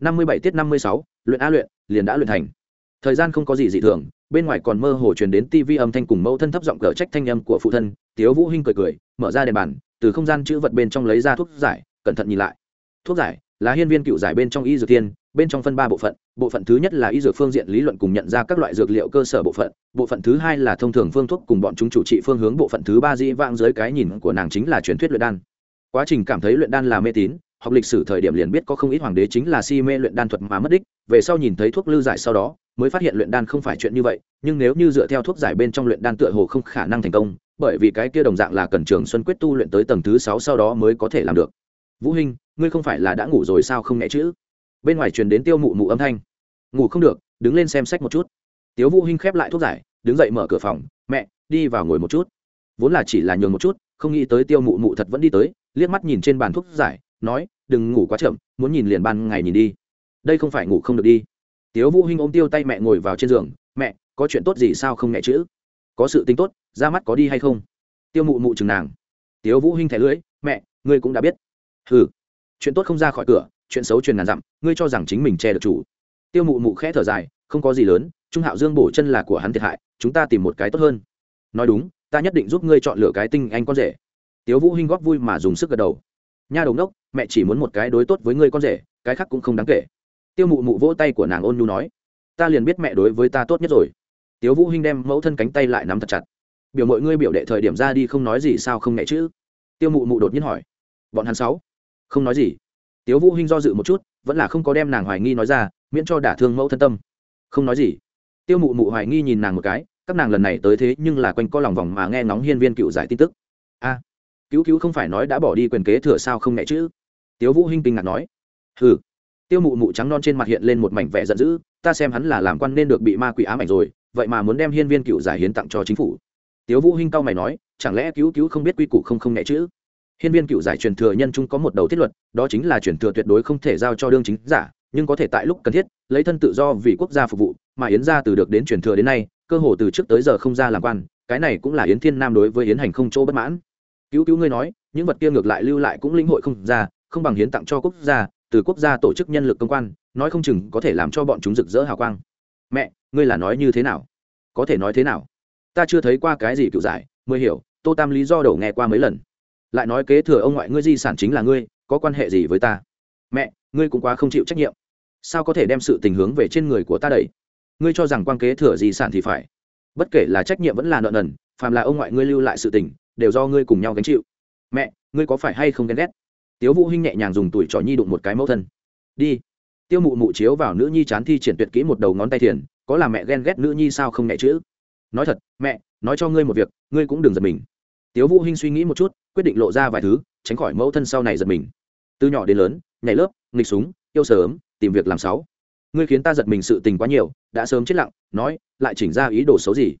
năm mươi bảy tiết năm mươi sáu, luyện a luyện, liền đã luyện thành. Thời gian không có gì dị thường, bên ngoài còn mơ hồ truyền đến tivi âm thanh cùng mẫu thân thấp giọng cờ trách thanh âm của phụ thân, tiếu vũ hinh cười cười, mở ra đèn bàn, từ không gian chữ vật bên trong lấy ra thuốc giải, cẩn thận nhìn lại. Thuốc giải là hiên viên cựu giải bên trong y dược tiên, bên trong phân ba bộ phận bộ phận thứ nhất là y dược phương diện lý luận cùng nhận ra các loại dược liệu cơ sở bộ phận bộ phận thứ hai là thông thường phương thuốc cùng bọn chúng chủ trị phương hướng, bộ phận thứ ba dĩ vãng dưới cái nhìn của nàng chính là truyền thuyết luyện đan. Quá trình cảm thấy luyện đan là mê tín học lịch sử thời điểm liền biết có không ít hoàng đế chính là si mê luyện đan thuật mà mất đích, về sau nhìn thấy thuốc lư giải sau đó, mới phát hiện luyện đan không phải chuyện như vậy, nhưng nếu như dựa theo thuốc giải bên trong luyện đan tựa hồ không khả năng thành công, bởi vì cái kia đồng dạng là cần trường xuân quyết tu luyện tới tầng thứ sáu sau đó mới có thể làm được. Vũ hinh, ngươi không phải là đã ngủ rồi sao không nghe chữ? Bên ngoài truyền đến tiêu mụ mụ âm thanh. Ngủ không được, đứng lên xem sách một chút. Tiếu vũ hinh khép lại thuốc giải, đứng dậy mở cửa phòng. Mẹ, đi vào ngồi một chút. Vốn là chỉ là nhường một chút, không nghĩ tới tiêu mụ mụ thật vẫn đi tới, liếc mắt nhìn trên bàn thuốc giải nói, đừng ngủ quá chậm, muốn nhìn liền ban ngày nhìn đi. Đây không phải ngủ không được đi. Tiếu vũ hinh ôm tiêu tay mẹ ngồi vào trên giường, mẹ, có chuyện tốt gì sao không mẹ chữ? Có sự tính tốt, ra mắt có đi hay không? Tiêu mụ mụ chừng nàng. Tiếu vũ hinh thẻ lưỡi mẹ, ngươi cũng đã biết. Hừ, chuyện tốt không ra khỏi cửa, chuyện xấu truyền ngàn dặm, ngươi cho rằng chính mình che được chủ. Tiêu mụ mụ khẽ thở dài, không có gì lớn, trung hạo dương bổ chân là của hắn thiệt hại, chúng ta tìm một cái tốt hơn. Nói đúng, ta nhất định giúp ngươi chọn lựa cái tinh anh con rể. Tiếu vũ hinh góp vui mà dùng sức gật đầu nha đồng đốc mẹ chỉ muốn một cái đối tốt với ngươi con rể, cái khác cũng không đáng kể. Tiêu mụ mụ vỗ tay của nàng ôn nhu nói, ta liền biết mẹ đối với ta tốt nhất rồi. Tiếu vũ hinh đem mẫu thân cánh tay lại nắm thật chặt. Biểu mọi ngươi biểu đệ thời điểm ra đi không nói gì sao không nghe chứ? Tiêu mụ mụ đột nhiên hỏi. Bọn hắn sáu? Không nói gì. Tiếu vũ hinh do dự một chút, vẫn là không có đem nàng hoài nghi nói ra, miễn cho đả thương mẫu thân tâm. Không nói gì. Tiêu mụ mụ hoài nghi nhìn nàng một cái, các nàng lần này tới thế nhưng là quanh co lòng vòng mà nghe ngóng hiên viên cựu giải tin tức. A cứu cứu không phải nói đã bỏ đi quyền kế thừa sao không mẹ chứ tiếu vũ hinh kinh ngạc nói. Hừ. Tiêu mụ mụ trắng non trên mặt hiện lên một mảnh vẻ giận dữ, ta xem hắn là làm quan nên được bị ma quỷ ám ảnh rồi, vậy mà muốn đem hiên viên cựu giải hiến tặng cho chính phủ. Tiếu vũ hinh cao mày nói, chẳng lẽ cứu cứu không biết quy củ không không nghe chứ? hiên viên cựu giải truyền thừa nhân trung có một đầu thiết luật, đó chính là truyền thừa tuyệt đối không thể giao cho đương chính giả, nhưng có thể tại lúc cần thiết, lấy thân tự do vì quốc gia phục vụ, mà yến gia từ được đến truyền thừa đến nay, cơ hồ từ trước tới giờ không ra làm quan, cái này cũng là yến thiên nam đối với yến hành không chỗ bất mãn cứu cứu ngươi nói, những vật kia ngược lại lưu lại cũng linh hội không ra, không bằng hiến tặng cho quốc gia, từ quốc gia tổ chức nhân lực công quan, nói không chừng có thể làm cho bọn chúng rực rỡ hào quang. Mẹ, ngươi là nói như thế nào? Có thể nói thế nào? Ta chưa thấy qua cái gì cựu giải, mới hiểu, tô tam lý do đầu nghe qua mấy lần. Lại nói kế thừa ông ngoại ngươi di sản chính là ngươi, có quan hệ gì với ta? Mẹ, ngươi cũng quá không chịu trách nhiệm. Sao có thể đem sự tình hướng về trên người của ta đẩy? Ngươi cho rằng quan kế thừa di sản thì phải. Bất kể là trách nhiệm vẫn là nợ nần, phàm là ông ngoại ngươi lưu lại sự tình đều do ngươi cùng nhau gánh chịu. Mẹ, ngươi có phải hay không ghen ghét? Tiếu vũ hinh nhẹ nhàng dùng tuổi trò nhi đụng một cái mẫu thân. Đi. Tiêu mụ mụ chiếu vào nữ nhi chán thi triển tuyệt kỹ một đầu ngón tay thiền, có là mẹ ghen ghét nữ nhi sao không nhẹ chữ? Nói thật, mẹ, nói cho ngươi một việc, ngươi cũng đừng giật mình. Tiếu vũ hinh suy nghĩ một chút, quyết định lộ ra vài thứ, tránh khỏi mẫu thân sau này giật mình. Từ nhỏ đến lớn, nhảy lớp, nghịch súng, yêu sớm, tìm việc làm xấu ngươi khiến ta giật mình sự tình quá nhiều, đã sớm chết lặng, nói, lại chỉnh ra ý đồ xấu gì?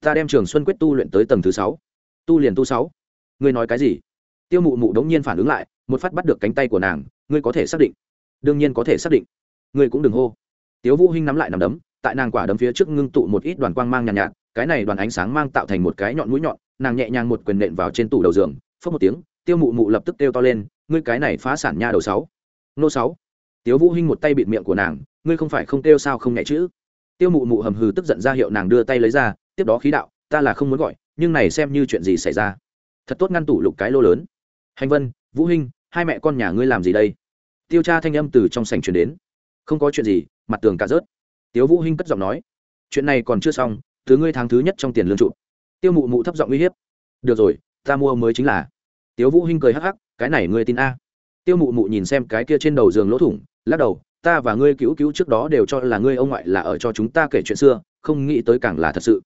Ta đem trường xuân quyết tu luyện tới tầng thứ sáu tu liền tu sáu. Ngươi nói cái gì? Tiêu mụ mụ đống nhiên phản ứng lại một phát bắt được cánh tay của nàng ngươi có thể xác định? Đương nhiên có thể xác định. Ngươi cũng đừng hô. Tiếu vũ hinh nắm lại nằm đấm tại nàng quả đấm phía trước ngưng tụ một ít đoàn quang mang nhàn nhạt, nhạt cái này đoàn ánh sáng mang tạo thành một cái nhọn mũi nhọn nàng nhẹ nhàng một quyền nện vào trên tủ đầu giường phất một tiếng tiêu mụ mụ lập tức kêu to lên ngươi cái này phá sản nha đầu sáu. Nô sáu. Tiếu vũ hinh một tay bịt miệng của nàng ngươi không phải không kêu sao không nhẹ chữ tiêu mụ mụ hầm hừ tức giận ra hiệu nàng đưa tay lấy ra tiếp đó khí đạo ta là không muốn gọi nhưng này xem như chuyện gì xảy ra? Thật tốt ngăn tủ lục cái lô lớn. Hành vân, vũ hinh, hai mẹ con nhà ngươi làm gì đây? Tiêu cha thanh âm từ trong sảnh truyền đến. Không có chuyện gì, mặt tường cả rớt. Tiếu vũ hinh cất giọng nói. Chuyện này còn chưa xong thứ ngươi tháng thứ nhất trong tiền lương trụ. Tiêu mụ mụ thấp giọng uy hiếp. Được rồi, ta mua mới chính là. Tiếu vũ hinh cười hắc hắc, cái này ngươi tin a. Tiêu mụ mụ nhìn xem cái kia trên đầu giường lỗ thủng, lắc đầu, ta và ngươi cứu cứu trước đó đều cho là ngươi ông ngoại là ở cho chúng ta kể chuyện xưa, không nghĩ tới càng là thật sự.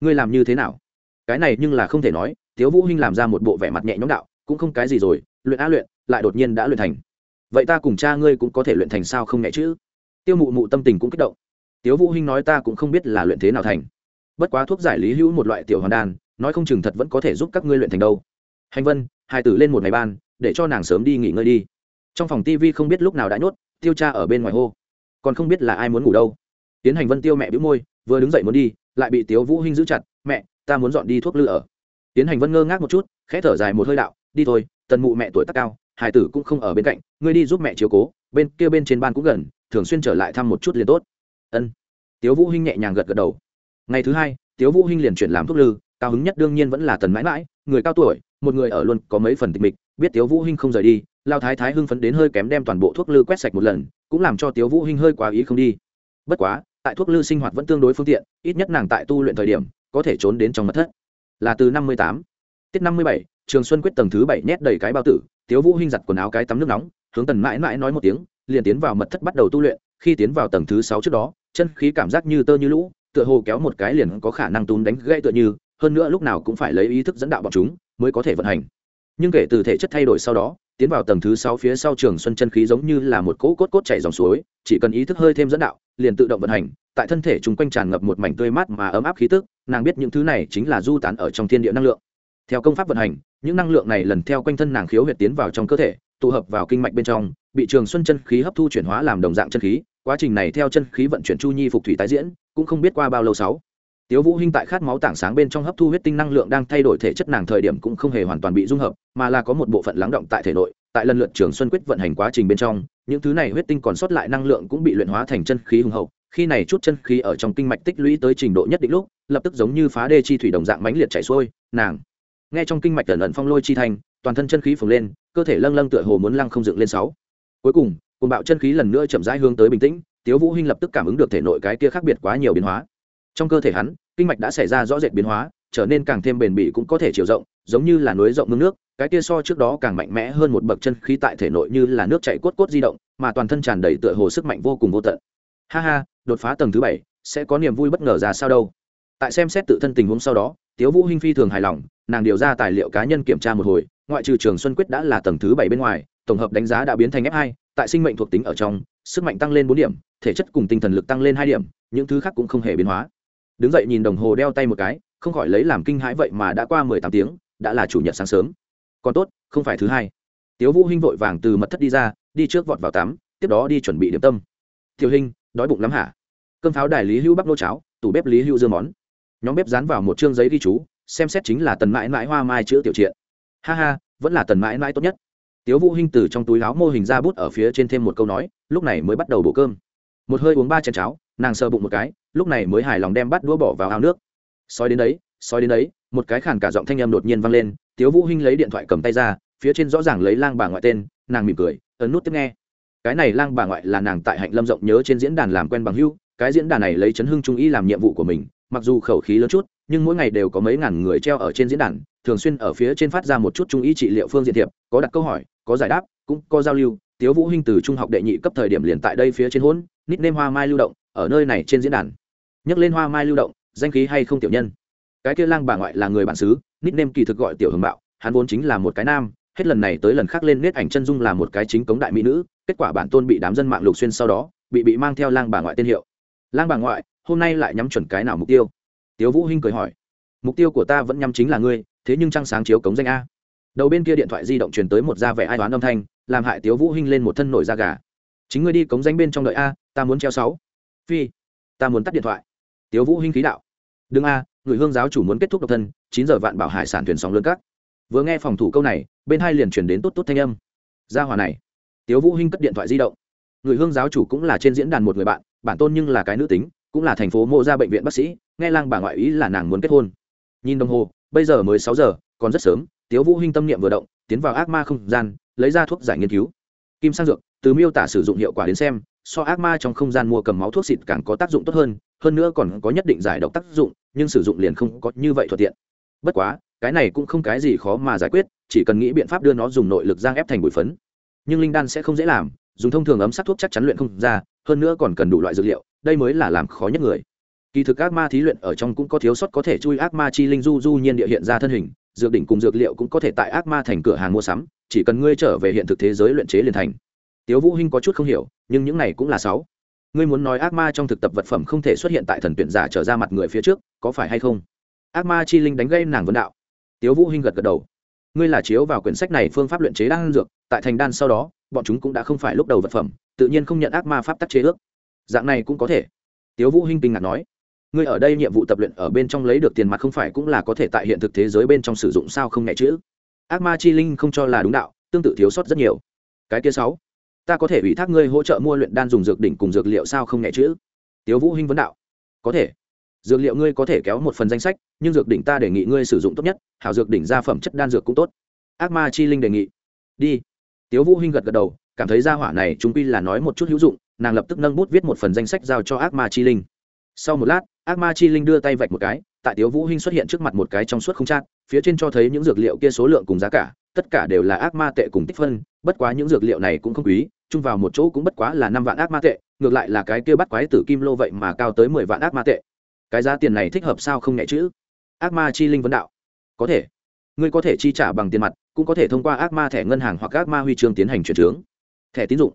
Ngươi làm như thế nào? Cái này nhưng là không thể nói, tiếu vũ hinh làm ra một bộ vẻ mặt nhẹ nhõm đạo, cũng không cái gì rồi, luyện á luyện, lại đột nhiên đã luyện thành. Vậy ta cùng cha ngươi cũng có thể luyện thành sao không nhẹ chứ? Tiêu mụ mụ tâm tình cũng kích động. Tiếu vũ hinh nói ta cũng không biết là luyện thế nào thành. Bất quá thuốc giải lý hữu một loại tiểu hoàn đan, nói không chừng thật vẫn có thể giúp các ngươi luyện thành đâu. Hành vân, hai tử lên một ngày ban, để cho nàng sớm đi nghỉ ngơi đi. Trong phòng tivi không biết lúc nào đã nhốt, tiêu cha ở bên ngoài hô. Còn không biết là ai muốn ngủ đâu. Tiến hành vân tiêu mẹ bĩu môi, vừa đứng dậy muốn đi, lại bị tiếu vũ hinh giữ chặt, mẹ ta muốn dọn đi thuốc lư ở. Tiến hành vân ngơ ngác một chút, khẽ thở dài một hơi đạo, đi thôi, tần mụ mẹ tuổi tác cao hải tử cũng không ở bên cạnh, ngươi đi giúp mẹ chiếu cố, bên kia bên trên ban cũng gần, thường xuyên trở lại thăm một chút liền tốt. Ân. Tiếu vũ hinh nhẹ nhàng gật gật đầu. Ngày thứ hai, tiếu vũ hinh liền chuyển làm thuốc lư, cao hứng nhất đương nhiên vẫn là tần mãi mãi, người cao tuổi, một người ở luôn có mấy phần tịch mịch, biết tiếu vũ hinh không rời đi, lao thái thái hưng phấn đến hơi kém đem toàn bộ thuốc lư quét sạch một lần, cũng làm cho tiếu vũ hinh hơi quá ý không đi. Bất quá, tại thuốc lư sinh hoạt vẫn tương đối phương tiện, ít nhất nàng tại tu luyện thời điểm có thể trốn đến trong mật thất. Là từ năm mươi tám, tiết năm mươi bảy, trường xuân quyết tầng thứ bảy nhét đầy cái bao tử, tiếu vũ hinh giặt quần áo cái tắm nước nóng, hướng tần mãi mãi nói một tiếng, liền tiến vào mật thất bắt đầu tu luyện. Khi tiến vào tầng thứ sáu trước đó, chân khí cảm giác như tơ như lũ, tựa hồ kéo một cái liền có khả năng túm đánh gãy tựa như, hơn nữa lúc nào cũng phải lấy ý thức dẫn đạo bọn chúng mới có thể vận hành. Nhưng kể từ thể chất thay đổi sau đó, tiến vào tầng thứ sáu phía sau trường xuân chân khí giống như là một cỗ cốt cốt chảy dòng suối, chỉ cần ý thức hơi thêm dẫn đạo, liền tự động vận hành, tại thân thể chúng quanh tràn ngập một mảnh tươi mát mà ấm áp khí tức nàng biết những thứ này chính là du tán ở trong thiên địa năng lượng. Theo công pháp vận hành, những năng lượng này lần theo quanh thân nàng khiếu huyệt tiến vào trong cơ thể, tụ hợp vào kinh mạch bên trong, bị trường xuân chân khí hấp thu chuyển hóa làm đồng dạng chân khí. Quá trình này theo chân khí vận chuyển chu nhi phục thủy tái diễn, cũng không biết qua bao lâu sáu tiếu vũ hinh tại khát máu tảng sáng bên trong hấp thu huyết tinh năng lượng đang thay đổi thể chất nàng thời điểm cũng không hề hoàn toàn bị dung hợp, mà là có một bộ phận lắng động tại thể nội. Tại lần lượt trường xuân quyết vận hành quá trình bên trong, những thứ này huyết tinh còn sót lại năng lượng cũng bị luyện hóa thành chân khí hùng hậu khi này chút chân khí ở trong kinh mạch tích lũy tới trình độ nhất định lúc, lập tức giống như phá đê chi thủy đồng dạng mãnh liệt chảy xuôi, nàng. Nghe trong kinh mạch tẩn ẩn phong lôi chi thành toàn thân chân khí phồng lên, cơ thể lâng lâng tựa hồ muốn lăng không dựng lên sáu. Cuối cùng cùng bạo chân khí lần nữa chậm rãi hướng tới bình tĩnh, tiếu vũ hinh lập tức cảm ứng được thể nội cái kia khác biệt quá nhiều biến hóa. Trong cơ thể hắn, kinh mạch đã xảy ra rõ rệt biến hóa, trở nên càng thêm bền bỉ cũng có thể chiều rộng, giống như là núi rộng mương nước, cái kia so trước đó càng mạnh mẽ hơn một bậc chân khí tại thể nội như là nước chảy cốt cốt di động, mà toàn thân tràn đầy tựa hồ sức mạnh vô cùng vô tận ha ha, đột phá tầng thứ bảy, sẽ có niềm vui bất ngờ ra sao đâu. Tại xem xét tự thân tình huống sau đó, tiếu vũ hinh phi thường hài lòng, nàng điều ra tài liệu cá nhân kiểm tra một hồi, ngoại trừ trường xuân quyết đã là tầng thứ bảy bên ngoài, tổng hợp đánh giá đã biến thành f 2 tại sinh mệnh thuộc tính ở trong, sức mạnh tăng lên bốn điểm, thể chất cùng tinh thần lực tăng lên hai điểm, những thứ khác cũng không hề biến hóa. Đứng dậy nhìn đồng hồ đeo tay một cái, không khỏi lấy làm kinh hãi vậy mà đã qua mười tám tiếng, đã là chủ nhật sáng sớm. Còn tốt, không phải thứ hai. Tiếu vũ hinh vội vàng từ mật thất đi ra, đi trước vọt vào tắm, tiếp đó đi chuẩn bị điểm tâm. Tiểu hinh đói bụng lắm hả? Cơm pháo đài lý hữu bắp nô cháo, tủ bếp lý hữu dưa món. Nhóm bếp dán vào một chương giấy ghi chú, xem xét chính là tần mãi mãi hoa mai chữa tiểu triện. Ha ha, vẫn là tần mãi mãi tốt nhất. Tiếu vũ hinh từ trong túi áo mô hình ra bút ở phía trên thêm một câu nói, lúc này mới bắt đầu bổ cơm. Một hơi uống ba chén cháo, nàng sờ bụng một cái, lúc này mới hài lòng đem bắt đũa bỏ vào ao nước. Soi đến đấy soi đến đấy, một cái khàn cả giọng thanh âm đột nhiên vang lên, tiếu vũ hinh lấy điện thoại cầm tay ra, phía trên rõ ràng lấy lang bà ngoại tên, nàng mỉm cười, ấn nút tiếp nghe cái này lang bà ngoại là nàng tại hạnh lâm rộng nhớ trên diễn đàn làm quen bằng hưu cái diễn đàn này lấy chấn hưng trung y làm nhiệm vụ của mình, mặc dù khẩu khí lớn chút, nhưng mỗi ngày đều có mấy ngàn người treo ở trên diễn đàn, thường xuyên ở phía trên phát ra một chút trung y trị liệu phương diện thiệp, có đặt câu hỏi, có giải đáp, cũng có giao lưu. Tiếu vũ hinh từ trung học đệ nhị cấp thời điểm liền tại đây phía trên hôn, nít nêm hoa mai lưu động, ở nơi này trên diễn đàn. Nhắc lên hoa mai lưu động, danh khí hay không tiểu nhân? Cái kia lang bà ngoại là người bản xứ, nít nêm kỳ thực gọi tiểu hưởng bạo, hắn vốn chính là một cái nam, hết lần này tới lần khác lên nét ảnh chân dung là một cái chính cống đại mỹ nữ kết quả bản tôn bị đám dân mạng lục xuyên sau đó, bị bị mang theo lang bà ngoại tên hiệu. Lang bà ngoại, hôm nay lại nhắm chuẩn cái nào mục tiêu? Tiếu vũ hinh cười hỏi. Mục tiêu của ta vẫn nhắm chính là ngươi, thế nhưng trăng sáng chiếu cống danh a. Đầu bên kia điện thoại di động truyền tới một da vẻ ai toán âm thanh, làm hại tiếu vũ hinh lên một thân nổi da gà. Chính ngươi đi cống danh bên trong đợi a, ta muốn treo sáu. Phi, ta muốn tắt điện thoại. Tiếu vũ hinh khí đạo. Đừng a, người hương giáo chủ muốn kết thúc độc thân, chín giờ vạn bảo hải sản thuyền sóng lớn cắt vừa nghe phòng thủ câu này, bên hai liền chuyển đến tốt tốt thanh âm. Gia hỏa này tiếu vũ hinh cất điện thoại di động. Người hương giáo chủ cũng là trên diễn đàn một người bạn, bản tôn nhưng là cái nữ tính, cũng là thành phố mô ra bệnh viện bác sĩ, nghe lang bà ngoại ý là nàng muốn kết hôn. Nhìn đồng hồ, bây giờ mới sáu giờ, còn rất sớm, tiếu vũ hinh tâm niệm vừa động, tiến vào ác ma không gian, lấy ra thuốc giải nghiên cứu. Kim sang dược, từ miêu tả sử dụng hiệu quả đến xem, so ác ma trong không gian mua cầm máu thuốc xịt càng có tác dụng tốt hơn hơn nữa còn có nhất định giải độc tác dụng, nhưng sử dụng liền không có như vậy thuận tiện. Bất quá, cái này cũng không cái gì khó mà giải quyết, chỉ cần nghĩ biện pháp đưa nó dùng nội lực giang ép thành bụi phấn nhưng linh đan sẽ không dễ làm, dùng thông thường ấm sát thuốc chắc chắn luyện không ra, hơn nữa còn cần đủ loại dược liệu, đây mới là làm khó nhất người. Kỳ thực ác ma thí luyện ở trong cũng có thiếu sót có thể chui ác ma chi linh du du nhiên địa hiện ra thân hình, dược đỉnh cùng dược liệu cũng có thể tại ác ma thành cửa hàng mua sắm, chỉ cần ngươi trở về hiện thực thế giới luyện chế liền thành. Tiếu vũ hinh có chút không hiểu, nhưng những này cũng là sáu. Ngươi muốn nói ác ma trong thực tập vật phẩm không thể xuất hiện tại thần tuyển giả trở ra mặt người phía trước, có phải hay không? Ác ma chi linh đánh gây nàng vấn đạo. Tiếu vũ hinh gật gật đầu ngươi là chiếu vào quyển sách này phương pháp luyện chế đan dược, tại thành đan sau đó, bọn chúng cũng đã không phải lúc đầu vật phẩm, tự nhiên không nhận ác ma pháp tắc chế ước. Dạng này cũng có thể. Tiếu vũ hinh kinh ngạc nói, ngươi ở đây nhiệm vụ tập luyện ở bên trong lấy được tiền mặt không phải cũng là có thể tại hiện thực thế giới bên trong sử dụng sao không nhẹ chữ? Ác ma chi linh không cho là đúng đạo, tương tự thiếu sót rất nhiều. Cái kia sáu, ta có thể ủy thác ngươi hỗ trợ mua luyện đan dùng dược đỉnh cùng dược liệu sao không nhẹ chữ? Tiếu vũ hinh vấn đạo, có thể dược liệu ngươi có thể kéo một phần danh sách nhưng dược đỉnh ta đề nghị ngươi sử dụng tốt nhất hảo dược đỉnh gia phẩm chất đan dược cũng tốt. Ác ma chi linh đề nghị. Đi. Tiếu vũ hinh gật gật đầu cảm thấy gia hỏa này chúng quy là nói một chút hữu dụng nàng lập tức nâng bút viết một phần danh sách giao cho ác ma chi linh. Sau một lát ác ma chi linh đưa tay vạch một cái tại tiếu vũ hinh xuất hiện trước mặt một cái trong suốt không trang, phía trên cho thấy những dược liệu kia số lượng cùng giá cả tất cả đều là ác ma tệ cùng tích phân bất quá những dược liệu này cũng không quý chung vào một chỗ cũng bất quá là năm vạn ác ma tệ ngược lại là cái kia bắt quái tử kim lô vậy mà cao tới mười vạn ác ma tệ cái giá tiền này thích hợp sao không nhẹ chữ? Ác ma chi linh vấn đạo. Có thể. Ngươi có thể chi trả bằng tiền mặt, cũng có thể thông qua ác ma thẻ ngân hàng hoặc ác ma huy chương tiến hành chuyển trướng. Thẻ tín dụng.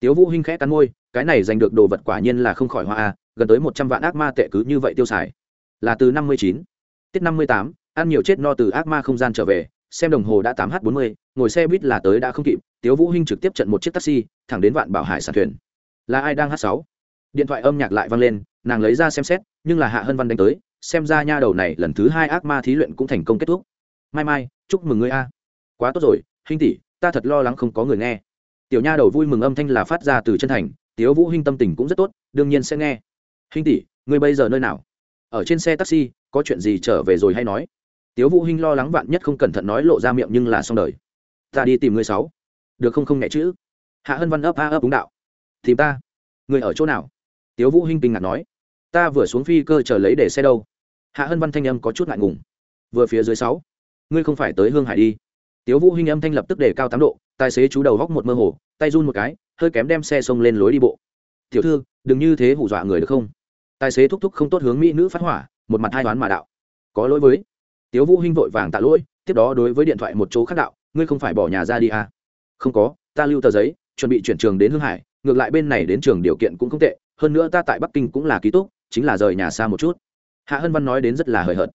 Tiếu vũ hinh khẽ cắn môi, cái này giành được đồ vật quả nhiên là không khỏi hoa a, gần tới một trăm vạn ác ma tệ cứ như vậy tiêu xài. Là từ năm mươi chín. Tiết năm mươi tám, ăn nhiều chết no từ ác ma không gian trở về, xem đồng hồ đã tám h bốn mươi, ngồi xe buýt là tới đã không kịp, tiếu vũ hinh trực tiếp trận một chiếc taxi, thẳng đến vạn bảo hải sản thuyền. Là ai đang h sáu? Điện thoại âm nhạc lại vang lên, nàng lấy ra xem xét nhưng là hạ hân văn đánh tới, xem ra nha đầu này lần thứ hai ác ma thí luyện cũng thành công kết thúc. Mai mai, chúc mừng ngươi a. Quá tốt rồi, hinh tỷ, ta thật lo lắng không có người nghe. Tiểu nha đầu vui mừng âm thanh là phát ra từ chân thành, tiếu vũ hinh tâm tình cũng rất tốt, đương nhiên sẽ nghe. Hinh tỷ, ngươi bây giờ nơi nào? Ở trên xe taxi, có chuyện gì trở về rồi hay nói? Tiếu vũ hinh lo lắng vạn nhất không cẩn thận nói lộ ra miệng nhưng là xong đời. Ta đi tìm ngươi sáu. Được không không nhẹ chữ. Hạ hân văn ấp a ấp đúng đạo. Tìm ta. Người ở chỗ nào? Tiếu vũ hinh kinh ngạc nói ta vừa xuống phi cơ chờ lấy để xe đâu. Hạ hân văn thanh âm có chút ngại ngùng. Vừa phía dưới sáu, ngươi không phải tới hương hải đi. Tiếu vũ hinh âm thanh lập tức để cao tám độ, tài xế chú đầu góc một mơ hồ, tay run một cái, hơi kém đem xe xông lên lối đi bộ. Tiểu thư, đừng như thế hù dọa người được không? Tài xế thúc thúc không tốt hướng mỹ nữ phát hỏa, một mặt hai đoán mà đạo. Có lỗi với. Tiếu vũ hinh vội vàng tạ lỗi, tiếp đó đối với điện thoại một chỗ khác đạo, ngươi không phải bỏ nhà ra đi à? Không có, ta lưu tờ giấy, chuẩn bị chuyển trường đến hương hải, ngược lại bên này đến trường điều kiện cũng không tệ, hơn nữa ta tại bắc kinh cũng là ký túc chính là rời nhà xa một chút. Hạ hân văn nói đến rất là hời hợt.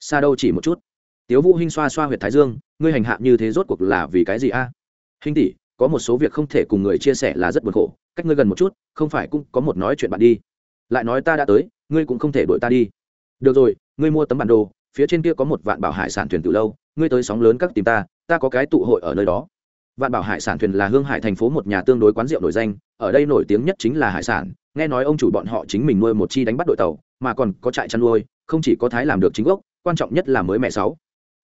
Xa đâu chỉ một chút. Tiếu vũ hinh xoa xoa huyệt thái dương, ngươi hành hạ như thế rốt cuộc là vì cái gì a? À? hinh tỷ, có một số việc không thể cùng người chia sẻ là rất buồn khổ, cách ngươi gần một chút, không phải cũng có một nói chuyện bạn đi. Lại nói ta đã tới, ngươi cũng không thể đuổi ta đi. Được rồi, ngươi mua tấm bản đồ, phía trên kia có một vạn bảo hải sản thuyền từ lâu, ngươi tới sóng lớn các tìm ta ta có cái tụ hội ở nơi đó vạn bảo hải sản thuyền là hương hải thành phố một nhà tương đối quán rượu nổi danh, ở đây nổi tiếng nhất chính là hải sản. Nghe nói ông chủ bọn họ chính mình nuôi một chi đánh bắt đội tàu, mà còn có trại chăn nuôi, không chỉ có thái làm được chính gốc, quan trọng nhất là mới mẹ sáu.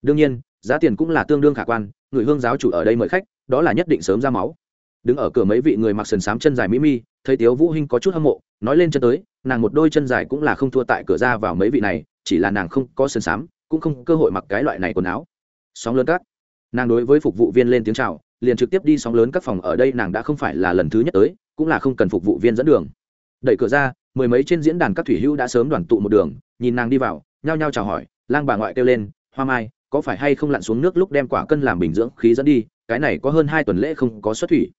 Đương nhiên, giá tiền cũng là tương đương khả quan, người hương giáo chủ ở đây mời khách, đó là nhất định sớm ra máu. Đứng ở cửa mấy vị người mặc sườn xám chân dài mỹ mi, thấy tiếu vũ hinh có chút hâm mộ, nói lên chân tới, nàng một đôi chân dài cũng là không thua tại cửa ra vào mấy vị này, chỉ là nàng không có sườn xám, cũng không cơ hội mặc cái loại này quần áo. Sóng lớn các. Nàng đối với phục vụ viên lên tiếng chào liền trực tiếp đi sóng lớn các phòng ở đây nàng đã không phải là lần thứ nhất tới, cũng là không cần phục vụ viên dẫn đường. Đẩy cửa ra, mười mấy trên diễn đàn các thủy hữu đã sớm đoàn tụ một đường, nhìn nàng đi vào, nhao nhao chào hỏi, lang bà ngoại kêu lên, hoa mai, có phải hay không lặn xuống nước lúc đem quả cân làm bình dưỡng khí dẫn đi, cái này có hơn hai tuần lễ không có xuất thủy.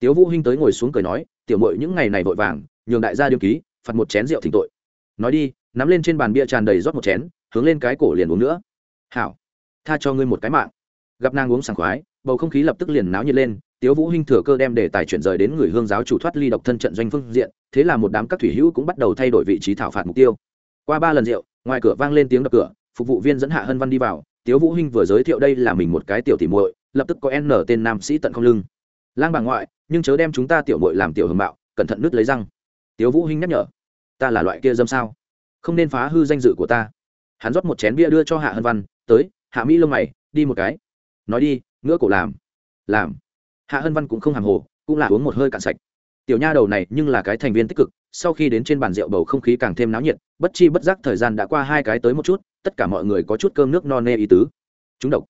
Tiếu vũ hinh tới ngồi xuống cười nói, tiểu muội những ngày này vội vàng, nhường đại gia điêu ký, phạt một chén rượu thỉnh tội. Nói đi, nắm lên trên bàn bia tràn đầy rót một chén, hướng lên cái cổ liền uống nữa. Hảo, tha cho ngươi một cái mạng. Gặp nàng uống sảng khoái bầu không khí lập tức liền náo nhiệt lên, tiếu vũ hinh thừa cơ đem đề tài chuyển rời đến người hương giáo chủ thoát ly độc thân trận doanh phương diện, thế là một đám các thủy hữu cũng bắt đầu thay đổi vị trí thảo phạt mục tiêu. Qua ba lần rượu, ngoài cửa vang lên tiếng đập cửa, phục vụ viên dẫn hạ hân văn đi vào, tiếu vũ hinh vừa giới thiệu đây là mình một cái tiểu tỷ muội, lập tức có n tên nam sĩ tận không lưng. Lang bà ngoại, nhưng chớ đem chúng ta tiểu muội làm tiểu hưởng bạo cẩn thận nứt lấy răng. Tiếu vũ hinh nhắc nhở, ta là loại kia dâm sao? Không nên phá hư danh dự của ta. Hắn rót một chén bia đưa cho hạ hân văn, tới, hạ mỹ lông mày, đi một cái. Nói đi ngựa cổ làm. Làm. Hạ hân văn cũng không hàng hồ, cũng là uống một hơi cạn sạch. Tiểu nha đầu này nhưng là cái thành viên tích cực, sau khi đến trên bàn rượu bầu không khí càng thêm náo nhiệt, bất chi bất giác thời gian đã qua hai cái tới một chút, tất cả mọi người có chút cơm nước no nê ý tứ. Chúng độc.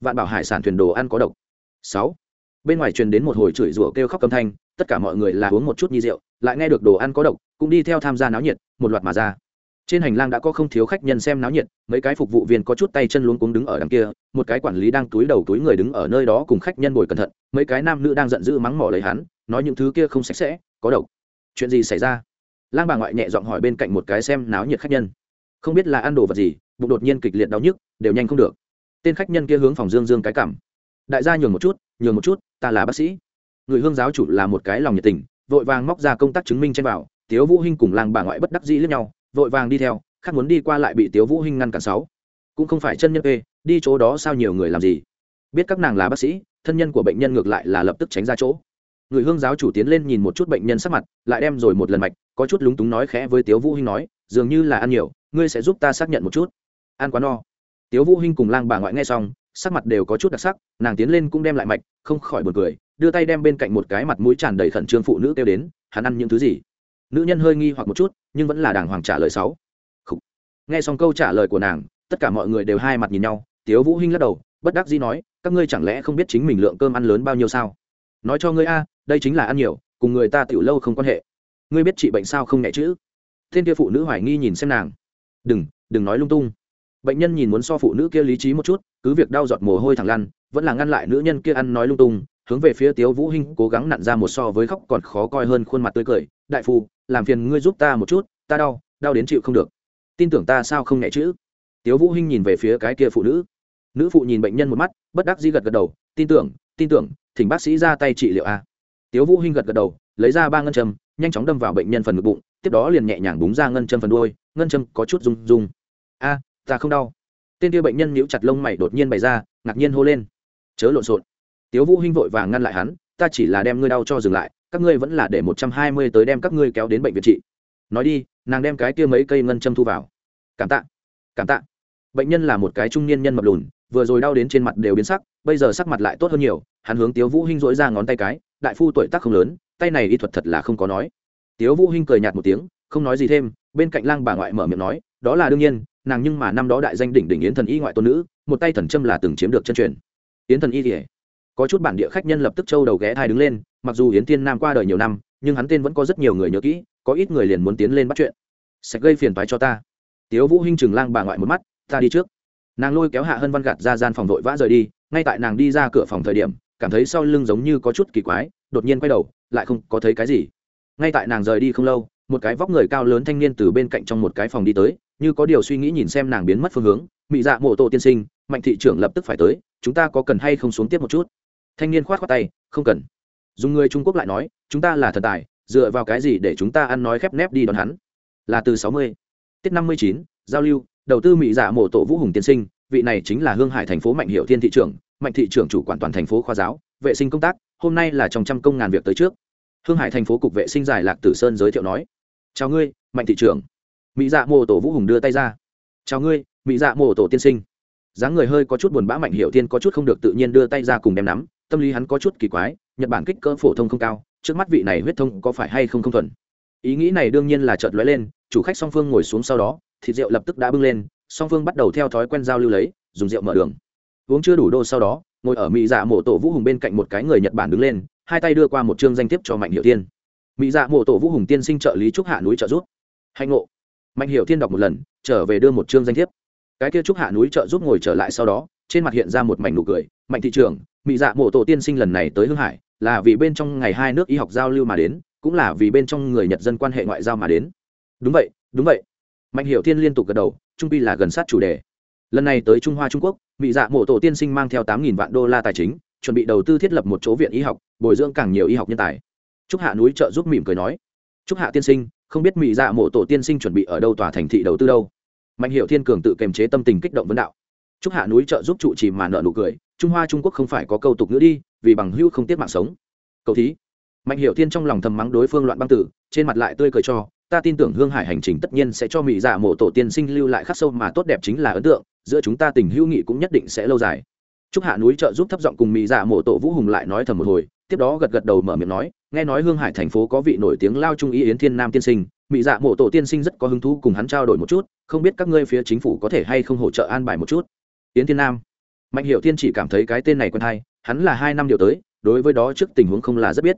Vạn bảo hải sản thuyền đồ ăn có độc. Sáu. Bên ngoài truyền đến một hồi chửi rủa kêu khóc âm thanh, tất cả mọi người là uống một chút nhi rượu, lại nghe được đồ ăn có độc, cũng đi theo tham gia náo nhiệt, một loạt mà ra trên hành lang đã có không thiếu khách nhân xem náo nhiệt, mấy cái phục vụ viên có chút tay chân luống cuống đứng ở đằng kia, một cái quản lý đang túi đầu túi người đứng ở nơi đó cùng khách nhân bồi cẩn thận, mấy cái nam nữ đang giận dữ mắng mỏ lấy hắn, nói những thứ kia không sạch sẽ, có độc. Chuyện gì xảy ra? Lang bà ngoại nhẹ giọng hỏi bên cạnh một cái xem náo nhiệt khách nhân. Không biết là ăn đồ vật gì, bụng đột nhiên kịch liệt đau nhức, đều nhanh không được. Tên khách nhân kia hướng phòng dương dương cái cảm. Đại gia nhường một chút, nhường một chút, ta là bác sĩ. Người hương giáo chủ là một cái lòng nhiệt tình, vội vàng móc ra công tác chứng minh trên vào, tiếu vũ hinh cùng lang bà ngoại bất đắc dĩ lẫn nhau vội vàng đi theo, khác muốn đi qua lại bị tiếu vũ hinh ngăn cản sáu. Cũng không phải chân nhân ê đi chỗ đó sao nhiều người làm gì? Biết các nàng là bác sĩ, thân nhân của bệnh nhân ngược lại là lập tức tránh ra chỗ. Người hương giáo chủ tiến lên nhìn một chút bệnh nhân sắc mặt, lại đem rồi một lần mạch, có chút lúng túng nói khẽ với tiếu vũ hinh nói, dường như là ăn nhiều, ngươi sẽ giúp ta xác nhận một chút. Ăn quá no. Tiếu vũ hinh cùng lang bà ngoại nghe xong, sắc mặt đều có chút đặc sắc, nàng tiến lên cũng đem lại mạch, không khỏi buồn cười, đưa tay đem bên cạnh một cái mặt mũi tràn đầy khẩn trương phụ nữ kêu đến, hắn ăn những thứ gì? Nữ nhân hơi nghi hoặc một chút nhưng vẫn là đàng hoàng trả lời sáu. Nghe xong câu trả lời của nàng, tất cả mọi người đều hai mặt nhìn nhau, tiếu vũ hinh lắc đầu, bất đắc dĩ nói, các ngươi chẳng lẽ không biết chính mình lượng cơm ăn lớn bao nhiêu sao? Nói cho ngươi a, đây chính là ăn nhiều, cùng người ta tiểu lâu không quan hệ. Ngươi biết trị bệnh sao không nhẹ chữ thiên kia phụ nữ hoài nghi nhìn xem nàng. Đừng đừng nói lung tung. Bệnh nhân nhìn muốn so phụ nữ kia lý trí một chút, cứ việc đau giọt mồ hôi thẳng lăn, vẫn là ngăn lại nữ nhân kia ăn nói lung tung hướng về phía tiếu vũ hinh cố gắng nặn ra một so với khóc còn khó coi hơn khuôn mặt tươi cười, đại phu, làm phiền ngươi giúp ta một chút, ta đau đau đến chịu không được. Tin tưởng ta sao không nhẹ chữ tiếu vũ hinh nhìn về phía cái kia phụ nữ. Nữ phụ nhìn bệnh nhân một mắt, bất đắc dĩ gật gật đầu, tin tưởng tin tưởng, thỉnh bác sĩ ra tay trị liệu a. Tiếu vũ hinh gật gật đầu, lấy ra ba ngân châm, nhanh chóng đâm vào bệnh nhân phần ngực bụng, tiếp đó liền nhẹ nhàng búng ra ngân châm phần đuôi, ngân châm có chút rung rung. A, ta không đau. Tên kia bệnh nhân nhíu chặt lông mày đột nhiên bày ra, ngạc nhiên hô lên. Chớ lộn xộn tiếu vũ hinh vội vàng ngăn lại hắn, ta chỉ là đem ngươi đau cho dừng lại, các ngươi vẫn là để một trăm hai mươi tới đem các ngươi kéo đến bệnh viện trị. Nói đi, nàng đem cái kia mấy cây ngân châm thu vào. Cảm tạ cảm tạ. Bệnh nhân là một cái trung niên nhân mập lùn, vừa rồi đau đến trên mặt đều biến sắc, bây giờ sắc mặt lại tốt hơn nhiều, hắn hướng tiếu vũ hinh dỗi ra ngón tay cái, đại phu tuổi tác không lớn, tay này y thuật thật là không có nói. Tiếu vũ hinh cười nhạt một tiếng, không nói gì thêm, bên cạnh lang bà ngoại mở miệng nói, đó là đương nhiên, nàng nhưng mà năm đó đại danh đỉnh đỉnh yến thần y ngoại tôn nữ, một tay thần châm là từng chiếm được chân truyền. Yến thần y thì có chút bản địa khách nhân lập tức châu đầu ghé thai đứng lên, mặc dù yến tiên nam qua đời nhiều năm, nhưng hắn tên vẫn có rất nhiều người nhớ kỹ, có ít người liền muốn tiến lên bắt chuyện. Sẽ gây phiền phái cho ta. Tiếu vũ hinh chừng lang bà ngoại một mắt, ta đi trước. Nàng lôi kéo hạ hân văn gạt ra gian phòng vội vã rời đi, ngay tại nàng đi ra cửa phòng thời điểm, cảm thấy sau lưng giống như có chút kỳ quái, đột nhiên quay đầu, lại không có thấy cái gì. Ngay tại nàng rời đi không lâu, một cái vóc người cao lớn thanh niên từ bên cạnh trong một cái phòng đi tới, như có điều suy nghĩ nhìn xem nàng biến mất phương hướng, mị dạ mộ tổ tiên sinh, mạnh thị trưởng lập tức phải tới, chúng ta có cần hay không xuống tiếp một chút? Thanh niên khoát khoát tay, không cần. Dùng người trung quốc lại nói, chúng ta là thần tài, dựa vào cái gì để chúng ta ăn nói khép nép đi đón hắn? Là từ sáu mươi. Tiết năm mươi chín, giao lưu, đầu tư mỹ dạ mộ tổ vũ hùng tiên sinh, vị này chính là hương hải thành phố mạnh hiệu thiên thị trưởng, mạnh thị trưởng chủ quản toàn thành phố khoa giáo, vệ sinh công tác, hôm nay là trong trăm công ngàn việc tới trước. Hương hải thành phố cục vệ sinh giải lạc tử sơn giới thiệu nói, chào ngươi, mạnh thị trưởng. Mỹ dạ mộ tổ vũ hùng đưa tay ra, chào ngươi, mỹ dạ mộ tổ tiên sinh. Dáng người hơi có chút buồn bã mạnh hiệu Thiên có chút không được tự nhiên đưa tay ra cùng đem nắm tâm lý hắn có chút kỳ quái, nhật bản kích cỡ phổ thông không cao, trước mắt vị này huyết thông có phải hay không không thuần? Ý nghĩ này đương nhiên là chợt lóe lên, chủ khách song phương ngồi xuống sau đó, thịt rượu lập tức đã bưng lên, song phương bắt đầu theo thói quen giao lưu lấy, dùng rượu mở đường. Uống chưa đủ đô sau đó, ngồi ở mỹ dạ mộ tổ vũ hùng bên cạnh một cái người nhật bản đứng lên, hai tay đưa qua một chương danh thiếp cho mạnh hiệu tiên mỹ dạ mộ tổ vũ hùng tiên sinh trợ lý trúc hạ núi trợ giúp. Hạnh ngộ. Mạnh hiệu tiên đọc một lần, trở về đưa một chương danh thiếp. Cái kia trúc hạ núi trợ giúp ngồi trở lại sau đó, trên mặt hiện ra một mảnh nụ cười. Mạnh thị trường mỹ dạ mộ tổ tiên sinh lần này tới hương hải, là vì bên trong ngày hai nước y học giao lưu mà đến, cũng là vì bên trong người nhật dân quan hệ ngoại giao mà đến. Đúng vậy đúng vậy. Mạnh hiệu thiên liên tục gật đầu, trung pi là gần sát chủ đề. Lần này tới trung hoa trung quốc mỹ dạ mộ tổ tiên sinh mang theo tám vạn đô la tài chính, chuẩn bị đầu tư thiết lập một chỗ viện y học, bồi dưỡng càng nhiều y học nhân tài. Trúc hạ núi trợ giúp mỉm cười nói, trúc hạ tiên sinh, không biết mỹ dạ mộ tổ tiên sinh chuẩn bị ở đâu tòa thành thị đầu tư đâu? Mạnh hiệu thiên cường tự kềm chế tâm tình kích động vấn đạo trúc hạ núi trợ giúp trụ trì mà nợ nụ cười trung hoa trung quốc không phải có câu tục nữa đi vì bằng hữu không tiết mạng sống. Cậu thí. Mạnh hiệu thiên trong lòng thầm mắng đối phương loạn băng tử trên mặt lại tươi cười cho ta tin tưởng hương hải hành trình tất nhiên sẽ cho mỹ dạ mộ tổ tiên sinh lưu lại khắc sâu mà tốt đẹp chính là ấn tượng giữa chúng ta tình hữu nghị cũng nhất định sẽ lâu dài. Trúc Hạ núi trợ giúp thấp giọng cùng mỹ dạ mộ tổ Vũ Hùng lại nói thầm một hồi, tiếp đó gật gật đầu mở miệng nói, nghe nói Hương Hải thành phố có vị nổi tiếng lao trung ý yến thiên nam tiên sinh, mỹ dạ mộ tổ tiên sinh rất có hứng thú cùng hắn trao đổi một chút, không biết các ngươi phía chính phủ có thể hay không hỗ trợ an bài một chút. Yến Thiên Nam. Mạnh hiệu Thiên chỉ cảm thấy cái tên này quen hay, hắn là hai năm điều tới, đối với đó trước tình huống không là rất biết.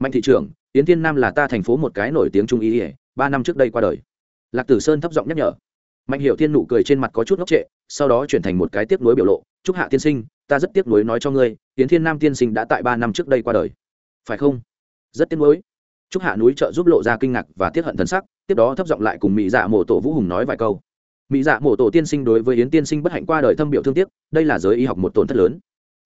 Mạnh thị trưởng, Yến Thiên Nam là ta thành phố một cái nổi tiếng trung ý, ba năm trước đây qua đời. Lạc Tử Sơn thấp giọng nhắc nhở. Mạnh hiệu Thiên nụ cười trên mặt có chút ngốc trệ, sau đó chuyển thành một cái tiếc nuối biểu lộ, "Trúc Hạ tiên sinh, ta rất tiếc nuối nói cho ngươi Yến thiên nam tiên sinh đã tại ba năm trước đây qua đời phải không rất tiếc nuối trúc hạ núi trợ giúp lộ ra kinh ngạc và tiếc hận thần sắc tiếp đó thấp giọng lại cùng mỹ dạ mổ tổ vũ hùng nói vài câu mỹ dạ mổ tổ tiên sinh đối với yến tiên sinh bất hạnh qua đời thâm biểu thương tiếc, đây là giới y học một tổn thất lớn.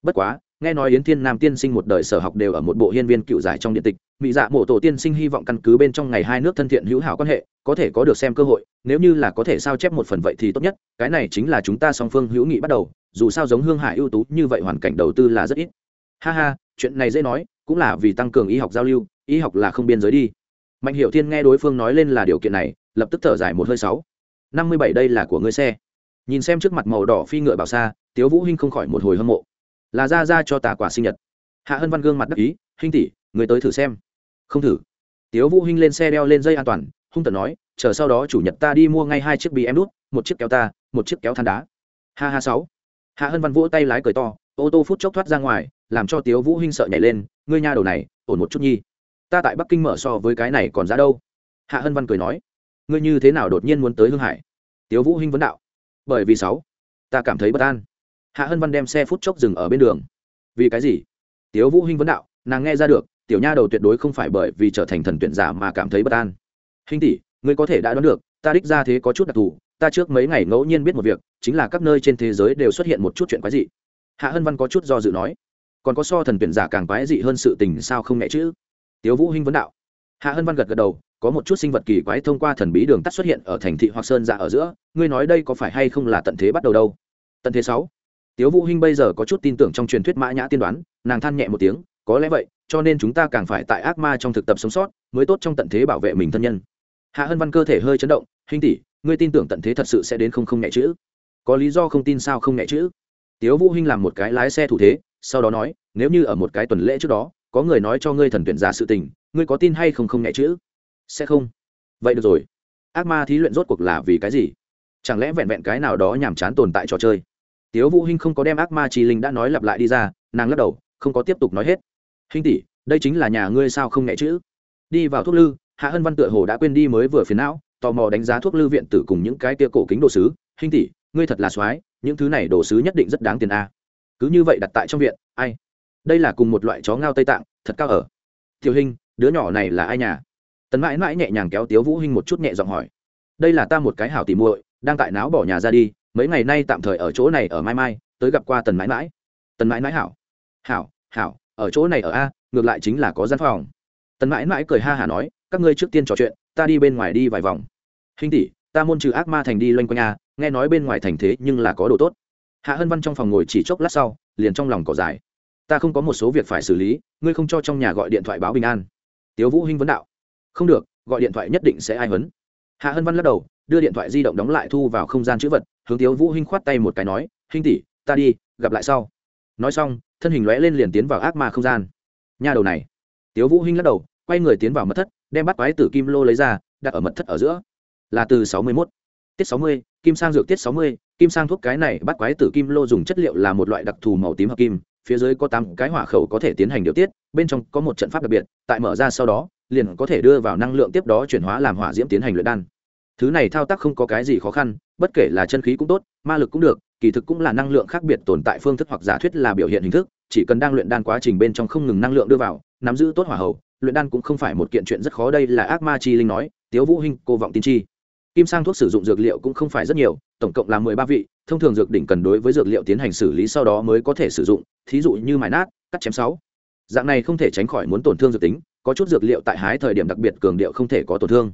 Bất quá, nghe nói yến thiên nam tiên sinh một đời sở học đều ở một bộ hiên viên cựu giải trong điện tịch, mỹ dạ mổ tổ tiên sinh hy vọng căn cứ bên trong ngày hai nước thân thiện hữu hảo quan hệ, có thể có được xem cơ hội, nếu như là có thể sao chép một phần vậy thì tốt nhất, cái này chính là chúng ta song phương hữu nghị bắt đầu, dù sao giống hương hải ưu tú như vậy hoàn cảnh đầu tư là rất ít. Ha ha, chuyện này dễ nói, cũng là vì tăng cường y học giao lưu, y học là không biên giới đi. Mạnh hiệu thiên nghe đối phương nói lên là điều kiện này, lập tức thở dài một hơi sáu năm mươi bảy đây là của ngươi xe. Nhìn xem trước mặt màu đỏ phi ngựa bảo xa, tiếu vũ hinh không khỏi một hồi hâm mộ. Là ra ra cho tà quả sinh nhật. Hạ hân văn gương mặt đắc ý, hinh tỷ, người tới thử xem. Không thử. Tiếu vũ hinh lên xe đeo lên dây an toàn, hung tận nói, chờ sau đó chủ nhật ta đi mua ngay hai chiếc bì em đút một chiếc kéo ta, một chiếc kéo than đá. Ha ha sáu. Hạ hân văn vỗ tay lái cười to, ô tô phút chốc thoát ra ngoài, làm cho tiếu vũ hinh sợ nhảy lên, ngươi nha đầu này, ổn một chút nhi. Ta tại bắc kinh mở so với cái này còn giá đâu. Hạ hân văn cười nói, ngươi như thế nào đột nhiên muốn tới hương hải? Tiếu vũ hinh vấn đạo. Bởi vì sáu, ta cảm thấy bất an. Hạ hân văn đem xe phút chốc dừng ở bên đường. Vì cái gì? Tiếu vũ hinh vấn đạo, nàng nghe ra được, tiểu nha đầu tuyệt đối không phải bởi vì trở thành thần tuyển giả mà cảm thấy bất an. Hinh tỷ, ngươi có thể đã đoán được, ta đích ra thế có chút đặc thù, ta trước mấy ngày ngẫu nhiên biết một việc, chính là các nơi trên thế giới đều xuất hiện một chút chuyện quái dị. Hạ hân văn có chút do dự nói, còn có so thần tuyển giả càng quái dị hơn sự tình sao không nghe chứ tiếu vũ hinh vấn đạo hạ hân văn gật gật đầu, có một chút sinh vật kỳ quái thông qua thần bí đường tắt xuất hiện ở thành thị hoặc sơn dạ ở giữa, ngươi nói đây có phải hay không là tận thế bắt đầu đâu? Tận thế sáu. Tiếu vũ hinh bây giờ có chút tin tưởng trong truyền thuyết mã nhã tiên đoán, nàng than nhẹ một tiếng, có lẽ vậy, cho nên chúng ta càng phải tại ác ma trong thực tập sống sót, mới tốt trong tận thế bảo vệ mình thân nhân. Hạ hân văn cơ thể hơi chấn động, Hinh tỷ, ngươi tin tưởng tận thế thật sự sẽ đến không không nhẹ chữ? Có lý do không tin sao không nhẹ chữ? Tiếu vũ hinh làm một cái lái xe thủ thế, sau đó nói, nếu như ở một cái tuần lễ trước đó, có người nói cho ngươi thần tuyển giả sự tình ngươi có tin hay không không nhẹ chữ? Sẽ không. Vậy được rồi. Ác ma thí luyện rốt cuộc là vì cái gì? Chẳng lẽ vẹn vẹn cái nào đó nhàm chán tồn tại trò chơi? Tiếu vũ hinh không có đem ác ma chi linh đã nói lặp lại đi ra, nàng lắc đầu, không có tiếp tục nói hết. Hinh tỷ, đây chính là nhà ngươi sao không nhẹ chữ? Đi vào thuốc lư, hạ hân văn tựa hồ đã quên đi mới vừa phiền não, tò mò đánh giá thuốc lư viện tử cùng những cái kia cổ kính đồ sứ. Hinh tỷ, ngươi thật là soái, những thứ này đồ sứ nhất định rất đáng tiền a. Cứ như vậy đặt tại trong viện, ai? Đây là cùng một loại chó ngao tây tạng, thật cao ở. Tiểu hình đứa nhỏ này là ai nhà? Tần mãi mãi nhẹ nhàng kéo tiếu vũ hinh một chút nhẹ giọng hỏi. Đây là ta một cái hảo tỉ muội, đang tại náo bỏ nhà ra đi, mấy ngày nay tạm thời ở chỗ này ở mai mai, tới gặp qua tần mãi mãi. Tần mãi mãi hảo. Hảo hảo, ở chỗ này ở a, ngược lại chính là có gian phòng. Tần mãi mãi cười ha hả nói, các ngươi trước tiên trò chuyện, ta đi bên ngoài đi vài vòng. Hình tỷ, ta môn trừ ác ma thành đi loanh quanh a, nghe nói bên ngoài thành thế nhưng là có đồ tốt. Hạ hân văn trong phòng ngồi chỉ chốc lát sau, liền trong lòng cỏ dài ta không có một số việc phải xử lý, ngươi không cho trong nhà gọi điện thoại báo bình an tiếu vũ hinh vấn đạo. Không được, gọi điện thoại nhất định sẽ ai hấn. hạ hân văn lắc đầu, đưa điện thoại di động đóng lại thu vào không gian chữ vật, hướng tiếu vũ hinh khoát tay một cái nói, hinh tỷ, ta đi, gặp lại sau. Nói xong, thân hình lóe lên liền tiến vào ác ma không gian. Nha đầu này. Tiếu vũ hinh lắc đầu, quay người tiến vào mật thất, đem bắt quái tử kim lô lấy ra, đặt ở mật thất ở giữa. Là từ sáu mươi 61. tiết sáu mươi, kim sang dược tiết sáu mươi, kim sang thuốc cái này bắt quái tử kim lô dùng chất liệu là một loại đặc thù màu tím hợp kim phía dưới có tám cái hỏa khẩu có thể tiến hành điều tiết, bên trong có một trận pháp đặc biệt, tại mở ra sau đó, liền có thể đưa vào năng lượng tiếp đó chuyển hóa làm hỏa diễm tiến hành luyện đan. Thứ này thao tác không có cái gì khó khăn, bất kể là chân khí cũng tốt, ma lực cũng được, kỳ thực cũng là năng lượng khác biệt tồn tại phương thức hoặc giả thuyết là biểu hiện hình thức, chỉ cần đang luyện đan quá trình bên trong không ngừng năng lượng đưa vào, nắm giữ tốt hỏa hậu luyện đan cũng không phải một kiện chuyện rất khó, đây là ác ma chi linh nói, tiếu vũ hinh, cô vọng tin chi. Kim sang thuốc sử dụng dược liệu cũng không phải rất nhiều tổng cộng là mười ba vị, thông thường dược đỉnh cần đối với dược liệu tiến hành xử lý sau đó mới có thể sử dụng, thí dụ như mài nát, cắt chém sáu. Dạng này không thể tránh khỏi muốn tổn thương dược tính, có chút dược liệu tại hái thời điểm đặc biệt cường điệu không thể có tổn thương.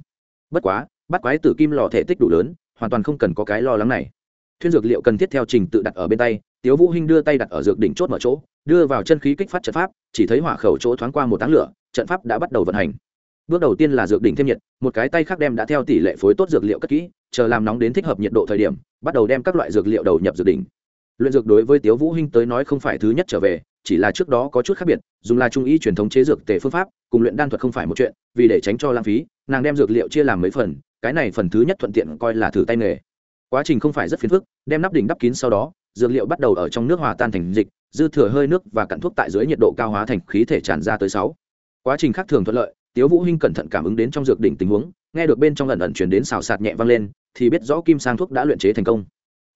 Bất quá, bắt quái tử kim lò thể tích đủ lớn, hoàn toàn không cần có cái lo lắng này. Thuyên dược liệu cần thiết theo trình tự đặt ở bên tay, tiếu vũ hinh đưa tay đặt ở dược đỉnh chốt mở chỗ, đưa vào chân khí kích phát trận pháp, chỉ thấy hỏa khẩu chỗ thoáng qua một tán lửa, trận pháp đã bắt đầu vận hành bước đầu tiên là dược đỉnh thêm nhiệt, một cái tay khác đem đã theo tỷ lệ phối tốt dược liệu cất kỹ, chờ làm nóng đến thích hợp nhiệt độ thời điểm, bắt đầu đem các loại dược liệu đầu nhập dược đỉnh. Luyện dược đối với tiếu vũ hinh tới nói không phải thứ nhất trở về, chỉ là trước đó có chút khác biệt, dùng là trung y truyền thống chế dược tề phương pháp, cùng luyện đan thuật không phải một chuyện, vì để tránh cho lãng phí, nàng đem dược liệu chia làm mấy phần, cái này phần thứ nhất thuận tiện coi là thử tay nghề. Quá trình không phải rất phiền phức, đem nắp đỉnh đắp kín sau đó, dược liệu bắt đầu ở trong nước hòa tan thành dịch, dư thừa hơi nước và cặn thuốc tại dưới nhiệt độ cao hóa thành khí thể tràn ra tới sáu. Quá trình khác thường thuận lợi tiếu vũ hinh cẩn thận cảm ứng đến trong dược đỉnh tình huống, nghe được bên trong ẩn ẩn truyền đến xào xạc nhẹ vang lên, thì biết rõ kim sang thuốc đã luyện chế thành công.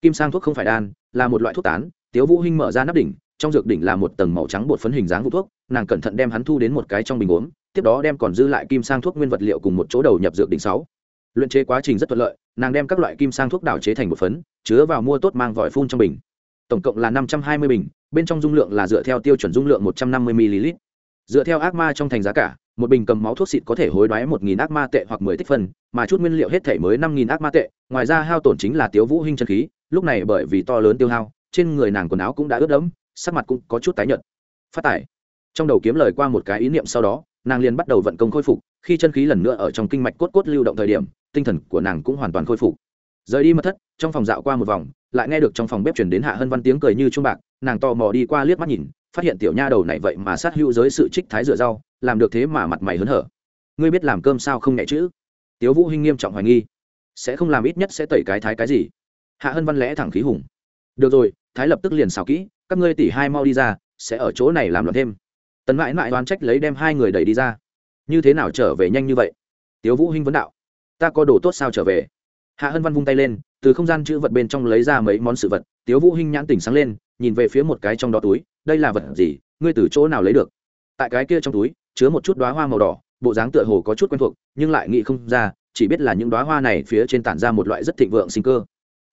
Kim sang thuốc không phải đan, là một loại thuốc tán, tiếu vũ hinh mở ra nắp đỉnh, trong dược đỉnh là một tầng màu trắng bột phấn hình dáng vụ thuốc, nàng cẩn thận đem hắn thu đến một cái trong bình uống tiếp đó đem còn dư lại kim sang thuốc nguyên vật liệu cùng một chỗ đầu nhập dược đỉnh sáu. Luyện chế quá trình rất thuận lợi, nàng đem các loại kim sang thuốc đảo chế thành một phấn, chứa vào mua tốt mang vòi phun trong bình. Tổng cộng là năm trăm hai mươi bình, bên trong dung lượng là dựa theo tiêu chuẩn dung lượng một trăm năm mươi ml. Dựa theo ác ma trong thành giá cả một bình cầm máu thuốc xịt có thể hối đoái một nghìn ác ma tệ hoặc mười tích phân, mà chút nguyên liệu hết thể mới năm nghìn ác ma tệ. Ngoài ra hao tổn chính là tiếu vũ hinh chân khí, lúc này bởi vì to lớn tiêu hao, trên người nàng quần áo cũng đã ướt đẫm, sắc mặt cũng có chút tái nhợt. Phát tải. Trong đầu kiếm lời qua một cái ý niệm sau đó, nàng liền bắt đầu vận công khôi phục, khi chân khí lần nữa ở trong kinh mạch cốt cốt lưu động thời điểm, tinh thần của nàng cũng hoàn toàn khôi phục. Rời đi mất thất, trong phòng dạo qua một vòng, lại nghe được trong phòng bếp chuyển đến hạ hân văn tiếng cười như trung bạc, nàng tò mò đi qua liếc mắt nhìn phát hiện tiểu nha đầu này vậy mà sát hữu giới sự trích thái rửa rau, làm được thế mà mặt mày hớn hở. Ngươi biết làm cơm sao không nhẹ chữ tiếu vũ hinh nghiêm trọng hoài nghi. Sẽ không làm ít nhất sẽ tẩy cái thái cái gì? Hạ hân văn lẽ thẳng khí hùng. Được rồi, thái lập tức liền xào kỹ, các ngươi tỉ hai mau đi ra, sẽ ở chỗ này làm loạn thêm. Tần mãi mãi đoán trách lấy đem hai người đẩy đi ra. Như thế nào trở về nhanh như vậy? Tiếu vũ hinh vấn đạo. Ta có đồ tốt sao trở về? Hạ hân văn vung tay lên, từ không gian chữ vật bên trong lấy ra mấy món sự vật. Tiếu vũ hinh nhãn tỉnh sáng lên, nhìn về phía một cái trong đó túi đây là vật gì, ngươi từ chỗ nào lấy được? Tại cái kia trong túi, chứa một chút đóa hoa màu đỏ, bộ dáng tựa hồ có chút quen thuộc, nhưng lại nghĩ không ra, chỉ biết là những đóa hoa này phía trên tản ra một loại rất thịnh vượng sinh cơ.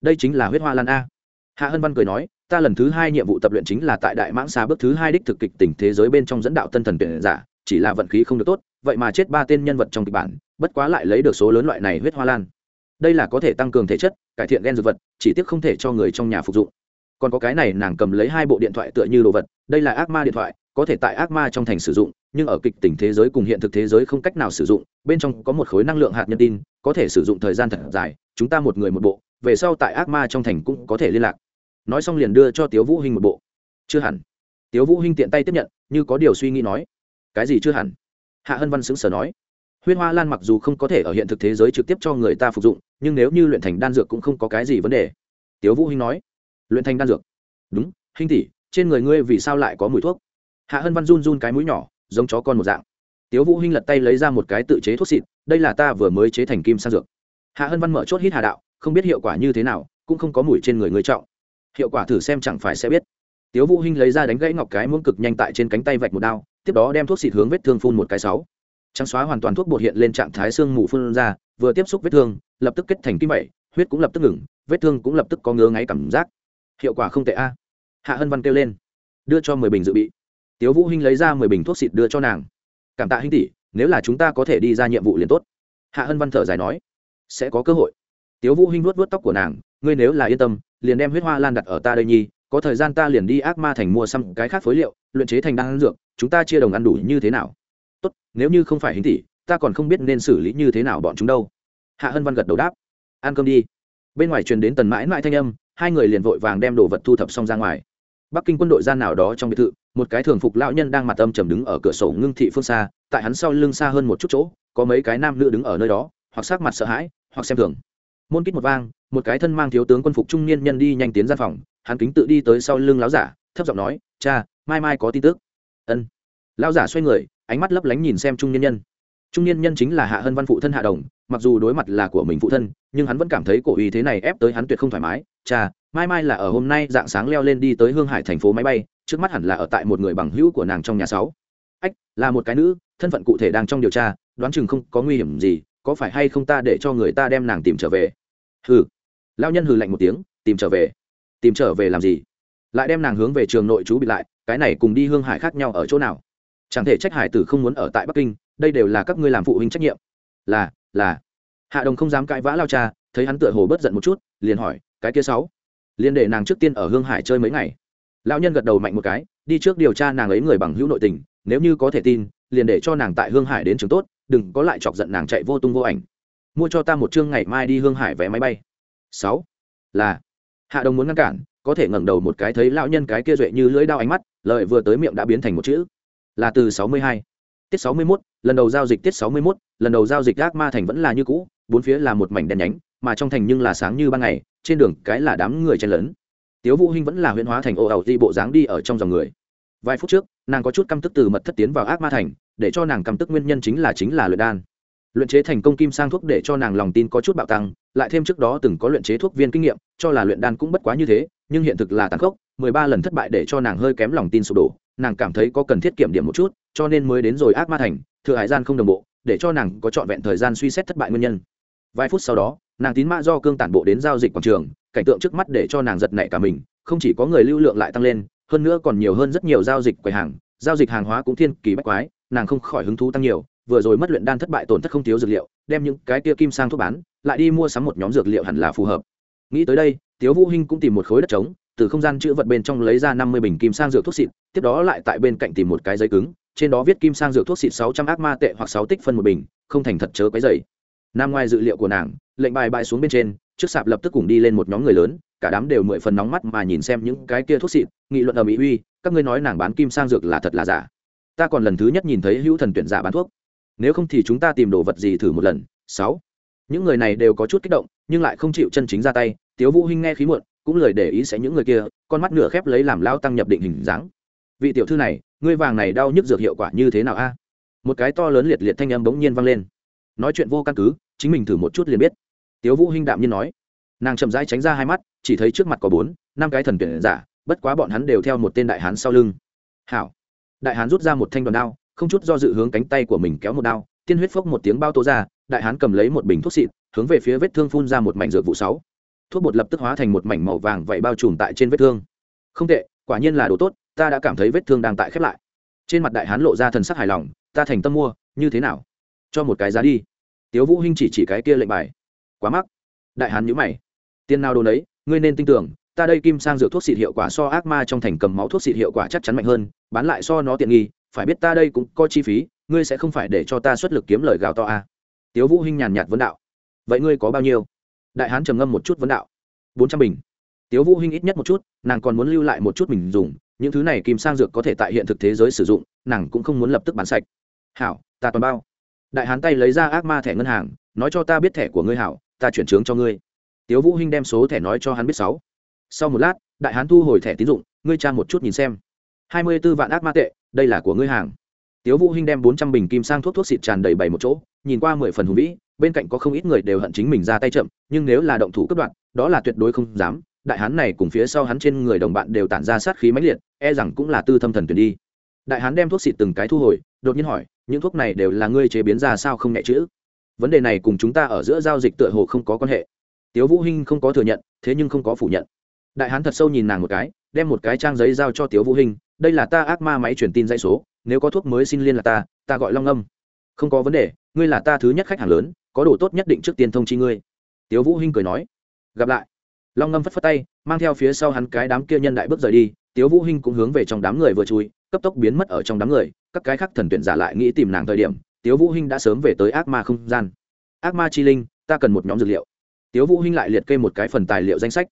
Đây chính là huyết hoa lan a. Hạ hân văn cười nói, ta lần thứ hai nhiệm vụ tập luyện chính là tại đại mãng xa bước thứ hai đích thực kịch tỉnh thế giới bên trong dẫn đạo tân thần tuyển giả, chỉ là vận khí không được tốt, vậy mà chết ba tên nhân vật trong kịch bản, bất quá lại lấy được số lớn loại này huyết hoa lan. Đây là có thể tăng cường thể chất, cải thiện gen dược vật, chỉ tiếc không thể cho người trong nhà phục dụng còn có cái này nàng cầm lấy hai bộ điện thoại tựa như đồ vật, đây là ác ma điện thoại, có thể tại ác ma trong thành sử dụng, nhưng ở kịch tỉnh thế giới cùng hiện thực thế giới không cách nào sử dụng, bên trong có một khối năng lượng hạt nhân tin, có thể sử dụng thời gian thật dài, chúng ta một người một bộ, về sau tại ác ma trong thành cũng có thể liên lạc. Nói xong liền đưa cho tiếu vũ hinh một bộ. Chưa hẳn. Tiếu vũ hinh tiện tay tiếp nhận, như có điều suy nghĩ nói. Cái gì chưa hẳn? Hạ hân văn sững sờ nói. Huyên hoa lan mặc dù không có thể ở hiện thực thế giới trực tiếp cho người ta phục dụng, nhưng nếu như luyện thành đan dược cũng không có cái gì vấn đề. Tiếu vũ hinh nói luyện thành đan dược. Đúng hình tỷ, trên người ngươi vì sao lại có mùi thuốc? Hạ hân văn run run cái mũi nhỏ, giống chó con một dạng. Tiếu vũ hinh lật tay lấy ra một cái tự chế thuốc xịt, đây là ta vừa mới chế thành kim sang dược. Hạ hân văn mở chốt hít hà đạo, không biết hiệu quả như thế nào, cũng không có mùi trên người ngươi trọng. Hiệu quả thử xem chẳng phải sẽ biết. Tiếu vũ hinh lấy ra đánh gãy ngọc cái muỗng cực nhanh tại trên cánh tay vạch một đao, tiếp đó đem thuốc xịt hướng vết thương phun một cái sáu. Trắng xóa hoàn toàn thuốc bột hiện lên trạng thái xương mù phun ra, vừa tiếp xúc vết thương, lập tức kết thành kim bảy, huyết cũng lập tức ngừng, vết thương cũng lập tức có ngứa ngáy cảm giác hiệu quả không tệ a. Hạ hân văn kêu lên. Đưa cho mười bình dự bị. Tiếu vũ hinh lấy ra mười bình thuốc xịt đưa cho nàng. Cảm tạ hinh tỷ, nếu là chúng ta có thể đi ra nhiệm vụ liền tốt. Hạ hân văn thở dài nói. Sẽ có cơ hội. Tiếu vũ hinh nuốt nuốt tóc của nàng. Ngươi nếu là yên tâm, liền đem huyết hoa lan đặt ở ta đây nhi. Có thời gian ta liền đi ác ma thành mua xăm cái khác phối liệu, luyện chế thành đan dược. Chúng ta chia đồng ăn đủ như thế nào? Tốt, nếu như không phải Hinh tỷ, ta còn không biết nên xử lý như thế nào bọn chúng đâu. Hạ hân văn gật đầu đáp. Ăn cơm đi. Bên ngoài truyền đến tần mãi mãi thanh âm hai người liền vội vàng đem đồ vật thu thập xong ra ngoài. Bắc kinh quân đội gian nào đó trong biệt thự, một cái thường phục lão nhân đang mặt âm trầm đứng ở cửa sổ ngưng thị phương xa, tại hắn sau lưng xa hơn một chút chỗ, có mấy cái nam nữ đứng ở nơi đó, hoặc sắc mặt sợ hãi, hoặc xem thường. Môn kích một vang, một cái thân mang thiếu tướng quân phục trung niên nhân đi nhanh tiến ra phòng, hắn kính tự đi tới sau lưng lão giả, thấp giọng nói, cha, mai mai có tin tức. Ân. Lão giả xoay người, ánh mắt lấp lánh nhìn xem trung niên nhân. Trung niên nhân chính là hạ hân văn phụ thân hạ đồng, mặc dù đối mặt là của mình phụ thân, nhưng hắn vẫn cảm thấy cổ uy thế này ép tới hắn tuyệt không thoải mái cha, mai mai là ở hôm nay dạng sáng leo lên đi tới hương hải thành phố máy bay, trước mắt hẳn là ở tại một người bằng hữu của nàng trong nhà sáu. Ách, là một cái nữ, thân phận cụ thể đang trong điều tra, đoán chừng không có nguy hiểm gì, có phải hay không ta để cho người ta đem nàng tìm trở về? Hừ. Lao nhân hừ lạnh một tiếng, tìm trở về. Tìm trở về làm gì? Lại đem nàng hướng về trường nội chú bị lại, cái này cùng đi hương hải khác nhau ở chỗ nào? Chẳng thể trách hải tử không muốn ở tại bắc kinh, đây đều là các ngươi làm phụ huynh trách nhiệm. Là là. Hạ đồng không dám cãi vã lao cha, thấy hắn tựa hồ bớt giận một chút, liền hỏi cái kia sáu. Liền để nàng trước tiên ở hương hải chơi mấy ngày. Lão nhân gật đầu mạnh một cái đi trước điều tra nàng ấy người bằng hữu nội tình nếu như có thể tin liền để cho nàng tại hương hải đến trường tốt đừng có lại chọc giận nàng chạy vô tung vô ảnh. Mua cho ta một chương ngày mai đi hương hải vé máy bay. Sáu. Là. Hạ đồng muốn ngăn cản có thể ngẩng đầu một cái thấy lão nhân cái kia duệ như lưỡi đao ánh mắt lợi vừa tới miệng đã biến thành một chữ. Là từ sáu mươi hai. Tiết sáu mươi 61, lần đầu giao dịch tiết sáu mươi 61, lần đầu giao dịch ác ma thành vẫn là như cũ bốn phía là một mảnh đen nhánh mà trong thành nhưng là sáng như ban ngày trên đường cái là đám người chen lớn tiếu vũ hinh vẫn là huyễn hóa thành ồ ẩu di bộ dáng đi ở trong dòng người. Vài phút trước, nàng có chút căm tức từ mật thất tiến vào ác ma thành, để cho nàng căm tức nguyên nhân chính là chính là luyện đan. Luyện chế thành công kim sang thuốc để cho nàng lòng tin có chút bạo tăng, lại thêm trước đó từng có luyện chế thuốc viên kinh nghiệm, cho là luyện đan cũng bất quá như thế, nhưng hiện thực là tàn khốc, mười ba lần thất bại để cho nàng hơi kém lòng tin sụp đổ, nàng cảm thấy có cần thiết kiểm điểm một chút, cho nên mới đến rồi ác ma thành, thừa hải gian không đồng bộ, để cho nàng có trọn vẹn thời gian suy xét thất bại nguyên nhân. Vài phút sau đó nàng tín mã do cương tản bộ đến giao dịch quảng trường, cảnh tượng trước mắt để cho nàng giật nảy cả mình, không chỉ có người lưu lượng lại tăng lên, hơn nữa còn nhiều hơn rất nhiều giao dịch quầy hàng, giao dịch hàng hóa cũng thiên kỳ bách quái, nàng không khỏi hứng thú tăng nhiều, vừa rồi mất luyện đan thất bại tổn thất không thiếu dược liệu, đem những cái kia kim sang thuốc bán, lại đi mua sắm một nhóm dược liệu hẳn là phù hợp. Nghĩ tới đây, tiếu vũ hinh cũng tìm một khối đất trống, từ không gian chữ vật bên trong lấy ra năm mươi bình kim sang dược thuốc xịt, tiếp đó lại tại bên cạnh tìm một cái giấy cứng, trên đó viết kim sang dược thuốc xịt sáu trăm ác ma tệ hoặc sáu tích phân một bình, không thành thật chớ quấy dày nằm ngoài dự liệu của nàng, lệnh bài bài xuống bên trên, trước sạp lập tức cùng đi lên một nhóm người lớn, cả đám đều mười phần nóng mắt mà nhìn xem những cái kia thuốc xịt, nghị luận ở mỹ uy, các ngươi nói nàng bán kim sang dược là thật là giả. Ta còn lần thứ nhất nhìn thấy hữu thần tuyển giả bán thuốc. Nếu không thì chúng ta tìm đồ vật gì thử một lần. Sáu. Những người này đều có chút kích động, nhưng lại không chịu chân chính ra tay. Tiếu vũ hinh nghe khí muộn, cũng lời để ý sẽ những người kia, con mắt nửa khép lấy làm lao tăng nhập định hình dáng. Vị tiểu thư này, ngươi vàng này đau nhức dược hiệu quả như thế nào a? Một cái to lớn liệt liệt thanh âm bỗng nhiên vang lên. Nói chuyện vô căn cứ chính mình thử một chút liền biết. Tiếu vũ hinh đạm nhiên nói. Nàng chậm rãi tránh ra hai mắt, chỉ thấy trước mặt có bốn, năm cái thần tuyển giả, bất quá bọn hắn đều theo một tên đại hán sau lưng. Hảo. Đại hán rút ra một thanh đoàn đao, không chút do dự hướng cánh tay của mình kéo một đao, tiên huyết phốc một tiếng bao tố ra, đại hán cầm lấy một bình thuốc xịt, hướng về phía vết thương phun ra một mảnh dược vụ sáu. Thuốc bột lập tức hóa thành một mảnh màu vàng vậy bao trùm tại trên vết thương. Không tệ, quả nhiên là đồ tốt, ta đã cảm thấy vết thương đang tại khép lại. Trên mặt đại hán lộ ra thần sắc hài lòng, ta thành tâm mua, như thế nào? Cho một cái giá đi tiếu vũ hinh chỉ chỉ cái kia lệnh bài. Quá mắc. Đại hán nhíu mày. Tiền nào đồ đấy ngươi nên tin tưởng, ta đây kim sang dược thuốc xịt hiệu quả so ác ma trong thành cầm máu thuốc xịt hiệu quả chắc chắn mạnh hơn, bán lại so nó tiện nghi, phải biết ta đây cũng có chi phí, ngươi sẽ không phải để cho ta xuất lực kiếm lời gào to à. tiếu vũ hinh nhàn nhạt vấn đạo. Vậy ngươi có bao nhiêu? Đại hán trầm ngâm một chút vấn đạo. Bốn trăm bình. Tiếu vũ hinh ít nhất một chút, nàng còn muốn lưu lại một chút mình dùng, những thứ này kim sang dược có thể tại hiện thực thế giới sử dụng, nàng cũng không muốn lập tức bán sạch. Hảo, ta toàn bao đại hán tay lấy ra ác ma thẻ ngân hàng, nói cho ta biết thẻ của ngươi hảo, ta chuyển trướng cho ngươi. Tiếu vũ hinh đem số thẻ nói cho hắn biết sáu. Sau một lát, đại hán thu hồi thẻ tín dụng, ngươi tra một chút nhìn xem. Hai mươi 24 vạn ác ma tệ, đây là của ngươi hàng. Tiếu vũ hinh đem bốn trăm bình kim sang thuốc thuốc xịt tràn đầy bảy một chỗ, nhìn qua mười phần hùng vĩ, bên cạnh có không ít người đều hận chính mình ra tay chậm, nhưng nếu là động thủ cấp đoạn đó là tuyệt đối không dám. Đại hán này cùng phía sau hắn trên người đồng bạn đều tản ra sát khí mãnh liệt e rằng cũng là tư thâm thần tuyển đi. Đại hán đem thuốc xịt từng cái thu hồi, đột nhiên hỏi những thuốc này đều là ngươi chế biến ra sao không nhẹ chữ vấn đề này cùng chúng ta ở giữa giao dịch tựa hồ không có quan hệ. Tiếu vũ hinh không có thừa nhận, thế nhưng không có phủ nhận. Đại hán thật sâu nhìn nàng một cái, đem một cái trang giấy giao cho tiếu vũ hinh, đây là ta ác ma máy truyền tin dây số, nếu có thuốc mới xin liên lạc ta ta gọi long âm. Không có vấn đề, ngươi là ta thứ nhất khách hàng lớn, có đồ tốt nhất định trước tiên thông chi ngươi. Tiếu vũ hinh cười nói. Gặp lại. Long ngâm phất phất tay, mang theo phía sau hắn cái đám kia nhân đại bước rời đi, tiếu vũ hinh cũng hướng về trong đám người vừa chui cấp tốc biến mất ở trong đám người, các cái khác thần tuyển giả lại nghĩ tìm nàng thời điểm, tiếu vũ hinh đã sớm về tới ác ma không gian. Ác ma chi linh, ta cần một nhóm dược liệu. Tiếu vũ hinh lại liệt kê một cái phần tài liệu danh sách.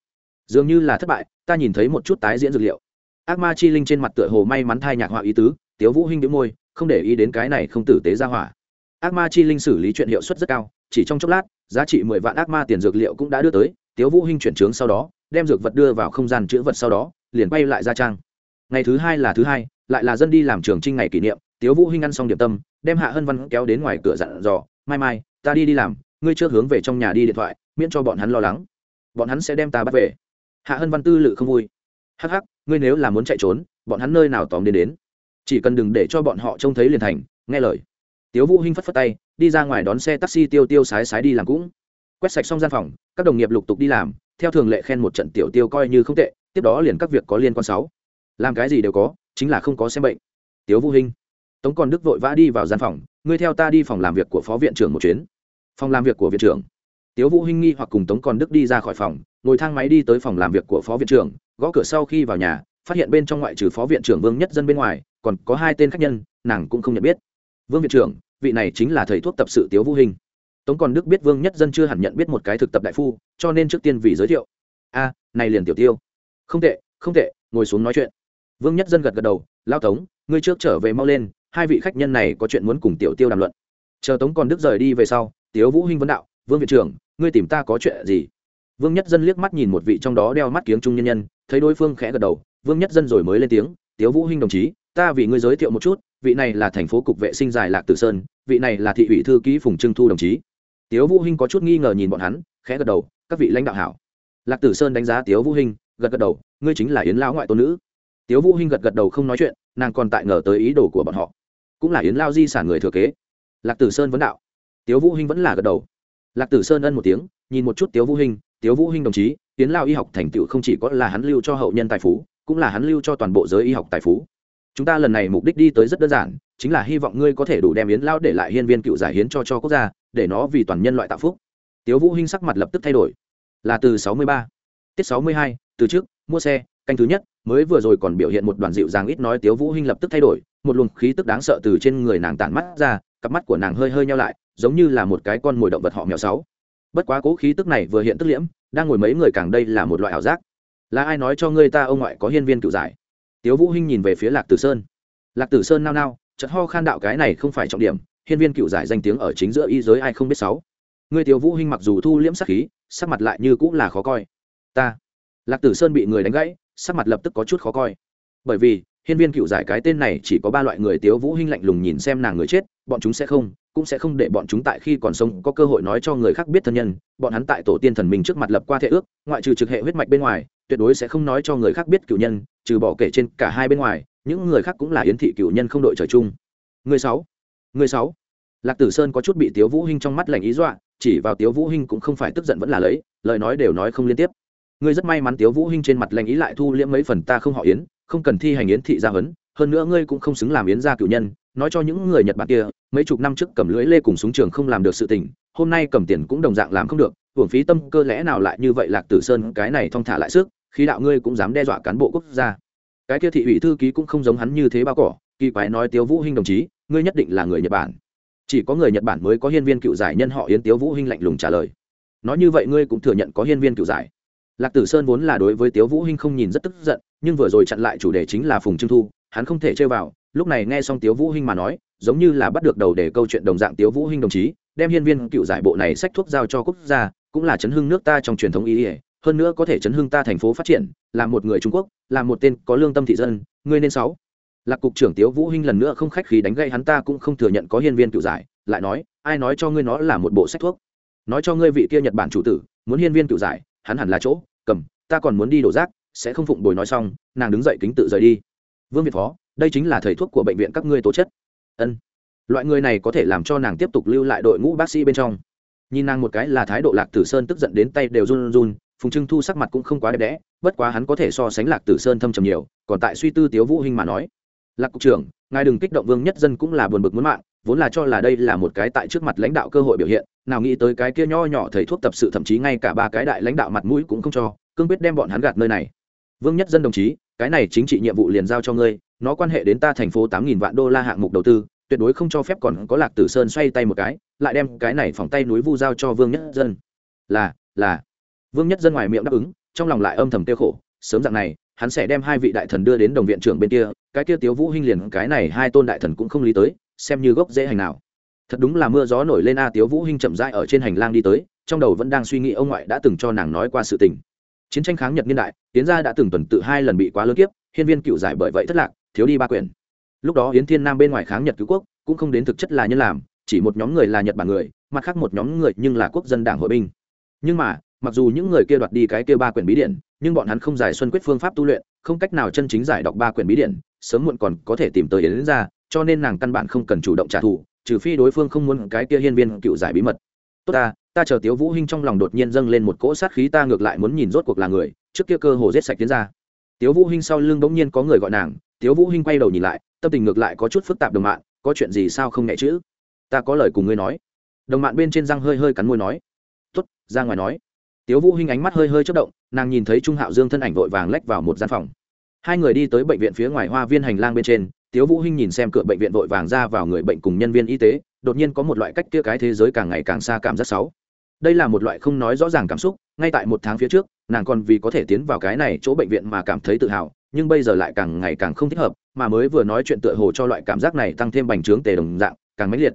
Dường như là thất bại, ta nhìn thấy một chút tái diễn dược liệu. Ác ma chi linh trên mặt tựa hồ may mắn thay nhạc họa ý tứ, tiếu vũ hinh đĩu môi, không để ý đến cái này không tử tế ra hỏa. Ác ma chi linh xử lý chuyện hiệu suất rất cao, chỉ trong chốc lát, giá trị mười vạn ác ma tiền dược liệu cũng đã đưa tới, tiếu vũ hinh chuyển trướng sau đó, đem dược vật đưa vào không gian chữ vật sau đó, liền quay lại ra trang. Ngày thứ hai là thứ hai lại là dân đi làm trường trinh ngày kỷ niệm, tiếu vũ hinh ăn xong điểm tâm, đem hạ hân văn kéo đến ngoài cửa dặn dò, mai mai, ta đi đi làm, ngươi chưa hướng về trong nhà đi điện thoại, miễn cho bọn hắn lo lắng. Bọn hắn sẽ đem ta bắt về. Hạ hân văn tư lự không vui. Hắc hắc, ngươi nếu là muốn chạy trốn, bọn hắn nơi nào tóm đến đến? Chỉ cần đừng để cho bọn họ trông thấy liền thành, nghe lời. Tiếu vũ hinh phất phất tay, đi ra ngoài đón xe taxi tiêu tiêu sái sái đi làm cũng. Quét sạch xong gian phòng, các đồng nghiệp lục tục đi làm, theo thường lệ khen một trận tiểu tiêu coi như không tệ, tiếp đó liền các việc có liên quan sáu làm cái gì đều có chính là không có xem bệnh. Tiếu vũ hinh, tống còn đức vội vã đi vào gian phòng, ngươi theo ta đi phòng làm việc của phó viện trưởng một chuyến. Phòng làm việc của viện trưởng? Tiếu vũ hinh nghi hoặc cùng tống còn đức đi ra khỏi phòng, ngồi thang máy đi tới phòng làm việc của phó viện trưởng, gõ cửa sau khi vào nhà, phát hiện bên trong ngoại trừ phó viện trưởng vương nhất dân bên ngoài, còn có hai tên khách nhân, nàng cũng không nhận biết. Vương viện trưởng, vị này chính là thầy thuốc tập sự tiếu vũ hình tống còn đức biết vương nhất dân chưa hẳn nhận biết một cái thực tập đại phu, cho nên trước tiên vì giới thiệu. A, này liền tiểu tiêu. Không tệ không tệ, ngồi xuống nói chuyện vương nhất dân gật gật đầu lao tống, ngươi trước trở về mau lên, hai vị khách nhân này có chuyện muốn cùng tiểu tiêu đàm luận. Chờ tống còn đức rời đi về sau, tiếu vũ hinh vấn đạo, vương viện trưởng, ngươi tìm ta có chuyện gì? Vương nhất dân liếc mắt nhìn một vị trong đó đeo mắt kiếng trung nhân nhân, thấy đối phương khẽ gật đầu, vương nhất dân rồi mới lên tiếng, tiếu vũ hinh đồng chí, ta vì ngươi giới thiệu một chút, vị này là thành phố cục vệ sinh giải lạc tử sơn, vị này là thị ủy thư ký phùng trưng thu đồng chí. Tiếu vũ hinh có chút nghi ngờ nhìn bọn hắn, khẽ gật đầu, các vị lãnh đạo hảo. Lạc tử sơn đánh giá tiếu vũ hinh, gật gật đầu, ngươi chính là yến lão ngoại tôn nữ tiếu vũ hinh gật gật đầu không nói chuyện, nàng còn tại ngờ tới ý đồ của bọn họ. Cũng là yến lao di sản người thừa kế. Lạc tử sơn vấn đạo. Tiếu vũ hinh vẫn là gật đầu. Lạc tử sơn ân một tiếng, nhìn một chút tiếu vũ hinh. Tiếu vũ hinh đồng chí, yến lao y học thành tựu không chỉ có là hắn lưu cho hậu nhân tài phú, cũng là hắn lưu cho toàn bộ giới y học tài phú. Chúng ta lần này mục đích đi tới rất đơn giản, chính là hy vọng ngươi có thể đủ đem yến lao để lại hiên viên cựu giải hiến cho cho quốc gia, để nó vì toàn nhân loại tạo phúc. Tiếu vũ hinh sắc mặt lập tức thay đổi. Là từ sáu mươi ba, tiết sáu mươi hai, từ trước, mua xe canh thứ nhất, mới vừa rồi còn biểu hiện một đoàn dịu dàng ít nói tiếu vũ hinh lập tức thay đổi, một luồng khí tức đáng sợ từ trên người nàng tản mắt ra, cặp mắt của nàng hơi hơi nhau lại, giống như là một cái con mồi động vật họ mèo sáu. Bất quá cố khí tức này vừa hiện tức liễm, đang ngồi mấy người càng đây là một loại ảo giác. Là ai nói cho ngươi ta ông ngoại có hiên viên cựu giải? Tiếu vũ hinh nhìn về phía lạc tử sơn. Lạc tử sơn nao nao, chợt ho khan đạo cái này không phải trọng điểm, hiên viên cựu giải danh tiếng ở chính giữa y giới ai không biết sáu. Ngươi tiếu vũ hinh mặc dù thu liễm sắc khí, sắc mặt lại như cũng là khó coi. Ta. Lạc tử sơn bị người đánh gãy sắc mặt lập tức có chút khó coi. Bởi vì, hiên viên cựu giải cái tên này chỉ có ba loại người tiếu vũ hinh lạnh lùng nhìn xem nàng người chết, bọn chúng sẽ không, cũng sẽ không để bọn chúng tại khi còn sống có cơ hội nói cho người khác biết thân nhân. Bọn hắn tại tổ tiên thần mình trước mặt lập qua thể ước, ngoại trừ trực hệ huyết mạch bên ngoài, tuyệt đối sẽ không nói cho người khác biết cựu nhân, trừ bỏ kể trên cả hai bên ngoài, những người khác cũng là yến thị cựu nhân không đội trời chung. Người sáu người sáu. Lạc tử sơn có chút bị tiếu vũ hinh trong mắt lạnh ý dọa, chỉ vào tiếu vũ hinh cũng không phải tức giận vẫn là lấy, lời nói đều nói không liên tiếp ngươi rất may mắn tiếu vũ hinh trên mặt lành ý lại thu liễm mấy phần ta không họ yến, không cần thi hành yến thị gia huấn, hơn nữa ngươi cũng không xứng làm yến gia cựu nhân, nói cho những người nhật bản kia, mấy chục năm trước cầm lưỡi lê cùng súng trường không làm được sự tình, hôm nay cầm tiền cũng đồng dạng làm không được, hưởng phí tâm cơ lẽ nào lại như vậy lạc tử sơn, cái này thong thả lại sức, khí đạo ngươi cũng dám đe dọa cán bộ quốc gia. Cái kia thị ủy thư ký cũng không giống hắn như thế bao cỏ, kỳ quái nói tiếu vũ hinh đồng chí, ngươi nhất định là người nhật bản. Chỉ có người nhật bản mới có hiên viên cựu giải nhân họ yến tiếu vũ hinh lạnh lùng trả lời. Nói như vậy ngươi cũng thừa nhận có hiên viên cựu giải lạc tử sơn vốn là đối với tiếu vũ hinh không nhìn rất tức giận, nhưng vừa rồi chặn lại chủ đề chính là phùng trưng thu, hắn không thể chơi vào. Lúc này nghe xong tiếu vũ hinh mà nói, giống như là bắt được đầu để câu chuyện đồng dạng tiếu vũ hinh đồng chí, đem hiên viên cựu giải bộ này sách thuốc giao cho quốc gia, cũng là chấn hưng nước ta trong truyền thống ý ỉa hơn nữa có thể chấn hưng ta thành phố phát triển làm một người trung quốc làm một tên có lương tâm thị dân, ngươi nên sáu. Lạc cục trưởng tiếu vũ hinh lần nữa không khách khí đánh gây hắn ta cũng không thừa nhận có hiên viên cựu giải, lại nói, ai nói cho ngươi nó là một bộ sách thuốc? Nói cho ngươi vị kia nhật bản chủ tử, muốn hiên viên cựu giải, hắn hẳn là chỗ cầm, ta còn muốn đi đổ rác, sẽ không phụng bồi nói xong, nàng đứng dậy kính tự rời đi. Vương việt phó, đây chính là thầy thuốc của bệnh viện các ngươi tố chất. Ân. Loại người này có thể làm cho nàng tiếp tục lưu lại đội ngũ bác sĩ bên trong. Nhìn nàng một cái là thái độ lạc tử sơn tức giận đến tay đều run run, phùng trưng thu sắc mặt cũng không quá đẹp đẽ, bất quá hắn có thể so sánh lạc tử sơn thâm trầm nhiều, còn tại suy tư tiếu vũ hinh mà nói. Lạc cục trưởng, ngài đừng kích động, vương nhất dân cũng là buồn bực muốn mạng vốn là cho là đây là một cái tại trước mặt lãnh đạo cơ hội biểu hiện, nào nghĩ tới cái kia nho nhỏ thầy thuốc tập sự thậm chí ngay cả ba cái đại lãnh đạo mặt mũi cũng không cho, cương quyết đem bọn hắn gạt nơi này. Vương nhất dân đồng chí, cái này chính trị nhiệm vụ liền giao cho ngươi, nó quan hệ đến ta thành phố tám nghìn vạn đô la hạng mục đầu tư, tuyệt đối không cho phép còn có lạc tử sơn xoay tay một cái, lại đem cái này phòng tay núi vu giao cho vương nhất dân. Là là. Vương nhất dân ngoài miệng đáp ứng, trong lòng lại âm thầm tiêu khổ, sớm dạng này, hắn sẽ đem hai vị đại thần đưa đến đồng viện trưởng bên kia, cái kia tiếu vũ hinh liền cái này hai tôn đại thần cũng không lý tới xem như gốc dễ hành nào. Thật đúng là mưa gió nổi lên a tiếu vũ hinh chậm rãi ở trên hành lang đi tới, trong đầu vẫn đang suy nghĩ ông ngoại đã từng cho nàng nói qua sự tình. Chiến tranh kháng nhật niên đại tiến gia đã từng tuần tự hai lần bị quá lớn kiếp, hiên viên cựu giải bởi vậy thất lạc, thiếu đi ba quyền. Lúc đó yến thiên nam bên ngoài kháng nhật cứu quốc, cũng không đến thực chất là nhân làm, chỉ một nhóm người là nhật bản người, mặt khác một nhóm người nhưng là quốc dân đảng hội binh. Nhưng mà, mặc dù những người kia đoạt đi cái kia ba quyển bí điển nhưng bọn hắn không giải xuân quyết phương pháp tu luyện, không cách nào chân chính giải đọc ba quyển bí điển sớm muộn còn có thể tìm tới yến ra cho nên nàng căn bản không cần chủ động trả thù, trừ phi đối phương không muốn cái kia hiên viên cựu giải bí mật. Tốt ta ta chờ tiếu vũ hinh trong lòng đột nhiên dâng lên một cỗ sát khí, ta ngược lại muốn nhìn rốt cuộc là người, trước kia cơ hồ giết sạch tiến ra. Tiếu vũ hinh sau lưng bỗng nhiên có người gọi nàng, tiếu vũ hinh quay đầu nhìn lại, tâm tình ngược lại có chút phức tạp đồng mạng có chuyện gì sao không nhẹ chữ ta có lời cùng ngươi nói. Đồng mạng bên trên răng hơi hơi cắn môi nói. Tốt, ra ngoài nói. Tiếu vũ hinh ánh mắt hơi hơi chớp động, nàng nhìn thấy trung hạo dương thân ảnh vội vàng lách vào một gian phòng. Hai người đi tới bệnh viện phía ngoài hoa viên hành lang bên trên tiếu vũ hinh nhìn xem cửa bệnh viện vội vàng ra vào người bệnh cùng nhân viên y tế, đột nhiên có một loại cách kia cái thế giới càng ngày càng xa cảm giác xấu. Đây là một loại không nói rõ ràng cảm xúc, ngay tại một tháng phía trước, nàng còn vì có thể tiến vào cái này chỗ bệnh viện mà cảm thấy tự hào, nhưng bây giờ lại càng ngày càng không thích hợp, mà mới vừa nói chuyện tựa hồ cho loại cảm giác này tăng thêm bành trướng tề đồng dạng, càng mãnh liệt.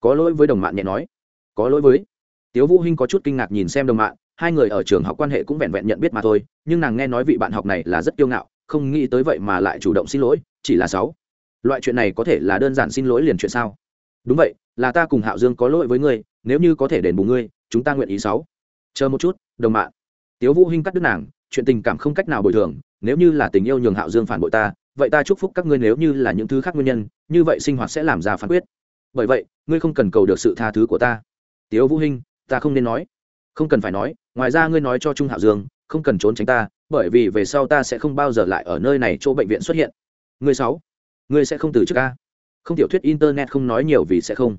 Có lỗi với đồng mạng nhẹ nói. Có lỗi với. Tiếu vũ hinh có chút kinh ngạc nhìn xem đồng mạng, hai người ở trường học quan hệ cũng vẹn vẹn nhận biết mà thôi, nhưng nàng nghe nói vị bạn học này là rất kiêu ngạo, không nghĩ tới vậy mà lại chủ động xin lỗi, chỉ là sáu loại chuyện này có thể là đơn giản xin lỗi liền chuyện sao? Đúng vậy, là ta cùng hạo dương có lỗi với ngươi, nếu như có thể đền bù ngươi, chúng ta nguyện ý sáu. Chờ một chút, đồng mạng. Tiếu vũ hinh cắt đứt nàng, chuyện tình cảm không cách nào bồi thường, nếu như là tình yêu nhường hạo dương phản bội ta, vậy ta chúc phúc các ngươi nếu như là những thứ khác nguyên nhân, như vậy sinh hoạt sẽ làm ra phán quyết. Bởi vậy, ngươi không cần cầu được sự tha thứ của ta. Tiếu vũ hinh, ta không nên nói. Không cần phải nói, ngoài ra ngươi nói cho trung hạo dương, không cần trốn tránh ta, bởi vì về sau ta sẽ không bao giờ lại ở nơi này chỗ bệnh viện xuất hiện. Ngươi sáu ngươi sẽ không từ chức a? Không tiểu thuyết internet không nói nhiều vì sẽ không.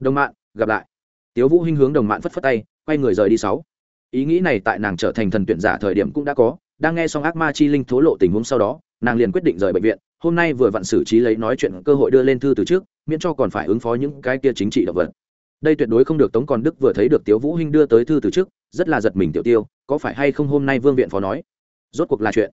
Đồng mạng gặp lại. Tiếu vũ hinh hướng đồng mạng phất phất tay, quay người rời đi sáu. Ý nghĩ này tại nàng trở thành thần tuyển giả thời điểm cũng đã có, đang nghe xong ác ma chi linh thố lộ tình huống sau đó, nàng liền quyết định rời bệnh viện, hôm nay vừa vặn xử trí lấy nói chuyện cơ hội đưa lên thư từ trước, miễn cho còn phải ứng phó những cái kia chính trị động vật. Đây tuyệt đối không được tống còn đức vừa thấy được tiếu vũ hinh đưa tới thư từ trước, rất là giật mình tiểu tiêu, có phải hay không hôm nay vương viện phó nói? Rốt cuộc là chuyện.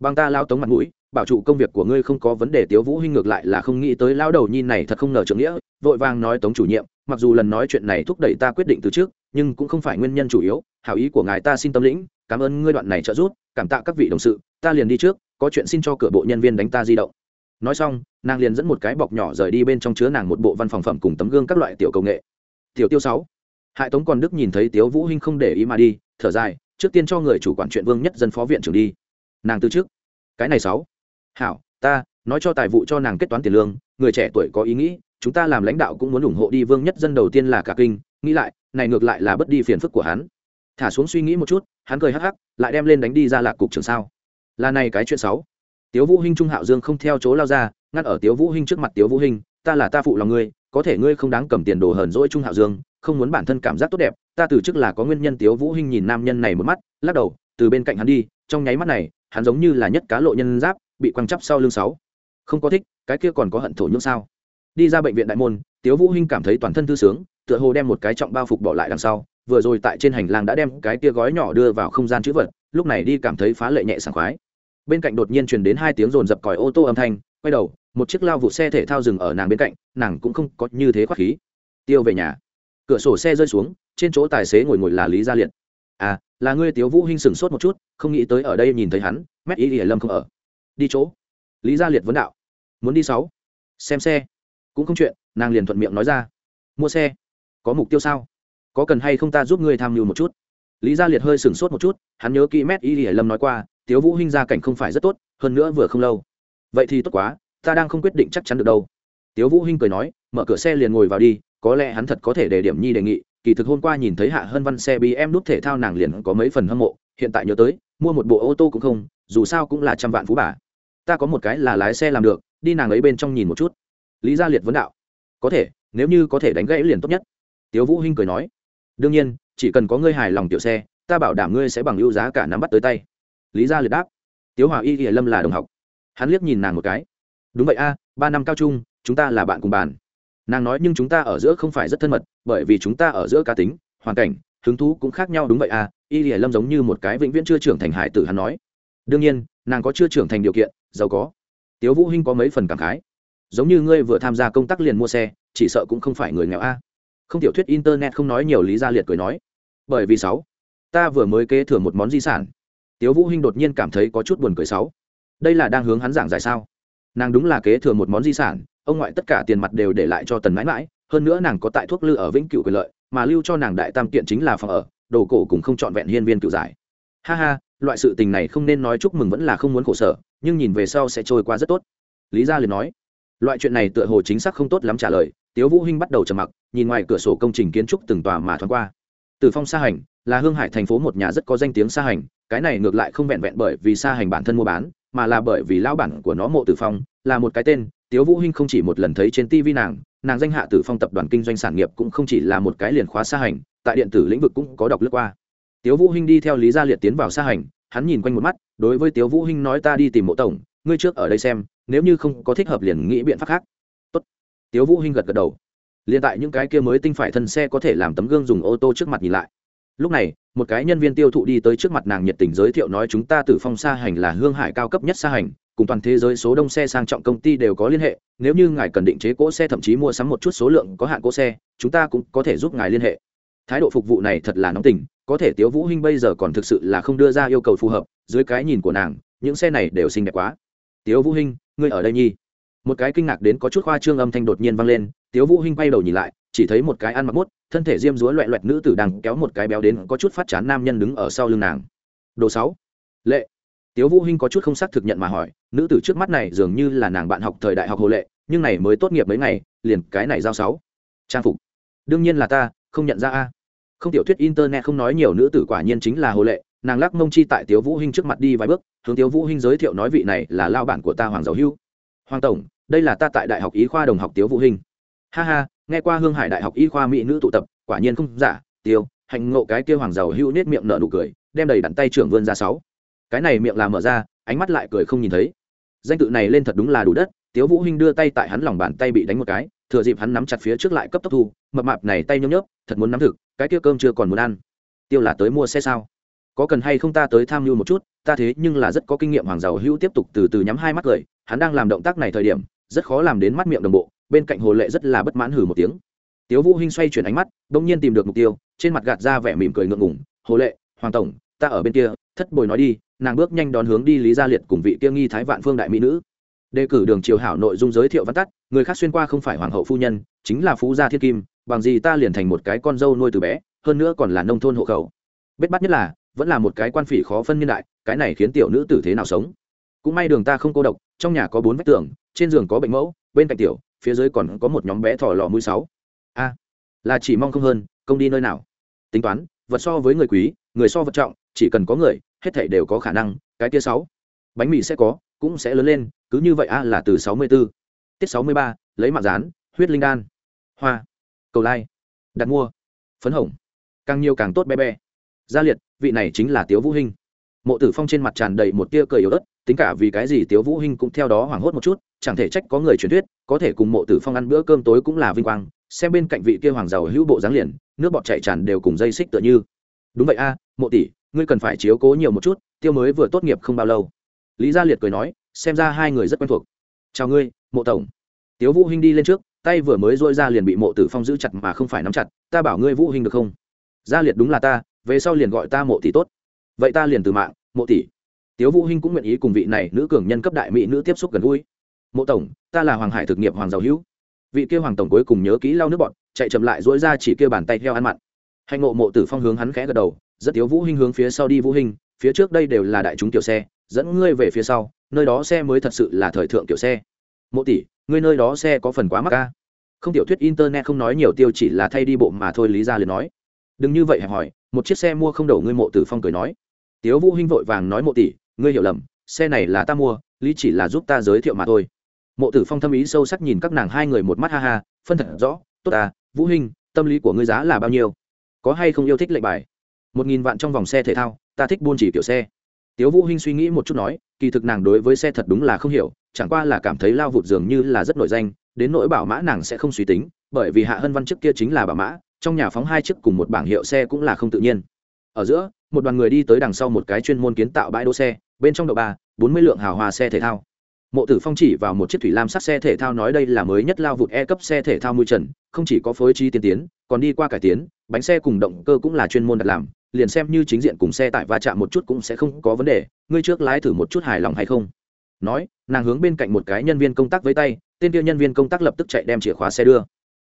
Bằng ta lao tống mặt mũi bảo trụ công việc của ngươi không có vấn đề, tiếu vũ hinh ngược lại là không nghĩ tới lao đầu nhi này thật không ngờ trưởng nghĩa, vội vàng nói tống chủ nhiệm, mặc dù lần nói chuyện này thúc đẩy ta quyết định từ trước, nhưng cũng không phải nguyên nhân chủ yếu, hảo ý của ngài ta xin tâm lĩnh, cảm ơn ngươi đoạn này trợ giúp, cảm tạ các vị đồng sự, ta liền đi trước, có chuyện xin cho cửa bộ nhân viên đánh ta di động. Nói xong, nàng liền dẫn một cái bọc nhỏ rời đi bên trong chứa nàng một bộ văn phòng phẩm cùng tấm gương các loại tiểu công nghệ. Tiểu tiêu sáu. Hại tống còn đức nhìn thấy tiếu vũ hinh không để ý mà đi, thở dài, trước tiên cho người chủ quản chuyện vương nhất dân phó viện trưởng đi. Nàng từ trước. Cái này sáu hảo, ta, nói cho tài vụ cho nàng kết toán tiền lương, người trẻ tuổi có ý nghĩ, chúng ta làm lãnh đạo cũng muốn ủng hộ đi, vương nhất dân đầu tiên là cả kinh, nghĩ lại, này ngược lại là bất đi phiền phức của hắn. Thả xuống suy nghĩ một chút, hắn cười hắc hắc, lại đem lên đánh đi ra lạc cục trường sao. Là này cái chuyện xấu. Tiếu vũ hinh trung hạo dương không theo chỗ lao ra ngắt ở tiếu vũ hinh trước mặt tiếu vũ hinh, ta là ta phụ lòng ngươi, có thể ngươi không đáng cầm tiền đồ hờn dỗi trung hạo dương, không muốn bản thân cảm giác tốt đẹp, ta từ trước là có nguyên nhân tiếu vũ hinh nhìn nam nhân này một mắt, lắc đầu, từ bên cạnh hắn đi, trong nháy mắt này, hắn giống như là nhất cá lộ nhân giáp bị quăng chắp sau lưng sáu. Không có thích, cái kia còn có hận thổ nhưỡng sao? Đi ra bệnh viện đại môn, tiếu vũ hinh cảm thấy toàn thân thư sướng, tựa hồ đem một cái trọng bao phục bỏ lại đằng sau, vừa rồi tại trên hành lang đã đem cái kia gói nhỏ đưa vào không gian chữ vật, lúc này đi cảm thấy phá lệ nhẹ sảng khoái. Bên cạnh đột nhiên truyền đến hai tiếng rồn dập còi ô tô âm thanh, quay đầu, một chiếc lao vụ xe thể thao dừng ở nàng bên cạnh, nàng cũng không có như thế khoác khí. Tiêu về nhà. Cửa sổ xe rơi xuống, trên chỗ tài xế ngồi ngồi là lý gia liệt. À là ngươi tiếu vũ hinh sừng sốt một chút, không nghĩ tới ở đây nhìn thấy hắn, mét ý ỉa lâm không ở đi chỗ. Lý gia liệt vấn đạo. Muốn đi sáu. Xem xe. Cũng không chuyện, nàng liền thuận miệng nói ra. Mua xe. Có mục tiêu sao? Có cần hay không ta giúp ngươi tham mưu một chút? Lý gia liệt hơi sừng sốt một chút, hắn nhớ kỹ mét y hải lâm nói qua, tiếu vũ hinh gia cảnh không phải rất tốt, hơn nữa vừa không lâu. Vậy thì tốt quá, ta đang không quyết định chắc chắn được đâu. Tiếu vũ hinh cười nói, mở cửa xe liền ngồi vào đi, có lẽ hắn thật có thể đề điểm nhi đề nghị, kỳ thực hôm qua nhìn thấy hạ hân văn xe bm nút thể thao nàng liền có mấy phần hâm mộ, hiện tại nhớ tới, mua một bộ ô tô cũng không, dù sao cũng là trăm vạn phú bà ta có một cái là lái xe làm được, đi nàng ấy bên trong nhìn một chút. Lý gia liệt vấn đạo. Có thể, nếu như có thể đánh gãy liền tốt nhất. Tiếu vũ hinh cười nói. Đương nhiên, chỉ cần có ngươi hài lòng tiểu xe, ta bảo đảm ngươi sẽ bằng ưu giá cả nắm bắt tới tay. Lý gia liệt đáp. Tiếu hòa y hiển lâm là đồng học. Hắn liếc nhìn nàng một cái. Đúng vậy a, ba năm cao trung, chúng ta là bạn cùng bàn. Nàng nói nhưng chúng ta ở giữa không phải rất thân mật, bởi vì chúng ta ở giữa cá tính, hoàn cảnh, hứng thú cũng khác nhau đúng vậy a. y hiển lâm giống như một cái vĩnh viễn chưa trưởng thành hải tử hắn nói. Đương nhiên, nàng có chưa trưởng thành điều kiện giàu có. Tiếu vũ hinh có mấy phần cảm khái. Giống như ngươi vừa tham gia công tác liền mua xe, chỉ sợ cũng không phải người nghèo a. Không tiểu thuyết internet không nói nhiều lý gia liệt cười nói. Bởi vì sáu, ta vừa mới kế thừa một món di sản. Tiếu vũ hinh đột nhiên cảm thấy có chút buồn cười sáu. Đây là đang hướng hắn giảng giải sao? Nàng đúng là kế thừa một món di sản, ông ngoại tất cả tiền mặt đều để lại cho tần mãi mãi, hơn nữa nàng có tại thuốc lư ở vĩnh cửu quyền lợi, mà lưu cho nàng đại tam kiện chính là phòng ở, đồ cổ cũng không chọn vẹn hiên viên cửu giải. Ha ha loại sự tình này không nên nói chúc mừng vẫn là không muốn khổ sở, nhưng nhìn về sau sẽ trôi qua rất tốt. Lý gia liền nói, loại chuyện này tựa hồ chính xác không tốt lắm trả lời, tiếu vũ hinh bắt đầu trầm mặc, nhìn ngoài cửa sổ công trình kiến trúc từng tòa mà thoáng qua. Từ phong sa hành, là hương hải thành phố một nhà rất có danh tiếng sa hành, cái này ngược lại không vẹn vẹn bởi vì sa hành bản thân mua bán, mà là bởi vì lão bản của nó mộ tử phong, là một cái tên, tiếu vũ hinh không chỉ một lần thấy trên tv nàng nàng danh hạ tử phong tập đoàn kinh doanh sản nghiệp cũng không chỉ là một cái liền khóa sa hành, tại điện tử lĩnh vực cũng có đọc lướt qua tiếu vũ hinh đi theo lý gia liệt tiến vào xa hành, hắn nhìn quanh một mắt, đối với tiếu vũ hinh nói ta đi tìm mộ tổng, ngươi trước ở đây xem, nếu như không có thích hợp liền nghĩ biện pháp khác. Tốt. Tiếu vũ hinh gật gật đầu. Liền tại những cái kia mới tinh phải thân xe có thể làm tấm gương dùng ô tô trước mặt nhìn lại. Lúc này, một cái nhân viên tiêu thụ đi tới trước mặt nàng nhiệt tình giới thiệu nói chúng ta tử phong xa hành là hương hải cao cấp nhất xa hành, cùng toàn thế giới số đông xe sang trọng công ty đều có liên hệ, nếu như ngài cần định chế cỗ xe thậm chí mua sắm một chút số lượng có hạn cỗ xe, chúng ta cũng có thể giúp ngài liên hệ thái độ phục vụ này thật là nóng tình, có thể tiếu vũ hinh bây giờ còn thực sự là không đưa ra yêu cầu phù hợp, dưới cái nhìn của nàng, những xe này đều xinh đẹp quá. Tiếu vũ hinh, ngươi ở đây nhi. Một cái kinh ngạc đến có chút khoa trương âm thanh đột nhiên vang lên, tiếu vũ hinh quay đầu nhìn lại, chỉ thấy một cái ăn mặc mốt, thân thể diêm dúa loẹ loẹt nữ tử đang kéo một cái béo đến có chút phát chán nam nhân đứng ở sau lưng nàng. Đồ sáu. Lệ. Tiếu vũ hinh có chút không xác thực nhận mà hỏi, nữ tử trước mắt này dường như là nàng bạn học thời đại học hồ lệ, nhưng này mới tốt nghiệp mấy ngày, liền cái này giao sáu. Trang phục. Đương nhiên là ta, không nhận ra a không tiểu thuyết internet không nói nhiều nữ tử quả nhiên chính là hồ lệ, nàng lắc mông chi tại tiếu vũ hinh trước mặt đi vài bước, hướng tiếu vũ hinh giới thiệu nói vị này là lao bản của ta hoàng giàu hưu. Hoàng tổng, đây là ta tại đại học y khoa đồng học tiếu vũ hinh. Ha ha, nghe qua hương hải đại học y khoa mỹ nữ tụ tập, quả nhiên không giả tiêu hạnh ngộ cái kia hoàng giàu hưu nết miệng nở nụ cười, đem đầy đặn tay trưởng vươn ra sáu. Cái này miệng là mở ra, ánh mắt lại cười không nhìn thấy. Danh tự này lên thật đúng là đủ đất tiếu vũ hinh đưa tay tại hắn lòng bàn tay bị đánh một cái, thừa dịp hắn nắm chặt phía trước lại cấp tốc thu, mập mạp này tay nhớp nhớp, thật muốn nắm thực, cái kia cơm chưa còn muốn ăn. Tiêu là tới mua xe sao? Có cần hay không ta tới tham mưu một chút, ta thế nhưng là rất có kinh nghiệm hoàng giàu hữu tiếp tục từ từ nhắm hai mắt cười, hắn đang làm động tác này thời điểm, rất khó làm đến mắt miệng đồng bộ, bên cạnh hồ lệ rất là bất mãn hừ một tiếng. Tiếu vũ hinh xoay chuyển ánh mắt đông nhiên tìm được mục tiêu, trên mặt gạt ra vẻ mỉm cười ngượng ngùng, hồ lệ, hoàng tổng, ta ở bên kia, thất bồi nói đi. Nàng bước nhanh đón hướng đi lý gia liệt cùng vị kia nghi thái vạn phương đại mỹ nữ đề cử đường triều hảo nội dung giới thiệu văn tắt, người khác xuyên qua không phải hoàng hậu phu nhân, chính là phú gia thiên kim, bằng gì ta liền thành một cái con dâu nuôi từ bé, hơn nữa còn là nông thôn hộ khẩu. Bết bắt nhất là, vẫn là một cái quan phỉ khó phân niên đại, cái này khiến tiểu nữ tử thế nào sống? Cũng may đường ta không cô độc, trong nhà có bốn vách tường, trên giường có bệnh mẫu, bên cạnh tiểu, phía dưới còn có một nhóm bé thỏ lò mũi sáu. A, là chỉ mong không hơn, công đi nơi nào? Tính toán, vật so với người quý, người so vật trọng, chỉ cần có người, hết thảy đều có khả năng, cái kia sáu. Bánh mì sẽ có cũng sẽ lớn lên, cứ như vậy a là từ sáu mươi 64. tiết sáu mươi ba, lấy mạng rán huyết linh đan. Hoa. Cầu lai. Đặt mua. Phấn hồng. Càng nhiều càng tốt bé bé. Gia liệt, vị này chính là tiếu vũ hinh. Mộ tử phong trên mặt tràn đầy một tia cười yếu ớt, tính cả vì cái gì tiếu vũ hinh cũng theo đó hoảng hốt một chút, chẳng thể trách có người truyền thuyết, có thể cùng mộ tử phong ăn bữa cơm tối cũng là vinh quang, xem bên cạnh vị kia hoàng giàu hữu bộ dáng liền, nước bọt chảy tràn đều cùng dây xích tựa như. Đúng vậy a, mộ tỷ, ngươi cần phải chiếu cố nhiều một chút, tiêu mới vừa tốt nghiệp không bao lâu lý gia liệt cười nói, xem ra hai người rất quen thuộc. Chào ngươi, mộ tổng. Tiếu vũ hinh đi lên trước, tay vừa mới duỗi ra liền bị mộ tử phong giữ chặt mà không phải nắm chặt, ta bảo ngươi vũ hinh được không? Gia liệt đúng là ta, về sau liền gọi ta mộ tỷ tốt. Vậy ta liền từ mạng, mộ tỷ. Tiếu vũ hinh cũng nguyện ý cùng vị này nữ cường nhân cấp đại mỹ nữ tiếp xúc gần gũi. Mộ tổng, ta là hoàng hải thực nghiệp hoàng giàu hữu. Vị kia hoàng tổng cuối cùng nhớ kỹ lau nước bọn, chạy chậm lại dỗi ra chỉ kia bàn tay theo ăn mặn. Hành ngộ mộ tử phong hướng hắn khẽ gật đầu, rất tiếu vũ hinh hướng phía sau đi vũ hinh, phía trước đây đều là đại chúng tiểu xe dẫn ngươi về phía sau, nơi đó xe mới thật sự là thời thượng kiểu xe. Mộ tỷ, ngươi nơi đó xe có phần quá mắc ca. Không tiểu thuyết internet không nói nhiều tiêu chỉ là thay đi bộ mà thôi, lý ra liền nói. Đừng như vậy hẹp hỏi một chiếc xe mua không đầu ngươi mộ tử phong cười nói. Tiếu vũ hinh vội vàng nói mộ tỷ, ngươi hiểu lầm, xe này là ta mua, lý chỉ là giúp ta giới thiệu mà thôi. Mộ tử phong thâm ý sâu sắc nhìn các nàng hai người một mắt ha ha, phân thật rõ, tốt à vũ hinh, tâm lý của ngươi giá là bao nhiêu? Có hay không yêu thích lệnh bài? Một nghìn vạn trong vòng xe thể thao, ta thích buôn chỉ kiểu xe tiếu vũ hinh suy nghĩ một chút nói, kỳ thực nàng đối với xe thật đúng là không hiểu, chẳng qua là cảm thấy lao vụt dường như là rất nổi danh, đến nỗi bảo mã nàng sẽ không suy tính, bởi vì hạ hân văn trước kia chính là bảo mã, trong nhà phóng hai chiếc cùng một bảng hiệu xe cũng là không tự nhiên. Ở giữa, một đoàn người đi tới đằng sau một cái chuyên môn kiến tạo bãi đỗ xe, bên trong độ ba, bốn mươi lượng hào hòa xe thể thao. Mộ tử phong chỉ vào một chiếc thủy lam sắc xe thể thao nói đây là mới nhất lao vụt e cấp xe thể thao mui trần, không chỉ có phối trí tiên tiến, còn đi qua cải tiến, bánh xe cùng động cơ cũng là chuyên môn đặt làm liền xem như chính diện cùng xe tải va chạm một chút cũng sẽ không có vấn đề, ngươi trước lái thử một chút hài lòng hay không? Nói, nàng hướng bên cạnh một cái nhân viên công tác với tay, tên kia nhân viên công tác lập tức chạy đem chìa khóa xe đưa.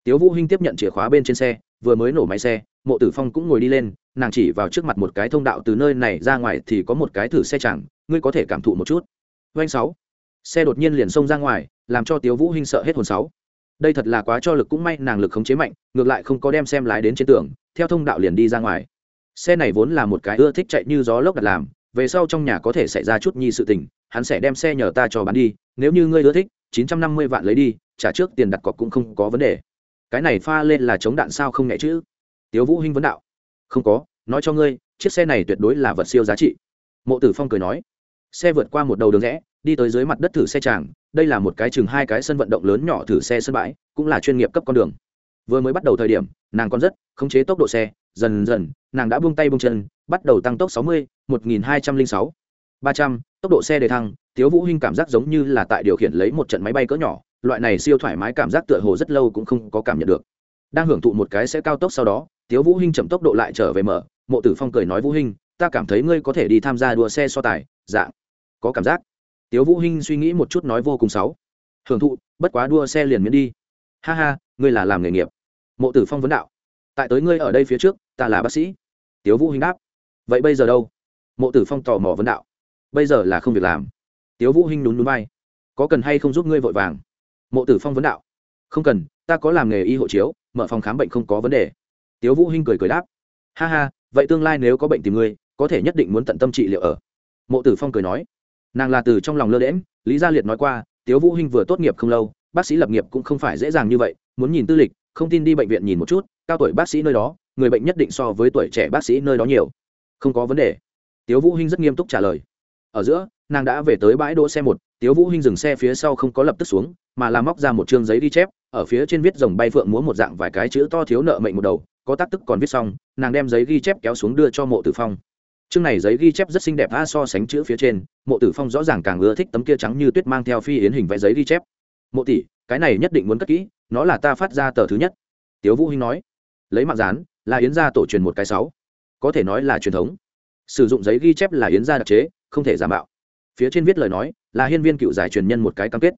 Tiếu vũ hinh tiếp nhận chìa khóa bên trên xe, vừa mới nổ máy xe, mộ tử phong cũng ngồi đi lên, nàng chỉ vào trước mặt một cái thông đạo từ nơi này ra ngoài thì có một cái thử xe chẳng ngươi có thể cảm thụ một chút. Doanh sáu. Xe đột nhiên liền xông ra ngoài, làm cho tiếu vũ hinh sợ hết hồn sáu. Đây thật là quá cho lực cũng may, nàng lực khống chế mạnh, ngược lại không có đem xem lái đến trên tường, theo thông đạo liền đi ra ngoài xe này vốn là một cái ưa thích chạy như gió lốc đặt làm, về sau trong nhà có thể xảy ra chút nhi sự tình, hắn sẽ đem xe nhờ ta cho bán đi, nếu như ngươi ưa thích, chín trăm năm mươi vạn lấy đi, trả trước tiền đặt cọc cũng không có vấn đề. Cái này pha lên là chống đạn sao không nhẹ chứ? Tiếu vũ hinh vấn đạo. Không có, nói cho ngươi, chiếc xe này tuyệt đối là vật siêu giá trị. Mộ tử phong cười nói. Xe vượt qua một đầu đường rẽ, đi tới dưới mặt đất thử xe tràng, đây là một cái chừng hai cái sân vận động lớn nhỏ thử xe sân bãi, cũng là chuyên nghiệp cấp con đường. Vừa mới bắt đầu thời điểm, nàng còn rất khống chế tốc độ xe dần dần, nàng đã buông tay buông chân, bắt đầu tăng tốc sáu mươi, một nghìn hai trăm linh sáu. ba trăm, tốc độ xe đề thăng, tiếu vũ hinh cảm giác giống như là tại điều khiển lấy một trận máy bay cỡ nhỏ, loại này siêu thoải mái cảm giác tựa hồ rất lâu cũng không có cảm nhận được. Đang hưởng thụ một cái sẽ cao tốc sau đó, tiếu vũ hinh chậm tốc độ lại trở về mở, mộ tử phong cười nói vũ hinh, ta cảm thấy ngươi có thể đi tham gia đua xe so tài. Dạng có cảm giác. Tiếu vũ hinh suy nghĩ một chút nói vô cùng xấu. Hưởng thụ, bất quá đua xe liền miễn đi. Ha ha, ngươi là làm nghề nghiệp. Mộ tử phong vấn đạo tại tới ngươi ở đây phía trước, ta là bác sĩ. Tiếu vũ hinh đáp. Vậy bây giờ đâu? Mộ tử phong tò mò vấn đạo. Bây giờ là không việc làm. Tiếu vũ hinh nún nhún vai. Có cần hay không giúp ngươi vội vàng? Mộ tử phong vấn đạo. Không cần, ta có làm nghề y hộ chiếu, mở phòng khám bệnh không có vấn đề. Tiếu vũ hinh cười cười đáp. Ha ha, vậy tương lai nếu có bệnh tìm ngươi, có thể nhất định muốn tận tâm trị liệu ở. Mộ tử phong cười nói. Nàng là từ trong lòng lơ đễm lý gia liệt nói qua, tiếu vũ hinh vừa tốt nghiệp không lâu, bác sĩ lập nghiệp cũng không phải dễ dàng như vậy, muốn nhìn tư lịch, không tin đi bệnh viện nhìn một chút cao tuổi bác sĩ nơi đó, người bệnh nhất định so với tuổi trẻ bác sĩ nơi đó nhiều. Không có vấn đề. Tiếu vũ hinh rất nghiêm túc trả lời. Ở giữa, nàng đã về tới bãi đỗ xe một, tiếu vũ hinh dừng xe phía sau không có lập tức xuống, mà là móc ra một chương giấy ghi chép, ở phía trên viết rồng bay phượng múa một dạng vài cái chữ to thiếu nợ mệnh một đầu, có tác tức còn viết xong, nàng đem giấy ghi chép kéo xuống đưa cho mộ tử phong. Chương này giấy ghi chép rất xinh đẹp a, so sánh chữ phía trên, mộ tử phong rõ ràng càng ưa thích tấm kia trắng như tuyết mang theo phi yến hình vẽ giấy ghi chép. Mộ tỷ, cái này nhất định muốn cất kỹ, nó là ta phát ra tờ thứ nhất. Tiếu vũ hinh nói lấy mạng dán là yến gia tổ truyền một cái sáu. Có thể nói là truyền thống. Sử dụng giấy ghi chép là yến gia đặc chế, không thể giả mạo. Phía trên viết lời nói, là hiên viên cựu giải truyền nhân một cái cam kết.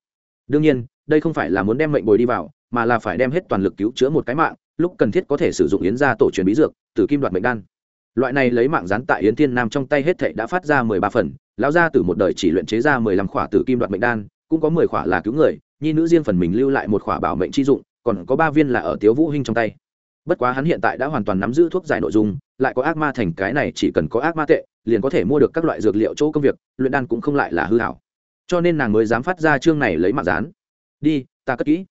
Đương nhiên, đây không phải là muốn đem mệnh bồi đi vào, mà là phải đem hết toàn lực cứu chữa một cái mạng, lúc cần thiết có thể sử dụng yến gia tổ truyền bí dược, từ kim đoạt mệnh đan. Loại này lấy mạng rán tại yến thiên nam trong tay hết thệ đã phát ra mười ba phần, lão gia từ một đời chỉ luyện chế ra mười lăm khỏa tử kim đoạt mệnh đan, cũng có mười khỏa là cứu người, nhi nữ riêng phần mình lưu lại một khỏa bảo mệnh chi dụng, còn có ba viên là ở tiếu vũ hinh trong tay bất quá hắn hiện tại đã hoàn toàn nắm giữ thuốc giải nội dung, lại có ác ma thành cái này chỉ cần có ác ma tệ, liền có thể mua được các loại dược liệu chỗ công việc, luyện đan cũng không lại là hư hảo. Cho nên nàng mới dám phát ra chương này lấy mạng dán đi, ta cất kỹ.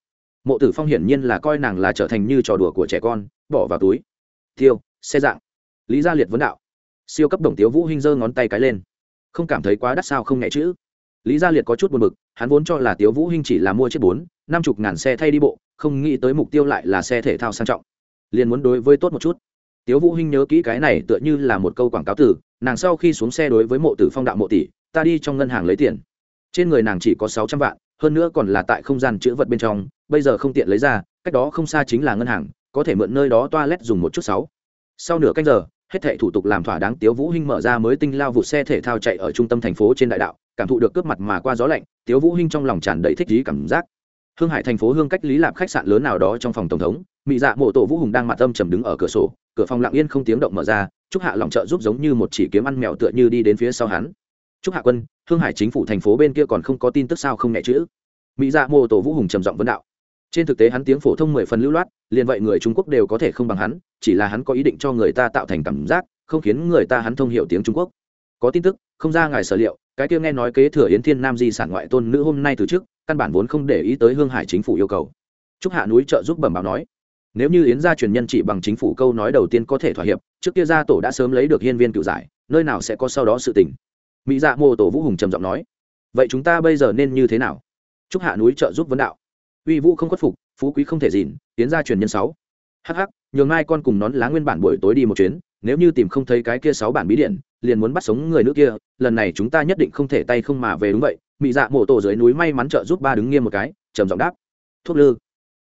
Mộ tử phong hiển nhiên là coi nàng là trở thành như trò đùa của trẻ con, bỏ vào túi. Tiêu xe dạng. Lý gia liệt vấn đạo. Siêu cấp đồng tiếu vũ hinh giơ ngón tay cái lên. Không cảm thấy quá đắt sao không nhẹ chữ lý gia liệt có chút buồn bực, hắn vốn cho là tiếu vũ hinh chỉ là mua chiếc bốn, năm chục ngàn xe thay đi bộ, không nghĩ tới mục tiêu lại là xe thể thao sang trọng liền muốn đối với tốt một chút. Tiếu vũ hinh nhớ kỹ cái này tựa như là một câu quảng cáo từ, nàng sau khi xuống xe đối với mộ tử phong đạo mộ tỷ, ta đi trong ngân hàng lấy tiền. Trên người nàng chỉ có sáu trăm vạn, hơn nữa còn là tại không gian chữ vật bên trong, bây giờ không tiện lấy ra, cách đó không xa chính là ngân hàng, có thể mượn nơi đó toilet dùng một chút sáu. Sau nửa canh giờ, hết thảy thủ tục làm thỏa đáng tiếu vũ hinh mở ra mới tinh lao vụ xe thể thao chạy ở trung tâm thành phố trên đại đạo, cảm thụ được cướp mặt mà qua gió lạnh, tiếu vũ hinh trong lòng tràn đầy thích ý cảm giác. Hương hải thành phố hương cách lý lạp khách sạn lớn nào đó trong phòng tổng thống mỹ dạ mộ tổ vũ hùng đang mặt âm trầm đứng ở cửa sổ, cửa phòng lặng yên không tiếng động mở ra, trúc hạ lòng trợ giúp giống như một chỉ kiếm ăn mèo tựa như đi đến phía sau hắn. Trúc hạ quân, hương hải chính phủ thành phố bên kia còn không có tin tức sao không nhẹ chữ mỹ dạ mộ tổ vũ hùng trầm giọng vấn đạo. Trên thực tế hắn tiếng phổ thông mười phần lưu loát, liền vậy người trung quốc đều có thể không bằng hắn, chỉ là hắn có ý định cho người ta tạo thành cảm giác, không khiến người ta hắn thông hiểu tiếng trung quốc. Có tin tức, không ra ngài sở liệu, cái kia nghe nói kế thừa yến thiên nam di sản ngoại tôn nữ hôm nay từ trước căn bản vốn không để ý tới hương hải chính phủ yêu cầu. Trúc hạ núi trợ giúp bẩm báo nói nếu như yến gia truyền nhân chỉ bằng chính phủ câu nói đầu tiên có thể thỏa hiệp, trước kia gia tổ đã sớm lấy được hiên viên cựu giải, nơi nào sẽ có sau đó sự tình? Mỹ dạ mô tổ vũ hùng trầm giọng nói. Vậy chúng ta bây giờ nên như thế nào? Trúc hạ núi trợ giúp vấn đạo. Uy vũ không khuất phục, phú quý không thể dìn yến gia truyền nhân sáu. Hh nhường mai con cùng nón lá nguyên bản buổi tối đi một chuyến, nếu như tìm không thấy cái kia sáu bản bí điện, liền muốn bắt sống người nữ kia, lần này chúng ta nhất định không thể tay không mà về đúng vậy. Mỹ dạ mộ tổ dưới núi may mắn trợ giúp ba đứng nghiêm một cái, trầm giọng đáp. Thuốc lư.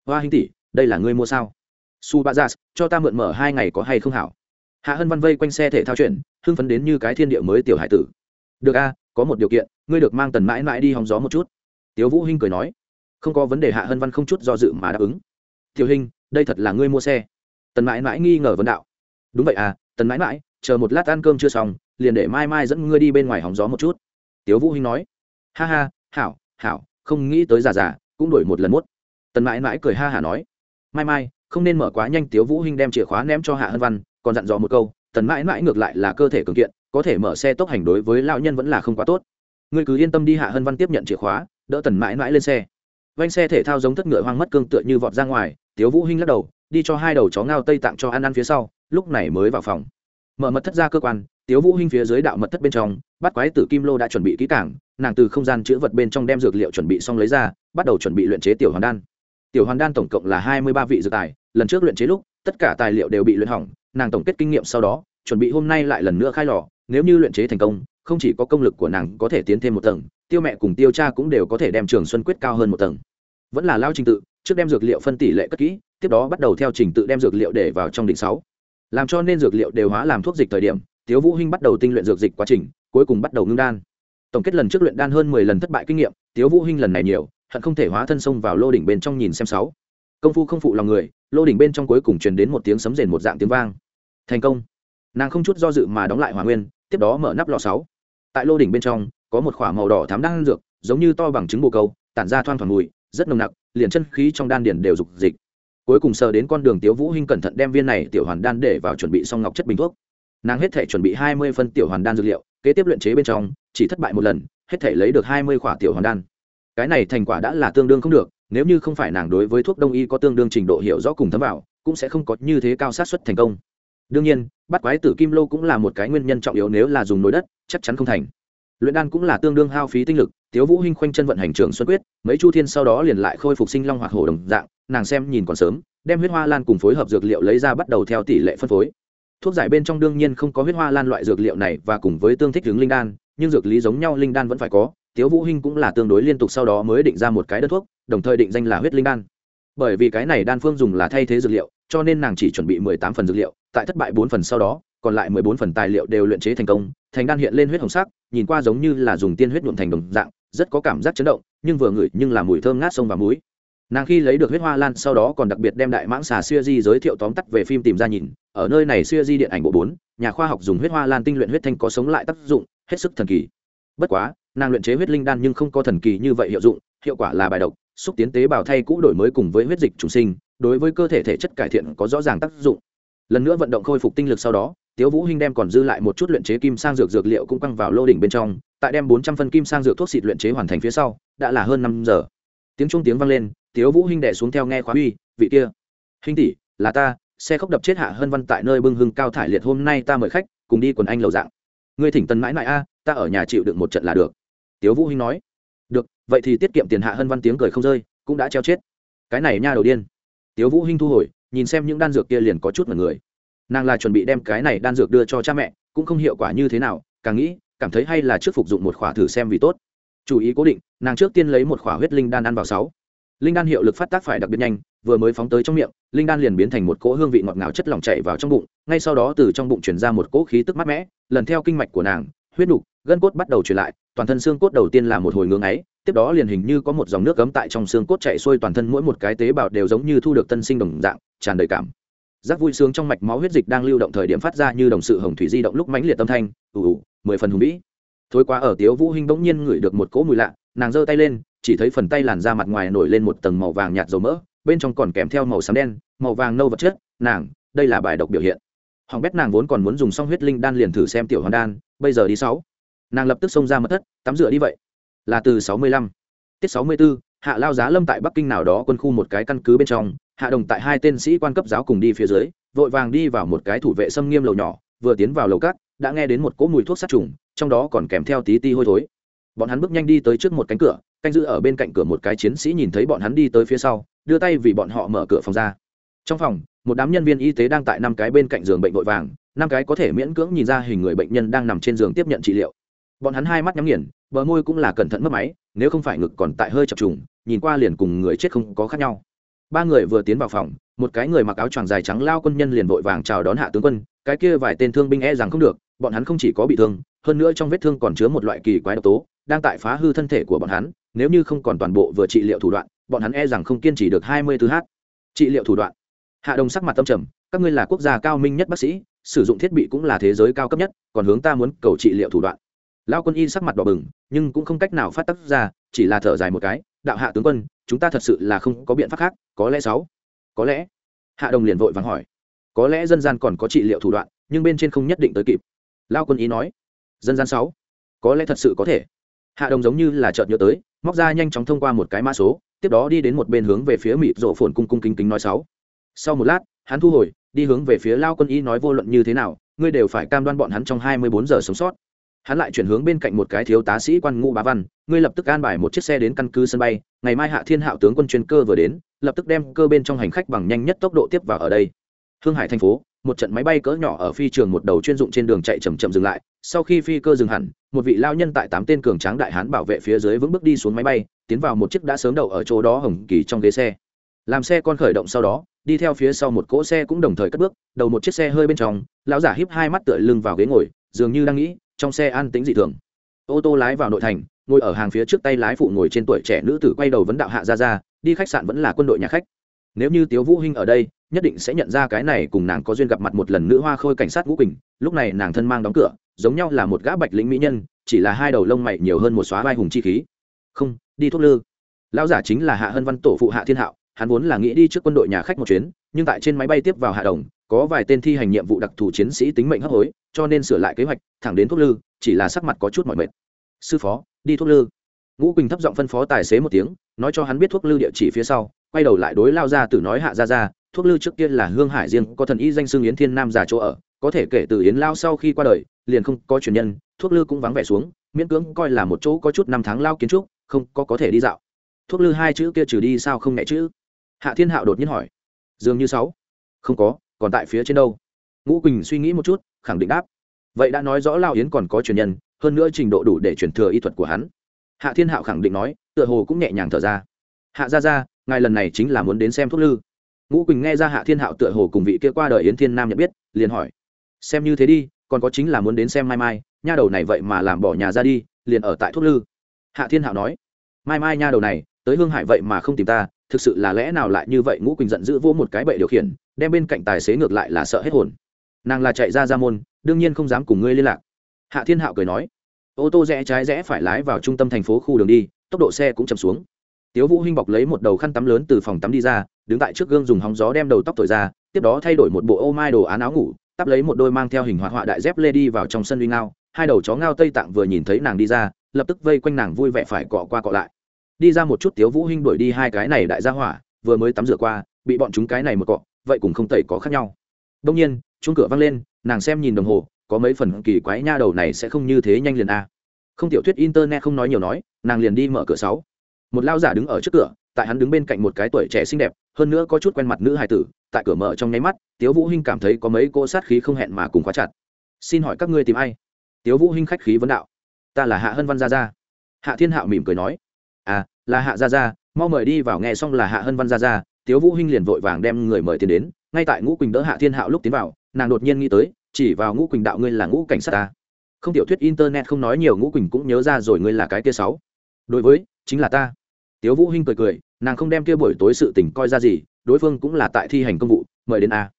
Hoa hình tỷ, đây là ngươi mua sao? Su ba gia cho ta mượn mở hai ngày có hay không hảo? Hạ hân văn vây quanh xe thể thao chuyển hưng phấn đến như cái thiên địa mới tiểu hải tử. Được a, có một điều kiện, ngươi được mang tần mãi mãi đi hóng gió một chút. Tiếu vũ hinh cười nói. Không có vấn đề, hạ hân văn không chút do dự mà đáp ứng. Tiểu hình đây thật là ngươi mua xe. Tần mãi mãi nghi ngờ vấn đạo. Đúng vậy à tần mãi mãi, chờ một lát ăn cơm chưa xong, liền để mai mai dẫn ngươi đi bên ngoài hóng gió một chút. Tiếu vũ hinh nói. Ha ha, hảo hảo, không nghĩ tới già già, cũng đổi một lần mốt. Tần mãi mãi cười ha hả nói. Mai mai không nên mở quá nhanh tiếu vũ hinh đem chìa khóa ném cho hạ hân văn, còn dặn dò một câu, tần mãi mãi ngược lại là cơ thể cường kiện, có thể mở xe tốc hành đối với lão nhân vẫn là không quá tốt. Ngươi cứ yên tâm đi, hạ hân văn tiếp nhận chìa khóa, đỡ tần mãi mãi lên xe. Vanh xe thể thao giống thất ngựa hoang mất cương tựa như vọt ra ngoài, tiếu vũ hinh lắc đầu, đi cho hai đầu chó ngao tây tặng cho ăn ăn phía sau, lúc này mới vào phòng. Mở mật thất ra cơ quan, tiếu vũ hinh phía dưới đạo mật thất bên trong, bắt quái tử kim lô đã chuẩn bị kỹ càng, nàng từ không gian chứa vật bên trong đem dược liệu chuẩn bị xong lấy ra, bắt đầu chuẩn bị luyện chế tiểu hoàn đan. Tiểu hoàn đan tổng cộng là hai mươi ba vị dược tài lần trước luyện chế lúc, tất cả tài liệu đều bị luyện hỏng, nàng tổng kết kinh nghiệm sau đó, chuẩn bị hôm nay lại lần nữa khai lò, nếu như luyện chế thành công, không chỉ có công lực của nàng có thể tiến thêm một tầng, tiêu mẹ cùng tiêu cha cũng đều có thể đem trường xuân quyết cao hơn một tầng. Vẫn là lao trình tự, trước đem dược liệu phân tỷ lệ cất kỹ, tiếp đó bắt đầu theo trình tự đem dược liệu để vào trong đỉnh sáu. Làm cho nên dược liệu đều hóa làm thuốc dịch thời điểm, tiếu vũ hinh bắt đầu tinh luyện dược dịch quá trình, cuối cùng bắt đầu ngưng đan. Tổng kết lần trước luyện đan hơn mười lần thất bại kinh nghiệm, tiếu vũ hinh lần này nhiều, hận không thể hóa thân sông vào lô đỉnh bên trong nhìn xem sáu công phu không phụ lòng người, lô đỉnh bên trong cuối cùng truyền đến một tiếng sấm rền một dạng tiếng vang. Thành công. Nàng không chút do dự mà đóng lại hỏa nguyên, tiếp đó mở nắp lò sáu. Tại lô đỉnh bên trong, có một khỏa màu đỏ thám đan dược, giống như to bằng trứng bồ câu, tản ra thoang thoảng mùi, rất nồng nặc, liền chân khí trong đan điển đều dục dịch. Cuối cùng sờ đến con đường tiếu vũ hinh cẩn thận đem viên này tiểu hoàn đan để vào chuẩn bị xong ngọc chất bình thuốc. Nàng hết thể chuẩn bị hai mươi phân tiểu hoàn đan dược liệu, kế tiếp luyện chế bên trong, chỉ thất bại một lần, hết thể lấy được hai mươi khỏa tiểu hoàn đan. Cái này thành quả đã là tương đương không được nếu như không phải nàng đối với thuốc đông y có tương đương trình độ hiểu rõ cùng thấm vào, cũng sẽ không có như thế cao sát suất thành công. Đương nhiên, bắt quái tử kim lô cũng là một cái nguyên nhân trọng yếu nếu là dùng nối đất, chắc chắn không thành. Luyện đan cũng là tương đương hao phí tinh lực, tiếu vũ hinh khoanh chân vận hành trường xuân quyết, mấy chu thiên sau đó liền lại khôi phục sinh long hoạt hổ đồng dạng, nàng xem nhìn còn sớm, đem huyết hoa lan cùng phối hợp dược liệu lấy ra bắt đầu theo tỷ lệ phân phối. Thuốc giải bên trong đương nhiên không có huyết hoa lan loại dược liệu này và cùng với tương thích hướng linh đan, nhưng dược lý giống nhau linh đan vẫn phải có tiếu vũ hinh cũng là tương đối liên tục sau đó mới định ra một cái đơn thuốc, đồng thời định danh là huyết linh đan. Bởi vì cái này đan phương dùng là thay thế dược liệu, cho nên nàng chỉ chuẩn bị mười tám phần dược liệu, tại thất bại bốn phần sau đó, còn lại mười bốn phần tài liệu đều luyện chế thành công, thành đan hiện lên huyết hồng sắc, nhìn qua giống như là dùng tiên huyết nhuộm thành đồng dạng, rất có cảm giác chấn động, nhưng vừa ngửi nhưng là mùi thơm ngát sông và muối. Nàng khi lấy được huyết hoa lan sau đó còn đặc biệt đem đại mãng xà xuya di giới thiệu tóm tắt về phim tìm ra nhìn, ở nơi này xuya di điện ảnh bộ bốn, nhà khoa học dùng huyết hoa lan tinh luyện huyết thanh có sống lại tác dụng, hết sức thần kỳ. Bất quá nàng luyện chế huyết linh đan nhưng không có thần kỳ như vậy hiệu dụng, hiệu quả là bài độc, xúc tiến tế bào thay cũ đổi mới cùng với huyết dịch trùng sinh, đối với cơ thể thể chất cải thiện có rõ ràng tác dụng. Lần nữa vận động khôi phục tinh lực sau đó, tiếu vũ hinh đem còn dư lại một chút luyện chế kim sang dược dược liệu cũng quăng vào lô đỉnh bên trong, tại đem bốn trăm phân kim sang dược thuốc xịt luyện chế hoàn thành phía sau, đã là hơn năm giờ. Tiếng trung tiếng vang lên, tiếu vũ hinh đè xuống theo nghe khóa uy, vị kia, hinh tỷ, là ta, xe khốc đập chết hạ hơn văn tại nơi bưng hưng cao thải liệt hôm nay ta mời khách, cùng đi quần anh lầu dạng. Ngươi thỉnh tân mãi mãi a, ta ở nhà chịu đựng một trận là được tiếu vũ hinh nói, được, vậy thì tiết kiệm tiền hạ hơn văn tiếng cười không rơi, cũng đã treo chết. Cái này nha đầu điên. Tiếu vũ hinh thu hồi, nhìn xem những đan dược kia liền có chút mật người. Nàng là chuẩn bị đem cái này đan dược đưa cho cha mẹ, cũng không hiệu quả như thế nào, càng nghĩ, cảm thấy hay là trước phục dụng một khỏa thử xem vì tốt. Chủ ý cố định, nàng trước tiên lấy một khỏa huyết linh đan ăn vào sáu. Linh đan hiệu lực phát tác phải đặc biệt nhanh, vừa mới phóng tới trong miệng, linh đan liền biến thành một cỗ hương vị ngọt ngào chất lỏng chảy vào trong bụng, ngay sau đó từ trong bụng chuyển ra một cỗ khí tức mát mẻ, lần theo kinh mạch của nàng, huyết đục gân cốt bắt đầu chuyển lại, toàn thân xương cốt đầu tiên là một hồi ngưỡng ấy, tiếp đó liền hình như có một dòng nước cấm tại trong xương cốt chạy xuôi toàn thân mỗi một cái tế bào đều giống như thu được tân sinh đồng dạng, tràn đầy cảm. Giác vui sướng trong mạch máu huyết dịch đang lưu động thời điểm phát ra như đồng sự hồng thủy di động lúc mãnh liệt tâm thanh, ù ù, mười phần hùng vĩ. Thôi qua ở tiếu vũ hinh bỗng nhiên ngửi được một cỗ mùi lạ, nàng giơ tay lên, chỉ thấy phần tay làn da mặt ngoài nổi lên một tầng màu vàng nhạt dầu mỡ, bên trong còn kèm theo màu xám đen, màu vàng nâu vật chất, nàng, đây là bài độc biểu hiện. Hoàng bét nàng vốn còn muốn dùng xong huyết linh đan liền thử xem tiểu hoàn đan, bây giờ đi sáu nàng lập tức xông ra mất thất tắm rửa đi vậy. Là từ sáu mươi lăm tiết sáu mươi 64, hạ lao giá lâm tại bắc kinh nào đó quân khu một cái căn cứ bên trong hạ đồng tại hai tên sĩ quan cấp giáo cùng đi phía dưới vội vàng đi vào một cái thủ vệ xâm nghiêm lầu nhỏ vừa tiến vào lầu cát đã nghe đến một cỗ mùi thuốc sát trùng trong đó còn kèm theo tí ti hôi thối. Bọn hắn bước nhanh đi tới trước một cánh cửa canh giữ ở bên cạnh cửa một cái chiến sĩ nhìn thấy bọn hắn đi tới phía sau đưa tay vì bọn họ mở cửa phòng ra. Trong phòng một đám nhân viên y tế đang tại năm cái bên cạnh giường bệnh vội vàng năm cái có thể miễn cưỡng nhìn ra hình người bệnh nhân đang nằm trên giường tiếp nhận trị liệu bọn hắn hai mắt nhắm nghiền, bờ môi cũng là cẩn thận mất máy, nếu không phải ngực còn tại hơi chập trùng, nhìn qua liền cùng người chết không có khác nhau. Ba người vừa tiến vào phòng, một cái người mặc áo choàng dài trắng lao quân nhân liền vội vàng chào đón hạ tướng quân, cái kia vài tên thương binh e rằng không được, bọn hắn không chỉ có bị thương, hơn nữa trong vết thương còn chứa một loại kỳ quái độc tố, đang tại phá hư thân thể của bọn hắn, nếu như không còn toàn bộ vừa trị liệu thủ đoạn, bọn hắn e rằng không kiên trì được hai mươi thứ h trị liệu thủ đoạn. Hạ đồng sắc mặt tâm trầm, các ngươi là quốc gia cao minh nhất bác sĩ, sử dụng thiết bị cũng là thế giới cao cấp nhất, còn hướng ta muốn cầu trị liệu thủ đoạn lao quân y sắc mặt đỏ bừng, nhưng cũng không cách nào phát tác ra, chỉ là thở dài một cái, đạo hạ tướng quân, chúng ta thật sự là không có biện pháp khác, có lẽ sáu. Có lẽ? Hạ đồng liền vội vàng hỏi. Có lẽ dân gian còn có trị liệu thủ đoạn, nhưng bên trên không nhất định tới kịp. Lao quân ý nói. Dân gian sáu? Có lẽ thật sự có thể. Hạ đồng giống như là chợt nhớ tới, móc ra nhanh chóng thông qua một cái mã số, tiếp đó đi đến một bên hướng về phía mịt rổ phồn cung cung kính kính nói sáu. Sau một lát, hắn thu hồi, đi hướng về phía lao quân y nói vô luận như thế nào, ngươi đều phải cam đoan bọn hắn trong hai mươi bốn giờ sống sót hắn lại chuyển hướng bên cạnh một cái thiếu tá sĩ quan ngũ bá văn, ngươi lập tức an bài một chiếc xe đến căn cứ sân bay, ngày mai hạ thiên hạo tướng quân chuyên cơ vừa đến, lập tức đem cơ bên trong hành khách bằng nhanh nhất tốc độ tiếp vào ở đây. Hương hải thành phố, một trận máy bay cỡ nhỏ ở phi trường một đầu chuyên dụng trên đường chạy chầm chậm dừng lại, sau khi phi cơ dừng hẳn, một vị lao nhân tại tám tên cường tráng đại hán bảo vệ phía dưới vững bước đi xuống máy bay, tiến vào một chiếc đã sớm đậu ở chỗ đó hồng kỳ trong ghế xe. Làm xe con khởi động sau đó, đi theo phía sau một cỗ xe cũng đồng thời cất bước, đầu một chiếc xe hơi bên trong, lão giả híp hai mắt tựa lưng vào ghế ngồi, dường như đang nghĩ trong xe an tĩnh dị thường. Ô tô lái vào nội thành, ngồi ở hàng phía trước tay lái phụ ngồi trên tuổi trẻ nữ tử quay đầu vấn đạo hạ ra ra, đi khách sạn vẫn là quân đội nhà khách. Nếu như tiếu vũ hinh ở đây, nhất định sẽ nhận ra cái này cùng nàng có duyên gặp mặt một lần nữ hoa khôi cảnh sát ngũ quỳnh, lúc này nàng thân mang đóng cửa, giống nhau là một gã bạch lĩnh mỹ nhân, chỉ là hai đầu lông mày nhiều hơn một xóa vai hùng chi khí. Không, đi thuốc lư. Lão giả chính là hạ hân văn tổ phụ hạ thiên hạo hắn vốn là nghĩ đi trước quân đội nhà khách một chuyến, nhưng tại trên máy bay tiếp vào hạ đồng, có vài tên thi hành nhiệm vụ đặc thù chiến sĩ tính mệnh hấp hối, cho nên sửa lại kế hoạch, thẳng đến thuốc lư, chỉ là sắc mặt có chút mỏi mệt. Sư phó, đi thuốc lư. Ngũ quỳnh thấp giọng phân phó tài xế một tiếng, nói cho hắn biết thuốc lư địa chỉ phía sau, quay đầu lại đối lao ra từ nói, hạ ra ra, thuốc lư trước kia là hương hải riêng, có thần y danh xương yến thiên nam già chỗ ở, có thể kể từ yến lao sau khi qua đời, liền không có truyền nhân, thuốc lư cũng vắng vẻ xuống, miễn cưỡng coi là một chỗ có chút năm tháng lao kiến trúc, không có có thể đi dạo. Thuốc lư hai chữ kia trừ đi sao không nhẹ chữ? Hạ thiên hạo đột nhiên hỏi, dường như sáu? Không có, còn tại phía trên đâu. Ngũ quỳnh suy nghĩ một chút, khẳng định đáp, vậy đã nói rõ lao yến còn có truyền nhân, hơn nữa trình độ đủ để truyền thừa y thuật của hắn. Hạ thiên hạo khẳng định nói, tựa hồ cũng nhẹ nhàng thở ra. Hạ ra ra ngài lần này chính là muốn đến xem thuốc lư. Ngũ quỳnh nghe ra hạ thiên hạo tựa hồ cùng vị kia qua đời yến thiên nam nhận biết, liền hỏi, xem như thế đi, còn có chính là muốn đến xem mai mai, nha đầu này vậy mà làm bỏ nhà ra đi, liền ở tại thuốc lư? Hạ thiên hạo nói, mai mai nha đầu này, tới hương hải vậy mà không tìm ta thực sự là lẽ nào lại như vậy ngũ quỳnh giận dữ vô một cái bậy điều khiển, đem bên cạnh tài xế ngược lại là sợ hết hồn. Nàng là chạy ra ra môn, đương nhiên không dám cùng ngươi liên lạc. Hạ thiên hạo cười nói, ô tô rẽ trái rẽ phải lái vào trung tâm thành phố khu đường đi, tốc độ xe cũng chậm xuống. Tiếu vũ hinh bọc lấy một đầu khăn tắm lớn từ phòng tắm đi ra, đứng tại trước gương dùng hóng gió đem đầu tóc thổi ra, tiếp đó thay đổi một bộ ô mai đồ án áo ngủ, tắp lấy một đôi mang theo hình hoạt họa đại dép lê đi vào trong sân uy ngao. Hai đầu chó ngao tây tạng vừa nhìn thấy nàng đi ra, lập tức vây quanh nàng vui vẻ phải cọ qua cọ lại đi ra một chút tiếu vũ hinh đuổi đi hai cái này đại gia hỏa, vừa mới tắm rửa qua, bị bọn chúng cái này một cọ, vậy cũng không tẩy có khác nhau. Đông nhiên, chuông cửa vang lên, nàng xem nhìn đồng hồ, có mấy phần kỳ quái nha đầu này sẽ không như thế nhanh liền a. Không tiểu thuyết internet không nói nhiều nói, nàng liền đi mở cửa sáu. Một lao giả đứng ở trước cửa, tại hắn đứng bên cạnh một cái tuổi trẻ xinh đẹp, hơn nữa có chút quen mặt nữ hài tử, tại cửa mở trong nháy mắt, tiếu vũ hinh cảm thấy có mấy cô sát khí không hẹn mà cùng khóa chặt. Xin hỏi các ngươi tìm ai? Tiếu vũ hinh khách khí vấn đạo. Ta là hạ hân văn gia gia. Hạ thiên hạo mỉm cười nói à là hạ gia gia, mau mời đi vào nghe xong là hạ hân văn gia gia, tiếu vũ hinh liền vội vàng đem người mời tiền đến, ngay tại ngũ quỳnh đỡ hạ thiên hạo lúc tiến vào, nàng đột nhiên nghĩ tới, chỉ vào ngũ quỳnh đạo ngươi là ngũ cảnh sát ta. Không tiểu thuyết internet không nói nhiều, ngũ quỳnh cũng nhớ ra rồi ngươi là cái kia sáu. Đối với, chính là ta. Tiếu vũ hinh cười cười, nàng không đem kia buổi tối sự tình coi ra gì, đối phương cũng là tại thi hành công vụ, mời đến a.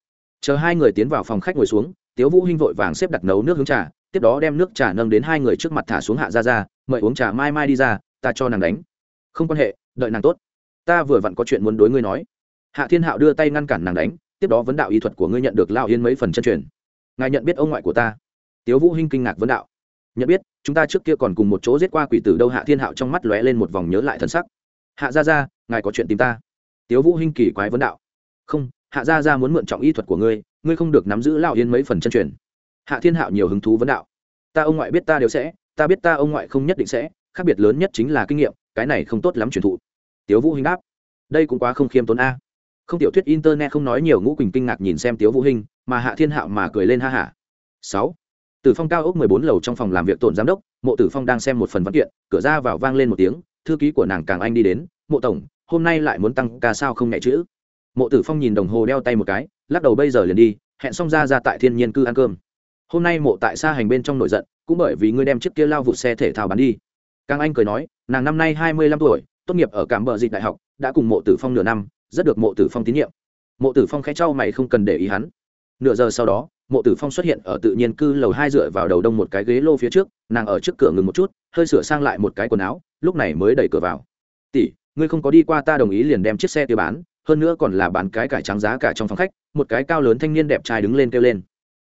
Chờ hai người tiến vào phòng khách ngồi xuống, tiếu vũ hinh vội vàng xếp đặt nấu nước hướng trà, tiếp đó đem nước trà nâng đến hai người trước mặt thả xuống hạ ra ra mời uống trà mai mai đi ra, ta cho nàng đánh không quan hệ, đợi nàng tốt. Ta vừa vặn có chuyện muốn đối ngươi nói. Hạ thiên hạo đưa tay ngăn cản nàng đánh, tiếp đó vấn đạo y thuật của ngươi nhận được lao yên mấy phần chân truyền. Ngài nhận biết ông ngoại của ta? Tiếu vũ hinh kinh ngạc vấn đạo. Nhận biết, chúng ta trước kia còn cùng một chỗ giết qua quỷ tử đâu hạ thiên hạo trong mắt lóe lên một vòng nhớ lại thân sắc. Hạ gia gia, ngài có chuyện tìm ta? Tiếu vũ hinh kỳ quái vấn đạo. Không, hạ gia gia muốn mượn trọng y thuật của ngươi ngươi không được nắm giữ lao yên mấy phần chân truyền. Hạ thiên hạo nhiều hứng thú vấn đạo. Ta ông ngoại biết ta đều sẽ, ta biết ta ông ngoại không nhất định sẽ, khác biệt lớn nhất chính là kinh nghiệm cái này không tốt lắm truyền thụ. Tiếu vũ hinh đáp, đây cũng quá không khiêm tốn a. Không tiểu thuyết internet không nói nhiều, ngũ quỳnh kinh ngạc nhìn xem tiếu vũ hinh, mà hạ thiên hạo mà cười lên ha hả. Sáu, tử phong cao ốc mười bốn lầu trong phòng làm việc tổn giám đốc, mộ tử phong đang xem một phần văn kiện, cửa ra vào vang lên một tiếng, thư ký của nàng càng anh đi đến, mộ tổng, hôm nay lại muốn tăng ca sao không nhẹ chữ? Mộ tử phong nhìn đồng hồ đeo tay một cái, lắc đầu bây giờ liền đi, hẹn xong ra ra tại thiên nhiên cư ăn cơm. Hôm nay mộ tại xa hành bên trong nổi giận, cũng bởi vì ngươi đem chiếc kia lao vụ xe thể thao bán đi càng anh cười nói, nàng năm nay hai mươi lăm tuổi, tốt nghiệp ở cảm bờ dịch đại học, đã cùng mộ tử phong nửa năm, rất được mộ tử phong tín nhiệm. Mộ tử phong khẽ trao mày không cần để ý hắn. Nửa giờ sau đó, mộ tử phong xuất hiện ở tự nhiên cư lầu hai dựa vào đầu đông một cái ghế lô phía trước, nàng ở trước cửa ngừng một chút, hơi sửa sang lại một cái quần áo, lúc này mới đẩy cửa vào. Tỷ, ngươi không có đi qua ta đồng ý liền đem chiếc xe tiêu bán, hơn nữa còn là bán cái cải trắng giá cả trong phòng khách. Một cái cao lớn thanh niên đẹp trai đứng lên kêu lên.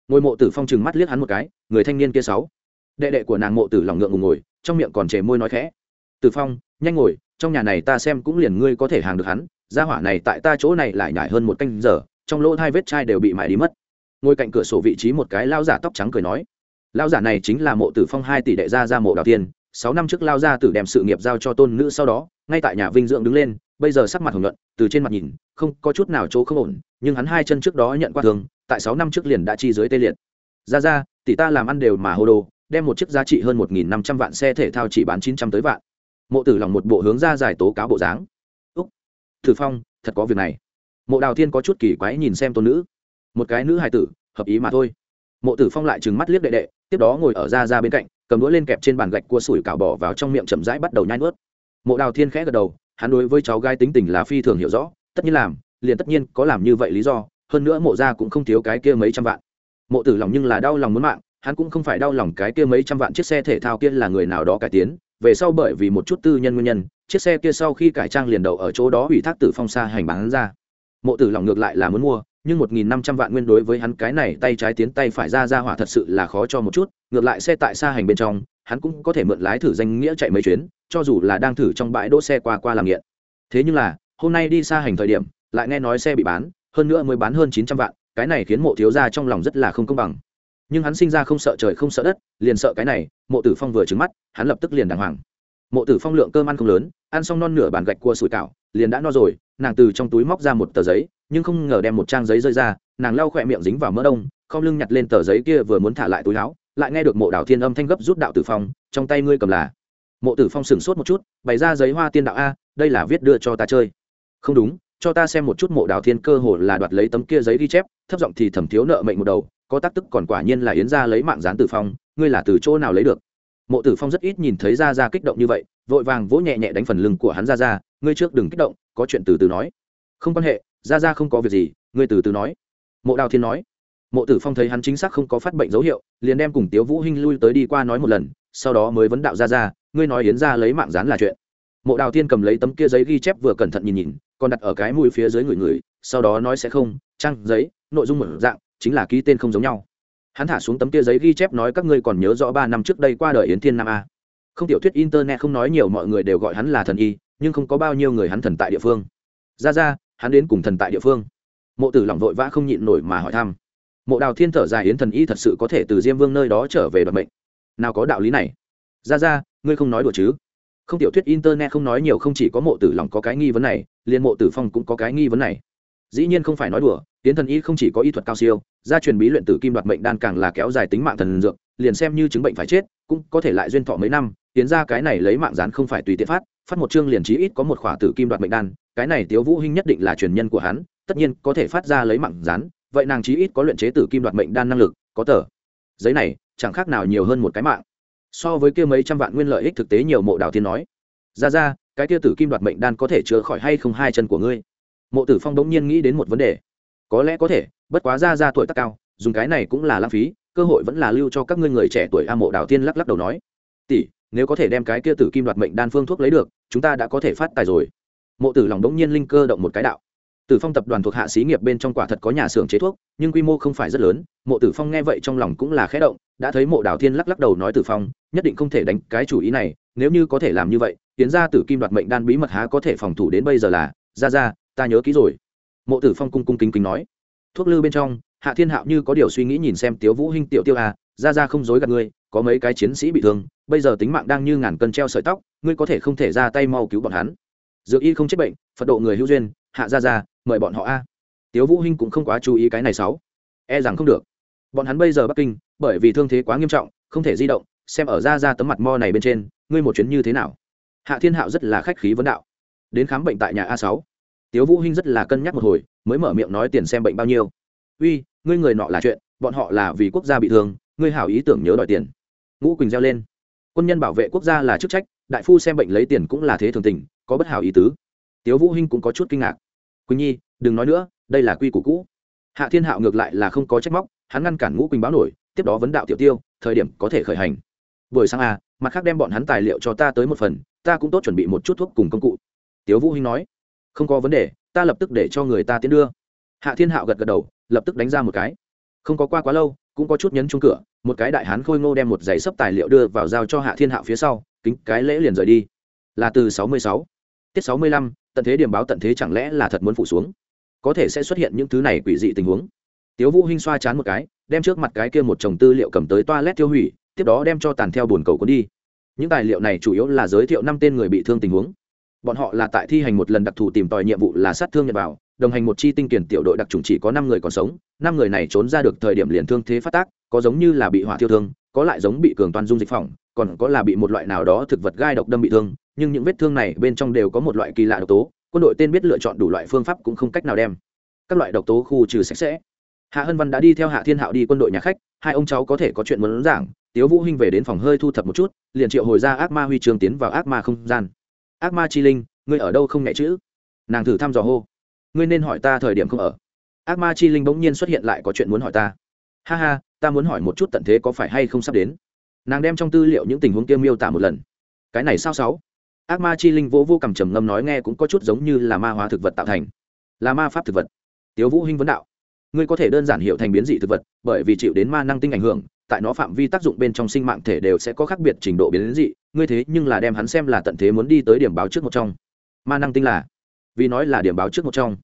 Ngôi mộ tử phong chừng mắt liếc hắn một cái, người thanh niên kia sáu đệ đệ của nàng mộ tử lòng ngượng ngùng ngồi, trong miệng còn chề môi nói khẽ. Tử phong, nhanh ngồi, trong nhà này ta xem cũng liền ngươi có thể hàng được hắn, gia hỏa này tại ta chỗ này lại nhải hơn một canh giờ, trong lỗ hai vết chai đều bị mải đi mất. Ngồi cạnh cửa sổ vị trí một cái lao giả tóc trắng cười nói. Lao giả này chính là mộ tử phong hai tỷ đệ gia gia mộ đào tiên sáu năm trước lao gia tử đem sự nghiệp giao cho tôn nữ sau đó, ngay tại nhà vinh dưỡng đứng lên, bây giờ sắc mặt hồng nhuận, từ trên mặt nhìn, không có chút nào chỗ không ổn, nhưng hắn hai chân trước đó nhận qua thường tại sáu năm trước liền đã chi dưới tê liệt. Ra ra tỷ ta làm ăn đều mà hô đồ đem một chiếc giá trị hơn một nghìn năm trăm vạn xe thể thao chỉ bán chín trăm tới vạn. Mộ tử lòng một bộ hướng ra giải tố cáo bộ dáng. Úc thử phong, thật có việc này. Mộ đào thiên có chút kỳ quái nhìn xem tôn nữ. Một cái nữ hài tử, hợp ý mà thôi. Mộ tử phong lại trừng mắt liếc đệ đệ, tiếp đó ngồi ở ra ra bên cạnh, cầm đũa lên kẹp trên bàn gạch cua sủi cảo bỏ vào trong miệng chậm rãi bắt đầu nhai nuốt. Mộ đào thiên khẽ gật đầu, hắn đối với cháu gái tính tình là phi thường hiểu rõ, tất nhiên làm, liền tất nhiên có làm như vậy lý do, hơn nữa mộ gia cũng không thiếu cái kia mấy trăm vạn. Mộ tử lòng nhưng là đau lòng muốn mạng hắn cũng không phải đau lòng cái kia mấy trăm vạn chiếc xe thể thao kia là người nào đó cải tiến, về sau bởi vì một chút tư nhân nguyên nhân, chiếc xe kia sau khi cải trang liền đậu ở chỗ đó ủy thác tử phong xa hành bán ra. Mộ tử lòng ngược lại là muốn mua, nhưng một nghìn năm trăm vạn nguyên đối với hắn cái này tay trái tiến tay phải ra ra hỏa thật sự là khó cho một chút, ngược lại xe tại xa hành bên trong, hắn cũng có thể mượn lái thử danh nghĩa chạy mấy chuyến, cho dù là đang thử trong bãi đỗ xe qua qua làm nghiện. Thế nhưng là, hôm nay đi xa hành thời điểm, lại nghe nói xe bị bán, hơn nữa mới bán hơn chín trăm vạn, cái này khiến mộ thiếu gia trong lòng rất là không công bằng nhưng hắn sinh ra không sợ trời không sợ đất, liền sợ cái này, mộ tử phong vừa trứng mắt, hắn lập tức liền đàng hoàng. Mộ tử phong lượng cơm ăn không lớn, ăn xong non nửa bàn gạch cua sủi cảo, liền đã no rồi, nàng từ trong túi móc ra một tờ giấy, nhưng không ngờ đem một trang giấy rơi ra, nàng lau khỏe miệng dính vào mỡ đông, không lưng nhặt lên tờ giấy kia vừa muốn thả lại túi áo, lại nghe được mộ đảo thiên âm thanh gấp rút đạo tử phong, trong tay ngươi cầm là. Mộ tử phong sửng sốt một chút, bày ra giấy hoa tiên đạo a, đây là viết đưa cho ta chơi. Không đúng, cho ta xem một chút mộ đảo thiên cơ hồ là đoạt lấy tấm kia giấy ghi chép, thấp giọng thì thẩm thiếu nợ mệnh một đầu có tác tức còn quả nhiên là yến gia lấy mạng gián tử phong, ngươi là từ chỗ nào lấy được? Mộ tử phong rất ít nhìn thấy ra ra kích động như vậy, vội vàng vỗ nhẹ nhẹ đánh phần lưng của hắn ra ra ngươi trước đừng kích động, có chuyện từ từ nói. Không quan hệ ra ra không có việc gì, ngươi từ từ nói. Mộ đào thiên nói. Mộ tử phong thấy hắn chính xác không có phát bệnh dấu hiệu, liền đem cùng tiếu vũ hinh lui tới đi qua nói một lần, sau đó mới vấn đạo ra ra ngươi nói yến ra lấy mạng gián là chuyện. Mộ đào thiên cầm lấy tấm kia giấy ghi chép vừa cẩn thận nhìn nhìn, còn đặt ở cái mũi phía dưới người người, sau đó nói sẽ không, trang giấy, nội dung một dạng chính là ký tên không giống nhau. Hắn thả xuống tấm kia giấy ghi chép nói các ngươi còn nhớ rõ ba năm trước đây qua đời yến thiên nam a. Không tiểu thuyết internet không nói nhiều mọi người đều gọi hắn là thần y, nhưng không có bao nhiêu người hắn thần tại địa phương. Ra ra, hắn đến cùng thần tại địa phương. Mộ tử lòng vội vã không nhịn nổi mà hỏi thăm. Mộ đào thiên thở dài yến thần y thật sự có thể từ diêm vương nơi đó trở về đoạt mệnh. Nào có đạo lý này. Ra ra, ngươi không nói đùa chứ? Không tiểu thuyết internet không nói nhiều không chỉ có mộ tử lòng có cái nghi vấn này, liền mộ tử phong cũng có cái nghi vấn này dĩ nhiên không phải nói đùa, tiến thần y không chỉ có y thuật cao siêu, gia truyền bí luyện tử kim đoạt mệnh đan càng là kéo dài tính mạng thần dược, liền xem như chứng bệnh phải chết, cũng có thể lại duyên thọ mấy năm, tiến ra cái này lấy mạng rán không phải tùy tiện phát phát một chương liền chí ít có một khỏa tử kim đoạt mệnh đan, cái này tiếu vũ hinh nhất định là truyền nhân của hắn, tất nhiên có thể phát ra lấy mạng rán vậy nàng chí ít có luyện chế tử kim đoạt mệnh đan năng lực, có tờ. Giấy này, chẳng khác nào nhiều hơn một cái mạng. So với kia mấy trăm vạn nguyên lợi ích thực tế nhiều mộ đào tiên nói. Ra ra, cái kia tử kim đoạt mệnh đan có thể chữa khỏi hay không hai chân của ngươi? Mộ tử phong đống nhiên nghĩ đến một vấn đề. Có lẽ có thể, bất quá ra ra tuổi tác cao, dùng cái này cũng là lãng phí, cơ hội vẫn là lưu cho các ngươi người trẻ tuổi a mộ đào tiên lắc lắc đầu nói. Tỷ, nếu có thể đem cái kia tử kim đoạt mệnh đan phương thuốc lấy được, chúng ta đã có thể phát tài rồi. Mộ tử lòng đống nhiên linh cơ động một cái đạo. Tử phong tập đoàn thuộc hạ xí nghiệp bên trong quả thật có nhà xưởng chế thuốc, nhưng quy mô không phải rất lớn, mộ tử phong nghe vậy trong lòng cũng là khẽ động, đã thấy mộ đào thiên lắc lắc đầu nói tử phong, nhất định không thể đánh cái chủ ý này, nếu như có thể làm như vậy, tiến ra tử kim đoạt mệnh đan bí mật há có thể phòng thủ đến bây giờ là, ra ra ta nhớ kỹ rồi. Mộ tử phong cung cung kính kính nói. Thuốc lư bên trong, hạ thiên hạo như có điều suy nghĩ nhìn xem tiếu vũ hinh tiểu tiêu à ra ra không dối gạt ngươi, có mấy cái chiến sĩ bị thương, bây giờ tính mạng đang như ngàn cân treo sợi tóc, ngươi có thể không thể ra tay mau cứu bọn hắn. Dược y không chết bệnh, phật độ người hữu duyên, hạ ra ra, mời bọn họ a. Tiếu vũ hinh cũng không quá chú ý cái này sáu e rằng không được. Bọn hắn bây giờ bắc kinh, bởi vì thương thế quá nghiêm trọng, không thể di động, xem ở ra ra tấm mặt mo này bên trên, ngươi một chuyến như thế nào? Hạ thiên hạo rất là khách khí vấn đạo. Đến khám bệnh tại nhà a sáu tiếu vũ hinh rất là cân nhắc một hồi, mới mở miệng nói tiền xem bệnh bao nhiêu. Uy, ngươi người nọ là chuyện, bọn họ là vì quốc gia bị thương, ngươi hảo ý tưởng nhớ đòi tiền. Ngũ quỳnh reo lên. Quân nhân bảo vệ quốc gia là chức trách, đại phu xem bệnh lấy tiền cũng là thế thường tình, có bất hảo ý tứ. Tiếu vũ hinh cũng có chút kinh ngạc. Quỳnh nhi, đừng nói nữa, đây là quy củ cũ. Hạ thiên hạo ngược lại là không có trách móc, hắn ngăn cản ngũ quỳnh báo nổi, tiếp đó vấn đạo tiểu tiêu, thời điểm có thể khởi hành. Buổi sáng à mặt khác đem bọn hắn tài liệu cho ta tới một phần, ta cũng tốt chuẩn bị một chút thuốc cùng công cụ. Tiếu vũ hinh nói không có vấn đề, ta lập tức để cho người ta tiến đưa. Hạ thiên hạo gật gật đầu, lập tức đánh ra một cái. Không có qua quá lâu, cũng có chút nhấn chung cửa, một cái đại hán khôi ngô đem một giày sấp tài liệu đưa vào giao cho hạ thiên hạo phía sau, kính cái lễ liền rời đi. Là từ sáu mươi sáu. Tiết sáu mươi lăm, tận thế điểm báo tận thế chẳng lẽ là thật muốn phủ xuống? Có thể sẽ xuất hiện những thứ này quỷ dị tình huống. Tiếu vũ hinh xoa chán một cái, đem trước mặt cái kia một chồng tư liệu cầm tới toilet tiêu hủy, tiếp đó đem cho tàn theo buồn cầu cuốn đi. Những tài liệu này chủ yếu là giới thiệu năm tên người bị thương tình huống bọn họ là tại thi hành một lần đặc thù tìm tòi nhiệm vụ là sát thương nhật vào, đồng hành một chi tinh kiển tiểu đội đặc trùng chỉ có năm người còn sống, năm người này trốn ra được thời điểm liền thương thế phát tác, có giống như là bị hỏa thiêu thương, có lại giống bị cường toàn dung dịch phỏng, còn có là bị một loại nào đó thực vật gai độc đâm bị thương, nhưng những vết thương này bên trong đều có một loại kỳ lạ độc tố, quân đội tên biết lựa chọn đủ loại phương pháp cũng không cách nào đem. Các loại độc tố khu trừ sạch sẽ. Hạ hân văn đã đi theo hạ thiên hạo đi quân đội nhà khách, hai ông cháu có thể có chuyện muốn giảng, tiếu vũ hinh về đến phòng hơi thu thập một chút, liền triệu hồi ra ác ma huy trường tiến vào ác ma không gian ác ma chi linh, ngươi ở đâu không nhẹ chữ nàng thử thăm dò hô. Ngươi nên hỏi ta thời điểm không ở. Ác ma chi linh bỗng nhiên xuất hiện lại có chuyện muốn hỏi ta. Ha ha, ta muốn hỏi một chút tận thế có phải hay không sắp đến. Nàng đem trong tư liệu những tình huống kia miêu tả một lần. Cái này sao sáu? Ác ma chi linh vô vô cầm trầm ngâm nói nghe cũng có chút giống như là ma hóa thực vật tạo thành. Là ma pháp thực vật. Tiếu vũ hinh vấn đạo. Ngươi có thể đơn giản hiểu thành biến dị thực vật, bởi vì chịu đến ma năng tinh ảnh hưởng tại nó phạm vi tác dụng bên trong sinh mạng thể đều sẽ có khác biệt trình độ biến dị, ngươi thế nhưng là đem hắn xem là tận thế muốn đi tới điểm báo trước một trong. Ma năng tinh là, vì nói là điểm báo trước một trong.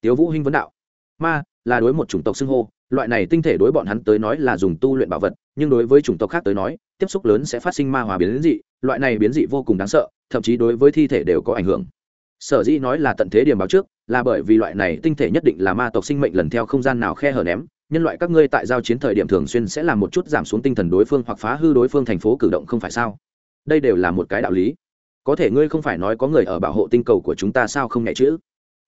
Tiếu vũ hinh vấn đạo, ma là đối một chủng tộc xưng hô, loại này tinh thể đối bọn hắn tới nói là dùng tu luyện bảo vật, nhưng đối với chủng tộc khác tới nói, tiếp xúc lớn sẽ phát sinh ma hòa biến dị, loại này biến dị vô cùng đáng sợ, thậm chí đối với thi thể đều có ảnh hưởng. Sở dĩ nói là tận thế điểm báo trước, là bởi vì loại này tinh thể nhất định là ma tộc sinh mệnh lần theo không gian nào khe hở ném nhân loại các ngươi tại giao chiến thời điểm thường xuyên sẽ làm một chút giảm xuống tinh thần đối phương hoặc phá hư đối phương thành phố cử động không phải sao? Đây đều là một cái đạo lý. Có thể ngươi không phải nói có người ở bảo hộ tinh cầu của chúng ta sao không nhẹ chữ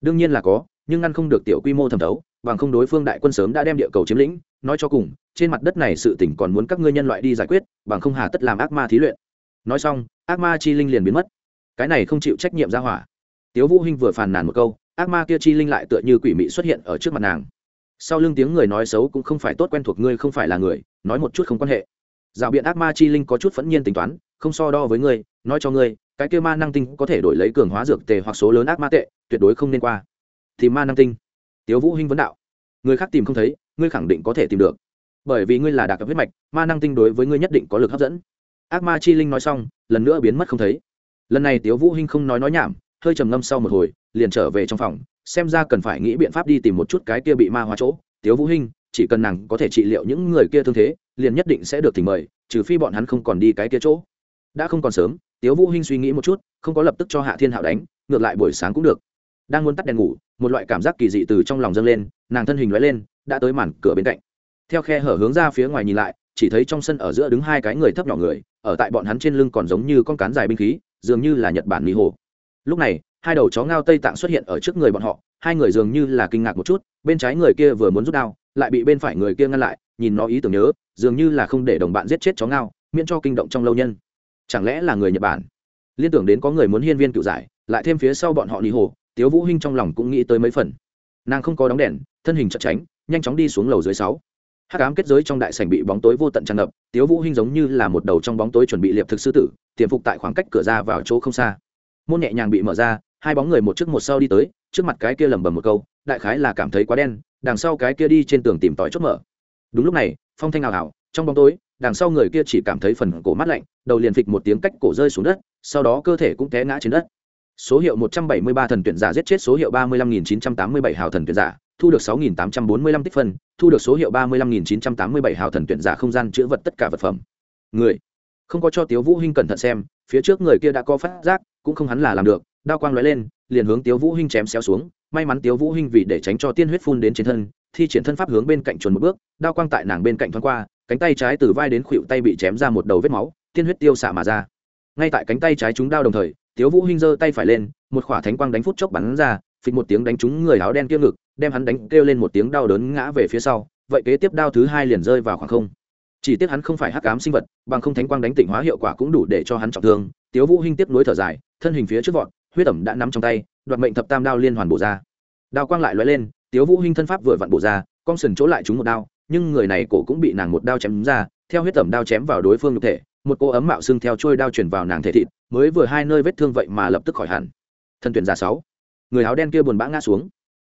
đương nhiên là có, nhưng ngăn không được tiểu quy mô thẩm thấu, bằng không đối phương đại quân sớm đã đem địa cầu chiếm lĩnh. Nói cho cùng, trên mặt đất này sự tỉnh còn muốn các ngươi nhân loại đi giải quyết, bằng không hà tất làm ác ma thí luyện. Nói xong, ác ma chi linh liền biến mất. Cái này không chịu trách nhiệm ra hỏa. Tiếu vũ hinh vừa phàn nàn một câu, ác ma kia chi linh lại tựa như quỷ mị xuất hiện ở trước mặt nàng sau lưng tiếng người nói xấu cũng không phải tốt quen thuộc ngươi không phải là người, nói một chút không quan hệ. Dạo biện ác ma chi linh có chút phẫn nhiên tính toán, không so đo với ngươi, nói cho ngươi, cái kia ma năng tinh có thể đổi lấy cường hóa dược tề hoặc số lớn ác ma tệ, tuyệt đối không nên qua. Thì ma năng tinh, tiếu vũ hinh vấn đạo. Người khác tìm không thấy, ngươi khẳng định có thể tìm được. Bởi vì ngươi là đặc huyết mạch, ma năng tinh đối với ngươi nhất định có lực hấp dẫn. Ác ma chi linh nói xong, lần nữa biến mất không thấy. Lần này tiếu vũ hinh không nói nói nhảm, hơi trầm ngâm sau một hồi, liền trở về trong phòng xem ra cần phải nghĩ biện pháp đi tìm một chút cái kia bị ma hóa chỗ. Tiếu vũ hinh, chỉ cần nàng có thể trị liệu những người kia thương thế, liền nhất định sẽ được thỉnh mời, trừ phi bọn hắn không còn đi cái kia chỗ. Đã không còn sớm, tiếu vũ hinh suy nghĩ một chút, không có lập tức cho hạ thiên hạo đánh, ngược lại buổi sáng cũng được. Đang muốn tắt đèn ngủ, một loại cảm giác kỳ dị từ trong lòng dâng lên, nàng thân hình lóe lên, đã tới màn cửa bên cạnh. Theo khe hở hướng ra phía ngoài nhìn lại, chỉ thấy trong sân ở giữa đứng hai cái người thấp nhỏ người, ở tại bọn hắn trên lưng còn giống như con cán dài binh khí, dường như là nhật bản mỹ hồ. Lúc này hai đầu chó ngao tây tạng xuất hiện ở trước người bọn họ, hai người dường như là kinh ngạc một chút, bên trái người kia vừa muốn rút đao, lại bị bên phải người kia ngăn lại, nhìn nó ý tưởng nhớ, dường như là không để đồng bạn giết chết chó ngao, miễn cho kinh động trong lâu nhân. Chẳng lẽ là người nhật bản? Liên tưởng đến có người muốn hiên viên cựu giải, lại thêm phía sau bọn họ đi hồ, tiếu vũ hinh trong lòng cũng nghĩ tới mấy phần. Nàng không có đóng đèn, thân hình chật tránh nhanh chóng đi xuống lầu dưới sáu. Hắc ám kết giới trong đại sảnh bị bóng tối vô tận tràn ngập, tiếu vũ hinh giống như là một đầu trong bóng tối chuẩn bị liệp thực sư tử, tiềm phục tại khoảng cách cửa ra vào chỗ không xa. Môn nhẹ nhàng bị mở ra hai bóng người một trước một sau đi tới, trước mặt cái kia lẩm bẩm một câu, đại khái là cảm thấy quá đen, đằng sau cái kia đi trên tường tìm tòi chốt mở. Đúng lúc này, phong thanh ảo ảo trong bóng tối, đằng sau người kia chỉ cảm thấy phần cổ mát lạnh, đầu liền phịch một tiếng cách cổ rơi xuống đất, sau đó cơ thể cũng té ngã trên đất. Số hiệu 173 thần tuyển giả giết chết số hiệu 35987 hào thần tuyển giả, thu được 6845 tích phân, thu được số hiệu 35987 hào thần tuyển giả không gian chữa vật tất cả vật phẩm. Người, không có cho tiếu vũ hinh cẩn thận xem, phía trước người kia đã có phát giác, cũng không hắn là làm được đao quang lóe lên, liền hướng tiếu vũ hinh chém xéo xuống. May mắn tiếu vũ hinh vì để tránh cho tiên huyết phun đến trên thân, thi triển thân pháp hướng bên cạnh chuẩn một bước, đao quang tại nàng bên cạnh thoáng qua, cánh tay trái từ vai đến khuỷu tay bị chém ra một đầu vết máu, tiên huyết tiêu xạ mà ra. Ngay tại cánh tay trái chúng đao đồng thời, tiếu vũ hinh giơ tay phải lên, một khỏa thánh quang đánh phút chốc bắn ra, phịch một tiếng đánh trúng người áo đen kia ngực, đem hắn đánh kêu lên một tiếng đau đớn ngã về phía sau. Vậy kế tiếp đao thứ hai liền rơi vào khoảng không. Chỉ tiếc hắn không phải hắc ám sinh vật, bằng không thánh quang đánh tỉnh hóa hiệu quả cũng đủ để cho hắn trọng thương. Tiếu vũ hinh tiếp nối thở dài, thân hình phía trước vọt huyết ẩm đã nắm trong tay, đoạt mệnh thập tam đao liên hoàn bổ ra. Đao quang lại lóe lên, tiếu vũ hinh thân pháp vừa vặn bổ ra, con sừng chỗ lại trúng một đao, nhưng người này cổ cũng bị nàng một đao chém ra, theo huyết ẩm đao chém vào đối phương nhục thể, một cô ấm mạo xương theo trôi đao chuyển vào nàng thể thịt, mới vừa hai nơi vết thương vậy mà lập tức khỏi hẳn. Thần tuyển giả sáu. Người áo đen kia buồn bã ngã xuống.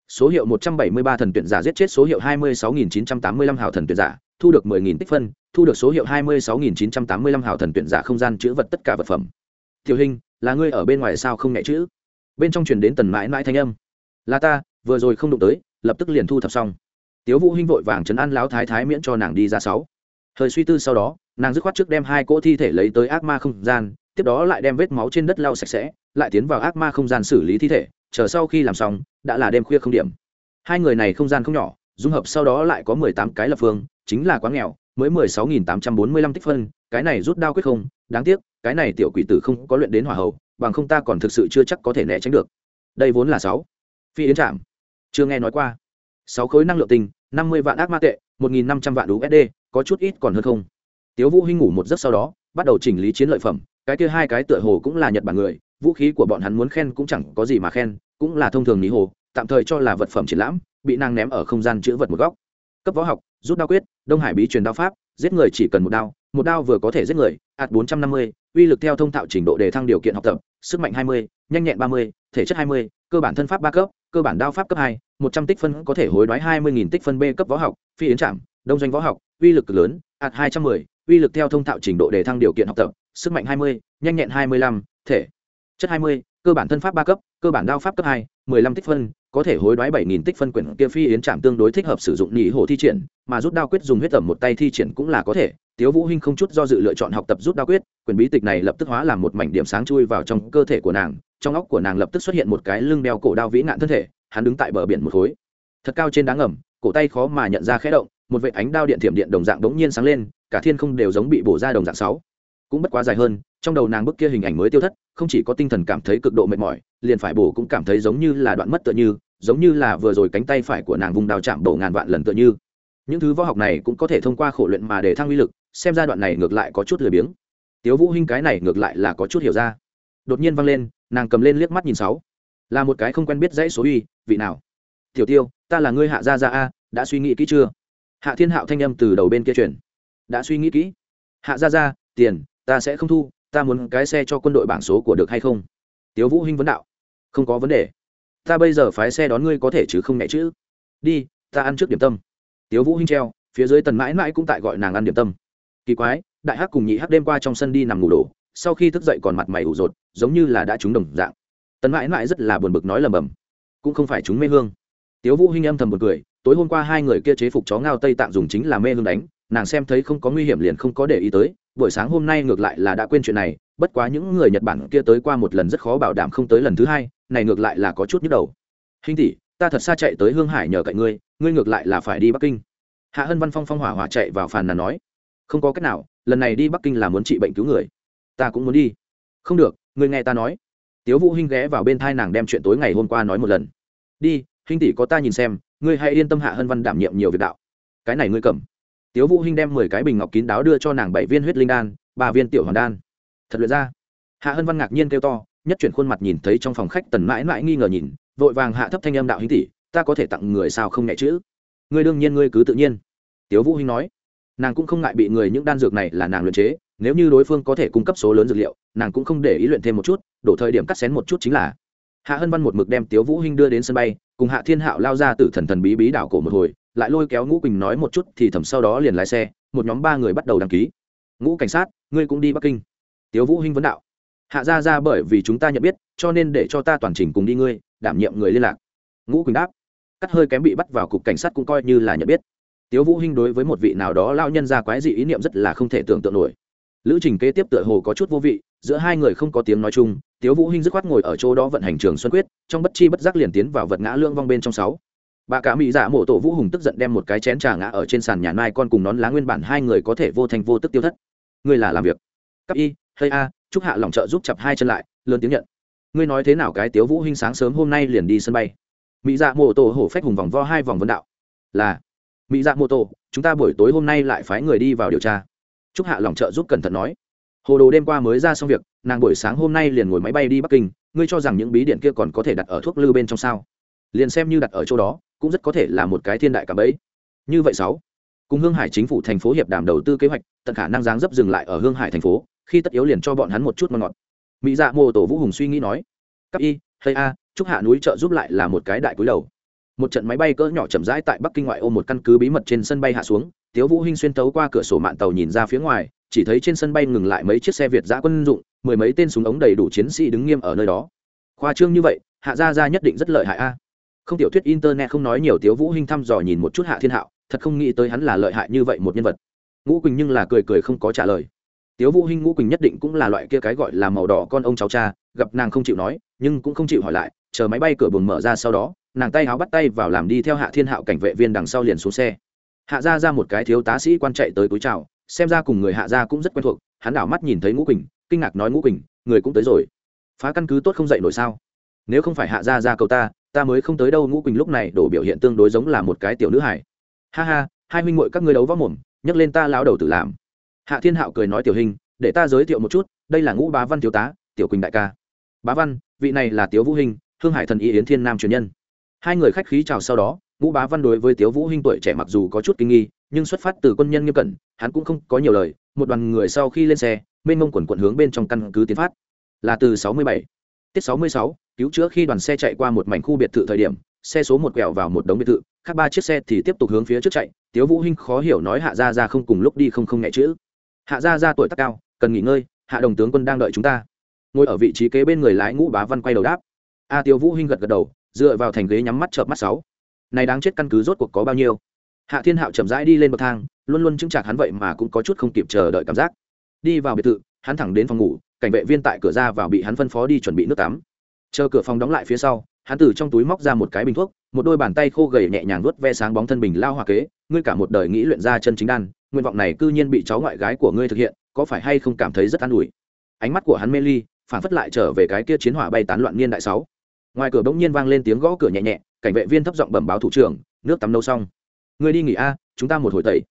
Số hiệu một trăm bảy mươi ba thần tuyển giả giết chết số hiệu hai mươi sáu nghìn chín trăm tám mươi lăm hào thần tuyển giả, thu được mười nghìn tích phân, thu được số hiệu hai mươi sáu nghìn chín trăm tám mươi lăm hào thần tuyển giả không gian chữ vật tất cả vật phẩm tiểu hình là ngươi ở bên ngoài sao không nhẹ chữ? Bên trong truyền đến tần mãi mãi thanh âm. Là ta, vừa rồi không đụng tới, lập tức liền thu thập xong. Tiếu vũ hinh vội vàng chấn an lão thái thái miễn cho nàng đi ra sáu. Thời suy tư sau đó, nàng dứt khoát trước đem hai cỗ thi thể lấy tới ác ma không gian, tiếp đó lại đem vết máu trên đất lau sạch sẽ, lại tiến vào ác ma không gian xử lý thi thể, chờ sau khi làm xong, đã là đêm khuya không điểm. Hai người này không gian không nhỏ, dung hợp sau đó lại có mười tám cái lập phương, chính là quá nghèo, mới mười sáu nghìn tám trăm bốn mươi lăm tích phân, cái này rút đao quyết không, đáng tiếc cái này tiểu quỷ tử không có luyện đến hỏa hậu bằng không ta còn thực sự chưa chắc có thể né tránh được. Đây vốn là sáu. Phi yến trạm. Chưa nghe nói qua. Sáu khối năng lượng tinh, năm mươi vạn ác ma tệ, một nghìn năm trăm vạn usd có chút ít còn hơn không. Tiếu vũ hinh ngủ một giấc sau đó, bắt đầu chỉnh lý chiến lợi phẩm, cái kia hai cái tựa hồ cũng là nhật bản người, vũ khí của bọn hắn muốn khen cũng chẳng có gì mà khen, cũng là thông thường nhí hồ, tạm thời cho là vật phẩm triển lãm, bị nàng ném ở không gian chữ vật một góc. Cấp võ học, rút đao quyết, đông hải bí truyền đao pháp, giết người chỉ cần một đao một đao vừa có thể giết người, ạt bốn trăm năm mươi uy lực theo thông thạo trình độ đề thăng điều kiện học tập, sức mạnh hai mươi, nhanh nhẹn ba mươi, thể chất hai mươi, cơ bản thân pháp ba cấp, cơ bản đao pháp cấp hai, một trăm tích phân có thể hối đoái hai mươi nghìn tích phân b cấp võ học, phi yến trạm, đông doanh võ học, uy lực lớn, ạt hai trăm mười, uy lực theo thông thạo trình độ đề thăng điều kiện học tập, sức mạnh hai mươi, nhanh nhẹn hai mươi lăm, thể chất hai mươi, cơ bản thân pháp ba cấp, cơ bản đao pháp cấp hai, mười lăm tích phân, có thể hối đoái bảy nghìn tích phân quyển kia phi yến trạm tương đối thích hợp sử dụng nhị hồ thi triển, mà rút đao quyết dùng huyết tẩm một tay thi triển cũng là có thể tiếu vũ hinh không chút do dự lựa chọn học tập rút đao quyết, Quyền bí tịch này lập tức hóa làm một mảnh điểm sáng chui vào trong cơ thể của nàng, trong óc của nàng lập tức xuất hiện một cái lưng đeo cổ đao vĩ nạn thân thể, hắn đứng tại bờ biển một khối. Thật cao trên đá ngầm, cổ tay khó mà nhận ra khẽ động, một vệt ánh đao điện thiểm điện đồng dạng đống nhiên sáng lên, cả thiên không đều giống bị bổ ra đồng dạng sáu. Cũng bất quá dài hơn, trong đầu nàng bức kia hình ảnh mới tiêu thất, không chỉ có tinh thần cảm thấy cực độ mệt mỏi, liền phải bổ cũng cảm thấy giống như là đoạn mất tựa như, giống như là vừa rồi cánh tay phải của nàng vùng đào chạm đổ ngàn vạn lần tựa như. Những thứ võ học này cũng có thể thông qua khổ luyện mà để thăng uy lực xem ra đoạn này ngược lại có chút lười biếng. Tiếu vũ hinh cái này ngược lại là có chút hiểu ra. Đột nhiên văng lên, nàng cầm lên liếc mắt nhìn sáu. Là một cái không quen biết dãy số uy, vị nào? Tiểu tiêu, ta là ngươi hạ gia gia a, đã suy nghĩ kỹ chưa? Hạ thiên hạo thanh âm từ đầu bên kia truyền đã suy nghĩ kỹ. Hạ gia gia, tiền, ta sẽ không thu, ta muốn cái xe cho quân đội bảng số của được hay không? Tiếu vũ hinh vấn đạo. Không có vấn đề. Ta bây giờ phái xe đón ngươi có thể chứ không nhẹ chứ? Đi, ta ăn trước điểm tâm. Tiếu vũ hinh treo, phía dưới tần mãi mãi cũng tại gọi nàng ăn điểm tâm kỳ quái, đại hắc cùng nhị hắc đêm qua trong sân đi nằm ngủ đổ, sau khi thức dậy còn mặt mày ủ rột, giống như là đã trúng đồng dạng. Tần mãi mãi rất là buồn bực nói lầm bầm. Cũng không phải chúng mê hương. Tiếu vũ hinh âm thầm một cười, tối hôm qua hai người kia chế phục chó ngao tây tạng dùng chính là mê hương đánh, nàng xem thấy không có nguy hiểm liền không có để ý tới, buổi sáng hôm nay ngược lại là đã quên chuyện này, bất quá những người nhật bản kia tới qua một lần rất khó bảo đảm không tới lần thứ hai, này ngược lại là có chút nhức đầu. Hình tỷ, ta thật xa chạy tới hương hải nhờ cậy ngươi ngươi ngược lại là phải đi bắc kinh. Hạ hân văn phong phong hỏa hỏa chạy vào phàn nàn nói không có cách nào, lần này đi bắc kinh là muốn trị bệnh cứu người. Ta cũng muốn đi. Không được, người nghe ta nói. Tiếu vũ hinh ghé vào bên thai nàng đem chuyện tối ngày hôm qua nói một lần. Đi, Hinh tỷ có ta nhìn xem, ngươi hãy yên tâm hạ hân văn đảm nhiệm nhiều việc đạo. Cái này ngươi cầm. Tiếu vũ hinh đem mười cái bình ngọc kín đáo đưa cho nàng bảy viên huyết linh đan, ba viên tiểu hoàn đan. Thật luyện ra. Hạ hân văn ngạc nhiên kêu to, nhất chuyển khuôn mặt nhìn thấy trong phòng khách tần mãi mãi nghi ngờ nhìn, vội vàng hạ thấp thanh âm đạo Hinh tỷ, ta có thể tặng người sao không nhẹ chữ ngươi đương nhiên ngươi cứ tự nhiên. Tiếu vũ hinh nói nàng cũng không ngại bị người những đan dược này là nàng luyện chế, nếu như đối phương có thể cung cấp số lớn dược liệu, nàng cũng không để ý luyện thêm một chút, đổ thời điểm cắt xén một chút chính là. Hạ hân văn một mực đem tiếu vũ hinh đưa đến sân bay, cùng hạ thiên hạo lao ra từ thần thần bí bí đảo cổ một hồi, lại lôi kéo ngũ quỳnh nói một chút thì thầm sau đó liền lái xe, một nhóm ba người bắt đầu đăng ký. Ngũ cảnh sát, ngươi cũng đi bắc kinh. Tiếu vũ hinh vấn đạo. Hạ gia gia bởi vì chúng ta nhận biết, cho nên để cho ta toàn trình cùng đi ngươi, đảm nhiệm người liên lạc. Ngũ quỳnh đáp. Cắt hơi kém bị bắt vào cục cảnh sát cũng coi như là nhận biết tiếu vũ hinh đối với một vị nào đó lao nhân ra quái dị ý niệm rất là không thể tưởng tượng nổi. Lữ trình kế tiếp tựa hồ có chút vô vị, giữa hai người không có tiếng nói chung, tiếu vũ hinh dứt khoát ngồi ở chỗ đó vận hành trường xuân quyết, trong bất chi bất giác liền tiến vào vật ngã lương vong bên trong sáu. Bà cả mỹ giả mộ tổ vũ hùng tức giận đem một cái chén trà ngã ở trên sàn nhà mai con cùng nón lá nguyên bản hai người có thể vô thành vô tức tiêu thất. Ngươi là làm việc. Cấp y hay a, chúc hạ lòng trợ giúp chập hai chân lại, lớn tiếng nhận. Ngươi nói thế nào cái tiếu vũ hinh sáng sớm hôm nay liền đi sân bay. Mỹ dạ mộ tổ hổ phách hùng vòng vo hai vòng vấn đạo. Là mỹ dạ mô tô, chúng ta buổi tối hôm nay lại phái người đi vào điều tra. Chúc hạ lòng trợ giúp cẩn thận nói. Hồ đồ đêm qua mới ra xong việc, nàng buổi sáng hôm nay liền ngồi máy bay đi bắc kinh, ngươi cho rằng những bí điện kia còn có thể đặt ở thuốc lư bên trong sao? Liền xem như đặt ở chỗ đó, cũng rất có thể là một cái thiên đại cảm ấy như vậy sáu, cùng hương hải chính phủ thành phố hiệp đàm đầu tư kế hoạch, tận khả năng giáng dấp dừng lại ở hương hải thành phố, khi tất yếu liền cho bọn hắn một chút ngon ngọt. Mỹ dạ mô tổ vũ hùng suy nghĩ nói. Cấp y hay a Trúc hạ núi trợ giúp lại là một cái đại cúi đầu một trận máy bay cỡ nhỏ chậm rãi tại bắc kinh ngoại ô một căn cứ bí mật trên sân bay hạ xuống, tiếu vũ hinh xuyên tấu qua cửa sổ mạn tàu nhìn ra phía ngoài, chỉ thấy trên sân bay ngừng lại mấy chiếc xe việt giã quân dụng, mười mấy tên súng ống đầy đủ chiến sĩ đứng nghiêm ở nơi đó. Khoa trương như vậy, hạ gia gia nhất định rất lợi hại a. Không tiểu thuyết internet không nói nhiều, tiếu vũ hinh thăm dò nhìn một chút hạ thiên hạo, thật không nghĩ tới hắn là lợi hại như vậy một nhân vật. Ngũ quỳnh nhưng là cười cười không có trả lời. Tiếu vũ hinh, ngũ quỳnh nhất định cũng là loại kia cái gọi là màu đỏ con ông cháu cha, gặp nàng không chịu nói, nhưng cũng không chịu hỏi lại, chờ máy bay cửa buồng mở ra sau đó nàng tay áo bắt tay vào làm đi theo hạ thiên hạo cảnh vệ viên đằng sau liền xuống xe. Hạ ra ra một cái thiếu tá sĩ quan chạy tới túi chào, xem ra cùng người hạ ra cũng rất quen thuộc, hắn đảo mắt nhìn thấy ngũ quỳnh, kinh ngạc nói ngũ quỳnh, người cũng tới rồi. Phá căn cứ tốt không dậy nổi sao? Nếu không phải hạ ra ra cầu ta ta mới không tới đâu, ngũ quỳnh lúc này đổ biểu hiện tương đối giống là một cái tiểu nữ hải ha ha, hai huynh muội các ngươi đấu võ mồm, nhấc lên ta lao đầu tự làm. Hạ thiên hạo cười nói tiểu hình, để ta giới thiệu một chút, đây là ngũ bá văn thiếu tá, tiểu quỳnh đại ca. Bá văn, vị này là tiếu vũ hình, hương hải thần y yến thiên nam truyền nhân hai người khách khí chào sau đó ngũ bá văn đối với tiếu vũ hinh tuổi trẻ mặc dù có chút kinh nghi nhưng xuất phát từ quân nhân nghiêm cẩn hắn cũng không có nhiều lời một đoàn người sau khi lên xe mênh mông quần quận hướng bên trong căn cứ tiến phát. Là từ 67. tiết 66, cứu chữa khi đoàn xe chạy qua một mảnh khu biệt thự thời điểm xe số một quẹo vào một đống biệt thự khác ba chiếc xe thì tiếp tục hướng phía trước chạy tiếu vũ hinh khó hiểu nói hạ gia gia không cùng lúc đi không không nhẹ chữ. Hạ gia gia tuổi tác cao cần nghỉ ngơi hạ đồng tướng quân đang đợi chúng ta. Ngồi ở vị trí kế bên người lái ngũ bá văn quay đầu đáp. A tiêu vũ hinh gật gật đầu dựa vào thành ghế nhắm mắt chợp mắt sáu. Này đáng chết căn cứ rốt cuộc có bao nhiêu? Hạ thiên hạo chậm rãi đi lên bậc thang, luôn luôn chứng chạc hắn vậy mà cũng có chút không kịp chờ đợi cảm giác. Đi vào biệt thự, hắn thẳng đến phòng ngủ, cảnh vệ viên tại cửa ra vào bị hắn phân phó đi chuẩn bị nước tắm. Chờ cửa phòng đóng lại phía sau, hắn từ trong túi móc ra một cái bình thuốc, một đôi bàn tay khô gầy nhẹ nhàng vuốt ve sáng bóng thân bình lao hòa kế, ngươi cả một đời nghĩ luyện ra chân chính đan, nguyện vọng này cư nhiên bị cháu ngoại gái của ngươi thực hiện, có phải hay không cảm thấy rất an ủi? Ánh mắt của hắn mê ly, phản phất lại trở về cái kia chiến hỏa bay tán loạn niên đại sáu ngoài cửa bỗng nhiên vang lên tiếng gõ cửa nhẹ nhẹ, cảnh vệ viên thấp giọng bẩm báo thủ trưởng, nước tắm nấu xong. Người đi nghỉ a, chúng ta một hồi tẩy.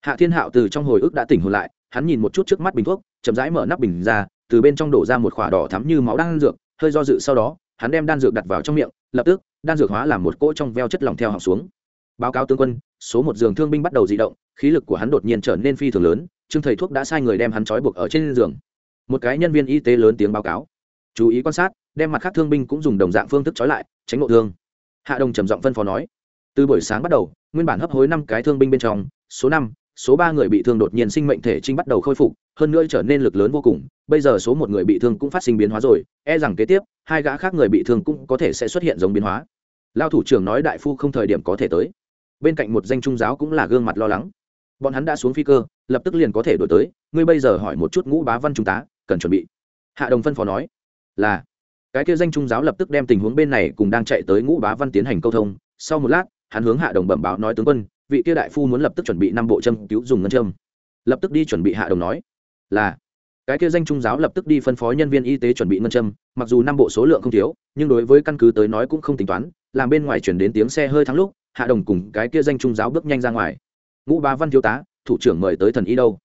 Hạ thiên hạo từ trong hồi ức đã tỉnh hồn lại, hắn nhìn một chút trước mắt bình thuốc, chậm rãi mở nắp bình ra, từ bên trong đổ ra một khỏa đỏ thắm như máu đan dược, hơi do dự sau đó, hắn đem đan dược đặt vào trong miệng, lập tức, đan dược hóa làm một cỗ trong veo chất lỏng theo học xuống. Báo cáo tướng quân, số một giường thương binh bắt đầu di động, khí lực của hắn đột nhiên trở nên phi thường lớn, trương thầy thuốc đã sai người đem hắn trói buộc ở trên giường. Một cái nhân viên y tế lớn tiếng báo cáo. Chú ý quan sát đem mặt khác thương binh cũng dùng đồng dạng phương thức trói lại, tránh ngộ thương. Hạ đồng trầm giọng phân phó nói, từ buổi sáng bắt đầu, nguyên bản hấp hối năm cái thương binh bên trong, số năm, số ba người bị thương đột nhiên sinh mệnh thể trinh bắt đầu khôi phục, hơn nữa trở nên lực lớn vô cùng, bây giờ số một người bị thương cũng phát sinh biến hóa rồi e rằng kế tiếp, hai gã khác người bị thương cũng có thể sẽ xuất hiện giống biến hóa. Lao thủ trưởng nói đại phu không thời điểm có thể tới. Bên cạnh một danh trung giáo cũng là gương mặt lo lắng. Bọn hắn đã xuống phi cơ, lập tức liền có thể đổi tới, ngươi bây giờ hỏi một chút ngũ bá văn trung tá, cần chuẩn bị. Hạ đồng phân phó nói, là cái kia danh trung giáo lập tức đem tình huống bên này cùng đang chạy tới ngũ bá văn tiến hành câu thông. Sau một lát, hắn hướng hạ đồng bẩm báo nói tướng quân, vị kia đại phu muốn lập tức chuẩn bị năm bộ châm cứu dùng ngân châm. Lập tức đi chuẩn bị hạ đồng nói, là. Cái kia danh trung giáo lập tức đi phân phó nhân viên y tế chuẩn bị ngân châm, mặc dù năm bộ số lượng không thiếu, nhưng đối với căn cứ tới nói cũng không tính toán, làm bên ngoài chuyển đến tiếng xe hơi thắng lúc, hạ đồng cùng cái kia danh trung giáo bước nhanh ra ngoài. Ngũ bá văn thiếu tá, thủ trưởng mời tới thần y đâu.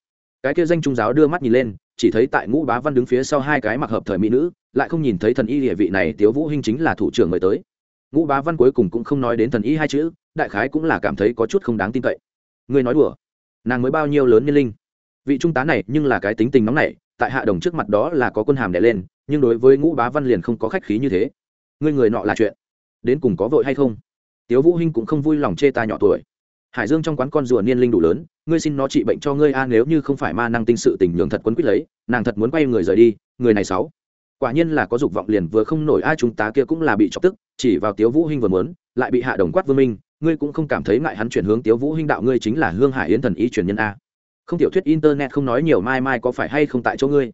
Cái kia danh trung giáo đưa mắt nhìn lên chỉ thấy tại ngũ bá văn đứng phía sau hai cái mặc hợp thời mỹ nữ, lại không nhìn thấy thần y địa vị này, tiếu vũ hinh chính là thủ trưởng mời tới. Ngũ bá văn cuối cùng cũng không nói đến thần y hai chữ, đại khái cũng là cảm thấy có chút không đáng tin cậy. Người nói đùa, nàng mới bao nhiêu lớn niên linh. Vị trung tá này nhưng là cái tính tình nóng nảy, tại hạ đồng trước mặt đó là có quân hàm đè lên, nhưng đối với ngũ bá văn liền không có khách khí như thế. Ngươi người nọ là chuyện, đến cùng có vội hay không? Tiếu vũ hinh cũng không vui lòng chê ta nhỏ tuổi hải dương trong quán con rùa niên linh đủ lớn, ngươi xin nó trị bệnh cho ngươi a, nếu như không phải ma năng tinh sự tình nhường thật quấn quýt lấy, nàng thật muốn quay người rời đi, người này sáu. Quả nhiên là có dục vọng liền vừa không nổi ai chúng ta kia cũng là bị chọc tức, chỉ vào tiếu vũ hinh vừa muốn, lại bị hạ đồng quát vương minh, ngươi cũng không cảm thấy ngại hắn chuyển hướng tiếu vũ hinh đạo ngươi chính là hương hải yến thần y truyền nhân a. Không tiểu thuyết internet không nói nhiều, mai mai có phải hay không tại chỗ ngươi?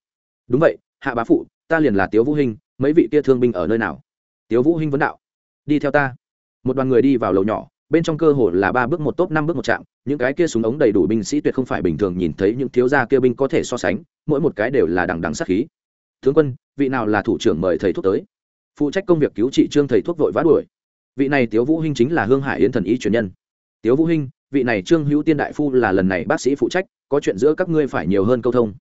Đúng vậy, hạ bá phụ, ta liền là tiếu vũ hinh, mấy vị kia thương binh ở nơi nào? Tiếu vũ hinh vấn đạo, đi theo ta. Một đoàn người đi vào lầu nhỏ bên trong cơ hồ là ba bước một tốp năm bước một chạm, những cái kia súng ống đầy đủ binh sĩ tuyệt không phải bình thường nhìn thấy những thiếu gia kia binh có thể so sánh, mỗi một cái đều là đằng đằng sát khí. Tướng quân, vị nào là thủ trưởng mời thầy thuốc tới? Phụ trách công việc cứu trị trương thầy thuốc vội vã đuổi. Vị này tiếu vũ hinh chính là hương hải yến thần y truyền nhân. Tiếu vũ hinh, vị này trương hữu tiên đại phu là lần này bác sĩ phụ trách, có chuyện giữa các ngươi phải nhiều hơn câu thông.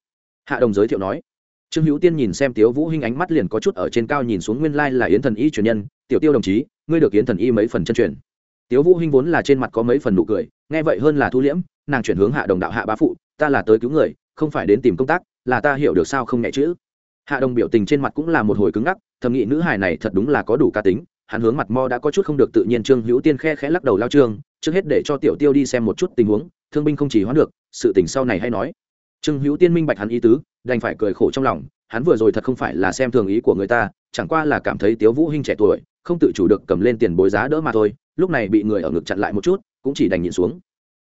Hạ đồng giới thiệu nói. Trương hữu tiên nhìn xem tiếu vũ hinh ánh mắt liền có chút ở trên cao nhìn xuống nguyên lai là yến thần y truyền nhân. Tiểu tiêu đồng chí, ngươi được yến thần y mấy phần chân truyền? Tiếu vũ hinh vốn là trên mặt có mấy phần nụ cười, nghe vậy hơn là thu liễm, nàng chuyển hướng hạ đồng đạo hạ bá phụ, ta là tới cứu người, không phải đến tìm công tác, là ta hiểu được sao không nhẹ chữ hạ đồng biểu tình trên mặt cũng là một hồi cứng ngắc, thầm nghĩ nữ hài này thật đúng là có đủ cá tính, hắn hướng mặt mo đã có chút không được tự nhiên trương hữu tiên khe khẽ lắc đầu lao trương, trước hết để cho tiểu tiêu đi xem một chút tình huống, thương binh không chỉ hoãn được, sự tình sau này hay nói. Trương hữu tiên minh bạch hắn ý tứ, đành phải cười khổ trong lòng, hắn vừa rồi thật không phải là xem thường ý của người ta, chẳng qua là cảm thấy tiếu vũ hinh trẻ tuổi, không tự chủ được cầm lên tiền bối giá đỡ mà thôi lúc này bị người ở ngực chặn lại một chút, cũng chỉ đành nhịn xuống.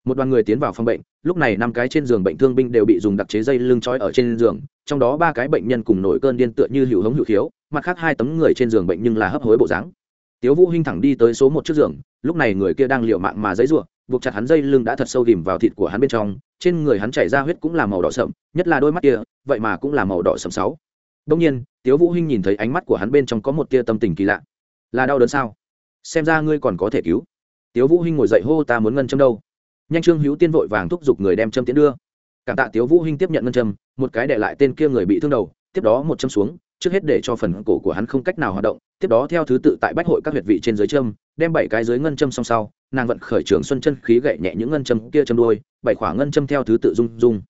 Một đoàn người tiến vào phòng bệnh, lúc này năm cái trên giường bệnh thương binh đều bị dùng đặc chế dây lưng trói ở trên giường, trong đó ba cái bệnh nhân cùng nổi cơn điên tựa như hữu hống hữu khiếu, mặt khác hai tấm người trên giường bệnh nhưng là hấp hối bộ dáng. Tiếu vũ hinh thẳng đi tới số một chiếc giường, lúc này người kia đang liều mạng mà giấy rủa buộc chặt hắn dây lưng đã thật sâu đìm vào thịt của hắn bên trong, trên người hắn chảy ra huyết cũng là màu đỏ sậm, nhất là đôi mắt kia, vậy mà cũng là màu đỏ sậm sáu. Đông nhiên, tiếu vũ hinh nhìn thấy ánh mắt của hắn bên trong có một tia tâm tình kỳ lạ. Là đau đớn sao? Xem ra ngươi còn có thể cứu. Tiếu vũ hinh ngồi dậy hô, ta muốn ngân châm đâu? Nhanh trương hữu tiên vội vàng thúc giục người đem châm tiến đưa. Cảm tạ tiếu vũ hinh tiếp nhận ngân châm, một cái để lại tên kia người bị thương đầu, tiếp đó một châm xuống, trước hết để cho phần cổ của hắn không cách nào hoạt động, tiếp đó theo thứ tự tại bách hội các huyệt vị trên dưới châm, đem bảy cái dưới ngân châm song sau, nàng vận khởi trường xuân chân khí gậy nhẹ những ngân châm kia châm đuôi, bảy khỏa ngân châm theo thứ tự rung rung.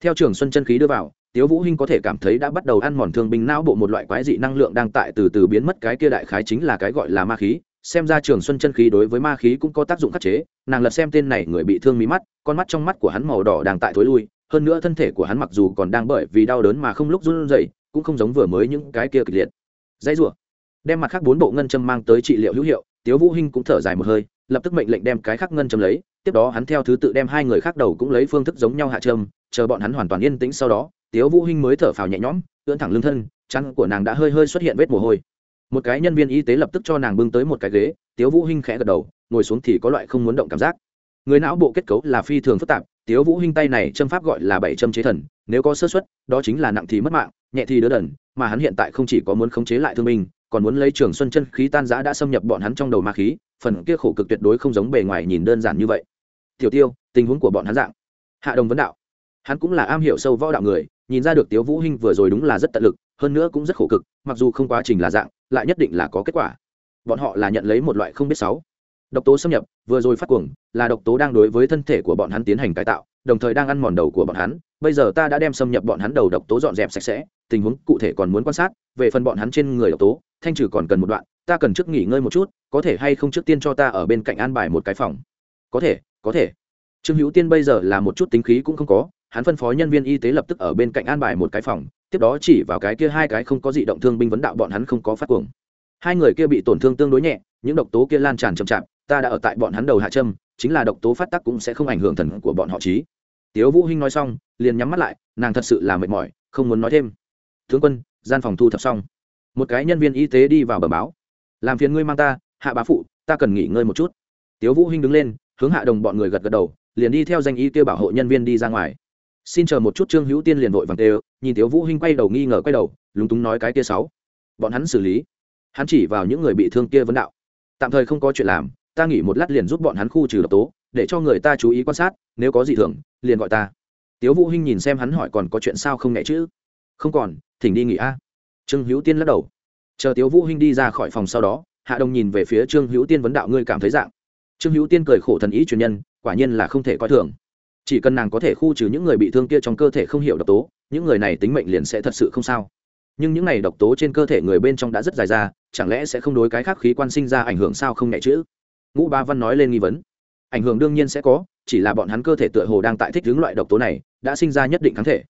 Theo trường xuân chân khí đưa vào, tiếu vũ hinh có thể cảm thấy đã bắt đầu ăn mòn thương binh não bộ một loại quái dị năng lượng đang tại từ từ biến mất, cái kia đại khái chính là cái gọi là ma khí xem ra trường xuân chân khí đối với ma khí cũng có tác dụng khắc chế, nàng lật xem tên này người bị thương mí mắt, con mắt trong mắt của hắn màu đỏ đang tại thối lui, hơn nữa thân thể của hắn mặc dù còn đang bởi vì đau đớn mà không lúc run rẩy, cũng không giống vừa mới những cái kia kịch liệt. Dãy rủa, đem mặt khác bốn bộ ngân châm mang tới trị liệu hữu hiệu, tiếu vũ hinh cũng thở dài một hơi, lập tức mệnh lệnh đem cái khác ngân châm lấy, tiếp đó hắn theo thứ tự đem hai người khác đầu cũng lấy phương thức giống nhau hạ châm, chờ bọn hắn hoàn toàn yên tĩnh sau đó, tiếu vũ hinh mới thở phào nhẹ nhõm, ưỡn thẳng lưng thân chăn của nàng đã hơi hơi xuất hiện vết mồ hôi một cái nhân viên y tế lập tức cho nàng bưng tới một cái ghế, tiếu vũ hinh khẽ gật đầu, ngồi xuống thì có loại không muốn động cảm giác. Người não bộ kết cấu là phi thường phức tạp, tiếu vũ hinh tay này châm pháp gọi là bảy châm chế thần, nếu có sơ suất, đó chính là nặng thì mất mạng, nhẹ thì đỡ đần, mà hắn hiện tại không chỉ có muốn khống chế lại thương binh, còn muốn lấy trường xuân chân khí tan giã đã xâm nhập bọn hắn trong đầu ma khí, phần kia khổ cực tuyệt đối không giống bề ngoài nhìn đơn giản như vậy. Tiểu tiêu, tình huống của bọn hắn dạng. Hạ đồng vấn đạo. Hắn cũng là am hiểu sâu võ đạo người, nhìn ra được tiếu vũ hinh vừa rồi đúng là rất tận lực, hơn nữa cũng rất khổ cực, mặc dù không quá trình là dạng lại nhất định là có kết quả. Bọn họ là nhận lấy một loại không biết sáu. Độc tố xâm nhập, vừa rồi phát cuồng, là độc tố đang đối với thân thể của bọn hắn tiến hành cải tạo, đồng thời đang ăn mòn đầu của bọn hắn. Bây giờ ta đã đem xâm nhập bọn hắn đầu độc tố dọn dẹp sạch sẽ, tình huống cụ thể còn muốn quan sát, về phần bọn hắn trên người độc tố, thanh trừ còn cần một đoạn, ta cần trước nghỉ ngơi một chút, có thể hay không trước tiên cho ta ở bên cạnh an bài một cái phòng? Có thể có thể. Trương hữu tiên bây giờ là một chút tính khí cũng không có, hắn phân phó nhân viên y tế lập tức ở bên cạnh an bài một cái phòng tiếp đó chỉ vào cái kia hai cái không có dị động thương binh vấn đạo bọn hắn không có phát cuồng. Hai người kia bị tổn thương tương đối nhẹ, những độc tố kia lan tràn chậm chạp, ta đã ở tại bọn hắn đầu hạ châm, chính là độc tố phát tắc cũng sẽ không ảnh hưởng thần của bọn họ trí tiếu vũ hinh nói xong, liền nhắm mắt lại, nàng thật sự là mệt mỏi, không muốn nói thêm. Tướng quân, gian phòng thu thập xong. Một cái nhân viên y tế đi vào bờ báo. Làm phiền ngươi mang ta, hạ bá phụ, ta cần nghỉ ngơi một chút. Tiếu vũ hinh đứng lên, hướng hạ đồng bọn người gật gật đầu, liền đi theo danh y kia bảo hộ nhân viên đi ra ngoài xin chờ một chút trương hữu tiên liền vội vàng tê nhìn tiếu vũ hinh quay đầu nghi ngờ quay đầu, lúng túng nói cái kia sáu. Bọn hắn xử lý. Hắn chỉ vào những người bị thương kia vấn đạo. Tạm thời không có chuyện làm, ta nghỉ một lát liền giúp bọn hắn khu trừ độc tố, để cho người ta chú ý quan sát, nếu có gì thường, liền gọi ta. Tiếu vũ hinh nhìn xem hắn hỏi còn có chuyện sao không nhẹ chứ? Không còn, thỉnh đi nghỉ a. Trương hữu tiên lắc đầu. Chờ tiếu vũ hinh đi ra khỏi phòng sau đó, hạ đồng nhìn về phía trương hữu tiên vấn đạo ngươi cảm thấy dạng. Trương hữu tiên cười khổ thần ý truyền nhân, quả nhiên là không thể coi thường chỉ cần nàng có thể khu trừ những người bị thương kia trong cơ thể không hiểu độc tố, những người này tính mệnh liền sẽ thật sự không sao. Nhưng những này độc tố trên cơ thể người bên trong đã rất dài ra, chẳng lẽ sẽ không đối cái khác khí quan sinh ra ảnh hưởng sao không nhẹ chữ ngũ ba văn nói lên nghi vấn. Ảnh hưởng đương nhiên sẽ có, chỉ là bọn hắn cơ thể tựa hồ đang tại thích hướng loại độc tố này, đã sinh ra nhất định kháng thể.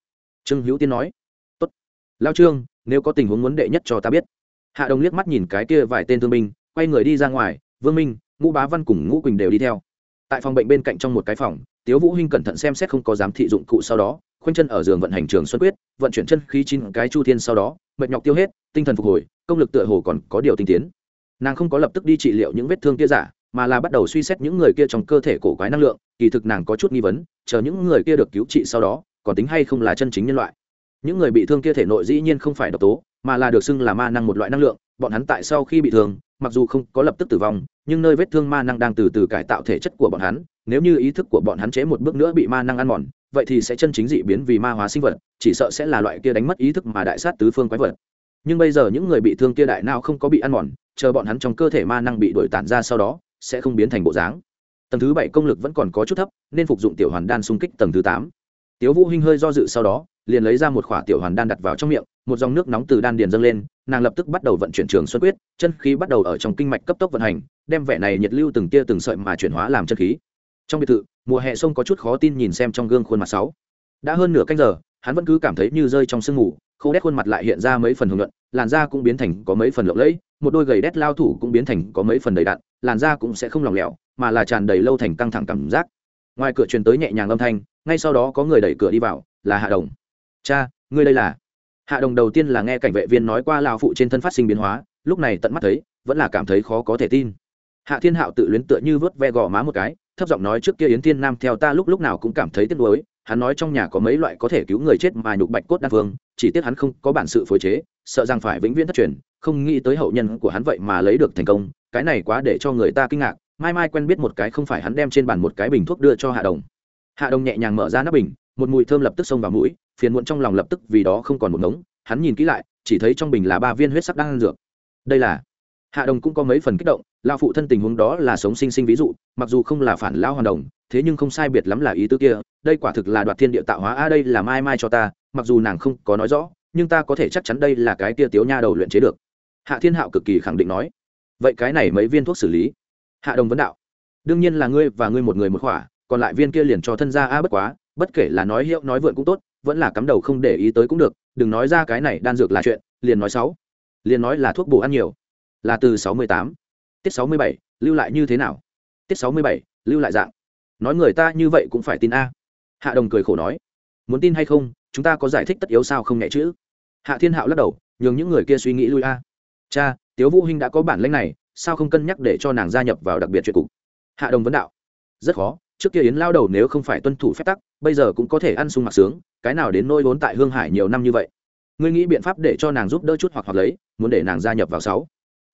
Trương hữu tiên nói. Tốt. Lao trương, nếu có tình huống muốn đệ nhất cho ta biết. Hạ đồng liếc mắt nhìn cái kia vài tên thương binh, quay người đi ra ngoài, vương minh, ngũ bá văn cùng ngũ quỳnh đều đi theo. Tại phòng bệnh bên cạnh trong một cái phòng tiếu vũ hinh cẩn thận xem xét không có dám thị dụng cụ sau đó, khoanh chân ở giường vận hành trường xuân quyết, vận chuyển chân khí chín cái chu thiên sau đó, mệt nhọc tiêu hết, tinh thần phục hồi, công lực tựa hồ còn có điều tinh tiến. Nàng không có lập tức đi trị liệu những vết thương kia giả, mà là bắt đầu suy xét những người kia trong cơ thể cổ quái năng lượng, kỳ thực nàng có chút nghi vấn, chờ những người kia được cứu trị sau đó, còn tính hay không là chân chính nhân loại. Những người bị thương kia thể nội dĩ nhiên không phải độc tố, mà là được xưng là ma năng một loại năng lượng, bọn hắn tại sau khi bị thương mặc dù không có lập tức tử vong, nhưng nơi vết thương ma năng đang từ từ cải tạo thể chất của bọn hắn, nếu như ý thức của bọn hắn chế một bước nữa bị ma năng ăn mòn, vậy thì sẽ chân chính dị biến vì ma hóa sinh vật, chỉ sợ sẽ là loại kia đánh mất ý thức mà đại sát tứ phương quái vật. Nhưng bây giờ những người bị thương kia đại nào không có bị ăn mòn, chờ bọn hắn trong cơ thể ma năng bị đổi tản ra sau đó, sẽ không biến thành bộ dáng. Tầng thứ bảy công lực vẫn còn có chút thấp, nên phục dụng tiểu hoàn đan xung kích tầng thứ tám. Tiếu vũ hinh hơi do dự sau đó, liền lấy ra một khỏa tiểu hoàn đan đặt vào trong miệng một dòng nước nóng từ đan điền dâng lên, nàng lập tức bắt đầu vận chuyển trường xuân quyết, chân khí bắt đầu ở trong kinh mạch cấp tốc vận hành, đem vẻ này nhiệt lưu từng tia từng sợi mà chuyển hóa làm chân khí. Trong biệt thự, mùa hè sông có chút khó tin nhìn xem trong gương khuôn mặt sáu. Đã hơn nửa canh giờ, hắn vẫn cứ cảm thấy như rơi trong sương mù, khô đét khuôn mặt lại hiện ra mấy phần hưởng luận làn da cũng biến thành có mấy phần lộng lẫy, một đôi gầy đét lao thủ cũng biến thành có mấy phần đầy đặn, làn da cũng sẽ không lỏng lẻo, mà là tràn đầy lâu thành căng thẳng cảm giác. Ngoài cửa truyền tới nhẹ nhàng âm thanh, ngay sau đó có người đẩy cửa đi vào, là hạ đồng. Cha, ngươi đây là hạ đồng đầu tiên là nghe cảnh vệ viên nói qua lao phụ trên thân phát sinh biến hóa, lúc này tận mắt thấy, vẫn là cảm thấy khó có thể tin. Hạ thiên hạo tự luyến tựa như vớt ve gò má một cái, thấp giọng nói trước kia yến thiên nam theo ta lúc lúc nào cũng cảm thấy tiếc nuối, hắn nói trong nhà có mấy loại có thể cứu người chết mà nhục bạch cốt đan phương chỉ tiếc hắn không có bản sự phối chế, sợ rằng phải vĩnh viễn thất truyền, không nghĩ tới hậu nhân của hắn vậy mà lấy được thành công, cái này quá để cho người ta kinh ngạc, mai mai quen biết một cái không phải hắn đem trên bàn một cái bình thuốc đưa cho hạ đồng. Hạ đồng nhẹ nhàng mở ra nắp bình, một mùi thơm lập tức xông vào mũi phiền muộn trong lòng lập tức vì đó không còn một ngống, hắn nhìn kỹ lại, chỉ thấy trong bình là ba viên huyết sắc đang ăn dược. Đây là hạ đồng cũng có mấy phần kích động lao phụ thân tình huống đó là sống sinh sinh ví dụ, mặc dù không là phản lao hoàn đồng, thế nhưng không sai biệt lắm là ý tứ kia, đây quả thực là đoạt thiên địa tạo hóa a đây là mai mai cho ta, mặc dù nàng không có nói rõ, nhưng ta có thể chắc chắn đây là cái tia tiếu nha đầu luyện chế được. Hạ thiên hạo cực kỳ khẳng định nói. Vậy cái này mấy viên thuốc xử lý? Hạ đồng vấn đạo. Đương nhiên là ngươi và ngươi một người một khỏa, còn lại viên kia liền cho thân gia a bất quá, bất kể là nói hiệu, nói vượn cũng tốt vẫn là cắm đầu không để ý tới cũng được, đừng nói ra cái này đan dược là chuyện, liền nói sáu. Liền nói là thuốc bổ ăn nhiều. Là từ sáu mươi tám. Tiết sáu mươi bảy, lưu lại như thế nào? Tiết sáu mươi bảy, lưu lại dạng. Nói người ta như vậy cũng phải tin a. Hạ đồng cười khổ nói. Muốn tin hay không, chúng ta có giải thích tất yếu sao không nhẹ chữ hạ thiên hạo lắc đầu, nhường những người kia suy nghĩ lui a. Cha, tiếu vũ hinh đã có bản lĩnh này, sao không cân nhắc để cho nàng gia nhập vào đặc biệt chuyện cục? Hạ đồng vấn đạo. Rất khó, trước kia yến lao đầu nếu không phải tuân thủ phép tắc, bây giờ cũng có thể ăn sung mặc sướng cái nào đến nôi vốn tại hương hải nhiều năm như vậy? Ngươi nghĩ biện pháp để cho nàng giúp đỡ chút hoặc hoặc lấy, muốn để nàng gia nhập vào sáu.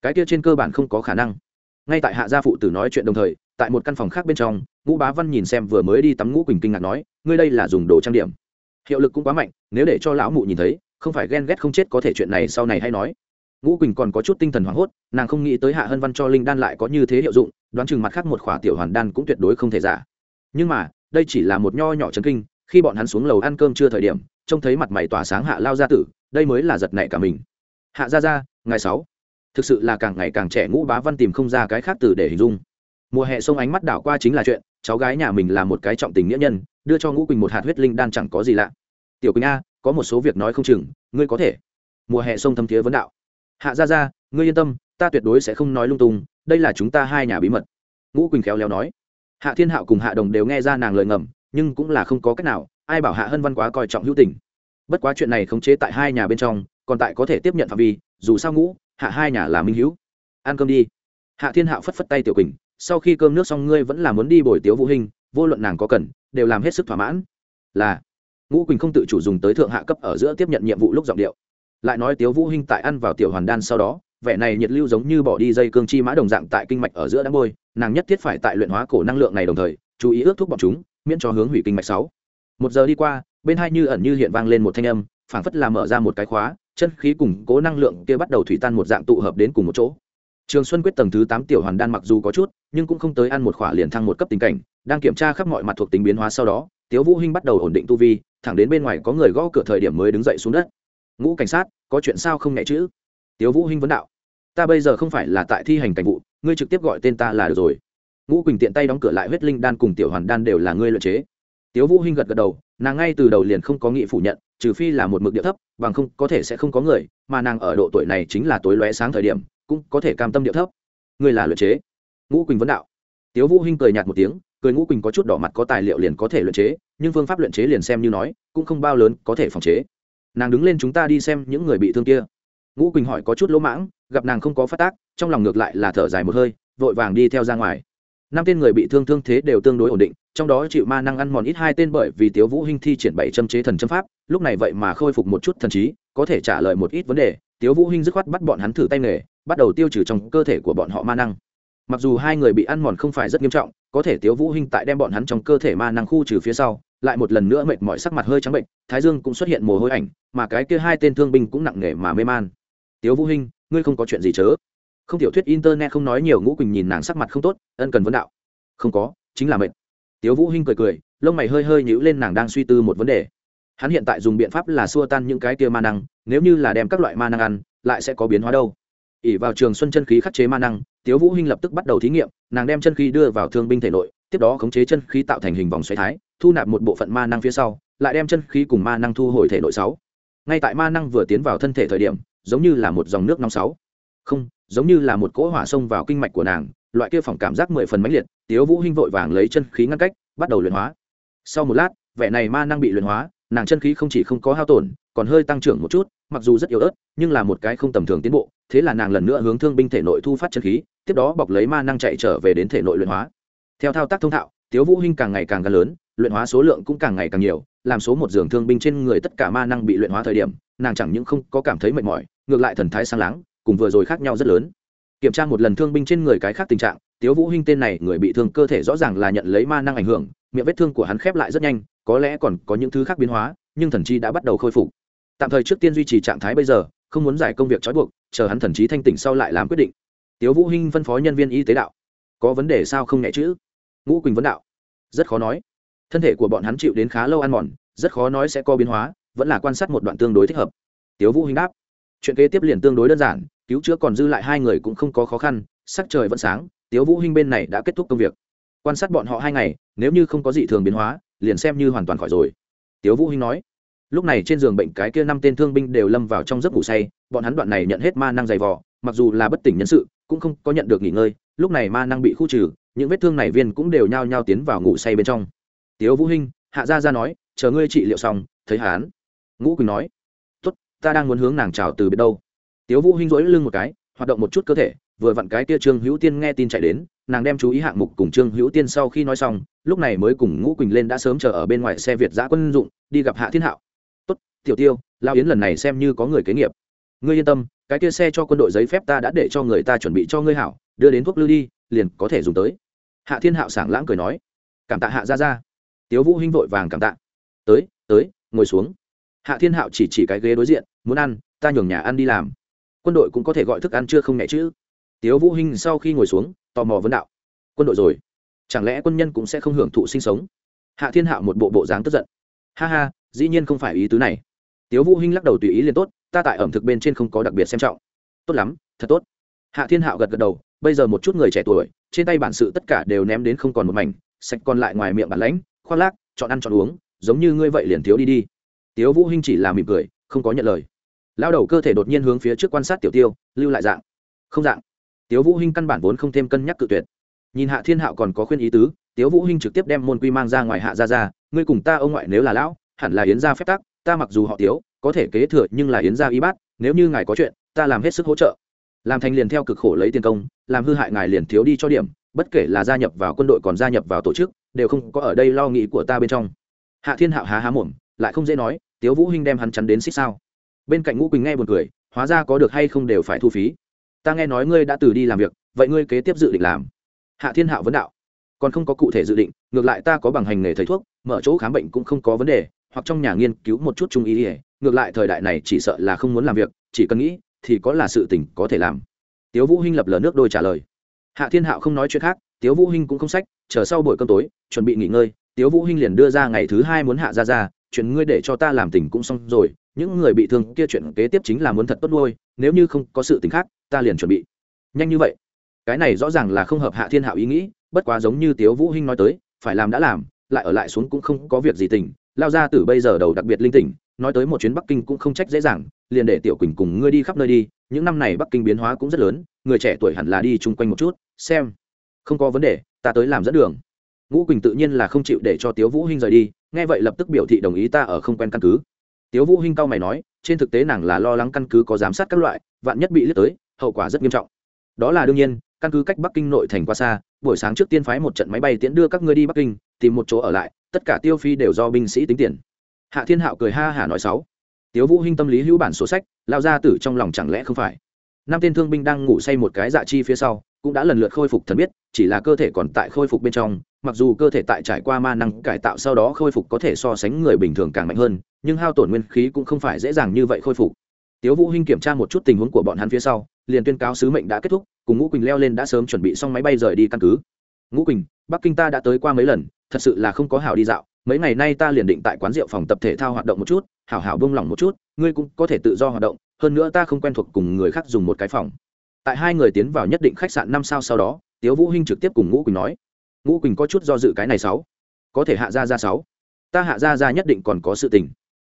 Cái kia trên cơ bản không có khả năng. Ngay tại hạ gia phụ tử nói chuyện đồng thời, tại một căn phòng khác bên trong, ngũ bá văn nhìn xem vừa mới đi tắm ngũ quỳnh kinh ngạc nói, ngươi đây là dùng đồ trang điểm. Hiệu lực cũng quá mạnh, nếu để cho lão mụ nhìn thấy, không phải ghen ghét không chết có thể chuyện này sau này hay nói. Ngũ quỳnh còn có chút tinh thần hoảng hốt, nàng không nghĩ tới hạ hân văn cho linh đan lại có như thế hiệu dụng, đoán chừng mặt khác một khỏa tiểu hoàn đan cũng tuyệt đối không thể giả. Nhưng mà, đây chỉ là một nho nhỏ chấn kinh khi bọn hắn xuống lầu ăn cơm chưa thời điểm, trông thấy mặt mày tỏa sáng hạ lao gia tử, đây mới là giật nảy cả mình. Hạ gia gia ngày sáu. Thực sự là càng ngày càng trẻ ngũ bá văn tìm không ra cái khác từ để hình dung. Mùa hè sông ánh mắt đảo qua chính là chuyện, cháu gái nhà mình là một cái trọng tình nghĩa nhân, đưa cho ngũ quỳnh một hạt huyết linh đan chẳng có gì lạ. Tiểu quỳnh a, có một số việc nói không chừng, ngươi có thể. Mùa hè sông thâm thiế vấn đạo. Hạ gia gia, ngươi yên tâm, ta tuyệt đối sẽ không nói lung tung, đây là chúng ta hai nhà bí mật. Ngũ quỳnh khéo léo nói. Hạ thiên hạo cùng hạ đồng đều nghe ra nàng lời ngầm nhưng cũng là không có cách nào, ai bảo hạ hân văn quá coi trọng hữu tình. Bất quá chuyện này khống chế tại hai nhà bên trong, còn tại có thể tiếp nhận phạm vi, dù sao ngũ, hạ hai nhà là minh hữu. Ăn cơm đi. Hạ thiên hạo phất phất tay tiểu quỳnh, sau khi cơm nước xong ngươi vẫn là muốn đi bồi tiếu vũ hình vô luận nàng có cần, đều làm hết sức thỏa mãn. Là, ngũ quỳnh không tự chủ dùng tới thượng hạ cấp ở giữa tiếp nhận nhiệm vụ lúc giọng điệu. Lại nói tiếu vũ hinh tại ăn vào tiểu hoàn đan sau đó vẻ này nhiệt lưu giống như bỏ đi dây cương chi mã đồng dạng tại kinh mạch ở giữa đám bôi, nàng nhất thiết phải tại luyện hóa cổ năng lượng này đồng thời, chú ý ước thúc bọn chúng, miễn cho hướng hủy kinh mạch sáu. Một giờ đi qua, bên hai như ẩn như hiện vang lên một thanh âm, phảng phất là mở ra một cái khóa, chân khí cùng cố năng lượng kia bắt đầu thủy tan một dạng tụ hợp đến cùng một chỗ. Trường xuân quyết tầng thứ tám tiểu hoàn đan mặc dù có chút, nhưng cũng không tới ăn một khỏa liền thăng một cấp tình cảnh, đang kiểm tra khắp mọi mặt thuộc tính biến hóa sau đó, tiếu vũ hinh bắt đầu ổn định tu vi, thẳng đến bên ngoài có người gõ cửa thời điểm mới đứng dậy xuống đất. Ngũ cảnh sát, có chuyện sao không nhẹ chữ tiếu vũ hinh vấn đạo, ta bây giờ không phải là tại thi hành cảnh vụ, ngươi trực tiếp gọi tên ta là được rồi. Ngũ quỳnh tiện tay đóng cửa lại huyết linh đan cùng tiểu hoàn đan đều là ngươi luyện chế. Tiếu vũ hinh gật gật đầu, nàng ngay từ đầu liền không có nghị phủ nhận, trừ phi là một mực địa thấp, bằng không có thể sẽ không có người, mà nàng ở độ tuổi này chính là tối lóe sáng thời điểm, cũng có thể cam tâm địa thấp. Ngươi là luyện chế? Ngũ quỳnh vấn đạo. Tiếu vũ hinh cười nhạt một tiếng, cười ngũ quỳnh có chút đỏ mặt có tài liệu liền có thể luyện chế, nhưng phương pháp luyện chế liền xem như nói, cũng không bao lớn có thể phòng chế. Nàng đứng lên chúng ta đi xem những người bị thương kia ngũ quỳnh hỏi có chút lỗ mãng, gặp nàng không có phát tác, trong lòng ngược lại là thở dài một hơi, vội vàng đi theo ra ngoài. Năm tên người bị thương thương thế đều tương đối ổn định, trong đó chịu ma năng ăn mòn ít hai tên bởi vì tiếu vũ hinh thi triển bảy châm chế thần châm pháp, lúc này vậy mà khôi phục một chút thần trí, có thể trả lời một ít vấn đề. Tiếu vũ hinh dứt khoát bắt bọn hắn thử tay nghề, bắt đầu tiêu trừ trong cơ thể của bọn họ ma năng. Mặc dù hai người bị ăn mòn không phải rất nghiêm trọng, có thể tiếu vũ hinh tại đem bọn hắn trong cơ thể ma năng khu trừ phía sau, lại một lần nữa mệt mỏi sắc mặt hơi trắng bệnh, thái dương cũng xuất hiện mồ hôi ảnh, mà cái kia hai tên thương binh cũng nặng nề mà mê man tiếu vũ hinh, ngươi không có chuyện gì chớ. Không tiểu thuyết internet không nói nhiều, ngũ quỳnh nhìn nàng sắc mặt không tốt, ân cần vấn đạo. Không có, chính là mệt. Tiếu vũ hinh cười cười, lông mày hơi hơi nhíu lên, nàng đang suy tư một vấn đề. Hắn hiện tại dùng biện pháp là xua tan những cái tia ma năng, nếu như là đem các loại ma năng ăn, lại sẽ có biến hóa đâu. Ỉ vào trường xuân chân khí khắc chế ma năng, tiếu vũ hinh lập tức bắt đầu thí nghiệm, nàng đem chân khí đưa vào thương binh thể nội, tiếp đó khống chế chân khí tạo thành hình vòng xoáy thái, thu nạp một bộ phận ma năng phía sau, lại đem chân khí cùng ma năng thu hồi thể nội sáu. Ngay tại ma năng vừa tiến vào thân thể thời điểm giống như là một dòng nước nóng sáu. Không, giống như là một cỗ hỏa xông vào kinh mạch của nàng, loại kia phỏng cảm giác mười phần mãnh liệt, tiếu vũ hinh vội vàng lấy chân khí ngăn cách, bắt đầu luyện hóa. Sau một lát, vẻ này ma năng bị luyện hóa, nàng chân khí không chỉ không có hao tổn, còn hơi tăng trưởng một chút, mặc dù rất yếu ớt, nhưng là một cái không tầm thường tiến bộ, thế là nàng lần nữa hướng thương binh thể nội thu phát chân khí, tiếp đó bọc lấy ma năng chạy trở về đến thể nội luyện hóa. Theo thao tác thông thạo, tiếu vũ hinh càng ngày càng gần lớn luyện hóa số lượng cũng càng ngày càng nhiều, làm số một giường thương binh trên người tất cả ma năng bị luyện hóa thời điểm, nàng chẳng những không có cảm thấy mệt mỏi, ngược lại thần thái sang láng, cùng vừa rồi khác nhau rất lớn. Kiểm tra một lần thương binh trên người cái khác tình trạng, tiếu vũ hinh tên này người bị thương cơ thể rõ ràng là nhận lấy ma năng ảnh hưởng, miệng vết thương của hắn khép lại rất nhanh, có lẽ còn có những thứ khác biến hóa, nhưng thần chi đã bắt đầu khôi phục. Tạm thời trước tiên duy trì trạng thái bây giờ, không muốn giải công việc trói buộc, chờ hắn thần trí thanh tỉnh sau lại làm quyết định. Tiếu vũ hinh phân phó nhân viên y tế đạo. Có vấn đề sao không nhẹ chữ ngũ quỳnh vấn đạo. Rất khó nói thân thể của bọn hắn chịu đến khá lâu ăn mòn, rất khó nói sẽ có biến hóa, vẫn là quan sát một đoạn tương đối thích hợp. Tiếu vũ hinh đáp, chuyện kế tiếp liền tương đối đơn giản, cứu chữa còn dư lại hai người cũng không có khó khăn, sắc trời vẫn sáng, tiếu vũ hinh bên này đã kết thúc công việc. Quan sát bọn họ hai ngày, nếu như không có gì thường biến hóa, liền xem như hoàn toàn khỏi rồi. Tiếu vũ hinh nói, lúc này trên giường bệnh cái kia năm tên thương binh đều lâm vào trong giấc ngủ say, bọn hắn đoạn này nhận hết ma năng dày vò, mặc dù là bất tỉnh nhân sự, cũng không có nhận được nghỉ ngơi, lúc này ma năng bị khu trừ, những vết thương này viên cũng đều nhao nhao tiến vào ngủ say bên trong tiếu vũ hinh, hạ gia Gia nói, chờ ngươi trị liệu xong, thấy hắn. ngũ quỳnh nói, tốt, ta đang muốn hướng nàng chào từ biết đâu. Tiếu vũ hinh duỗi lưng một cái, hoạt động một chút cơ thể, vừa vặn cái kia trương hữu tiên nghe tin chạy đến, nàng đem chú ý hạng mục cùng trương hữu tiên sau khi nói xong, lúc này mới cùng ngũ quỳnh lên đã sớm chờ ở bên ngoài xe việt giã quân dụng, đi gặp hạ thiên hạo. Tốt, tiểu tiêu, lao yến lần này xem như có người kế nghiệp. Ngươi yên tâm, cái kia xe cho quân đội giấy phép ta đã để cho người ta chuẩn bị cho ngươi hảo, đưa đến thuốc lư đi, liền có thể dùng tới. Hạ thiên hạo sảng lãng cười nói, cảm tạ hạ ra ra tiếu vũ hinh vội vàng cảm tạ. Tới tới, ngồi xuống. Hạ thiên hạo chỉ chỉ cái ghế đối diện, muốn ăn, ta nhường nhà ăn đi làm. Quân đội cũng có thể gọi thức ăn chưa không nhẹ chứ. Tiếu vũ hinh sau khi ngồi xuống, tò mò vấn đạo. Quân đội rồi, chẳng lẽ quân nhân cũng sẽ không hưởng thụ sinh sống? Hạ thiên hạo một bộ bộ dáng tức giận. Ha ha, dĩ nhiên không phải ý tứ này. Tiếu vũ hinh lắc đầu tùy ý liền tốt, ta tại ẩm thực bên trên không có đặc biệt xem trọng. Tốt lắm, thật tốt. Hạ thiên hạo gật gật đầu, bây giờ một chút người trẻ tuổi, trên tay bản sự tất cả đều ném đến không còn một mảnh, sạch còn lại ngoài miệng bản lãnh khoác lác, chọn ăn chọn uống, giống như ngươi vậy liền thiếu đi đi. Tiếu vũ hinh chỉ là mỉm cười, không có nhận lời. Lao đầu cơ thể đột nhiên hướng phía trước quan sát tiểu tiêu, lưu lại dạng. Không dạng. Tiếu vũ hinh căn bản vốn không thêm cân nhắc cự tuyệt. Nhìn hạ thiên hạo còn có khuyên ý tứ, tiếu vũ hinh trực tiếp đem môn quy mang ra ngoài hạ gia gia, ngươi cùng ta ông ngoại nếu là lão, hẳn là yến gia phép tắc, ta mặc dù họ tiếu, có thể kế thừa nhưng là yến gia y bát, nếu như ngài có chuyện, ta làm hết sức hỗ trợ. Làm thành liền theo cực khổ lấy tiền công, làm hư hại ngài liền thiếu đi cho điểm, bất kể là gia nhập vào quân đội còn gia nhập vào tổ chức đều không có ở đây lo nghĩ của ta bên trong. Hạ thiên hạo há há mồm, lại không dễ nói, tiếu vũ hinh đem hắn chắn đến xích sao? Bên cạnh ngũ quỳnh nghe buồn cười, hóa ra có được hay không đều phải thu phí. Ta nghe nói ngươi đã từ đi làm việc, vậy ngươi kế tiếp dự định làm? Hạ thiên hạo vấn đạo, còn không có cụ thể dự định, ngược lại ta có bằng hành nghề thầy thuốc, mở chỗ khám bệnh cũng không có vấn đề, hoặc trong nhà nghiên cứu một chút trung ý ỉa ngược lại thời đại này chỉ sợ là không muốn làm việc, chỉ cần nghĩ, thì có là sự tình có thể làm. Tiếu vũ hinh lập lờ nước đôi trả lời. Hạ thiên hạo không nói chuyện khác tiếu vũ hinh cũng không sách chờ sau buổi cơm tối chuẩn bị nghỉ ngơi tiếu vũ hinh liền đưa ra ngày thứ hai muốn hạ ra ra chuyện ngươi để cho ta làm tỉnh cũng xong rồi những người bị thương kia chuyện kế tiếp chính là muốn thật tốt nuôi nếu như không có sự tình khác ta liền chuẩn bị. Nhanh như vậy. Cái này rõ ràng là không hợp hạ thiên hạo ý nghĩ bất quá giống như tiếu vũ hinh nói tới phải làm đã làm lại ở lại xuống cũng không có việc gì tỉnh, lao ra từ bây giờ đầu đặc biệt linh tỉnh nói tới một chuyến bắc kinh cũng không trách dễ dàng liền để tiểu quỳnh cùng ngươi đi khắp nơi đi những năm này bắc kinh biến hóa cũng rất lớn người trẻ tuổi hẳn là đi chung quanh một chút xem không có vấn đề, ta tới làm dẫn đường. Ngũ quỳnh tự nhiên là không chịu để cho tiếu vũ hinh rời đi, nghe vậy lập tức biểu thị đồng ý ta ở không quen căn cứ. Tiếu vũ hinh cao mày nói, trên thực tế nàng là lo lắng căn cứ có giám sát các loại, vạn nhất bị liếc tới, hậu quả rất nghiêm trọng. Đó là đương nhiên, căn cứ cách bắc kinh nội thành quá xa, buổi sáng trước tiên phái một trận máy bay tiễn đưa các ngươi đi bắc kinh, tìm một chỗ ở lại, tất cả tiêu phi đều do binh sĩ tính tiền. Hạ thiên hạo cười ha hả nói sáu. Tiếu vũ hinh tâm lý hữu bản số sách, lao ra tử trong lòng chẳng lẽ không phải. Năm tên thương binh đang ngủ say một cái dạ chi phía sau cũng đã lần lượt khôi phục thần biết, chỉ là cơ thể còn tại khôi phục bên trong, mặc dù cơ thể tại trải qua ma năng cải tạo sau đó khôi phục có thể so sánh người bình thường càng mạnh hơn, nhưng hao tổn nguyên khí cũng không phải dễ dàng như vậy khôi phục. Tiếu vũ hinh kiểm tra một chút tình huống của bọn hắn phía sau, liền tuyên cáo sứ mệnh đã kết thúc, cùng ngũ quỳnh leo lên đã sớm chuẩn bị xong máy bay rời đi căn cứ. Ngũ quỳnh, bắc kinh ta đã tới qua mấy lần, thật sự là không có hảo đi dạo, mấy ngày nay ta liền định tại quán rượu phòng tập thể thao hoạt động một chút, hảo hảo buông lỏng một chút, ngươi cũng có thể tự do hoạt động, hơn nữa ta không quen thuộc cùng người khác dùng một cái phòng tại hai người tiến vào nhất định khách sạn năm sao sau đó, tiếu vũ hinh trực tiếp cùng ngũ quỳnh nói, ngũ quỳnh có chút do dự cái này sáu. Có thể hạ ra ra sáu. Ta hạ ra ra nhất định còn có sự tình.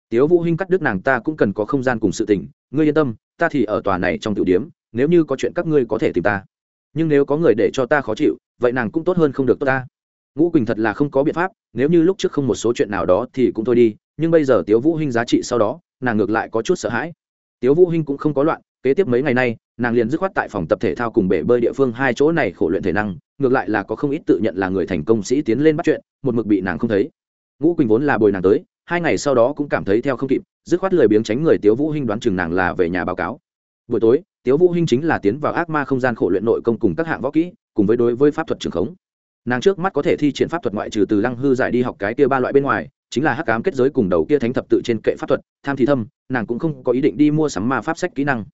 Tiếu vũ hinh cắt đứt nàng, ta cũng cần có không gian cùng sự tình. Ngươi yên tâm, ta thì ở tòa này trong tiểu điếm, nếu như có chuyện các ngươi có thể tìm ta. Nhưng nếu có người để cho ta khó chịu, vậy nàng cũng tốt hơn không được tốt ta. Ngũ quỳnh thật là không có biện pháp, nếu như lúc trước không một số chuyện nào đó thì cũng thôi đi, nhưng bây giờ tiếu vũ hinh giá trị sau đó, nàng ngược lại có chút sợ hãi. Tiếu vũ hinh cũng không có loạn kế tiếp mấy ngày nay, nàng liền dứt khoát tại phòng tập thể thao cùng bể bơi địa phương hai chỗ này khổ luyện thể năng, ngược lại là có không ít tự nhận là người thành công sĩ tiến lên bắt chuyện, một mực bị nàng không thấy. Ngũ quỳnh vốn là bồi nàng tới, hai ngày sau đó cũng cảm thấy theo không kịp, dứt khoát lười biếng tránh người tiếu vũ hinh đoán chừng nàng là về nhà báo cáo. Buổi tối, tiếu vũ hinh chính là tiến vào ác ma không gian khổ luyện nội công cùng các hạng võ kỹ, cùng với đối với pháp thuật trường khống. Nàng trước mắt có thể thi triển pháp thuật ngoại trừ từ lăng hư giải đi học cái kia ba loại bên ngoài, chính là hắc ám kết giới cùng đầu kia thánh thập tự trên kệ pháp thuật, tham thì thâm, nàng cũng không có ý định đi mua sắm ma pháp sách kỹ năng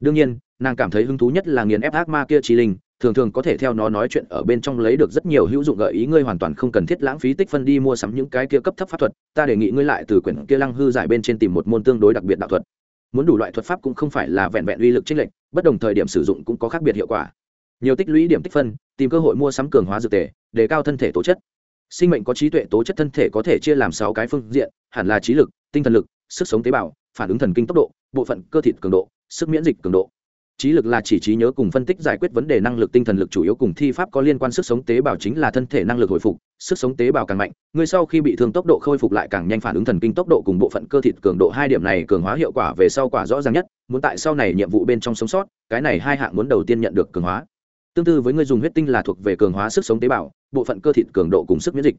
đương nhiên, nàng cảm thấy hứng thú nhất là nghiền ép ác ma kia trí linh, thường thường có thể theo nó nói chuyện ở bên trong lấy được rất nhiều hữu dụng gợi ý, ngươi hoàn toàn không cần thiết lãng phí tích phân đi mua sắm những cái kia cấp thấp pháp thuật, ta đề nghị ngươi lại từ quyển kia lăng hư giải bên trên tìm một môn tương đối đặc biệt đạo thuật. Muốn đủ loại thuật pháp cũng không phải là vẹn vẹn uy lực trích lệnh bất đồng thời điểm sử dụng cũng có khác biệt hiệu quả. Nhiều tích lũy điểm tích phân, tìm cơ hội mua sắm cường hóa dược tề, đề cao thân thể tố chất. Sinh mệnh có trí tuệ tố chất thân thể có thể chia làm sáu cái phương diện, hẳn là trí lực, tinh thần lực, sức sống tế bào, phản ứng thần kinh tốc độ bộ phận cơ thịt cường độ, sức miễn dịch cường độ. Trí lực là chỉ trí nhớ cùng phân tích giải quyết vấn đề năng lực tinh thần lực chủ yếu cùng thi pháp có liên quan sức sống tế bào chính là thân thể năng lực hồi phục, sức sống tế bào càng mạnh, người sau khi bị thương tốc độ khôi phục lại càng nhanh phản ứng thần kinh tốc độ cùng bộ phận cơ thịt cường độ hai điểm này cường hóa hiệu quả về sau quả rõ ràng nhất, muốn tại sau này nhiệm vụ bên trong sống sót, cái này hai hạng muốn đầu tiên nhận được cường hóa. Tương tự với người dùng huyết tinh là thuộc về cường hóa sức sống tế bào, bộ phận cơ thịt cường độ cùng sức miễn dịch.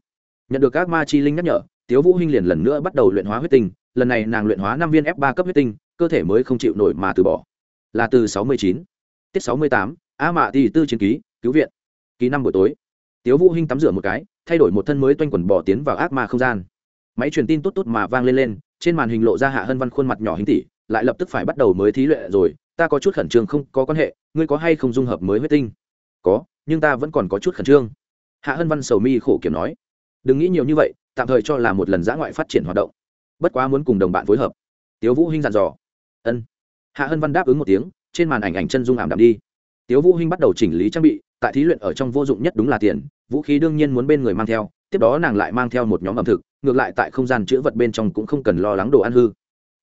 Nhận được các ma chi linh nhắc nhở, tiếu vũ hinh liền lần nữa bắt đầu luyện hóa huyết tinh, lần này nàng luyện hóa năm viên f ba cấp huyết tinh cơ thể mới không chịu nổi mà từ bỏ. Là từ sáu mươi chín, tiết sáu mươi tám, a mạ tỷ tư chiến ký, cứu viện. Ký năm buổi tối. Tiếu vũ hinh tắm rửa một cái, thay đổi một thân mới toanh quần bỏ tiến vào ác ma không gian. Máy truyền tin tốt tốt mà vang lên lên, trên màn hình lộ ra hạ hân văn khuôn mặt nhỏ hình tỷ, lại lập tức phải bắt đầu mới thí luyện rồi, ta có chút khẩn trương không có quan hệ, ngươi có hay không dung hợp mới huyết tinh? Có, nhưng ta vẫn còn có chút khẩn trương. Hạ hân văn sầu mi khổ kiểm nói. Đừng nghĩ nhiều như vậy, tạm thời cho là một lần giã ngoại phát triển hoạt động. Bất quá muốn cùng đồng bạn phối hợp. Tiếu vũ hinh dặn dò ân. Hạ hân văn đáp ứng một tiếng, trên màn ảnh ảnh chân dung ảm đạm đi. Tiếu vũ hinh bắt đầu chỉnh lý trang bị, tại thí luyện ở trong vô dụng nhất đúng là tiền, vũ khí đương nhiên muốn bên người mang theo, tiếp đó nàng lại mang theo một nhóm ẩm thực, ngược lại tại không gian chữ vật bên trong cũng không cần lo lắng đồ ăn hư.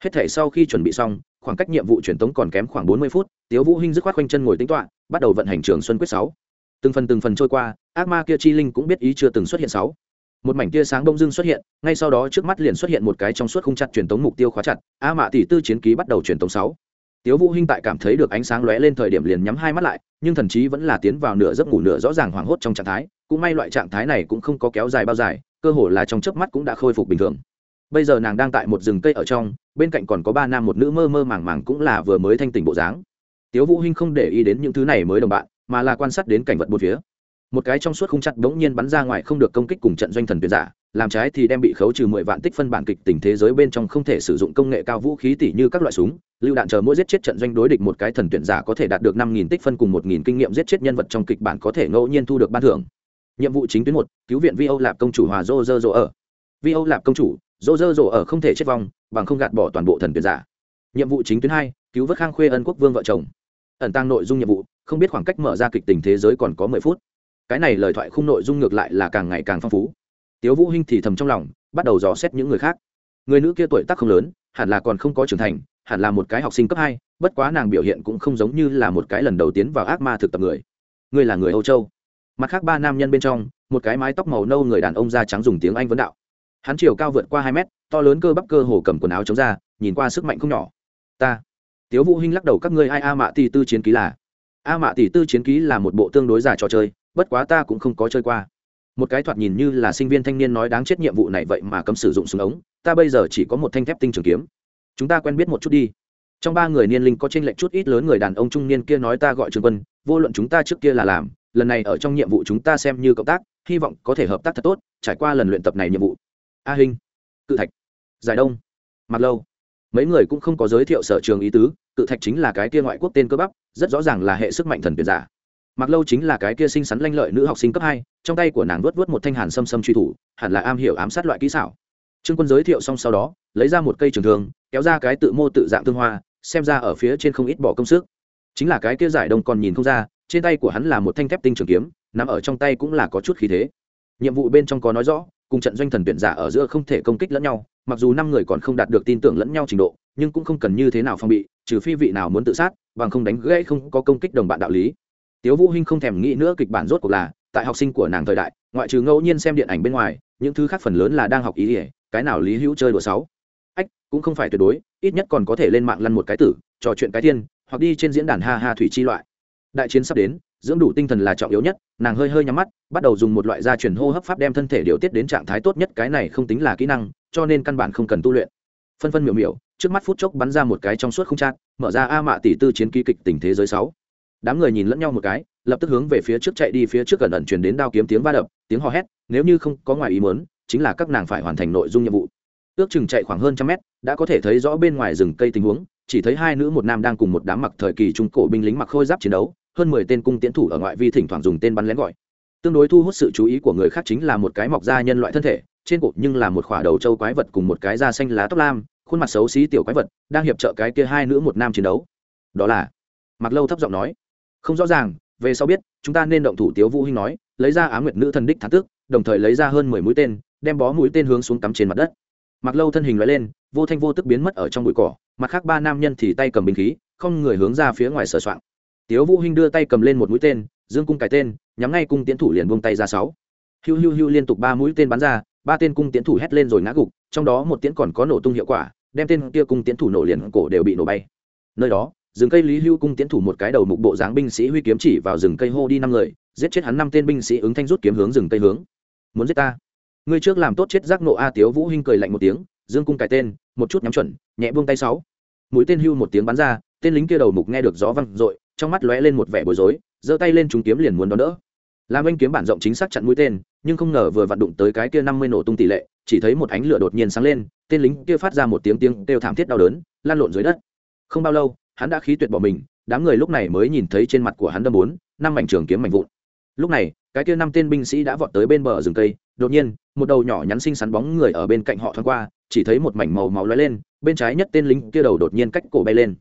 Hết thể sau khi chuẩn bị xong, khoảng cách nhiệm vụ truyền tống còn kém khoảng bốn mươi phút, tiếu vũ hinh dứt khoát quanh chân ngồi tính toạ bắt đầu vận hành trường xuân quyết sáu. Từng phần từng phần trôi qua, ác ma kia chi linh cũng biết ý chưa từng xuất hiện sáu một mảnh tia sáng đông dương xuất hiện, ngay sau đó trước mắt liền xuất hiện một cái trong suốt khung chặt truyền tống mục tiêu khóa chặt, a mạ tỷ tư chiến ký bắt đầu truyền tống sáu. Tiếu vũ hinh tại cảm thấy được ánh sáng lóe lên thời điểm liền nhắm hai mắt lại, nhưng thần trí vẫn là tiến vào nửa giấc ngủ nửa rõ ràng hoảng hốt trong trạng thái, cũng may loại trạng thái này cũng không có kéo dài bao dài, cơ hồ là trong chớp mắt cũng đã khôi phục bình thường. Bây giờ nàng đang tại một rừng cây ở trong, bên cạnh còn có ba nam một nữ mơ mơ màng màng cũng là vừa mới thanh tỉnh bộ dáng. Tiếu vũ hinh không để ý đến những thứ này mới đồng bạn, mà là quan sát đến cảnh vật bốn phía một cái trong suốt khung chặt đống nhiên bắn ra ngoài không được công kích cùng trận doanh thần tuyển giả, làm trái thì đem bị khấu trừ mười vạn tích phân bản kịch tình thế giới bên trong không thể sử dụng công nghệ cao vũ khí tỷ như các loại súng, lưu đạn chờ mỗi giết chết trận doanh đối địch một cái thần tuyển giả có thể đạt được năm nghìn tích phân cùng một nghìn kinh nghiệm giết chết nhân vật trong kịch bản có thể ngẫu nhiên thu được ban thưởng. Nhiệm vụ chính tuyến một, cứu viện vi âu lạp công chủ hòa dô dơ dô ở. Vi âu lạp công chủ dô dơ dô ở không thể chết vong, bằng không gạt bỏ toàn bộ thần tuyển giả. Nhiệm vụ chính tuyến hai, cứu vớt khang khuê ân quốc vương vợ chồng. Ẩn tăng nội dung nhiệm vụ, không biết khoảng cách mở ra kịch tình thế giới còn có mười phút cái này lời thoại khung nội dung ngược lại là càng ngày càng phong phú. Tiếu vũ hinh thì thầm trong lòng, bắt đầu dò xét những người khác. Người nữ kia tuổi tác không lớn, hẳn là còn không có trưởng thành, hẳn là một cái học sinh cấp hai, bất quá nàng biểu hiện cũng không giống như là một cái lần đầu tiến vào ác ma thực tập người. Ngươi là người âu châu. Mặt khác ba nam nhân bên trong, một cái mái tóc màu nâu người đàn ông da trắng dùng tiếng anh vấn đạo. Hắn chiều cao vượt qua hai mét, to lớn cơ bắp cơ hồ cầm quần áo chống ra nhìn qua sức mạnh không nhỏ. Ta. Tiếu vũ hinh lắc đầu các ngươi ai a mạ tỷ tư chiến ký là? A mạ tỷ tư chiến ký là một bộ tương đối dài trò chơi bất quá ta cũng không có chơi qua. Một cái thoạt nhìn như là sinh viên thanh niên nói đáng chết nhiệm vụ này vậy mà cấm sử dụng súng ống, ta bây giờ chỉ có một thanh thép tinh trường kiếm. Chúng ta quen biết một chút đi. Trong ba người niên linh có trên lệnh chút ít lớn người đàn ông trung niên kia nói ta gọi trường quân, vô luận chúng ta trước kia là làm, lần này ở trong nhiệm vụ chúng ta xem như cộng tác, hy vọng có thể hợp tác thật tốt, trải qua lần luyện tập này nhiệm vụ. A hình cự thạch, giải đông mặt lâu. Mấy người cũng không có giới thiệu sở trường ý tứ, cự thạch chính là cái kia ngoại quốc tên cơ bắp, rất rõ ràng là hệ sức mạnh thần tuyệt giả mặc lâu chính là cái kia xinh xắn lanh lợi nữ học sinh cấp hai, trong tay của nàng vớt vớt một thanh hàn xâm xâm truy thủ, hẳn là am hiểu ám sát loại kỹ xảo. Trương quân giới thiệu xong sau đó, lấy ra một cây trường thương, kéo ra cái tự mô tự dạng thương hoa, xem ra ở phía trên không ít bỏ công sức. Chính là cái kia giải đông còn nhìn không ra, trên tay của hắn là một thanh thép tinh trường kiếm nằm ở trong tay cũng là có chút khí thế. Nhiệm vụ bên trong có nói rõ, cùng trận doanh thần tuyển giả ở giữa không thể công kích lẫn nhau, mặc dù năm người còn không đạt được tin tưởng lẫn nhau trình độ, nhưng cũng không cần như thế nào phong bị, trừ phi vị nào muốn tự sát, bằng không đánh gãy không có công kích đồng bạn đạo lý tiếu vũ hinh không thèm nghĩ nữa kịch bản rốt cuộc là, tại học sinh của nàng thời đại, ngoại trừ ngẫu nhiên xem điện ảnh bên ngoài, những thứ khác phần lớn là đang học ý ỉa, cái nào lý hữu chơi đùa sáu. Ách, cũng không phải tuyệt đối, ít nhất còn có thể lên mạng lăn một cái tử, trò chuyện cái thiên hoặc đi trên diễn đàn ha ha thủy chi loại. Đại chiến sắp đến, dưỡng đủ tinh thần là trọng yếu nhất, nàng hơi hơi nhắm mắt, bắt đầu dùng một loại gia truyền hô hấp pháp đem thân thể điều tiết đến trạng thái tốt nhất, cái này không tính là kỹ năng, cho nên căn bản không cần tu luyện. Phân phân miểu miểu, trước mắt phút chốc bắn ra một cái trong suốt không chát, mở ra a mạ tỷ tư chiến ký kịch tình thế giới sáu đám người nhìn lẫn nhau một cái, lập tức hướng về phía trước chạy đi, phía trước gần ẩn truyền đến đao kiếm tiếng va đập, tiếng hò hét, nếu như không có ngoài ý muốn, chính là các nàng phải hoàn thành nội dung nhiệm vụ. Ước chừng chạy khoảng hơn trăm mét, đã có thể thấy rõ bên ngoài rừng cây tình huống, chỉ thấy hai nữ một nam đang cùng một đám mặc thời kỳ trung cổ binh lính mặc khôi giáp chiến đấu, hơn mười tên cung tiến thủ ở ngoại vi thỉnh thoảng dùng tên bắn lén gọi. Tương đối thu hút sự chú ý của người khác chính là một cái mọc da nhân loại thân thể, trên cột nhưng là một khỏa đầu trâu quái vật cùng một cái da xanh lá tóc lam, khuôn mặt xấu xí tiểu quái vật, đang hiệp trợ cái kia hai nữ một nam chiến đấu. Đó là mặc lâu thấp giọng nói không rõ ràng về sau biết chúng ta nên động thủ tiếu vũ hinh nói lấy ra á nguyệt nữ thần đích thắng Tước, đồng thời lấy ra hơn mười mũi tên đem bó mũi tên hướng xuống cắm trên mặt đất. Mặc lâu thân hình loại lên vô thanh vô tức biến mất ở trong bụi cỏ mặt khác ba nam nhân thì tay cầm binh khí không người hướng ra phía ngoài sờ soạng. Tiếu vũ hinh đưa tay cầm lên một mũi tên dương cung cái tên nhắm ngay cung tiến thủ liền buông tay ra sáu. Hiu hiu hiu liên tục ba mũi tên bắn ra ba tên cung tiến thủ hét lên rồi ngã gục trong đó một tiễn còn có nổ tung hiệu quả đem tên kia cung tiến thủ nổ liền cổ đều bị nổ bay. Nơi đó rừng cây lý hưu cung tiến thủ một cái đầu mục bộ dáng binh sĩ huy kiếm chỉ vào rừng cây hô đi năm người, giết chết hắn năm tên binh sĩ ứng thanh rút kiếm hướng rừng cây hướng. Muốn giết ta? Ngươi trước làm tốt chết giác nộ a tiếu vũ hinh cười lạnh một tiếng, dương cung cài tên, một chút nhắm chuẩn, nhẹ buông tay sáu. Mũi tên hưu một tiếng bắn ra, tên lính kia đầu mục nghe được gió văng rội, trong mắt lóe lên một vẻ bối rối, giơ tay lên chúng kiếm liền muốn đón đỡ. Làm anh kiếm bản rộng chính xác chặn mũi tên, nhưng không ngờ vừa vặn đụng tới cái kia năm mươi nổ tung tỷ lệ, chỉ thấy một ánh lửa đột nhiên sáng lên, tên lính kia phát ra một tiếng tiếng kêu thảm thiết đau đớn, lan lộn dưới đất. Không bao lâu hắn đã khí tuyệt bỏ mình, đám người lúc này mới nhìn thấy trên mặt của hắn đâm bốn, năm mảnh trường kiếm mảnh vụn. Lúc này, cái kia năm tên binh sĩ đã vọt tới bên bờ rừng cây, đột nhiên, một đầu nhỏ nhắn xinh xắn bóng người ở bên cạnh họ thoáng qua, chỉ thấy một mảnh màu máu lóe lên, bên trái nhất tên lính kia đầu đột nhiên cách cổ bay lên.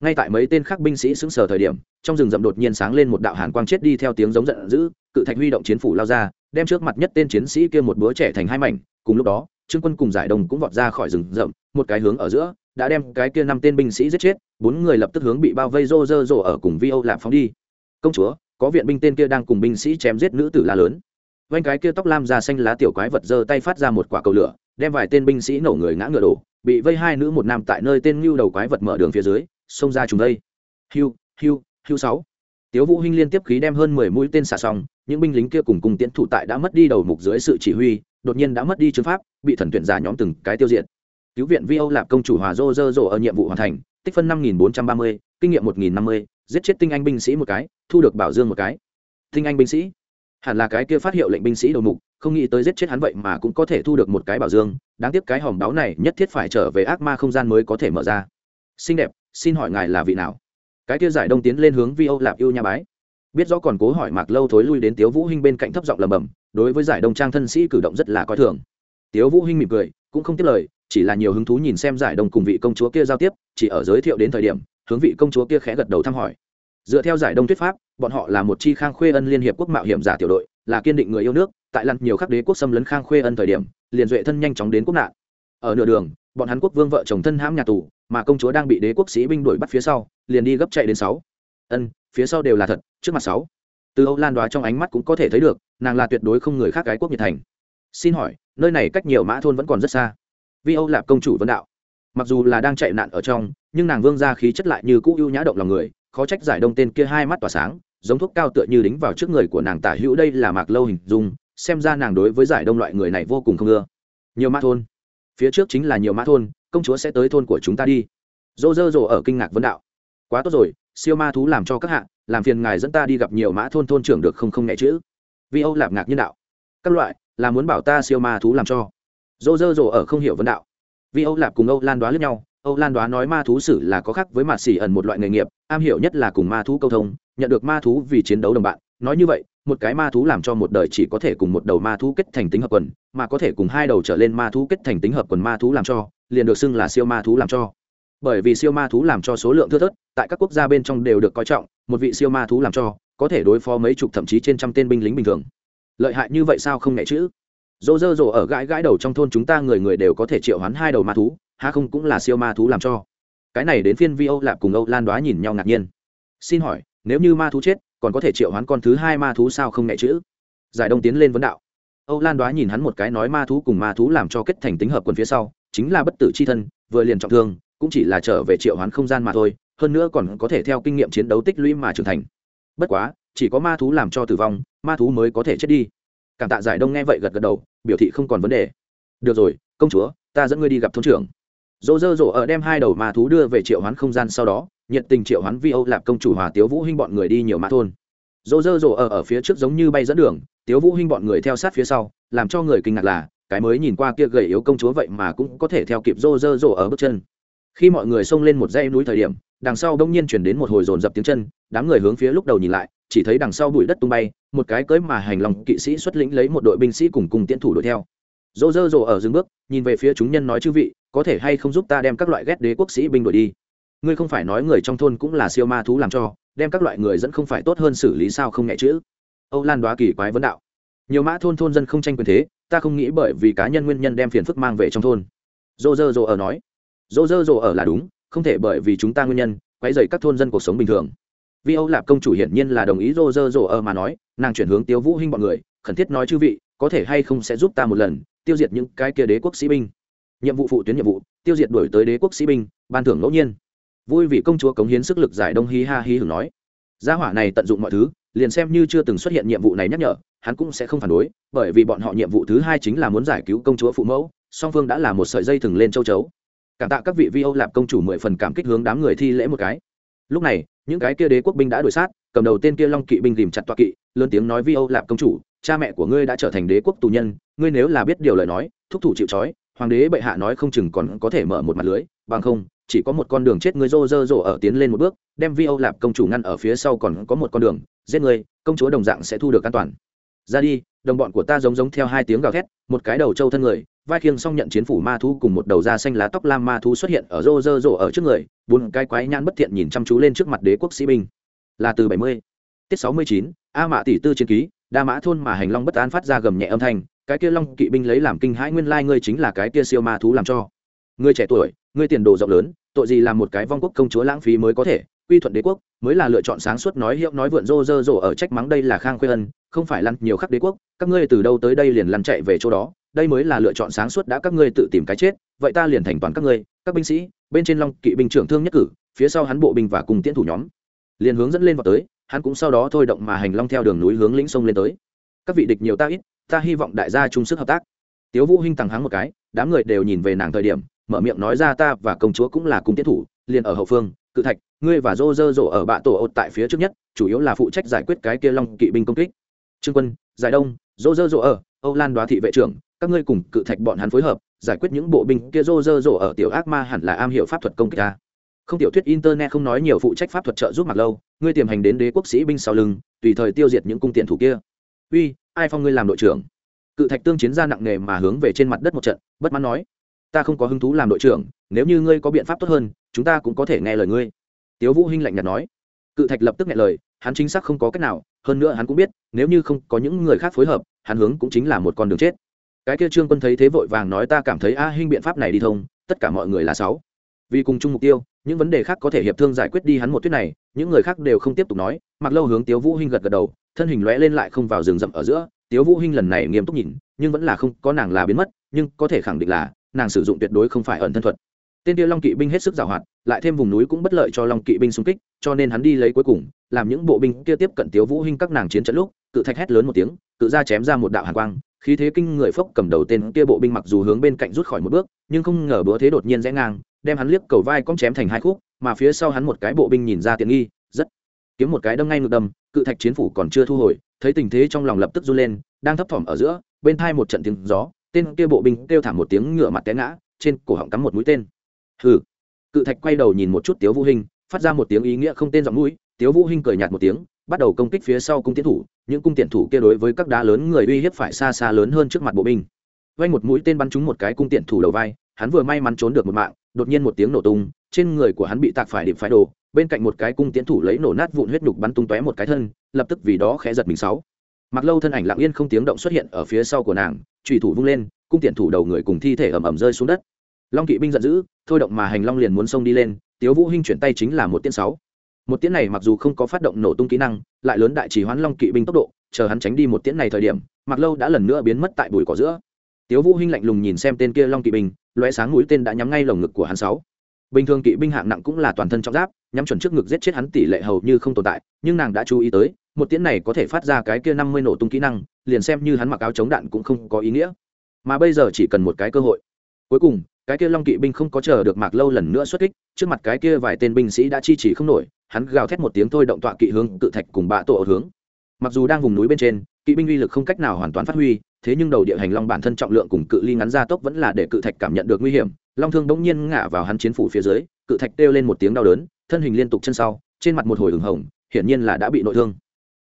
Ngay tại mấy tên khác binh sĩ sững sờ thời điểm, trong rừng rậm đột nhiên sáng lên một đạo hàn quang chết đi theo tiếng giống giận dữ, cự thạch huy động chiến phủ lao ra, đem trước mặt nhất tên chiến sĩ kia một búa trẻ thành hai mảnh, cùng lúc đó, trương quân cùng giải đồng cũng vọt ra khỏi rừng rậm, một cái hướng ở giữa đã đem cái kia năm tên binh sĩ giết chết, bốn người lập tức hướng bị bao vây rô rơ rộ ở cùng vi âu lạp phóng đi. Công chúa, có viện binh tên kia đang cùng binh sĩ chém giết nữ tử la lớn. Vanh cái kia tóc lam da xanh lá tiểu quái vật giơ tay phát ra một quả cầu lửa, đem vài tên binh sĩ nổ người ngã ngựa đổ, bị vây hai nữ một nam tại nơi tên ngưu đầu quái vật mở đường phía dưới, xông ra trùng đây hiu hiu hiu sáu. Tiếu vũ hinh liên tiếp khí đem hơn mười mũi tên xả xong, những binh lính kia cùng cùng tiến thủ tại đã mất đi đầu mục dưới sự chỉ huy, đột nhiên đã mất đi chứng pháp, bị thần tuyển giả nhóm từng cái tiêu diệt cứu viện vi âu lạp công chủ hòa dô dơ dỗ ở nhiệm vụ hoàn thành, tích phân năm nghìn bốn trăm ba mươi, kinh nghiệm một nghìn năm mươi, giết chết tinh anh binh sĩ một cái, thu được bảo dương một cái. Tinh anh binh sĩ? Hẳn là cái kia phát hiệu lệnh binh sĩ đầu mục, không nghĩ tới giết chết hắn vậy mà cũng có thể thu được một cái bảo dương. Đáng tiếc cái hòm đáo này nhất thiết phải trở về ác ma không gian mới có thể mở ra. Xinh đẹp, xin hỏi ngài là vị nào? Cái kia giải đông tiến lên hướng vi âu lạp yêu nha bái. Biết rõ còn cố hỏi mạc lâu thối lui đến tiếu vũ hinh bên cạnh thấp giọng lầm bầm đối với giải đông trang thân sĩ cử động rất là coi thường. Tiếu vũ hinh mỉm cười, cũng không tiếp lời chỉ là nhiều hứng thú nhìn xem giải đông cùng vị công chúa kia giao tiếp, chỉ ở giới thiệu đến thời điểm, hướng vị công chúa kia khẽ gật đầu thăm hỏi. Dựa theo giải đông thuyết pháp, bọn họ là một chi khang khuê ân liên hiệp quốc mạo hiểm giả tiểu đội, là kiên định người yêu nước, tại lặn nhiều khắc đế quốc xâm lấn khang khuê ân thời điểm, liền duệ thân nhanh chóng đến quốc nạn. Ở nửa đường, bọn hắn quốc vương vợ chồng thân hãm nhà tù, mà công chúa đang bị đế quốc sĩ binh đuổi bắt phía sau, liền đi gấp chạy đến sáu. Ân, phía sau đều là thật, trước mặt sáu. Từ âu lan đoá trong ánh mắt cũng có thể thấy được, nàng là tuyệt đối không người khác cái quốc nhiệt thành. Xin hỏi, nơi này cách nhiều mã thôn vẫn còn rất xa? Vi âu lạp công chủ vấn đạo. Mặc dù là đang chạy nạn ở trong, nhưng nàng vương ra khí chất lại như cũ ưu nhã động lòng người, khó trách giải đông tên kia hai mắt tỏa sáng, giống thuốc cao tựa như đính vào trước người của nàng tả hữu đây là mạc lâu hình dung, xem ra nàng đối với giải đông loại người này vô cùng không ưa. Nhiều mã thôn. Phía trước chính là nhiều mã thôn, công chúa sẽ tới thôn của chúng ta đi. Dô dơ dồ ở kinh ngạc vấn đạo. Quá tốt rồi, siêu ma thú làm cho các hạ, làm phiền ngài dẫn ta đi gặp nhiều mã thôn thôn trưởng được không không nghe chữ. Vi âu lạp ngạc nhân đạo. Các loại, là muốn bảo ta siêu ma thú làm cho dô dơ dồ ở không hiểu vấn đạo vì âu lạp cùng âu lan đoá lẫn nhau âu lan đoá nói ma thú sử là có khác với mạt xỉ ẩn một loại nghề nghiệp am hiểu nhất là cùng ma thú câu thông nhận được ma thú vì chiến đấu đồng bạn nói như vậy một cái ma thú làm cho một đời chỉ có thể cùng một đầu ma thú kết thành tính hợp quần mà có thể cùng hai đầu trở lên ma thú kết thành tính hợp quần ma thú làm cho liền được xưng là siêu ma thú làm cho bởi vì siêu ma thú làm cho số lượng thưa thớt tại các quốc gia bên trong đều được coi trọng một vị siêu ma thú làm cho có thể đối phó mấy chục thậm chí trên trăm tên binh lính bình thường lợi hại như vậy sao không nhẹ chữ dỗ dơ dỗ ở gãi gãi đầu trong thôn chúng ta người người đều có thể triệu hoán hai đầu ma thú ha không cũng là siêu ma thú làm cho. Cái này đến phiên vi âu lạp cùng âu lan đoá nhìn nhau ngạc nhiên. Xin hỏi, nếu như ma thú chết, còn có thể triệu hoán con thứ hai ma thú sao không nghe chữ giải đông tiến lên vấn đạo. Âu lan đoá nhìn hắn một cái nói ma thú cùng ma thú làm cho kết thành tính hợp quần phía sau, chính là bất tử c h i thân, vừa liền trọng thương, cũng chỉ là trở về triệu hoán không gian mà thôi, hơn nữa còn có thể theo kinh nghiệm chiến đấu tích lũy mà trưởng thành. Bất quá, chỉ có ma thú làm cho tử vong, ma thú mới có thể chết đi cảm tạ giải đông nghe vậy gật gật đầu, biểu thị không còn vấn đề. Được rồi, công chúa, ta dẫn ngươi đi gặp thôn trưởng. Dỗ dơ dỗ ở đem hai đầu ma thú đưa về triệu hoán không gian sau đó, nhiệt tình triệu hoán vi âu lạp công chủ hòa tiếu vũ hinh bọn người đi nhiều mã thôn. Dỗ dơ dỗ ở ở phía trước giống như bay dẫn đường, tiếu vũ hinh bọn người theo sát phía sau, làm cho người kinh ngạc là, cái mới nhìn qua kia gầy yếu công chúa vậy mà cũng có thể theo kịp dỗ dơ dỗ ở bước chân. Khi mọi người xông lên một dãy núi thời điểm, đằng sau đông nhiên chuyển đến một hồi rồn dập tiếng chân, đám người hướng phía lúc đầu nhìn lại chỉ thấy đằng sau bụi đất tung bay, một cái cưới mà hành lòng kỵ sĩ xuất lĩnh lấy một đội binh sĩ cùng cùng tiến thủ đuổi theo. Dỗ dơ dỗ ở dừng bước, nhìn về phía chúng nhân nói chư vị, có thể hay không giúp ta đem các loại ghét đế quốc sĩ binh đuổi đi? Ngươi không phải nói người trong thôn cũng là siêu ma thú làm cho, đem các loại người dẫn không phải tốt hơn xử lý sao không nhẹ chữ? Âu lan đoá kỳ quái vấn đạo. Nhiều mã thôn thôn dân không tranh quyền thế, ta không nghĩ bởi vì cá nhân nguyên nhân đem phiền phức mang về trong thôn. Dô dơ dô ở nói. Dỗ dơ dỗ ở là đúng, không thể bởi vì chúng ta nguyên nhân, quấy dày các thôn dân cuộc sống bình thường vi âu lạp công chủ hiển nhiên là đồng ý rô rơ dỗ ở mà nói, nàng chuyển hướng tiêu vũ hinh bọn người, khẩn thiết nói chư vị, có thể hay không sẽ giúp ta một lần, tiêu diệt những cái kia đế quốc sĩ binh. Nhiệm vụ phụ tuyến nhiệm vụ, tiêu diệt đuổi tới đế quốc sĩ binh, ban thưởng ngẫu nhiên. Vui vì công chúa cống hiến sức lực giải đông hí ha hí hưởng nói. Gia hỏa này tận dụng mọi thứ, liền xem như chưa từng xuất hiện nhiệm vụ này nhắc nhở, hắn cũng sẽ không phản đối, bởi vì bọn họ nhiệm vụ thứ hai chính là muốn giải cứu công chúa phụ mẫu, song phương đã là một sợi dây thừng lên châu chấu. Cảm tạ các vị vi âu lạp công chủ mười phần cảm kích hướng đám người thi lễ một cái. Lúc này những cái kia đế quốc binh đã đuổi sát, cầm đầu tên kia long kỵ binh tìm chặt toa kỵ, lớn tiếng nói vi âu lạp công chủ, cha mẹ của ngươi đã trở thành đế quốc tù nhân, ngươi nếu là biết điều lời nói, thúc thủ chịu trói, hoàng đế bệ hạ nói không chừng còn có thể mở một mặt lưới, bằng không, chỉ có một con đường chết ngươi rô rơ rộ ở tiến lên một bước, đem vi âu lạp công chủ ngăn ở phía sau còn có một con đường, giết ngươi, công chúa đồng dạng sẽ thu được an toàn. Ra đi đồng bọn của ta giống giống theo hai tiếng gào thét, một cái đầu trâu thân người, vai khiêng xong nhận chiến phủ ma thú cùng một đầu da xanh lá tóc lam ma thú xuất hiện ở rô rơ rộ ở trước người, bốn cái quái nhãn bất thiện nhìn chăm chú lên trước mặt đế quốc sĩ binh. Là từ bảy mươi, tiết sáu mươi chín, a mã tỷ tư chiến ký, đa mã thôn mà hành long bất an phát ra gầm nhẹ âm thanh, cái kia long kỵ binh lấy làm kinh hãi nguyên lai ngươi chính là cái kia siêu ma thú làm cho. Ngươi trẻ tuổi, ngươi tiền đồ rộng lớn, tội gì làm một cái vong quốc công chúa lãng phí mới có thể quy thuận đế quốc, mới là lựa chọn sáng suốt nói hiệu nói vượn rô rơ rổ ở trách mắng đây là khang khuê ân, không phải lăn nhiều khắc đế quốc, các ngươi từ đâu tới đây liền lăn chạy về chỗ đó, đây mới là lựa chọn sáng suốt đã các ngươi tự tìm cái chết, vậy ta liền thành toàn các ngươi, các binh sĩ, bên trên long kỵ binh trưởng thương nhất cử, phía sau hắn bộ binh và cùng tiến thủ nhóm. Liền hướng dẫn lên vào tới, hắn cũng sau đó thôi động mà hành long theo đường núi hướng lĩnh sông lên tới. Các vị địch nhiều ta ít, ta hy vọng đại gia chung sức hợp tác. Tiếu vũ hinh tăng háng một cái, đám người đều nhìn về nàng thời điểm, mở miệng nói ra ta và công chúa cũng là cùng tiến thủ, liền ở hậu phương cự thạch, ngươi và dô dơ dỗ ở bạ tổ ột tại phía trước nhất, chủ yếu là phụ trách giải quyết cái kia long kỵ binh công kích. Trương quân, giải đông dô dơ dỗ ở, âu lan đoá thị vệ trưởng, các ngươi cùng cự thạch bọn hắn phối hợp, giải quyết những bộ binh kia dô dơ dỗ ở tiểu ác ma hẳn là am hiểu pháp thuật công kích ta. Không tiểu thuyết internet không nói nhiều phụ trách pháp thuật trợ giúp mặc lâu, ngươi tiềm hành đến đế quốc sĩ binh sau lưng, tùy thời tiêu diệt những cung tiện thủ kia. Uy, ai phong ngươi làm đội trưởng? Cự thạch tương chiến ra nặng nề mà hướng về trên mặt đất một trận, bất mãn nói ta không có hứng thú làm đội trưởng, nếu như ngươi có biện pháp tốt hơn, chúng ta cũng có thể nghe lời ngươi. Tiếu vũ hinh lạnh nhạt nói. Cự thạch lập tức nghe lời, hắn chính xác không có cách nào, hơn nữa hắn cũng biết, nếu như không có những người khác phối hợp, hắn hướng cũng chính là một con đường chết. Cái kia trương quân thấy thế vội vàng nói ta cảm thấy a hinh biện pháp này đi thông, tất cả mọi người là sáu. Vì cùng chung mục tiêu, những vấn đề khác có thể hiệp thương giải quyết đi hắn một thuyết này, những người khác đều không tiếp tục nói, mặc lâu hướng tiếu vũ hinh gật gật đầu, thân hình lóe lên lại không vào rừng rậm ở giữa. Tiếu vũ hinh lần này nghiêm túc nhìn, nhưng vẫn là không, có nàng là biến mất, nhưng có thể khẳng định là nàng sử dụng tuyệt đối không phải ẩn thân thuật. Tên tiêu long kỵ binh hết sức giàu hoạt, lại thêm vùng núi cũng bất lợi cho long kỵ binh xung kích, cho nên hắn đi lấy cuối cùng, làm những bộ binh kia tiếp cận tiếu vũ hinh các nàng chiến trận lúc, cự thạch hét lớn một tiếng, cự ra chém ra một đạo hàn quang, khí thế kinh người phốc cầm đầu tên kia bộ binh mặc dù hướng bên cạnh rút khỏi một bước, nhưng không ngờ bữa thế đột nhiên rẽ ngang, đem hắn liếc cầu vai cong chém thành hai khúc, mà phía sau hắn một cái bộ binh nhìn ra tiện nghi, rất kiếm một cái đâm ngay ngược đâm, cự thạch chiến phủ còn chưa thu hồi, thấy tình thế trong lòng lập tức run lên, đang thấp thỏm ở giữa, bên thai một trận tiếng gió tên kia bộ binh kêu thảm một tiếng ngựa mặt té ngã, trên cổ họng cắm một mũi tên. Hừ. Cự thạch quay đầu nhìn một chút tiếu vũ hinh, phát ra một tiếng ý nghĩa không tên giọng mũi. Tiếu vũ hinh cười nhạt một tiếng, bắt đầu công kích phía sau cung tiến thủ. Những cung tiện thủ kia đối với các đá lớn người uy hiếp phải xa xa lớn hơn trước mặt bộ binh. Vay một mũi tên bắn trúng một cái cung tiện thủ đầu vai, hắn vừa may mắn trốn được một mạng, đột nhiên một tiếng nổ tung, trên người của hắn bị tạc phải điểm phải đồ, bên cạnh một cái cung tiến thủ lấy nổ nát vụn huyết nhục bắn tung tóe một cái thân, lập tức vì đó khẽ giật mình sáu mặc lâu thân ảnh lặng yên không tiếng động xuất hiện ở phía sau của nàng trùy thủ vung lên, cung tiện thủ đầu người cùng thi thể ầm ầm rơi xuống đất. Long kỵ binh giận dữ, thôi động mà hành long liền muốn xông đi lên, tiếu vũ hinh chuyển tay chính là một tiễn sáu. Một tiễn này mặc dù không có phát động nổ tung kỹ năng, lại lớn đại chỉ hoán long kỵ binh tốc độ, chờ hắn tránh đi một tiễn này thời điểm, mặc lâu đã lần nữa biến mất tại bụi cỏ giữa. Tiếu vũ hinh lạnh lùng nhìn xem tên kia long kỵ binh, lóe sáng mũi tên đã nhắm ngay lồng ngực của hắn sáu. Bình thường kỵ binh hạng nặng cũng là toàn thân trọng giáp nhắm chuẩn trước ngực giết chết hắn tỷ lệ hầu như không tồn tại, nhưng nàng đã chú ý tới, một tiễn này có thể phát ra cái kia năm mươi nổ tung kỹ năng, liền xem như hắn mặc áo chống đạn cũng không có ý nghĩa. Mà bây giờ chỉ cần một cái cơ hội. Cuối cùng, cái kia long kỵ binh không có chờ được mạc lâu lần nữa xuất kích, trước mặt cái kia vài tên binh sĩ đã chi chỉ không nổi, hắn gào thét một tiếng thôi động tọa kỵ hướng cự thạch cùng bạ tổ hướng. Mặc dù đang vùng núi bên trên, kỵ binh uy lực không cách nào hoàn toàn phát huy, thế nhưng đầu địa hành long bản thân trọng lượng cùng cự ly ngắn ra tốc vẫn là để cự thạch cảm nhận được nguy hiểm. Long thương bỗng nhiên ngã vào hắn chiến phủ phía dưới, cự thạch kêu lên một tiếng đau đớn thân hình liên tục chân sau, trên mặt một hồi hừng hồng, hiển nhiên là đã bị nội thương.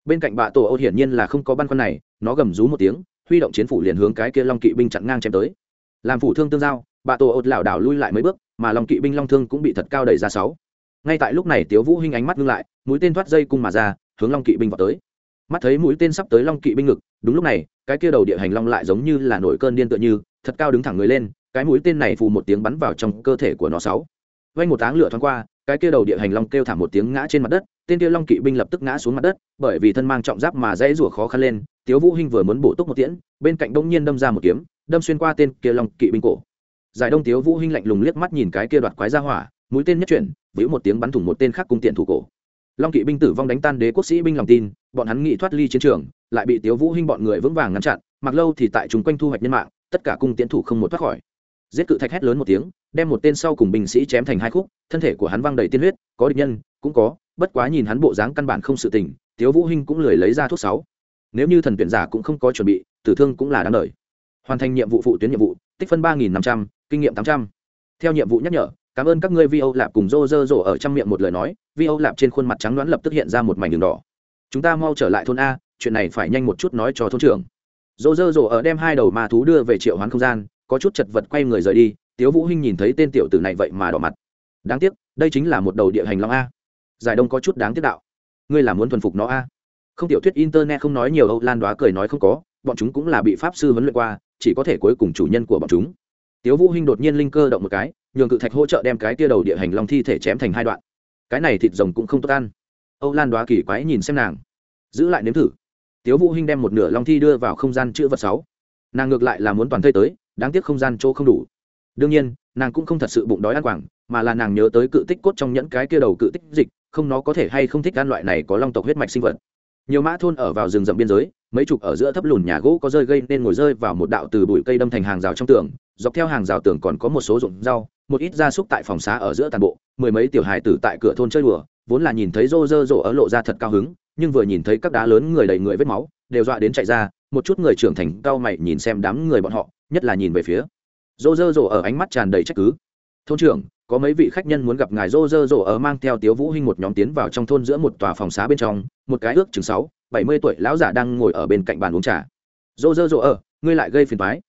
Bên cạnh bạ tổ ô hiển nhiên là không có băn khoăn này, nó gầm rú một tiếng, huy động chiến phủ liền hướng cái kia long kỵ binh chặn ngang chém tới. Làm phủ thương tương giao bạ tổ Âu lảo đảo lui lại mấy bước, mà long kỵ binh long thương cũng bị thật cao đẩy ra sáu. Ngay tại lúc này tiếu vũ hinh ánh mắt ngưng lại, mũi tên thoát dây cung mà ra, hướng long kỵ binh vào tới. Mắt thấy mũi tên sắp tới long kỵ binh ngực, đúng lúc này, cái kia đầu địa hành long lại giống như là nổi cơn điên tựa như, thật cao đứng thẳng người lên, cái mũi tên này phù một tiếng bắn vào trong cơ thể của nó sáu. Vay một áng lửa thoáng qua cái kia đầu địa hành long kêu thảm một tiếng ngã trên mặt đất, tên kia long kỵ binh lập tức ngã xuống mặt đất, bởi vì thân mang trọng giáp mà dãy rủa khó khăn lên, tiếu vũ hinh vừa muốn bổ túc một tiễn, bên cạnh đông nhiên đâm ra một kiếm, đâm xuyên qua tên kia long kỵ binh cổ. Giải đông tiếu vũ hinh lạnh lùng liếc mắt nhìn cái kia đoạt quái ra hỏa, mũi tên nhất chuyển vĩu một tiếng bắn thủng một tên khác cung tiện thủ cổ. Long kỵ binh tử vong đánh tan đế quốc sĩ binh lòng tin, bọn hắn nghị thoát ly chiến trường, lại bị tiếu vũ hinh bọn người vững vàng ngăn chặn, mặc lâu thì tại chúng quanh thu hoạch nhân mạng, tất cả cung tiễn thủ không một thoát khỏi giết cự thạch hét lớn một tiếng, đem một tên sau cùng binh sĩ chém thành hai khúc, thân thể của hắn văng đầy tiên huyết, có địch nhân, cũng có, bất quá nhìn hắn bộ dáng căn bản không sự tình, tiếu vũ hinh cũng lười lấy ra thuốc sáu. Nếu như thần tuyển giả cũng không có chuẩn bị, tử thương cũng là đáng đời. Hoàn thành nhiệm vụ phụ tuyến nhiệm vụ, tích phân ba nghìn năm trăm, kinh nghiệm tám trăm. Theo nhiệm vụ nhắc nhở, cảm ơn các ngươi vi âu lạp cùng rô rơ rổ ở trong miệng một lời nói, vi âu lạp trên khuôn mặt trắng đoán lập tức hiện ra một mảnh đường đỏ. Chúng ta mau trở lại thôn a, chuyện này phải nhanh một chút nói cho thôn trưởng. Rô rơ rổ ở đem hai đầu ma thú đưa về triệu hoán không gian có chút chật vật quay người rời đi, tiếu vũ hinh nhìn thấy tên tiểu tử này vậy mà đỏ mặt. Đáng tiếc, đây chính là một đầu địa hành long a. Giải đông có chút đáng tiếc đạo. Ngươi là muốn thuần phục nó a? Không tiểu thuyết internet không nói nhiều, âu lan đoá cười nói không có, bọn chúng cũng là bị pháp sư huấn luyện qua, chỉ có thể cuối cùng chủ nhân của bọn chúng. Tiếu vũ hinh đột nhiên linh cơ động một cái, nhường cự thạch hỗ trợ đem cái tia đầu địa hành long thi thể chém thành hai đoạn. Cái này thịt rồng cũng không tốt ăn. Âu lan đoá kỳ quái nhìn xem nàng. Giữ lại nếm thử. Tiếu vũ hinh đem một nửa long thi đưa vào không gian chữ vật sáu. Nàng ngược lại là muốn toàn thây tới đáng tiếc không gian chỗ không đủ. Đương nhiên, nàng cũng không thật sự bụng đói ăn quảng, mà là nàng nhớ tới cự tích cốt trong nhẫn cái kia đầu cự tích dịch, không nó có thể hay không thích ăn loại này có long tộc huyết mạch sinh vật. Nhiều mã thôn ở vào rừng rậm biên giới, mấy chục ở giữa thấp lùn nhà gỗ có rơi gây nên ngồi rơi vào một đạo từ bụi cây đâm thành hàng rào trong tường, dọc theo hàng rào tường còn có một số ruộng rau, một ít gia súc tại phòng xá ở giữa toàn bộ, mười mấy tiểu hài tử tại cửa thôn chơi đùa, vốn là nhìn thấy rô rơ rộ ở lộ ra thật cao hứng, nhưng vừa nhìn thấy các đá lớn người đầy người vết máu, đều dọa đến chạy ra, một chút người trưởng thành cao mày nhìn xem đám người bọn họ nhất là nhìn về phía. Rô rơ rộ ở ánh mắt tràn đầy trách cứ. Thôn trưởng, có mấy vị khách nhân muốn gặp ngài. Rô rơ rộ ở mang theo tiếu vũ hinh một nhóm tiến vào trong thôn giữa một tòa phòng xá bên trong. Một cái ước chừng sáu, bảy mươi tuổi lão giả đang ngồi ở bên cạnh bàn uống trà. Rô rơ rộ ở, ngươi lại gây phiền toái.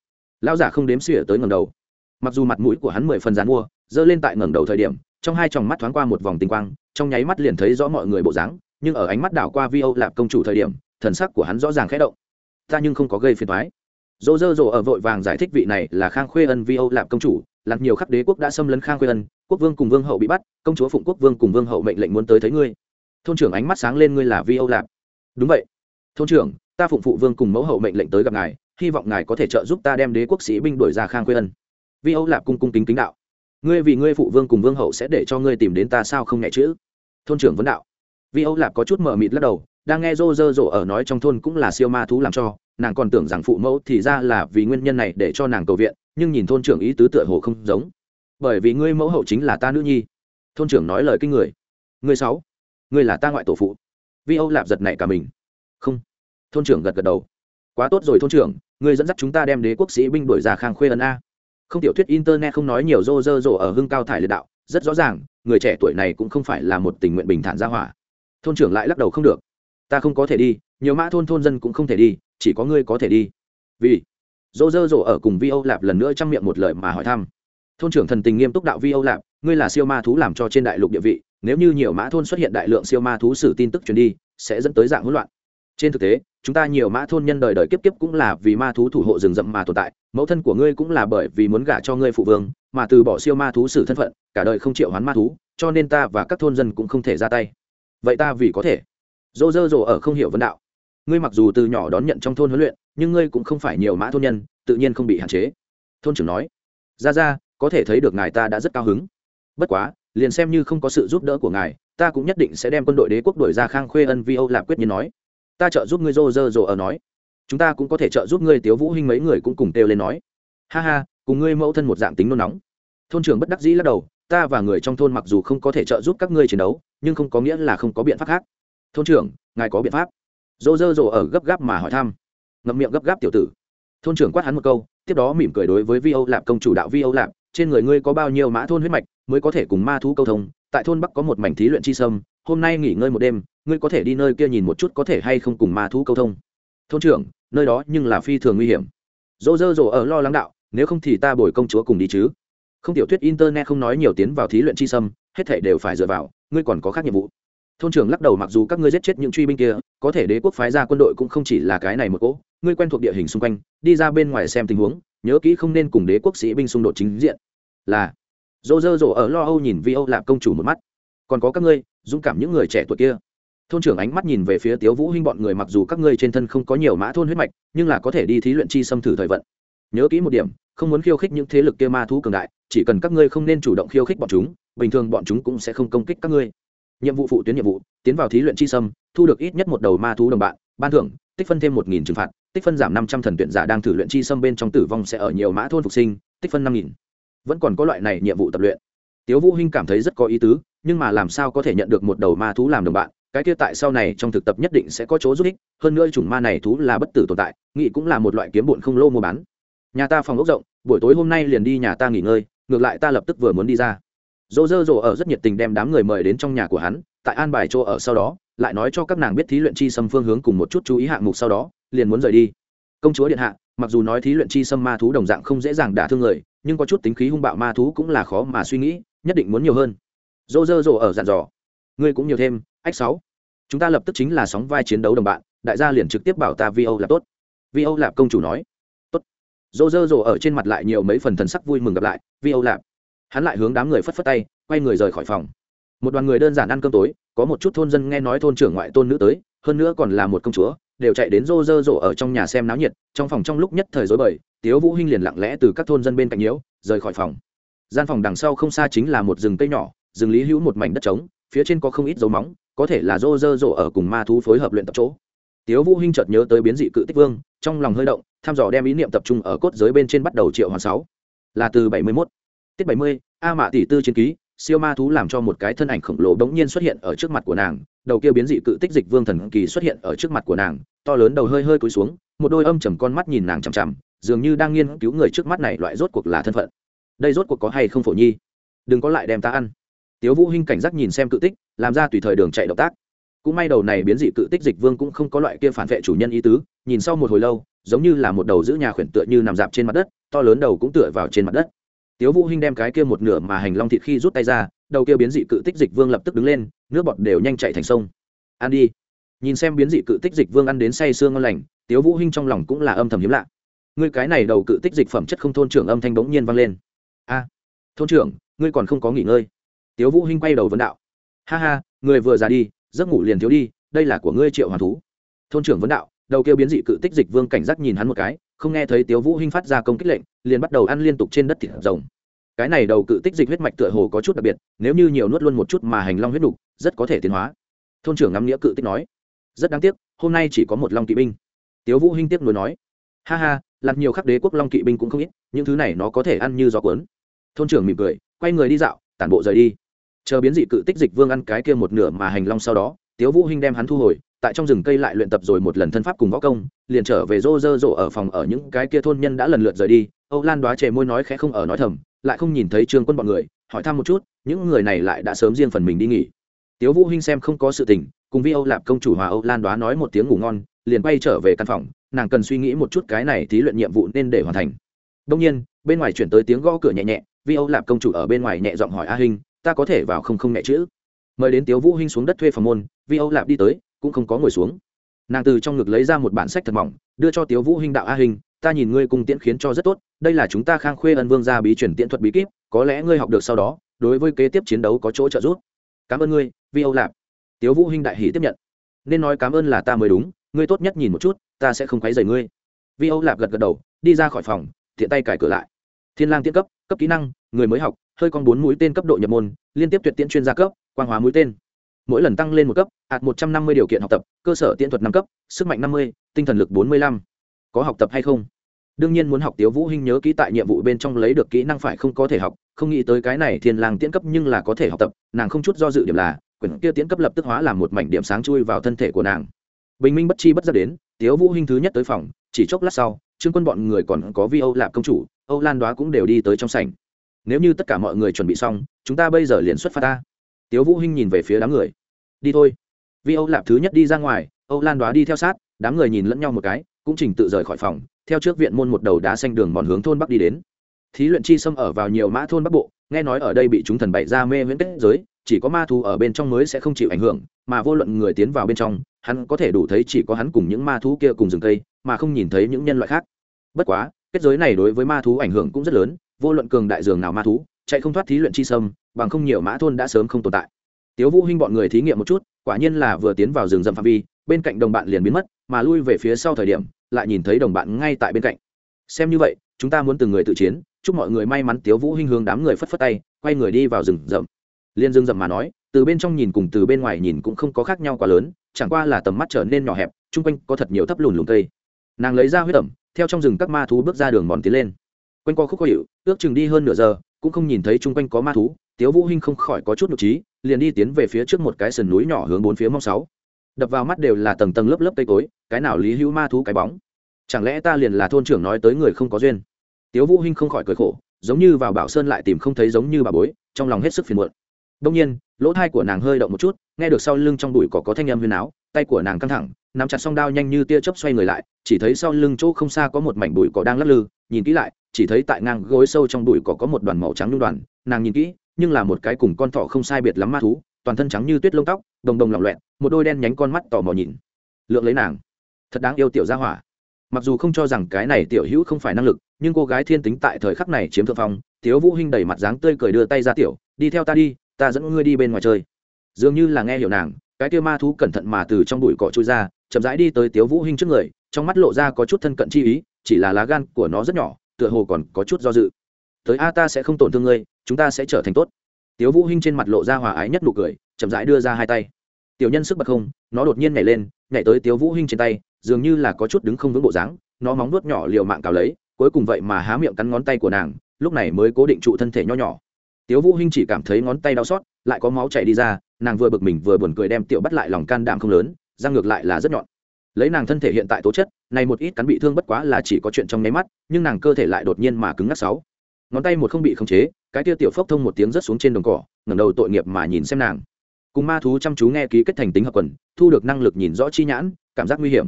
Lão giả không đếm xỉa tới ngẩng đầu. Mặc dù mặt mũi của hắn mười phần dán mua dơ lên tại ngẩng đầu thời điểm, trong hai tròng mắt thoáng qua một vòng tinh quang, trong nháy mắt liền thấy rõ mọi người bộ dáng, nhưng ở ánh mắt đảo qua vi âu lạp công chủ thời điểm, thần sắc của hắn rõ ràng khẽ động. Ta nhưng không có gây phiền toái dô dơ dỗ ở vội vàng giải thích vị này là khang khuê ân vi âu lạp công chủ, lạc nhiều khắc đế quốc đã xâm lấn khang khuê ân, quốc vương cùng vương hậu bị bắt, công chúa phụng quốc vương cùng vương hậu mệnh lệnh muốn tới thấy ngươi. Thôn trưởng ánh mắt sáng lên ngươi là vi âu lạp. Đúng vậy. Thôn trưởng, ta phụng phụ vương cùng mẫu hậu mệnh lệnh tới gặp ngài, hy vọng ngài có thể trợ giúp ta đem đế quốc sĩ binh đổi ra khang khuê ân. Vi âu lạp cung cung kính kính đạo. Ngươi vì ngươi phụ vương cùng vương hậu sẽ để cho ngươi tìm đến ta sao không nhẹ chữ? Thôn trưởng vấn đạo. Vi âu lạp có chút mờ mịt lắc đầu đang nghe rô rơ rộ ở nói trong thôn cũng là siêu ma thú làm cho, nàng còn tưởng rằng phụ mẫu thì ra là vì nguyên nhân này để cho nàng cầu viện, nhưng nhìn thôn trưởng ý tứ tựa hồ không giống. Bởi vì ngươi mẫu hậu chính là ta nữ nhi. Thôn trưởng nói lời kinh người. Ngươi sáu, ngươi là ta ngoại tổ phụ. Vi âu lạp giật này cả mình. Không. Thôn trưởng gật gật đầu. Quá tốt rồi thôn trưởng, ngươi dẫn dắt chúng ta đem đế quốc sĩ binh đuổi ra khang khuê ấn a. Không tiểu thuyết internet không nói nhiều rô rơ rộ ở hưng cao thải liệt đạo, rất rõ ràng, người trẻ tuổi này cũng không phải là một tình nguyện bình thản gia hỏa. Thôn trưởng lại lắc đầu không được ta không có thể đi, nhiều mã thôn thôn dân cũng không thể đi, chỉ có ngươi có thể đi. Vì dỗ dơ dỗ ở cùng vi âu lạp lần nữa chăm miệng một lời mà hỏi thăm. Thôn trưởng thần tình nghiêm túc đạo vi âu lạp, ngươi là siêu ma thú làm cho trên đại lục địa vị, nếu như nhiều mã thôn xuất hiện đại lượng siêu ma thú sử tin tức truyền đi, sẽ dẫn tới dạng hỗn loạn. Trên thực tế, chúng ta nhiều mã thôn nhân đời đời kiếp kiếp cũng là vì ma thú thủ hộ rừng rậm mà tồn tại, mẫu thân của ngươi cũng là bởi vì muốn gả cho ngươi phụ vương, mà từ bỏ siêu ma thú sử thân phận, cả đời không chịu hoán ma thú, cho nên ta và các thôn dân cũng không thể ra tay. Vậy ta vì có thể? Dô dơ dồ ở không hiểu vấn đạo. Ngươi mặc dù từ nhỏ đón nhận trong thôn huấn luyện, nhưng ngươi cũng không phải nhiều mã thôn nhân, tự nhiên không bị hạn chế. Thôn trưởng nói, ra ra, có thể thấy được ngài ta đã rất cao hứng. Bất quá, liền xem như không có sự giúp đỡ của ngài, ta cũng nhất định sẽ đem quân đội đế quốc đổi ra khang khuê ân vi âu lạp quyết nhiên nói. Ta trợ giúp ngươi rô rơ rồ ở nói. Chúng ta cũng có thể trợ giúp ngươi tiếu vũ hinh mấy người cũng cùng kêu lên nói. Ha ha, cùng ngươi mẫu thân một dạng tính nôn nóng. Thôn trưởng bất đắc dĩ lắc đầu, ta và người trong thôn mặc dù không có thể trợ giúp các ngươi chiến đấu, nhưng không có nghĩa là không có biện pháp khác thôn trưởng, ngài có biện pháp. Dô dơ dồ ở gấp gáp mà hỏi thăm. Ngậm miệng gấp gáp tiểu tử. Thôn trưởng quát hắn một câu, tiếp đó mỉm cười đối với vi âu lạp công chủ đạo vi âu lạp, trên người ngươi có bao nhiêu mã thôn huyết mạch mới có thể cùng ma thú câu thông, tại thôn bắc có một mảnh thí luyện chi sâm, hôm nay nghỉ ngơi một đêm, ngươi có thể đi nơi kia nhìn một chút có thể hay không cùng ma thú câu thông. Thôn trưởng, nơi đó nhưng là phi thường nguy hiểm. Dô dơ dồ ở lo lắng đạo, nếu không thì ta bồi công chúa cùng đi chứ. Không tiểu thuyết internet không nói nhiều tiến vào thí luyện chi sâm, hết thể đều phải dựa vào, ngươi còn có khác nhiệm vụ thôn trưởng lắc đầu mặc dù các ngươi giết chết những truy binh kia, có thể đế quốc phái ra quân đội cũng không chỉ là cái này một cỗ, ngươi quen thuộc địa hình xung quanh, đi ra bên ngoài xem tình huống, nhớ kỹ không nên cùng đế quốc sĩ binh xung đột chính diện. Là dô dơ dỗ ở lo âu nhìn vi âu lạp công chủ một mắt. Còn có các ngươi, dũng cảm những người trẻ tuổi kia. Thôn trưởng ánh mắt nhìn về phía tiếu vũ hinh bọn người mặc dù các ngươi trên thân không có nhiều mã thôn huyết mạch, nhưng là có thể đi thí luyện chi xâm thử thời vận. Nhớ kỹ một điểm, không muốn khiêu khích những thế lực kia ma thú cường đại, chỉ cần các ngươi không nên chủ động khiêu khích bọn chúng, bình thường bọn chúng cũng sẽ không công kích các ngươi nhiệm vụ phụ tuyến nhiệm vụ, tiến vào thí luyện chi sâm, thu được ít nhất một đầu ma thú đồng bạn, ban thưởng, tích phân thêm một nghìn trừng phạt, tích phân giảm năm trăm thần tuyển giả đang thử luyện chi sâm bên trong tử vong sẽ ở nhiều mã thôn phục sinh, tích phân năm nghìn. Vẫn còn có loại này nhiệm vụ tập luyện. Tiếu vũ hinh cảm thấy rất có ý tứ, nhưng mà làm sao có thể nhận được một đầu ma thú làm đồng bạn, cái kia tại sau này trong thực tập nhất định sẽ có chỗ giúp ích, hơn nữa chủng ma này thú là bất tử tồn tại nghị cũng là một loại kiếm bụn không lô mua bán. Nhà ta phòng ốc rộng, buổi tối hôm nay liền đi nhà ta nghỉ ngơi, ngược lại ta lập tức vừa muốn đi ra dô dơ dỗ ở rất nhiệt tình đem đám người mời đến trong nhà của hắn, tại an bài chỗ ở sau đó, lại nói cho các nàng biết thí luyện chi xâm phương hướng cùng một chút chú ý hạng mục sau đó, liền muốn rời đi. Công chúa điện hạ, mặc dù nói thí luyện chi xâm ma thú đồng dạng không dễ dàng đả thương người, nhưng có chút tính khí hung bạo ma thú cũng là khó mà suy nghĩ, nhất định muốn nhiều hơn. Dô dơ dỗ ở dặn dò. Ngươi cũng nhiều thêm, ách sáu. Chúng ta lập tức chính là sóng vai chiến đấu đồng bạn, đại gia liền trực tiếp bảo ta vi âu là tốt. Vi âu lạp công chủ nói. Tốt. Dô dơ dỗ ở trên mặt lại nhiều mấy phần thần sắc vui mừng gặp lại vi âu lạp hắn lại hướng đám người phất phất tay, quay người rời khỏi phòng. Một đoàn người đơn giản ăn cơm tối, có một chút thôn dân nghe nói thôn trưởng ngoại tôn nữ tới, hơn nữa còn là một công chúa, đều chạy đến rô rơ rộ ở trong nhà xem náo nhiệt, trong phòng trong lúc nhất thời dối bời, tiếu vũ hinh liền lặng lẽ từ các thôn dân bên cạnh nhiễu, rời khỏi phòng. Gian phòng đằng sau không xa chính là một rừng cây nhỏ, rừng lý hữu một mảnh đất trống, phía trên có không ít dấu móng, có thể là rô rơ rộ ở cùng ma thú phối hợp luyện tập chỗ. Tiếu vũ hinh chợt nhớ tới biến dị cự tích vương, trong lòng hơi động tham dò đem ý niệm tập trung ở cốt giới bên trên bắt đầu triệu hoàn sáu, là từ bảy mươi 71 tiết bảy mươi, a mạ tỷ tư chiến ký, siêu ma thú làm cho một cái thân ảnh khổng lồ đống nhiên xuất hiện ở trước mặt của nàng. Đầu kia biến dị cự tích dịch vương thần kỳ xuất hiện ở trước mặt của nàng, to lớn đầu hơi hơi cúi xuống, một đôi âm trầm con mắt nhìn nàng chằm chằm, dường như đang nghiên cứu người trước mắt này loại rốt cuộc là thân phận. Đây rốt cuộc có hay không phổ nhi? Đừng có lại đem ta ăn. Tiếu vũ hinh cảnh giác nhìn xem cự tích, làm ra tùy thời đường chạy động tác. Cũng may đầu này biến dị cự tích dịch vương cũng không có loại kia phản vệ chủ nhân ý tứ, nhìn sau một hồi lâu, giống như là một đầu giữ nhà khuyển tựa như nằm dạp trên mặt đất, to lớn đầu cũng tựa vào trên mặt đất tiếu vũ hinh đem cái kia một nửa mà hành long thịt khi rút tay ra, đầu kia biến dị cự tích dịch vương lập tức đứng lên, nước bọt đều nhanh chảy thành sông. Ăn đi. Nhìn xem biến dị cự tích dịch vương ăn đến say sương ngon lành, tiếu vũ hinh trong lòng cũng là âm thầm hiếm lạ. Ngươi cái này đầu cự tích dịch phẩm chất không thôn trưởng âm thanh bỗng nhiên vang lên. A, thôn trưởng, ngươi còn không có nghỉ ngơi. Tiếu vũ hinh quay đầu vấn đạo. Ha ha, người vừa già đi, giấc ngủ liền thiếu đi, đây là của ngươi triệu hoàn thú. Thôn trưởng vấn đạo, đầu kia biến dị cự tích dịch vương cảnh giác nhìn hắn một cái không nghe thấy tiếu vũ hinh phát ra công kích lệnh, liền bắt đầu ăn liên tục trên đất thịt rồng. Cái này đầu cự tích dịch huyết mạch tựa hồ có chút đặc biệt, nếu như nhiều nuốt luôn một chút mà hành long huyết đục rất có thể tiến hóa. Thôn trưởng ngắm nghĩa cự tích nói, rất đáng tiếc, hôm nay chỉ có một long kỵ binh. Tiếu vũ hinh tiếc nuối nói, ha ha lặt nhiều khắc đế quốc long kỵ binh cũng không ít, những thứ này nó có thể ăn như gió cuốn. Thôn trưởng mỉm cười, quay người đi dạo, tản bộ rời đi. Chờ biến dị cự tích dịch vương ăn cái kia một nửa mà hành long sau đó, tiếu vũ hinh đem hắn thu hồi tại trong rừng cây lại luyện tập rồi một lần thân pháp cùng võ công, liền trở về rô rơ rộ ở phòng ở những cái kia thôn nhân đã lần lượt rời đi. Âu lan đoá chề môi nói khẽ không ở nói thầm, lại không nhìn thấy trương quân bọn người, hỏi thăm một chút, những người này lại đã sớm riêng phần mình đi nghỉ. Tiếu vũ hinh xem không có sự tình, cùng vi âu lạp công chủ hòa âu lan đoá nói một tiếng ngủ ngon, liền bay trở về căn phòng, nàng cần suy nghĩ một chút cái này thí luyện nhiệm vụ nên để hoàn thành. Đông nhiên, bên ngoài chuyển tới tiếng gõ cửa nhẹ nhẹ, vi âu lạp công chủ ở bên ngoài nhẹ giọng hỏi a hinh, ta có thể vào không không nhẹ chữ mời đến tiếu vũ hinh xuống đất thuê phòng môn, vi âu lạp đi tới cũng không có ngồi xuống. Nàng từ trong ngực lấy ra một bản sách thật mỏng, đưa cho tiếu vũ hinh đạo a hình ta nhìn ngươi cung tiễn khiến cho rất tốt, đây là chúng ta khang khuê ân vương gia bí truyền tiễn thuật bí kíp, có lẽ ngươi học được sau đó, đối với kế tiếp chiến đấu có chỗ trợ giúp. Cảm ơn ngươi, vi âu lạp. Tiếu vũ hinh đại hỉ tiếp nhận. Nên nói cảm ơn là ta mới đúng, ngươi tốt nhất nhìn một chút, ta sẽ không quấy rầy ngươi. Vi âu lạp gật gật đầu, đi ra khỏi phòng thiện tay cài cửa lại. Thiên lang tiễn cấp cấp kỹ năng, người mới học, hơi con bốn mũi tên cấp độ nhập môn, liên tiếp tuyệt tiễn chuyên gia cấp, quang hóa mũi tên mỗi lần tăng lên một cấp ạt một trăm năm mươi điều kiện học tập, cơ sở tiễn thuật năm cấp, sức mạnh năm mươi, tinh thần lực bốn mươi lăm. Có học tập hay không? Đương nhiên muốn học tiếu vũ hinh nhớ kỹ tại nhiệm vụ bên trong lấy được kỹ năng phải không có thể học, không nghĩ tới cái này thiên lang tiễn cấp nhưng là có thể học tập, nàng không chút do dự điểm là, quyển kia tiễn cấp lập tức hóa làm một mảnh điểm sáng chui vào thân thể của nàng. Bình minh bất chi bất giác đến, tiếu vũ hinh thứ nhất tới phòng, chỉ chốc lát sau, trương quân bọn người còn có vi âu lạp công chủ, âu lan đoá cũng đều đi tới trong sảnh. Nếu như tất cả mọi người chuẩn bị xong, chúng ta bây giờ liền xuất phát ta tiếu vũ hinh nhìn về phía đám người. Đi thôi. Vi âu lạp thứ nhất đi ra ngoài, âu lan đoá đi theo sát, đám người nhìn lẫn nhau một cái, cũng chỉnh tự rời khỏi phòng, theo trước viện môn một đầu đá xanh đường mòn hướng thôn bắc đi đến. Thí luyện chi xâm ở vào nhiều mã thôn bắc bộ, nghe nói ở đây bị chúng thần bậy ra mê viễn kết giới, chỉ có ma thú ở bên trong mới sẽ không chịu ảnh hưởng, mà vô luận người tiến vào bên trong, hắn có thể đủ thấy chỉ có hắn cùng những ma thú kia cùng rừng cây, mà không nhìn thấy những nhân loại khác. Bất quá, kết giới này đối với ma thú ảnh hưởng cũng rất lớn, vô luận cường đại dường nào ma thú, chạy không thoát thí luyện chi sâm bằng không nhiều mã thôn đã sớm không tồn tại. Tiếu vũ hinh bọn người thí nghiệm một chút, quả nhiên là vừa tiến vào rừng rậm phạm vi, bên cạnh đồng bạn liền biến mất, mà lui về phía sau thời điểm, lại nhìn thấy đồng bạn ngay tại bên cạnh. Xem như vậy, chúng ta muốn từng người tự chiến, chúc mọi người may mắn tiếu vũ hinh hướng đám người phất phất tay, quay người đi vào rừng rậm. Liên rừng rậm mà nói, từ bên trong nhìn cùng từ bên ngoài nhìn cũng không có khác nhau quá lớn, chẳng qua là tầm mắt trở nên nhỏ hẹp, chung quanh có thật nhiều thấp lùn lùn cây. Nàng lấy ra huyết ẩm, theo trong rừng các ma thú bước ra đường mòn tiến lên. Quanh co khúc khó hiệu, ước chừng đi hơn nửa giờ, cũng không nhìn thấy chung quanh có ma thú tiếu vũ hinh không khỏi có chút nhục trí, liền đi tiến về phía trước một cái sườn núi nhỏ hướng bốn phía mong sáu. Đập vào mắt đều là tầng tầng lớp lớp cây cối, cái nào lý hữu ma thú cái bóng. Chẳng lẽ ta liền là thôn trưởng nói tới người không có duyên? Tiếu vũ hinh không khỏi cười khổ, giống như vào bảo sơn lại tìm không thấy giống như bà bối, trong lòng hết sức phiền muộn. Đông nhiên, lỗ thay của nàng hơi động một chút, nghe được sau lưng trong bụi cỏ có thanh âm huyền áo, tay của nàng căng thẳng, nắm chặt song đao nhanh như tia chớp xoay người lại, chỉ thấy sau lưng chỗ không xa có một mảnh bụi cỏ đang lắc lư, nhìn kỹ lại, chỉ thấy tại ngang gối sâu trong bụi cỏ có một đoàn màu trắng nhung đoàn, nàng nhìn kỹ nhưng là một cái cùng con thỏ không sai biệt lắm ma thú, toàn thân trắng như tuyết lông tóc, đồng đồng lỏng loẹn một đôi đen nhánh con mắt tò mò nhìn. Lượng lấy nàng. Thật đáng yêu tiểu gia hỏa. Mặc dù không cho rằng cái này tiểu hữu không phải năng lực, nhưng cô gái thiên tính tại thời khắc này chiếm thượng phong thiếu vũ hinh đầy mặt dáng tươi cười đưa tay ra tiểu, đi theo ta đi, ta dẫn ngươi đi bên ngoài chơi. Dường như là nghe hiểu nàng, cái kia ma thú cẩn thận mà từ trong bụi cỏ trôi ra, chậm rãi đi tới tiếu vũ hinh trước người, trong mắt lộ ra có chút thân cận chi ý, chỉ là lá gan của nó rất nhỏ, tựa hồ còn có chút do dự. Tới a, ta sẽ không tổn thương ngươi chúng ta sẽ trở thành tốt. Tiếu vũ hinh trên mặt lộ ra hòa ái nhất nụ cười, chậm rãi đưa ra hai tay. Tiểu nhân sức bật không, nó đột nhiên nhảy lên, nhảy tới tiếu vũ hinh trên tay, dường như là có chút đứng không vững bộ dáng, nó móng nuốt nhỏ liều mạng cào lấy, cuối cùng vậy mà há miệng cắn ngón tay của nàng, lúc này mới cố định trụ thân thể nho nhỏ. Tiếu vũ hinh chỉ cảm thấy ngón tay đau xót, lại có máu chảy đi ra, nàng vừa bực mình vừa buồn cười đem tiểu bắt lại lòng can đảm không lớn, răng ngược lại là rất nhọn. Lấy nàng thân thể hiện tại tố chất, này một ít cắn bị thương bất quá là chỉ có chuyện trong nháy mắt, nhưng nàng cơ thể lại đột nhiên mà cứng ngắc sáu. Ngón tay một không bị khống chế cái tia tiểu phốc thông một tiếng rớt xuống trên đồng cỏ, ngẩng đầu tội nghiệp mà nhìn xem nàng. Cùng ma thú chăm chú nghe ký kết thành tính hợp quần, thu được năng lực nhìn rõ chi nhãn, cảm giác nguy hiểm.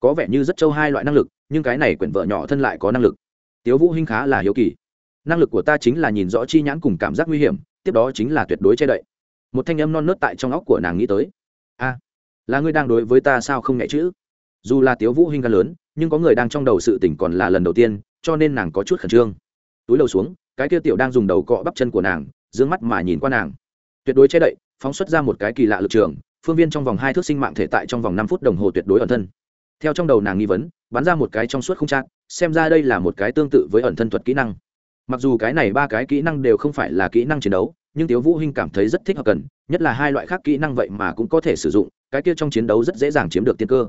Có vẻ như rất trâu hai loại năng lực, nhưng cái này quyển vợ nhỏ thân lại có năng lực. Tiếu vũ hinh khá là hiếu kỳ. Năng lực của ta chính là nhìn rõ chi nhãn cùng cảm giác nguy hiểm, tiếp đó chính là tuyệt đối che đậy. Một thanh âm non nớt tại trong óc của nàng nghĩ tới. A, là ngươi đang đối với ta sao không nhẹ chữ dù là tiếu vũ hinh gan lớn, nhưng có người đang trong đầu sự tỉnh còn là lần đầu tiên, cho nên nàng có chút khẩn trương. Túi đầu xuống cái kia tiểu đang dùng đầu cọ bắp chân của nàng, dương mắt mà nhìn qua nàng. Tuyệt đối che đậy, phóng xuất ra một cái kỳ lạ lực trường, phương viên trong vòng hai thước sinh mạng thể tại trong vòng năm phút đồng hồ tuyệt đối ẩn thân. Theo trong đầu nàng nghi vấn, bắn ra một cái trong suốt không trạng, xem ra đây là một cái tương tự với ẩn thân thuật kỹ năng. Mặc dù cái này ba cái kỹ năng đều không phải là kỹ năng chiến đấu, nhưng tiếu vũ hinh cảm thấy rất thích hợp cần, nhất là hai loại khác kỹ năng vậy mà cũng có thể sử dụng, cái kia trong chiến đấu rất dễ dàng chiếm được tiên cơ.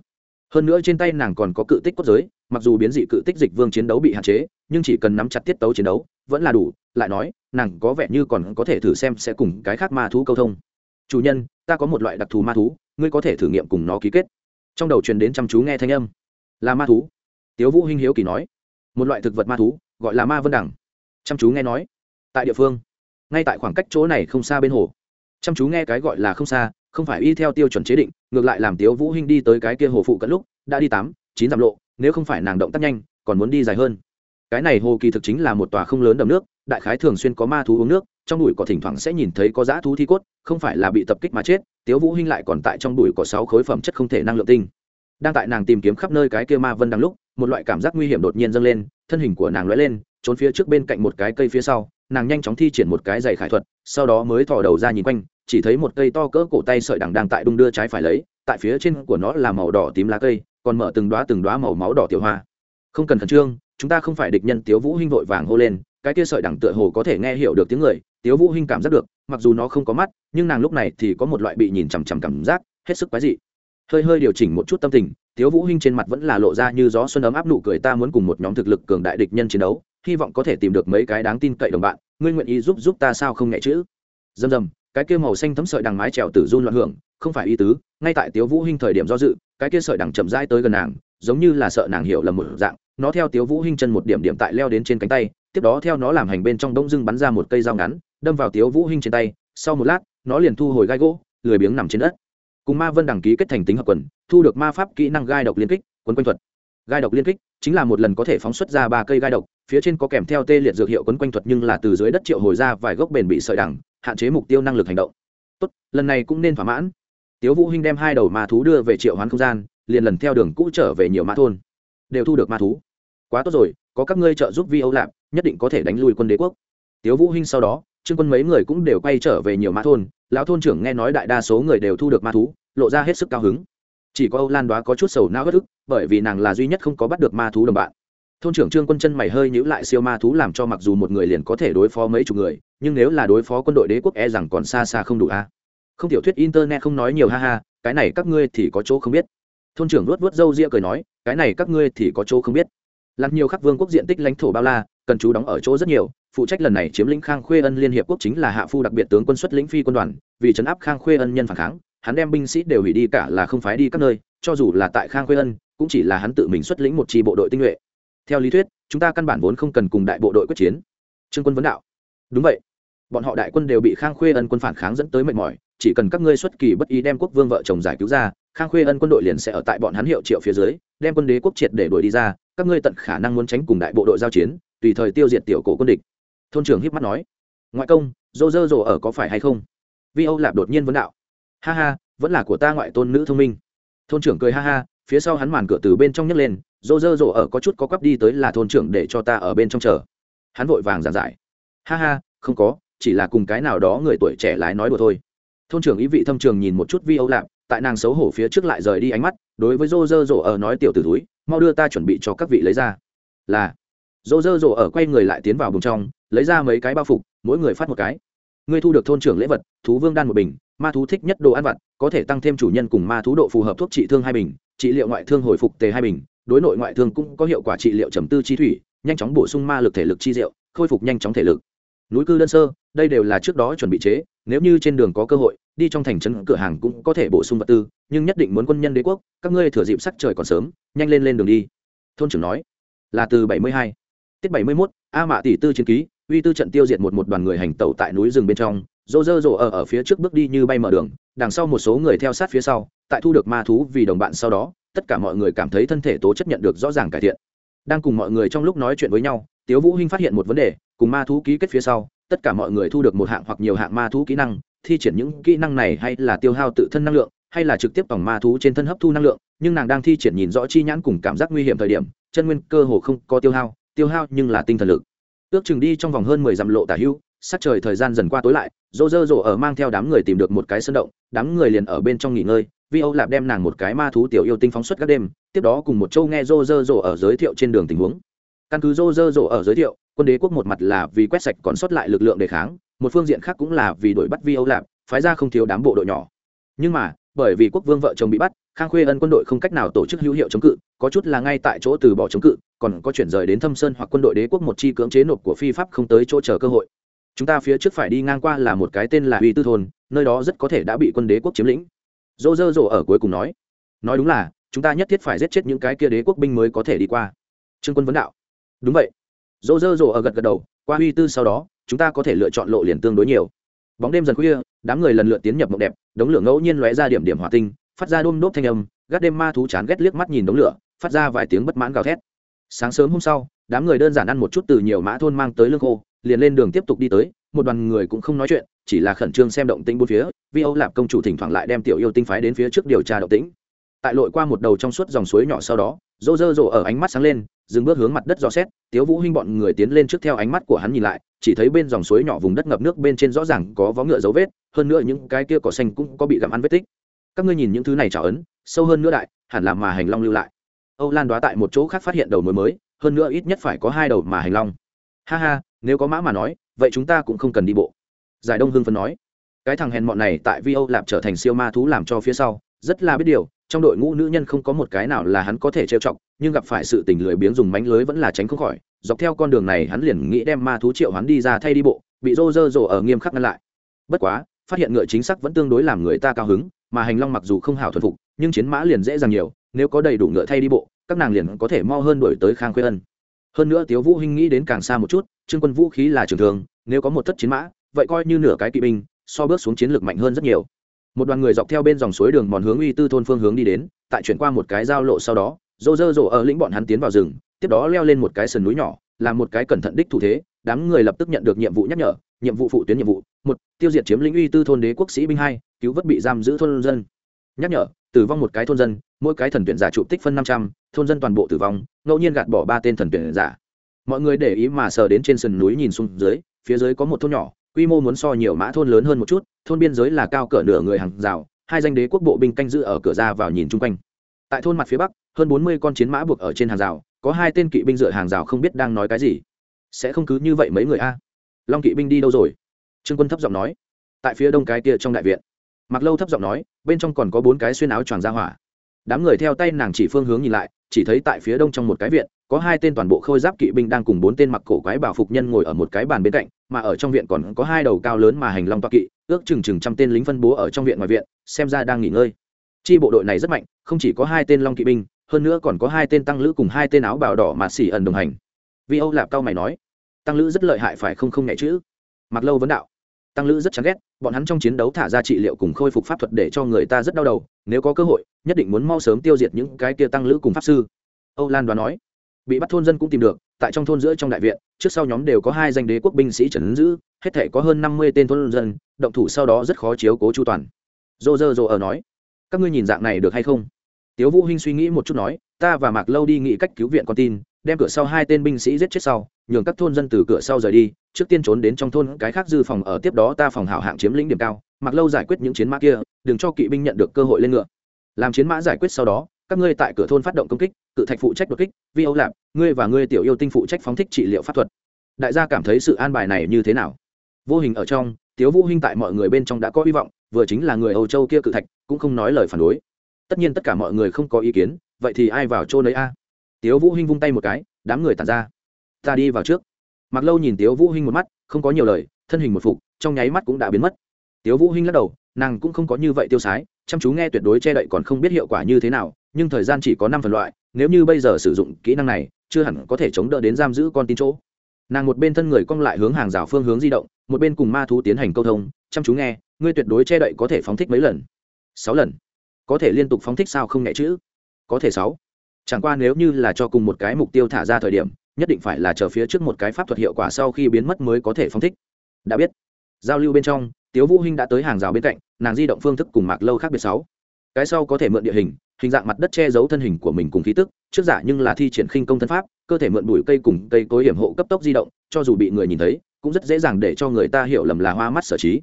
Hơn nữa trên tay nàng còn có cự tích cốt giới mặc dù biến dị cự tích dịch vương chiến đấu bị hạn chế, nhưng chỉ cần nắm chặt tiết tấu chiến đấu, vẫn là đủ. Lại nói, nàng có vẻ như còn có thể thử xem sẽ cùng cái khác ma thú câu thông. Chủ nhân, ta có một loại đặc thù ma thú, ngươi có thể thử nghiệm cùng nó ký kết. Trong đầu truyền đến chăm chú nghe thanh âm. Là ma thú. Tiếu vũ hinh hiếu kỳ nói. Một loại thực vật ma thú, gọi là ma vân đẳng. Chăm chú nghe nói. Tại địa phương. Ngay tại khoảng cách chỗ này không xa bên hồ. Chăm chú nghe cái gọi là không xa, không phải y theo tiêu chuẩn chế định, ngược lại làm tiếu vũ hinh đi tới cái kia hồ phụ cận lúc, đã đi tám, chín dặm lộ nếu không phải nàng động tác nhanh, còn muốn đi dài hơn. Cái này hồ kỳ thực chính là một tòa không lớn đầm nước, đại khái thường xuyên có ma thú uống nước, trong bụi cỏ thỉnh thoảng sẽ nhìn thấy có dã thú thi cốt, không phải là bị tập kích mà chết, tiếu vũ hinh lại còn tại trong bụi cỏ sáu khối phẩm chất không thể năng lượng tinh. Đang tại nàng tìm kiếm khắp nơi cái kia ma vân đang lúc, một loại cảm giác nguy hiểm đột nhiên dâng lên, thân hình của nàng lóe lên, trốn phía trước bên cạnh một cái cây phía sau, nàng nhanh chóng thi triển một cái giày khải thuật, sau đó mới thò đầu ra nhìn quanh, chỉ thấy một cây to cỡ cổ tay sợi đằng đang tại đung đưa trái phải lấy, tại phía trên của nó là màu đỏ tím lá cây còn mở từng đoá từng đoá màu máu đỏ tiểu hoa. Không cần khẩn trương, chúng ta không phải địch nhân, tiếu vũ hinh vội vàng hô lên, cái kia sợi đằng tựa hồ có thể nghe hiểu được tiếng người, tiếu vũ hinh cảm giác được, mặc dù nó không có mắt, nhưng nàng lúc này thì có một loại bị nhìn chằm chằm cảm giác, hết sức quái dị. Hơi hơi điều chỉnh một chút tâm tình, tiếu vũ hinh trên mặt vẫn là lộ ra như gió xuân ấm áp nụ cười, ta muốn cùng một nhóm thực lực cường đại địch nhân chiến đấu, hy vọng có thể tìm được mấy cái đáng tin cậy đồng bạn, ngươi nguyện ý giúp giúp ta sao không nhẹ chữ dầm dầm cái kia màu xanh thấm sợi đằng mái trèo tử run loạn hưởng, không phải y tứ, ngay tại tiếu vũ hinh thời điểm do dự cái kia sợi đằng chậm rãi tới gần nàng, giống như là sợ nàng hiểu lầm một dạng, nó theo tiếu vũ hinh chân một điểm điểm tại leo đến trên cánh tay, tiếp đó theo nó làm hành bên trong đông dưng bắn ra một cây dao ngắn, đâm vào tiếu vũ hinh trên tay, sau một lát, nó liền thu hồi gai gỗ, lười biếng nằm trên đất. Cùng ma vân đằng ký kết thành tính hợp quần, thu được ma pháp kỹ năng gai độc liên kích, quấn quanh thuật. Gai độc liên kích chính là một lần có thể phóng xuất ra ba cây gai độc, phía trên có kèm theo tê liệt dược hiệu quấn quanh thuật nhưng là từ dưới đất triệu hồi ra vài gốc bền bị sợi đằng, hạn chế mục tiêu năng lực hành động. Tốt, lần này cũng nên thỏa mãn tiếu vũ hinh đem hai đầu ma thú đưa về triệu hoán không gian, liền lần theo đường cũ trở về nhiều ma thôn. Đều thu được ma thú. Quá tốt rồi, có các ngươi trợ giúp vi âu lạp, nhất định có thể đánh lui quân đế quốc. Tiếu vũ hinh sau đó, trương quân mấy người cũng đều quay trở về nhiều mã thôn. Lão thôn trưởng nghe nói đại đa số người đều thu được ma thú, lộ ra hết sức cao hứng. Chỉ có âu lan đoá có chút sầu não bất ức, bởi vì nàng là duy nhất không có bắt được ma thú đồng bạn. Thôn trưởng trương quân chân mày hơi nhữ lại siêu ma thú làm cho mặc dù một người liền có thể đối phó mấy chục người, nhưng nếu là đối phó quân đội đế quốc e rằng còn xa xa không đủ a không tiểu thuyết internet không nói nhiều, ha ha, cái này các ngươi thì có chỗ không biết. Thôn trưởng luốt vớt râu ria cười nói, cái này các ngươi thì có chỗ không biết. Làm nhiều khắc vương quốc diện tích lãnh thổ bao la, cần chú đóng ở chỗ rất nhiều, phụ trách lần này chiếm lĩnh khang khuê ân liên hiệp quốc chính là hạ phu đặc biệt tướng quân xuất lĩnh phi quân đoàn, vì chấn áp khang khuê ân nhân phản kháng, hắn đem binh sĩ đều hủy đi cả là không phái đi các nơi, cho dù là tại khang khuê ân, cũng chỉ là hắn tự mình xuất lĩnh một tri bộ đội tinh nhuệ. Theo lý thuyết, chúng ta căn bản vốn không cần cùng đại bộ đội quyết chiến. Trương quân vấn đạo. Đúng vậy. Bọn họ đại quân đều bị khang khuê ân quân phản kháng dẫn tới mệt mỏi chỉ cần các ngươi xuất kỳ bất ý đem quốc vương vợ chồng giải cứu ra, khang khuê ân quân đội liền sẽ ở tại bọn hắn hiệu triệu phía dưới, đem quân đế quốc triệt để đuổi đi ra, các ngươi tận khả năng muốn tránh cùng đại bộ đội giao chiến, tùy thời tiêu diệt tiểu cổ quân địch. Thôn trưởng hiếp mắt nói. Ngoại công dô dơ dồ ở có phải hay không? Vi âu lạp đột nhiên vấn đạo. Ha ha, vẫn là của ta ngoại tôn nữ thông minh. Thôn trưởng cười ha ha, phía sau hắn màn cửa từ bên trong nhấc lên dô dơ dồ ở có chút có quắp đi tới là thôn trưởng để cho ta ở bên trong chờ. Hắn vội vàng giàn giải. Ha ha, không có, chỉ là cùng cái nào đó người tuổi trẻ lái nói đùa thôi thôn trưởng ý vị thâm trường nhìn một chút vi âu lạp, tại nàng xấu hổ phía trước lại rời đi ánh mắt, đối với dô dơ Rổ ở nói tiểu t ử túi, mau đưa ta chuẩn bị cho các vị lấy ra. Là. Dô dơ Rổ ở quay người lại tiến vào bùng trong, lấy ra mấy cái bao phục, mỗi người phát một cái. Ngươi thu được thôn trưởng lễ vật, thú vương đan một bình, ma thú thích nhất đồ ăn vặt, có thể tăng thêm chủ nhân cùng ma thú độ phù hợp thuốc trị thương hai bình, trị liệu ngoại thương hồi phục tề hai bình, đối nội ngoại thương cũng có hiệu quả trị liệu trầm tư chi thủy, nhanh chóng bổ sung ma lực thể lực chi diệu, khôi phục nhanh chóng thể lực. Núi cư đơn sơ, đây đều là trước đó chuẩn bị chế nếu như trên đường có cơ hội, đi trong thành trấn cửa hàng cũng có thể bổ sung vật tư, nhưng nhất định muốn quân nhân đế quốc, các ngươi thừa dịp sắc trời còn sớm, nhanh lên lên đường đi. Thôn trưởng nói. Là từ bảy mươi hai. Tiết bảy mươi mốt, a mạ tỷ tư chiến ký, uy tư trận tiêu diệt một một đoàn người hành tẩu tại núi rừng bên trong, rô rơ rộ ở ở phía trước bước đi như bay mở đường, đằng sau một số người theo sát phía sau, tại thu được ma thú vì đồng bạn sau đó, tất cả mọi người cảm thấy thân thể tố chất nhận được rõ ràng cải thiện. Đang cùng mọi người trong lúc nói chuyện với nhau, tiếu vũ hinh phát hiện một vấn đề, cùng ma thú ký kết phía sau tất cả mọi người thu được một hạng hoặc nhiều hạng ma thú kỹ năng, thi triển những kỹ năng này hay là tiêu hao tự thân năng lượng, hay là trực tiếp bằng ma thú trên thân hấp thu năng lượng, nhưng nàng đang thi triển nhìn rõ chi nhãn cùng cảm giác nguy hiểm thời điểm, chân nguyên cơ hồ không có tiêu hao tiêu hao nhưng là tinh thần lực. Ước chừng đi trong vòng hơn mười dặm lộ tả hưu, sát trời thời gian dần qua tối lại, rô rơ rộ ở mang theo đám người tìm được một cái sân động, đám người liền ở bên trong nghỉ ngơi, vi âu lạp đem nàng một cái ma thú tiểu yêu tinh phóng xuất các đêm, tiếp đó cùng một châu nghe rô rơ rộ ở giới thiệu trên đường tình huống. Căn cứ rô rơ rộ ở giới thiệu quân đế quốc một mặt là vì quét sạch còn sót lại lực lượng đề kháng, một phương diện khác cũng là vì đuổi bắt vi âu lạp, phái ra không thiếu đám bộ đội nhỏ. Nhưng mà, bởi vì quốc vương vợ chồng bị bắt, khang khuê ân quân đội không cách nào tổ chức hữu hiệu chống cự, có chút là ngay tại chỗ từ bỏ chống cự, còn có chuyển rời đến thâm sơn hoặc quân đội đế quốc một chi cưỡng chế nộp của phi pháp không tới chỗ chờ cơ hội. Chúng ta phía trước phải đi ngang qua là một cái tên là uy tư thôn, nơi đó rất có thể đã bị quân đế quốc chiếm lĩnh. Dô dơ dỗ ở cuối cùng nói. Nói đúng là, chúng ta nhất thiết phải giết chết những cái kia đế quốc binh mới có thể đi qua. Trương quân vấn đạo. Đúng vậy dô dơ dỗ ở gật gật đầu, qua uy tư sau đó, chúng ta có thể lựa chọn lộ liền tương đối nhiều. Bóng đêm dần khuya, đám người lần lượt tiến nhập mộng đẹp, đống lửa ngẫu nhiên lóe ra điểm điểm hỏa tinh, phát ra đôm đốp thanh âm, gác đêm ma thú chán ghét liếc mắt nhìn đống lửa, phát ra vài tiếng bất mãn gào thét. Sáng sớm hôm sau, đám người đơn giản ăn một chút từ nhiều mã thôn mang tới lương khô, liền lên đường tiếp tục đi tới, một đoàn người cũng không nói chuyện, chỉ là khẩn trương xem động tĩnh bốn phía vi âu lạp công chủ thỉnh thoảng lại đem tiểu yêu tinh phái đến phía trước điều tra động tĩnh. Tại lội qua một đầu trong suốt dòng suối nhỏ sau đó, rô rơ rộ ở ánh mắt sáng lên dừng bước hướng mặt đất dò xét, tiếu vũ hinh bọn người tiến lên trước theo ánh mắt của hắn nhìn lại, chỉ thấy bên dòng suối nhỏ vùng đất ngập nước bên trên rõ ràng có vó ngựa dấu vết, hơn nữa những cái kia cỏ xanh cũng có bị gặm ăn vết tích. Các ngươi nhìn những thứ này trào ấn, sâu hơn nữa đại, hẳn là mà hành long lưu lại. Âu lan đoá tại một chỗ khác phát hiện đầu mối mới, hơn nữa ít nhất phải có hai đầu mà hành long. Ha ha, nếu có mã mà nói, vậy chúng ta cũng không cần đi bộ. Giải đông hưng phân nói. Cái thằng hèn mọn này tại vi âu lạp trở thành siêu ma thú làm cho phía sau, rất là biết điều trong đội ngũ nữ nhân không có một cái nào là hắn có thể trêu chọc, nhưng gặp phải sự tình lười biếng dùng mánh lưới vẫn là tránh không khỏi. Dọc theo con đường này, hắn liền nghĩ đem ma thú triệu hắn đi ra thay đi bộ, bị rô rơ rồ ở nghiêm khắc ngăn lại. Bất quá, phát hiện ngựa chính xác vẫn tương đối làm người ta cao hứng, mà hành long mặc dù không hảo thuần phục, nhưng chiến mã liền dễ dàng nhiều, nếu có đầy đủ ngựa thay đi bộ, các nàng liền có thể mau hơn đổi tới khang khuê ân. Hơn nữa tiếu vũ hinh nghĩ đến càng xa một chút, trương quân vũ khí là trường thường, nếu có một thất chiến mã, vậy coi như nửa cái kỵ binh, so bước xuống chiến lược mạnh hơn rất nhiều một đoàn người dọc theo bên dòng suối đường mòn hướng uy tư thôn phương hướng đi đến, tại chuyển qua một cái giao lộ sau đó dô dơ dỗ ở lĩnh bọn hắn tiến vào rừng, tiếp đó leo lên một cái sườn núi nhỏ, làm một cái cẩn thận đích thủ thế, đám người lập tức nhận được nhiệm vụ nhắc nhở, nhiệm vụ phụ tuyến nhiệm vụ. Một, tiêu diệt chiếm lĩnh uy tư thôn đế quốc sĩ binh hai, cứu vớt bị giam giữ thôn dân. Nhắc nhở, tử vong một cái thôn dân, mỗi cái thần tuyển giả trụ tích phân năm trăm, thôn dân toàn bộ tử vong, ngẫu nhiên gạt bỏ ba tên thần tuyển giả. Mọi người để ý mà sờ đến trên sườn núi nhìn xuống dưới, phía dưới có một thôn nhỏ quy mô muốn so nhiều mã thôn lớn hơn một chút, thôn biên giới là cao cỡ nửa người hàng rào, hai danh đế quốc bộ binh canh giữ ở cửa ra vào nhìn chung quanh. Tại thôn mặt phía bắc, hơn bốn mươi con chiến mã buộc ở trên hàng rào, có hai tên kỵ binh dựa hàng rào không biết đang nói cái gì. Sẽ không cứ như vậy mấy người a. Long kỵ binh đi đâu rồi? Trương quân thấp giọng nói. Tại phía đông cái kia trong đại viện. Mặc lâu thấp giọng nói, bên trong còn có bốn cái xuyên áo choàng ra hỏa. Đám người theo tay nàng chỉ phương hướng nhìn lại, chỉ thấy tại phía đông trong một cái viện có hai tên toàn bộ khôi giáp kỵ binh đang cùng bốn tên mặc cổ quái bảo phục nhân ngồi ở một cái bàn bên cạnh, mà ở trong viện còn có hai đầu cao lớn mà hành long toa kỵ, ước chừng chừng trăm tên lính phân bố ở trong viện ngoài viện, xem ra đang nghỉ ngơi. Chi bộ đội này rất mạnh, không chỉ có hai tên long kỵ binh, hơn nữa còn có hai tên tăng lữ cùng hai tên áo bào đỏ mà xỉ ẩn đồng hành. Vi âu lạp cao mày nói, tăng lữ rất lợi hại phải không không nhẹ chữ mặc lâu vấn đạo, tăng lữ rất chán ghét, bọn hắn trong chiến đấu thả ra trị liệu cùng khôi phục pháp thuật để cho người ta rất đau đầu, nếu có cơ hội, nhất định muốn mau sớm tiêu diệt những cái kia tăng lữ cùng pháp sư. Âu lan đoán nói bị bắt thôn dân cũng tìm được, tại trong thôn giữa trong đại viện, trước sau nhóm đều có hai danh đế quốc binh sĩ trần giữ, hết thể có hơn năm mươi tên thôn dân, động thủ sau đó rất khó chiếu cố chu toàn. Dô dơ dô ở ờ nói, các ngươi nhìn dạng này được hay không? Tiếu vũ hinh suy nghĩ một chút nói, ta và mạc lâu đi nghĩ cách cứu viện con tin, đem cửa sau hai tên binh sĩ giết chết sau, nhường các thôn dân từ cửa sau rời đi, trước tiên trốn đến trong thôn, cái khác dư phòng ở tiếp đó ta phòng hảo hạng chiếm lĩnh điểm cao, mạc lâu giải quyết những chiến mã kia, đừng cho kỵ binh nhận được cơ hội lên ngựa. Làm chiến mã giải quyết sau đó các ngươi tại cửa thôn phát động công kích, cự thạch phụ trách đột kích, vi âu lạp, ngươi và ngươi tiểu yêu tinh phụ trách phóng thích trị liệu pháp thuật. Đại gia cảm thấy sự an bài này như thế nào? Vô hình ở trong, tiếu vũ hinh tại mọi người bên trong đã có hy vọng, vừa chính là người âu châu kia cự thạch, cũng không nói lời phản đối. Tất nhiên tất cả mọi người không có ý kiến, vậy thì ai vào chỗ nấy a? Tiếu vũ hinh vung tay một cái, đám người tản ra. Ta đi vào trước. Mặc lâu nhìn tiếu vũ hinh một mắt, không có nhiều lời, thân hình một phục, trong nháy mắt cũng đã biến mất. Tiếu vũ hinh lắc đầu, nàng cũng không có như vậy tiêu sái, chăm chú nghe tuyệt đối che đậy còn không biết hiệu quả như thế nào nhưng thời gian chỉ có năm phần loại, nếu như bây giờ sử dụng kỹ năng này, chưa hẳn có thể chống đỡ đến giam giữ con tin chỗ. Nàng một bên thân người cong lại hướng hàng rào phương hướng di động, một bên cùng ma thú tiến hành câu thông, chăm chú nghe, ngươi tuyệt đối che đậy có thể phóng thích mấy lần? Sáu lần. Có thể liên tục phóng thích sao không nhẹ chữ có thể sáu. Chẳng qua nếu như là cho cùng một cái mục tiêu thả ra thời điểm, nhất định phải là chờ phía trước một cái pháp thuật hiệu quả sau khi biến mất mới có thể phóng thích. Đã biết. Giao lưu bên trong, tiếu vũ hinh đã tới hàng rào bên cạnh, nàng di động phương thức cùng mạc lâu khác biệt sáu. Cái sau có thể mượn địa hình hình dạng mặt đất che giấu thân hình của mình cùng khí tức, trước giả nhưng là thi triển khinh công thân pháp, cơ thể mượn bụi cây cùng cây cối hiểm hộ cấp tốc di động, cho dù bị người nhìn thấy, cũng rất dễ dàng để cho người ta hiểu lầm là hoa mắt sở trí.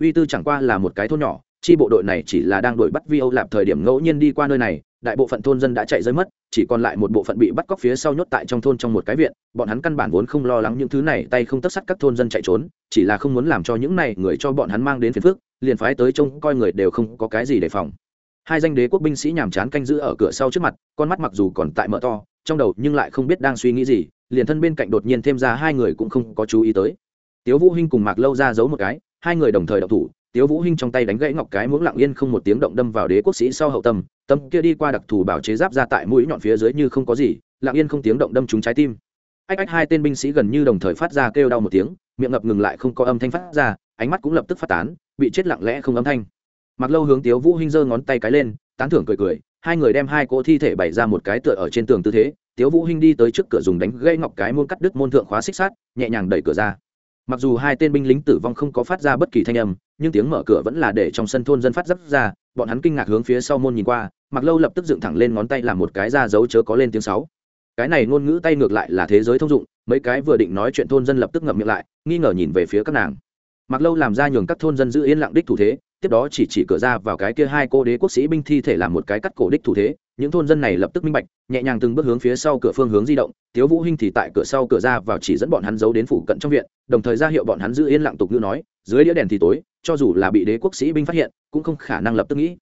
Uy tư chẳng qua là một cái thôn nhỏ, chi bộ đội này chỉ là đang đuổi bắt vi âu lạp thời điểm ngẫu nhiên đi qua nơi này, đại bộ phận thôn dân đã chạy rơi mất, chỉ còn lại một bộ phận bị bắt cóc phía sau nhốt tại trong thôn trong một cái viện, bọn hắn căn bản vốn không lo lắng những thứ này, tay không tất sắt các thôn dân chạy trốn, chỉ là không muốn làm cho những này người cho bọn hắn mang đến phiền phức, liền phái tới trông coi người đều không có cái gì đề phòng hai danh đế quốc binh sĩ nhàm chán canh giữ ở cửa sau trước mặt, con mắt mặc dù còn tại mở to, trong đầu nhưng lại không biết đang suy nghĩ gì, liền thân bên cạnh đột nhiên thêm ra hai người cũng không có chú ý tới. Tiếu vũ hinh cùng mạc lâu ra giấu một cái, hai người đồng thời đậu thủ, tiếu vũ hinh trong tay đánh gãy ngọc cái muỗng lặng yên không một tiếng động đâm vào đế quốc sĩ sau hậu tâm tâm kia đi qua đặc thù bảo chế giáp ra tại mũi nhọn phía dưới như không có gì, lặng yên không tiếng động đâm trúng trái tim. Ách ách, hai tên binh sĩ gần như đồng thời phát ra kêu đau một tiếng, miệng ngập ngừng lại không có âm thanh phát ra, ánh mắt cũng lập tức phát tán, bị chết lặng lẽ không âm thanh mặc lâu hướng tiếu vũ hinh giơ ngón tay cái lên, tán thưởng cười cười, hai người đem hai cỗ thi thể bày ra một cái tựa ở trên tường tư thế, tiếu vũ hinh đi tới trước cửa dùng đánh gây ngọc cái môn cắt đứt môn thượng khóa xích sát nhẹ nhàng đẩy cửa ra. Mặc dù hai tên binh lính tử vong không có phát ra bất kỳ thanh âm, nhưng tiếng mở cửa vẫn là để trong sân thôn dân phát dấp ra, bọn hắn kinh ngạc hướng phía sau môn nhìn qua mặc lâu lập tức dựng thẳng lên ngón tay làm một cái ra dấu chớ có lên tiếng sáu. Cái này ngôn ngữ tay ngược lại là thế giới thông dụng, mấy cái vừa định nói chuyện thôn dân lập tức ngậm miệng lại, nghi ngờ nhìn về phía các nàng. Mặc lâu làm ra nhường các thôn dân giữ yên lặng đích thủ thế tiếp đó chỉ chỉ cửa ra vào cái kia hai cô đế quốc sĩ binh thi thể làm một cái cắt cổ đích thủ thế, những thôn dân này lập tức minh bạch, nhẹ nhàng từng bước hướng phía sau cửa phương hướng di động, tiếu vũ hinh thì tại cửa sau cửa ra vào chỉ dẫn bọn hắn giấu đến phủ cận trong viện, đồng thời ra hiệu bọn hắn giữ yên lặng tục ngữ nói, dưới đĩa đèn thì tối, cho dù là bị đế quốc sĩ binh phát hiện, cũng không khả năng lập tức nghĩ.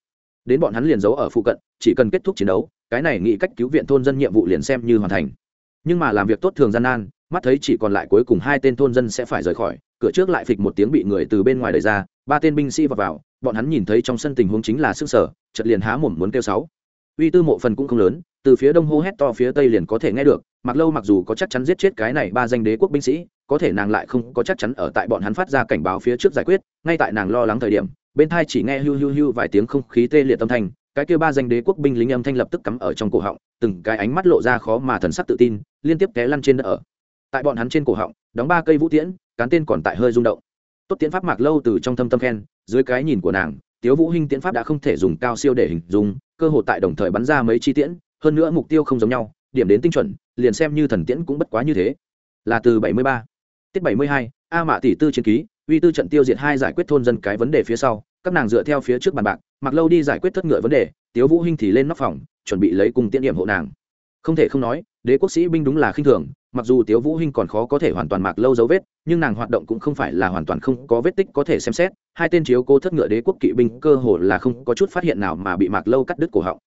Đến bọn hắn liền giấu ở phụ cận, chỉ cần kết thúc chiến đấu, cái này nghĩ cách cứu viện thôn dân nhiệm vụ liền xem như hoàn thành. Nhưng mà làm việc tốt thường gian nan, mắt thấy chỉ còn lại cuối cùng hai tên thôn dân sẽ phải rời khỏi, cửa trước lại phịch một tiếng bị người từ bên ngoài đẩy ra, ba tên binh sĩ vào vào bọn hắn nhìn thấy trong sân tình huống chính là sức sở chật liền há mồm muốn kêu sáu. Uy tư mộ phần cũng không lớn, từ phía đông hô hét to phía tây liền có thể nghe được, mặc lâu mặc dù có chắc chắn giết chết cái này ba danh đế quốc binh sĩ, có thể nàng lại không có chắc chắn ở tại bọn hắn phát ra cảnh báo phía trước giải quyết, ngay tại nàng lo lắng thời điểm, bên thai chỉ nghe hưu hưu hưu vài tiếng không khí tê liệt tâm thanh, cái kia ba danh đế quốc binh lính âm thanh lập tức cắm ở trong cổ họng, từng cái ánh mắt lộ ra khó mà thần sắc tự tin, liên tiếp té lăn trên đất ở. Tại bọn hắn trên cổ họng, đóng ba cây vũ tiễn, cán tên còn tại hơi rung động. Tốt tiễn pháp mạc lâu từ trong thâm tâm khen dưới cái nhìn của nàng, tiếu vũ hinh tiễn pháp đã không thể dùng cao siêu để hình dung, cơ hội tại đồng thời bắn ra mấy chi tiễn, hơn nữa mục tiêu không giống nhau, điểm đến tinh chuẩn, liền xem như thần tiễn cũng bất quá như thế. Là từ bảy mươi ba. Tiết bảy mươi hai, a mạ tỷ tư chiến ký, uy tư trận tiêu diệt hai giải quyết thôn dân cái vấn đề phía sau, các nàng dựa theo phía trước bàn bạc, mặc lâu đi giải quyết thất ngựa vấn đề, tiếu vũ hinh thì lên nóc phòng, chuẩn bị lấy cùng tiễn điểm hộ nàng. Không thể không nói, đế quốc sĩ binh đúng là khinh thường mặc dù tiếu vũ hinh còn khó có thể hoàn toàn mặc lâu dấu vết, nhưng nàng hoạt động cũng không phải là hoàn toàn không có vết tích có thể xem xét, hai tên chiếu cố thất ngựa đế quốc kỵ binh cơ hồ là không có chút phát hiện nào mà bị mặc lâu cắt đứt cổ họng.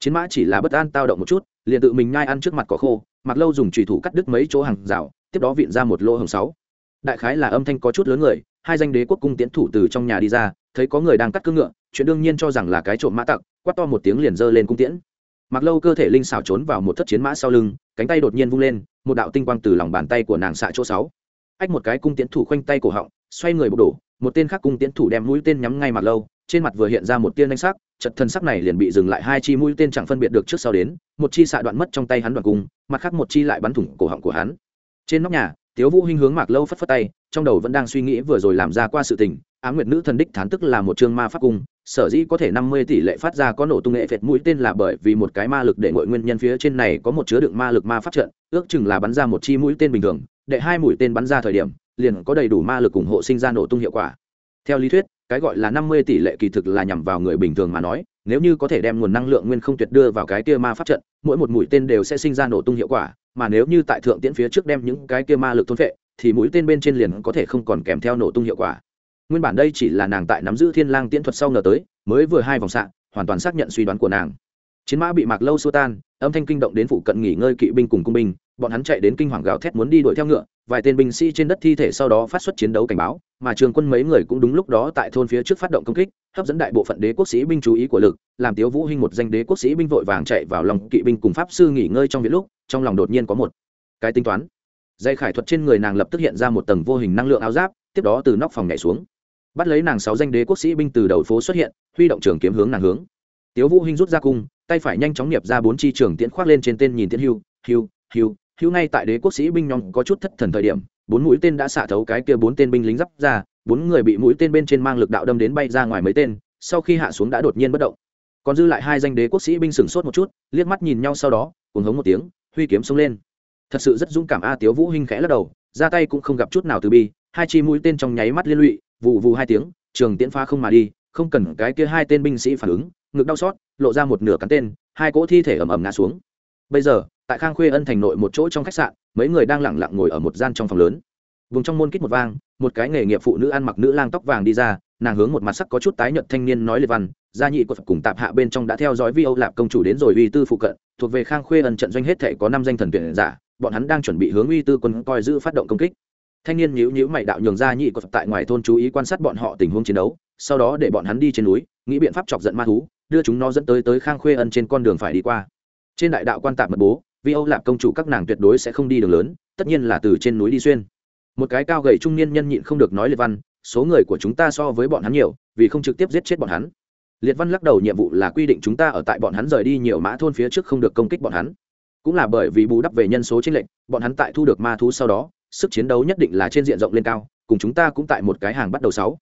Chiến mã chỉ là bất an tao động một chút, liền tự mình nhai ăn trước mặt cỏ khô, mặc lâu dùng chùy thủ cắt đứt mấy chỗ hàng rào, tiếp đó viện ra một lỗ hồng sáu. Đại khái là âm thanh có chút lớn người, hai danh đế quốc cung tiễn thủ từ trong nhà đi ra, thấy có người đang cắt cương ngựa, chuyện đương nhiên cho rằng là cái trộm mã tặc, quát to một tiếng liền giơ lên cung tiễn. Mặc lâu cơ thể linh xảo trốn vào một thất chiến mã sau lưng cánh tay đột nhiên vung lên, một đạo tinh quang từ lòng bàn tay của nàng xạ chỗ sáu. Ách, một cái cung tiễn thủ khoanh tay cổ họng, xoay người bộc đổ, một tên khác cung tiễn thủ đem mũi tên nhắm ngay mặt lâu, trên mặt vừa hiện ra một tiên danh sắc, chật thân sắc này liền bị dừng lại hai chi mũi tên chẳng phân biệt được trước sau đến, một chi xạ đoạn mất trong tay hắn đoạn cung, mặt khác một chi lại bắn thủng cổ họng của hắn. Trên nóc nhà tiếu vũ hinh hướng mạc lâu phất phất tay, trong đầu vẫn đang suy nghĩ vừa rồi làm ra qua sự tình, á nguyệt nữ thần đích thán tức là một chương ma pháp cung, sở dĩ có thể năm mươi tỷ lệ phát ra có nổ tung nghệ phệt mũi tên là bởi vì một cái ma lực để ngội nguyên nhân phía trên này có một chứa đựng ma lực ma pháp trận, ước chừng là bắn ra một chi mũi tên bình thường, để hai mũi tên bắn ra thời điểm, liền có đầy đủ ma lực ủng hộ sinh ra nổ tung hiệu quả. Theo lý thuyết, cái gọi là năm mươi tỷ lệ kỳ thực là nhằm vào người bình thường mà nói, nếu như có thể đem nguồn năng lượng nguyên không tuyệt đưa vào cái kia ma pháp trận, mỗi một mũi tên đều sẽ sinh ra nổ tung hiệu quả mà nếu như tại thượng tiễn phía trước đem những cái kia ma lực thôn vệ thì mũi tên bên trên liền có thể không còn kèm theo nổ tung hiệu quả. Nguyên bản đây chỉ là nàng tại nắm giữ thiên lang tiễn thuật sau ngờ tới mới vừa hai vòng sạn, hoàn toàn xác nhận suy đoán của nàng. Chiến mã bị mạc lâu xua tan âm thanh kinh động đến phụ cận nghỉ ngơi kỵ binh cùng cung binh bọn hắn chạy đến kinh hoàng gào thét muốn đi đuổi theo ngựa vài tên binh sĩ trên đất thi thể sau đó phát xuất chiến đấu cảnh báo mà trường quân mấy người cũng đúng lúc đó tại thôn phía trước phát động công kích hấp dẫn đại bộ phận đế quốc sĩ binh chú ý của lực làm tiếu vũ hinh một danh đế quốc sĩ binh vội vàng chạy vào lòng kỵ binh cùng pháp sư nghỉ ngơi trong viện lúc trong lòng đột nhiên có một cái tính toán. Dây khải thuật trên người nàng lập tức hiện ra một tầng vô hình năng lượng áo giáp, tiếp đó từ nóc phòng nhảy xuống. Bắt lấy nàng sáu danh đế quốc sĩ binh từ đầu phố xuất hiện, huy động trường kiếm hướng nàng hướng. Tiếu vũ hinh rút ra cung, tay phải nhanh chóng niệm ra bốn chi trường tiễn khoác lên trên tên nhìn tiễn hưu hưu hưu hưu ngay tại đế quốc sĩ binh nhóm có chút thất thần thời điểm, bốn mũi tên đã xạ thấu cái kia bốn tên binh lính giáp ra, bốn người bị mũi tên bên trên mang lực đạo đâm đến bay ra ngoài mấy tên, sau khi hạ xuống đã đột nhiên bất động. Còn dư lại hai danh đế quốc sĩ binh sửng sốt một chút, liếc mắt nhìn nhau sau đó cùng hống một tiếng huy kiếm xông lên. Thật sự rất dũng cảm a tiếu vũ hinh khẽ lắc đầu, ra tay cũng không gặp chút nào từ bi, hai chi mũi tên trong nháy mắt liên lụy vụ vụ hai tiếng, trường tiễn phá không mà đi, không cần cái kia hai tên binh sĩ phản ứng, ngực đau xót, lộ ra một nửa cắn tên, hai cỗ thi thể ầm ầm ngã xuống. Bây giờ, tại khang khuê ân thành nội một chỗ trong khách sạn, mấy người đang lặng lặng ngồi ở một gian trong phòng lớn vùng trong môn kích một vang, một cái nghề nghiệp phụ nữ ăn mặc nữ lang tóc vàng đi ra, nàng hướng một mặt sắc có chút tái nhợt thanh niên nói liệt văn, gia nhị của phật cùng tạp hạ bên trong đã theo dõi vi âu lạp công chủ đến rồi uy tư phụ cận, thuộc về khang khuê ân trận doanh hết thể có năm danh thần tuyển giả, bọn hắn đang chuẩn bị hướng uy tư quân coi giữ phát động công kích. Thanh niên nhíu nhíu mày đạo nhường gia nhị của phật tại ngoài thôn chú ý quan sát bọn họ tình huống chiến đấu, sau đó để bọn hắn đi trên núi, nghĩ biện pháp chọc giận ma thú, đưa chúng nó dẫn tới tới khang khuê ân trên con đường phải đi qua. Trên đại đạo quan tạp mật bố, vi âu lạp công chủ các nàng tuyệt đối sẽ không đi đường lớn, tất nhiên là từ trên núi đi xuyên một cái cao gầy trung niên nhân nhịn không được nói liệt văn, số người của chúng ta so với bọn hắn nhiều, vì không trực tiếp giết chết bọn hắn. Liệt văn lắc đầu, nhiệm vụ là quy định chúng ta ở tại bọn hắn rời đi nhiều mã thôn phía trước không được công kích bọn hắn. Cũng là bởi vì bù đắp về nhân số t r ê n lệch, bọn hắn tại thu được ma thú sau đó, sức chiến đấu nhất định là trên diện rộng lên cao, cùng chúng ta cũng tại một cái hàng bắt đầu sáu.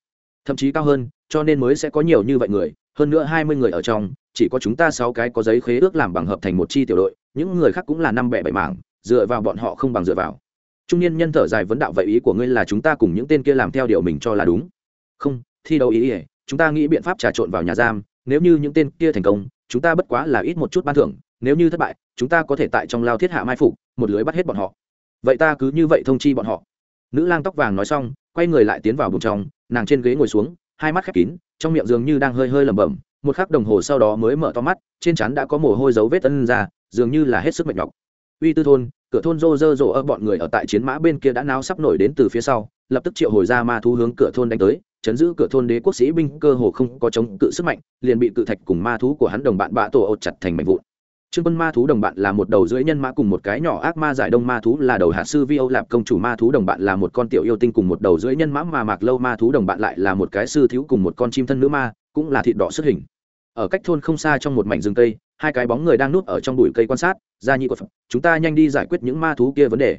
Thậm chí cao hơn, cho nên mới sẽ có nhiều như vậy người, hơn nữa hai mươi người ở trong, chỉ có chúng ta sáu cái có giấy khế ước làm bằng hợp thành một chi tiểu đội, những người khác cũng là năm bẻ bảy mảng, dựa vào bọn họ không bằng dựa vào trung niên nhân thở dài vấn đạo vậy ý của ngươi là chúng ta cùng những tên kia làm theo điều mình cho là đúng. Không, thi đâu ý ỉa chúng ta nghĩ biện pháp trà trộn vào nhà giam, nếu như những tên kia thành công, chúng ta bất quá là ít một chút ban thưởng, nếu như thất bại, chúng ta có thể tại trong lao thiết hạ mai phục, một lưới bắt hết bọn họ. Vậy ta cứ như vậy thông chi bọn họ. Nữ lang tóc vàng nói xong, quay người lại tiến vào bụng trong, nàng trên ghế ngồi xuống, hai mắt khép kín, trong miệng dường như đang hơi hơi lẩm bẩm, một khắc đồng hồ sau đó mới mở to mắt, trên chắn đã có mồ hôi dấu vết tân ra, dường như là hết sức mệt nhọc. Uy tư thôn cửa thôn rô rơ rộ ở bọn người ở tại chiến mã bên kia đã náo sắp nổi đến từ phía sau, lập tức triệu hồi ra ma thú hướng cửa thôn đánh tới, chấn giữ cửa thôn đế quốc sĩ binh, cơ hồ không có chống cự sức mạnh, liền bị cự thạch cùng ma thú của hắn đồng bạn bạ tổ ột chặt thành mảnh vụn. Trương quân ma thú đồng bạn là một đầu dưới nhân mã cùng một cái nhỏ ác ma giải đông ma thú là đầu hạ sư vi âu lạp công chủ ma thú đồng bạn là một con tiểu yêu tinh cùng một đầu dưới nhân mã mà mạc lâu ma thú đồng bạn lại là một cái sư thiếu cùng một con chim thân nữ ma, cũng là thịt đỏ xuất hình. Ở cách thôn không xa trong một mảnh rừng cây, hai cái bóng người đang núp ở trong bụi cây quan sát gia nhĩ của phật, chúng ta nhanh đi giải quyết những ma thú kia vấn đề.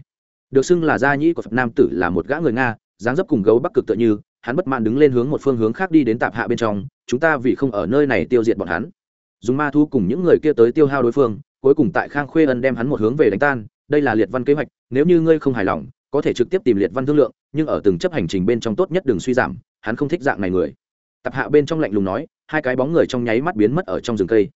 Được xưng là gia nhĩ của phật nam tử là một gã người nga, dáng dấp cùng gấu bắc cực tựa như, hắn bất mãn đứng lên hướng một phương hướng khác đi đến tạp hạ bên trong, chúng ta vì không ở nơi này tiêu diệt bọn hắn. Dùng ma thú cùng những người kia tới tiêu hao đối phương, cuối cùng tại khang khuê ân đem hắn một hướng về đánh tan, đây là liệt văn kế hoạch, nếu như ngươi không hài lòng, có thể trực tiếp tìm liệt văn thương lượng, nhưng ở từng chấp hành trình bên trong tốt nhất đừng suy giảm, hắn không thích dạng này người. Tạp hạ bên trong lạnh lùng nói, hai cái bóng người trong nháy mắt biến mất ở trong rừng cây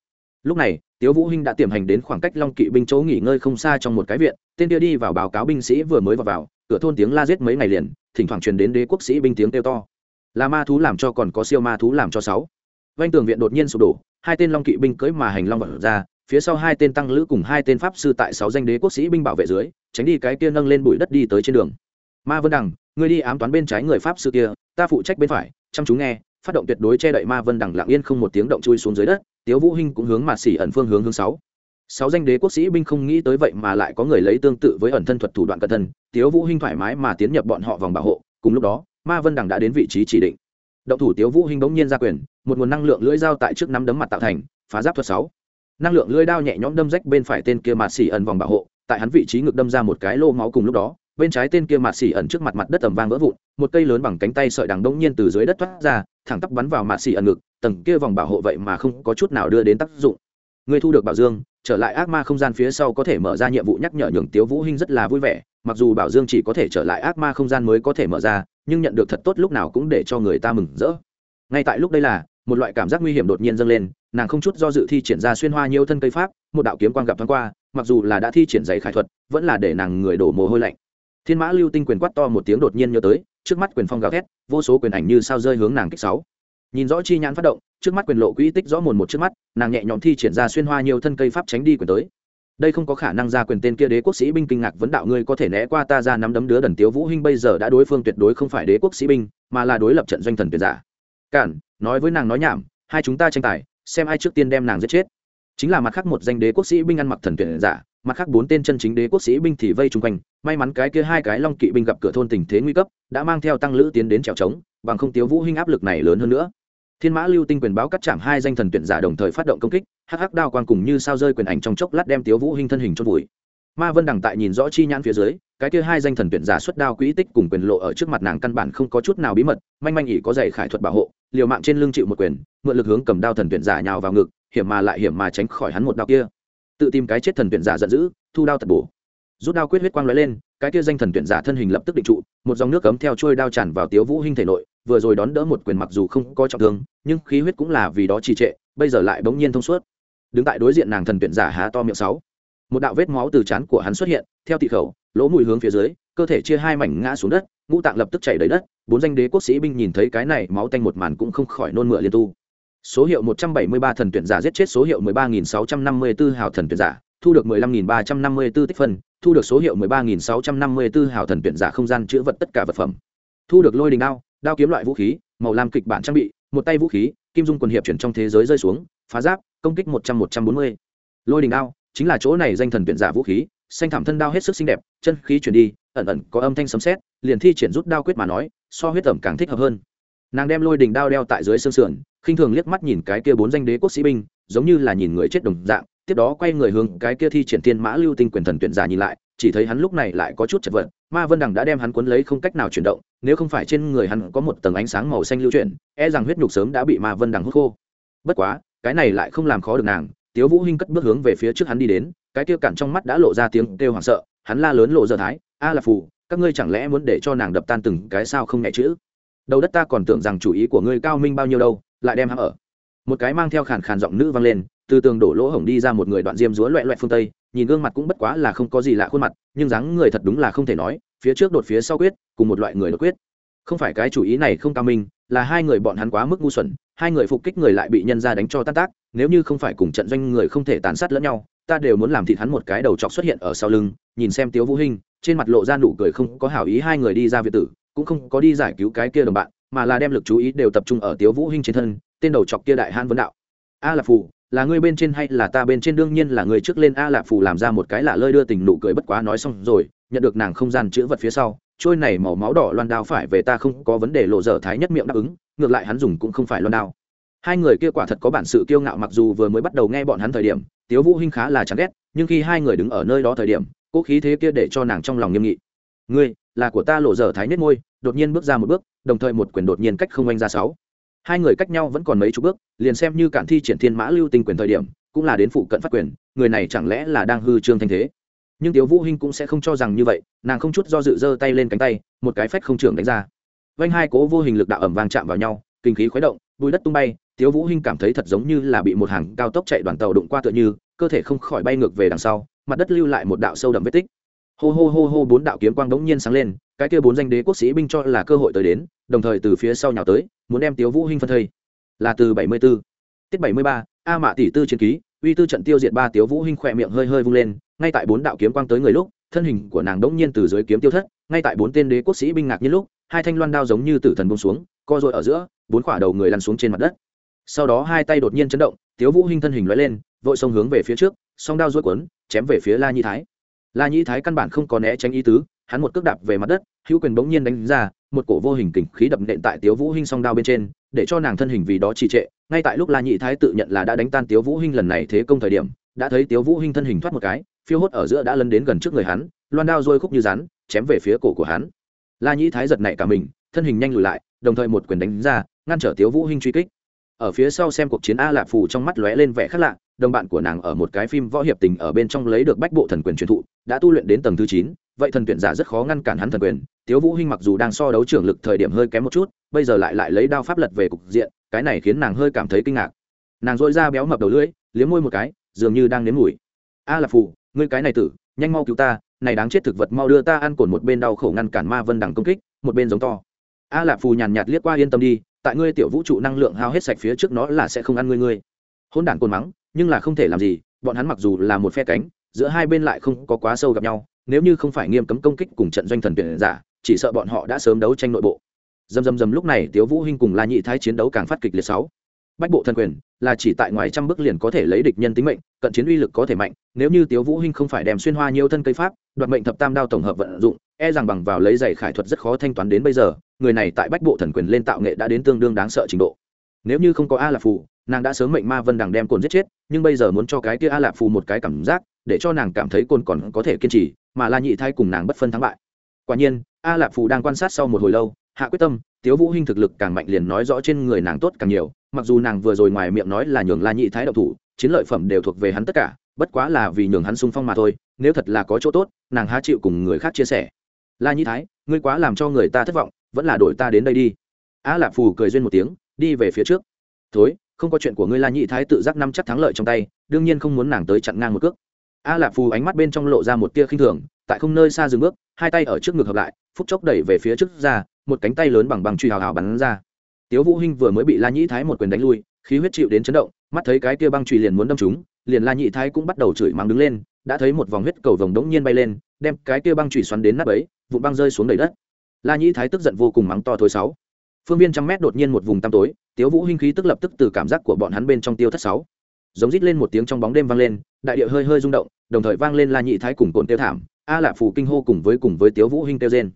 lúc này, tiếu vũ hinh đã tiềm hành đến khoảng cách long kỵ binh chỗ nghỉ ngơi không xa trong một cái viện, tên kia đi vào báo cáo binh sĩ vừa mới vào vào, cửa thôn tiếng la giết mấy ngày liền, thỉnh thoảng truyền đến đế quốc sĩ binh tiếng kêu to. Là ma thú làm cho còn có siêu ma thú làm cho sáu. Vanh tường viện đột nhiên sụp đổ, hai tên long kỵ binh cưỡi mà hành long vật ra, phía sau hai tên tăng lữ cùng hai tên pháp sư tại sáu danh đế quốc sĩ binh bảo vệ dưới, tránh đi cái kia nâng lên bụi đất đi tới trên đường. Ma vân đằng, ngươi đi ám toán bên trái người pháp sư kia, ta phụ trách bên phải, chăm chú nghe, phát động tuyệt đối che đậy ma vân đằng lặng yên không một tiếng động chui xuống dưới đất tiếu vũ hinh cũng hướng mà xỉ ẩn phương hướng hướng sáu. Sáu danh đế quốc sĩ binh không nghĩ tới vậy mà lại có người lấy tương tự với ẩn thân thuật thủ đoạn cẩn thân, tiếu vũ hinh thoải mái mà tiến nhập bọn họ vòng bảo hộ, cùng lúc đó, ma vân đằng đã đến vị trí chỉ định. Động thủ tiếu vũ hinh bỗng nhiên ra quyền, một nguồn năng lượng lưỡi dao tại trước nắm đấm mặt tạo thành, phá giáp thuật sáu. Năng lượng lưỡi đao nhẹ nhõm đâm rách bên phải tên kia mạt xỉ ẩn vòng bảo hộ, tại hắn vị trí ngực đâm ra một cái lô máu cùng lúc đó bên trái tên kia mạt xỉ ẩn trước mặt mặt đất ầm vang vỡ vụn, một cây lớn bằng cánh tay sợi đằng đống nhiên từ dưới đất thoát ra, thẳng tắp bắn vào mạt xỉ ẩn ngực, tầng kia vòng bảo hộ vậy mà không có chút nào đưa đến tác dụng. Người thu được bảo dương, trở lại ác ma không gian phía sau có thể mở ra nhiệm vụ nhắc nhở nhường tiếu vũ hinh rất là vui vẻ, mặc dù bảo dương chỉ có thể trở lại ác ma không gian mới có thể mở ra, nhưng nhận được thật tốt lúc nào cũng để cho người ta mừng rỡ. Ngay tại lúc đây là, một loại cảm giác nguy hiểm đột nhiên dâng lên, nàng không chút do dự thi triển ra xuyên hoa nhiều thân cây pháp, một đạo kiếm quang gặp thoáng qua, mặc dù là đã thi triển giấy khải thuật, vẫn là để nàng người đổ mồ hôi lạnh thiên mã lưu tinh quyền quát to một tiếng đột nhiên nhớ tới, trước mắt quyền phong gào thét, vô số quyền ảnh như sao rơi hướng nàng kích sáu. Nhìn rõ chi nhãn phát động, trước mắt quyền lộ quỹ tích rõ mồn một trước mắt, nàng nhẹ nhõm thi triển ra xuyên hoa nhiều thân cây pháp tránh đi quyền tới. Đây không có khả năng ra quyền tên kia đế quốc sĩ binh kinh ngạc vấn đạo ngươi có thể né qua ta ra nắm đấm đứa đần tiếu vũ hinh bây giờ đã đối phương tuyệt đối không phải đế quốc sĩ binh, mà là đối lập trận doanh thần tuyệt giả. Cản, nói với nàng nói nhảm, hai chúng ta tranh tài, xem ai trước tiên đem nàng giết chết. Chính là mặt khác một danh đế quốc sĩ binh ăn mặc thần tuyển giả mặt khác bốn tên chân chính đế quốc sĩ binh thì vây chung quanh. May mắn cái kia hai cái long kỵ binh gặp cửa thôn tình thế nguy cấp, đã mang theo tăng lữ tiến đến trèo trống bằng không tiếu vũ hinh áp lực này lớn hơn nữa. Thiên mã lưu tinh quyền báo cắt chạm hai danh thần tuyển giả đồng thời phát động công kích, hắc hắc đao quang cùng như sao rơi quyền ảnh trong chốc lát đem tiếu vũ hinh thân hình chôn vùi. Ma vân đằng tại nhìn rõ chi nhãn phía dưới, cái kia hai danh thần tuyển giả xuất đao quỹ tích cùng quyền lộ ở trước mặt nàng căn bản không có chút nào bí mật, manh manh ỉ có giày khải thuật bảo hộ, liều mạng trên lưng chịu một quyền, mượn lực hướng cầm đao thần tuyển giả nhào vào ngực, hiểm mà lại hiểm mà tránh khỏi hắn một đao kia tự tìm cái chết thần tuyển giả giận dữ, thu đao tật bổ. Rút đao quyết huyết quang lóe lên, cái kia danh thần tuyển giả thân hình lập tức định trụ, một dòng nước cấm theo trôi đao tràn vào tiếu vũ hinh thể nội, vừa rồi đón đỡ một quyền mặc dù không có trọng thương, nhưng khí huyết cũng là vì đó trì trệ, bây giờ lại bỗng nhiên thông suốt. Đứng tại đối diện nàng thần tuyển giả há to miệng sáu. Một đạo vết máu từ trán của hắn xuất hiện, theo thị khẩu, lỗ mũi hướng phía dưới, cơ thể chia hai mảnh ngã xuống đất, ngũ tạng lập tức chảy đầy đất, bốn danh đế quốc sĩ binh nhìn thấy cái này, máu tanh một màn cũng không khỏi nôn mửa liên tu số hiệu 173 thần tuyển giả giết chết số hiệu 13.654 hào thần tuyển giả, thu được 15.354 tích phân, thu được số hiệu 13.654 hào thần tuyển giả không gian chữa vật tất cả vật phẩm. Thu được lôi đình đao đao kiếm loại vũ khí, màu lam kịch bản trang bị, một tay vũ khí, kim dung quần hiệp chuyển trong thế giới rơi xuống, phá giáp, công kích một trăm một trăm bốn mươi. Lôi đình đao, chính là chỗ này danh thần tuyển giả vũ khí, xanh thảm thân đao hết sức xinh đẹp, chân khí chuyển đi, ẩn ẩn có âm thanh sấm sét, liền thi triển rút đao quyết mà nói, so huyết tẩm càng thích hợp hơn nàng đem lôi đình đao đeo tại dưới xương sườn, khinh thường liếc mắt nhìn cái kia bốn danh đế quốc sĩ binh, giống như là nhìn người chết đồng dạng, tiếp đó quay người hướng cái kia thi triển thiên mã lưu tinh quyền thần tuyển giả nhìn lại, chỉ thấy hắn lúc này lại có chút chật vật, ma vân đằng đã đem hắn cuốn lấy không cách nào chuyển động, nếu không phải trên người hắn có một tầng ánh sáng màu xanh lưu chuyển e rằng huyết nhục sớm đã bị ma vân đằng hút khô. Bất quá, cái này lại không làm khó được nàng, tiếu vũ hinh cất bước hướng về phía trước hắn đi đến, cái kia cản trong mắt đã lộ ra tiếng kêu hoảng sợ, hắn la lớn lộ dơ thái, a là phù, các ngươi chẳng lẽ muốn để cho nàng đập tan từng cái sao không nhẹ chữ? Đầu đất ta còn tưởng rằng chủ ý của ngươi cao minh bao nhiêu đâu, lại đem hắn ở. Một cái mang theo khàn khàn giọng nữ vang lên, từ tường đổ lỗ hổng đi ra một người đoạn diêm rúa loẹ loẹ phương tây, nhìn gương mặt cũng bất quá là không có gì lạ khuôn mặt, nhưng dáng người thật đúng là không thể nói, phía trước đột phía sau quyết, cùng một loại người đột quyết. Không phải cái chủ ý này không cao minh, là hai người bọn hắn quá mức ngu xuẩn, hai người phục kích người lại bị nhân ra đánh cho tan tác, nếu như không phải cùng trận doanh người không thể tàn sát lẫn nhau, ta đều muốn làm thịt hắn một cái đầu chọc xuất hiện ở sau lưng, nhìn xem tiếu vũ hinh, trên mặt lộ ra nụ cười không có hảo ý hai người đi ra việt tử cũng không có đi giải cứu cái kia đồng bạn, mà là đem lực chú ý đều tập trung ở tiếu vũ hinh trên thân, tên đầu chọc kia đại han vấn đạo. A là phù, là ngươi bên trên hay là ta bên trên? Đương nhiên là người trước lên a lạp phù làm ra một cái lạ lơi đưa tình nụ cười bất quá nói xong rồi, nhận được nàng không gian chữ vật phía sau, trôi này màu máu đỏ loan đao phải về ta không có vấn đề lộ dở thái nhất miệng đáp ứng, ngược lại hắn dùng cũng không phải loan đao. Hai người kia quả thật có bản sự kiêu ngạo mặc dù vừa mới bắt đầu nghe bọn hắn thời điểm, tiếu vũ hinh khá là chán ghét, nhưng khi hai người đứng ở nơi đó thời điểm, cố khí thế kia để cho nàng trong lòng nghiêm nghị ngươi, là của ta lộ dở thái nhất môi, đột nhiên bước ra một bước, đồng thời một quyền đột nhiên cách không anh ra sáu. Hai người cách nhau vẫn còn mấy chục bước, liền xem như cản thi triển thiên mã lưu tinh quyền thời điểm, cũng là đến phụ cận phát quyền, người này chẳng lẽ là đang hư trương thanh thế? Nhưng tiếu vũ hinh cũng sẽ không cho rằng như vậy, nàng không chút do dự giơ tay lên cánh tay, một cái phách không trưởng đánh ra. Vanh hai cố vô hình lực đạo ẩm vang chạm vào nhau, kinh khí khuấy động bụi đất tung bay, tiếu vũ hinh cảm thấy thật giống như là bị một hàng cao tốc chạy đoàn tàu đụng qua tựa như, cơ thể không khỏi bay ngược về đằng sau, mặt đất lưu lại một đạo sâu đậm vết tích hô hô hô hô bốn đạo kiếm quang đống nhiên sáng lên cái kia bốn danh đế quốc sĩ binh cho là cơ hội tới đến đồng thời từ phía sau nhào tới muốn đem tiếu vũ hinh phân thây. Là từ 74. tiết 73, a mạ tỷ tư chiến ký uy tư trận tiêu diệt ba tiếu vũ hinh khỏe miệng hơi hơi vung lên ngay tại bốn đạo kiếm quang tới người lúc thân hình của nàng đống nhiên từ dưới kiếm tiêu thất ngay tại bốn tên đế quốc sĩ binh ngạc nhiên lúc hai thanh loan đao giống như tử thần buông xuống co rồi ở giữa bốn khỏa đầu người lăn xuống trên mặt đất. Sau đó hai tay đột nhiên chấn động tiếu vũ hinh thân hình lói lên vội xông hướng về phía trước song đao duỗi cuốn chém về phía la nhi thái la nhĩ thái căn bản không có né tránh ý tứ, hắn một cước đạp về mặt đất, hữu quyền bỗng nhiên đánh ra, một cổ vô hình kình khí đập nện tại tiếu vũ hinh song đao bên trên, để cho nàng thân hình vì đó trì trệ. Ngay tại lúc la nhị thái tự nhận là đã đánh tan tiếu vũ hinh lần này thế công thời điểm, đã thấy tiếu vũ hinh thân hình thoát một cái, phiêu hốt ở giữa đã lấn đến gần trước người hắn, loan đao rôi khúc như rắn, chém về phía cổ của hắn. La nhị thái giật nảy cả mình, thân hình nhanh lùi lại, đồng thời một quyền đánh ra, ngăn trở tiếu vũ hinh truy kích ở phía sau xem cuộc chiến a lạp phù trong mắt lóe lên vẻ khác lạ, đồng bạn của nàng ở một cái phim võ hiệp tình ở bên trong lấy được bách bộ thần quyền truyền thụ, đã tu luyện đến tầng thứ chín, vậy thần tuyển giả rất khó ngăn cản hắn thần quyền. Tiếu vũ hinh mặc dù đang so đấu trưởng lực thời điểm hơi kém một chút, bây giờ lại lại lấy đao pháp lật về cục diện, cái này khiến nàng hơi cảm thấy kinh ngạc. Nàng dội ra béo mập đầu lưỡi, liếm môi một cái, dường như đang nếm mùi. A Lạp Phù, ngươi cái này tử, nhanh mau cứu ta, này đáng chết thực vật mau đưa ta ăn cồn một bên đau khổ ngăn cản ma vân đằng công kích, một bên giống to. A lạp phù nhàn nhạt liếc qua yên tâm đi tại ngươi tiểu vũ trụ năng lượng hao hết sạch phía trước nó là sẽ không ăn ngươi ngươi. Hôn đản cồn mắng, nhưng là không thể làm gì, bọn hắn mặc dù là một phe cánh, giữa hai bên lại không có quá sâu gặp nhau, nếu như không phải nghiêm cấm công kích cùng trận doanh thần tuyển giả, chỉ sợ bọn họ đã sớm đấu tranh nội bộ. Dầm dầm dầm lúc này, tiếu vũ hinh cùng la nhị thái chiến đấu càng phát kịch liệt sáu. Bách bộ thần quyền là chỉ tại ngoài trăm bước liền có thể lấy địch nhân tính mệnh, cận chiến uy lực có thể mạnh, nếu như tiếu vũ hinh không phải đem xuyên hoa nhiều thân cây pháp, đoạt mệnh thập tam đao tổng hợp vận dụng e rằng bằng vào lấy giày khải thuật rất khó thanh toán đến bây giờ người này tại bách bộ thần quyền lên tạo nghệ đã đến tương đương đáng sợ trình độ. Nếu như không có a lạp phù, nàng đã sớm mệnh ma vân đằng đem cồn giết chết, nhưng bây giờ muốn cho cái kia a lạp phù một cái cảm giác, để cho nàng cảm thấy cồn còn có thể kiên trì, mà la nhị thái cùng nàng bất phân thắng bại. Quả nhiên, a lạp phù đang quan sát sau một hồi lâu, hạ quyết tâm, tiếu vũ hinh thực lực càng mạnh liền nói rõ trên người nàng tốt càng nhiều, mặc dù nàng vừa rồi ngoài miệng nói là nhường la nhị thái độc thủ, chiến lợi phẩm đều thuộc về hắn tất cả, bất quá là vì nhường hắn sung phong mà thôi, nếu thật là có chỗ tốt, nàng há chịu cùng người khác chia sẻ. La nhị thái, ngươi quá làm cho người ta thất vọng vẫn là đổi ta đến đây đi. A lạp phù cười duyên một tiếng, đi về phía trước. Thối, không có chuyện của ngươi la nhị thái tự giác năm chắc thắng lợi trong tay, đương nhiên không muốn nàng tới chặn ngang một cước. A lạp phù ánh mắt bên trong lộ ra một tia khinh thường, tại không nơi xa dừng bước, hai tay ở trước ngực hợp lại, phút chốc đẩy về phía trước ra, một cánh tay lớn bằng bằng truy hào hào bắn ra. Tiếu vũ hinh vừa mới bị la nhĩ thái một quyền đánh lui, khí huyết chịu đến chấn động, mắt thấy cái kia băng truy liền muốn đâm trúng, liền la nhĩ thái cũng bắt đầu chửi mắng đứng lên, đã thấy một vòng huyết cầu vồng đống nhiên bay lên, đem cái kia băng truy xoắn đến nắp ấy vụ băng rơi xuống đầy đất la nhĩ thái tức giận vô cùng mắng to thối sáu. Phương viên trăm mét đột nhiên một vùng tăm tối, tiếu vũ hinh khí tức lập tức từ cảm giác của bọn hắn bên trong tiêu thất sáu. Giống rít lên một tiếng trong bóng đêm vang lên, đại địa hơi hơi rung động, đồng thời vang lên la nhị thái cùng cồn tiêu thảm, a lạp phù kinh hô cùng với cùng với tiếu vũ hinh tiêu rên.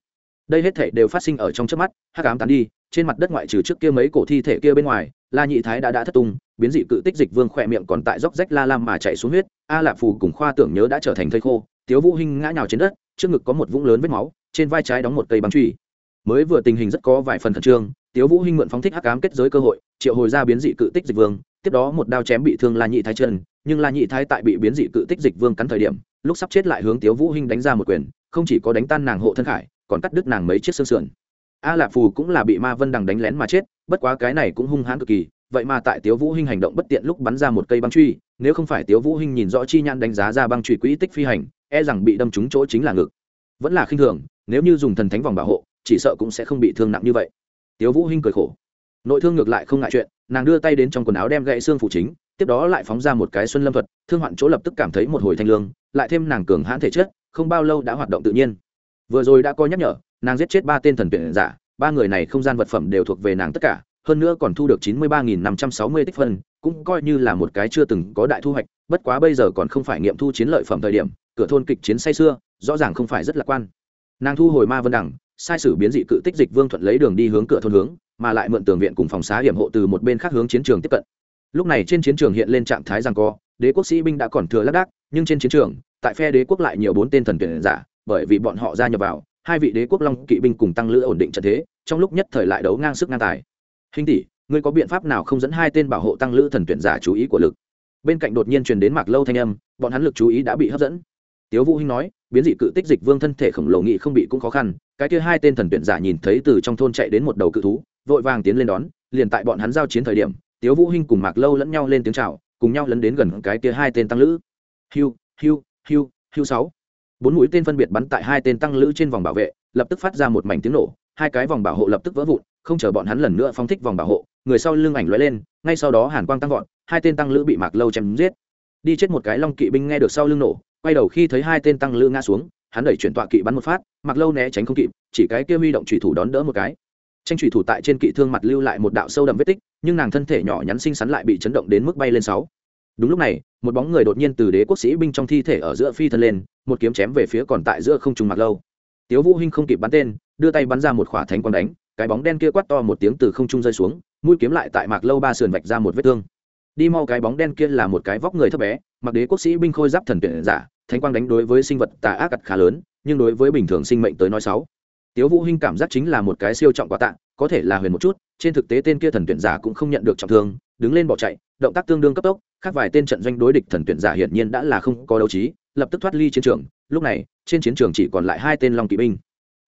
Đây hết thảy đều phát sinh ở trong chớp mắt, hắc ám tán đi, trên mặt đất ngoại trừ trước kia mấy cổ thi thể kia bên ngoài, la nhị thái đã đã thất tung, biến dị cự tích dịch vương khỏe miệng còn tại dốc rách la lam mà chạy xuống huyết, a lạp phù cùng khoa tưởng nhớ đã trở thành thây khô, tiếu vũ hinh ngã nhào trên đất, trước ngực có một vũng lớn vết máu trên vai trái đóng một cây băng truy. Mới vừa tình hình rất có vài phần khẩn trương, tiếu vũ hinh mượn phóng thích hắc ám kết giới cơ hội, triệu hồi ra biến dị cự tích dịch vương, tiếp đó một đao chém bị thương la nhị thái chân, nhưng la nhị thái tại bị biến dị cự tích dịch vương cắn thời điểm, lúc sắp chết lại hướng tiếu vũ hinh đánh ra một quyền, không chỉ có đánh tan nàng hộ thân khải, còn cắt đứt nàng mấy chiếc xương sườn. A lạp phù cũng là bị ma vân đằng đánh lén mà chết, bất quá cái này cũng hung hãn cực kỳ, vậy mà tại tiếu vũ hinh hành động bất tiện lúc bắn ra một cây băng truy, nếu không phải tiếu vũ hinh nhìn rõ chi nhãn đánh giá ra băng truy quỹ tích phi hành e rằng bị đâm trúng chỗ chính là ngực. Vẫn là khinh thường nếu như dùng thần thánh vòng bảo hộ, chỉ sợ cũng sẽ không bị thương nặng như vậy. Tiếu vũ hinh cười khổ. Nội thương ngược lại không ngại chuyện, nàng đưa tay đến trong quần áo đem gãy xương phủ chính, tiếp đó lại phóng ra một cái xuân lâm thuật, thương hoạn chỗ lập tức cảm thấy một hồi thanh lương, lại thêm nàng cường hãn thể chất, không bao lâu đã hoạt động tự nhiên. Vừa rồi đã có nhắc nhở, nàng giết chết ba tên thần tuyển giả, ba người này không gian vật phẩm đều thuộc về nàng tất cả, hơn nữa còn thu được chín mươi ba nghìn năm trăm sáu mươi tích phân, cũng coi như là một cái chưa từng có đại thu hoạch, bất quá bây giờ còn không phải nghiệm thu chiến lợi phẩm thời điểm, cửa thôn kịch chiến say xưa, rõ ràng không phải rất lạc quan nàng thu hồi ma vân đẳng sai sử biến dị cự tích dịch vương thuận lấy đường đi hướng cửa thôn hướng, mà lại mượn tường viện cùng phòng xá hiểm hộ từ một bên khác hướng chiến trường tiếp cận. Lúc này trên chiến trường hiện lên trạng thái rằng co, đế quốc sĩ binh đã còn thừa lác đác, nhưng trên chiến trường, tại phe đế quốc lại nhiều bốn tên thần tuyển giả, bởi vì bọn họ gia nhập vào, hai vị đế quốc long kỵ binh cùng tăng lữ ổn định trận thế, trong lúc nhất thời lại đấu ngang sức ngang tài. Hình tỷ, ngươi có biện pháp nào không dẫn hai tên bảo hộ tăng lữ thần tuyển giả chú ý của lực? Bên cạnh đột nhiên truyền đến mạc lâu thanh âm, bọn hắn lực chú ý đã bị hấp dẫn tiếu vũ hinh nói, biến dị cự tích dịch vương thân thể khổng lồ nghị không bị cũng khó khăn, cái kia hai tên thần tuyển giả nhìn thấy từ trong thôn chạy đến một đầu cự thú, vội vàng tiến lên đón, liền tại bọn hắn giao chiến thời điểm, tiếu vũ hinh cùng mạc lâu lẫn nhau lên tiếng chào, cùng nhau lấn đến gần cái kia hai tên tăng lữ. Hiu hiu hiu hiu sáu. Bốn mũi tên phân biệt bắn tại hai tên tăng lữ trên vòng bảo vệ, lập tức phát ra một mảnh tiếng nổ, hai cái vòng bảo hộ lập tức vỡ vụn, không chờ bọn hắn lần nữa phóng thích vòng bảo hộ, người sau lưng ảnh lóe lên, ngay sau đó hàn quang tăng vọt, hai tên tăng lữ bị mạc lâu chém giết. Đi chết một cái long kỵ binh nghe được sau lưng nổ quay đầu khi thấy hai tên tăng lữ ngã xuống, hắn đẩy chuyển tọa kỵ bắn một phát, mặc lâu né tránh không kịp, chỉ cái kia huy động thủy thủ đón đỡ một cái. Tranh thủy thủ tại trên kỵ thương mặt lưu lại một đạo sâu đậm vết tích, nhưng nàng thân thể nhỏ nhắn xinh xắn lại bị chấn động đến mức bay lên sáu. Đúng lúc này, một bóng người đột nhiên từ đế quốc sĩ binh trong thi thể ở giữa phi thân lên, một kiếm chém về phía còn tại giữa không trùng mặc lâu. Tiếu vũ hinh không kịp bắn tên, đưa tay bắn ra một khỏa thánh quang đánh, cái bóng đen kia quát to một tiếng từ không trung rơi xuống, mũi kiếm lại tại mạc lâu ba sườn vạch ra một vết thương. Đi mau cái bóng đen kia là một cái vóc người thấp bé, mặc đế quốc sĩ binh khôi giáp thần tuyển giả thánh quang đánh đối với sinh vật tà ác khá lớn, nhưng đối với bình thường sinh mệnh tới nói sáu. Tiếu vũ hinh cảm giác chính là một cái siêu trọng quả tặng có thể là huyền một chút, trên thực tế tên kia thần tuyển giả cũng không nhận được trọng thương, đứng lên bỏ chạy, động tác tương đương cấp tốc, khác vài tên trận doanh đối địch thần tuyển giả hiển nhiên đã là không có đấu trí, lập tức thoát ly chiến trường, lúc này, trên chiến trường chỉ còn lại hai tên long kỵ binh.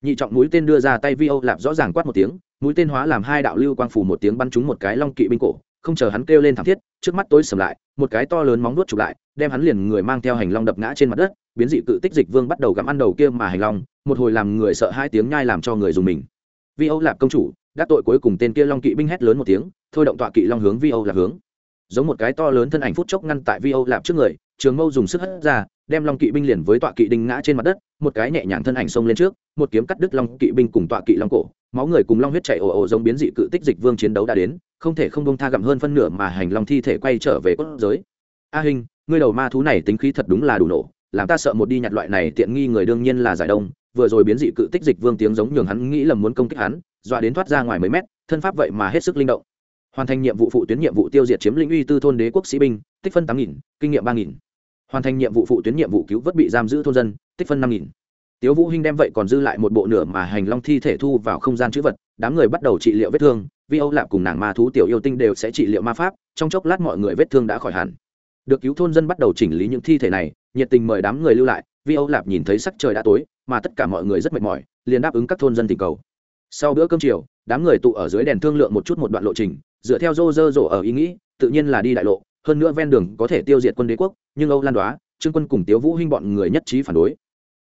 Nhị trọng mũi tên đưa ra tay vi âu lạp rõ ràng quát một tiếng, mũi tên hóa làm hai đạo lưu quang phủ một tiếng bắn trúng một cái long kỵ binh cổ không chờ hắn kêu lên thảm thiết, trước mắt tối sầm lại, một cái to lớn móng nuốt chụp lại, đem hắn liền người mang theo hành long đập ngã trên mặt đất, biến dị cự tích dịch vương bắt đầu gặm ăn đầu kia mà hành long, một hồi làm người sợ hai tiếng nhai làm cho người dùng mình. Vi âu lạp công chủ, đắc tội cuối cùng tên kia long kỵ binh hét lớn một tiếng, thôi động tọa kỵ long hướng vi âu lạp hướng. Giống một cái to lớn thân ảnh phút chốc ngăn tại vi âu lạp trước người, trường mâu dùng sức hất ra, đem long kỵ binh liền với tọa kỵ đinh ngã trên mặt đất, một cái nhẹ nhàng thân ảnh xông lên trước, một kiếm cắt đứt long kỵ binh cùng tọa kỵ long cổ máu người cùng long huyết chảy ồ ồ giống biến dị cự tích dịch vương chiến đấu đã đến, không thể không bông tha gặm hơn phân nửa mà hành long thi thể quay trở về cốt giới. A hình ngươi đầu ma thú này tính khí thật đúng là đủ nổ, làm ta sợ một đi nhặt loại này tiện nghi người đương nhiên là giải đông. Vừa rồi biến dị cự tích dịch vương tiếng giống nhường hắn nghĩ lầm muốn công kích hắn, dọa đến thoát ra ngoài mấy mét, thân pháp vậy mà hết sức linh động. Hoàn thành nhiệm vụ phụ tuyến nhiệm vụ tiêu diệt chiếm lĩnh uy tư thôn đế quốc sĩ binh, tích phân tám nghìn, kinh nghiệm ba nghìn. Hoàn thành nhiệm vụ phụ tuyến nhiệm vụ cứu vớt bị giam giữ thôn dân, tích phân năm nghìn tiếu vũ hinh đem vậy còn dư lại một bộ nửa mà hành long thi thể thu vào không gian chữ vật, đám người bắt đầu trị liệu vết thương, vi âu lạp cùng nàng ma thú tiểu yêu tinh đều sẽ trị liệu ma pháp, trong chốc lát mọi người vết thương đã khỏi hẳn. Được cứu thôn dân bắt đầu chỉnh lý những thi thể này, nhiệt tình mời đám người lưu lại, vi âu lạp nhìn thấy sắc trời đã tối, mà tất cả mọi người rất mệt mỏi, liền đáp ứng các thôn dân tình cầu. Sau bữa cơm chiều, đám người tụ ở dưới đèn thương lượng một chút một đoạn lộ trình, dựa theo rô rơ rộ ở ý nghĩ, tự nhiên là đi đại lộ, hơn nữa ven đường có thể tiêu diệt quân đế quốc, nhưng âu lan đoá, trương quân cùng tiếu vũ hinh bọn người nhất trí phản đối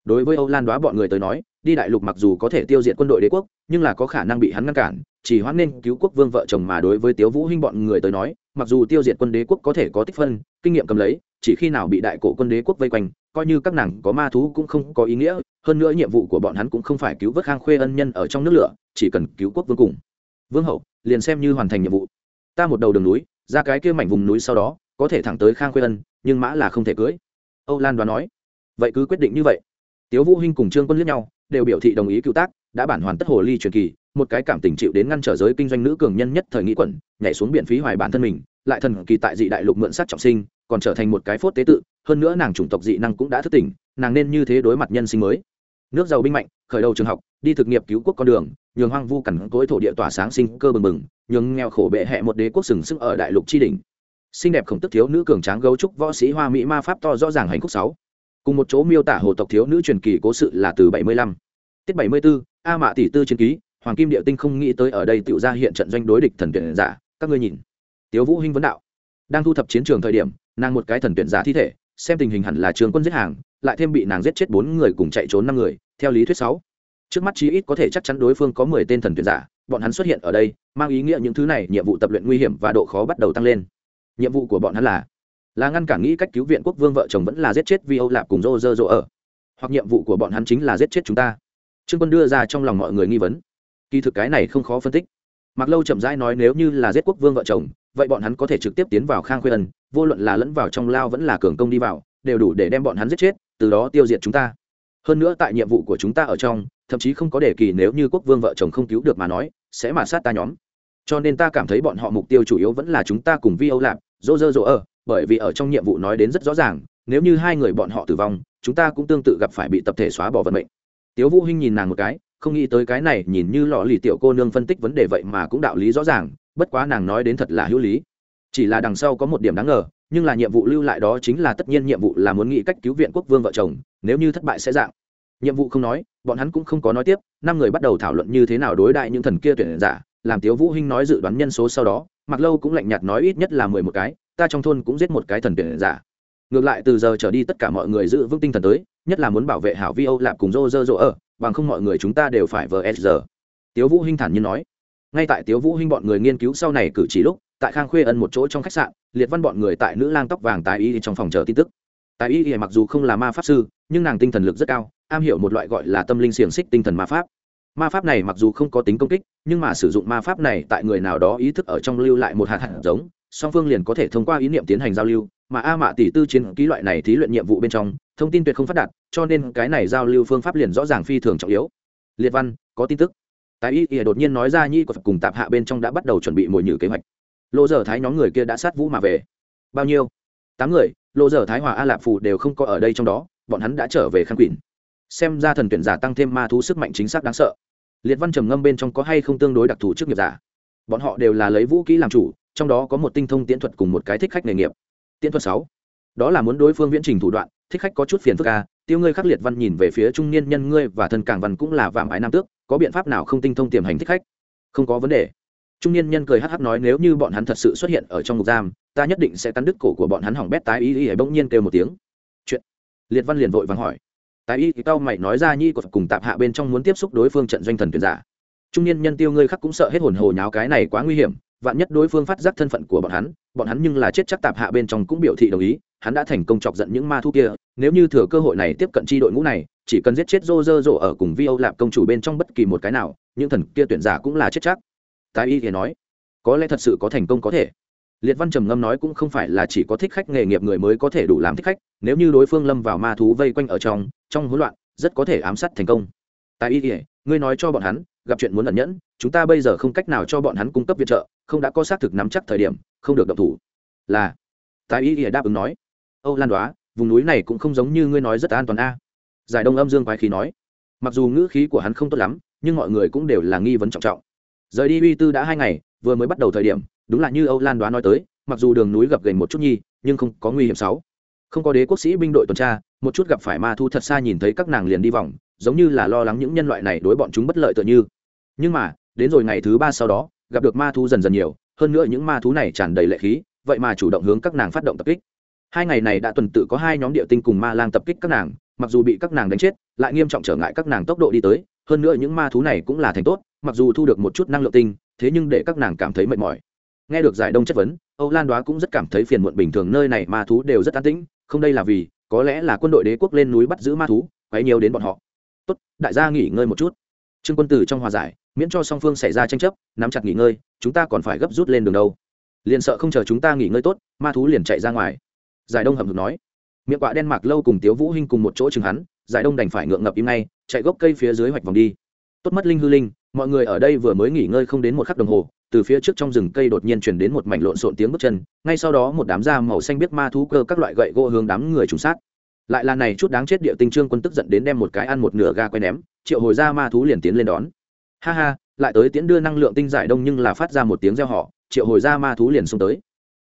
đối với âu lan đoá bọn người tới nói, đi đại lục mặc dù có thể tiêu diệt quân đội đế quốc, nhưng là có khả năng bị hắn ngăn cản, chỉ hoãn nên cứu quốc vương vợ chồng mà đối với tiếu vũ hinh bọn người tới nói, mặc dù tiêu diệt quân đế quốc có thể có tích phân, kinh nghiệm cầm lấy, chỉ khi nào bị đại cổ quân đế quốc vây quanh, coi như các nàng có ma thú cũng không có ý nghĩa, hơn nữa nhiệm vụ của bọn hắn cũng không phải cứu vớt khang khuê ân nhân ở trong nước lửa, chỉ cần cứu quốc vương cùng. Vương hậu, liền xem như hoàn thành nhiệm vụ. Ta một đầu đường núi, ra cái kia mảnh vùng núi sau đó, có thể thẳng tới khang khuê ân, nhưng mã là không thể cưới. Âu lan đoán nói. Vậy cứ quyết định như vậy tiếu vũ hinh cùng trương quân liếc nhau, đều biểu thị đồng ý cứu tác, đã bản hoàn tất hồ ly truyền kỳ, một cái cảm tình chịu đến ngăn trở giới kinh doanh nữ cường nhân nhất thời nghĩ quẩn, nhảy xuống biển phí hoài bản thân mình, lại thần kỳ tại dị đại lục mượn sát trọng sinh, còn trở thành một cái phốt tế tự, hơn nữa nàng chủng tộc dị năng cũng đã thức tỉnh, nàng nên như thế đối mặt nhân sinh mới. Nước giàu binh mạnh, khởi đầu trường học, đi thực nghiệp cứu quốc con đường, nhường hoang vu cằn cối thổ địa tỏa sáng sinh cơ bừng bừng, nhường nghèo khổ bệ hẹ một đế quốc sừng sững ở đại lục tri đình xinh đẹp khổng tức thiếu nữ cường tráng gấu trúc võ sĩ hoa mỹ ma pháp to rõ ràng hành khúc sáu cùng một chỗ miêu tả hồ tộc thiếu nữ truyền kỳ cố sự là từ 75. tiết 74, a mạ tỷ tư chiến ký hoàng kim địa tinh không nghĩ tới ở đây tựu ra hiện trận doanh đối địch thần tuyển giả các ngươi nhìn. Tiếu vũ hinh vấn đạo. Đang thu thập chiến trường thời điểm nàng một cái thần tuyển giả thi thể xem tình hình hẳn là trường quân giết hàng lại thêm bị nàng giết chết bốn người cùng chạy trốn năm người theo lý thuyết sáu. Trước mắt chí ít có thể chắc chắn đối phương có mười tên thần tuyển giả bọn hắn xuất hiện ở đây mang ý nghĩa những thứ này nhiệm vụ tập luyện nguy hiểm và độ khó bắt đầu tăng lên. Nhiệm vụ của bọn hắn là là ngăn cản nghĩ cách cứu viện quốc vương vợ chồng vẫn là giết chết vì âu lạp cùng rô rơ rô ở. Hoặc nhiệm vụ của bọn hắn chính là giết chết chúng ta. Trương quân đưa ra trong lòng mọi người nghi vấn. Kỳ thực cái này không khó phân tích. Mặc lâu chậm rãi nói nếu như là giết quốc vương vợ chồng, vậy bọn hắn có thể trực tiếp tiến vào khang khuê ân, vô luận là lẫn vào trong lao vẫn là cường công đi vào, đều đủ để đem bọn hắn giết chết, từ đó tiêu diệt chúng ta. Hơn nữa tại nhiệm vụ của chúng ta ở trong, thậm chí không có đề kỳ nếu như quốc vương vợ chồng không cứu được mà nói, sẽ mà sát ta nhóm. Cho nên ta cảm thấy bọn họ mục tiêu chủ yếu vẫn là chúng ta cùng vi âu lạp dô dơ dỗ ở bởi vì ở trong nhiệm vụ nói đến rất rõ ràng, nếu như hai người bọn họ tử vong, chúng ta cũng tương tự gặp phải bị tập thể xóa bỏ vận mệnh. Tiếu vũ hinh nhìn nàng một cái, không nghĩ tới cái này, nhìn như lọ lì tiểu cô nương phân tích vấn đề vậy mà cũng đạo lý rõ ràng, bất quá nàng nói đến thật là hữu lý. Chỉ là đằng sau có một điểm đáng ngờ, nhưng là nhiệm vụ lưu lại đó chính là tất nhiên nhiệm vụ là muốn nghĩ cách cứu viện quốc vương vợ chồng, nếu như thất bại sẽ dạng. Nhiệm vụ không nói, bọn hắn cũng không có nói tiếp, năm người bắt đầu thảo luận như thế nào đối đại những thần kia tuyển giả, làm tiếu vũ hinh nói dự đoán nhân số sau đó mặc lâu cũng lạnh nhạt nói ít nhất là mười một cái ta trong thôn cũng giết một cái thần tuyển giả. Ngược lại từ giờ trở đi tất cả mọi người giữ vững tinh thần tới, nhất là muốn bảo vệ hảo vi âu lạp cùng rô rơ rô ở, bằng không mọi người chúng ta đều phải vờ s giờ. Tiếu vũ hinh thản nhiên nói. Ngay tại tiếu vũ hinh bọn người nghiên cứu sau này cử chỉ lúc, tại khang khuê ân một chỗ trong khách sạn, liệt văn bọn người tại nữ lang tóc vàng tại y trong phòng chờ tin tức. Tại y mặc dù không là ma pháp sư, nhưng nàng tinh thần lực rất cao, am hiểu một loại gọi là tâm linh xiềng xích tinh thần ma pháp. Ma pháp này mặc dù không có tính công kích, nhưng mà sử dụng ma pháp này tại người nào đó ý thức ở trong lưu lại một hạt hạt giống song phương liền có thể thông qua ý niệm tiến hành giao lưu, mà a mạ tỷ tư chiến ký loại này thí luyện nhiệm vụ bên trong, thông tin tuyệt không phát đạt, cho nên cái này giao lưu phương pháp liền rõ ràng phi thường trọng yếu. Liệt văn, có tin tức. Tại y ỉa đột nhiên nói ra nhi của phật cùng tạp hạ bên trong đã bắt đầu chuẩn bị mồi nhử kế hoạch. Lộ dở thái nhóm người kia đã sát vũ mà về. Bao nhiêu? Tám người lộ dở thái hòa a lạp phù đều không có ở đây trong đó, bọn hắn đã trở về khăn quỷ xem ra thần tuyển giả tăng thêm ma thú sức mạnh chính xác đáng sợ. Liệt văn trầm ngâm bên trong có hay không tương đối đặc thù trước nghiệp giả. Bọn họ đều là lấy vũ kỹ làm chủ trong đó có một tinh thông tiễn thuật cùng một cái thích khách nghề nghiệp. Tiễn thuật sáu, đó là muốn đối phương viễn trình thủ đoạn, thích khách có chút phiền phức ca tiêu ngươi khắc liệt văn nhìn về phía trung niên nhân ngươi và thân càng văn cũng là vạm ái nam tước, có biện pháp nào không tinh thông tiềm hành thích khách? Không có vấn đề. Trung niên nhân cười hắc hắc nói nếu như bọn hắn thật sự xuất hiện ở trong ngục giam, ta nhất định sẽ cắn đứt cổ của bọn hắn hỏng bét tái ý ý bỗng nhiên kêu một tiếng. Chuyện. Liệt văn liền vội vàng hỏi. Tái y thì tao mày nói ra nhi của cùng tạp hạ bên trong muốn tiếp xúc đối phương trận doanh thần tuyển giả. Trung niên nhân tiêu ngươi khắc cũng sợ hết hồn hồ nháo cái này quá nguy hiểm vạn nhất đối phương phát giác thân phận của bọn hắn bọn hắn nhưng là chết chắc tạp hạ bên trong cũng biểu thị đồng ý, hắn đã thành công chọc giận những ma thu kia, nếu như thừa cơ hội này tiếp cận tri đội ngũ này, chỉ cần giết chết rô rơ rộ ở cùng vi âu lạp công chủ bên trong bất kỳ một cái nào, những thần kia tuyển giả cũng là chết chắc. Tái y thì nói, có lẽ thật sự có thành công có thể. Liệt văn trầm ngâm nói cũng không phải là chỉ có thích khách nghề nghiệp người mới có thể đủ làm thích khách, nếu như đối phương lâm vào ma thú vây quanh ở trong trong hỗn loạn, rất có thể ám sát thành công. Tại y ỉa ngươi nói cho bọn hắn gặp chuyện muốn ẩn nhẫn, chúng ta bây giờ không cách nào cho bọn hắn cung cấp viện trợ, không đã có xác thực nắm chắc thời điểm, không được động thủ. Là. Tại y ỉa đáp ứng nói. Âu lan đoá, vùng núi này cũng không giống như ngươi nói rất an toàn a. Giải đông âm dương quái khí nói. Mặc dù ngữ khí của hắn không tốt lắm, nhưng mọi người cũng đều là nghi vấn trọng trọng. Rời đi uy tư đã hai ngày, vừa mới bắt đầu thời điểm, đúng là như âu lan đoá nói tới, mặc dù đường núi gập gành một chút nhi, nhưng không có nguy hiểm sáu. Không có đế quốc sĩ binh đội tuần tra, một chút gặp phải ma thu thật xa nhìn thấy các nàng liền đi vòng, giống như là lo lắng những nhân loại này đối bọn chúng bất lợi tựa như nhưng mà, đến rồi ngày thứ ba sau đó, gặp được ma thú dần dần nhiều, hơn nữa những ma thú này tràn đầy lệ khí, vậy mà chủ động hướng các nàng phát động tập kích. Hai ngày này đã tuần tự có hai nhóm địa tinh cùng ma lang tập kích các nàng, mặc dù bị các nàng đánh chết, lại nghiêm trọng trở ngại các nàng tốc độ đi tới, hơn nữa những ma thú này cũng là thành tốt, mặc dù thu được một chút năng lượng tinh, thế nhưng để các nàng cảm thấy mệt mỏi. Nghe được giải đông chất vấn, âu lan đoá cũng rất cảm thấy phiền muộn bình thường, nơi này ma thú đều rất an tĩnh, không đây là vì, có lẽ là quân đội đế quốc lên núi bắt giữ ma thú, quấy nhiều đến bọn họ. Tốt, đại gia nghỉ ngơi một chút. Trương quân tử trong hòa giải miễn cho song phương xảy ra tranh chấp, nắm chặt nghỉ ngơi, chúng ta còn phải gấp rút lên đường đâu. Liền sợ không chờ chúng ta nghỉ ngơi tốt, ma thú liền chạy ra ngoài. Giải đông hầm hực nói. Miệng quạ đen mạc lâu cùng tiếu vũ hinh cùng một chỗ chừng hắn, giải đông đành phải ngượng ngập im ngay, chạy gốc cây phía dưới hoạch vòng đi. Tốt mất linh hư linh, mọi người ở đây vừa mới nghỉ ngơi không đến một khắc đồng hồ, từ phía trước trong rừng cây đột nhiên truyền đến một mảnh lộn xộn tiếng bước chân, ngay sau đó một đám da màu xanh biết ma thú cơ các loại gậy gỗ hướng đám người trùng sát. Lại là này chút đáng chết địa tinh trương quân tức giận đến đem một cái ăn một nửa ga quay ném, triệu hồi ra ma thú liền tiến lên đón ha ha, lại tới tiễn đưa năng lượng tinh giải đông nhưng là phát ra một tiếng reo họ triệu hồi ra ma thú liền xông tới.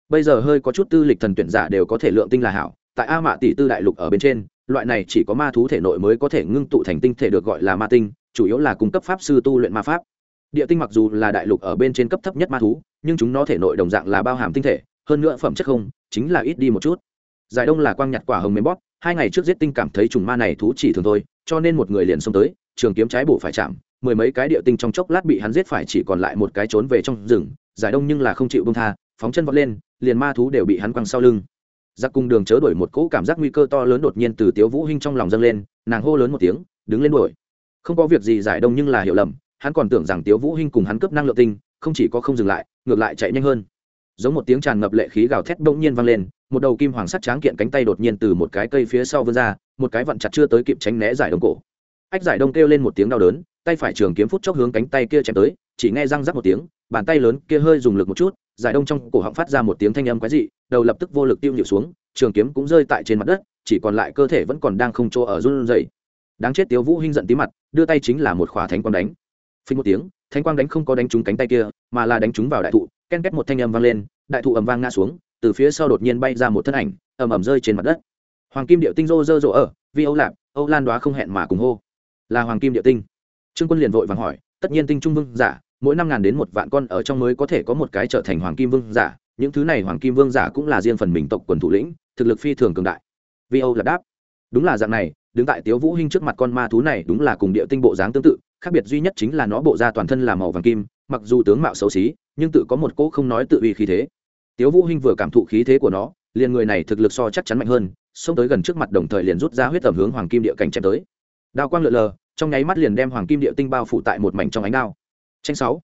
Bây giờ hơi có chút tư lịch thần tuyển giả đều có thể lượng tinh là hảo, tại a mạ tỷ tư đại lục ở bên trên, loại này chỉ có ma thú thể nội mới có thể ngưng tụ thành tinh thể được gọi là ma tinh, chủ yếu là cung cấp pháp sư tu luyện ma pháp. Địa tinh mặc dù là đại lục ở bên trên cấp thấp nhất ma thú, nhưng chúng nó thể nội đồng dạng là bao hàm tinh thể, hơn nữa phẩm chất không, chính là ít đi một chút. Giải đông là quang nhặt quả hồng mềm bóp, hai ngày trước giết tinh cảm thấy trùng ma này thú chỉ thường thôi, cho nên một người liền xông tới, trường kiếm trái bổ phải chạm mười mấy cái địa tinh trong chốc lát bị hắn giết phải chỉ còn lại một cái trốn về trong rừng giải đông nhưng là không chịu bông tha, phóng chân vọt lên, liền ma thú đều bị hắn quăng sau lưng. Giặc cùng đường chớ đuổi một cỗ cảm giác nguy cơ to lớn đột nhiên từ tiếu vũ hinh trong lòng dâng lên, nàng hô lớn một tiếng, đứng lên đuổi. Không có việc gì giải đông nhưng là hiểu lầm, hắn còn tưởng rằng tiếu vũ hinh cùng hắn cướp năng lượng tinh, không chỉ có không dừng lại, ngược lại chạy nhanh hơn. Giống một tiếng tràn ngập lệ khí gào thét bỗng nhiên vang lên, một đầu kim hoàng sắt tráng kiện cánh tay đột nhiên từ một cái cây phía sau vươn ra, một cái vặn chặt chưa tới kịp tránh né giải đông cổ. Ách giải đông kêu lên một tiếng đau đớn tay phải trường kiếm phút chốc hướng cánh tay kia chém tới, chỉ nghe răng rắc một tiếng, bàn tay lớn kia hơi dùng lực một chút, giải đông trong cổ họng phát ra một tiếng thanh âm quái dị, đầu lập tức vô lực tiêu nhịu xuống, trường kiếm cũng rơi tại trên mặt đất, chỉ còn lại cơ thể vẫn còn đang không chỗ ở run rẩy. Đáng chết tiếu vũ hinh giận tí mặt, đưa tay chính là một khỏa thánh quang đánh. Phình một tiếng, thánh quang đánh không có đánh trúng cánh tay kia, mà là đánh trúng vào đại thụ, ken két một thanh âm vang lên, đại thụ ầm vang ngã xuống, từ phía sau đột nhiên bay ra một thân ảnh, ầm ầm rơi trên mặt đất. Hoàng kim điệu tinh rô rơ rộ ở, vì âu lạp âu lan đoá không hẹn mà cùng hô. Là hoàng kim điệu tinh trương quân liền vội vàng hỏi, tất nhiên tinh trung vương giả, mỗi năm ngàn đến một vạn con ở trong mới có thể có một cái trở thành hoàng kim vương giả, những thứ này hoàng kim vương giả cũng là riêng phần mình tộc quần thủ lĩnh, thực lực phi thường cường đại. Vi âu là đáp, đúng là dạng này, đứng tại tiếu vũ hinh trước mặt con ma thú này đúng là cùng địa tinh bộ dáng tương tự, khác biệt duy nhất chính là nó bộ da toàn thân là màu vàng kim, mặc dù tướng mạo xấu xí, nhưng tự có một cỗ không nói tự uy khí thế. Tiếu vũ hinh vừa cảm thụ khí thế của nó, liền người này thực lực so chắc chắn mạnh hơn, xông tới gần trước mặt đồng thời liền rút ra huyết tẩm hướng hoàng kim địa cảnh chém tới. Đao quang lượn lờ trong nháy mắt liền đem hoàng kim địa tinh bao phủ tại một mảnh trong ánh đao. Tranh sáu.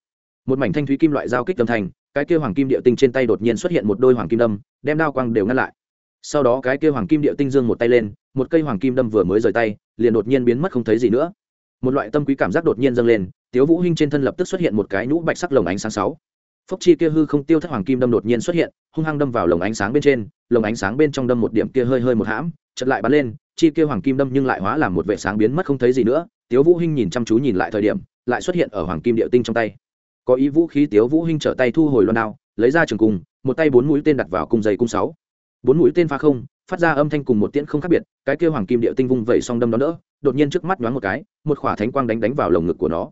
Một mảnh thanh thúy kim loại giao kích tâm thành, cái kia hoàng kim địa tinh trên tay đột nhiên xuất hiện một đôi hoàng kim đâm, đem đao quang đều ngăn lại. Sau đó cái kia hoàng kim địa tinh dương một tay lên, một cây hoàng kim đâm vừa mới rời tay, liền đột nhiên biến mất không thấy gì nữa. Một loại tâm quý cảm giác đột nhiên dâng lên, tiếu vũ hinh trên thân lập tức xuất hiện một cái nhũ bạch sắc lồng ánh sáng sáu. Phốc chi kia hư không tiêu thất hoàng kim đâm đột nhiên xuất hiện, hung hăng đâm vào lồng ánh sáng bên trên, lồng ánh sáng bên trong đâm một điểm kia hơi hơi một hãm chật lại bắn lên chi kia hoàng kim đâm nhưng lại hóa làm một vệ sáng biến mất không thấy gì nữa, tiếu vũ hinh nhìn chăm chú nhìn lại thời điểm, lại xuất hiện ở hoàng kim địa tinh trong tay. Có ý vũ khí tiếu vũ hinh trở tay thu hồi loan đao, lấy ra trường cung, một tay bốn mũi tên đặt vào cung dây cung sáu. Bốn mũi tên pha không, phát ra âm thanh cùng một tiễn không khác biệt, cái kia hoàng kim địa tinh vung vẩy song đâm đó nữa, đột nhiên trước mắt nhoáng một cái, một khỏa thánh quang đánh đánh vào lồng ngực của nó.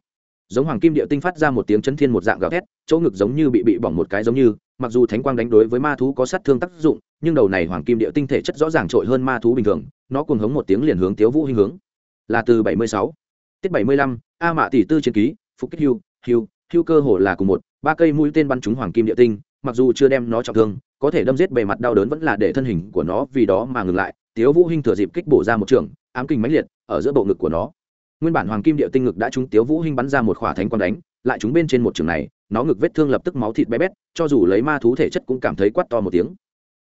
Giống hoàng kim địa tinh phát ra một tiếng chấn thiên một dạng gào thét, chỗ ngực giống như bị bị bỏng một cái giống như, mặc dù thánh quang đánh đối với ma thú có sát thương tác dụng nhưng đầu này hoàng kim địa tinh thể chất rõ ràng trội hơn ma thú bình thường nó cuồng hống một tiếng liền hướng tiếu vũ hình hướng là từ 76. tiết 75, a mạ tỷ tư chiến ký phục kích hưu hưu hưu cơ hồ là cùng một ba cây mũi tên bắn trúng hoàng kim địa tinh mặc dù chưa đem nó trọng thương có thể đâm giết bề mặt đau đớn vẫn là để thân hình của nó vì đó mà ngừng lại tiếu vũ hinh thừa dịp kích bổ ra một trường ám kinh mãnh liệt ở giữa bộ ngực của nó nguyên bản hoàng kim địa tinh ngực đã trúng tiếu vũ hinh bắn ra một khỏa thánh quang đánh lại trúng bên trên một trường này nó ngực vết thương lập tức máu thịt bé bét cho dù lấy ma thú thể chất cũng cảm thấy quát to một tiếng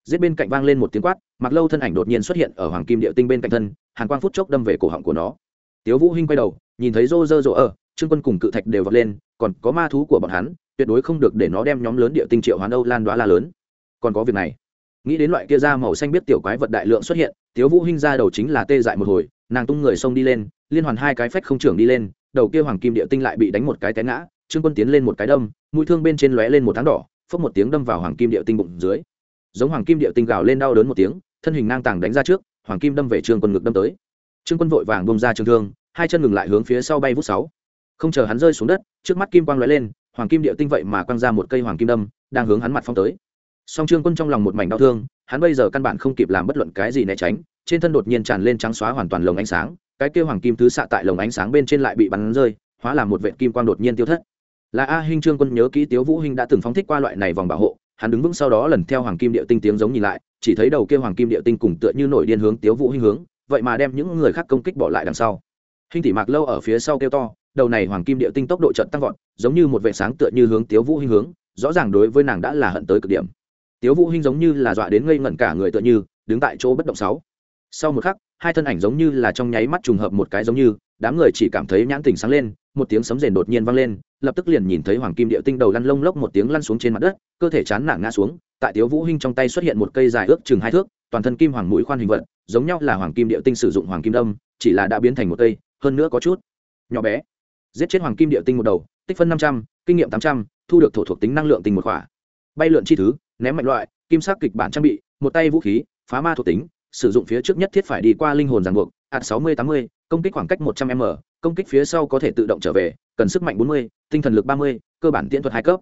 giết bên cạnh vang lên một tiếng quát mặc lâu thân ảnh đột nhiên xuất hiện ở hoàng kim địa tinh bên cạnh thân, hàn quang phút chốc đâm về cổ họng của nó. Tiếu vũ hinh quay đầu, nhìn thấy rô rơ rô ở, trương quân cùng cự thạch đều vọt lên, còn có ma thú của bọn hắn, tuyệt đối không được để nó đem nhóm lớn địa tinh triệu hoán âu lan đoá la lớn. Còn có việc này. Nghĩ đến loại kia da màu xanh biết tiểu quái vật đại lượng xuất hiện, tiếu vũ hinh ra đầu chính là tê dại một hồi, nàng tung người xông đi lên, liên hoàn hai cái phách không trưởng đi lên, đầu kia hoàng kim địa tinh lại bị đánh một cái té ngã, trương quân tiến lên một cái đâm, mũi thương bên trên lóe lên một tháng đỏ, phốc một tiếng đâm vào hoàng kim địa tinh bụng dưới giống hoàng kim địa tinh gào lên đau đớn một tiếng, thân hình ngang tàng đánh ra trước, hoàng kim đâm về trương quân ngực đâm tới. Trương quân vội vàng bông ra trường thương, hai chân ngừng lại hướng phía sau bay vút sáu. Không chờ hắn rơi xuống đất, trước mắt kim quang lóe lên, hoàng kim địa tinh vậy mà quăng ra một cây hoàng kim đâm, đang hướng hắn mặt phong tới. Song trương quân trong lòng một mảnh đau thương, hắn bây giờ căn bản không kịp làm bất luận cái gì né tránh, trên thân đột nhiên tràn lên trắng xóa hoàn toàn lồng ánh sáng, cái kêu hoàng kim thứ xạ tại lồng ánh sáng bên trên lại bị bắn rơi, hóa làm một vệ kim quang đột nhiên tiêu thất. Là a hinh trương quân nhớ kỹ tiếu vũ hinh đã từng phóng thích qua loại này vòng bảo hộ hắn đứng vững sau đó lần theo hoàng kim địa tinh tiếng giống nhìn lại, chỉ thấy đầu kia hoàng kim địa tinh cùng tựa như nổi điên hướng tiếu vũ hinh hướng, vậy mà đem những người khác công kích bỏ lại đằng sau. Hinh tỷ mạc lâu ở phía sau kêu to, đầu này hoàng kim địa tinh tốc độ trận tăng vọt, giống như một vệ sáng tựa như hướng tiếu vũ hinh hướng, rõ ràng đối với nàng đã là hận tới cực điểm. Tiếu vũ hinh giống như là dọa đến ngây ngẩn cả người tựa như, đứng tại chỗ bất động sáu. Sau một khắc, hai thân ảnh giống như là trong nháy mắt trùng hợp một cái giống như, đám người chỉ cảm thấy nhãn tình sáng lên, một tiếng sấm rền đột nhiên vang lên lập tức liền nhìn thấy hoàng kim địa tinh đầu lăn lông lốc một tiếng lăn xuống trên mặt đất, cơ thể chán nản ngã xuống, tại tiếu vũ hinh trong tay xuất hiện một cây dài ước chừng hai thước, toàn thân kim hoàng mũi khoan hình vật, giống nhau là hoàng kim địa tinh sử dụng hoàng kim đâm, chỉ là đã biến thành một cây, hơn nữa có chút nhỏ bé. Giết chết hoàng kim địa tinh một đầu, tích phân năm trăm, kinh nghiệm tám trăm, thu được thổ thuộc tính năng lượng tinh một khỏa. Bay lượn chi thứ, ném mạnh loại, kim sắc kịch bản trang bị, một tay vũ khí, phá ma thuộc tính, sử dụng phía trước nhất thiết phải đi qua linh hồn ràng buộc, ạt sáu mươi tám mươi công kích khoảng cách một trăm m, công kích phía sau có thể tự động trở về, cần sức mạnh bốn mươi, tinh thần lực ba mươi, cơ bản tiễn thuật hai cấp.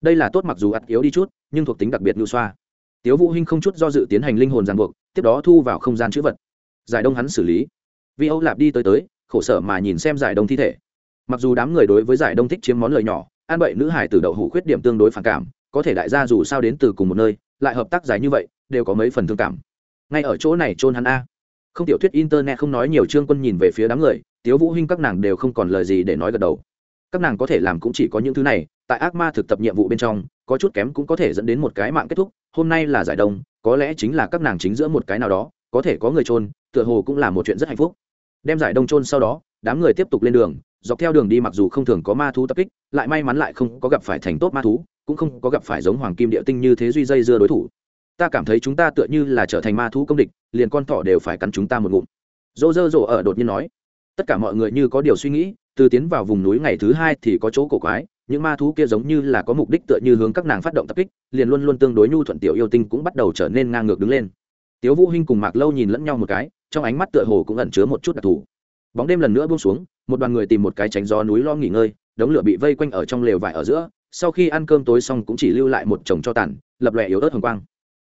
Đây là tốt mặc dù ắt yếu đi chút, nhưng thuộc tính đặc biệt lưu xoa. Tiếu vũ hinh không chút do dự tiến hành linh hồn ràng buộc, tiếp đó thu vào không gian chữ vật. Giải đông hắn xử lý. Vi âu lạp đi tới tới, khổ sở mà nhìn xem giải đông thi thể. Mặc dù đám người đối với giải đông thích chiếm món lời nhỏ, an bậy nữ hải từ đậu hủ khuyết điểm tương đối phản cảm, có thể đại gia dù sao đến từ cùng một nơi, lại hợp tác giải như vậy, đều có mấy phần thương cảm. Ngay ở chỗ này trôn hắn a không tiểu thuyết internet không nói nhiều, trương quân nhìn về phía đám người, tiếu vũ hinh các nàng đều không còn lời gì để nói gật đầu. Các nàng có thể làm cũng chỉ có những thứ này, tại ác ma thực tập nhiệm vụ bên trong, có chút kém cũng có thể dẫn đến một cái mạng kết thúc, hôm nay là giải đông, có lẽ chính là các nàng chính giữa một cái nào đó, có thể có người trôn tựa hồ cũng là một chuyện rất hạnh phúc. Đem giải đông trôn sau đó, đám người tiếp tục lên đường, dọc theo đường đi mặc dù không thường có ma thú tập kích, lại may mắn lại không có gặp phải thành tốt ma thú, cũng không có gặp phải giống hoàng kim địa tinh như thế duy dây dưa đối thủ ta cảm thấy chúng ta tựa như là trở thành ma thú công địch, liền con thỏ đều phải cắn chúng ta một ngụm. Dỗ dơ dỗ ở đột nhiên nói. Tất cả mọi người như có điều suy nghĩ, từ tiến vào vùng núi ngày thứ hai thì có chỗ cổ quái, những ma thú kia giống như là có mục đích tựa như hướng các nàng phát động tập kích, liền luôn luôn tương đối nhu thuận tiểu yêu tinh cũng bắt đầu trở nên ngang ngược đứng lên. Tiếu vũ hinh cùng mạc lâu nhìn lẫn nhau một cái, trong ánh mắt tựa hồ cũng ẩn chứa một chút đặc thù. Bóng đêm lần nữa buông xuống, một đoàn người tìm một cái tránh gió núi lo nghỉ ngơi, đống lửa bị vây quanh ở trong lều vải ở giữa, sau khi ăn cơm tối xong cũng chỉ lưu lại một chồng cho tàn, lập lòe yếu ớt hồng quang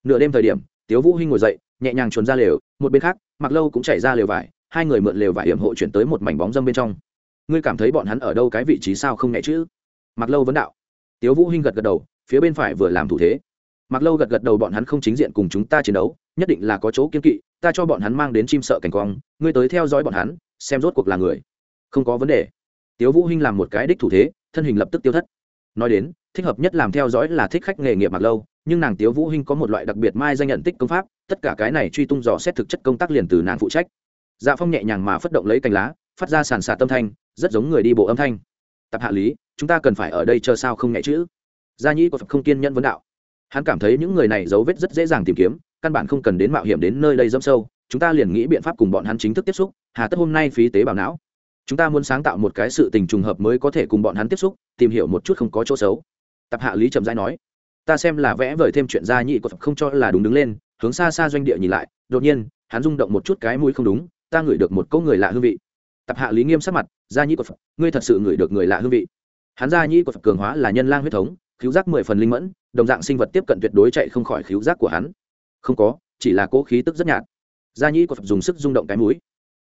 nửa đêm thời điểm, tiếu vũ hinh ngồi dậy, nhẹ nhàng trốn ra lều, một bên khác mặc lâu cũng chạy ra lều vải, hai người mượn lều vải hiểm hộ chuyển tới một mảnh bóng dâm bên trong. Ngươi cảm thấy bọn hắn ở đâu cái vị trí sao không nhẹ chứ? Mặc lâu vấn đạo. Tiếu vũ hinh gật gật đầu, phía bên phải vừa làm thủ thế. Mặc lâu gật gật đầu bọn hắn không chính diện cùng chúng ta chiến đấu, nhất định là có chỗ kiên kỵ, ta cho bọn hắn mang đến chim sợ cảnh quang, ngươi tới theo dõi bọn hắn, xem rốt cuộc là người. Không có vấn đề. Tiếu vũ hinh làm một cái đích thủ thế, thân hình lập tức tiêu thất. Nói đến, thích hợp nhất làm theo dõi là thích khách nghề nghiệp mặc lâu nhưng nàng tiếu vũ hinh có một loại đặc biệt mai danh nhận tích công pháp, tất cả cái này truy tung dò xét thực chất công tác liền từ nàng phụ trách. Dạ phong nhẹ nhàng mà phất động lấy cành lá, phát ra sàn sạt tâm thanh, rất giống người đi bộ âm thanh. Tập hạ lý, chúng ta cần phải ở đây chờ sao không nhẹ chữ? Gia nhĩ của phật không kiên nhẫn vấn đạo. Hắn cảm thấy những người này dấu vết rất dễ dàng tìm kiếm, căn bản không cần đến mạo hiểm đến nơi đây dâm sâu, chúng ta liền nghĩ biện pháp cùng bọn hắn chính thức tiếp xúc, hà tất hôm nay phí tế bảo não. Chúng ta muốn sáng tạo một cái sự tình trùng hợp mới có thể cùng bọn hắn tiếp xúc, tìm hiểu một chút không có chỗ xấu. Tập hạ lý trầm giai nói ta xem là vẽ vời thêm chuyện ra nhị của phật không cho là đúng đứng lên, hướng xa xa doanh địa nhìn lại, đột nhiên, hắn rung động một chút cái mũi không đúng, ta ngửi được một câu người lạ hương vị. Tập hạ lý nghiêm sắc mặt gia nhị của phật, ngươi thật sự ngửi được người lạ hương vị. Hắn gia nhị của phật cường hóa là nhân lang huyết thống khiếu giác mười phần linh mẫn, đồng dạng sinh vật tiếp cận tuyệt đối chạy không khỏi khiếu giác của hắn. Không có, chỉ là cố khí tức rất nhạt. Gia nhị của phật dùng sức rung động cái mũi.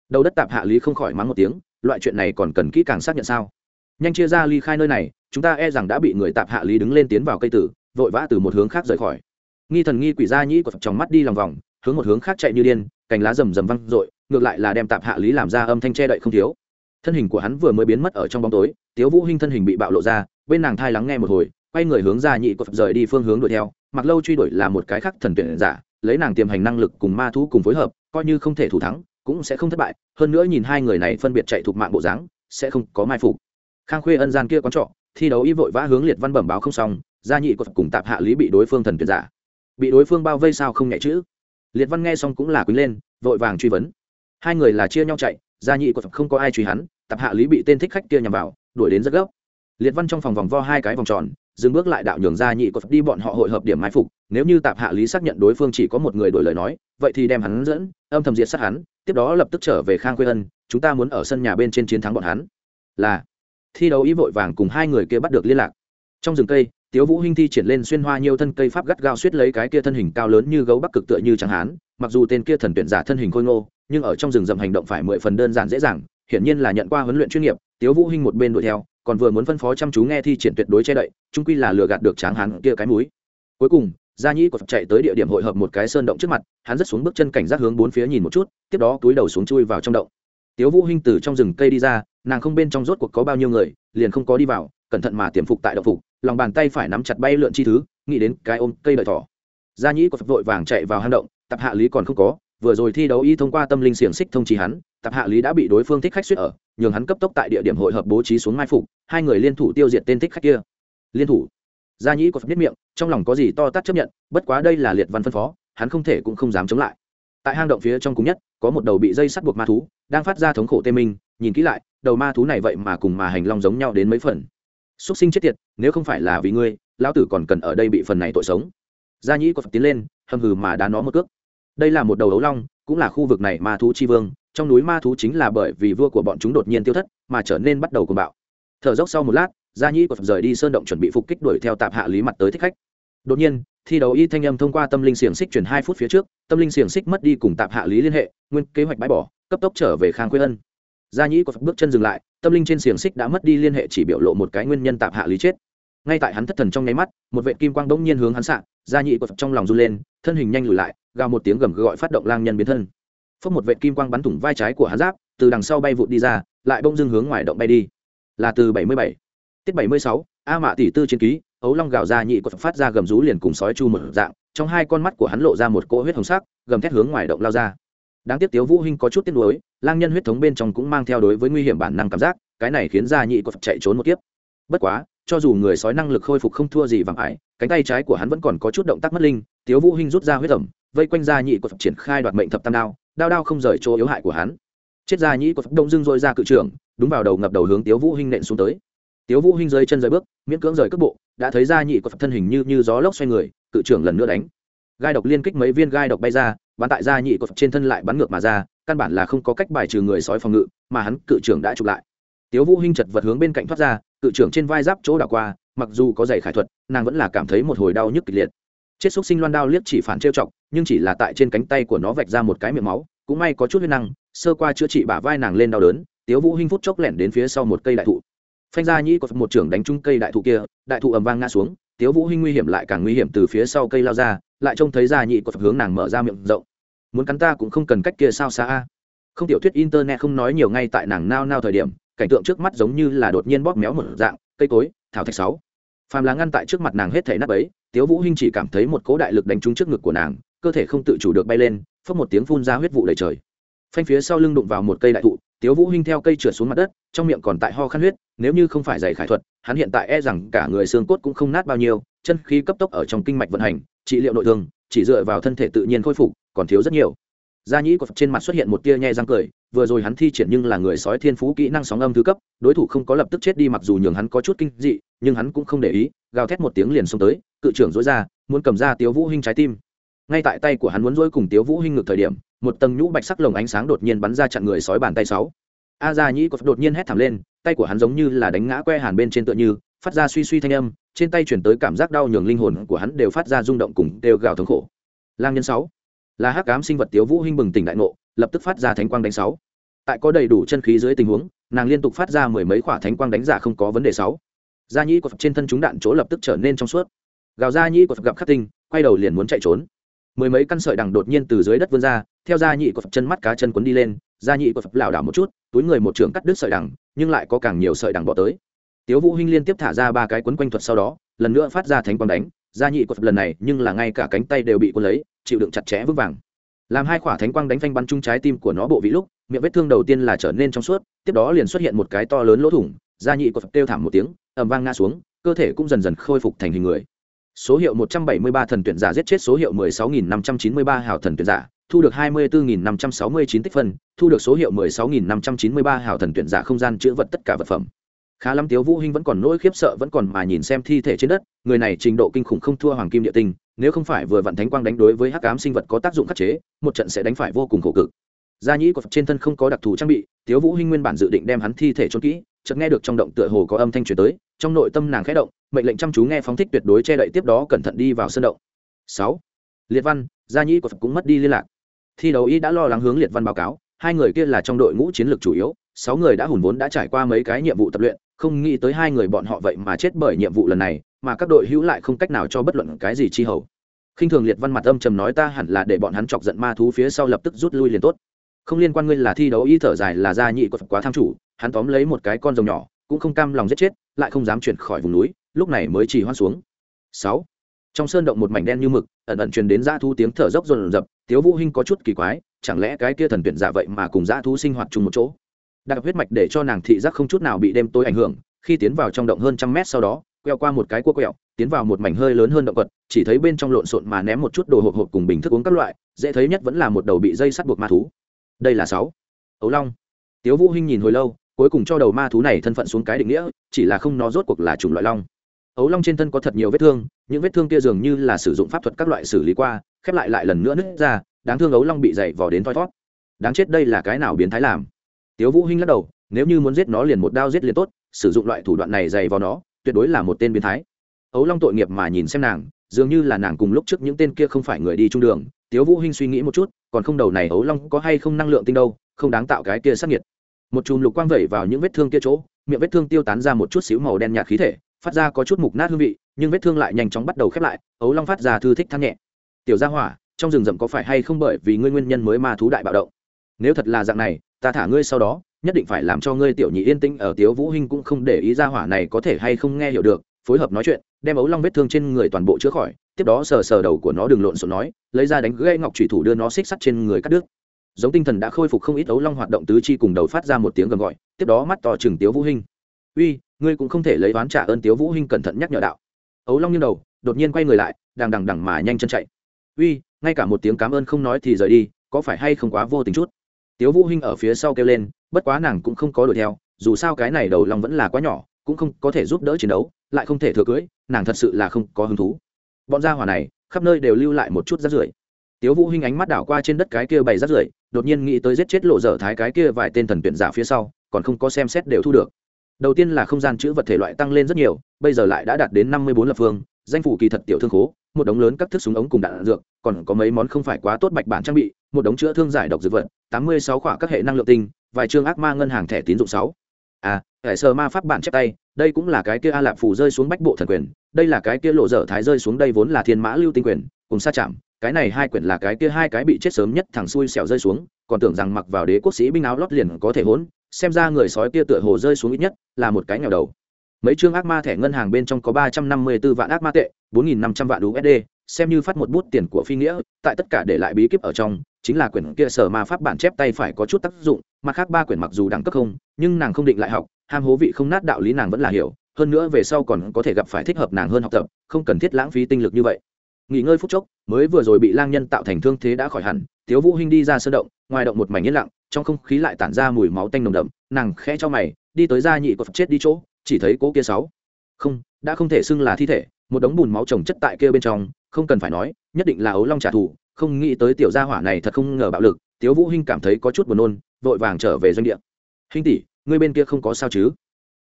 Đầu đất tạp hạ lý không khỏi mắng một tiếng, loại chuyện này còn cần kỹ càng xác nhận sao? Nhanh chia ra ly khai nơi này, chúng ta e rằng đã bị người tạp hạ lý đứng lên tiến vào cây tử vội vã từ một hướng khác rời khỏi. Nghi thần nghi quỷ gia nhĩ của phật trong mắt đi lòng vòng, hướng một hướng khác chạy như điên, cành lá rầm rầm văng r ngược lại là đem tạp hạ lý làm ra âm thanh che đậy không thiếu. Thân hình của hắn vừa mới biến mất ở trong bóng tối, tiếu vũ hinh thân hình bị bạo lộ ra, bên nàng thai lắng nghe một hồi, quay người hướng ra nhị của phật rời đi phương hướng đuổi theo, mặc lâu truy đuổi là một cái khác thần tuyển giả, lấy nàng tiềm hành năng lực cùng ma thú cùng phối hợp, coi như không thể thủ thắng, cũng sẽ không thất bại, hơn nữa nhìn hai người này phân biệt chạy thuộc mạng bộ dáng, sẽ không có mai phục. Khang khuê ân gian kia quán trọ, thi đấu y vội vã hướng liệt văn bẩm báo không xong gia nhị của cùng tạp hạ lý bị đối phương thần tuyệt giả. Bị đối phương bao vây sao không nhẹ chữ liệt văn nghe xong cũng là quý lên, vội vàng truy vấn. Hai người là chia nhau chạy, gia nhị của không có ai truy hắn, tạp hạ lý bị tên thích khách kia nhằm vào, đuổi đến rất gấp. Liệt văn trong phòng vòng vo hai cái vòng tròn, dừng bước lại đạo nhường gia nhị của đi bọn họ hội hợp điểm mai phục, nếu như tạp hạ lý xác nhận đối phương chỉ có một người đổi lời nói, vậy thì đem hắn dẫn, âm thầm diệt sát hắn, tiếp đó lập tức trở về khang quê ân, chúng ta muốn ở sân nhà bên trên chiến thắng bọn hắn. Là, thi đấu ý vội vàng cùng hai người kia bắt được liên lạc. Trong rừng cây tiếu vũ hinh thi triển lên xuyên hoa nhiều thân cây pháp gắt gao suýt lấy cái kia thân hình cao lớn như gấu bắc cực tựa như trắng hán, mặc dù tên kia thần tuyển giả thân hình khôi ngô, nhưng ở trong rừng rậm hành động phải mười phần đơn giản dễ dàng, hiển nhiên là nhận qua huấn luyện chuyên nghiệp, tiếu vũ hinh một bên đuổi theo, còn vừa muốn phân phó chăm chú nghe thi triển tuyệt đối che đậy trung quy là lừa gạt được tráng hán kia cái mũi. Cuối cùng, gia nhĩ của phật chạy tới địa điểm hội hợp một cái sơn động trước mặt, hắn rất xuống bước chân cảnh giác hướng bốn phía nhìn một chút, tiếp đó túi đầu xuống chui vào trong động. Tiếu vũ hinh từ trong rừng cây đi ra, nàng không bên trong rốt cuộc có bao nhiêu người, liền không có đi vào, cẩn thận mà tiềm phục tại động phục lòng bàn tay phải nắm chặt bay lượn chi thứ, nghĩ đến cái ôm cây đợi thỏ. Gia nhĩ của phật vội vàng chạy vào hang động, tập hạ lý còn không có, vừa rồi thi đấu y thông qua tâm linh xiềng xích thông trí hắn, tập hạ lý đã bị đối phương thích khách suýt ở, nhường hắn cấp tốc tại địa điểm hội hợp bố trí xuống mai phục, hai người liên thủ tiêu diệt tên thích khách kia. Liên thủ. Gia nhĩ của phật biết miệng, trong lòng có gì to tát chấp nhận, bất quá đây là liệt văn phân phó, hắn không thể cũng không dám chống lại. Tại hang động phía trong cùng nhất, có một đầu bị dây sắt buộc ma thú, đang phát ra thống khổ tê minh, nhìn kỹ lại, đầu ma thú này vậy mà cùng mà hành long giống nhau đến mấy phần xúc sinh chết tiệt, nếu không phải là vì ngươi, lão tử còn cần ở đây bị phần này tội sống. Gia nhĩ có phật tiến lên hầm hừ mà đá nó một cước. Đây là một đầu ấu long, cũng là khu vực này ma thú chi vương, trong núi ma thú chính là bởi vì vua của bọn chúng đột nhiên tiêu thất, mà trở nên bắt đầu cuồng bạo. Thở dốc sau một lát, gia nhĩ của phật rời đi sơn động chuẩn bị phục kích đuổi theo tạp hạ lý mặt tới thích khách. Đột nhiên, thi đấu y thanh âm thông qua tâm linh xiềng xích chuyển hai phút phía trước, tâm linh xiềng xích mất đi cùng tạp hạ lý liên hệ, nguyên kế hoạch bãi bỏ, cấp tốc trở về khang quê ân gia nhĩ có bước chân dừng lại, tâm linh trên xiềng xích đã mất đi liên hệ chỉ biểu lộ một cái nguyên nhân tạp hạ lý chết. Ngay tại hắn thất thần trong nháy mắt, một vệ kim quang bỗng nhiên hướng hắn xạ, gia nhĩ của phật trong lòng run lên, thân hình nhanh lùi lại, gào một tiếng gầm gọi phát động lang nhân biến thân. Phốc một vệ kim quang bắn thủng vai trái của hắn giáp, từ đằng sau bay vụt đi ra, lại bông dưng hướng ngoài động bay đi. Là từ bảy mươi bảy. Tiết bảy mươi sáu, a mạ tỷ tư chiến ký, ấu long gào gia nhị của phát ra gầm rú liền cùng sói chu một dạng, trong hai con mắt của hắn lộ ra một cỗ huyết hồng sắc, gầm thét hướng ngoài động lao ra đáng tiếc tiếu vũ hinh có chút tiếc nuối, lang nhân huyết thống bên trong cũng mang theo đối với nguy hiểm bản năng cảm giác, cái này khiến gia nhị của chạy trốn một kiếp. Bất quá, cho dù người sói năng lực khôi phục không thua gì vàng ải, cánh tay trái của hắn vẫn còn có chút động tác mất linh, tiếu vũ hinh rút ra huyết ẩm, vây quanh gia nhị của triển khai đoạt mệnh thập tam đao đao đao không rời chỗ yếu hại của hắn. Chết gia nhị của đông dương rồi ra cự trưởng, đúng vào đầu ngập đầu hướng tiếu vũ hinh nện xuống tới. Tiếu vũ hinh rơi chân rời bước, miễn cưỡng rời cước bộ, đã thấy gia nhị của phật thân hình như như gió lốc xoay người, cự trưởng lần nữa đánh. Gai độc liên kích mấy viên gai độc bay ra bắn tại ra nhị cột trên thân lại bắn ngược mà ra, căn bản là không có cách bài trừ người sói phòng ngự, mà hắn cự trưởng đã chụp lại. Tiếu vũ hinh chật vật hướng bên cạnh thoát ra, cự trưởng trên vai giáp chỗ đảo qua, mặc dù có giày khải thuật, nàng vẫn là cảm thấy một hồi đau nhức kịch liệt. Chết xúc sinh loan đao liếc chỉ phản trêu chọc, nhưng chỉ là tại trên cánh tay của nó vạch ra một cái miệng máu, cũng may có chút huyết năng, sơ qua chữa trị bả vai nàng lên đau đớn, tiếu vũ hinh phút chốc lẻn đến phía sau một cây đại thụ. Phanh ra nhĩ có một trưởng đánh trúng cây đại thụ kia, đại thụ ầm vang ngã xuống, tiếu vũ hinh nguy hiểm lại càng nguy hiểm từ phía sau cây lao ra lại trông thấy già nhị có hướng nàng mở ra miệng rộng. Muốn cắn ta cũng không cần cách kia sao xa a. Không tiểu thuyết internet không nói nhiều ngay tại nàng nao nao thời điểm, cảnh tượng trước mắt giống như là đột nhiên bóp méo một dạng, cây cối, thảo thạch sáu. Phàm là ngăn tại trước mặt nàng hết thể nắp ấy, tiếu vũ hinh chỉ cảm thấy một cỗ đại lực đánh trúng trước ngực của nàng, cơ thể không tự chủ được bay lên phất một tiếng phun ra huyết vụ đầy trời. Phanh phía sau lưng đụng vào một cây đại thụ tiếu vũ hinh theo cây trượt xuống mặt đất, trong miệng còn tại ho khăn huyết, nếu như không phải giày khải thuật, hắn hiện tại e rằng cả người xương cốt cũng không nát bao nhiêu, chân khí cấp tốc ở trong kinh mạch vận hành, trị liệu nội thương, chỉ dựa vào thân thể tự nhiên khôi phục, còn thiếu rất nhiều. Gia nhĩ của phật trên mặt xuất hiện một tia nhe răng cười, vừa rồi hắn thi triển nhưng là người sói thiên phú kỹ năng sóng âm thứ cấp, đối thủ không có lập tức chết đi mặc dù nhường hắn có chút kinh dị, nhưng hắn cũng không để ý, gào thét một tiếng liền xông tới, cự trưởng dối ra, muốn cầm ra tiếu vũ hinh trái tim. Ngay tại tay của hắn muốn dối cùng tiếu vũ hinh ngược thời điểm một tầng nhũ bạch sắc lồng ánh sáng đột nhiên bắn ra chặn người sói bàn tay sáu. A gia nhĩ của phật đột nhiên hét thảm lên, tay của hắn giống như là đánh ngã que hàn bên trên tựa như, phát ra suy suy thanh âm, trên tay chuyển tới cảm giác đau nhường linh hồn của hắn đều phát ra rung động cùng đều gào thống khổ. Lang nhân sáu, là hắc ám sinh vật tiếu vũ hinh bừng tỉnh đại ngộ, lập tức phát ra thánh quang đánh sáu. Tại có đầy đủ chân khí dưới tình huống, nàng liên tục phát ra mười mấy quả thánh quang đánh giả không có vấn đề sáu. Gia nhĩ của phật trên thân chúng đạn chỗ lập tức trở nên trong suốt. Gào gia nhĩ của phật gặp khắc tinh, quay đầu liền muốn chạy trốn mười mấy căn sợi đằng đột nhiên từ dưới đất vươn ra, theo gia nhị của phật chân mắt cá chân quấn đi lên gia nhị của phật lảo đảo một chút, túi người một trường cắt đứt sợi đằng, nhưng lại có càng nhiều sợi đằng bỏ tới. Tiếu vũ hinh liên tiếp thả ra ba cái quấn quanh thuật sau đó, lần nữa phát ra thánh quang đánh. Gia nhị của phật lần này, nhưng là ngay cả cánh tay đều bị cuốn lấy, chịu đựng chặt chẽ vững vàng. Làm hai quả thánh quang đánh phanh bắn trúng trái tim của nó bộ vị lúc, miệng vết thương đầu tiên là trở nên trong suốt, tiếp đó liền xuất hiện một cái to lớn lỗ thủng gia nhị của phật kêu thảm một tiếng, ầm vang ngã xuống, cơ thể cũng dần dần khôi phục thành hình người số hiệu 173 thần tuyển giả giết chết số hiệu 16593 hào thần tuyển giả, thu được 24569 tích phân, thu được số hiệu 16593 hào thần tuyển giả không gian chữa vật tất cả vật phẩm. Khá lắm, tiếu vũ hinh vẫn còn nỗi khiếp sợ, vẫn còn mà nhìn xem thi thể trên đất. Người này trình độ kinh khủng không thua hoàng kim địa tinh, nếu không phải vừa vận thánh quang đánh đối với hắc ám sinh vật có tác dụng khắc chế, một trận sẽ đánh phải vô cùng khổ cực. Gia nhĩ của trên thân không có đặc thù trang bị, tiếu vũ hinh nguyên bản dự định đem hắn thi thể chôn kỹ, chợt nghe được trong động tựa hồ có âm thanh truyền tới, trong nội tâm nàng khẽ động mệnh lệnh chăm chú nghe phóng thích tuyệt đối che đậy tiếp đó cẩn thận đi vào sân động. Sáu, liệt văn, gia nhĩ của phật cũng mất đi liên lạc. Thi đấu y đã lo lắng hướng liệt văn báo cáo, hai người kia là trong đội ngũ chiến lược chủ yếu, sáu người đã hùn vốn đã trải qua mấy cái nhiệm vụ tập luyện, không nghĩ tới hai người bọn họ vậy mà chết bởi nhiệm vụ lần này, mà các đội hữu lại không cách nào cho bất luận cái gì chi hầu. Khinh thường liệt văn mặt âm trầm nói ta hẳn là để bọn hắn chọc giận ma thú phía sau lập tức rút lui liền tốt. Không liên quan ngươi là thi đấu y thở dài là gia nhị của phật quá tham chủ, hắn tóm lấy một cái con rồng nhỏ, cũng không cam lòng giết chết, lại không dám chuyển khỏi vùng núi lúc này mới chỉ hoan xuống. Sáu. Trong sơn động một mảnh đen như mực, ẩn ẩn truyền đến dã thú tiếng thở dốc rồn rập tiếu vũ hinh có chút kỳ quái, chẳng lẽ cái kia thần tuyển giả vậy mà cùng dã thú sinh hoạt chung một chỗ? Đặc huyết mạch để cho nàng thị giác không chút nào bị đêm tối ảnh hưởng, khi tiến vào trong động hơn trăm mét sau đó, quẹo qua một cái cua quẹo, tiến vào một mảnh hơi lớn hơn động vật, chỉ thấy bên trong lộn xộn mà ném một chút đồ hộp hộp cùng bình thức uống các loại, dễ thấy nhất vẫn là một đầu bị dây sắt buộc ma thú. Đây là sáu. Ấu long. Tiếu vũ hinh nhìn hồi lâu, cuối cùng cho đầu ma thú này thân phận xuống cái định nghĩa, chỉ là không nó rốt cuộc là chủng loại long ấu long trên thân có thật nhiều vết thương, những vết thương kia dường như là sử dụng pháp thuật các loại xử lý qua, khép lại lại lần nữa nứt ra, đáng thương ấu long bị dày vò đến thoi thót. Đáng chết đây là cái nào biến thái làm? Tiếu vũ hinh lắc đầu, nếu như muốn giết nó liền một đao giết liền tốt, sử dụng loại thủ đoạn này dày vò nó, tuyệt đối là một tên biến thái. Ấu long tội nghiệp mà nhìn xem nàng, dường như là nàng cùng lúc trước những tên kia không phải người đi trung đường. Tiếu vũ hinh suy nghĩ một chút, còn không đầu này ấu long có hay không năng lượng tinh đâu, không đáng tạo cái kia sát nhiệt một chùm lục quang vẩy vào những vết thương kia chỗ, miệng vết thương tiêu tán ra một chút xíu màu đen nhạt khí thể phát ra có chút mục nát hương vị, nhưng vết thương lại nhanh chóng bắt đầu khép lại, ấu long phát ra thư thích thăng nhẹ. Tiểu gia hỏa, trong rừng rậm có phải hay không bởi vì ngươi nguyên nhân mới ma thú đại bạo động? Nếu thật là dạng này, ta thả ngươi sau đó, nhất định phải làm cho ngươi tiểu nhị yên tĩnh ở tiếu vũ hinh cũng không để ý Gia hỏa này có thể hay không nghe hiểu được, phối hợp nói chuyện, đem ấu long vết thương trên người toàn bộ chữa khỏi, tiếp đó sờ sờ đầu của nó đừng lộn xộn nói, lấy ra đánh gãy ngọc thủy thủ đưa nó xích sắt trên người cắt đứt. Giống tinh thần đã khôi phục không ít ấu long hoạt động tứ chi cùng đầu phát ra một tiếng gầm gọi, tiếp đó mắt to chừng tiếu vũ hinh. Uy ngươi cũng không thể lấy oán trả ơn tiếu vũ hinh cẩn thận nhắc nhở đạo. Ấu long nghiêng đầu, đột nhiên quay người lại đang đằng đằng mà nhanh chân chạy. Uy, ngay cả một tiếng cảm ơn không nói thì rời đi, có phải hay không quá vô tình chút? Tiếu vũ hinh ở phía sau kêu lên, bất quá nàng cũng không có đuổi theo, dù sao cái này đầu long vẫn là quá nhỏ, cũng không có thể giúp đỡ chiến đấu, lại không thể thừa cưỡi nàng thật sự là không có hứng thú. Bọn gia hỏa này, khắp nơi đều lưu lại một chút rác rưởi. Tiếu vũ hinh ánh mắt đảo qua trên đất cái kia bày rác rưởi, đột nhiên nghĩ tới giết chết lộ dở thái cái kia vài tên thần tuyển giả phía sau, còn không có xem xét đều thu được đầu tiên là không gian chữ vật thể loại tăng lên rất nhiều, bây giờ lại đã đạt đến năm mươi bốn lập phương, danh phủ kỳ thật tiểu thương khố, một đống lớn các thức súng ống cùng đạn dược, còn có mấy món không phải quá tốt bạch bản trang bị, một đống chữa thương giải độc dược vật, tám mươi sáu khỏa các hệ năng lượng tinh, vài chương ác ma ngân hàng thẻ tín dụng sáu. À hệ sơ ma pháp bản chép tay, đây cũng là cái kia a lạp phủ rơi xuống bách bộ thần quyền, đây là cái kia lộ dở thái rơi xuống đây vốn là thiên mã lưu tinh quyền, cùng xa chạm, cái này hai quyển là cái kia hai cái bị chết sớm nhất thằng xui xẻo rơi xuống, còn tưởng rằng mặc vào đế quốc sĩ binh áo lót liền có thể hỗn xem ra người sói kia tựa hồ rơi xuống ít nhất là một cái nghèo đầu. Mấy chương ác ma thẻ ngân hàng bên trong có ba trăm năm mươi 354 vạn ác ma tệ, bốn nghìn năm trăm vạn usd xem như phát một bút tiền của phi nghĩa, tại tất cả để lại bí kíp ở trong, chính là quyển kia sở ma pháp bản chép tay phải có chút tác dụng, mặt khác ba quyển mặc dù đẳng cấp không, nhưng nàng không định lại học, ham hố vị không nát đạo lý nàng vẫn là hiểu, hơn nữa về sau còn có thể gặp phải thích hợp nàng hơn học tập, không cần thiết lãng phí tinh lực như vậy. Nghỉ ngơi phút chốc, mới vừa rồi bị lang nhân tạo thành thương thế đã khỏi hẳn, tiếu vũ hinh đi ra sơn động, ngoài động một mảnh yên lặng trong không khí lại tản ra mùi máu tanh nồng đậm, nàng khẽ cho mày, đi tới gia nhị cột chết đi chỗ, chỉ thấy cố kia sáu. Không, đã không thể xưng là thi thể, một đống bùn máu trồng chất tại kia bên trong, không cần phải nói, nhất định là ấu long trả thù, không nghĩ tới tiểu gia hỏa này thật không ngờ bạo lực, tiếu vũ hinh cảm thấy có chút buồn nôn, vội vàng trở về doanh địa. Hinh tỷ, ngươi bên kia không có sao chứ?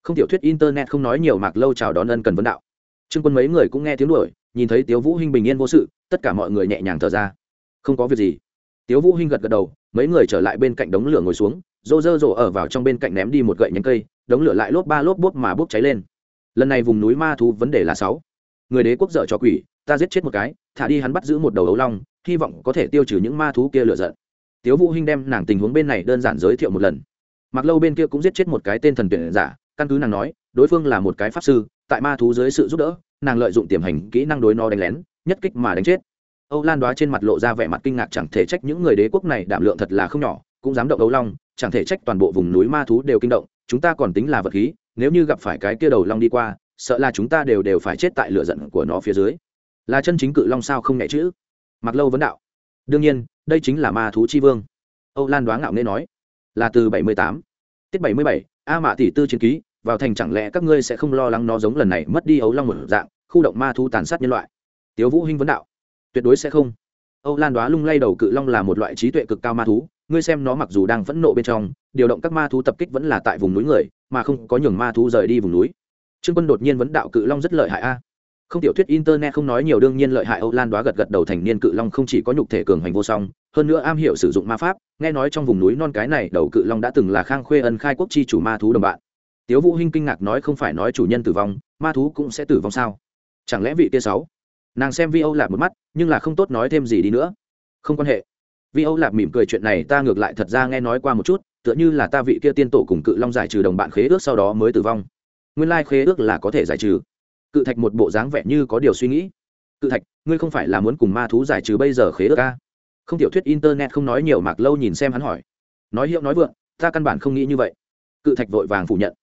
Không tiểu thuyết internet không nói nhiều mạc lâu chào đón ân cần vấn đạo. Trương quân mấy người cũng nghe tiếng đuổi, nhìn thấy tiếu vũ hinh bình yên vô sự, tất cả mọi người nhẹ nhàng thở ra. Không có việc gì. Tiếu vũ hinh gật gật đầu mấy người trở lại bên cạnh đống lửa ngồi xuống, rô rơ rổ ở vào trong bên cạnh ném đi một gậy nhánh cây, đống lửa lại lốp ba lốp bốp mà bốc cháy lên. Lần này vùng núi ma thú vấn đề là sáu. Người đế quốc dợ cho quỷ, ta giết chết một cái, thả đi hắn bắt giữ một đầu ấu long, hy vọng có thể tiêu trừ những ma thú kia lựa giận. Tiếu vũ hinh đem nàng tình huống bên này đơn giản giới thiệu một lần. Mặc lâu bên kia cũng giết chết một cái tên thần tuyển giả, căn cứ nàng nói, đối phương là một cái pháp sư, tại ma thú dưới sự giúp đỡ, nàng lợi dụng tiềm hành kỹ năng đối nó đánh lén, nhất kích mà đánh chết âu lan đoá trên mặt lộ ra vẻ mặt kinh ngạc, chẳng thể trách những người đế quốc này đảm lượng thật là không nhỏ, cũng dám động ấu long, chẳng thể trách toàn bộ vùng núi ma thú đều kinh động, chúng ta còn tính là vật khí, nếu như gặp phải cái kia đầu long đi qua, sợ là chúng ta đều đều phải chết tại lửa giận của nó phía dưới. Là chân chính cự long sao không nhẹ chữ mặc lâu vấn đạo. Đương nhiên, đây chính là ma thú chi vương. Âu lan đoá ngạo nghê nói. Là từ bảy mươi tám. Tiết bảy mươi bảy, a mạ tỷ tư chiến ký, vào thành chẳng lẽ các ngươi sẽ không lo lắng nó giống lần này mất đi ấu long một dạng, khu động ma thú tàn sát nhân loại? Tiếu vũ hinh vấn đạo tuyệt đối sẽ không. Âu lan đoá lung lay đầu cự long là một loại trí tuệ cực cao ma thú, ngươi xem nó mặc dù đang phẫn nộ bên trong, điều động các ma thú tập kích vẫn là tại vùng núi người, mà không có nhường ma thú rời đi vùng núi. Trương quân đột nhiên vấn đạo cự long rất lợi hại a. Không tiểu thuyết internet không nói nhiều, đương nhiên lợi hại âu lan đoá gật gật đầu thành niên cự long không chỉ có nhục thể cường hành vô song, hơn nữa am hiểu sử dụng ma pháp, nghe nói trong vùng núi non cái này đầu cự long đã từng là khang khuê ân khai quốc chi chủ ma thú đồng bạn. Tiếu vũ hinh kinh ngạc nói không phải nói chủ nhân tử vong, ma thú cũng sẽ tử vong sao? Chẳng lẽ vị kia sáu? Nàng xem vi âu lạp một mắt nhưng là không tốt nói thêm gì đi nữa. Không quan hệ. Vi âu lạp mỉm cười chuyện này ta ngược lại thật ra nghe nói qua một chút, tựa như là ta vị kia tiên tổ cùng cự long giải trừ đồng bạn khế ước sau đó mới tử vong. Nguyên lai khế ước là có thể giải trừ. Cự thạch một bộ dáng vẻ như có điều suy nghĩ. Cự thạch, ngươi không phải là muốn cùng ma thú giải trừ bây giờ khế ước ca không tiểu thuyết internet không nói nhiều mạc lâu nhìn xem hắn hỏi. Nói hiệu nói vượng, ta căn bản không nghĩ như vậy. Cự thạch vội vàng phủ nhận.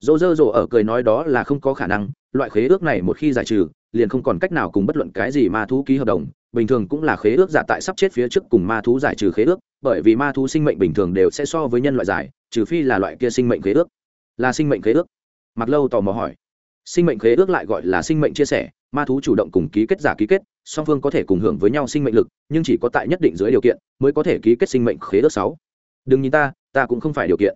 Dỗ dơ dỗ ở cười nói đó là không có khả năng loại khế ước này một khi giải trừ, liền không còn cách nào cùng bất luận cái gì ma thú ký hợp đồng. Bình thường cũng là khế ước giả tại sắp chết phía trước cùng ma thú giải trừ khế ước, bởi vì ma thú sinh mệnh bình thường đều sẽ so với nhân loại giải, trừ phi là loại kia sinh mệnh khế ước. Là sinh mệnh khế ước. Mặc lâu tò mò hỏi. Sinh mệnh khế ước lại gọi là sinh mệnh chia sẻ, ma thú chủ động cùng ký kết giả ký kết, song phương có thể cùng hưởng với nhau sinh mệnh lực, nhưng chỉ có tại nhất định dưới điều kiện mới có thể ký kết sinh mệnh khế ước sáu. Đừng nhìn ta ta cũng không phải điều kiện.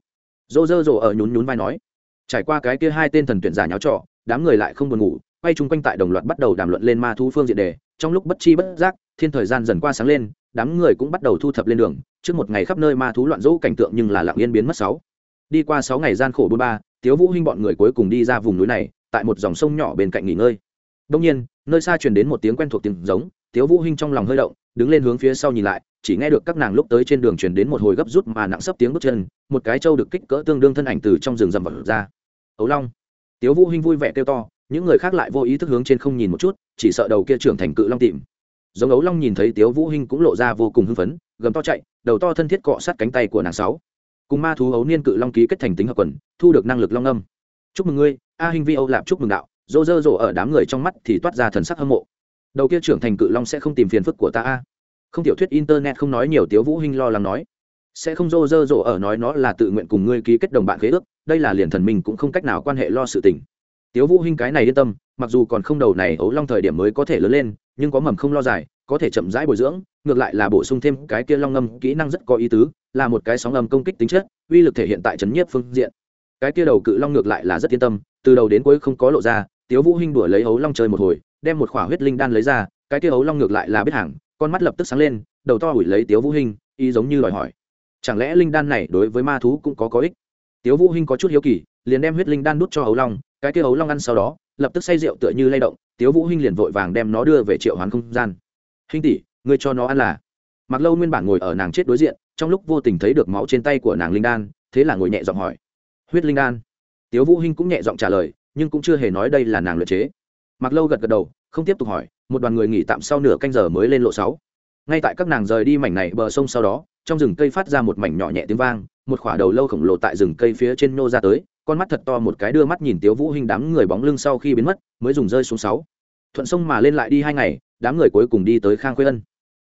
Dô dơ dồ ở nhún nhún vai nói. Trải qua cái kia hai tên thần tuyển giả nháo trọ đám người lại không buồn ngủ, quay chung quanh tại đồng loạt bắt đầu đàm luận lên ma thú phương diện đề. Trong lúc bất chi bất giác, thiên thời gian dần qua sáng lên, đám người cũng bắt đầu thu thập lên đường. Trước một ngày khắp nơi ma thú loạn rũ cảnh tượng nhưng là lặng yên biến mất sáu. Đi qua sáu ngày gian khổ bôn ba, tiếu vũ hinh bọn người cuối cùng đi ra vùng núi này, tại một dòng sông nhỏ bên cạnh nghỉ ngơi. Đông nhiên, nơi xa truyền đến một tiếng quen thuộc tiếng giống, tiếu vũ hinh trong lòng hơi động, đứng lên hướng phía sau nhìn lại, chỉ nghe được các nàng lúc tới trên đường truyền đến một hồi gấp rút mà nặng sấp tiếng bước chân, một cái trâu được kích cỡ tương đương thân ảnh từ trong rừng rầm vật ra. Ấu long tiếu vũ hinh vui vẻ kêu to, những người khác lại vô ý thức hướng trên không nhìn một chút, chỉ sợ đầu kia trưởng thành cự long tìm. Giống ấu long nhìn thấy tiếu vũ hinh cũng lộ ra vô cùng hưng phấn, gầm to chạy, đầu to thân thiết cọ sát cánh tay của nàng sáu. Cùng ma thú ấu niên cự long ký kết thành tính hợp quần, thu được năng lực long âm. Chúc mừng ngươi, a hình vi âu lạp, chúc mừng đạo. Dô dơ dỗ ở đám người trong mắt thì toát ra thần sắc hâm mộ. Đầu kia trưởng thành cự long sẽ không tìm phiền phức của ta a. Không tiểu thuyết internet không nói nhiều, tiếu vũ hinh lo lắng nói sẽ không rô rơ rộ ở nói nó là tự nguyện cùng ngươi ký kết đồng bạn khế ước, đây là liền thần mình cũng không cách nào quan hệ lo sự tình. Tiếu vũ hinh cái này yên tâm, mặc dù còn không đầu này ấu long thời điểm mới có thể lớn lên, nhưng có mầm không lo dài, có thể chậm rãi bồi dưỡng, ngược lại là bổ sung thêm cái kia long ngâm kỹ năng rất có ý tứ, là một cái sóng âm công kích tính chất, uy lực thể hiện tại chấn nhiếp phương diện. Cái kia đầu cự long ngược lại là rất yên tâm, từ đầu đến cuối không có lộ ra, tiếu vũ hinh đuổi lấy ấu long chơi một hồi, đem một khỏa huyết linh đan lấy ra, cái kia ấu long ngược lại là biết hàng, con mắt lập tức sáng lên, đầu to ủi lấy tiếu vũ hinh, y giống như đòi hỏi chẳng lẽ linh đan này đối với ma thú cũng có có ích? Tiếu vũ hinh có chút hiếu kỳ, liền đem huyết linh đan đút cho ấu long, cái kia ấu long ăn sau đó, lập tức say rượu tựa như lay động, tiếu vũ hinh liền vội vàng đem nó đưa về triệu hoán không gian. Hinh tỷ, ngươi cho nó ăn là. Mặc lâu nguyên bản ngồi ở nàng chết đối diện, trong lúc vô tình thấy được máu trên tay của nàng linh đan, thế là ngồi nhẹ giọng hỏi, huyết linh đan? Tiếu vũ hinh cũng nhẹ giọng trả lời, nhưng cũng chưa hề nói đây là nàng luyện chế. Mặc lâu gật gật đầu, không tiếp tục hỏi, một đoàn người nghỉ tạm sau nửa canh giờ mới lên lộ sáu. Ngay tại các nàng rời đi mảnh này bờ sông sau đó trong rừng cây phát ra một mảnh nhỏ nhẹ tiếng vang, một khỏa đầu lâu khổng lồ tại rừng cây phía trên nô ra tới, con mắt thật to một cái đưa mắt nhìn tiếu vũ hinh đám người bóng lưng sau khi biến mất, mới dùng rơi xuống sáu. Thuận sông mà lên lại đi hai ngày, đám người cuối cùng đi tới khang khuê ân.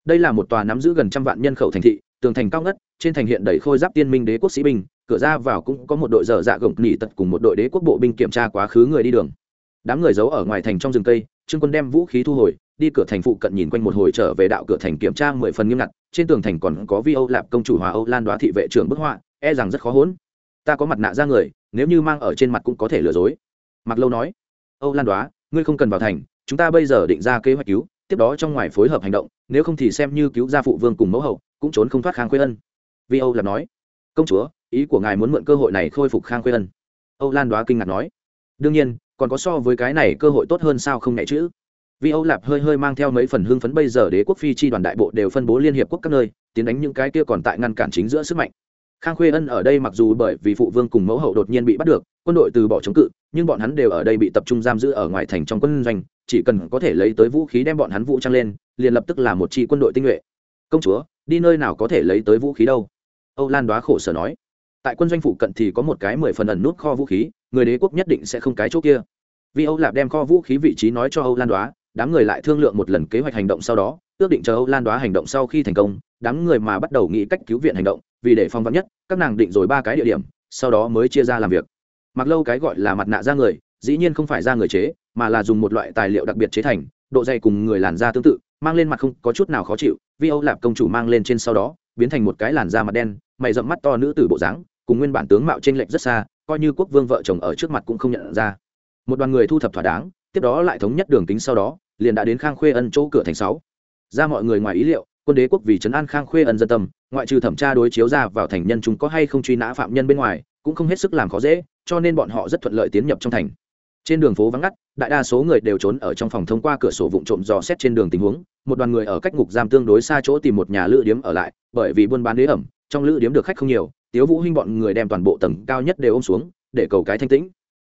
Đây là một tòa nắm giữ gần trăm vạn nhân khẩu thành thị, tường thành cao ngất, trên thành hiện đầy khôi giáp tiên minh đế quốc sĩ binh, cửa ra vào cũng có một đội dở dạ gồng nỉ tật cùng một đội đế quốc bộ binh kiểm tra quá khứ người đi đường. Đám người giấu ở ngoài thành trong rừng cây, trương quân đem vũ khí thu hồi đi cửa thành phụ cận nhìn quanh một hồi trở về đạo cửa thành kiểm tra mười phần nghiêm ngặt, trên tường thành còn có vi âu lạp công chủ hòa âu lan đoá thị vệ trưởng bức họa e rằng rất khó hỗn. Ta có mặt nạ ra người, nếu như mang ở trên mặt cũng có thể lừa dối. Mặc lâu nói, âu lan đoá, ngươi không cần vào thành, chúng ta bây giờ định ra kế hoạch cứu, tiếp đó trong ngoài phối hợp hành động, nếu không thì xem như cứu gia phụ vương cùng mẫu hậu, cũng trốn không thoát khang khuê ân. Vi âu lạp nói, công chúa, ý của ngài muốn mượn cơ hội này khôi phục khang khuê ân. Âu lan đoá kinh ngạc nói, đương nhiên, còn có so với cái này cơ hội tốt hơn sao không nhẹ chữ vì âu lạp hơi hơi mang theo mấy phần hưng phấn bây giờ đế quốc phi chi đoàn đại bộ đều phân bố liên hiệp quốc các nơi, tiến đánh những cái kia còn tại ngăn cản chính giữa sức mạnh. Khang khuê ân ở đây mặc dù bởi vì phụ vương cùng mẫu hậu đột nhiên bị bắt được, quân đội từ bỏ chống cự, nhưng bọn hắn đều ở đây bị tập trung giam giữ ở ngoài thành trong quân doanh, chỉ cần có thể lấy tới vũ khí đem bọn hắn vũ trang lên, liền lập tức là một chi quân đội tinh nhuệ. Công chúa, đi nơi nào có thể lấy tới vũ khí đâu? Âu lan đoá khổ sở nói. Tại quân doanh phụ cận thì có một cái mười phần ẩn nút kho vũ khí, người đế quốc nhất định sẽ không cái chỗ kia. Vì âu lạp đem kho vũ khí vị trí nói cho âu lan đoá đám người lại thương lượng một lần kế hoạch hành động sau đó, ước định chờ âu lan đoá hành động sau khi thành công, đám người mà bắt đầu nghĩ cách cứu viện hành động, vì để phong vắn nhất, các nàng định rồi ba cái địa điểm, sau đó mới chia ra làm việc. Mặc lâu cái gọi là mặt nạ da người, dĩ nhiên không phải da người chế, mà là dùng một loại tài liệu đặc biệt chế thành, độ dày cùng người làn da tương tự, mang lên mặt không có chút nào khó chịu, vì âu lạp công chủ mang lên trên sau đó, biến thành một cái làn da mặt đen, mày rậm mắt to nữ tử bộ dáng, cùng nguyên bản tướng mạo trên lệch rất xa, coi như quốc vương vợ chồng ở trước mặt cũng không nhận ra. Một đoàn người thu thập thỏa đáng tiếp đó lại thống nhất đường kính sau đó, liền đã đến khang khuê ân chỗ cửa thành sáu. Ra mọi người ngoài ý liệu, quân đế quốc vì trấn an khang khuê ân dân tâm, ngoại trừ thẩm tra đối chiếu ra vào thành nhân chúng có hay không truy nã phạm nhân bên ngoài, cũng không hết sức làm khó dễ, cho nên bọn họ rất thuận lợi tiến nhập trong thành. Trên đường phố vắng ngắt, đại đa số người đều trốn ở trong phòng thông qua cửa sổ vụn trộm dò xét trên đường tình huống, một đoàn người ở cách ngục giam tương đối xa chỗ tìm một nhà lữ điếm ở lại, bởi vì buôn bán đế ẩm, trong lữ điếm được khách không nhiều, tiếu vũ huynh bọn người đem toàn bộ tầng cao nhất đều ôm xuống, để cầu cái thanh tĩnh.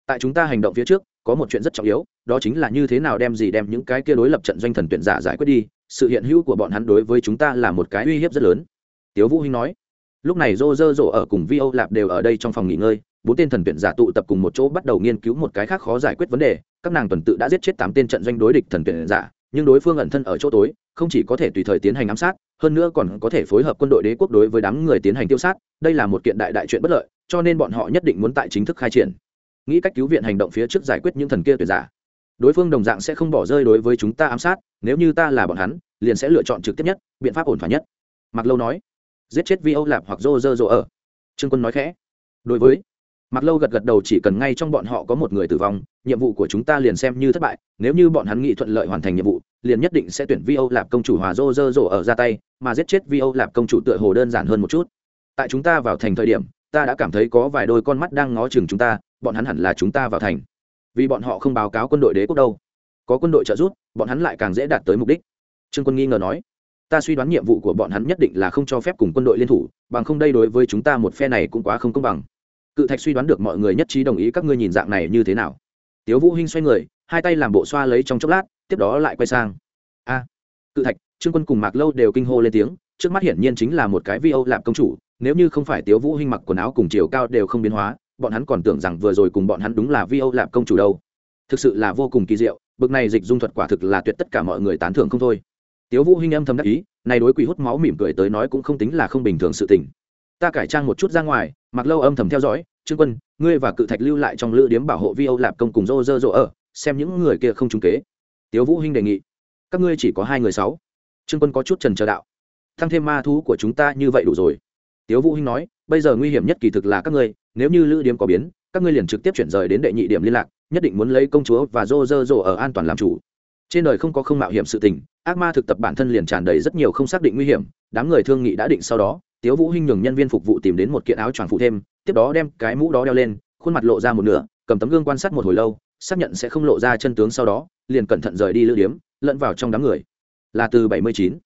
Tại chúng ta hành động phía trước có một chuyện rất trọng yếu, đó chính là như thế nào đem gì đem những cái kia đối lập trận doanh thần tuyển giả giải quyết đi, sự hiện hữu của bọn hắn đối với chúng ta là một cái uy hiếp rất lớn. Tiếu vũ hinh nói. Lúc này dô dơ dỗ ở cùng vi âu lạp đều ở đây trong phòng nghỉ ngơi, bốn tên thần tuyển giả tụ tập cùng một chỗ bắt đầu nghiên cứu một cái khác khó giải quyết vấn đề, các nàng tuần tự đã giết chết tám tên trận doanh đối địch thần tuyển giả, nhưng đối phương ẩn thân ở chỗ tối, không chỉ có thể tùy thời tiến hành ám sát, hơn nữa còn có thể phối hợp quân đội đế quốc đối với đám người tiến hành tiêu sát, đây là một kiện đại đại chuyện bất lợi, cho nên bọn họ nhất định muốn tại chính thức khai triển nghĩ cách cứu viện hành động phía trước giải quyết những thần kia tuyệt giả. Đối phương đồng dạng sẽ không bỏ rơi đối với chúng ta ám sát, nếu như ta là bọn hắn, liền sẽ lựa chọn trực tiếp nhất, biện pháp ổn thỏa nhất. Mặc lâu nói. Giết chết vi âu lạp hoặc rô rơ dỗ ở. Trương quân nói khẽ. Đối với mặc lâu gật gật đầu chỉ cần ngay trong bọn họ có một người tử vong, nhiệm vụ của chúng ta liền xem như thất bại. Nếu như bọn hắn nghị thuận lợi hoàn thành nhiệm vụ, liền nhất định sẽ tuyển vi âu lạp công chủ hòa rô rơ dỗ ở ra tay, mà giết chết vi âu lạp công chủ tựa hồ đơn giản hơn một chút. Tại chúng ta vào thành thời điểm, ta đã cảm thấy có vài đôi con mắt đang ngó chừng chúng ta bọn hắn hẳn là chúng ta vào thành. Vì bọn họ không báo cáo quân đội đế quốc đâu. Có quân đội trợ giúp, bọn hắn lại càng dễ đạt tới mục đích. Trương quân nghi ngờ nói. Ta suy đoán nhiệm vụ của bọn hắn nhất định là không cho phép cùng quân đội liên thủ, bằng không đây đối với chúng ta một phe này cũng quá không công bằng. Cự thạch suy đoán được mọi người nhất trí đồng ý các ngươi nhìn dạng này như thế nào. Tiếu vũ hinh xoay người, hai tay làm bộ xoa lấy trong chốc lát, tiếp đó lại quay sang. A, cự thạch, trương quân cùng mạc lâu đều kinh hô lên tiếng, trước mắt hiển nhiên chính là một cái vi âu lạp công chủ, nếu như không phải tiếu vũ hinh mặc quần áo cùng chiều cao đều không biến hóa bọn hắn còn tưởng rằng vừa rồi cùng bọn hắn đúng là vi âu lạp công chủ đâu. Thực sự là vô cùng kỳ diệu, bực này dịch dung thuật quả thực là tuyệt tất cả mọi người tán thưởng không thôi. Tiếu vũ hinh âm thầm đắc ý, này đối quỷ hút máu mỉm cười tới nói cũng không tính là không bình thường sự tình. Ta cải trang một chút ra ngoài, mặc lâu âm thầm theo dõi, trương quân, ngươi và cự thạch lưu lại trong lữ điếm bảo hộ vi âu lạp công cùng rô rơ rô ở, xem những người kia không trúng kế. Tiếu vũ hinh đề nghị, các ngươi chỉ có hai người sáu. Trương quân có chút trần chờ đạo, thăng thêm ma thú của chúng ta như vậy đủ rồi. Tiếu vũ hinh nói, bây giờ nguy hiểm nhất kỳ thực là các ngươi nếu như lữ điếm có biến các ngươi liền trực tiếp chuyển rời đến đệ nhị điểm liên lạc nhất định muốn lấy công chúa và rô rơ rô ở an toàn làm chủ trên đời không có không mạo hiểm sự tình ác ma thực tập bản thân liền tràn đầy rất nhiều không xác định nguy hiểm đám người thương nghị đã định sau đó tiếu vũ hinh nhường nhân viên phục vụ tìm đến một kiện áo choàng phụ thêm tiếp đó đem cái mũ đó đeo lên khuôn mặt lộ ra một nửa cầm tấm gương quan sát một hồi lâu xác nhận sẽ không lộ ra chân tướng sau đó liền cẩn thận rời đi lữ điếm lẫn vào trong đám người là từ 79.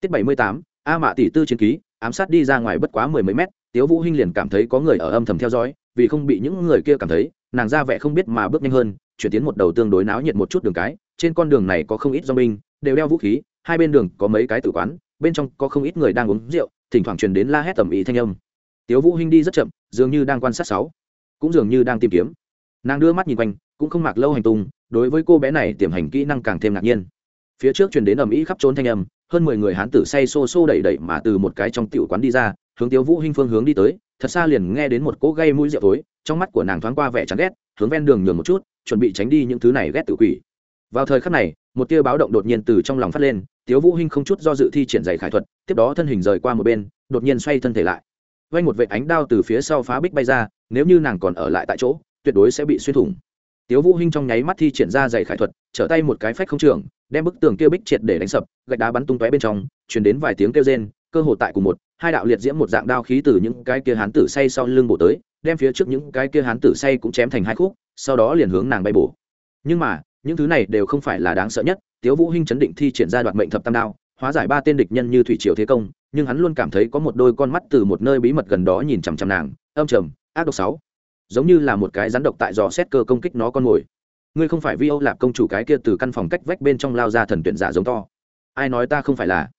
tiết 78, a mạ tỷ tư chiến ký ám sát đi ra ngoài bất quá mười mấy mét tiếu vũ hinh liền cảm thấy có người ở âm thầm theo dõi, vì không bị những người kia cảm thấy, nàng ra vẻ không biết mà bước nhanh hơn, chuyển tiến một đầu tương đối náo nhiệt một chút đường cái, trên con đường này có không ít do binh đều đeo vũ khí, hai bên đường có mấy cái tử quán, bên trong có không ít người đang uống rượu, thỉnh thoảng truyền đến la hét tầm ý thanh âm. Tiếu vũ hinh đi rất chậm, dường như đang quan sát sáu, cũng dường như đang tìm kiếm. Nàng đưa mắt nhìn quanh, cũng không mặc lâu hành tung, đối với cô bé này tiềm hành kỹ năng càng thêm ngạc nhiên. Phía trước truyền đến ầm ĩ khắp trốn thanh âm, hơn mười người hán tử say xô xô đẩy đẩy mà từ một cái trong tiểu quán đi ra hướng tiếu vũ hinh phương hướng đi tới, thật xa liền nghe đến một cỗ gây mũi rượu tối trong mắt của nàng thoáng qua vẻ chán ghét, hướng ven đường nhường một chút, chuẩn bị tránh đi những thứ này ghét tự quỷ. Vào thời khắc này, một tia báo động đột nhiên từ trong lòng phát lên, tiếu vũ hinh không chút do dự thi triển giày khải thuật, tiếp đó thân hình rời qua một bên, đột nhiên xoay thân thể lại. Vay một vệ ánh đao từ phía sau phá bích bay ra, nếu như nàng còn ở lại tại chỗ, tuyệt đối sẽ bị xuyên thủng. Tiếu vũ hinh trong nháy mắt thi triển ra giày khải thuật, trở tay một cái phách không trường, đem bức tường kia bích triệt để đánh sập, gạch đá bắn tung tóe bên trong, truyền đến vài tiếng kêu rên, cơ hồ tại cùng một hai đạo liệt diễm một dạng đao khí từ những cái kia hán tử say sau lưng bổ tới, đem phía trước những cái kia hán tử say cũng chém thành hai khúc, sau đó liền hướng nàng bay bổ. Nhưng mà, những thứ này đều không phải là đáng sợ nhất, tiếu vũ hinh chấn định thi triển ra đoạt mệnh thập tam đao, hóa giải ba tên địch nhân như thủy triều thế công, nhưng hắn luôn cảm thấy có một đôi con mắt từ một nơi bí mật gần đó nhìn chằm chằm nàng, âm trầm, ác độc sáu. Giống như là một cái rắn độc tại dò xét cơ công kích nó con mồi. Ngươi không phải vi âu lạp công chủ cái kia từ căn phòng cách vách bên trong lao ra thần tuyển giả giống to. Ai nói ta không phải là?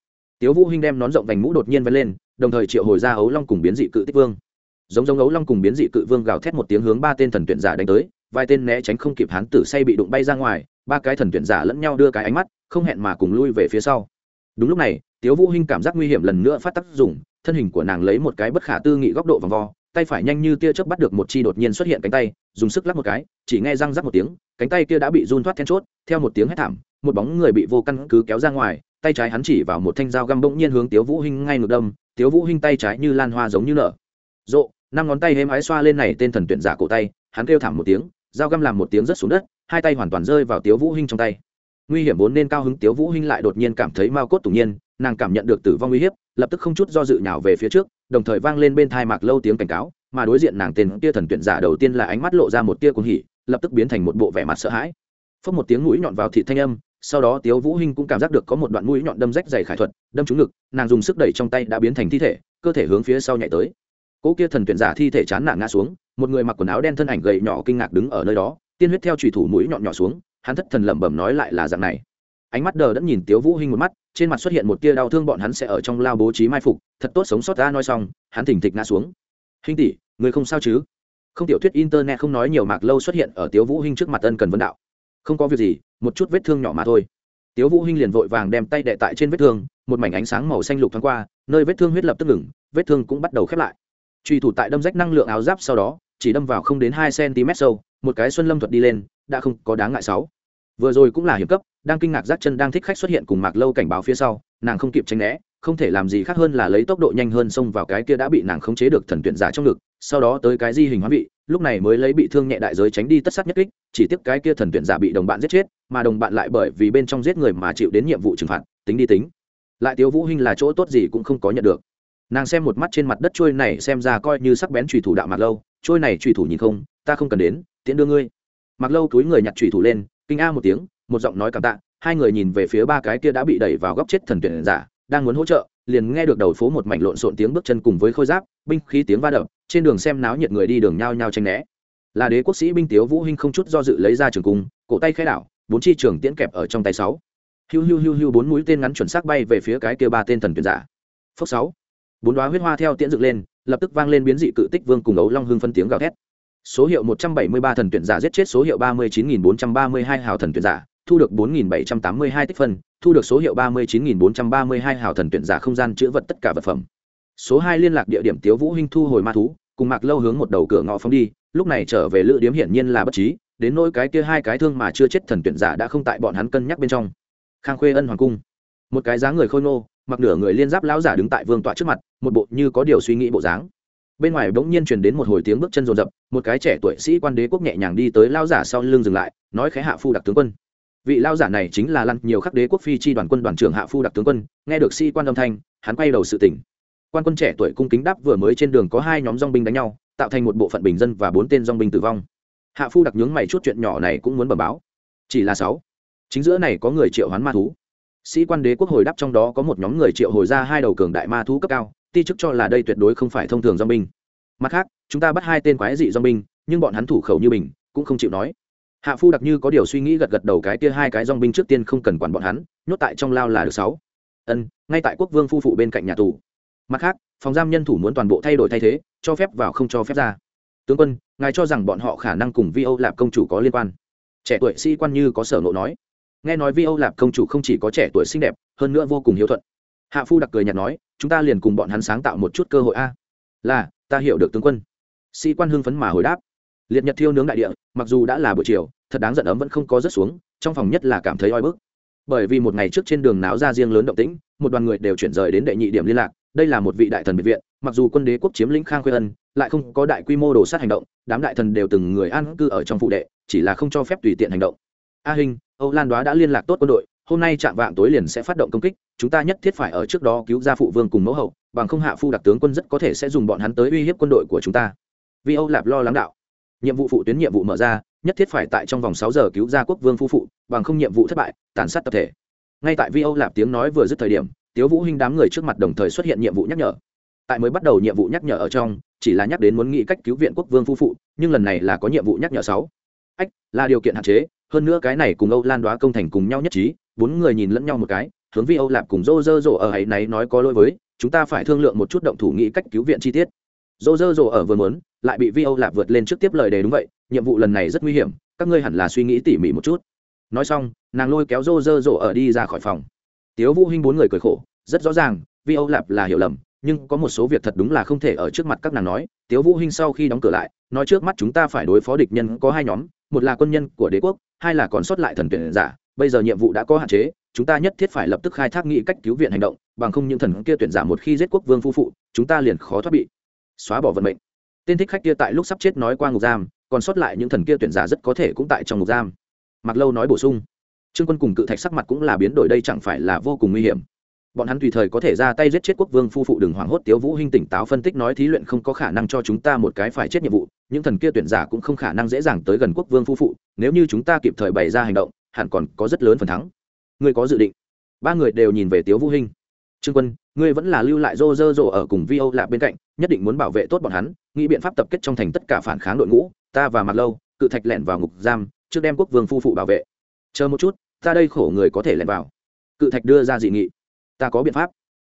Tiếu vũ hinh đem nón rộng vành mũ đột nhiên vén lên, đồng thời triệu hồi ra ấu long cùng biến dị cự tích vương. Giống giống ấu long cùng biến dị cự vương gào thét một tiếng hướng ba tên thần tuyển giả đánh tới, vài tên né tránh không kịp hán tử say bị đụng bay ra ngoài, ba cái thần tuyển giả lẫn nhau đưa cái ánh mắt, không hẹn mà cùng lui về phía sau. Đúng lúc này, tiếu vũ hinh cảm giác nguy hiểm lần nữa phát tác dụng, thân hình của nàng lấy một cái bất khả tư nghị góc độ vòng vo, tay phải nhanh như tia chớp bắt được một chi đột nhiên xuất hiện cánh tay, dùng sức lắc một cái, chỉ nghe răng rắc một tiếng, cánh tay kia đã bị run thoát then chốt, theo một tiếng hét thảm, một bóng người bị vô căn cứ kéo ra ngoài tay trái hắn chỉ vào một thanh dao găm bỗng nhiên hướng tiếu vũ hinh ngay ngược đâm, tiếu vũ hinh tay trái như lan hoa giống như nở. Rộ, năm ngón tay hêm ái xoa lên này tên thần tuyển giả cổ tay, hắn kêu thảm một tiếng, dao găm làm một tiếng rất xuống đất, hai tay hoàn toàn rơi vào tiếu vũ hinh trong tay. Nguy hiểm vốn nên cao hứng tiếu vũ hinh lại đột nhiên cảm thấy mau cốt tủng nhiên, nàng cảm nhận được tử vong uy hiếp, lập tức không chút do dự nhào về phía trước, đồng thời vang lên bên thai mạc lâu tiếng cảnh cáo, mà đối diện nàng tên kia thần tuyển giả đầu tiên là ánh mắt lộ ra một tia cuồng hỉ, lập tức biến thành một bộ vẻ mặt sợ hãi. Phất một tiếng mũi nhọn vào thị thanh âm sau đó tiếu vũ hinh cũng cảm giác được có một đoạn mũi nhọn đâm rách dày khải thuật, đâm trúng ngực, nàng dùng sức đẩy trong tay đã biến thành thi thể, cơ thể hướng phía sau nhảy tới. Cỗ kia thần tuyển giả thi thể chán nản ngã xuống, một người mặc quần áo đen thân ảnh gầy nhỏ kinh ngạc đứng ở nơi đó, tiên huyết theo chủy thủ mũi nhọn nhỏ xuống, hắn thất thần lẩm bẩm nói lại là dạng này. Ánh mắt đờ đẫn nhìn tiếu vũ hinh một mắt, trên mặt xuất hiện một tia đau thương bọn hắn sẽ ở trong lao bố trí mai phục, thật tốt sống sót ra nói xong, hắn thỉnh thịch ngã xuống. Hinh tỷ, người không sao chứ? Không tiểu thuyết internet không nói nhiều mạc lâu xuất hiện ở tiếu vũ hinh trước mặt ân cần vân đạo. Không có việc gì một chút vết thương nhỏ mà thôi. Tiếu vũ hinh liền vội vàng đem tay đè tại trên vết thương, một mảnh ánh sáng màu xanh lục thoáng qua, nơi vết thương huyết lập tức ngừng, vết thương cũng bắt đầu khép lại. Truy thủ tại đâm rách năng lượng áo giáp sau đó, chỉ đâm vào không đến hai cm sâu, một cái xuân lâm thuật đi lên, đã không có đáng ngại sáu. Vừa rồi cũng là hiểm cấp, đang kinh ngạc giác chân đang thích khách xuất hiện cùng mạc lâu cảnh báo phía sau, nàng không kịp tránh né, không thể làm gì khác hơn là lấy tốc độ nhanh hơn xông vào cái kia đã bị nàng khống chế được thần tuyển giả trong ngực, sau đó tới cái di hình hóa vị lúc này mới lấy bị thương nhẹ đại giới tránh đi tất sát nhất kích, chỉ tiếp cái kia thần tuyển giả bị đồng bạn giết chết, mà đồng bạn lại bởi vì bên trong giết người mà chịu đến nhiệm vụ trừng phạt, tính đi tính. Lại tiếu vũ hinh là chỗ tốt gì cũng không có nhận được. Nàng xem một mắt trên mặt đất trôi này xem ra coi như sắc bén trùy thủ đạo mặc lâu, trôi này trùy thủ nhìn không, ta không cần đến, tiễn đưa ngươi. Mặc lâu túi người nhặt trùy thủ lên, kinh a một tiếng, một giọng nói cảm tạ, hai người nhìn về phía ba cái kia đã bị đẩy vào góc chết thần tuyển giả, đang muốn hỗ trợ liền nghe được đầu phố một mảnh lộn xộn tiếng bước chân cùng với khôi giáp, binh khí tiếng va đập, trên đường xem náo nhiệt người đi đường nhao nhao tranh né. Là đế quốc sĩ binh tiếu vũ hinh không chút do dự lấy ra trường cung, cổ tay khai đảo, bốn chi trường tiễn kẹp ở trong tay sáu. Hiu hiu hiu hiu bốn mũi tên ngắn chuẩn xác bay về phía cái kia ba tên thần tuyển giả. Phốc sáu. Bốn đóa huyết hoa theo tiễn dựng lên, lập tức vang lên biến dị cự tích vương cùng ấu long hương phân tiếng gào thét. Số hiệu 173 thần tuyển giả giết chết, số hiệu 39432 hào thần tuyển giả thu được 4782 tích phân, thu được số hiệu 39432 hào thần tuyển giả không gian chữa vật tất cả vật phẩm. Số hai liên lạc địa điểm tiếu vũ hinh thu hồi ma thú, cùng mạc lâu hướng một đầu cửa ngõ phóng đi, lúc này trở về lữ điếm hiển nhiên là bất trí, đến nỗi cái kia hai cái thương mà chưa chết thần tuyển giả đã không tại bọn hắn cân nhắc bên trong. Khang khuê ân hoàng cung. Một cái dáng người khôi nô mặc nửa người liên giáp lão giả đứng tại vương tọa trước mặt, một bộ như có điều suy nghĩ bộ dáng. Bên ngoài bỗng nhiên truyền đến một hồi tiếng bước chân rồn rập, một cái trẻ tuổi sĩ quan đế quốc nhẹ nhàng đi tới lão giả sau lưng dừng lại, nói khẽ hạ phu đặc tướng quân vị lao giả này chính là lăn nhiều khắc đế quốc phi chi đoàn quân đoàn trưởng hạ phu đặc tướng quân, nghe được sĩ quan âm thanh, hắn quay đầu sự tỉnh. Quan quân trẻ tuổi cung kính đáp vừa mới trên đường có hai nhóm dong binh đánh nhau, tạo thành một bộ phận bình dân và bốn tên dong binh tử vong. Hạ phu đặc nhướng mày chút chuyện nhỏ này cũng muốn bẩm báo. Chỉ là sáu. Chính giữa này có người triệu hoán ma thú. Sĩ quan đế quốc hồi đáp trong đó có một nhóm người triệu hồi ra hai đầu cường đại ma thú cấp cao, ti chức cho là đây tuyệt đối không phải thông thường dong binh. Mặt khác, chúng ta bắt hai tên quái dị dong binh, nhưng bọn hắn thủ khẩu như mình cũng không chịu nói hạ phu đặc như có điều suy nghĩ gật gật đầu cái kia hai cái dong binh trước tiên không cần quản bọn hắn, nhốt tại trong lao là được sáu. Ân, ngay tại quốc vương phu phụ bên cạnh nhà tù. Mặt khác, phòng giam nhân thủ muốn toàn bộ thay đổi thay thế, cho phép vào không cho phép ra. Tướng quân, ngài cho rằng bọn họ khả năng cùng vi âu lạp công chủ có liên quan? Trẻ tuổi sĩ quan như có sở nộ nói. Nghe nói vi âu lạp công chủ không chỉ có trẻ tuổi xinh đẹp, hơn nữa vô cùng hiếu thuận. Hạ phu đặc cười nhạt nói, chúng ta liền cùng bọn hắn sáng tạo một chút cơ hội a. Là, ta hiểu được tướng quân. Sĩ quan hưng phấn mà hồi đáp. Liệt nhật thiêu nướng đại địa mặc dù đã là buổi chiều, thật đáng giận ấm vẫn không có rớt xuống, trong phòng nhất là cảm thấy oi bức. Bởi vì một ngày trước trên đường náo ra riêng lớn động tĩnh, một đoàn người đều chuyển rời đến đệ nhị điểm liên lạc, đây là một vị đại thần biệt viện, mặc dù quân đế quốc chiếm lĩnh khang khuê ân, lại không có đại quy mô đồ sát hành động, đám đại thần đều từng người an cư ở trong phụ đệ, chỉ là không cho phép tùy tiện hành động. A hình âu lan đoá đã liên lạc tốt quân đội, hôm nay chạm vạng tối liền sẽ phát động công kích, chúng ta nhất thiết phải ở trước đó cứu ra phụ vương cùng mẫu hậu, bằng không hạ phu đặc tướng quân rất có thể sẽ dùng bọn hắn tới uy hiếp quân đội của chúng ta. Vì âu lạp lo lắng đạo nhiệm vụ phụ tuyến nhiệm vụ mở ra, nhất thiết phải tại trong vòng sáu giờ cứu ra quốc vương phu phụ, bằng không nhiệm vụ thất bại, tàn sát tập thể. Ngay tại vi âu lạp tiếng nói vừa dứt thời điểm, tiếu vũ hinh đám người trước mặt đồng thời xuất hiện nhiệm vụ nhắc nhở. Tại mới bắt đầu nhiệm vụ nhắc nhở ở trong, chỉ là nhắc đến muốn nghĩ cách cứu viện quốc vương phu phụ, nhưng lần này là có nhiệm vụ nhắc nhở sáu. Ách, là điều kiện hạn chế, hơn nữa cái này cùng âu lan đoá công thành cùng nhau nhất trí, bốn người nhìn lẫn nhau một cái, hướng vi âu lạp cùng rô rơ rộ ở ấy này nói có lỗi với, chúng ta phải thương lượng một chút động thủ nghĩ cách cứu viện chi tiết dô dơ dồ ở vừa muốn, lại bị vi âu lạp vượt lên trước tiếp lời đề đúng vậy, nhiệm vụ lần này rất nguy hiểm, các ngươi hẳn là suy nghĩ tỉ mỉ một chút. Nói xong, nàng lôi kéo dô dơ dỗ ở đi ra khỏi phòng. Tiếu vũ hinh bốn người cười khổ, rất rõ ràng vi âu lạp là hiểu lầm, nhưng có một số việc thật đúng là không thể ở trước mặt các nàng nói. Tiếu vũ hinh sau khi đóng cửa lại, nói trước mắt chúng ta phải đối phó địch nhân có hai nhóm, một là quân nhân của đế quốc, hai là còn sót lại thần tuyển giả. Bây giờ nhiệm vụ đã có hạn chế, chúng ta nhất thiết phải lập tức khai thác nghị cách cứu viện hành động, bằng không những thần kia tuyển giả một khi giết quốc vương phu phụ, chúng ta liền khó thoát bị xóa bỏ vận mệnh. Tên thích khách kia tại lúc sắp chết nói qua ngục giam, còn sót lại những thần kia tuyển giả rất có thể cũng tại trong ngục giam. Mặc lâu nói bổ sung, trương quân cùng cự thạch sắc mặt cũng là biến đổi đây chẳng phải là vô cùng nguy hiểm. Bọn hắn tùy thời có thể ra tay giết chết quốc vương phu phụ đừng hoảng hốt tiếu vũ hinh tỉnh táo phân tích nói thí luyện không có khả năng cho chúng ta một cái phải chết nhiệm vụ, những thần kia tuyển giả cũng không khả năng dễ dàng tới gần quốc vương phu phụ, nếu như chúng ta kịp thời bày ra hành động, hẳn còn có rất lớn phần thắng. Ngươi có dự định? Ba người đều nhìn về tiếu vũ hinh. Trương quân ngươi vẫn là lưu lại rô rơ rộ ở cùng vi âu lạ bên cạnh, nhất định muốn bảo vệ tốt bọn hắn, nghĩ biện pháp tập kết trong thành tất cả phản kháng đội ngũ, ta và mặt lâu, cự thạch lẻn vào ngục giam, trước đem quốc vương phu phụ bảo vệ. Chờ một chút, ta đây khổ người có thể lẻn vào. Cự thạch đưa ra dị nghị. Ta có biện pháp.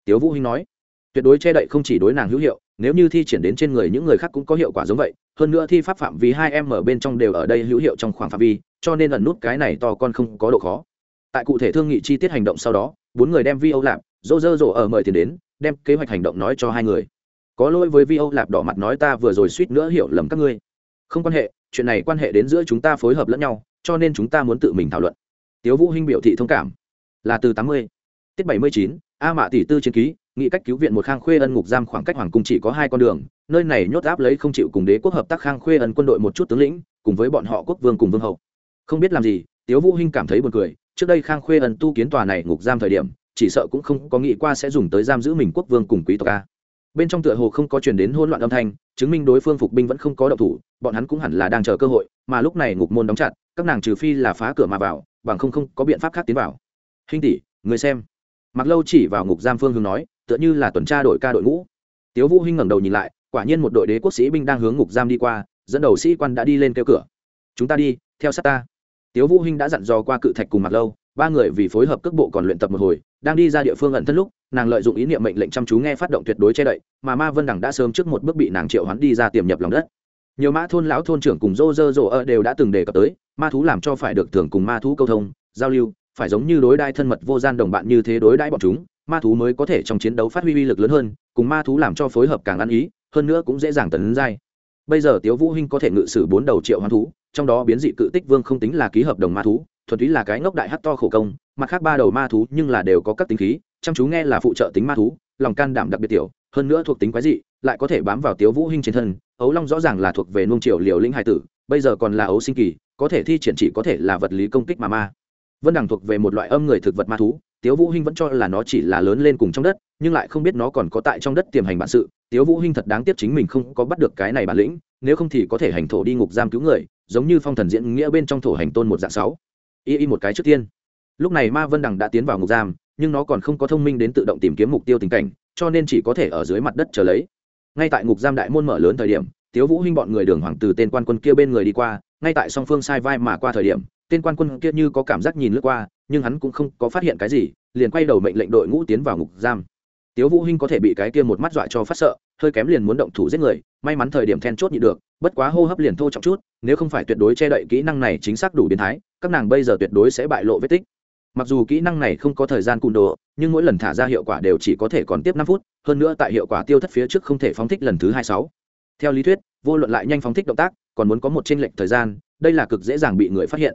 Tiếu vũ hinh nói. Tuyệt đối che đậy không chỉ đối nàng hữu hiệu, nếu như thi triển đến trên người những người khác cũng có hiệu quả giống vậy, hơn nữa thi pháp phạm vi hai em ở bên trong đều ở đây hữu hiệu trong khoảng phạm vi, cho nên ẩn nút cái này to con không có độ khó. Tại cụ thể thương nghị chi tiết hành động sau đó, bốn người đem vi âu lạp dô dơ dỗ ở mời tiền đến, đem kế hoạch hành động nói cho hai người. Có lỗi với vi âu lạp đỏ mặt nói ta vừa rồi suýt nữa hiểu lầm các ngươi. Không quan hệ, chuyện này quan hệ đến giữa chúng ta phối hợp lẫn nhau, cho nên chúng ta muốn tự mình thảo luận. Tiếu vũ hinh biểu thị thông cảm. Là từ tám mươi. Tiết bảy mươi chín, a mạ tỷ tư chiến ký, nghị cách cứu viện một khang khuê ân ngục giam khoảng cách hoàng cung chỉ có hai con đường, nơi này nhốt áp lấy không chịu cùng đế quốc hợp tác khang khuê ân quân đội một chút tướng lĩnh, cùng với bọn họ quốc vương cùng vương hậu. Không biết làm gì, tiếu vũ hinh cảm thấy buồn cười, trước đây khang khuê ân tu kiến tòa này ngục giam thời điểm chỉ sợ cũng không có nghĩ qua sẽ dùng tới giam giữ mình quốc vương cùng quý tộc a. Bên trong tựa hồ không có truyền đến hỗn loạn âm thanh, chứng minh đối phương phục binh vẫn không có động thủ, bọn hắn cũng hẳn là đang chờ cơ hội, mà lúc này ngục môn đóng chặt, các nàng trừ phi là phá cửa mà vào, bằng không không có biện pháp khác tiến vào. Hình tỷ, người xem. Mặc lâu chỉ vào ngục giam phương hướng nói, tựa như là tuần tra đội ca đội ngũ. Tiếu vũ hinh ngẩng đầu nhìn lại, quả nhiên một đội đế quốc sĩ binh đang hướng ngục giam đi qua, dẫn đầu sĩ quan đã đi lên kêu cửa. Chúng ta đi, theo sát ta. Tiếu vũ hinh đã dặn dò qua cự thạch cùng mặc lâu ba người vì phối hợp cước bộ còn luyện tập một hồi, đang đi ra địa phương ẩn thân lúc, nàng lợi dụng ý niệm mệnh lệnh chăm chú nghe phát động tuyệt đối che đậy, mà ma vân đằng đã sớm trước một bước bị nàng triệu hoán đi ra tiềm nhập lòng đất. Nhiều mã thôn lão thôn trưởng cùng dô dơ dỗ ở đều đã từng đề cập tới, ma thú làm cho phải được thường cùng ma thú câu thông, giao lưu, phải giống như đối đai thân mật vô gian đồng bạn như thế đối đãi bọn chúng, ma thú mới có thể trong chiến đấu phát huy uy lực lớn hơn, cùng ma thú làm cho phối hợp càng ăn ý, hơn nữa cũng dễ dàng tấn giai. Bây giờ tiếu vũ hinh có thể ngự sử bốn đầu triệu hoán thú, trong đó biến dị cự tích vương không tính là ký hợp đồng ma thú thuần túy là cái ngốc đại hát to khổ công, mặt khác ba đầu ma thú nhưng là đều có các tính khí, chăm chú nghe là phụ trợ tính ma thú, lòng can đảm đặc biệt tiểu, hơn nữa thuộc tính quái dị, lại có thể bám vào tiếu vũ hinh trên thân, ấu long rõ ràng là thuộc về nung triều liều lĩnh hải tử, bây giờ còn là ấu sinh kỳ, có thể thi triển chỉ có thể là vật lý công kích mà ma. Vân đằng thuộc về một loại âm người thực vật ma thú, tiếu vũ hinh vẫn cho là nó chỉ là lớn lên cùng trong đất, nhưng lại không biết nó còn có tại trong đất tiềm hành bản sự. Tiếu vũ hinh thật đáng tiếc chính mình không có bắt được cái này bản lĩnh, nếu không thì có thể hành thổ đi ngục giam cứu người, giống như phong thần diễn nghĩa bên trong thổ hành tôn một dạng sáu y y một cái trước tiên. Lúc này ma vân đằng đã tiến vào ngục giam, nhưng nó còn không có thông minh đến tự động tìm kiếm mục tiêu tình cảnh, cho nên chỉ có thể ở dưới mặt đất chờ lấy. Ngay tại ngục giam đại môn mở lớn thời điểm, tiếu vũ hinh bọn người đường hoàng từ tên quan quân kia bên người đi qua, ngay tại song phương sai vai mà qua thời điểm, tên quan quân kia như có cảm giác nhìn lướt qua, nhưng hắn cũng không có phát hiện cái gì, liền quay đầu mệnh lệnh đội ngũ tiến vào ngục giam. Tiếu vũ hinh có thể bị cái kia một mắt dọa cho phát sợ, hơi kém liền muốn động thủ giết người, may mắn thời điểm then chốt nhị được bất quá hô hấp liền thô trọng chút, nếu không phải tuyệt đối che đậy kỹ năng này chính xác đủ biến thái, các nàng bây giờ tuyệt đối sẽ bại lộ vết tích. Mặc dù kỹ năng này không có thời gian cùn đồ, nhưng mỗi lần thả ra hiệu quả đều chỉ có thể còn tiếp năm phút, hơn nữa tại hiệu quả tiêu thất phía trước không thể phóng thích lần thứ hai sáu. Theo lý thuyết, vô luận lại nhanh phóng thích động tác, còn muốn có một tranh lệch thời gian, đây là cực dễ dàng bị người phát hiện.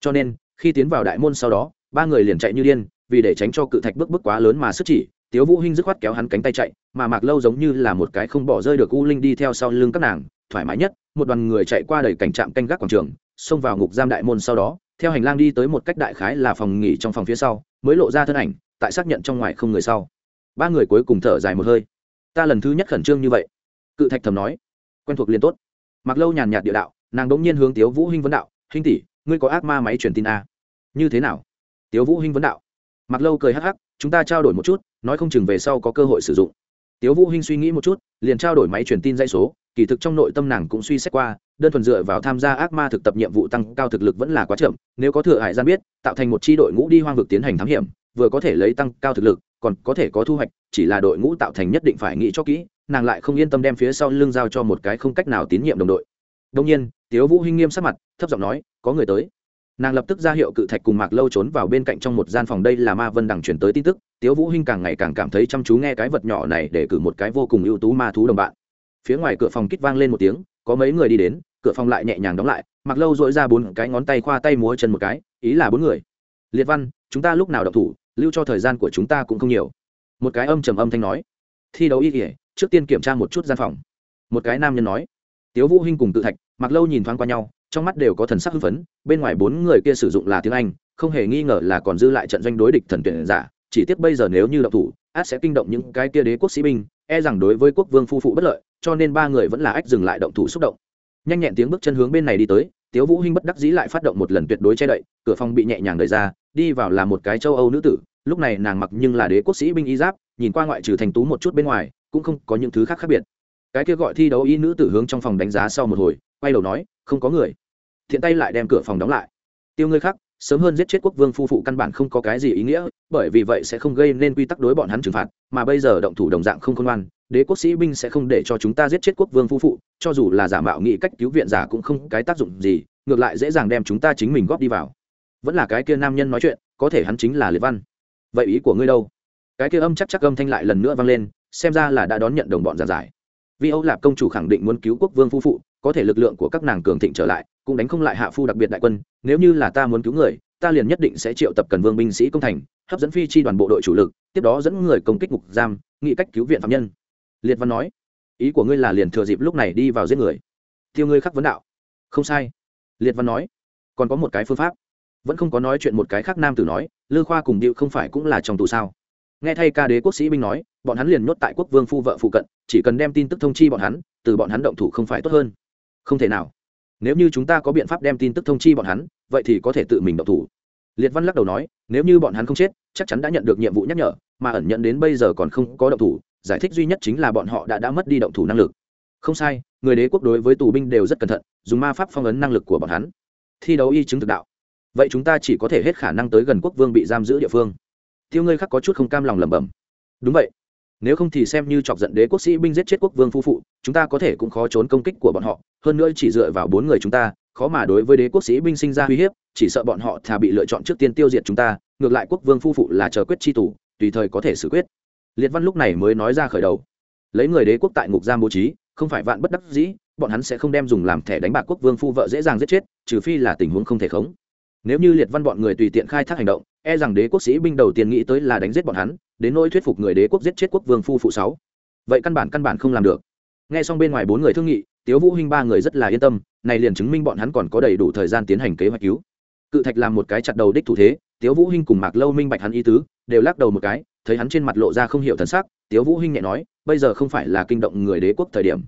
Cho nên, khi tiến vào đại môn sau đó, ba người liền chạy như điên, vì để tránh cho cự thạch bước bước quá lớn mà sức chỉ, tiếu vũ hinh dứt khoát kéo hắn cánh tay chạy, mà mạc lâu giống như là một cái không bỏ rơi được u linh đi theo sau lưng các nàng thoải mái nhất, một đoàn người chạy qua đầy cảnh trạm canh gác quảng trường, xông vào ngục giam đại môn sau đó, theo hành lang đi tới một cách đại khái là phòng nghỉ trong phòng phía sau, mới lộ ra thân ảnh, tại xác nhận trong ngoài không người sau. Ba người cuối cùng thở dài một hơi. Ta lần thứ nhất khẩn trương như vậy. Cự thạch thầm nói. Quen thuộc liền tốt. Mặc lâu nhàn nhạt địa đạo, nàng đ ỗ n g nhiên hướng tiếu vũ hinh vấn đạo, hinh tỷ, ngươi có ác ma máy truyền tin a như thế nào? Tiếu vũ hinh vấn đạo. Mặc lâu cười hắc hắc, chúng ta trao đổi một chút, nói không chừng về sau có cơ hội sử dụng tiếu vũ hinh suy nghĩ một chút, liền trao đổi máy truyền tin dây số, kỳ thực trong nội tâm nàng cũng suy xét qua, đơn thuần dựa vào tham gia ác ma thực tập nhiệm vụ tăng cao thực lực vẫn là quá chậm, nếu có thừa hải gian biết, tạo thành một chi đội ngũ đi hoang vực tiến hành thám hiểm, vừa có thể lấy tăng cao thực lực, còn có thể có thu hoạch, chỉ là đội ngũ tạo thành nhất định phải nghĩ cho kỹ, nàng lại không yên tâm đem phía sau lưng giao cho một cái không cách nào tín nhiệm đồng đội. Đông nhiên, tiếu vũ hinh nghiêm sắc mặt, thấp giọng nói, có người tới nàng lập tức ra hiệu cự thạch cùng mạc lâu trốn vào bên cạnh trong một gian phòng. Đây là ma vân đằng chuyển tới tin tức. Tiếu vũ hinh càng ngày càng cảm thấy chăm chú nghe cái vật nhỏ này để cử một cái vô cùng ưu tú ma thú đồng bạn. Phía ngoài cửa phòng kích vang lên một tiếng, có mấy người đi đến, cửa phòng lại nhẹ nhàng đóng lại. Mặc lâu dội ra bốn cái ngón tay khoa tay múa chân một cái, ý là bốn người. Liệt văn, chúng ta lúc nào đọc thủ, lưu cho thời gian của chúng ta cũng không nhiều. Một cái âm trầm âm thanh nói. Thi đấu y kỉa trước tiên kiểm tra một chút gian phòng. Một cái nam nhân nói. Tiếu vũ hinh cùng tự thạch mặc lâu nhìn thoáng qua nhau trong mắt đều có thần sắc hưng phấn, bên ngoài bốn người kia sử dụng là tiếng anh, không hề nghi ngờ là còn dư lại trận doanh đối địch thần tuyển giả, chỉ tiếc bây giờ nếu như động thủ, át sẽ kinh động những cái kia đế quốc sĩ binh e rằng đối với quốc vương phu phụ bất lợi, cho nên ba người vẫn là ách dừng lại động thủ xúc động. Nhanh nhẹn tiếng bước chân hướng bên này đi tới, tiếu vũ hinh bất đắc dĩ lại phát động một lần tuyệt đối che đậy, cửa phòng bị nhẹ nhàng đẩy ra, đi vào là một cái châu âu nữ tử, lúc này nàng mặc nhưng là đế quốc sĩ binh y giáp, nhìn qua ngoại trừ thành tú một chút bên ngoài, cũng không có những thứ khác khác biệt. Cái kia gọi thi đấu y nữ tử hướng trong phòng đánh giá sau một hồi quay đầu nói, không có người. Thiện tay lại đem cửa phòng đóng lại. Tiêu ngươi khác sớm hơn giết chết quốc vương phu phụ căn bản không có cái gì ý nghĩa, bởi vì vậy sẽ không gây nên quy tắc đối bọn hắn trừng phạt, mà bây giờ động thủ đồng dạng không khôn ngoan, đế quốc sĩ binh sẽ không để cho chúng ta giết chết quốc vương phu phụ, cho dù là giả mạo nghị cách cứu viện giả cũng không cái tác dụng gì, ngược lại dễ dàng đem chúng ta chính mình góp đi vào. Vẫn là cái kia nam nhân nói chuyện, có thể hắn chính là liệt văn. Vậy ý của ngươi đâu? Cái kia âm chắc chắc âm thanh lại lần nữa vang lên, xem ra là đã đón nhận đồng bọn giả giải. Vì âu lạp công chủ khẳng định muốn cứu quốc vương phu phụ có thể lực lượng của các nàng cường thịnh trở lại, cũng đánh không lại hạ phu đặc biệt đại quân, nếu như là ta muốn cứu người, ta liền nhất định sẽ triệu tập cần vương binh sĩ công thành, hấp dẫn phi chi đoàn bộ đội chủ lực, tiếp đó dẫn người công kích ngục giam nghị cách cứu viện phạm nhân. Liệt văn nói. Ý của ngươi là liền thừa dịp lúc này đi vào giết người. Tiêu ngươi khắc vấn đạo. Không sai. Liệt văn nói. Còn có một cái phương pháp. Vẫn không có nói chuyện một cái khác nam tử nói, lư khoa cùng điệu không phải cũng là trong tù sao? Nghe thay ca đế quốc sĩ binh nói, bọn hắn liền nhốt tại quốc vương phu vợ phụ cận, chỉ cần đem tin tức thông chi bọn hắn, từ bọn hắn động thủ không phải tốt hơn không thể nào. Nếu như chúng ta có biện pháp đem tin tức thông chi bọn hắn, vậy thì có thể tự mình động thủ. Liệt văn lắc đầu nói, nếu như bọn hắn không chết, chắc chắn đã nhận được nhiệm vụ nhắc nhở, mà ẩn nhận đến bây giờ còn không có động thủ, giải thích duy nhất chính là bọn họ đã đã mất đi động thủ năng lực. Không sai, người đế quốc đối với tù binh đều rất cẩn thận, dùng ma pháp phong ấn năng lực của bọn hắn. Thi đấu y chứng thực đạo. Vậy chúng ta chỉ có thể hết khả năng tới gần quốc vương bị giam giữ địa phương. Tiêu ngươi khắc có chút không cam lòng lẩm bẩm. Đúng vậy nếu không thì xem như chọc giận đế quốc sĩ binh giết chết quốc vương phu phụ, chúng ta có thể cũng khó trốn công kích của bọn họ, hơn nữa chỉ dựa vào bốn người chúng ta, khó mà đối với đế quốc sĩ binh sinh ra uy hiếp, chỉ sợ bọn họ thà bị lựa chọn trước tiên tiêu diệt chúng ta, ngược lại quốc vương phu phụ là chờ quyết chi tủ tùy thời có thể xử quyết. Liệt văn lúc này mới nói ra khởi đầu. Lấy người đế quốc tại ngục giam bố trí, không phải vạn bất đắc dĩ, bọn hắn sẽ không đem dùng làm thẻ đánh bạc quốc vương phu vợ dễ dàng giết chết, trừ phi là tình huống không thể khống. Nếu như liệt văn bọn người tùy tiện khai thác hành động e rằng đế quốc sĩ binh đầu tiên nghĩ tới là đánh giết bọn hắn, đến nỗi thuyết phục người đế quốc giết chết quốc vương phu phụ sáu. Vậy căn bản căn bản không làm được. Nghe xong bên ngoài bốn người thương nghị, tiếu vũ hinh ba người rất là yên tâm, này liền chứng minh bọn hắn còn có đầy đủ thời gian tiến hành kế hoạch cứu. Cự thạch làm một cái chặt đầu đích thủ thế, tiếu vũ hinh cùng mạc lâu minh bạch hắn ý tứ, đều lắc đầu một cái, thấy hắn trên mặt lộ ra không hiểu thần sắc, tiếu vũ hinh nhẹ nói, bây giờ không phải là kinh động người đế quốc thời điểm.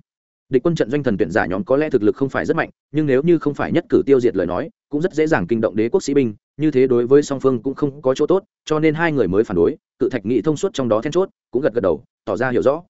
Địch quân trận doanh thần tuyển giả nhóm có lẽ thực lực không phải rất mạnh, nhưng nếu như không phải nhất cử tiêu diệt lời nói, cũng rất dễ dàng kinh động đế quốc sĩ binh như thế đối với song phương cũng không có chỗ tốt, cho nên hai người mới phản đối, cự thạch nghị thông suốt trong đó then chốt, cũng gật gật đầu, tỏ ra hiểu rõ.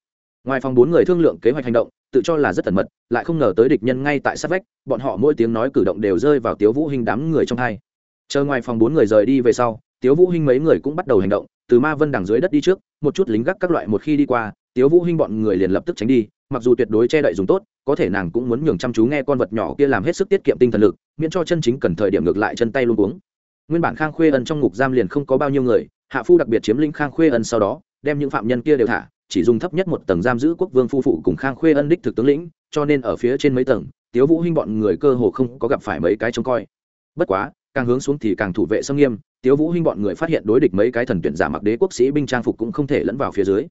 Ngoài phòng bốn người thương lượng kế hoạch hành động, tự cho là rất tẩn mật, lại không ngờ tới địch nhân ngay tại sát vách, bọn họ mỗi tiếng nói cử động đều rơi vào tiếu vũ hinh đám người trong hai. Chờ ngoài phòng bốn người rời đi về sau, tiếu vũ hinh mấy người cũng bắt đầu hành động, từ ma vân đằng dưới đất đi trước, một chút lính gác các loại một khi đi qua, tiếu vũ hinh bọn người liền lập tức tránh đi, mặc dù tuyệt đối che đậy dùng tốt, có thể nàng cũng muốn nhường chăm chú nghe con vật nhỏ kia làm hết sức tiết kiệm tinh thần lực, miễn cho chân chính cần thời điểm ngược lại chân tay luôn uống nguyên bản khang khuê ân trong ngục giam liền không có bao nhiêu người, hạ phu đặc biệt chiếm lĩnh khang khuê ân sau đó, đem những phạm nhân kia đều thả, chỉ dùng thấp nhất một tầng giam giữ quốc vương phu phụ cùng khang khuê ân đích thực tướng lĩnh, cho nên ở phía trên mấy tầng, tiếu vũ hinh bọn người cơ hồ không có gặp phải mấy cái trông coi. Bất quá, càng hướng xuống thì càng thủ vệ xâm nghiêm, tiếu vũ hinh bọn người phát hiện đối địch mấy cái thần tuyển giả mặc đế quốc sĩ binh trang phục cũng không thể lẫn vào phía dưới.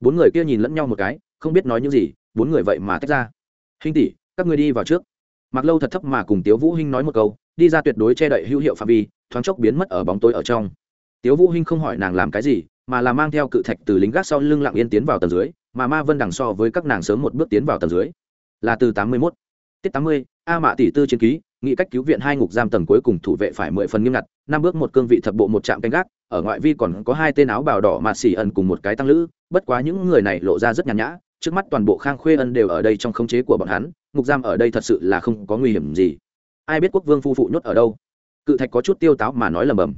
Bốn người kia nhìn lẫn nhau một cái, không biết nói những gì, bốn người vậy mà tách ra. Hinh tỷ, các ngươi đi vào trước. Mặc lâu thật thấp mà cùng tiếu vũ hinh nói một câu đi ra tuyệt đối che đậy hữu hiệu phạm vi, thoáng chốc biến mất ở bóng tối ở trong. Tiếu vũ hinh không hỏi nàng làm cái gì, mà là mang theo cự thạch từ lính gác sau lưng lặng yên tiến vào tầng dưới, mà ma vân đằng so với các nàng sớm một bước tiến vào tầng dưới. Là từ tám mươi 81. tiết tám mươi, a mạ tỷ tư chiến ký, nghị cách cứu viện hai ngục giam tầng cuối cùng thủ vệ phải mười phần nghiêm ngặt, năm bước một cương vị thập bộ một trạm canh gác, ở ngoại vi còn có hai tên áo bào đỏ mà xỉ ẩn cùng một cái tăng lữ, bất quá những người này lộ ra rất nhàn nhã, trước mắt toàn bộ khang khuê ân đều ở đây trong khống chế của bọn hắn, ngục giam ở đây thật sự là không có nguy hiểm gì ai biết quốc vương phu phụ nhốt ở đâu. Cự thạch có chút tiêu táo mà nói lầm bầm.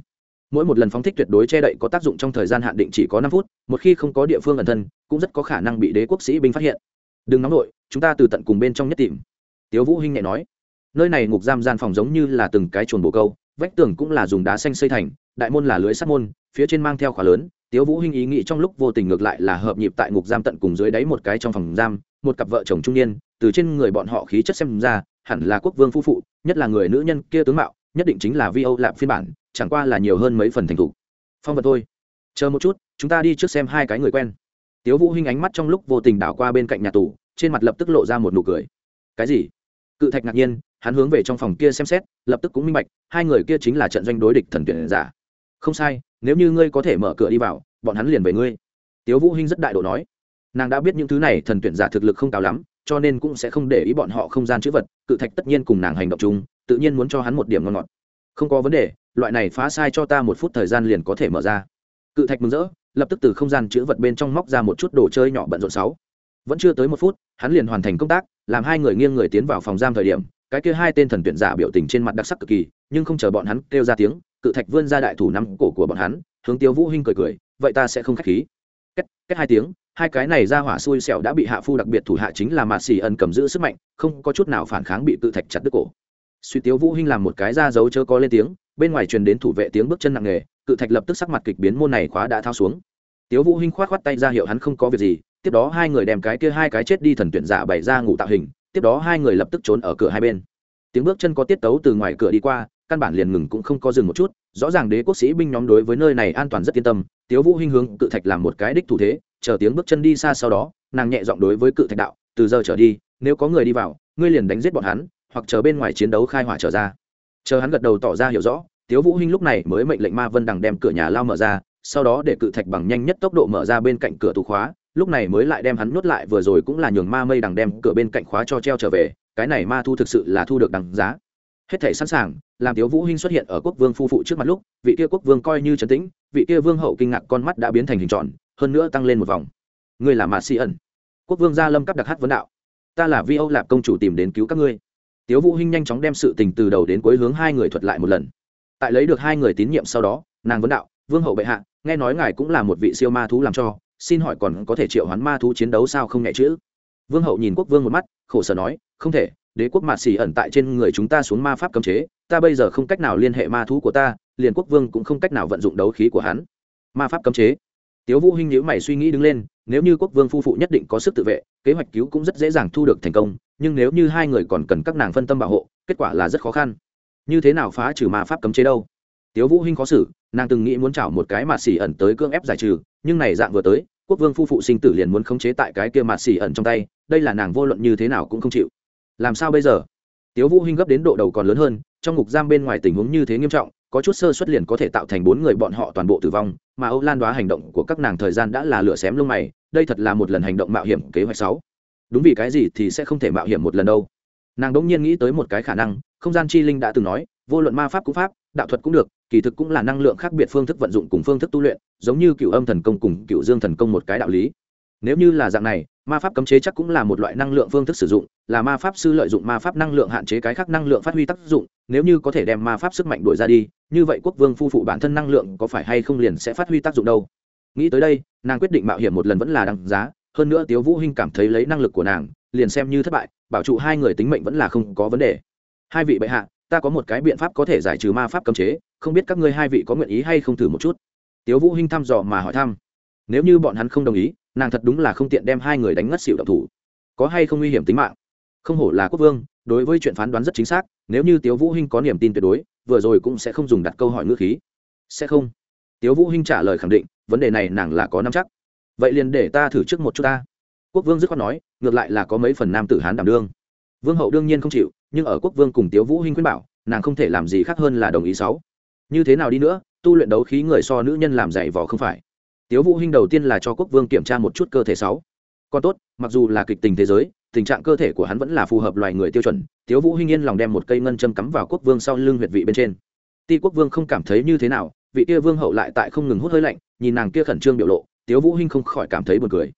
Mỗi một lần phóng thích tuyệt đối che đậy có tác dụng trong thời gian hạn định chỉ có năm phút, một khi không có địa phương ẩn thân, cũng rất có khả năng bị đế quốc sĩ binh phát hiện. Đừng nóng nổi chúng ta từ tận cùng bên trong nhất tìm. Tiếu vũ hinh nhẹ nói. Nơi này ngục giam gian phòng giống như là từng cái chuồn bồ câu, vách tường cũng là dùng đá xanh xây thành, đại môn là lưới sắt môn, phía trên mang theo khóa lớn. Tiếu vũ hinh ý nghĩ trong lúc vô tình ngược lại là hợp nhịp tại ngục giam tận cùng dưới đáy một cái trong phòng giam, một cặp vợ chồng trung niên, từ trên người bọn họ khí chất xem ra hẳn là quốc vương phu phụ, nhất là người nữ nhân kia tướng mạo, nhất định chính là vi âu lạp phiên bản, chẳng qua là nhiều hơn mấy phần thành thục. Phong vật thôi. Chờ một chút, chúng ta đi trước xem hai cái người quen. Tiếu vũ hinh ánh mắt trong lúc vô tình đảo qua bên cạnh nhà tù, trên mặt lập tức lộ ra một nụ cười. Cái gì? Cự thạch ngạc nhiên, hắn hướng về trong phòng kia xem xét, lập tức cũng minh bạch, hai người kia chính là trận doanh đối địch thần tuyển giả. Không sai, nếu như ngươi có thể mở cửa đi vào, bọn hắn liền về ngươi. Tiếu vũ hinh rất đại độ nói. Nàng đã biết những thứ này thần tuyển giả thực lực không cao lắm cho nên cũng sẽ không để ý bọn họ không gian chữ vật, cự thạch tất nhiên cùng nàng hành động chung, tự nhiên muốn cho hắn một điểm ngon ngọt. Không có vấn đề, loại này phá sai cho ta một phút thời gian liền có thể mở ra. Cự thạch mừng rỡ, lập tức từ không gian chữ vật bên trong móc ra một chút đồ chơi nhỏ bận rộn sáu. Vẫn chưa tới một phút, hắn liền hoàn thành công tác, làm hai người nghiêng người tiến vào phòng giam thời điểm, cái kia hai tên thần tuyển giả biểu tình trên mặt đặc sắc cực kỳ, nhưng không chờ bọn hắn kêu ra tiếng, cự thạch vươn ra đại thủ nắm cổ của bọn hắn, hướng tiêu vũ hinh cười cười, vậy ta sẽ không khách khí. Kết kết hai tiếng hai cái này ra hỏa xui xẻo đã bị hạ phu đặc biệt thủ hạ chính là mạt xì ẩn cầm giữ sức mạnh, không có chút nào phản kháng bị cự thạch chặt đứt cổ. Suy tiêu vũ hinh làm một cái ra dấu chớ có lên tiếng, bên ngoài truyền đến thủ vệ tiếng bước chân nặng nề cự thạch lập tức sắc mặt kịch biến môn này khóa đã thao xuống. Tiếu vũ hinh khoát khoát tay ra hiệu hắn không có việc gì, tiếp đó hai người đem cái kia hai cái chết đi thần tuyển giả bày ra ngủ tạo hình, tiếp đó hai người lập tức trốn ở cửa hai bên. Tiếng bước chân có tiết tấu từ ngoài cửa đi qua, căn bản liền ngừng cũng không có dừng một chút, rõ ràng đế quốc sĩ binh nhóm đối với nơi này an toàn rất yên tâm, tiếu vũ hinh hướng cự thạch làm một cái đích thủ thế chờ tiếng bước chân đi xa sau đó, nàng nhẹ giọng đối với cự thạch đạo, từ giờ trở đi, nếu có người đi vào, ngươi liền đánh giết bọn hắn, hoặc chờ bên ngoài chiến đấu khai hỏa trở ra. Chờ hắn gật đầu tỏ ra hiểu rõ, tiếu vũ hinh lúc này mới mệnh lệnh ma vân đằng đem cửa nhà lao mở ra, sau đó để cự thạch bằng nhanh nhất tốc độ mở ra bên cạnh cửa tủ khóa, lúc này mới lại đem hắn nuốt lại, vừa rồi cũng là nhường ma mây đằng đem cửa bên cạnh khóa cho treo trở về, cái này ma thu thực sự là thu được đằng giá. Hết thể sẵn sàng, làm tiếu vũ hinh xuất hiện ở quốc vương phu phụ trước mặt lúc, vị kia quốc vương coi như trấn tĩnh, vị kia vương hậu kinh ngạc con mắt đã biến thành hình tròn hơn nữa tăng lên một vòng. Ngươi là mạt xi ẩn. Quốc vương gia lâm cấp đặc hát vấn đạo. Ta là vi âu lạp công chủ tìm đến cứu các ngươi. Tiếu vũ hinh nhanh chóng đem sự tình từ đầu đến cuối hướng hai người thuật lại một lần. Tại lấy được hai người tín nhiệm sau đó, nàng vấn đạo, vương hậu bệ hạ, nghe nói ngài cũng là một vị siêu ma thú làm cho, xin hỏi còn có thể triệu hoán ma thú chiến đấu sao không nhẹ chữ vương hậu nhìn quốc vương một mắt, khổ sở nói, không thể, đế quốc mạt xì ẩn tại trên người chúng ta xuống ma pháp cấm chế, ta bây giờ không cách nào liên hệ ma thú của ta, liền quốc vương cũng không cách nào vận dụng đấu khí của hắn. Ma pháp cấm chế tiếu vũ hinh nhíu mày suy nghĩ đứng lên, nếu như quốc vương phu phụ nhất định có sức tự vệ, kế hoạch cứu cũng rất dễ dàng thu được thành công, nhưng nếu như hai người còn cần các nàng phân tâm bảo hộ, kết quả là rất khó khăn. Như thế nào phá trừ ma pháp cấm chế đâu? Tiếu vũ hinh khó xử, nàng từng nghĩ muốn chảo một cái mà xỉ ẩn tới cưỡng ép giải trừ, nhưng này dạng vừa tới, quốc vương phu phụ sinh tử liền muốn khống chế tại cái kia mà xỉ ẩn trong tay, đây là nàng vô luận như thế nào cũng không chịu. Làm sao bây giờ? Tiếu vũ hinh gấp đến độ đầu còn lớn hơn, trong ngục giam bên ngoài tình huống như thế nghiêm trọng có chút sơ xuất liền có thể tạo thành bốn người bọn họ toàn bộ tử vong, mà âu lan đoá hành động của các nàng thời gian đã là lửa xém lông mày, đây thật là một lần hành động mạo hiểm kế hoạch sáu. Đúng vì cái gì thì sẽ không thể mạo hiểm một lần đâu. Nàng đỗng nhiên nghĩ tới một cái khả năng, không gian chi linh đã từng nói, vô luận ma pháp cũng pháp, đạo thuật cũng được, kỳ thực cũng là năng lượng khác biệt phương thức vận dụng cùng phương thức tu luyện, giống như cựu âm thần công cùng cựu dương thần công một cái đạo lý. Nếu như là dạng này ma pháp cấm chế chắc cũng là một loại năng lượng phương thức sử dụng, là ma pháp sư lợi dụng ma pháp năng lượng hạn chế cái khác năng lượng phát huy tác dụng, nếu như có thể đem ma pháp sức mạnh đổi ra đi, như vậy quốc vương phu phụ bản thân năng lượng có phải hay không liền sẽ phát huy tác dụng đâu? Nghĩ tới đây, nàng quyết định mạo hiểm một lần vẫn là đăng giá, hơn nữa tiếu vũ hinh cảm thấy lấy năng lực của nàng, liền xem như thất bại, bảo trụ hai người tính mệnh vẫn là không có vấn đề. Hai vị bệ hạ, ta có một cái biện pháp có thể giải trừ ma pháp cấm chế, không biết các ngươi hai vị có nguyện ý hay không thử một chút? Tiếu vũ hinh thăm dò mà hỏi thăm. Nếu như bọn hắn không đồng ý nàng thật đúng là không tiện đem hai người đánh ngất xỉu động thủ. Có hay không nguy hiểm tính mạng? Không hổ là quốc vương, đối với chuyện phán đoán rất chính xác, nếu như tiếu vũ hinh có niềm tin tuyệt đối, vừa rồi cũng sẽ không dùng đặt câu hỏi ngữ khí. Sẽ không. Tiếu vũ hinh trả lời khẳng định, vấn đề này nàng là có nắm chắc. Vậy liền để ta thử trước một chút ta. Quốc vương dứt khoát nói, ngược lại là có mấy phần nam tử hán đảm đương. Vương hậu đương nhiên không chịu, nhưng ở quốc vương cùng tiếu vũ hinh khuyên bảo, nàng không thể làm gì khác hơn là đồng ý sáu. Như thế nào đi nữa, tu luyện đấu khí người so nữ nhân làm dạy vò không phải tiếu vũ hinh đầu tiên là cho quốc vương kiểm tra một chút cơ thể sáu. Còn tốt, mặc dù là kịch tình thế giới, tình trạng cơ thể của hắn vẫn là phù hợp loài người tiêu chuẩn, tiếu vũ hinh yên lòng đem một cây ngân châm cắm vào quốc vương sau lưng huyệt vị bên trên. Ti quốc vương không cảm thấy như thế nào, vị kia vương hậu lại tại không ngừng hút hơi lạnh, nhìn nàng kia khẩn trương biểu lộ, tiếu vũ hinh không khỏi cảm thấy buồn cười.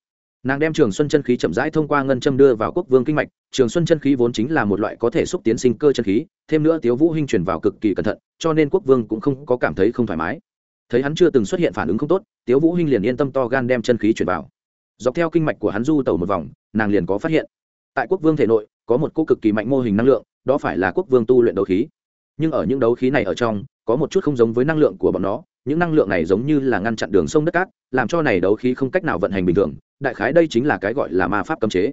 Nàng đem trường xuân chân khí chậm rãi thông qua ngân châm đưa vào quốc vương kinh mạch, trường xuân chân khí vốn chính là một loại có thể xúc tiến sinh cơ chân khí, thêm nữa tiếu vũ hinh truyền vào cực kỳ cẩn thận, cho nên quốc vương cũng không có cảm thấy không thoải mái thấy hắn chưa từng xuất hiện phản ứng không tốt, tiếu vũ hinh liền yên tâm to gan đem chân khí truyền vào. Dọc theo kinh mạch của hắn du tẩu một vòng, nàng liền có phát hiện. Tại quốc vương thể nội, có một cô cực kỳ mạnh mô hình năng lượng, đó phải là quốc vương tu luyện đấu khí. Nhưng ở những đấu khí này ở trong, có một chút không giống với năng lượng của bọn nó, những năng lượng này giống như là ngăn chặn đường sông đất cát, làm cho này đấu khí không cách nào vận hành bình thường, đại khái đây chính là cái gọi là ma pháp cấm chế.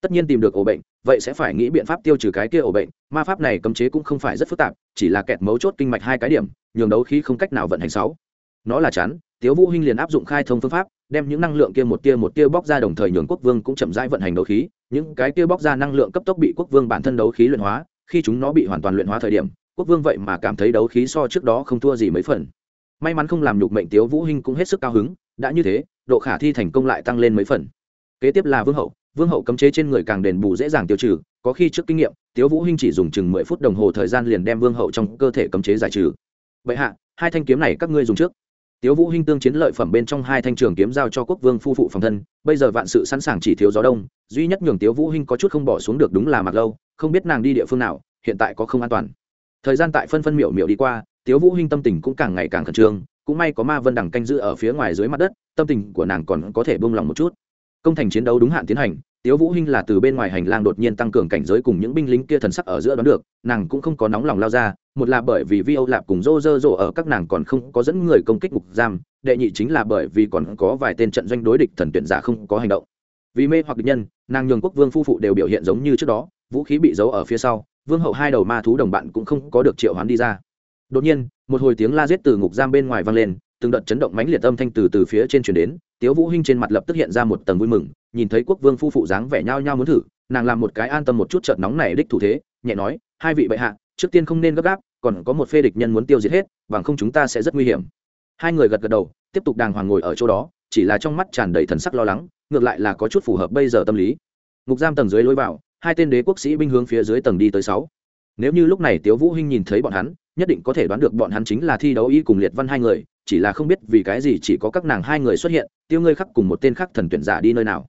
Tất nhiên tìm được ổ bệnh, vậy sẽ phải nghĩ biện pháp tiêu trừ cái kia ổ bệnh, ma pháp này cấm chế cũng không phải rất phức tạp, chỉ là kẹt mấu chốt kinh mạch hai cái điểm, nhường đấu khí không cách nào vận hành sáu nó là chắn tiếu vũ hinh liền áp dụng khai thông phương pháp, đem những năng lượng kia một tia một tia bóc ra đồng thời nhường quốc vương cũng chậm rãi vận hành đấu khí, những cái kia bóc ra năng lượng cấp tốc bị quốc vương bản thân đấu khí luyện hóa, khi chúng nó bị hoàn toàn luyện hóa thời điểm, quốc vương vậy mà cảm thấy đấu khí so trước đó không thua gì mấy phần. May mắn không làm nhục mệnh tiếu vũ hinh cũng hết sức cao hứng, đã như thế, độ khả thi thành công lại tăng lên mấy phần. Kế tiếp là vương hậu vương hậu cấm chế trên người càng đền bù dễ dàng tiêu trừ, có khi trước kinh nghiệm, tiếu vũ hinh chỉ dùng chừng mười phút đồng hồ thời gian liền đem vương hậu trong cơ thể cấm chế giải trừ. Vậy hạ, hai thanh kiếm này các ngươi dùng trước tiếu vũ hinh tương chiến lợi phẩm bên trong hai thanh trường kiếm giao cho quốc vương phu phụ phòng thân, bây giờ vạn sự sẵn sàng chỉ thiếu gió đông, duy nhất nhường tiếu vũ hinh có chút không bỏ xuống được đúng là mặc lâu, không biết nàng đi địa phương nào, hiện tại có không an toàn. Thời gian tại phân phân miểu miểu đi qua, tiếu vũ hinh tâm tình cũng càng ngày càng khẩn trương, cũng may có ma vân đằng canh giữ ở phía ngoài dưới mặt đất, tâm tình của nàng còn có thể buông lòng một chút. Công thành chiến đấu đúng hạn tiến hành tiếu vũ hinh là từ bên ngoài hành lang đột nhiên tăng cường cảnh giới cùng những binh lính kia thần sắc ở giữa đoán được, nàng cũng không có nóng lòng lao ra, một là bởi vì vi âu lạp cùng rô rơ rộ ở các nàng còn không có dẫn người công kích ngục giam, đệ nhị chính là bởi vì còn có vài tên trận doanh đối địch thần tuyển giả không có hành động. Vì mê hoặc địch nhân, nàng nhường quốc vương phu phụ đều biểu hiện giống như trước đó, vũ khí bị giấu ở phía sau, vương hậu hai đầu ma thú đồng bạn cũng không có được triệu hoán đi ra. Đột nhiên, một hồi tiếng la giết từ ngục giam bên ngoài vang lên từng đợt chấn động mãnh liệt âm thanh từ từ phía trên truyền đến, tiếu vũ hinh trên mặt lập tức hiện ra một tầng vui mừng, nhìn thấy quốc vương phu phụ dáng vẻ nhao nhao muốn thử, nàng làm một cái an tâm một chút chợt nóng này đích thủ thế, nhẹ nói, hai vị bệ hạ, trước tiên không nên gấp gáp, còn có một phê địch nhân muốn tiêu diệt hết, bằng không chúng ta sẽ rất nguy hiểm. Hai người gật gật đầu, tiếp tục đàng hoàng ngồi ở chỗ đó, chỉ là trong mắt tràn đầy thần sắc lo lắng, ngược lại là có chút phù hợp bây giờ tâm lý. Ngục giam tầng dưới lối vào, hai tên đế quốc sĩ binh hướng phía dưới tầng đi tới sáu. Nếu như lúc này tiếu vũ hinh nhìn thấy bọn hắn, nhất định có thể đoán được bọn hắn chính là thi đấu y cùng liệt văn hai người chỉ là không biết vì cái gì chỉ có các nàng hai người xuất hiện, tiêu ngươi khắc cùng một tên khắc thần tuyển giả đi nơi nào.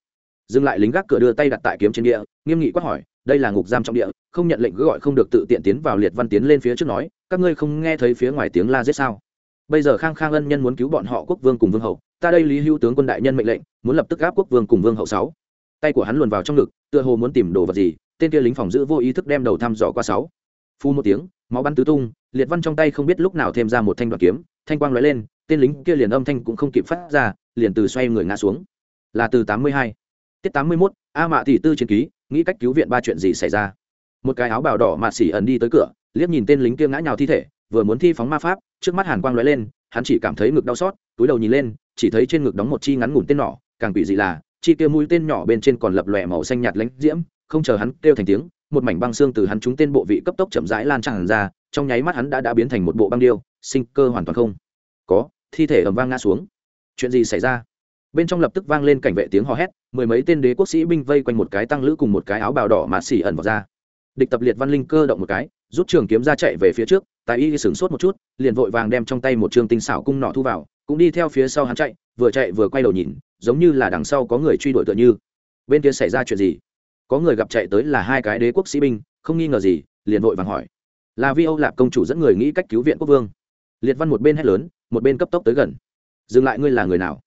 Dừng lại lính gác cửa đưa tay đặt tại kiếm trên địa, nghiêm nghị quát hỏi, đây là ngục giam trong địa, không nhận lệnh cứ gọi không được tự tiện tiến vào liệt văn tiến lên phía trước nói, các ngươi không nghe thấy phía ngoài tiếng la giết sao? Bây giờ khang khang ân nhân muốn cứu bọn họ quốc vương cùng vương hậu, ta đây lý hữu tướng quân đại nhân mệnh lệnh, muốn lập tức áp quốc vương cùng vương hậu sáu. Tay của hắn luồn vào trong ngực, tựa hồ muốn tìm đồ vật gì, tên kia lính phòng giữ vô ý thức đem đầu thăm dò qua sáu. Phu một tiếng, máu bắn tứ tung, liệt văn trong tay không biết lúc nào thêm ra một thanh đoạn kiếm thanh quang lóe lên, tên lính kia liền âm thanh cũng không kịp phát ra, liền từ xoay người ngã xuống. Là từ tám mươi hai. Tiết tám mươi mốt, a mạ tỷ tư chiến ký, nghĩ cách cứu viện ba chuyện gì xảy ra. Một cái áo bào đỏ mạ xỉ ẩn đi tới cửa, liếc nhìn tên lính kia ngã nhào thi thể, vừa muốn thi phóng ma pháp, trước mắt hàn quang lóe lên, hắn chỉ cảm thấy ngực đau xót, túi đầu nhìn lên, chỉ thấy trên ngực đóng một chi ngắn ngủn tên nỏ càng quỷ dị là, chi kia mũi tên nhỏ bên trên còn lập lòe màu xanh nhạt lãnh diễm, không chờ hắn kêu thành tiếng, một mảnh băng xương từ hắn trúng tên bộ vị cấp tốc chậm rãi lan tràn ra trong nháy mắt hắn đã đã biến thành một bộ băng điêu, sinh cơ hoàn toàn không có, thi thể ầm vang ngã xuống. Chuyện gì xảy ra? Bên trong lập tức vang lên cảnh vệ tiếng hò hét, mười mấy tên đế quốc sĩ binh vây quanh một cái tăng lữ cùng một cái áo bào đỏ mà xỉ ẩn vào ra. Địch tập liệt văn linh cơ động một cái, rút trường kiếm ra chạy về phía trước, tài y sửng sốt một chút, liền vội vàng đem trong tay một trường tinh xảo cung nọ thu vào, cũng đi theo phía sau hắn chạy, vừa chạy vừa quay đầu nhìn, giống như là đằng sau có người truy đuổi tựa như. Bên kia xảy ra chuyện gì? Có người gặp chạy tới là hai cái đế quốc sĩ binh, không nghi ngờ gì, liền vội vàng hỏi là vi âu lạp công chủ dẫn người nghĩ cách cứu viện quốc vương. Liệt văn một bên hét lớn, một bên cấp tốc tới gần. Dừng lại ngươi là người nào?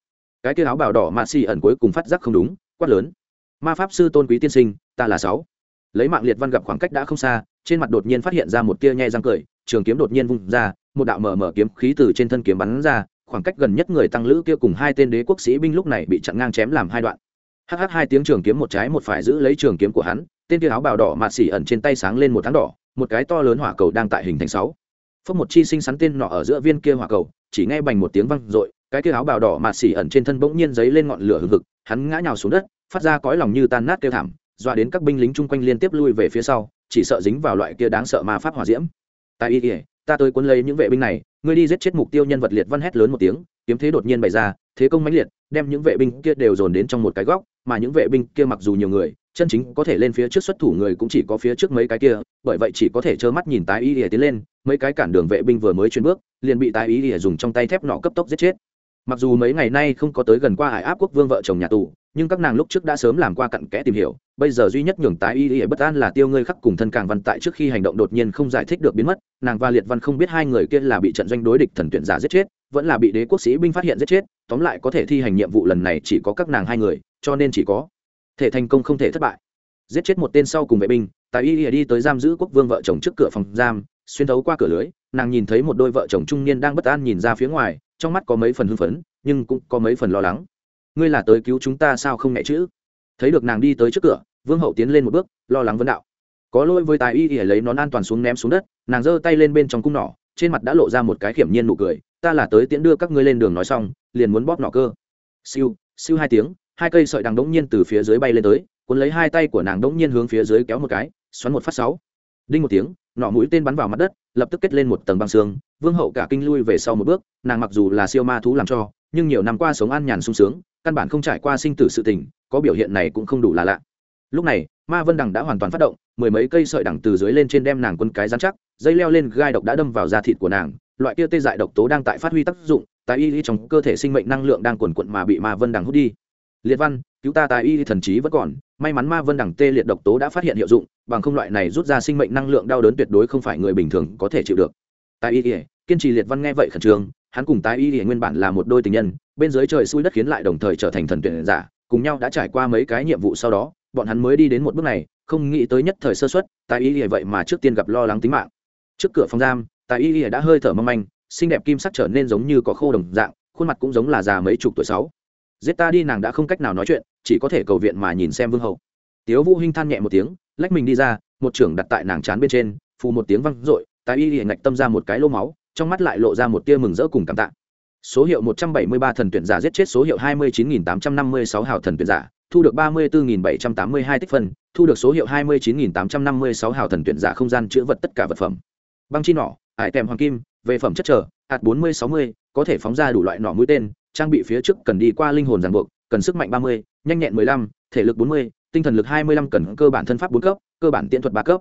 Cái kia áo bào đỏ mạ xì ẩn cuối cùng phát giác không đúng, quát lớn. Ma pháp sư tôn quý tiên sinh, ta là sáu. Lấy mạng liệt văn gặp khoảng cách đã không xa, trên mặt đột nhiên phát hiện ra một tia nhai răng cười, trường kiếm đột nhiên vung ra, một đạo mở mở kiếm khí từ trên thân kiếm bắn ra, khoảng cách gần nhất người tăng lữ kia cùng hai tên đế quốc sĩ binh lúc này bị chặn ngang chém làm hai đoạn. Hh hai tiếng trường kiếm một trái một phải giữ lấy trường kiếm của hắn, tên kia áo bào đỏ mạ xỉ ẩn trên tay sáng lên một tháng đỏ một cái to lớn hỏa cầu đang tại hình thành sáu. Phất một chi sinh sắn tên nọ ở giữa viên kia hỏa cầu, chỉ nghe bành một tiếng văng dội, cái kia áo bào đỏ mạt xỉ ẩn trên thân bỗng nhiên giấy lên ngọn lửa hừng hực, hắn ngã nhào xuống đất, phát ra cõi lòng như tan nát kêu thảm, dọa đến các binh lính chung quanh liên tiếp lui về phía sau, chỉ sợ dính vào loại kia đáng sợ ma pháp hỏa diễm. Tại y ta tới cuốn lấy những vệ binh này, ngươi đi giết chết mục tiêu nhân vật liệt văn hét lớn một tiếng, kiếm thế đột nhiên bày ra, thế công mãnh liệt, đem những vệ binh kia đều dồn đến trong một cái góc, mà những vệ binh kia mặc dù nhiều người chân chính có thể lên phía trước xuất thủ người cũng chỉ có phía trước mấy cái kia, bởi vậy chỉ có thể trơ mắt nhìn tái y ỉa tiến lên, mấy cái cản đường vệ binh vừa mới chuyển bước, liền bị tái y ỉa dùng trong tay thép nọ cấp tốc giết chết. Mặc dù mấy ngày nay không có tới gần qua hải áp quốc vương vợ chồng nhà tù, nhưng các nàng lúc trước đã sớm làm qua cặn kẽ tìm hiểu, bây giờ duy nhất nhường tái y y bất an là tiêu ngươi khắc cùng thân càng văn tại trước khi hành động đột nhiên không giải thích được biến mất, nàng và liệt văn không biết hai người kia là bị trận doanh đối địch thần tuyển giả giết chết, vẫn là bị đế quốc sĩ binh phát hiện giết chết, tóm lại có thể thi hành nhiệm vụ lần này chỉ có các nàng hai người, cho nên chỉ có thể thành công không thể thất bại. Giết chết một tên sau cùng vệ binh tại y y đi tới giam giữ quốc vương vợ chồng trước cửa phòng giam, xuyên thấu qua cửa lưới, nàng nhìn thấy một đôi vợ chồng trung niên đang bất an nhìn ra phía ngoài, trong mắt có mấy phần hưng phấn, nhưng cũng có mấy phần lo lắng. Ngươi là tới cứu chúng ta sao không nhẹ chữ thấy được nàng đi tới trước cửa, vương hậu tiến lên một bước, lo lắng vấn đạo. Có lỗi với tài y ỉa lấy nón an toàn xuống ném xuống đất, nàng giơ tay lên bên trong cung nỏ, trên mặt đã lộ ra một cái khiểm nhiên nụ cười. Ta là tới tiễn đưa các ngươi lên đường nói xong, liền muốn bóp nỏ cơ. Siêu siêu hai tiếng hai cây sợi đằng đống nhiên từ phía dưới bay lên tới, cuốn lấy hai tay của nàng đống nhiên hướng phía dưới kéo một cái, xoắn một phát sáu. Đinh một tiếng nọ mũi tên bắn vào mặt đất, lập tức kết lên một tầng băng xương, vương hậu cả kinh lui về sau một bước, nàng mặc dù là siêu ma thú làm cho, nhưng nhiều năm qua sống an nhàn sung sướng, căn bản không trải qua sinh tử sự tình, có biểu hiện này cũng không đủ là lạ. Lúc này, ma vân đằng đã hoàn toàn phát động, mười mấy cây sợi đằng từ dưới lên trên đem nàng quân cái dán chắc, dây leo lên gai độc đã đâm vào da thịt của nàng, loại kia tê dại độc tố đang tại phát huy tác dụng tại y trong cơ thể sinh mệnh năng lượng đang quần quận mà bị ma vân đằng hút đi liệt văn cứu ta tài y thần trí vẫn còn may mắn ma vân đẳng tê liệt độc tố đã phát hiện hiệu dụng bằng không loại này rút ra sinh mệnh năng lượng đau đớn tuyệt đối không phải người bình thường có thể chịu được. Tài y kiên trì liệt văn nghe vậy khẩn trương hắn cùng tài y nguyên bản là một đôi tình nhân bên dưới trời xui đất khiến lại đồng thời trở thành thần tuyển giả cùng nhau đã trải qua mấy cái nhiệm vụ sau đó bọn hắn mới đi đến một bước này không nghĩ tới nhất thời sơ xuất tài y vậy mà trước tiên gặp lo lắng tính mạng. Trước cửa phòng giam tài y đã hơi thở mâm anh, xinh đẹp kim sắc trở nên giống như có khô đồng dạng khuôn mặt cũng giống là già mấy chục tuổi sáu giết ta đi, nàng đã không cách nào nói chuyện, chỉ có thể cầu viện mà nhìn xem vương hậu tiếu vũ hinh than nhẹ một tiếng, lách mình đi ra, một trưởng đặt tại nàng chán bên trên, phù một tiếng văng rội tái y ngạch tâm ra một cái lô máu, trong mắt lại lộ ra một tia mừng rỡ cùng cảm tạ. Số hiệu 173 thần tuyển giả giết chết số hiệu 29856 hào thần tuyển giả, thu được 34.782 tích phân, thu được số hiệu 29.856 hào thần tuyển giả không gian chữa vật tất cả vật phẩm. Băng chi nỏ ải tèm hoàng kim, về phẩm chất trở, hạt 4060 có thể phóng ra đủ loại nỏ mũi tên trang bị phía trước cần đi qua linh hồn ràng buộc cần sức mạnh 30, nhanh nhẹn 15, thể lực 40, tinh thần lực 25 cần cơ bản thân pháp bốn cấp cơ bản tiễn thuật ba cấp.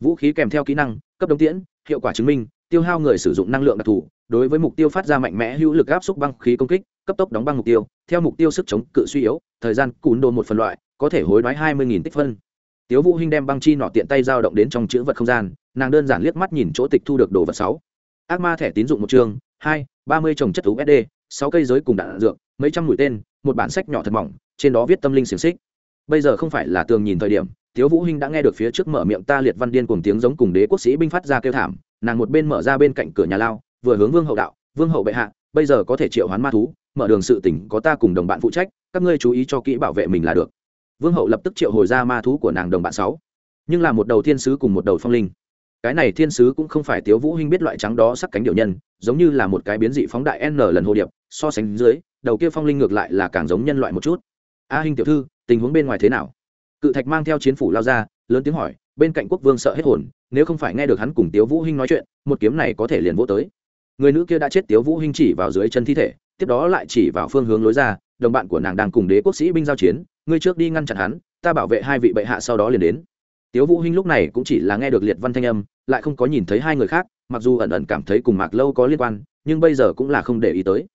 Vũ khí kèm theo kỹ năng cấp đống tiễn hiệu quả chứng minh tiêu hao người sử dụng năng lượng đặc thù đối với mục tiêu phát ra mạnh mẽ hữu lực áp xúc băng khí công kích cấp tốc đóng băng mục tiêu theo mục tiêu sức chống cự suy yếu thời gian cún đồ một phần loại có thể hối đoái hai mươi tích phân. Tiếu vũ hinh đem băng chi nọ tiện tay giao động đến trong chữ vật không gian nàng đơn giản liếc mắt nhìn chỗ tịch thu được đồ vật sáu. Ác ma thẻ tín dụng một chương hai ba mươi trồng chất usd sáu cây giới cùng đạn dược, mấy trăm mũi tên, một bản sách nhỏ thật mỏng, trên đó viết tâm linh xiềng xích. Bây giờ không phải là tường nhìn thời điểm thiếu vũ hinh đã nghe được phía trước mở miệng ta liệt văn điên cùng tiếng giống cùng đế quốc sĩ binh phát ra kêu thảm, nàng một bên mở ra bên cạnh cửa nhà lao, vừa hướng vương hậu đạo, vương hậu bệ hạ, bây giờ có thể triệu hoán ma thú, mở đường sự tỉnh có ta cùng đồng bạn phụ trách, các ngươi chú ý cho kỹ bảo vệ mình là được. Vương hậu lập tức triệu hồi ra ma thú của nàng đồng bạn sáu, nhưng là một đầu thiên sứ cùng một đầu phong linh cái này thiên sứ cũng không phải tiếu vũ hinh biết loại trắng đó sắc cánh điệu nhân, giống như là một cái biến dị phóng đại n lần hồ điệp, so sánh dưới, đầu kia phong linh ngược lại là càng giống nhân loại một chút. A hinh tiểu thư, tình huống bên ngoài thế nào? Cự thạch mang theo chiến phủ lao ra, lớn tiếng hỏi, bên cạnh quốc vương sợ hết hồn, nếu không phải nghe được hắn cùng tiếu vũ hinh nói chuyện, một kiếm này có thể liền vô tới. Người nữ kia đã chết tiếu vũ hinh chỉ vào dưới chân thi thể, tiếp đó lại chỉ vào phương hướng lối ra, đồng bạn của nàng đang cùng đế quốc sĩ binh giao chiến, ngươi trước đi ngăn chặn hắn, ta bảo vệ hai vị bệ hạ sau đó liền đến. Tiếu vũ hinh lúc này cũng chỉ là nghe được liệt văn thanh âm lại không có nhìn thấy hai người khác, mặc dù ẩn ẩn cảm thấy cùng mạc lâu có liên quan, nhưng bây giờ cũng là không để ý tới.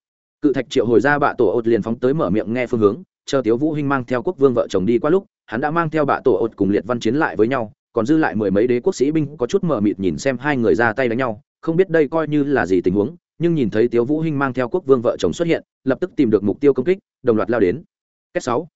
Cự thạch triệu hồi ra bạ tổ ột liền phóng tới mở miệng nghe phương hướng, chờ tiếu vũ hinh mang theo quốc vương vợ chồng đi qua lúc, hắn đã mang theo bạ tổ ột cùng liệt văn chiến lại với nhau, còn dư lại mười mấy đế quốc sĩ binh có chút mờ mịt nhìn xem hai người ra tay đánh nhau, không biết đây coi như là gì tình huống, nhưng nhìn thấy tiếu vũ hinh mang theo quốc vương vợ chồng xuất hiện, lập tức tìm được mục tiêu công kích, đồng loạt lao đến. Cách sáu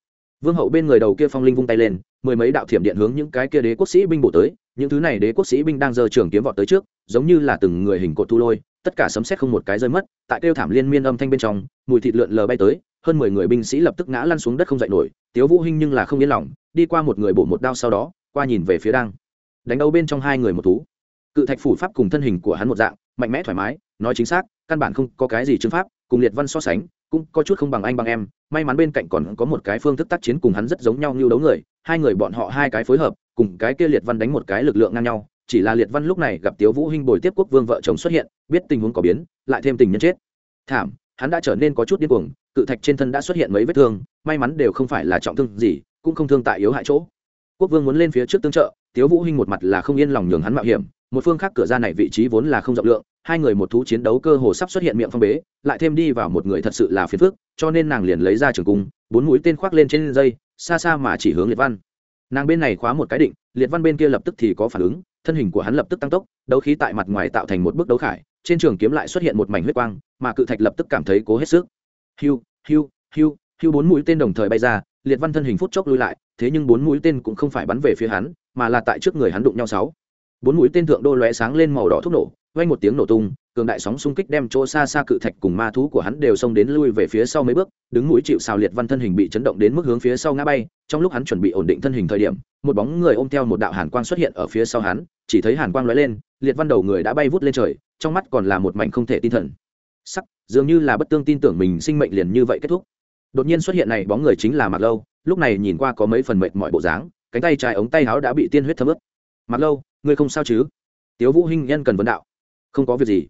vương hậu bên người đầu kia phong linh vung tay lên, mười mấy đạo thiểm điện hướng những cái kia đế quốc sĩ binh bổ tới, những thứ này đế quốc sĩ binh đang giơ trường kiếm vọt tới trước, giống như là từng người hình cột thu lôi, tất cả sấm xét không một cái rơi mất, tại kêu thảm liên miên âm thanh bên trong, mùi thịt lượn lờ bay tới, hơn mười người binh sĩ lập tức ngã lăn xuống đất không dậy nổi, tiếu vũ hinh nhưng là không yên lòng, đi qua một người bổ một đao sau đó, qua nhìn về phía đang đánh đấu bên trong hai người một thú. Cự thạch phủ pháp cùng thân hình của hắn một dạng, mạnh mẽ thoải mái, nói chính xác, căn bản không có cái gì chứng pháp, cùng liệt văn so sánh cũng có chút không bằng anh bằng em. May mắn bên cạnh còn có một cái phương thức tác chiến cùng hắn rất giống nhau như đấu người. Hai người bọn họ hai cái phối hợp, cùng cái kia liệt văn đánh một cái lực lượng ngang nhau. Chỉ là liệt văn lúc này gặp tiếu vũ hinh bồi tiếp quốc vương vợ chồng xuất hiện, biết tình huống có biến, lại thêm tình nhân chết. Thảm, hắn đã trở nên có chút điên cuồng, cự thạch trên thân đã xuất hiện mấy vết thương, may mắn đều không phải là trọng thương gì, cũng không thương tại yếu hại chỗ. Quốc vương muốn lên phía trước tương trợ, tiếu vũ hinh một mặt là không yên lòng nhường hắn mạo hiểm, một phương khác cửa ra này vị trí vốn là không rộng lượng hai người một thú chiến đấu cơ hồ sắp xuất hiện miệng phong bế, lại thêm đi vào một người thật sự là phiền phức, cho nên nàng liền lấy ra trường cung, bốn mũi tên khoác lên trên dây, xa xa mà chỉ hướng liệt văn. Nàng bên này khóa một cái định, liệt văn bên kia lập tức thì có phản ứng, thân hình của hắn lập tức tăng tốc, đấu khí tại mặt ngoài tạo thành một bước đấu khải, trên trường kiếm lại xuất hiện một mảnh huyết quang, mà cự thạch lập tức cảm thấy cố hết sức. Hiu hiu hiu hiu bốn mũi tên đồng thời bay ra, liệt văn thân hình phút chốc lui lại, thế nhưng bốn mũi tên cũng không phải bắn về phía hắn, mà là tại trước người hắn đụng nhau sáu. Bốn mũi tên thượng đô lóe sáng lên màu đỏ thuốc nổ vang một tiếng nổ tung, cường đại sóng xung kích đem chỗ xa xa cự thạch cùng ma thú của hắn đều xông đến lui về phía sau mấy bước, đứng mũi chịu sào liệt văn thân hình bị chấn động đến mức hướng phía sau ngã bay, trong lúc hắn chuẩn bị ổn định thân hình thời điểm, một bóng người ôm theo một đạo hàn quang xuất hiện ở phía sau hắn, chỉ thấy hàn quang lóe lên, liệt văn đầu người đã bay vút lên trời, trong mắt còn là một mảnh không thể tin thần. Sắc, dường như là bất tương tin tưởng mình sinh mệnh liền như vậy kết thúc. Đột nhiên xuất hiện này bóng người chính là Mạc lâu, lúc này nhìn qua có mấy phần mệt mỏi bộ dáng, cánh tay trái ống tay áo đã bị tiên huyết thấm ướt. "Mạc lâu, ngươi không sao chứ? Tiếu vũ hinh nhân cần vấn đạo không có việc gì.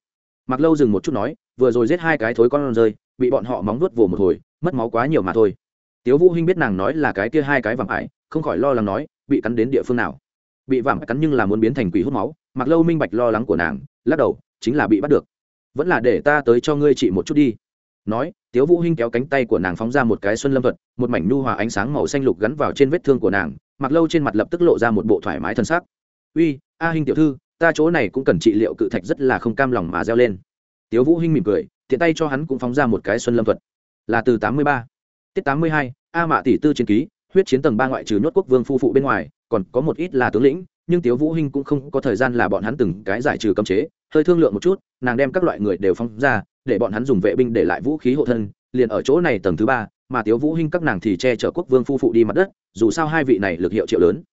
Mặc lâu dừng một chút nói, vừa rồi giết hai cái thối con rơi, bị bọn họ móng nuốt vồ một hồi, mất máu quá nhiều mà thôi. Tiếu vũ hinh biết nàng nói là cái kia hai cái vàng ải, không khỏi lo lắng nói, bị cắn đến địa phương nào? Bị vàng cắn nhưng là muốn biến thành quỷ hút máu mặc lâu minh bạch lo lắng của nàng, lắc đầu, chính là bị bắt được. Vẫn là để ta tới cho ngươi trị một chút đi. Nói, tiếu vũ hinh kéo cánh tay của nàng phóng ra một cái xuân lâm thuật, một mảnh nu hòa ánh sáng màu xanh lục gắn vào trên vết thương của nàng mặc lâu trên mặt lập tức lộ ra một bộ thoải mái thân xác uy, a hinh tiểu thư ta chỗ này cũng cần trị liệu cự thạch rất là không cam lòng mà reo lên. Tiếu vũ hinh mỉm cười, tiện tay cho hắn cũng phóng ra một cái xuân lâm thuật. Là từ tám mươi ba. Tiết tám mươi hai, a mạ tỷ tư chiến ký, huyết chiến tầng ba ngoại trừ nhốt quốc vương phu phụ bên ngoài, còn có một ít là tướng lĩnh, nhưng tiếu vũ hinh cũng không có thời gian là bọn hắn từng cái giải trừ cấm chế, hơi thương lượng một chút, nàng đem các loại người đều phóng ra, để bọn hắn dùng vệ binh để lại vũ khí hộ thân, liền ở chỗ này tầng thứ ba, mà tiếu vũ hinh các nàng thì che chở quốc vương phu phụ đi mặt đất, dù sao hai vị này lực hiệu triệu lớn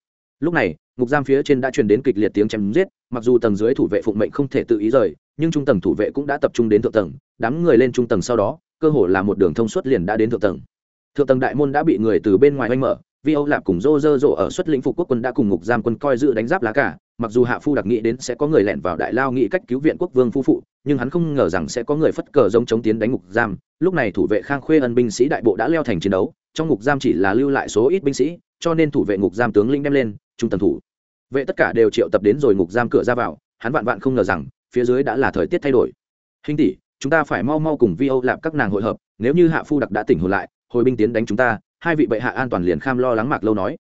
lúc này, ngục giam phía trên đã truyền đến kịch liệt tiếng chém giết, mặc dù tầng dưới thủ vệ phụng mệnh không thể tự ý rời, nhưng trung tầng thủ vệ cũng đã tập trung đến thượng tầng, đám người lên trung tầng sau đó, cơ hồ là một đường thông suốt liền đã đến thượng tầng. Thượng tầng đại môn đã bị người từ bên ngoài oanh mở, vi âu lạp cùng rô rơ rộ ở xuất lĩnh phục quốc quân đã cùng ngục giam quân coi giữ đánh giáp lá cả mặc dù hạ phu đặc nghĩ đến sẽ có người lẻn vào đại lao nghĩ cách cứu viện quốc vương phu phụ, nhưng hắn không ngờ rằng sẽ có người phất cờ giống chống tiến đánh ngục giam. Lúc này thủ vệ khang khuê ân binh sĩ đại bộ đã leo thành chiến đấu, trong ngục giam chỉ là lưu lại số ít binh sĩ, cho nên thủ vệ ngục giam tướng linh đem lên trung tầng thủ. Vệ tất cả đều triệu tập đến rồi ngục giam cửa ra vào, hắn vạn vạn không ngờ rằng, phía dưới đã là thời tiết thay đổi. Hình tỷ, chúng ta phải mau mau cùng vi âu lạp các nàng hội hợp, nếu như hạ phu đặc đã tỉnh hồn lại, hồi binh tiến đánh chúng ta, hai vị bệ hạ an toàn liền kham lo lắng mạc lâu nói.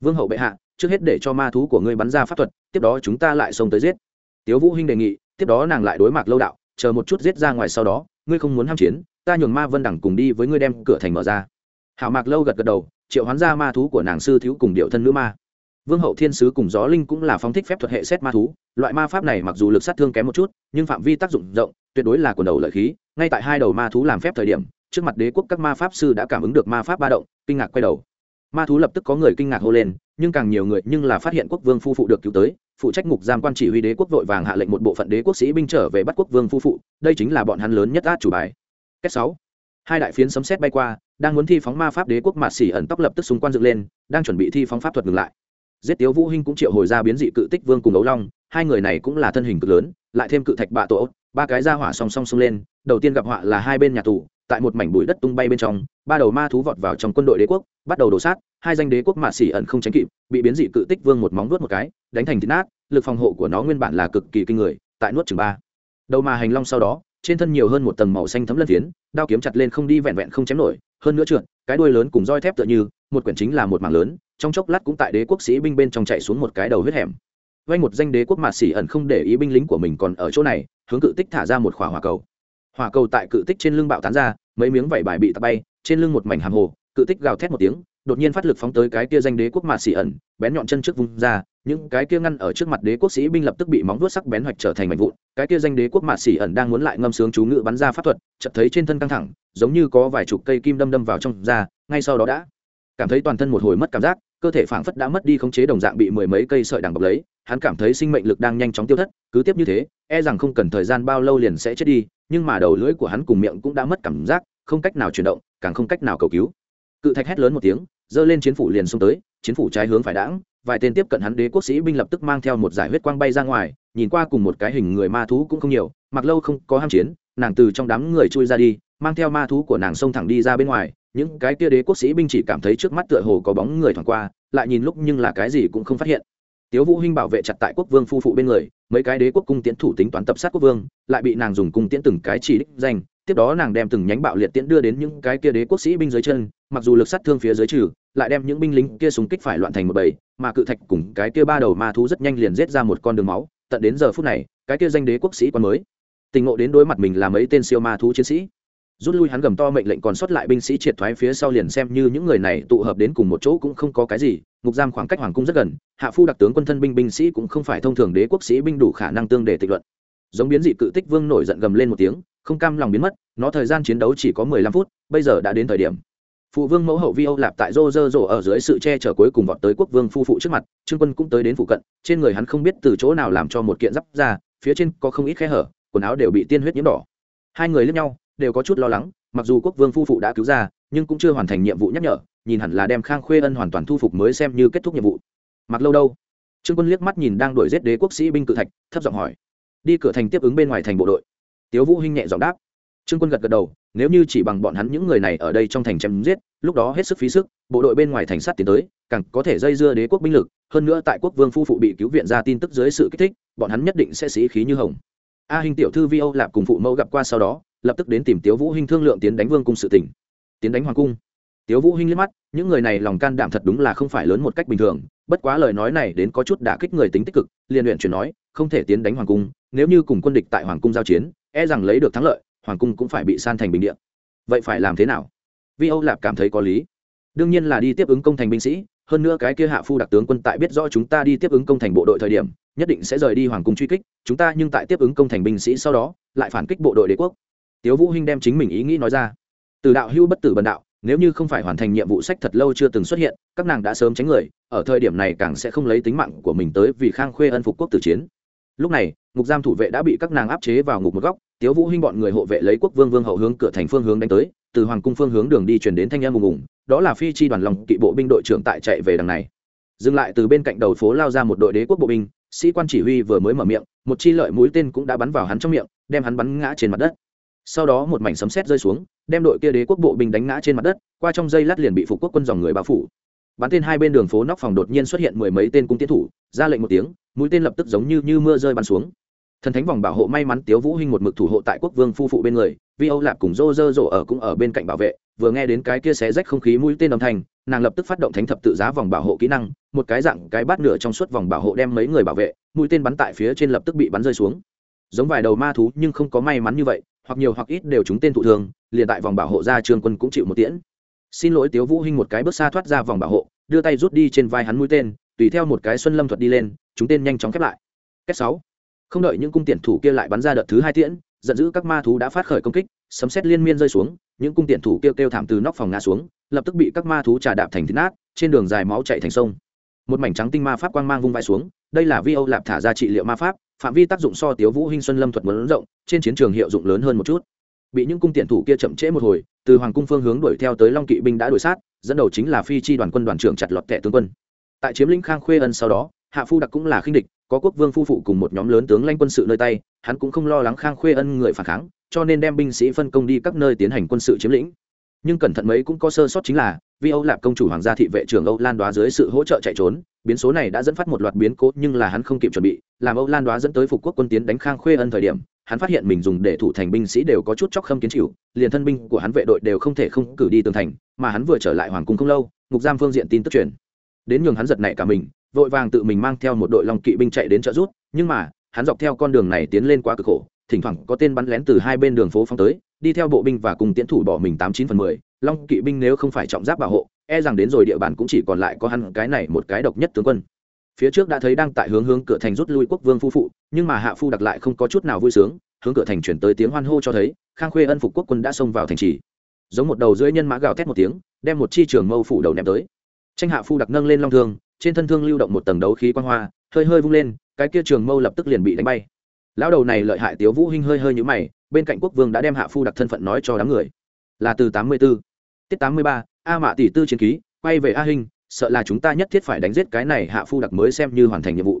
Vương hậu bệ hạ, trước hết để cho ma thú của ngươi bắn ra pháp thuật, tiếp đó chúng ta lại xông tới giết. Tiếu vũ hinh đề nghị, tiếp đó nàng lại đối mặt lâu đạo, chờ một chút giết ra ngoài sau đó, ngươi không muốn ham chiến, ta nhường ma vân đẳng cùng đi với ngươi đem cửa thành mở ra. Hảo mạc lâu gật gật đầu, triệu hoán ra ma thú của nàng sư thiếu cùng điệu thân nữ ma vương hậu thiên sứ cùng gió linh cũng là phóng thích phép thuật hệ xét ma thú, loại ma pháp này mặc dù lực sát thương kém một chút, nhưng phạm vi tác dụng rộng, tuyệt đối là quần đầu lợi khí. Ngay tại hai đầu ma thú làm phép thời điểm, trước mặt đế quốc các ma pháp sư đã cảm ứng được ma pháp ba động, kinh ngạc quay đầu. Ma thú lập tức có người kinh ngạc hô lên, nhưng càng nhiều người nhưng là phát hiện quốc vương phu phụ được cứu tới, phụ trách ngục giam quan chỉ huy đế quốc vội vàng hạ lệnh một bộ phận đế quốc sĩ binh trở về bắt quốc vương phu phụ, đây chính là bọn hắn lớn nhất át chủ bài. Kết sáu, hai đại phiến sấm sét bay qua, đang muốn thi phóng ma pháp đế quốc mạt xỉ ẩn tóc lập tức xung quanh dựng lên, đang chuẩn bị thi phóng pháp thuật ngừng lại giết tiếu vũ hinh cũng triệu hồi ra biến dị cự tích vương cùng ấu long, hai người này cũng là thân hình cực lớn, lại thêm cự thạch bạ tổ ba cái ra hỏa song song xông lên, đầu tiên gặp họa là hai bên nhà tù, tại một mảnh bụi đất tung bay bên trong, ba đầu ma thú vọt vào trong quân đội đế quốc, bắt đầu đổ sát, hai danh đế quốc mạ xỉ ẩn không tránh kịp, bị biến dị cự tích vương một móng vuốt một cái, đánh thành thịt nát, lực phòng hộ của nó nguyên bản là cực kỳ kinh người, tại nuốt chừng ba. Đầu mà hành long sau đó, trên thân nhiều hơn một tầng màu xanh thấm lân phiến, đao kiếm chặt lên không đi vẹn vẹn không chém nổi, hơn nữa trượt, cái đuôi lớn cùng roi thép tựa như, một quyển chính là một mảng lớn trong chốc lát cũng tại đế quốc sĩ binh bên trong chạy xuống một cái đầu huyết hẻm. Vay một danh đế quốc mạt xỉ ẩn không để ý binh lính của mình còn ở chỗ này, hướng cự tích thả ra một khỏa hỏa cầu. Hỏa cầu tại cự tích trên lưng bạo tán ra, mấy miếng vảy bài bị tạt bay, trên lưng một mảnh hàm hồ, cự tích gào thét một tiếng, đột nhiên phát lực phóng tới cái kia danh đế quốc mạt xỉ ẩn, bén nhọn chân trước vung ra, những cái kia ngăn ở trước mặt đế quốc sĩ binh lập tức bị móng vuốt sắc bén hoạch trở thành mảnh vụn, cái kia danh đế quốc mạt xỉ ẩn đang muốn lại ngâm sướng chú ngự bắn ra pháp thuật, chợt thấy trên thân căng thẳng, giống như có vài chục cây kim đâm đâm vào trong da, ngay sau đó đã cảm thấy toàn thân một hồi mất cảm giác, cơ thể phảng phất đã mất đi khống chế đồng dạng bị mười mấy cây sợi đằng bọc lấy, hắn cảm thấy sinh mệnh lực đang nhanh chóng tiêu thất, cứ tiếp như thế e rằng không cần thời gian bao lâu liền sẽ chết đi, nhưng mà đầu lưỡi của hắn cùng miệng cũng đã mất cảm giác, không cách nào chuyển động, càng không cách nào cầu cứu. Cự thạch hét lớn một tiếng, giơ lên chiến phủ liền xông tới, chiến phủ trái hướng phải đãng, vài tên tiếp cận hắn đế quốc sĩ binh lập tức mang theo một giải huyết quang bay ra ngoài, nhìn qua cùng một cái hình người ma thú cũng không nhiều, mặc lâu không có ham chiến, nàng từ trong đám người chui ra đi mang theo ma thú của nàng xông thẳng đi ra bên ngoài, những cái kia đế quốc sĩ binh chỉ cảm thấy trước mắt tựa hồ có bóng người thoảng qua, lại nhìn lúc nhưng là cái gì cũng không phát hiện. Tiếu vũ hinh bảo vệ chặt tại quốc vương phu phụ bên người, mấy cái đế quốc cung tiễn thủ tính toán tập sát quốc vương, lại bị nàng dùng cung tiễn từng cái chỉ đích danh, tiếp đó nàng đem từng nhánh bạo liệt tiễn đưa đến những cái kia đế quốc sĩ binh dưới chân, mặc dù lực sát thương phía dưới trừ, lại đem những binh lính kia súng kích phải loạn thành một bầy, mà cự thạch cùng cái kia ba đầu ma thú rất nhanh liền giết ra một con đường máu, tận đến giờ phút này, cái kia danh đế quốc sĩ quan mới. Tình ngộ đến đối mặt mình là mấy tên siêu ma thú chiến sĩ rút lui hắn gầm to mệnh lệnh còn sót lại binh sĩ triệt thoái phía sau liền xem như những người này tụ hợp đến cùng một chỗ cũng không có cái gì. Ngục giam khoảng cách hoàng cung rất gần, hạ phu đặc tướng quân thân binh binh sĩ cũng không phải thông thường đế quốc sĩ binh đủ khả năng tương để tịch luận. Giống biến dị cự tích vương nổi giận gầm lên một tiếng, không cam lòng biến mất, nó thời gian chiến đấu chỉ có mười lăm phút, bây giờ đã đến thời điểm. Phụ vương mẫu hậu vi âu lạp tại rô rơ rộ ở dưới sự che chở cuối cùng vọt tới quốc vương phu phụ trước mặt, trương quân cũng tới đến phụ cận, trên người hắn không biết từ chỗ nào làm cho một kiện giáp ra, phía trên có không ít khe hở, quần áo đều bị tiên huyết nhiễm đỏ. Hai người lẫn nhau đều có chút lo lắng, mặc dù quốc vương phu phụ đã cứu ra, nhưng cũng chưa hoàn thành nhiệm vụ nhắc nhở, nhìn hẳn là đem khang khuê ân hoàn toàn thu phục mới xem như kết thúc nhiệm vụ. Mặc lâu đâu? Trương quân liếc mắt nhìn đang đuổi giết đế quốc sĩ binh cự thạch, thấp giọng hỏi. Đi cửa thành tiếp ứng bên ngoài thành bộ đội. Tiếu vũ hinh nhẹ giọng đáp. Trương quân gật gật đầu, nếu như chỉ bằng bọn hắn những người này ở đây trong thành chém giết, lúc đó hết sức phí sức, bộ đội bên ngoài thành sát tiến tới, càng có thể dây dưa đế quốc binh lực, hơn nữa tại quốc vương phu phụ bị cứu viện ra tin tức dưới sự kích thích, bọn hắn nhất định sẽ sĩ khí như hồng. A hình tiểu thư vi âu lạp cùng phụ mẫu gặp qua sau đó lập tức đến tìm tiếu vũ hinh thương lượng tiến đánh vương cung sự tỉnh tiến đánh hoàng cung. Tiếu vũ hinh liếc mắt, những người này lòng can đảm thật đúng là không phải lớn một cách bình thường, bất quá lời nói này đến có chút đả kích người tính tích cực, liền luyện chuyển nói, không thể tiến đánh hoàng cung, nếu như cùng quân địch tại hoàng cung giao chiến e rằng lấy được thắng lợi, hoàng cung cũng phải bị san thành bình địa. Vậy phải làm thế nào? Vi âu lạp cảm thấy có lý. Đương nhiên là đi tiếp ứng công thành binh sĩ, hơn nữa cái kia hạ phu đặc tướng quân tại biết rõ chúng ta đi tiếp ứng công thành bộ đội thời điểm, nhất định sẽ rời đi hoàng cung truy kích, chúng ta nhưng tại tiếp ứng công thành binh sĩ sau đó, lại phản kích bộ đội đế quốc tiếu vũ hinh đem chính mình ý nghĩ nói ra. Từ đạo hưu bất tử bần đạo, nếu như không phải hoàn thành nhiệm vụ sách thật lâu chưa từng xuất hiện, các nàng đã sớm tránh người, ở thời điểm này càng sẽ không lấy tính mạng của mình tới vì khang khuê ân phục quốc tử chiến. Lúc này, ngục giam thủ vệ đã bị các nàng áp chế vào ngục một góc, tiếu vũ hinh bọn người hộ vệ lấy quốc vương vương hậu hướng cửa thành phương hướng đánh tới, từ hoàng cung phương hướng đường đi truyền đến thanh âm ùng ùng, đó là phi chi đoàn lòng kỵ bộ binh đội trưởng tại chạy về đằng này. Dừng lại từ bên cạnh đầu phố lao ra một đội đế quốc bộ binh, sĩ quan chỉ huy vừa mới mở miệng, một chi lợi mũi tên cũng đã bắn vào hắn trong miệng, đem hắn bắn ngã trên mặt đất sau đó một mảnh sấm sét rơi xuống, đem đội kia đế quốc bộ binh đánh ngã trên mặt đất, qua trong dây lát liền bị phục quốc quân dòng người bao phủ. Bắn tên hai bên đường phố nóc phòng đột nhiên xuất hiện mười mấy tên cung tiến thủ, ra lệnh một tiếng, mũi tên lập tức giống như như mưa rơi bắn xuống. Thần thánh vòng bảo hộ may mắn tiếu vũ hinh một mực thủ hộ tại quốc vương phu phụ bên người, vi âu lạp cùng rô rơ rộ ở cũng ở bên cạnh bảo vệ, vừa nghe đến cái kia xé rách không khí mũi tên âm thanh, nàng lập tức phát động thánh thập tự giá vòng bảo hộ kỹ năng, một cái dạng cái bát nửa trong suốt vòng bảo hộ đem mấy người bảo vệ, mũi tên bắn tại phía trên lập tức bị bắn rơi xuống. Giống vài đầu ma thú nhưng không có may mắn như vậy hoặc nhiều hoặc ít đều chúng tên thụ thường liền tại vòng bảo hộ ra trương quân cũng chịu một tiễn. Xin lỗi tiếu vũ hinh một cái bước xa thoát ra vòng bảo hộ, đưa tay rút đi trên vai hắn mũi tên, tùy theo một cái xuân lâm thuật đi lên, chúng tên nhanh chóng khép lại. Cách sáu. Không đợi những cung tiện thủ kia lại bắn ra đợt thứ hai tiễn, giận dữ các ma thú đã phát khởi công kích, sấm sét liên miên rơi xuống, những cung tiện thủ kêu kêu thảm từ nóc phòng ngã xuống, lập tức bị các ma thú trà đạp thành thịt nát, trên đường dài máu chảy thành sông. Một mảnh trắng tinh ma pháp quang mang vung vãi xuống đây là vi âu lạp thả ra trị liệu ma pháp, phạm vi tác dụng so tiếu vũ hinh xuân lâm thuật muốn rộng, trên chiến trường hiệu dụng lớn hơn một chút. Bị những cung tiện thủ kia chậm trễ một hồi, từ hoàng cung phương hướng đuổi theo tới long kỵ binh đã đuổi sát, dẫn đầu chính là phi chi đoàn quân đoàn trưởng chặt lọt kẻ tướng quân. Tại chiếm lĩnh khang khuê ân sau đó, hạ phu đặc cũng là khinh địch, có quốc vương phu phụ cùng một nhóm lớn tướng lãnh quân sự nơi tay, hắn cũng không lo lắng khang khuê ân người phản kháng, cho nên đem binh sĩ phân công đi các nơi tiến hành quân sự chiếm lĩnh. Nhưng cẩn thận mấy cũng có sơ sót chính là vì âu lạp công chủ hoàng gia thị vệ trưởng âu lan đoá dưới sự hỗ trợ chạy trốn biến số này đã dẫn phát một loạt biến cố, nhưng là hắn không kịp chuẩn bị, làm âu lan đoá dẫn tới phục quốc quân tiến đánh khang khuê ân thời điểm, hắn phát hiện mình dùng để thủ thành binh sĩ đều có chút chóc khâm kiến chịu, liền thân binh của hắn vệ đội đều không thể không cử đi tường thành, mà hắn vừa trở lại hoàng cung không lâu, ngục giam phương diện tin tức truyền. Đến nhường hắn giật nảy cả mình, vội vàng tự mình mang theo một đội long kỵ binh chạy đến trợ rút nhưng mà, hắn dọc theo con đường này tiến lên quá cực khổ, thỉnh thoảng có tên bắn lén từ hai bên đường phố phong tới, đi theo bộ binh và cùng tiến thủ bỏ mình tám chín phần mười, long kỵ binh nếu không phải trọng giáp bảo hộ e rằng đến rồi địa bàn cũng chỉ còn lại có hắn cái này một cái độc nhất tướng quân. Phía trước đã thấy đang tại hướng hướng cửa thành rút lui quốc vương phu phụ, nhưng mà hạ phu đặc lại không có chút nào vui sướng, hướng cửa thành chuyển tới tiếng hoan hô cho thấy, khang khuê ân phục quốc quân đã xông vào thành trì. Giống một đầu dưới nhân mã gào thét một tiếng, đem một chi trường mâu phủ đầu ném tới. Tranh hạ phu đặc nâng lên long thương, trên thân thương lưu động một tầng đấu khí quan hoa, hơi hơi vung lên, cái kia trường mâu lập tức liền bị đánh bay. Lão đầu này lợi hại tiếu vũ hinh hơi hơi nhũ mày, bên cạnh quốc vương đã đem hạ phu đặc thân phận nói cho đám người. Là từ tám mươi 84. tiết tám mươi ba a mạ tỷ tư chiến ký quay về a hình, sợ là chúng ta nhất thiết phải đánh giết cái này hạ phu đặc mới xem như hoàn thành nhiệm vụ.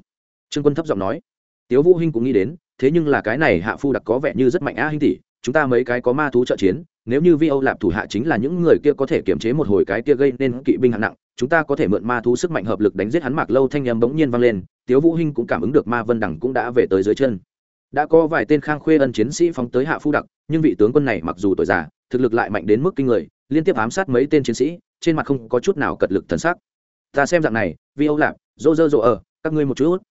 Trương quân thấp giọng nói. Tiếu vũ hinh cũng nghĩ đến thế nhưng là cái này hạ phu đặc có vẻ như rất mạnh a hinh tỷ chúng ta mấy cái có ma thú trợ chiến nếu như vi âu lạp thủ hạ chính là những người kia có thể kiểm chế một hồi cái kia gây nên kỵ binh hạng nặng chúng ta có thể mượn ma thú sức mạnh hợp lực đánh giết hắn mạc lâu thanh em bỗng nhiên vang lên tiếu vũ hinh cũng cảm ứng được ma vân đẳng cũng đã về tới dưới chân. Đã có vài tên khang khuê ân chiến sĩ phóng tới hạ phu đặc nhưng vị tướng quân này mặc dù tuổi già thực lực lại mạnh đến mức kinh người liên tiếp ám sát mấy tên chiến sĩ, trên mặt không có chút nào cật lực thần sắc. Ta xem dạng này vi âu lạp dô dơ dô ở, các ngươi một chút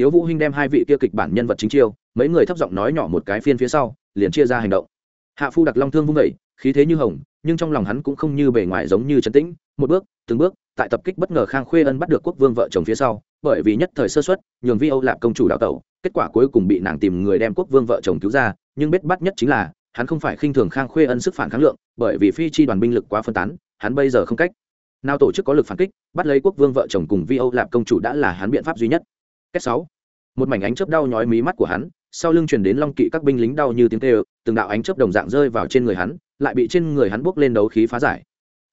tiếu vũ hinh đem hai vị kia kịch bản nhân vật chính chiêu, mấy người thấp giọng nói nhỏ một cái phiên phía sau, liền chia ra hành động. Hạ phu đặc long thương vung vẩy khí thế như hồng, nhưng trong lòng hắn cũng không như bề ngoài giống như trấn tĩnh. Một bước, từng bước, tại tập kích bất ngờ khang khuê ân bắt được quốc vương vợ chồng phía sau, bởi vì nhất thời sơ xuất nhường vi âu lạp công chủ đào tẩu, kết quả cuối cùng bị nàng tìm người đem quốc vương vợ chồng cứu ra, nhưng biết bắt nhất chính là hắn không phải khinh thường khang khuê ân sức phản kháng lượng, bởi vì phi chi đoàn binh lực quá phân tán, hắn bây giờ không cách nào tổ chức có lực phản kích, bắt lấy quốc vương vợ chồng cùng vi âu lạp công chủ đã là hắn biện pháp duy nhất. Cách sáu, một mảnh ánh chớp đau nhói mí mắt của hắn, sau lưng truyền đến long kỵ các binh lính đau như tiếng kêu, từng đạo ánh chớp đồng dạng rơi vào trên người hắn, lại bị trên người hắn buốc lên đấu khí phá giải.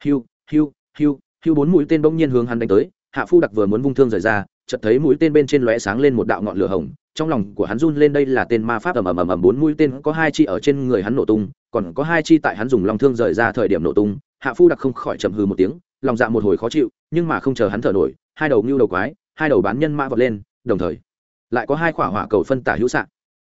Hiu hiu hiu hiu bốn mũi tên bỗng nhiên hướng hắn đánh tới, hạ phu đặc vừa muốn vung thương rời ra, chợt thấy mũi tên bên trên lóe sáng lên một đạo ngọn lửa hồng trong lòng của hắn run lên đây là tên ma pháp ầm ầm ầm ầm, bốn mũi tên có hai chi ở trên người hắn nổ tung, còn có hai chi tại hắn dùng lòng thương rời ra thời điểm nổ tung. Hạ phu đặc không khỏi chậm hừ một tiếng, lòng dạ một hồi khó chịu, nhưng mà không chờ hắn thở nổi, hai đầu ngưu đầu quái, hai đầu bán nhân mã vọt lên, đồng thời lại có hai quả hỏa cầu phân tả hữu xạ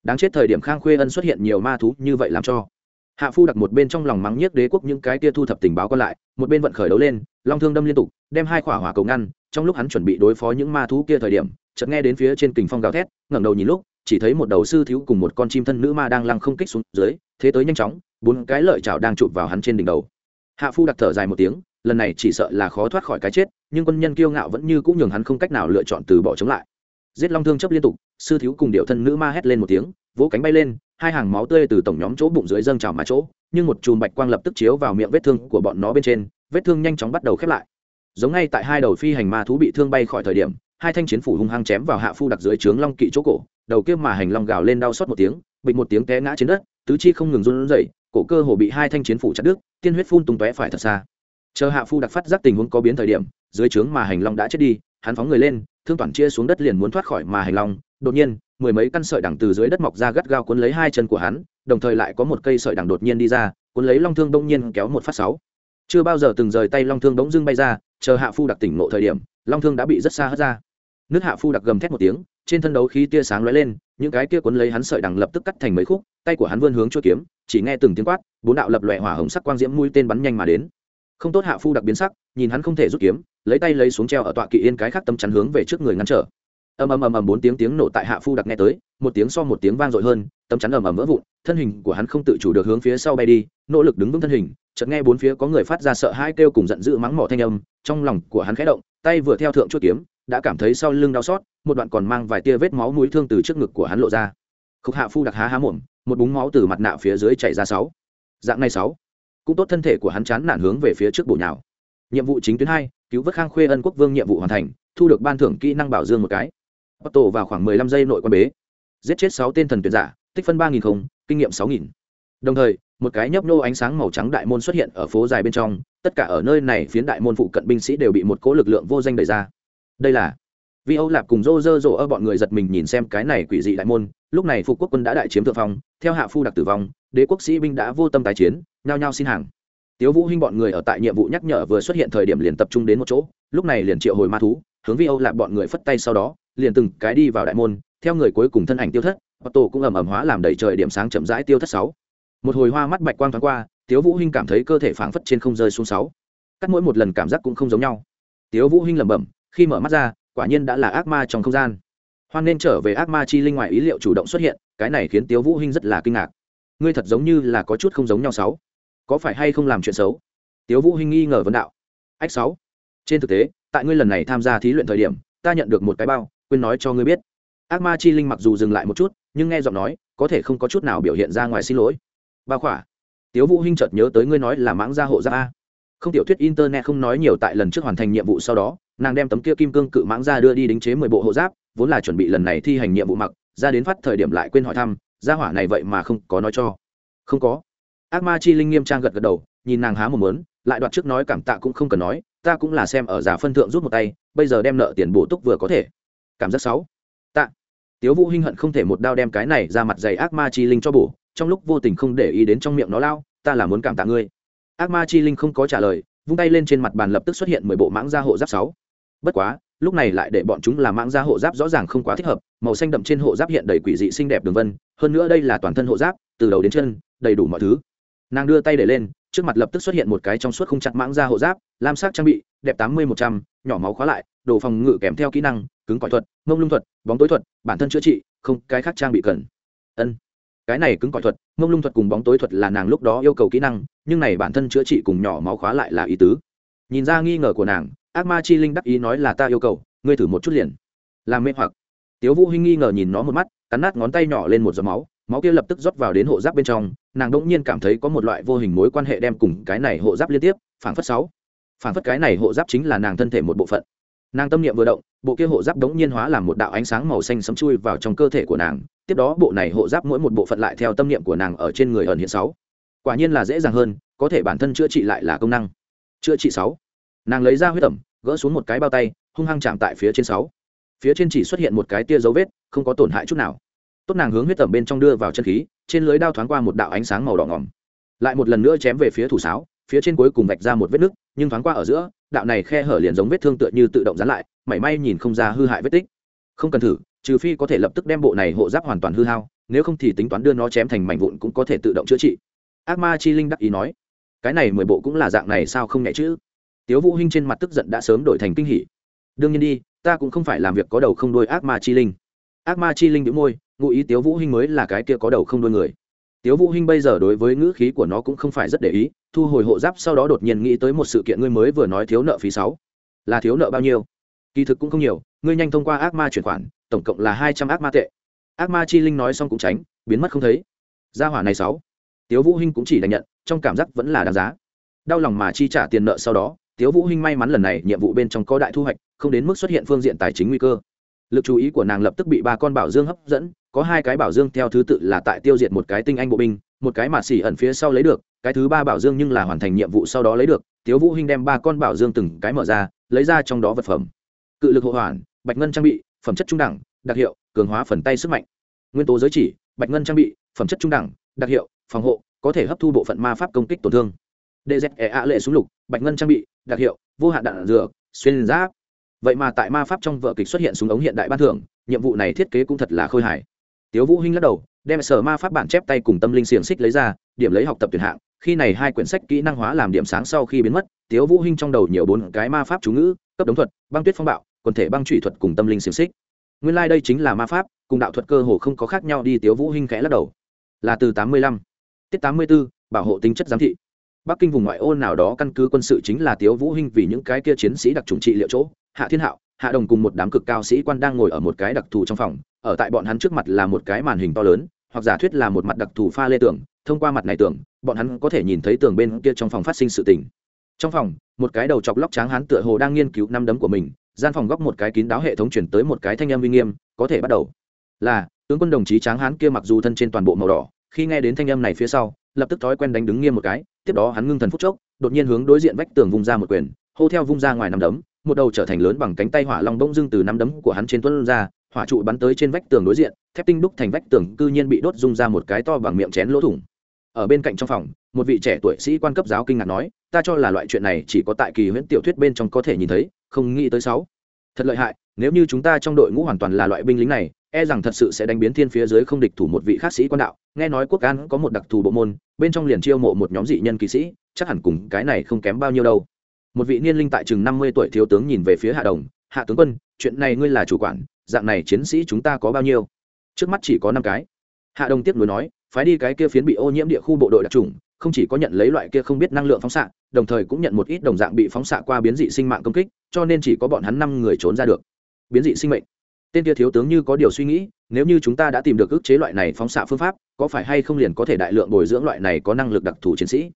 đáng chết thời điểm khang khuê ân xuất hiện nhiều ma thú như vậy làm cho hạ phu đặt một bên trong lòng mắng nhiếc đế quốc những cái tia thu thập tình báo còn lại, một bên vận khởi đấu lên, long thương đâm liên tục, đem hai quả hỏa cầu ngăn, trong lúc hắn chuẩn bị đối phó những ma thú kia thời điểm, chợt nghe đến phía trên kình phong gào thét, ngẩng đầu nhìn lúc, chỉ thấy một đầu sư thiếu cùng một con chim thân nữ ma đang lăng không kích xuống dưới, thế tới nhanh chóng, bốn cái lợi chảo đang chụp vào hắn trên đỉnh đầu. Hạ phu đặt thở dài một tiếng, lần này chỉ sợ là khó thoát khỏi cái chết, nhưng quân nhân kiêu ngạo vẫn như cũng nhường hắn không cách nào lựa chọn từ bỏ chống lại giết long thương chấp liên tục, sư thiếu cùng điệu thân nữ ma hét lên một tiếng, vỗ cánh bay lên, hai hàng máu tươi từ tổng nhóm chỗ bụng dưới dâng trào mà chỗ, nhưng một chùm bạch quang lập tức chiếu vào miệng vết thương của bọn nó bên trên, vết thương nhanh chóng bắt đầu khép lại. Giống ngay tại hai đầu phi hành ma thú bị thương bay khỏi thời điểm, hai thanh chiến phủ hung hăng chém vào hạ phu đặc dưới trướng long kỵ chỗ cổ, đầu kia mà hành long gào lên đau xót một tiếng, bịch một tiếng té ngã trên đất, tứ chi không ngừng run rẩy, cổ cơ hồ bị hai thanh chiến phủ chặt đứt, tiên huyết phun tung tóe phải thật xa. Chờ hạ phu đặc phát giác tình huống có biến thời điểm, dưới trướng mà hành long đã chết đi hắn phóng người lên, thương toàn chia xuống đất liền muốn thoát khỏi mà hành long. Đột nhiên, mười mấy căn sợi đằng từ dưới đất mọc ra gắt gao cuốn lấy hai chân của hắn, đồng thời lại có một cây sợi đằng đột nhiên đi ra, cuốn lấy long thương đông nhiên kéo một phát sáu. Chưa bao giờ từng rời tay long thương đống dưng bay ra, chờ hạ phu đặc tỉnh ngộ thời điểm, long thương đã bị rất xa hất ra. Nước hạ phu đặc gầm thét một tiếng, trên thân đấu khí tia sáng lóe lên, những cái kia cuốn lấy hắn sợi đằng lập tức cắt thành mấy khúc, tay của hắn vươn hướng chuôi kiếm, chỉ nghe từng tiếng quát, bốn đạo lập lòe hỏa hồng sắc quang diễm mũi tên bắn nhanh mà đến. Không tốt hạ phu đặc biến sắc, nhìn hắn không thể rút kiếm lấy tay lấy xuống treo ở tọa kỵ yên cái khác tâm chắn hướng về trước người ngăn trở. Ầm ầm ầm ầm bốn tiếng tiếng nổ tại hạ phu đặc nghe tới, một tiếng so một tiếng vang dội hơn tấm chắn ầm ầm vỡ vụn, thân hình của hắn không tự chủ được hướng phía sau bay đi, nỗ lực đứng vững thân hình, chợt nghe bốn phía có người phát ra sợ hãi kêu cùng giận dữ mắng mỏ thanh âm, trong lòng của hắn khẽ động, tay vừa theo thượng chuôi kiếm, đã cảm thấy sau lưng đau xót, một đoạn còn mang vài tia vết máu mũi thương từ trước ngực của hắn lộ ra. Khúc hạ phu đặc há há mồm, một búng máu từ mặt nạ phía dưới chảy ra sáu. Dạng này sáu, cũng tốt thân thể của hắn chán nản hướng về phía trước bổ nhào nhiệm vụ chính tuyến hai, cứu vớt khang khuê ân quốc vương nhiệm vụ hoàn thành, thu được ban thưởng kỹ năng bảo dương một cái. Bắt tổ vào khoảng mười lăm giây nội quan bế. Giết chết sáu tên thần tuyển giả, tích phân ba nghìn không, kinh nghiệm sáu nghìn. Đồng thời, một cái nhấp nô ánh sáng màu trắng đại môn xuất hiện ở phố dài bên trong, tất cả ở nơi này phiến đại môn phụ cận binh sĩ đều bị một cỗ lực lượng vô danh đẩy ra. Đây là vi âu lạp cùng rô rơ rộ ơ bọn người giật mình nhìn xem cái này quỷ dị đại môn, lúc này phục quốc quân đã đại chiếm thượng phong, theo hạ phu đặc tử vong, đế quốc sĩ binh đã vô tâm tái chiến, nhao nhao xin hàng tiếu vũ hinh bọn người ở tại nhiệm vụ nhắc nhở vừa xuất hiện thời điểm liền tập trung đến một chỗ, lúc này liền triệu hồi ma thú, hướng vi âu lạp bọn người phất tay sau đó, liền từng cái đi vào đại môn, theo người cuối cùng thân ảnh tiêu thất tổ cũng ầm ầm hóa làm đầy trời điểm sáng chậm rãi tiêu thất sáu. Một hồi hoa mắt bạch quang thoáng qua, tiếu vũ hinh cảm thấy cơ thể phảng phất trên không rơi xuống sáu. Cắt mỗi một lần cảm giác cũng không giống nhau. Tiếu vũ hinh lẩm bẩm, khi mở mắt ra, quả nhiên đã là ác ma trong không gian. Hoan nên trở về ác ma chi linh ngoài ý liệu chủ động xuất hiện, cái này khiến tiếu vũ hinh rất là kinh ngạc. Ngươi thật giống như là có chút không giống nhau sáu có phải hay không làm chuyện xấu? Tiếu vũ hinh nghi ngờ vấn đạo. Ách sáu. Trên thực tế, tại ngươi lần này tham gia thí luyện thời điểm, ta nhận được một cái bao, quên nói cho ngươi biết. Ác ma chi linh mặc dù dừng lại một chút, nhưng nghe giọng nói, có thể không có chút nào biểu hiện ra ngoài xin lỗi. Bao khỏa. Tiếu vũ hinh chợt nhớ tới ngươi nói là mãng gia hộ giáp a. Không tiểu thuyết internet không nói nhiều tại lần trước hoàn thành nhiệm vụ sau đó, nàng đem tấm kia kim cương cự mãng ra đưa đi đính chế mười bộ hộ giáp, vốn là chuẩn bị lần này thi hành nhiệm vụ mặc, ra đến phát thời điểm lại quên hỏi thăm, gia hỏa này vậy mà không có nói cho. Không có ác ma chi linh nghiêm trang gật gật đầu, nhìn nàng há một mớn lại đoạt trước nói cảm tạ cũng không cần nói, ta cũng là xem ở giả phân thượng rút một tay, bây giờ đem nợ tiền bổ túc vừa có thể. Cảm giác sáu. Tạ. Tiếu vũ hinh hận không thể một đao đem cái này ra mặt dày ác ma chi linh cho bổ, trong lúc vô tình không để ý đến trong miệng nó lao, ta là muốn cảm tạ ngươi. Ác ma chi linh không có trả lời, vung tay lên trên mặt bàn lập tức xuất hiện mười bộ mãng gia hộ giáp sáu. Bất quá, lúc này lại để bọn chúng là mãng gia hộ giáp rõ ràng không quá thích hợp, màu xanh đậm trên hộ giáp hiện đầy quỷ dị xinh đẹp đường vân, hơn nữa đây là toàn thân hộ giáp, từ đầu đến chân, đầy đủ mọi thứ nàng đưa tay để lên, trước mặt lập tức xuất hiện một cái trong suốt không chặt mãng ra hộ giáp, lam sắc trang bị, đẹp tám mươi một trăm, nhỏ máu khóa lại, đồ phòng ngự kèm theo kỹ năng, cứng cỏi thuật, mông lung thuật, bóng tối thuật, bản thân chữa trị, không, cái khác trang bị cần. Ân. Cái này cứng cỏi thuật, mông lung thuật cùng bóng tối thuật là nàng lúc đó yêu cầu kỹ năng, nhưng này bản thân chữa trị cùng nhỏ máu khóa lại là ý tứ. Nhìn ra nghi ngờ của nàng, ác ma chi linh đắc ý nói là ta yêu cầu, ngươi thử một chút liền. Làm mê hoặc. Tiếu vũ hinh nghi ngờ nhìn nó một mắt, cắn nát ngón tay nhỏ lên một giọt máu máu kia lập tức rót vào đến hộ giáp bên trong nàng đỗng nhiên cảm thấy có một loại vô hình mối quan hệ đem cùng cái này hộ giáp liên tiếp, phảng phất sáu. Phảng phất cái này hộ giáp chính là nàng thân thể một bộ phận. Nàng tâm niệm vừa động, bộ kia hộ giáp đống nhiên hóa làm một đạo ánh sáng màu xanh sấm chui vào trong cơ thể của nàng. Tiếp đó bộ này hộ giáp mỗi một bộ phận lại theo tâm niệm của nàng ở trên người ẩn hiện sáu. Quả nhiên là dễ dàng hơn, có thể bản thân chữa trị lại là công năng. Chữa trị sáu. Nàng lấy ra huyết tẩm gỡ xuống một cái bao tay, hung hăng chạm tại phía trên sáu. Phía trên chỉ xuất hiện một cái tia dấu vết, không có tổn hại chút nào tốt nàng hướng huyết tẩm bên trong đưa vào chân khí, trên lưới đao thoáng qua một đạo ánh sáng màu đỏ ngỏm. Lại một lần nữa chém về phía thủ sáo, phía trên cuối cùng vạch ra một vết nứt, nhưng thoáng qua ở giữa, đạo này khe hở liền giống vết thương tựa như tự động dán lại, mảy may nhìn không ra hư hại vết tích. Không cần thử, trừ phi có thể lập tức đem bộ này hộ giáp hoàn toàn hư hao, nếu không thì tính toán đưa nó chém thành mảnh vụn cũng có thể tự động chữa trị. Ác ma chi linh đắc ý nói, cái này mười bộ cũng là dạng này sao không nhẹ chứ? Tiếu vũ hinh trên mặt tức giận đã sớm đổi thành kinh hỉ. Đương nhiên đi, ta cũng không phải làm việc có đầu không đuôi ác ma chi linh. Ác ma chi linh đĩu môi ngụ ý tiếu vũ hinh mới là cái kia có đầu không đuôi người. Tiếu vũ hinh bây giờ đối với ngữ khí của nó cũng không phải rất để ý, thu hồi hộ giáp sau đó đột nhiên nghĩ tới một sự kiện ngươi mới vừa nói thiếu nợ phí sáu. Là thiếu nợ bao nhiêu? Kỳ thực cũng không nhiều, ngươi nhanh thông qua ác ma chuyển khoản, tổng cộng là hai trăm ác ma tệ. Ác ma chi linh nói xong cũng tránh, biến mất không thấy. Gia hỏa này sáu. Tiếu vũ hinh cũng chỉ đành nhận, trong cảm giác vẫn là đáng giá. Đau lòng mà chi trả tiền nợ sau đó, tiếu vũ hinh may mắn lần này nhiệm vụ bên trong có đại thu hoạch, không đến mức xuất hiện phương diện tài chính nguy cơ. Lực chú ý của nàng lập tức bị ba con bảo dương hấp dẫn có hai cái bảo dương theo thứ tự là tại tiêu diệt một cái tinh anh bộ binh, một cái mà xỉ ẩn phía sau lấy được, cái thứ ba bảo dương nhưng là hoàn thành nhiệm vụ sau đó lấy được, tiếu vũ hinh đem ba con bảo dương từng cái mở ra, lấy ra trong đó vật phẩm. Cự lực hộ hoàn, bạch ngân trang bị, phẩm chất trung đẳng, đặc hiệu, cường hóa phần tay sức mạnh. Nguyên tố giới chỉ, bạch ngân trang bị, phẩm chất trung đẳng, đặc hiệu, phòng hộ, có thể hấp thu bộ phận ma pháp công kích tổn thương. Dz ẻ ạ lệ súng lục, bạch ngân trang bị, đặc hiệu, vô hạn đạn dược, xuyên giáp. Vậy mà tại ma pháp trong vợ kịch xuất hiện súng ống hiện đại ban thưởng, nhiệm vụ này thiết kế cũng thật là khôi hài tiếu vũ hinh lắc đầu đem sở ma pháp bản chép tay cùng tâm linh xiềng xích lấy ra điểm lấy học tập tuyển hạng khi này hai quyển sách kỹ năng hóa làm điểm sáng sau khi biến mất tiếu vũ hinh trong đầu nhiều bốn cái ma pháp chú ngữ cấp đống thuật băng tuyết phong bạo quần thể băng trụy thuật cùng tâm linh xiềng xích. Nguyên lai like đây chính là ma pháp cùng đạo thuật cơ hồ không có khác nhau đi tiếu vũ hinh khẽ lắc đầu. Là từ tám mươi lăm tiết tám mươi 84, bảo hộ tính chất giám thị. Bắc kinh vùng ngoại ô nào đó căn cứ quân sự chính là tiếu vũ hinh vì những cái kia chiến sĩ đặc trùng trị liệu chỗ hạ thiên hạo hạ đồng cùng một đám cực cao sĩ quan đang ngồi ở một cái đặc thù trong phòng ở tại bọn hắn trước mặt là một cái màn hình to lớn hoặc giả thuyết là một mặt đặc thù pha lê tưởng. thông qua mặt này tưởng, bọn hắn có thể nhìn thấy tường bên kia trong phòng phát sinh sự tình trong phòng một cái đầu chọc lóc tráng hắn tựa hồ đang nghiên cứu năm đấm của mình gian phòng góc một cái kín đáo hệ thống chuyển tới một cái thanh âm uy nghiêm có thể bắt đầu là tướng quân đồng chí tráng hán kia mặc dù thân trên toàn bộ màu đỏ khi nghe đến thanh âm này phía sau lập tức thói quen đánh đứng nghiêm một cái tiếp đó hắn ngưng thần phút chốc đột nhiên hướng đối diện vách tường vung ra một quyền hô theo vung ra ngoài nằm đấm một đầu trở thành lớn bằng cánh tay hỏa long bỗng dưng từ nắm đấm của hắn trên tuấn ra hỏa trụ bắn tới trên vách tường đối diện, thép tinh đúc thành vách tường cư nhiên bị đốt rung ra một cái to bằng miệng chén lỗ thủng. Ở bên cạnh trong phòng, một vị trẻ tuổi sĩ quan cấp giáo kinh ngạc nói, ta cho là loại chuyện này chỉ có tại kỳ huyễn tiểu thuyết bên trong có thể nhìn thấy, không nghĩ tới sáu. Thật lợi hại, nếu như chúng ta trong đội ngũ hoàn toàn là loại binh lính này e rằng thật sự sẽ đánh biến thiên phía dưới không địch thủ một vị khác sĩ quan đạo. Nghe nói quốc an có một đặc thù bộ môn, bên trong liền chiêu mộ một nhóm dị nhân kỵ sĩ, chắc hẳn cùng cái này không kém bao nhiêu đâu. Một vị niên linh tại chừng năm mươi tuổi thiếu tướng nhìn về phía hạ đồng, hạ tướng quân, chuyện này ngươi là chủ quản dạng này chiến sĩ chúng ta có bao nhiêu? Trước mắt chỉ có năm cái. Hạ đồng tiếp nối nói, phái đi cái kia phiến bị ô nhiễm địa khu bộ đội đặc trùng, không chỉ có nhận lấy loại kia không biết năng lượng phóng xạ, đồng thời cũng nhận một ít đồng dạng bị phóng xạ qua biến dị sinh mạng công kích, cho nên chỉ có bọn hắn năm người trốn ra được. Biến dị sinh mệnh. Tên kia thiếu tướng như có điều suy nghĩ, nếu như chúng ta đã tìm được ức chế loại này phóng xạ phương pháp, có phải hay không liền có thể đại lượng bồi dưỡng loại này có năng lực đặc thù chiến sĩ?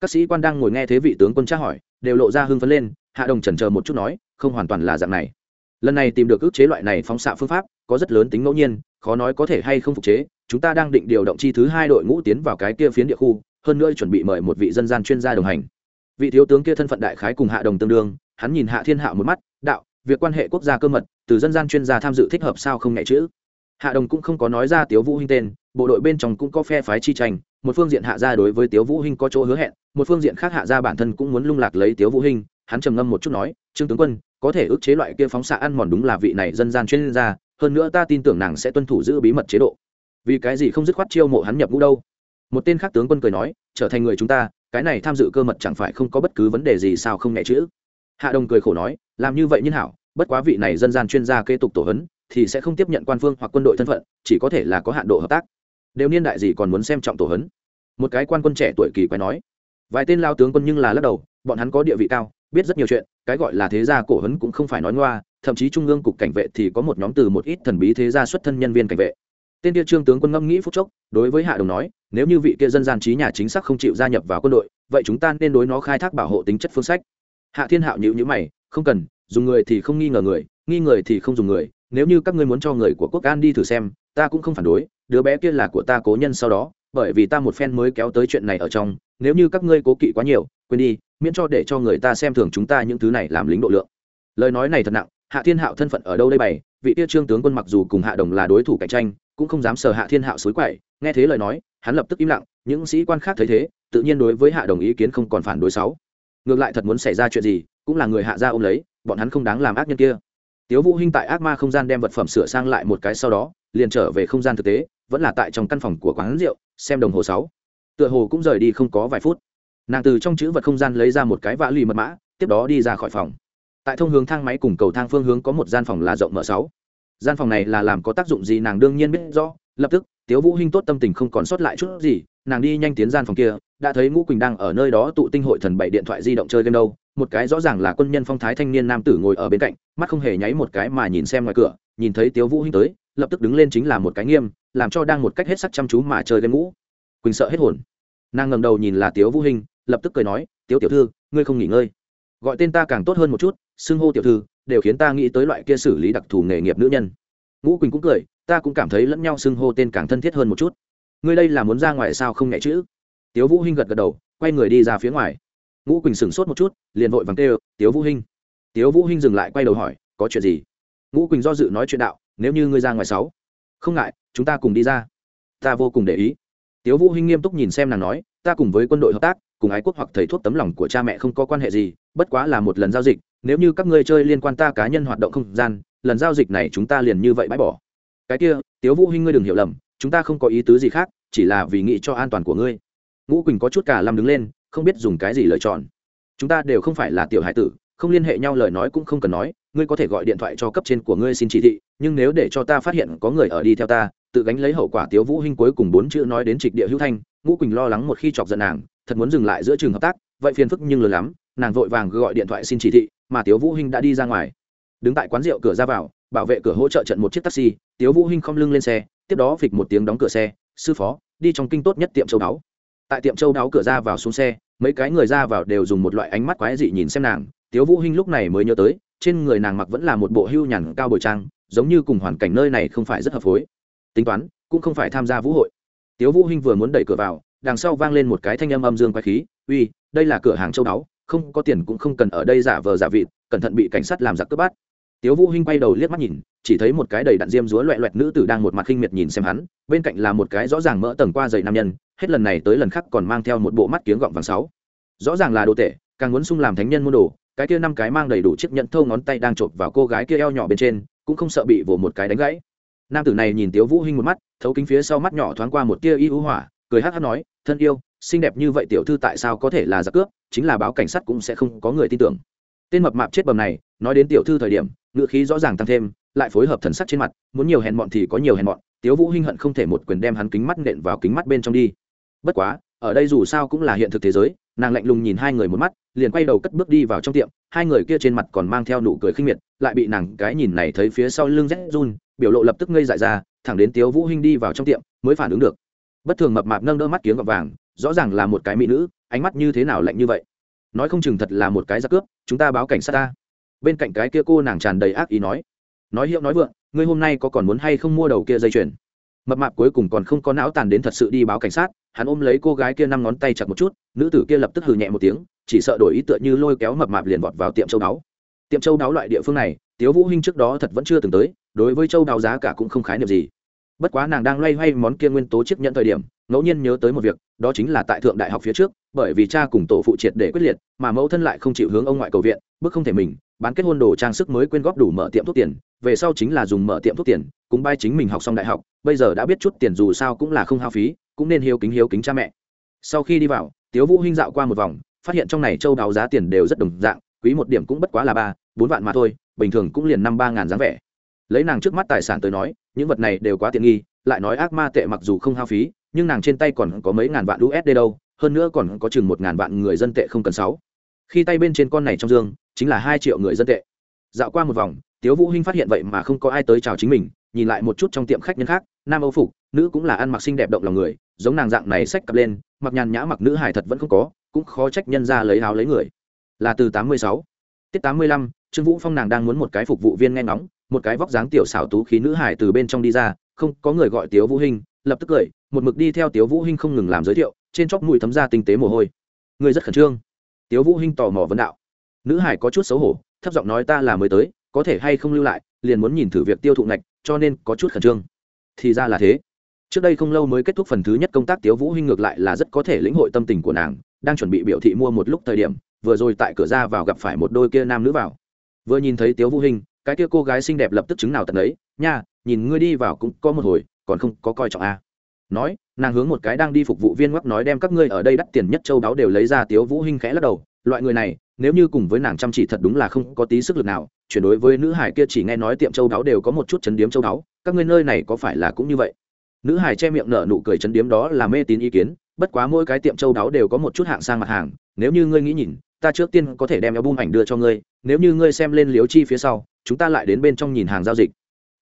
Các sĩ quan đang ngồi nghe thế vị tướng quân tra hỏi, đều lộ ra hưng phấn lên, hạ đồng chần chờ một chút nói, không hoàn toàn là dạng này lần này tìm được ước chế loại này phóng xạ phương pháp, có rất lớn tính ngẫu nhiên, khó nói có thể hay không phục chế. Chúng ta đang định điều động chi thứ hai đội ngũ tiến vào cái kia phiến địa khu, hơn nữa chuẩn bị mời một vị dân gian chuyên gia đồng hành. Vị thiếu tướng kia thân phận đại khái cùng hạ đồng tương đương, hắn nhìn hạ thiên hạ một mắt, đạo, việc quan hệ quốc gia cơ mật, từ dân gian chuyên gia tham dự thích hợp sao không nhẹ chữ? Hạ đồng cũng không có nói ra tiếu vũ hinh tên, bộ đội bên trong cũng có phe phái chi tranh, một phương diện hạ gia đối với tiếu vũ hinh có chỗ hứa hẹn, một phương diện khác hạ gia bản thân cũng muốn lung lạc lấy tiếu vũ hinh, hắn trầm ngâm một chút nói, trương tướng quân có thể ức chế loại kia phóng xạ ăn mòn đúng là vị này dân gian chuyên gia, hơn nữa ta tin tưởng nàng sẽ tuân thủ giữ bí mật chế độ. Vì cái gì không dứt khoát chiêu mộ hắn nhập ngũ đâu? Một tên khác tướng quân cười nói, trở thành người chúng ta, cái này tham dự cơ mật chẳng phải không có bất cứ vấn đề gì sao không nhẹ chữ hạ đồng cười khổ nói, làm như vậy nhân hảo, bất quá vị này dân gian chuyên gia kế tục tổ hấn thì sẽ không tiếp nhận quan phương hoặc quân đội thân phận, chỉ có thể là có hạn độ hợp tác. Đều niên đại gì còn muốn xem trọng tổ hấn một cái quan quân trẻ tuổi kỳ quái nói. Vài tên lao tướng quân nhưng là lắc đầu, bọn hắn có địa vị cao biết rất nhiều chuyện, cái gọi là thế gia cổ hấn cũng không phải nói ngoa, thậm chí trung ương cục cảnh vệ thì có một nhóm từ một ít thần bí thế gia xuất thân nhân viên cảnh vệ. Tên kia trương tướng quân ngâm nghĩ phút chốc, đối với hạ đồng nói, nếu như vị kia dân gian trí nhà chính xác không chịu gia nhập vào quân đội, vậy chúng ta nên đối nó khai thác bảo hộ tính chất phương sách. Hạ thiên hạo nhữ nhữ mày, không cần, dùng người thì không nghi ngờ người, nghi người thì không dùng người, nếu như các ngươi muốn cho người của quốc an đi thử xem, ta cũng không phản đối, đứa bé kia là của ta cố nhân sau đó bởi vì ta một phen mới kéo tới chuyện này ở trong, nếu như các ngươi cố kỵ quá nhiều, quên đi, miễn cho để cho người ta xem thường chúng ta những thứ này làm lính độ lượng. Lời nói này thật nặng, hạ thiên hạo thân phận ở đâu đây bày, vị tiêu trương tướng quân mặc dù cùng hạ đồng là đối thủ cạnh tranh, cũng không dám sờ hạ thiên hạo xối quậy, nghe thế lời nói, hắn lập tức im lặng, những sĩ quan khác thấy thế, tự nhiên đối với hạ đồng ý kiến không còn phản đối sáu ngược lại thật muốn xảy ra chuyện gì, cũng là người hạ gia ôm lấy, bọn hắn không đáng làm ác nhân kia. Tiếu vũ hinh tại ác ma không gian đem vật phẩm sửa sang lại một cái sau đó, liền trở về không gian thực tế vẫn là tại trong căn phòng của quán rượu, xem đồng hồ sáu. Tựa hồ cũng rời đi không có vài phút. Nàng từ trong chữ vật không gian lấy ra một cái vã lì mật mã, tiếp đó đi ra khỏi phòng. Tại thông hướng thang máy cùng cầu thang phương hướng có một gian phòng là rộng mở sáu. Gian phòng này là làm có tác dụng gì nàng đương nhiên biết rõ. Lập tức, tiếu vũ hinh tốt tâm tình không còn sót lại chút gì, nàng đi nhanh tiến gian phòng kia, đã thấy ngũ quỳnh đang ở nơi đó tụ tinh hội thần bảy điện thoại di động chơi game đâu. Một cái rõ ràng là quân nhân phong thái thanh niên nam tử ngồi ở bên cạnh, mắt không hề nháy một cái mà nhìn xem ngoài cửa, nhìn thấy tiếu vũ hinh tới lập tức đứng lên chính là một cái nghiêm, làm cho đang một cách hết sắc chăm chú mà chơi game ngũ. Quỳnh sợ hết hồn. Nàng ngẩng đầu nhìn là tiếu vũ hinh, lập tức cười nói, tiếu tiểu thư, ngươi không nghỉ ngơi. Gọi tên ta càng tốt hơn một chút, xưng hô tiểu thư, đều khiến ta nghĩ tới loại kia xử lý đặc thù nghề nghiệp nữ nhân. Ngũ quỳnh cũng cười, ta cũng cảm thấy lẫn nhau xưng hô tên càng thân thiết hơn một chút. Ngươi đây là muốn ra ngoài sao không nhẹ chữ tiếu vũ hinh gật gật đầu, quay người đi ra phía ngoài. Ngũ quỳnh sửng sốt một chút, liền vội vàng kêu, tiếu vũ hinh. Tiếu vũ hinh dừng lại quay đầu hỏi, có chuyện gì? Ngũ quỳnh do dự nói chuyện đạo nếu như ngươi ra ngoài sáu, không ngại, chúng ta cùng đi ra. Ta vô cùng để ý. Tiếu vũ hinh nghiêm túc nhìn xem nàng nói, ta cùng với quân đội hợp tác, cùng ái quốc hoặc thầy thuốc tấm lòng của cha mẹ không có quan hệ gì, bất quá là một lần giao dịch, nếu như các ngươi chơi liên quan ta cá nhân hoạt động không gian, lần giao dịch này chúng ta liền như vậy bãi bỏ. Cái kia, tiếu vũ hinh ngươi đừng hiểu lầm, chúng ta không có ý tứ gì khác, chỉ là vì nghĩ cho an toàn của ngươi. Ngũ quỳnh có chút cả lâm đứng lên, không biết dùng cái gì lựa chọn. Chúng ta đều không phải là tiểu hải tử, không liên hệ nhau lời nói cũng không cần nói ngươi có thể gọi điện thoại cho cấp trên của ngươi xin chỉ thị, nhưng nếu để cho ta phát hiện có người ở đi theo ta, tự gánh lấy hậu quả tiếu vũ hinh cuối cùng bốn chữ nói đến trịch địa hữu thanh, ngũ quỳnh lo lắng một khi chọc giận nàng, thật muốn dừng lại giữa trường hợp tác, vậy phiền phức nhưng lớn lắm, nàng vội vàng gọi điện thoại xin chỉ thị, mà tiếu vũ hinh đã đi ra ngoài. Đứng tại quán rượu cửa ra vào, bảo vệ cửa hỗ trợ trận một chiếc taxi, tiếu vũ hinh không lưng lên xe, tiếp đó phịch một tiếng đóng cửa xe, sư phó, đi trong kinh tốt nhất tiệm châu đáo. Tại tiệm châu đáo cửa ra vào xuống xe, mấy cái người ra vào đều dùng một loại ánh mắt quái dị nhìn xem nàng, tiếu vũ hinh lúc này mới nhớ tới trên người nàng mặc vẫn là một bộ hưu nhàn cao bồi trang, giống như cùng hoàn cảnh nơi này không phải rất hợp phối. Tính toán, cũng không phải tham gia vũ hội. Tiếu vũ hinh vừa muốn đẩy cửa vào, đằng sau vang lên một cái thanh âm âm dương quái khí, uy, đây là cửa hàng châu đáo không có tiền cũng không cần ở đây giả vờ giả vịt, cẩn thận bị cảnh sát làm giặc cướp bắt. Tiếu vũ hinh quay đầu liếc mắt nhìn, chỉ thấy một cái đầy đặn diêm dúa loẹt loẹt nữ tử đang một mặt khinh miệt nhìn xem hắn, bên cạnh là một cái rõ ràng mỡ tầng qua dày nam nhân, hết lần này tới lần khác còn mang theo một bộ mắt kiếng gọng vàng sáu. Rõ ràng là đồ tệ càng muốn sung làm thánh nhân môn đồ cái kia năm cái mang đầy đủ chiếc nhẫn thâu ngón tay đang chộp vào cô gái kia eo nhỏ bên trên, cũng không sợ bị vồ một cái đánh gãy. Nam tử này nhìn tiếu vũ hinh một mắt, thấu kính phía sau mắt nhỏ thoáng qua một tia y hữu hỏa, cười hắt hắt nói, thân yêu, xinh đẹp như vậy tiểu thư tại sao có thể là giặc cướp, chính là báo cảnh sát cũng sẽ không có người tin tưởng. Tên mập mạp chết bầm này, nói đến tiểu thư thời điểm, ngựa khí rõ ràng tăng thêm, lại phối hợp thần sắc trên mặt, muốn nhiều hèn mọn thì có nhiều hèn mọn, tiếu vũ hinh hận không thể một quyền đem hắn kính mắt nện vào kính mắt bên trong đi. Bất quá, ở đây dù sao cũng là hiện thực thế giới nàng lạnh lùng nhìn hai người một mắt, liền quay đầu cất bước đi vào trong tiệm, hai người kia trên mặt còn mang theo nụ cười khinh miệt, lại bị nàng cái nhìn này thấy phía sau lưng rét run, biểu lộ lập tức ngây dại ra, thẳng đến tiếu vũ hinh đi vào trong tiệm mới phản ứng được. Bất thường mập mạp nâng đỡ mắt kiếng gọt vàng, rõ ràng là một cái mỹ nữ, ánh mắt như thế nào lạnh như vậy? Nói không chừng thật là một cái giặc cướp, chúng ta báo cảnh sát ta. Bên cạnh cái kia cô nàng tràn đầy ác ý nói nói hiệu nói vượng, ngươi hôm nay có còn muốn hay không mua đầu kia dây chuyền? Mập mạp cuối cùng còn không có não tàn đến thật sự đi báo cảnh sát, hắn ôm lấy cô gái kia năm ngón tay chặt một chút, nữ tử kia lập tức hừ nhẹ một tiếng, chỉ sợ đổi ý tựa như lôi kéo mập mạp liền vọt vào tiệm châu đáo. Tiệm châu đáo loại địa phương này, tiếu vũ hinh trước đó thật vẫn chưa từng tới, đối với châu đáo giá cả cũng không khái niệm gì. Bất quá nàng đang loay hoay món kia nguyên tố chiếc nhận thời điểm, ngẫu nhiên nhớ tới một việc, đó chính là tại thượng đại học phía trước, bởi vì cha cùng tổ phụ triệt để quyết liệt, mà mẫu thân lại không chịu hướng ông ngoại cầu viện bước không thể mình, bán kết hôn đồ trang sức mới quyên góp đủ mở tiệm thuốc tiền về sau chính là dùng mở tiệm thuốc tiền cũng bay chính mình học xong đại học, bây giờ đã biết chút tiền dù sao cũng là không hao phí, cũng nên hiếu kính hiếu kính cha mẹ. Sau khi đi vào, tiếu vũ hinh dạo qua một vòng, phát hiện trong này châu đào giá tiền đều rất đồng dạng, quý một điểm cũng bất quá là ba, bốn vạn mà thôi, bình thường cũng liền năm ba ngàn dáng vẻ. Lấy nàng trước mắt tài sản tới nói, những vật này đều quá tiện nghi, lại nói ác ma tệ mặc dù không hao phí, nhưng nàng trên tay còn có mấy ngàn vạn usd đâu, hơn nữa còn có chừng một ngàn vạn người dân tệ không cần sáu. Khi tay bên trên con này trong dương, chính là hai triệu người dân tệ. Dạo qua một vòng tiếu vũ hinh phát hiện vậy mà không có ai tới chào chính mình, nhìn lại một chút trong tiệm khách nhân khác, nam âu phục, nữ cũng là ăn mặc xinh đẹp động lòng người, giống nàng dạng này xách cặp lên, mặc nhàn nhã mặc nữ hài thật vẫn không có, cũng khó trách nhân ra lấy áo lấy người. Là từ tám mươi sáu. Tiết tám mươi lăm, trương vũ phong nàng đang muốn một cái phục vụ viên nghe ngóng, một cái vóc dáng tiểu xảo tú khí nữ hài từ bên trong đi ra, không, có người gọi tiếu vũ hinh, lập tức cười, một mực đi theo tiếu vũ hinh không ngừng làm giới thiệu, trên chóp mũi thấm ra tinh tế mồ hôi. Người rất khẩn trương. Tiếu vũ hinh tò mò vấn đạo. Nữ hải có chút xấu hổ, thấp giọng nói ta là mới tới có thể hay không lưu lại, liền muốn nhìn thử việc tiêu thụ ngạch, cho nên có chút khẩn trương. Thì ra là thế. Trước đây không lâu mới kết thúc phần thứ nhất công tác, tiếu vũ hinh ngược lại là rất có thể lĩnh hội tâm tình của nàng, đang chuẩn bị biểu thị mua một lúc thời điểm, vừa rồi tại cửa ra vào gặp phải một đôi kia nam nữ vào. Vừa nhìn thấy tiếu vũ hinh cái kia cô gái xinh đẹp lập tức chứng nào tận ấy nha, nhìn ngươi đi vào cũng có một hồi, còn không có coi trọng a à. nói, nàng hướng một cái đang đi phục vụ viên ngoắc nói đem các ngươi ở đây đắt tiền nhất châu đáo đều lấy ra, tiếu vũ hinh khẽ lắc đầu, loại người này, nếu như cùng với nàng chăm chỉ thật đúng là không có tí sức lực nào chuyển đối với nữ hải kia chỉ nghe nói tiệm châu đáo đều có một chút chấn điếm châu đáo, các ngươi nơi này có phải là cũng như vậy? Nữ hải che miệng nở nụ cười chấn điếm đó là mê tín ý kiến, bất quá mỗi cái tiệm châu đáo đều có một chút hạng sang mặt hàng, nếu như ngươi nghĩ nhìn, ta trước tiên có thể đem album ảnh đưa cho ngươi, nếu như ngươi xem lên liếu chi phía sau, chúng ta lại đến bên trong nhìn hàng giao dịch.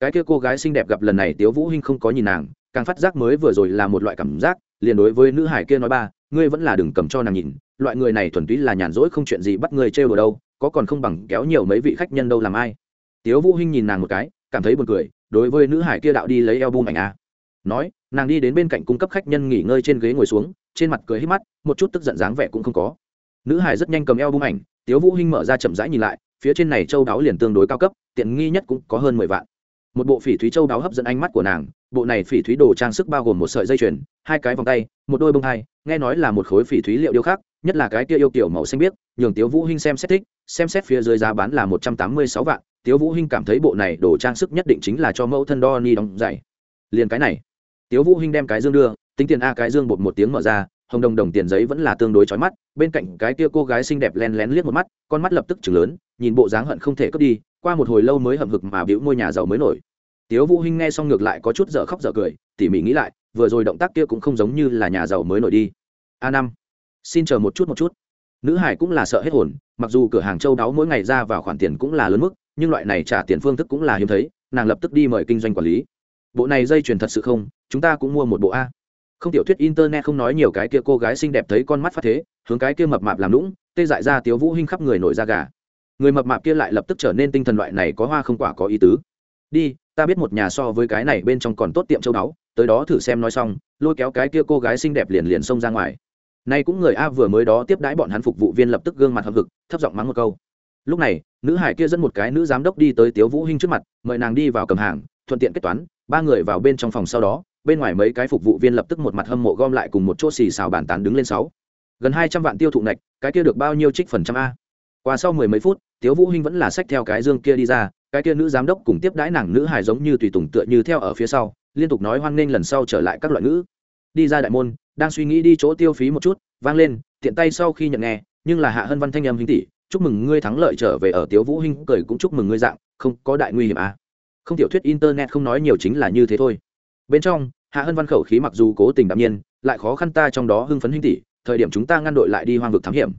Cái kia cô gái xinh đẹp gặp lần này tiếu vũ hinh không có nhìn nàng, càng phát giác mới vừa rồi là một loại cảm giác, liền đối với nữ hải kia nói ba, ngươi vẫn là đừng cầm cho nàng nhìn, loại người này thuần túy là nhàn rỗi không chuyện gì bắt ngươi trêu đùa đâu có còn không bằng kéo nhiều mấy vị khách nhân đâu làm ai. Tiếu vũ hinh nhìn nàng một cái, cảm thấy buồn cười, đối với nữ hải kia đạo đi lấy album ảnh a nói, nàng đi đến bên cạnh cung cấp khách nhân nghỉ ngơi trên ghế ngồi xuống, trên mặt cười hết mắt, một chút tức giận dáng vẻ cũng không có. Nữ hải rất nhanh cầm album ảnh, tiếu vũ hinh mở ra chậm rãi nhìn lại, phía trên này châu đáo liền tương đối cao cấp, tiện nghi nhất cũng có hơn mười vạn. Một bộ phỉ thúy châu đáo hấp dẫn ánh mắt của nàng, bộ này phỉ thúy đồ trang sức bao gồm một sợi dây chuyền, hai cái vòng tay, một đôi bông hai nghe nói là một khối phỉ thúy liệu điêu khác nhất là cái kia yêu kiểu màu xanh biếc, nhường tiếu vũ hinh xem xét thích, xem xét phía dưới giá bán là một trăm tám mươi sáu vạn. Tiếu vũ hinh cảm thấy bộ này đồ trang sức nhất định chính là cho mẫu thân đo ni đóng giày. Liền cái này, tiếu vũ hinh đem cái dương đưa, tính tiền a cái dương bột một tiếng mở ra, hồng đồng đồng tiền giấy vẫn là tương đối chói mắt, bên cạnh cái kia cô gái xinh đẹp len lén liếc một mắt, con mắt lập tức chừng lớn, nhìn bộ dáng hận không thể cướp đi, qua một hồi lâu mới hậm hực mà biểu ngôi nhà giàu mới nổi. Tiếu vũ hinh nghe xong ngược lại có chút dở khóc dở cười, tỉ mỉ nghĩ lại, vừa rồi động tác kia cũng không giống như là nhà giàu mới nổi đi. A năm xin chờ một chút một chút. Nữ hải cũng là sợ hết hồn, mặc dù cửa hàng châu đáo mỗi ngày ra vào khoản tiền cũng là lớn mức, nhưng loại này trả tiền phương thức cũng là hiếm thấy, nàng lập tức đi mời kinh doanh quản lý. Bộ này dây chuyền thật sự không, chúng ta cũng mua một bộ a. Không tiểu thuyết internet không nói nhiều cái kia cô gái xinh đẹp thấy con mắt phát thế, hướng cái kia mập mạp làm lũng tê dại ra tiếu vũ hinh khắp người nổi da gà. Người mập mạp kia lại lập tức trở nên tinh thần loại này có hoa không quả có ý tứ. Đi, ta biết một nhà so với cái này bên trong còn tốt tiệm châu đáo, tới đó thử xem nói xong, lôi kéo cái kia cô gái xinh đẹp liền liền xông ra ngoài nay cũng người a vừa mới đó tiếp đãi bọn hắn phục vụ viên lập tức gương mặt hậm hực thấp giọng mắng một câu. Lúc này nữ hải kia dẫn một cái nữ giám đốc đi tới tiếu vũ hinh trước mặt mời nàng đi vào cầm hàng thuận tiện kết toán ba người vào bên trong phòng sau đó bên ngoài mấy cái phục vụ viên lập tức một mặt hâm mộ gom lại cùng một chỗ xì xào bàn tán đứng lên sáu. Gần hai trăm vạn tiêu thụ nạch, cái kia được bao nhiêu trích phần trăm a? Qua sau mười mấy phút tiếu vũ hinh vẫn là xách theo cái dương kia đi ra cái kia nữ giám đốc cùng tiếp đãi nàng nữ hài giống như tùy tùng tựa như theo ở phía sau liên tục nói hoan nghênh lần sau trở lại các loại nữ đi ra đại môn đang suy nghĩ đi chỗ tiêu phí một chút, vang lên, tiện tay sau khi nhận nghe, nhưng là hạ hân văn thanh âm hình tỷ chúc mừng ngươi thắng lợi trở về ở tiếu vũ hinh, cười cũng chúc mừng ngươi dạng, không có đại nguy hiểm à. Không tiểu thuyết internet không nói nhiều chính là như thế thôi. Bên trong, hạ hân văn khẩu khí mặc dù cố tình đạm nhiên, lại khó khăn ta trong đó hưng phấn hinh tỷ thời điểm chúng ta ngăn đội lại đi hoang vực thám hiểm.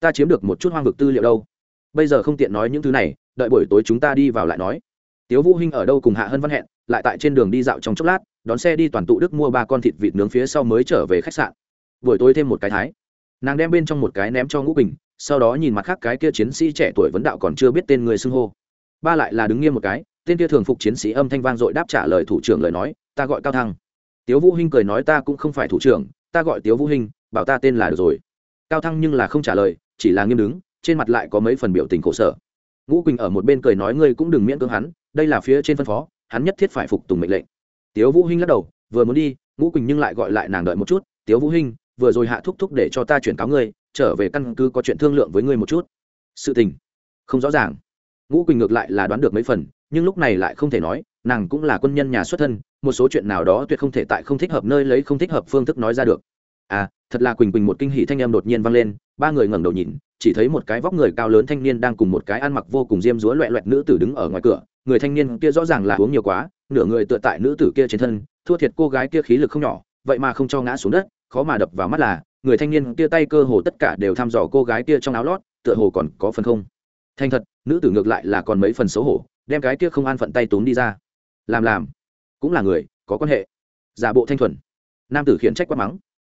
Ta chiếm được một chút hoang vực tư liệu đâu. Bây giờ không tiện nói những thứ này, đợi buổi tối chúng ta đi vào lại nói. Tiếu vũ hinh ở đâu cùng hạ hân văn hẹn lại tại trên đường đi dạo trong chốc lát, đón xe đi toàn tụ đức mua ba con thịt vịt nướng phía sau mới trở về khách sạn. Buổi tối thêm một cái thái. Nàng đem bên trong một cái ném cho ngũ bình, sau đó nhìn mặt khác cái kia chiến sĩ trẻ tuổi vấn đạo còn chưa biết tên người xưng hô. Ba lại là đứng nghiêm một cái, tên kia thường phục chiến sĩ âm thanh vang dội đáp trả lời thủ trưởng lời nói, ta gọi cao thăng. Tiếu vũ hinh cười nói, ta cũng không phải thủ trưởng, ta gọi tiếu vũ hinh, bảo ta tên là được rồi. Cao thăng nhưng là không trả lời, chỉ là nghiêm đứng, trên mặt lại có mấy phần biểu tình khổ sở. Ngũ quỳnh ở một bên cười nói, ngươi cũng đừng miễn cưỡng hắn, đây là phía trên phân phó hắn nhất thiết phải phục tùng mệnh lệnh. Tiếu vũ hinh lắc đầu, vừa muốn đi, ngũ quỳnh nhưng lại gọi lại nàng đợi một chút. Tiếu vũ hinh, vừa rồi hạ thúc thúc để cho ta chuyển cáo ngươi, trở về căn cứ có chuyện thương lượng với ngươi một chút. Sự tình? Không rõ ràng. Ngũ quỳnh ngược lại là đoán được mấy phần, nhưng lúc này lại không thể nói, nàng cũng là quân nhân nhà xuất thân, một số chuyện nào đó tuyệt không thể tại không thích hợp nơi lấy không thích hợp phương thức nói ra được. À thật là quỳnh quỳnh một kinh hỷ thanh em đột nhiên vang lên, ba người ngẩng đầu nhìn, chỉ thấy một cái vóc người cao lớn thanh niên đang cùng một cái ăn mặc vô cùng diêm dúa loẹ loẹt nữ tử đứng ở ngoài cửa người thanh niên kia rõ ràng là uống nhiều quá, nửa người tựa tại nữ tử kia trên thân, thua thiệt cô gái kia khí lực không nhỏ, vậy mà không cho ngã xuống đất, khó mà đập vào mắt là, người thanh niên kia tay cơ hồ tất cả đều thăm dò cô gái kia trong áo lót, tựa hồ còn có phần không. Thành thật, nữ tử ngược lại là còn mấy phần xấu hổ, đem cái kia không an phận tay tốn đi ra. Làm làm, cũng là người, có quan hệ. Giả bộ thanh thuần. Nam tử khiển trách quát mắng.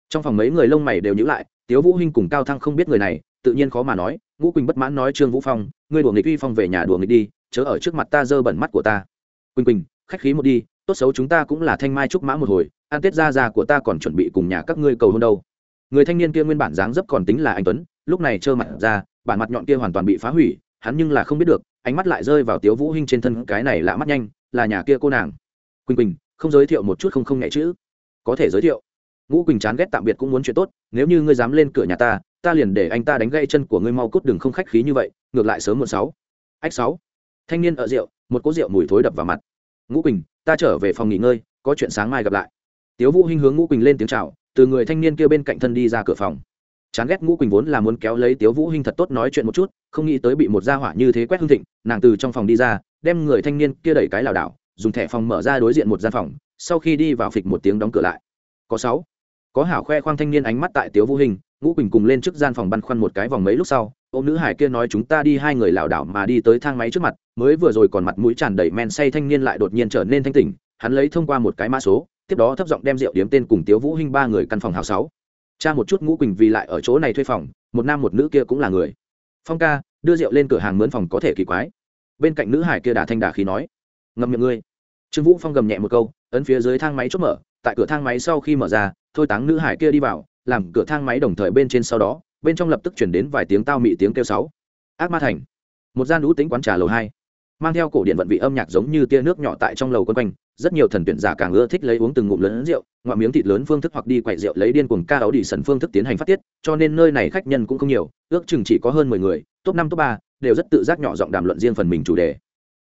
Trong phòng mấy người lông mày đều nhữ lại, tiếu vũ hinh cùng cao thăng không biết người này, tự nhiên khó mà nói, ngũ quỳnh bất mãn nói trương vũ phong, ngươi đùa nghịch uy phong về nhà đùa nghịch đi chớ ở trước mặt ta dơ bẩn mắt của ta. Quỳnh quỳnh, khách khí một đi, tốt xấu chúng ta cũng là thanh mai trúc mã một hồi an tết ra ra của ta còn chuẩn bị cùng nhà các ngươi cầu hôn đâu. Người thanh niên kia nguyên bản dáng dấp còn tính là anh tuấn, lúc này trơ mặt ra, bản mặt nhọn kia hoàn toàn bị phá hủy, hắn nhưng là không biết được, ánh mắt lại rơi vào tiếu vũ hinh trên thân, cái này lạ mắt nhanh, là nhà kia cô nàng. Quỳnh quỳnh, không giới thiệu một chút không không nhẹ chữ. Có thể giới thiệu. Ngũ quỳnh chán ghét tạm biệt cũng muốn chuyện tốt, nếu như ngươi dám lên cửa nhà ta ta liền để anh ta đánh gãy chân của ngươi mau cút đừng không khách khí như vậy, ngược lại sớm muộn sáu. Ách sáu thanh niên ở rượu, một cỗ rượu mùi thối đập vào mặt. Ngũ quỳnh, ta trở về phòng nghỉ ngơi, có chuyện sáng mai gặp lại. Tiếu vũ hinh hướng ngũ quỳnh lên tiếng chào, từ người thanh niên kia bên cạnh thân đi ra cửa phòng. Chán ghét ngũ quỳnh vốn là muốn kéo lấy tiếu vũ hinh thật tốt nói chuyện một chút, không nghĩ tới bị một gia hỏa như thế quét hương thịnh, nàng từ trong phòng đi ra, đem người thanh niên kia đẩy cái lảo đảo, dùng thẻ phòng mở ra đối diện một gian phòng, sau khi đi vào phịch một tiếng đóng cửa lại. Có sáu, có hảo khoe khoang thanh niên ánh mắt tại tiếu vũ hình ngũ quỳnh cùng lên trước gian phòng băn khoăn một cái vòng mấy lúc sau ô nữ hải kia nói chúng ta đi hai người lảo đảo mà đi tới thang máy trước mặt, mới vừa rồi còn mặt mũi tràn đầy men say thanh niên lại đột nhiên trở nên thanh tỉnh, hắn lấy thông qua một cái mã số, tiếp đó thấp giọng đem rượu điếm tên cùng tiếu vũ hinh ba người căn phòng hào sáu. Cha một chút ngũ quỳnh vì lại ở chỗ này thuê phòng, một nam một nữ kia cũng là người. Phong ca, đưa rượu lên cửa hàng mướn phòng có thể kỳ quái. Bên cạnh nữ hải kia đà thanh đà khí nói, ngậm miệng ngươi. Trương vũ phong gầm nhẹ một câu, ấn phía dưới thang máy chốt mở, tại cửa thang máy sau khi mở ra, thôi táng nữ hải kia đi vào, làm cửa thang máy đồng thời bên trên sau đó bên trong lập tức chuyển đến vài tiếng tao mị tiếng kêu sáu. Ác ma thành. Một gian lũ tính quán trà lầu hai. Mang theo cổ điện vận vị âm nhạc giống như tia nước nhỏ tại trong lầu quân quanh, rất nhiều thần tuyển giả càng ưa thích lấy uống từng ngụm lớn rượu ngoại miếng thịt lớn phương thức hoặc đi quậy rượu lấy điên cuồng ca áo đi sần phương thức tiến hành phát tiết, cho nên nơi này khách nhân cũng không nhiều, ước chừng chỉ có hơn mười người, top năm, top ba, đều rất tự giác nhỏ giọng đàm luận riêng phần mình chủ đề.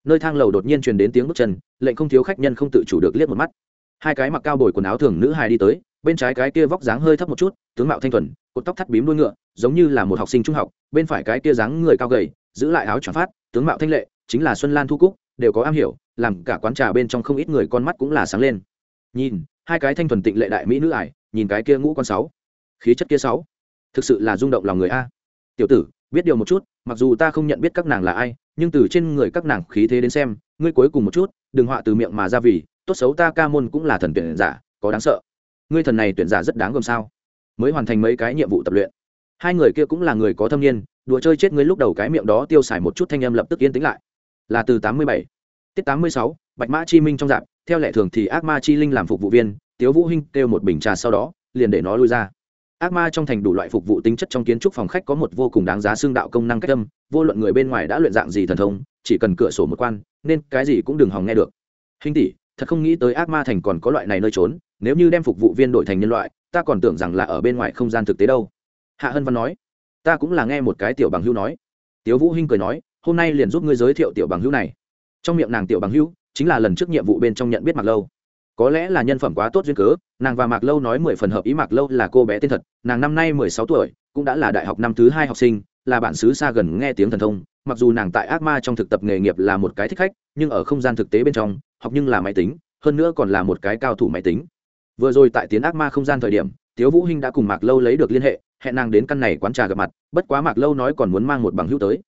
Nơi thang lầu đột nhiên truyền đến tiếng bước chân, lệnh không thiếu khách nhân không tự chủ được liếc một mắt. Hai cái mặc cao bồi quần áo thường nữ hài đi tới bên trái cái kia vóc dáng hơi thấp một chút, tướng mạo thanh thuần, cột tóc thắt bím đuôi ngựa, giống như là một học sinh trung học, bên phải cái kia dáng người cao gầy, giữ lại áo tròn phát, tướng mạo thanh lệ, chính là xuân lan thu cúc, đều có am hiểu, làm cả quán trà bên trong không ít người con mắt cũng là sáng lên. Nhìn, hai cái thanh thuần tịnh lệ đại mỹ nữ ải, nhìn cái kia ngũ con sáu. Khí chất kia sáu. Thực sự là rung động lòng người a. Tiểu tử, biết điều một chút, mặc dù ta không nhận biết các nàng là ai, nhưng từ trên người các nàng khí thế đến xem, ngươi cuối cùng một chút, đừng họa từ miệng mà ra vì, tốt xấu ta ca môn cũng là thần tuyển giả, có đáng sợ ngươi thần này tuyển giả rất đáng gồm sao? Mới hoàn thành mấy cái nhiệm vụ tập luyện. Hai người kia cũng là người có thâm niên, đùa chơi chết ngươi lúc đầu cái miệng đó tiêu xài một chút thanh âm lập tức yên tĩnh lại. Là từ tám mươi bảy, tiết tám mươi sáu, bạch mã chi minh trong dạp, theo lệ thường thì ác ma chi linh làm phục vụ viên, tiếu vũ hinh kêu một bình trà sau đó, liền để nó lui ra. Ác ma trong thành đủ loại phục vụ tính chất trong kiến trúc phòng khách có một vô cùng đáng giá xương đạo công năng cách âm, vô luận người bên ngoài đã luyện dạng gì thần thông, chỉ cần cửa sổ một quan, nên cái gì cũng đừng hòng nghe được. Hình tỷ, thật không nghĩ tới ác ma thành còn có loại này nơi trốn nếu như đem phục vụ viên đổi thành nhân loại, ta còn tưởng rằng là ở bên ngoài không gian thực tế đâu. Hạ hân văn nói, ta cũng là nghe một cái tiểu bằng hữu nói. Tiếu vũ hinh cười nói, hôm nay liền giúp ngươi giới thiệu tiểu bằng hữu này. Trong miệng nàng tiểu bằng hữu, chính là lần trước nhiệm vụ bên trong nhận biết mặc lâu. Có lẽ là nhân phẩm quá tốt duyên cớ, nàng và mạc lâu nói mười phần hợp ý mạc lâu là cô bé tên thật, nàng năm nay mười sáu tuổi, cũng đã là đại học năm thứ hai học sinh, là bản xứ xa gần nghe tiếng thần thông, mặc dù nàng tại ác ma trong thực tập nghề nghiệp là một cái thích khách, nhưng ở không gian thực tế bên trong, học nhưng là máy tính, hơn nữa còn là một cái cao thủ máy tính vừa rồi tại tiến ác ma không gian thời điểm, tiếu vũ hinh đã cùng mạc lâu lấy được liên hệ, hẹn nàng đến căn này quán trà gặp mặt, bất quá mạc lâu nói còn muốn mang một bằng hữu tới.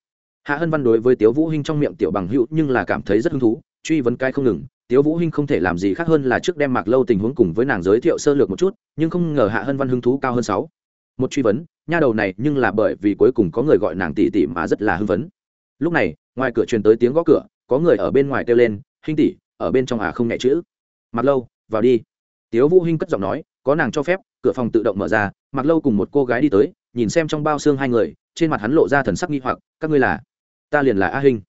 Hạ hân văn đối với tiếu vũ hinh trong miệng tiểu bằng hữu nhưng là cảm thấy rất hứng thú, truy vấn cái không ngừng, tiếu vũ hinh không thể làm gì khác hơn là trước đem mạc lâu tình huống cùng với nàng giới thiệu sơ lược một chút, nhưng không ngờ hạ hân văn hứng thú cao hơn sáu. Một truy vấn, nha đầu này nhưng là bởi vì cuối cùng có người gọi nàng tỷ tỷ mà rất là hưng phấn. Lúc này, ngoài cửa truyền tới tiếng gõ cửa, có người ở bên ngoài kêu lên, hinh tỷ, ở bên trong à không nhẹ chữ. Mặt lâu, vào đi tiếu vũ hinh cất giọng nói, có nàng cho phép. Cửa phòng tự động mở ra mặc lâu cùng một cô gái đi tới, nhìn xem trong bao xương hai người, trên mặt hắn lộ ra thần sắc nghi hoặc, các ngươi là? Ta liền là a hinh.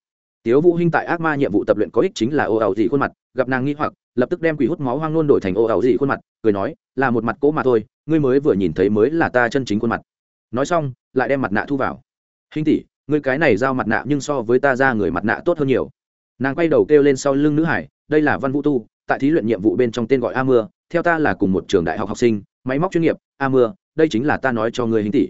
Tiếu vũ hinh tại ác ma nhiệm vụ tập luyện có ích chính là ô ảo dị khuôn mặt, gặp nàng nghi hoặc, lập tức đem quỷ hút máu hoang nôn đổi thành ô ảo dị khuôn mặt, cười nói, là một mặt cỗ mà thôi, ngươi mới vừa nhìn thấy mới là ta chân chính khuôn mặt. Nói xong, lại đem mặt nạ thu vào. Hinh tỷ, ngươi cái này giao mặt nạ nhưng so với ta ra người mặt nạ tốt hơn nhiều. Nàng quay đầu kêu lên sau lưng nữ hải, đây là văn vũ tu, tại thí luyện nhiệm vụ bên trong tên gọi a mưa theo ta là cùng một trường đại học học sinh, máy móc chuyên nghiệp, a mưa, đây chính là ta nói cho ngươi hình tỷ.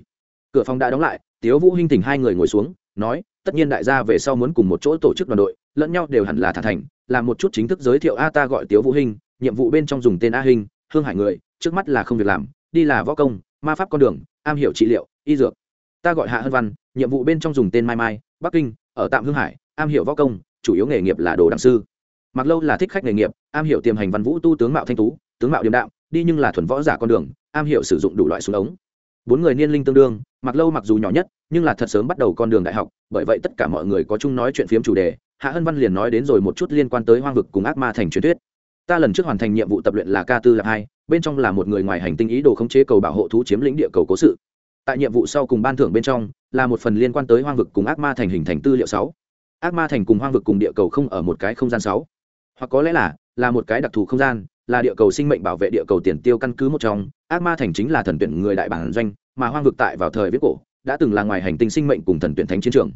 Cửa phòng đã đóng lại, tiếu vũ hinh tỉnh hai người ngồi xuống, nói, tất nhiên đại gia về sau muốn cùng một chỗ tổ chức đoàn đội, lẫn nhau đều hẳn là thả thành, làm một chút chính thức giới thiệu a ta gọi tiếu vũ hinh, nhiệm vụ bên trong dùng tên a hinh, hương hải người, trước mắt là không việc làm, đi là võ công, ma pháp con đường, am hiểu trị liệu, y dược. Ta gọi hạ hân văn, nhiệm vụ bên trong dùng tên mai mai, bắc kinh, ở tạm hương hải, am hiểu võ công, chủ yếu nghề nghiệp là đồ đảng sư. Mặc lâu là thích khách nghề nghiệp, am hiểu tiềm hành văn vũ tu tướng mạo thanh tú tướng mạo điềm đạm, đi nhưng là thuần võ giả con đường, am hiểu sử dụng đủ loại súng ống. Bốn người niên linh tương đương, mặc lâu mặc dù nhỏ nhất, nhưng là thật sớm bắt đầu con đường đại học, bởi vậy tất cả mọi người có chung nói chuyện phiếm chủ đề, hạ hân văn liền nói đến rồi một chút liên quan tới hoang vực cùng ác ma thành truyền thuyết. Ta lần trước hoàn thành nhiệm vụ tập luyện là ca tư là hai, bên trong là một người ngoài hành tinh ý đồ khống chế cầu bảo hộ thú chiếm lĩnh địa cầu cố sự. Tại nhiệm vụ sau cùng ban thưởng bên trong, là một phần liên quan tới hoang vực cùng ác ma thành hình thành tư liệu sáu. Ác ma thành cùng hoang vực cùng địa cầu không ở một cái không gian sáu. Hoặc có lẽ là là một cái đặc thù không gian là địa cầu sinh mệnh bảo vệ địa cầu tiền tiêu căn cứ một trong, ác ma thành chính là thần tuyển người đại bản doanh, mà hoang vực tại vào thời viết cổ, đã từng là ngoài hành tinh sinh mệnh cùng thần tuyển thánh chiến trường.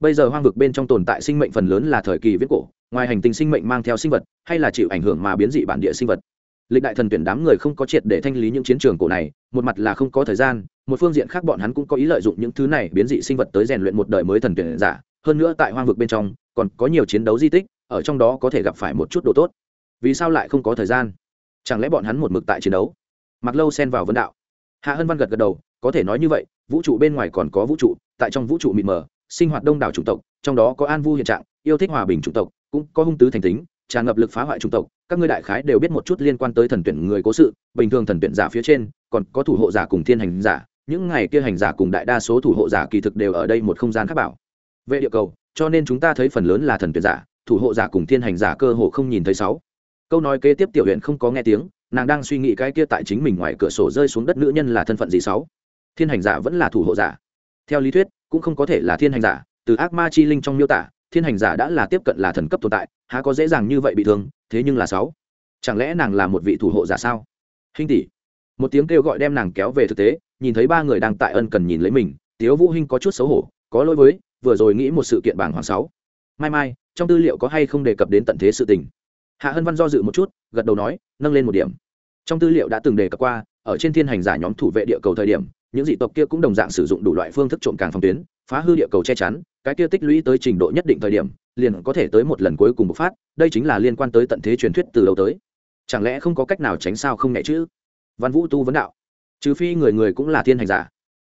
Bây giờ hoang vực bên trong tồn tại sinh mệnh phần lớn là thời kỳ viết cổ, ngoài hành tinh sinh mệnh mang theo sinh vật, hay là chịu ảnh hưởng mà biến dị bản địa sinh vật. Lịch đại thần tuyển đám người không có triệt để thanh lý những chiến trường cổ này, một mặt là không có thời gian, một phương diện khác bọn hắn cũng có ý lợi dụng những thứ này biến dị sinh vật tới rèn luyện một đời mới thần tuyển giả. Hơn nữa tại hoang vực bên trong, còn có nhiều chiến đấu di tích, ở trong đó có thể gặp phải một chút độ tốt vì sao lại không có thời gian? Chẳng lẽ bọn hắn một mực tại chiến đấu? Mặc lâu xen vào vấn đạo. Hạ hân văn gật gật đầu, có thể nói như vậy, vũ trụ bên ngoài còn có vũ trụ, tại trong vũ trụ mịt mờ, sinh hoạt đông đảo chủng tộc, trong đó có an vu hiện trạng, yêu thích hòa bình chủng tộc, cũng có hung tứ thành tính, tràn ngập lực phá hoại chủng tộc, các ngươi đại khái đều biết một chút liên quan tới thần tuyển người cố sự, bình thường thần tuyển giả phía trên, còn có thủ hộ giả cùng thiên hành giả, những ngày kia hành giả cùng đại đa số thủ hộ giả kỳ thực đều ở đây một không gian khác bảo. Vệ địa cầu, cho nên chúng ta thấy phần lớn là thần tuyển giả, thủ hộ giả cùng thiên hành giả cơ hồ không nhìn thấy sáu câu nói kế tiếp tiểu huyện không có nghe tiếng, nàng đang suy nghĩ cái kia tại chính mình ngoài cửa sổ rơi xuống đất nữ nhân là thân phận gì sáu? Thiên hành giả vẫn là thủ hộ giả. Theo lý thuyết, cũng không có thể là thiên hành giả, từ ác ma chi linh trong miêu tả, thiên hành giả đã là tiếp cận là thần cấp tồn tại, há có dễ dàng như vậy bị thương, thế nhưng là sáu? Chẳng lẽ nàng là một vị thủ hộ giả sao? Hình tỷ. Một tiếng kêu gọi đem nàng kéo về thực tế, nhìn thấy ba người đang tại ân cần nhìn lấy mình, tiếu vũ hinh có chút xấu hổ, có lỗi với, vừa rồi nghĩ một sự kiện bảng hoàng sáu. Mai mai, trong tư liệu có hay không đề cập đến tận thế sự tình? Hạ hân văn do dự một chút, gật đầu nói, nâng lên một điểm. Trong tư liệu đã từng đề cập qua, ở trên thiên hành giả nhóm thủ vệ địa cầu thời điểm, những dị tộc kia cũng đồng dạng sử dụng đủ loại phương thức trộm càng phòng tuyến, phá hư địa cầu che chắn, cái kia tích lũy tới trình độ nhất định thời điểm, liền có thể tới một lần cuối cùng bộc phát, đây chính là liên quan tới tận thế truyền thuyết từ đầu tới. Chẳng lẽ không có cách nào tránh sao không nhẹ chứ? Văn vũ tu vấn đạo. Trừ phi người người cũng là thiên hành giả.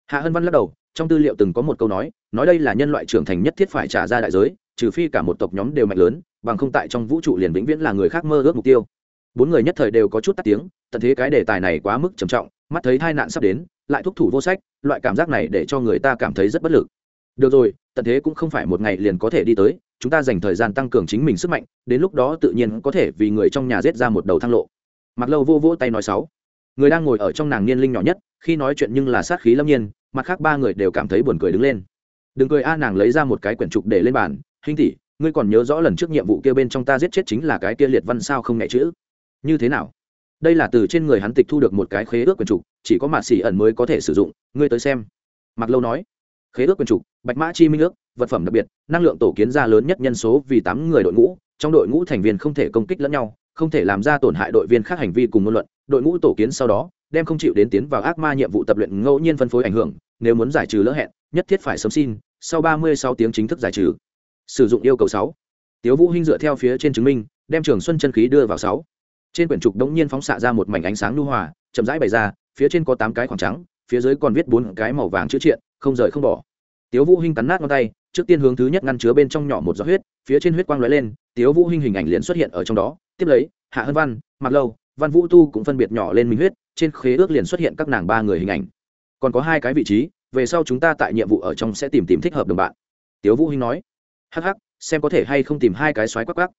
Hạ hân văn lắc đầu, trong tư liệu từng có một câu nói nói đây là nhân loại trưởng thành nhất thiết phải trả ra đại giới trừ phi cả một tộc nhóm đều mạnh lớn, bằng không tại trong vũ trụ liền vĩnh viễn là người khác mơ ước mục tiêu. Bốn người nhất thời đều có chút tắt tiếng, tận thế cái đề tài này quá mức trầm trọng, mắt thấy tai nạn sắp đến, lại thúc thủ vô sách, loại cảm giác này để cho người ta cảm thấy rất bất lực. Được rồi, tận thế cũng không phải một ngày liền có thể đi tới, chúng ta dành thời gian tăng cường chính mình sức mạnh, đến lúc đó tự nhiên có thể vì người trong nhà giết ra một đầu thang lộ. Mặc lâu vô vỗ tay nói sáu. Người đang ngồi ở trong nàng niên linh nhỏ nhất, khi nói chuyện nhưng là sát khí lâm nhiên, mặt khác ba người đều cảm thấy buồn cười đứng lên. Đừng cười a, nàng lấy ra một cái quyển trục để lên bàn hình tỷ, ngươi còn nhớ rõ lần trước nhiệm vụ kia bên trong ta giết chết chính là cái kia liệt văn sao không nhẹ chữ? Như thế nào? Đây là từ trên người hắn tịch thu được một cái khế ước quyền trục, chỉ có mạt xỉ ẩn mới có thể sử dụng, ngươi tới xem. Mặc lâu nói. Khế ước quyền trục, bạch mã chi minh ước, vật phẩm đặc biệt, năng lượng tổ kiến ra lớn nhất nhân số vì tám người đội ngũ, trong đội ngũ thành viên không thể công kích lẫn nhau, không thể làm ra tổn hại đội viên khác hành vi cùng ngôn luận, đội ngũ tổ kiến sau đó, đem không chịu đến tiến vào ác ma nhiệm vụ tập luyện ngẫu nhiên phân phối ảnh hưởng, nếu muốn giải trừ lỡ hẹn, nhất thiết phải sớm xin, sau ba mươi sáu tiếng chính thức giải trừ sử dụng yêu cầu sáu. Tiếu vũ hinh dựa theo phía trên chứng minh, đem trường xuân chân khí đưa vào sáu. Trên quyển trục đống nhiên phóng xạ ra một mảnh ánh sáng lưu hòa, chậm rãi bày ra, phía trên có tám cái khoảng trắng, phía dưới còn viết bốn cái màu vàng chữ triện, không rời không bỏ. Tiếu vũ hinh cắn nát ngón tay, trước tiên hướng thứ nhất ngăn chứa bên trong nhỏ một giọt huyết, phía trên huyết quang lóe lên, tiếu vũ hinh hình ảnh liền xuất hiện ở trong đó, tiếp lấy, hạ hân văn mặc lâu, văn vũ tu cũng phân biệt nhỏ lên minh huyết, trên khế ước liền xuất hiện các nàng ba người hình ảnh. Còn có hai cái vị trí, về sau chúng ta tại nhiệm vụ ở trong sẽ tìm tìm thích hợp đồng bạn. Tiếu vũ hinh nói hắc hắc, xem có thể hay không tìm hai cái xoáy quắc quắc.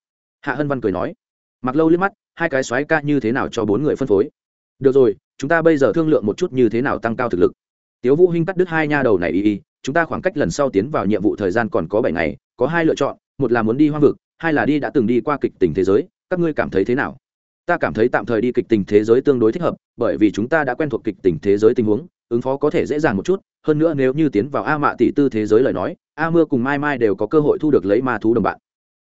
Hạ hân văn cười nói. Mặc lâu liếc mắt, hai cái xoáy ca như thế nào cho bốn người phân phối? Được rồi, chúng ta bây giờ thương lượng một chút như thế nào tăng cao thực lực. Tiếu vũ hinh cắt đứt hai nha đầu này y y, chúng ta khoảng cách lần sau tiến vào nhiệm vụ thời gian còn có bảy ngày, có hai lựa chọn, một là muốn đi hoang vực, hai là đi đã từng đi qua kịch tình thế giới, các ngươi cảm thấy thế nào? Ta cảm thấy tạm thời đi kịch tình thế giới tương đối thích hợp, bởi vì chúng ta đã quen thuộc kịch tình thế giới tình huống, ứng phó có thể dễ dàng một chút, hơn nữa nếu như tiến vào a mạ tỷ tư thế giới lời nói a mưa cùng mai mai đều có cơ hội thu được lấy ma thú đồng bạn.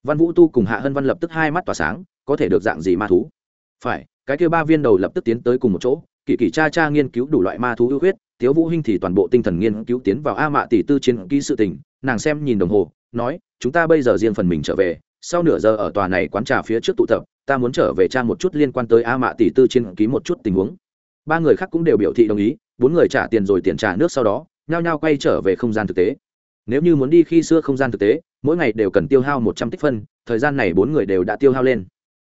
Văn vũ tu cùng hạ hân văn lập tức hai mắt tỏa sáng, có thể được dạng gì ma thú? Phải, cái kêu ba viên đầu lập tức tiến tới cùng một chỗ kỳ kỳ cha cha nghiên cứu đủ loại ma thú ưu huyết Thiếu vũ hinh thì toàn bộ tinh thần nghiên cứu tiến vào a mạ tỷ tư chiến Ký sự tình nàng xem nhìn đồng hồ, nói, chúng ta bây giờ riêng phần mình trở về, sau nửa giờ ở tòa này quán trà phía trước tụ tập, ta muốn trở về tra một chút liên quan tới a mạ tỷ tư chiến ký một chút tình huống. Ba người khác cũng đều biểu thị đồng ý, bốn người trả tiền rồi tiền trả nước sau đó, nhao nhao quay trở về không gian thực tế nếu như muốn đi khi xưa không gian thực tế, mỗi ngày đều cần tiêu hao một trăm tích phân, thời gian này bốn người đều đã tiêu hao lên.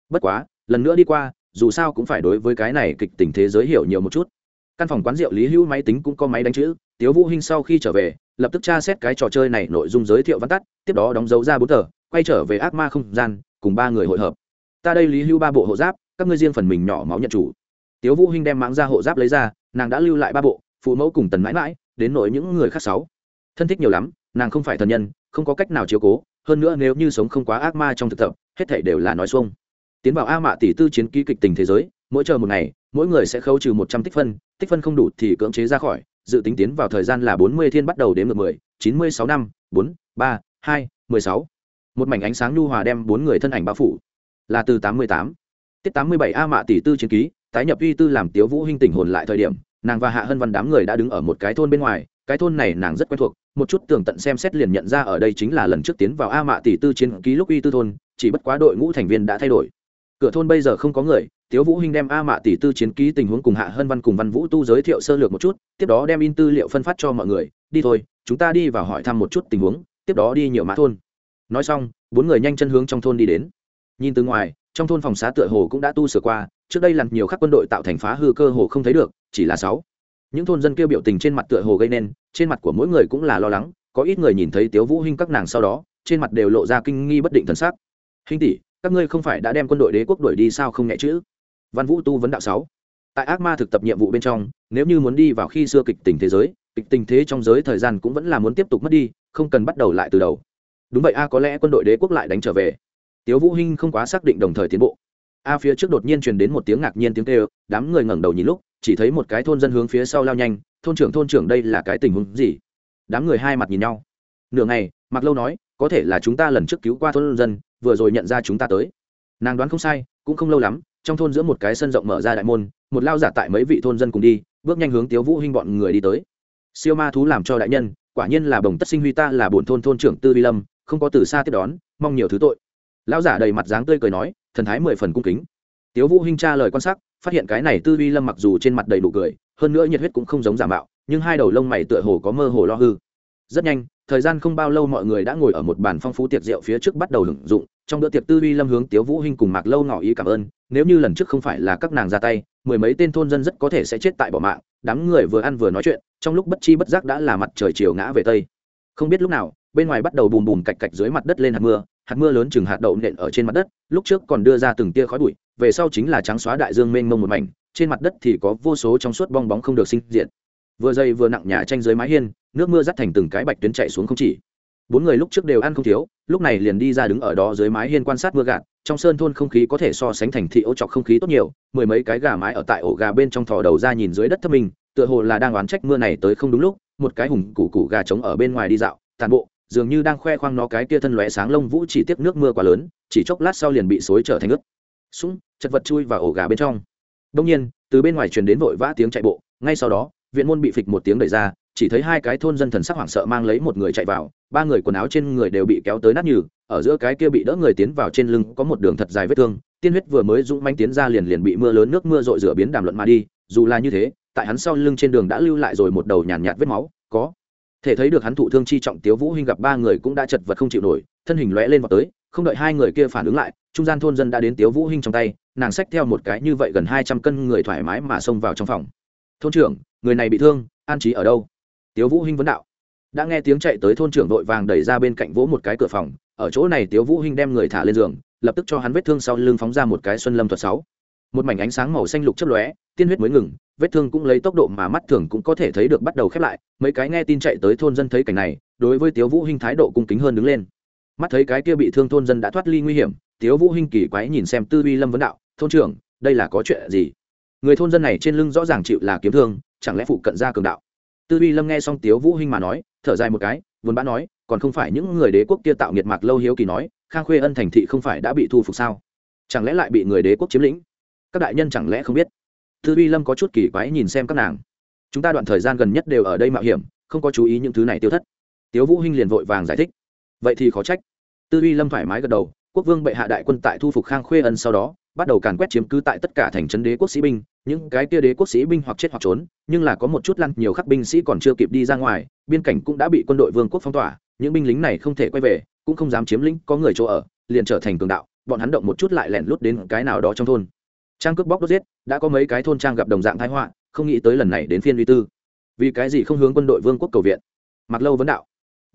Bất quá, lần nữa đi qua, dù sao cũng phải đối với cái này kịch tình thế giới hiểu nhiều một chút. Căn phòng quán rượu lý hữu máy tính cũng có máy đánh chữ, tiếu vũ hinh sau khi trở về, lập tức tra xét cái trò chơi này nội dung giới thiệu văn tắt, tiếp đó đóng dấu ra bốn tờ, quay trở về ác ma không gian, cùng ba người hội hợp. Ta đây lý hữu ba bộ hộ giáp, các ngươi riêng phần mình nhỏ máu nhận chủ. Tiếu vũ hinh đem mãng ra hộ giáp lấy ra, nàng đã lưu lại ba bộ, phụ mẫu cùng tần mãi mãi, đến nỗi những người khác sáu. Thân thích nhiều lắm nàng không phải thần nhân, không có cách nào chiếu cố, hơn nữa nếu như sống không quá ác ma trong thực tập, hết thảy đều là nói xuông. Tiến vào a mạ tỷ tư chiến ký kịch tình thế giới, mỗi chờ một ngày, mỗi người sẽ khấu trừ một trăm tích phân tích phân không đủ thì cưỡng chế ra khỏi, dự tính tiến vào thời gian là bốn mươi thiên bắt đầu đến ngược mười, chín mươi sáu năm, bốn, ba, hai, mười sáu. Một mảnh ánh sáng nhu hòa đem bốn người thân ảnh bao phủ. Là từ tám mươi tám. Tiết tám mươi bảy a mạ tỷ tư chiến ký, tái nhập uy tư làm tiếu vũ hinh tỉnh hồn lại thời điểm, nàng và hạ hân văn đám người đã đứng ở một cái thôn bên ngoài, cái thôn này nàng rất quen thuộc một chút tường tận xem xét liền nhận ra ở đây chính là lần trước tiến vào a mạ tỷ tư chiến ký lúc uy tư thôn, chỉ bất quá đội ngũ thành viên đã thay đổi. Cửa thôn bây giờ không có người, tiếu vũ hinh đem a mạ tỷ tư chiến ký tình huống cùng hạ hân văn cùng văn vũ tu giới thiệu sơ lược một chút, tiếp đó đem in tư liệu phân phát cho mọi người, đi thôi, chúng ta đi vào hỏi thăm một chút tình huống, tiếp đó đi nhiều mã thôn. Nói xong, bốn người nhanh chân hướng trong thôn đi đến. Nhìn từ ngoài, trong thôn phòng xá tựa hồ cũng đã tu sửa qua, trước đây lặn nhiều khắc quân đội tạo thành phá hư cơ hồ không thấy được, chỉ là sáu những thôn dân kêu biểu tình trên mặt tựa hồ gây nên, trên mặt của mỗi người cũng là lo lắng, có ít người nhìn thấy tiếu vũ hinh các nàng sau đó, trên mặt đều lộ ra kinh nghi bất định thần sắc. Hinh tỷ, các ngươi không phải đã đem quân đội đế quốc đuổi đi sao không nhẹ chữ văn vũ tu vấn đạo sáu. Tại ác ma thực tập nhiệm vụ bên trong, nếu như muốn đi vào khi xưa kịch tình thế giới, kịch tình thế trong giới thời gian cũng vẫn là muốn tiếp tục mất đi, không cần bắt đầu lại từ đầu. Đúng vậy a, có lẽ quân đội đế quốc lại đánh trở về. Tiếu vũ hinh không quá xác định đồng thời tiến bộ. A phía trước đột nhiên truyền đến một tiếng ngạc nhiên tiếng kêu, đám người ngẩng đầu nhìn lúc chỉ thấy một cái thôn dân hướng phía sau lao nhanh, thôn trưởng thôn trưởng, đây là cái tình huống gì? Đám người hai mặt nhìn nhau. Nửa ngày mặc lâu nói, có thể là chúng ta lần trước cứu qua thôn dân, vừa rồi nhận ra chúng ta tới. Nàng đoán không sai, cũng không lâu lắm, trong thôn giữa một cái sân rộng mở ra đại môn, một lao giả tại mấy vị thôn dân cùng đi, bước nhanh hướng tiếu vũ hinh bọn người đi tới. Siêu ma thú làm cho đại nhân, quả nhiên là bồng tất sinh huy ta là bổn thôn thôn trưởng tư vi lâm, không có từ xa tiếp đón, mong nhiều thứ tội. Lão giả đầy mặt dáng tươi cười nói, thần thái mười phần cung kính. Tiếu vũ hinh tra lời quan sát phát hiện cái này tư vi lâm mặc dù trên mặt đầy đủ cười, hơn nữa nhiệt huyết cũng không giống giả mạo, nhưng hai đầu lông mày tựa hồ có mơ hồ lo hư. Rất nhanh, thời gian không bao lâu mọi người đã ngồi ở một bàn phong phú tiệc rượu phía trước bắt đầu hưởng dụng, trong bữa tiệc tư duy lâm hướng tiếu vũ hinh cùng mạc lâu ngỏ ý cảm ơn, nếu như lần trước không phải là các nàng ra tay, mười mấy tên thôn dân rất có thể sẽ chết tại bỏ mạng, đám người vừa ăn vừa nói chuyện, trong lúc bất chi bất giác đã là mặt trời chiều ngã về tây. Không biết lúc nào, bên ngoài bắt đầu bùm bùm cạch cạch dưới mặt đất lên hạt mưa hạt mưa lớn chừng hạt đậu nện ở trên mặt đất, lúc trước còn đưa ra từng tia khói bụi về sau chính là trắng xóa đại dương mênh mông một mảnh, trên mặt đất thì có vô số trong suốt bong bóng không được sinh diện. Vừa dày vừa nặng nhà tranh dưới mái hiên, nước mưa dắt thành từng cái bạch tuyến chạy xuống không chỉ. Bốn người lúc trước đều ăn không thiếu, lúc này liền đi ra đứng ở đó dưới mái hiên quan sát mưa gạt, trong sơn thôn không khí có thể so sánh thành thị ô chọc không khí tốt nhiều, mười mấy cái gà mái ở tại ổ gà bên trong thò đầu ra nhìn dưới đất thấp mình, tựa hồ là đang oán trách mưa này tới không đúng lúc, một cái hùng củ củ gà trống ở bên ngoài đi dạo, tàn bộ, dường như đang khoe khoang nó cái kia thân lóe sáng lông vũ chỉ tiếc nước mưa quá lớn, chỉ chốc lát sau liền bị xối trở thành ướt súng chật vật chui và ổ gà bên trong. Đông nhiên từ bên ngoài truyền đến vội vã tiếng chạy bộ ngay sau đó viện môn bị phịch một tiếng đẩy ra chỉ thấy hai cái thôn dân thần sắc hoảng sợ mang lấy một người chạy vào ba người quần áo trên người đều bị kéo tới nát nhừ ở giữa cái kia bị đỡ người tiến vào trên lưng có một đường thật dài vết thương tiên huyết vừa mới dũng manh tiến ra liền liền bị mưa lớn nước mưa rội rửa biến đàm luận mà đi dù là như thế tại hắn sau lưng trên đường đã lưu lại rồi một đầu nhàn nhạt, nhạt vết máu có thể thấy được hắn thụ thương chi trọng tiếu vũ huynh gặp ba người cũng đã chật vật không chịu nổi thân hình lóe lên vào tới không đợi hai người kia phản ứng lại, trung gian thôn dân đã đến tiếu vũ Hinh trong tay, nàng xách theo một cái như vậy gần hai trăm cân người thoải mái mà xông vào trong phòng. Thôn trưởng, người này bị thương, an trí ở đâu? Tiếu vũ hinh vấn đạo. Đã nghe tiếng chạy tới thôn trưởng đội vàng đẩy ra bên cạnh vỗ một cái cửa phòng, ở chỗ này tiếu vũ hinh đem người thả lên giường, lập tức cho hắn vết thương sau lưng phóng ra một cái xuân lâm thuật sáu. Một mảnh ánh sáng màu xanh lục chớp lóe, tiên huyết mới ngừng, vết thương cũng lấy tốc độ mà mắt thường cũng có thể thấy được bắt đầu khép lại, mấy cái nghe tin chạy tới thôn dân thấy cảnh này, đối với tiếu vũ hinh thái độ cung kính hơn đứng lên mắt thấy cái kia bị thương thôn dân đã thoát ly nguy hiểm, tiếu vũ hinh kỳ quái nhìn xem tư Vi lâm vấn đạo, thôn trưởng, đây là có chuyện gì? Người thôn dân này trên lưng rõ ràng chịu là kiếm thương, chẳng lẽ phụ cận ra cường đạo? Tư Vi lâm nghe xong tiếu vũ hinh mà nói, thở dài một cái vốn bã nói, còn không phải những người đế quốc kia tạo nghiệt mạc lâu hiếu kỳ nói, khang khuê ân thành thị không phải đã bị thu phục sao? Chẳng lẽ lại bị người đế quốc chiếm lĩnh? Các đại nhân chẳng lẽ không biết? Tư Vi lâm có chút kỳ quái nhìn xem các nàng. Chúng ta đoạn thời gian gần nhất đều ở đây mạo hiểm, không có chú ý những thứ này tiêu thất. Tiếu vũ hinh liền vội vàng giải thích vậy thì khó trách. Tư uy lâm thoải mái gật đầu, quốc vương bệ hạ đại quân tại thu phục khang khuê ân sau đó, bắt đầu càn quét chiếm cứ tại tất cả thành trấn đế quốc sĩ binh. Những cái kia đế quốc sĩ binh hoặc chết hoặc trốn, nhưng là có một chút lăn, nhiều khắc binh sĩ còn chưa kịp đi ra ngoài, biên cảnh cũng đã bị quân đội vương quốc phong tỏa. Những binh lính này không thể quay về, cũng không dám chiếm lĩnh, có người chỗ ở, liền trở thành cường đạo. Bọn hắn động một chút lại lẻn lút đến cái nào đó trong thôn. Trang cướp bóc đốt giết, đã có mấy cái thôn trang gặp đồng dạng thái họa, không nghĩ tới lần này đến phiên uy tư. Vì cái gì không hướng quân đội vương quốc cầu viện? Mặc lâu vấn đạo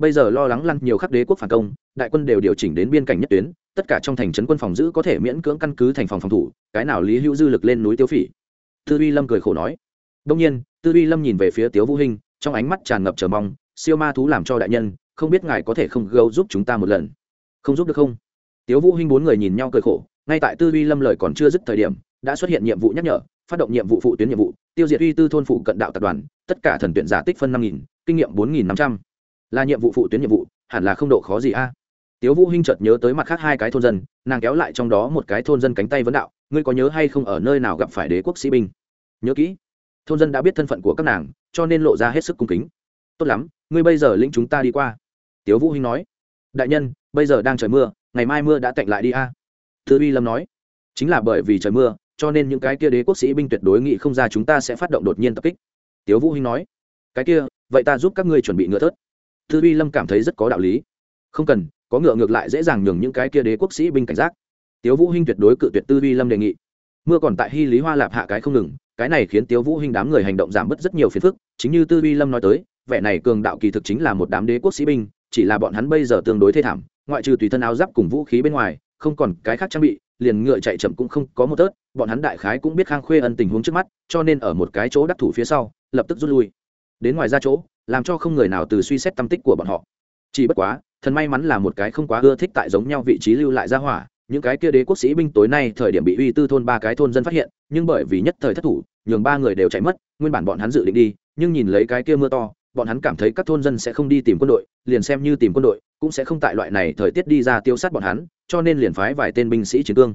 bây giờ lo lắng lăn nhiều khắc đế quốc phản công, đại quân đều điều chỉnh đến biên cảnh nhất tuyến, tất cả trong thành trấn quân phòng giữ có thể miễn cưỡng căn cứ thành phòng phòng thủ, cái nào lý hữu dư lực lên núi tiêu phỉ? Tư uy lâm cười khổ nói. Đông nhiên, tư uy lâm nhìn về phía tiếu vũ hinh, trong ánh mắt tràn ngập chờ mong, siêu ma thú làm cho đại nhân, không biết ngài có thể không gâu giúp chúng ta một lần. Không giúp được không? Tiếu vũ hinh bốn người nhìn nhau cười khổ, ngay tại tư uy lâm lời còn chưa dứt thời điểm, đã xuất hiện nhiệm vụ nhắc nhở, phát động nhiệm vụ phụ tuyến nhiệm vụ, tiêu diệt uy tư thôn phụ cận đạo tập đoàn, tất cả thần tuyển giả tích phân năm nghìn, kinh nghiệm bốn nghìn năm trăm là nhiệm vụ phụ tuyến nhiệm vụ, hẳn là không độ khó gì a. Tiếu vũ hinh chợt nhớ tới mặt khác hai cái thôn dân, nàng kéo lại trong đó một cái thôn dân cánh tay vấn đạo, ngươi có nhớ hay không ở nơi nào gặp phải đế quốc sĩ binh? Nhớ kỹ. Thôn dân đã biết thân phận của các nàng, cho nên lộ ra hết sức cung kính. Tốt lắm, ngươi bây giờ lĩnh chúng ta đi qua. Tiếu vũ hinh nói. Đại nhân, bây giờ đang trời mưa, ngày mai mưa đã tạnh lại đi a. Thư uy lâm nói. Chính là bởi vì trời mưa, cho nên những cái kia đế quốc sĩ binh tuyệt đối nghĩ không ra chúng ta sẽ phát động đột nhiên tập kích. Tiếu vũ hinh nói. Cái kia, vậy ta giúp các ngươi chuẩn bị ngựa thớt thư uy lâm cảm thấy rất có đạo lý. Không cần, có ngựa ngược lại dễ dàng nhường những cái kia đế quốc sĩ binh cảnh giác. Tiếu vũ hinh tuyệt đối cự tuyệt tư vi lâm đề nghị. Mưa còn tại hy lý hoa lạp hạ cái không ngừng, cái này khiến tiếu vũ hinh đám người hành động giảm bớt rất nhiều phiền phức, chính như tư vi lâm nói tới, vẻ này cường đạo kỳ thực chính là một đám đế quốc sĩ binh, chỉ là bọn hắn bây giờ tương đối thê thảm, ngoại trừ tùy thân áo giáp cùng vũ khí bên ngoài, không còn cái khác trang bị, liền ngựa chạy chậm cũng không có một tớt, bọn hắn đại khái cũng biết khang khuê ân tình huống trước mắt, cho nên ở một cái chỗ đắc thủ phía sau, lập tức rút lui. Đến ngoài ra chỗ làm cho không người nào từ suy xét tâm tích của bọn họ. Chỉ bất quá, thần may mắn là một cái không quá ưa thích tại giống nhau vị trí lưu lại ra hỏa, những cái kia đế quốc sĩ binh tối nay thời điểm bị uy tư thôn ba cái thôn dân phát hiện, nhưng bởi vì nhất thời thất thủ, nhường ba người đều chạy mất, nguyên bản bọn hắn dự định đi, nhưng nhìn lấy cái kia mưa to, bọn hắn cảm thấy các thôn dân sẽ không đi tìm quân đội, liền xem như tìm quân đội, cũng sẽ không tại loại này thời tiết đi ra tiêu sát bọn hắn, cho nên liền phái vài tên binh sĩ chiến cương.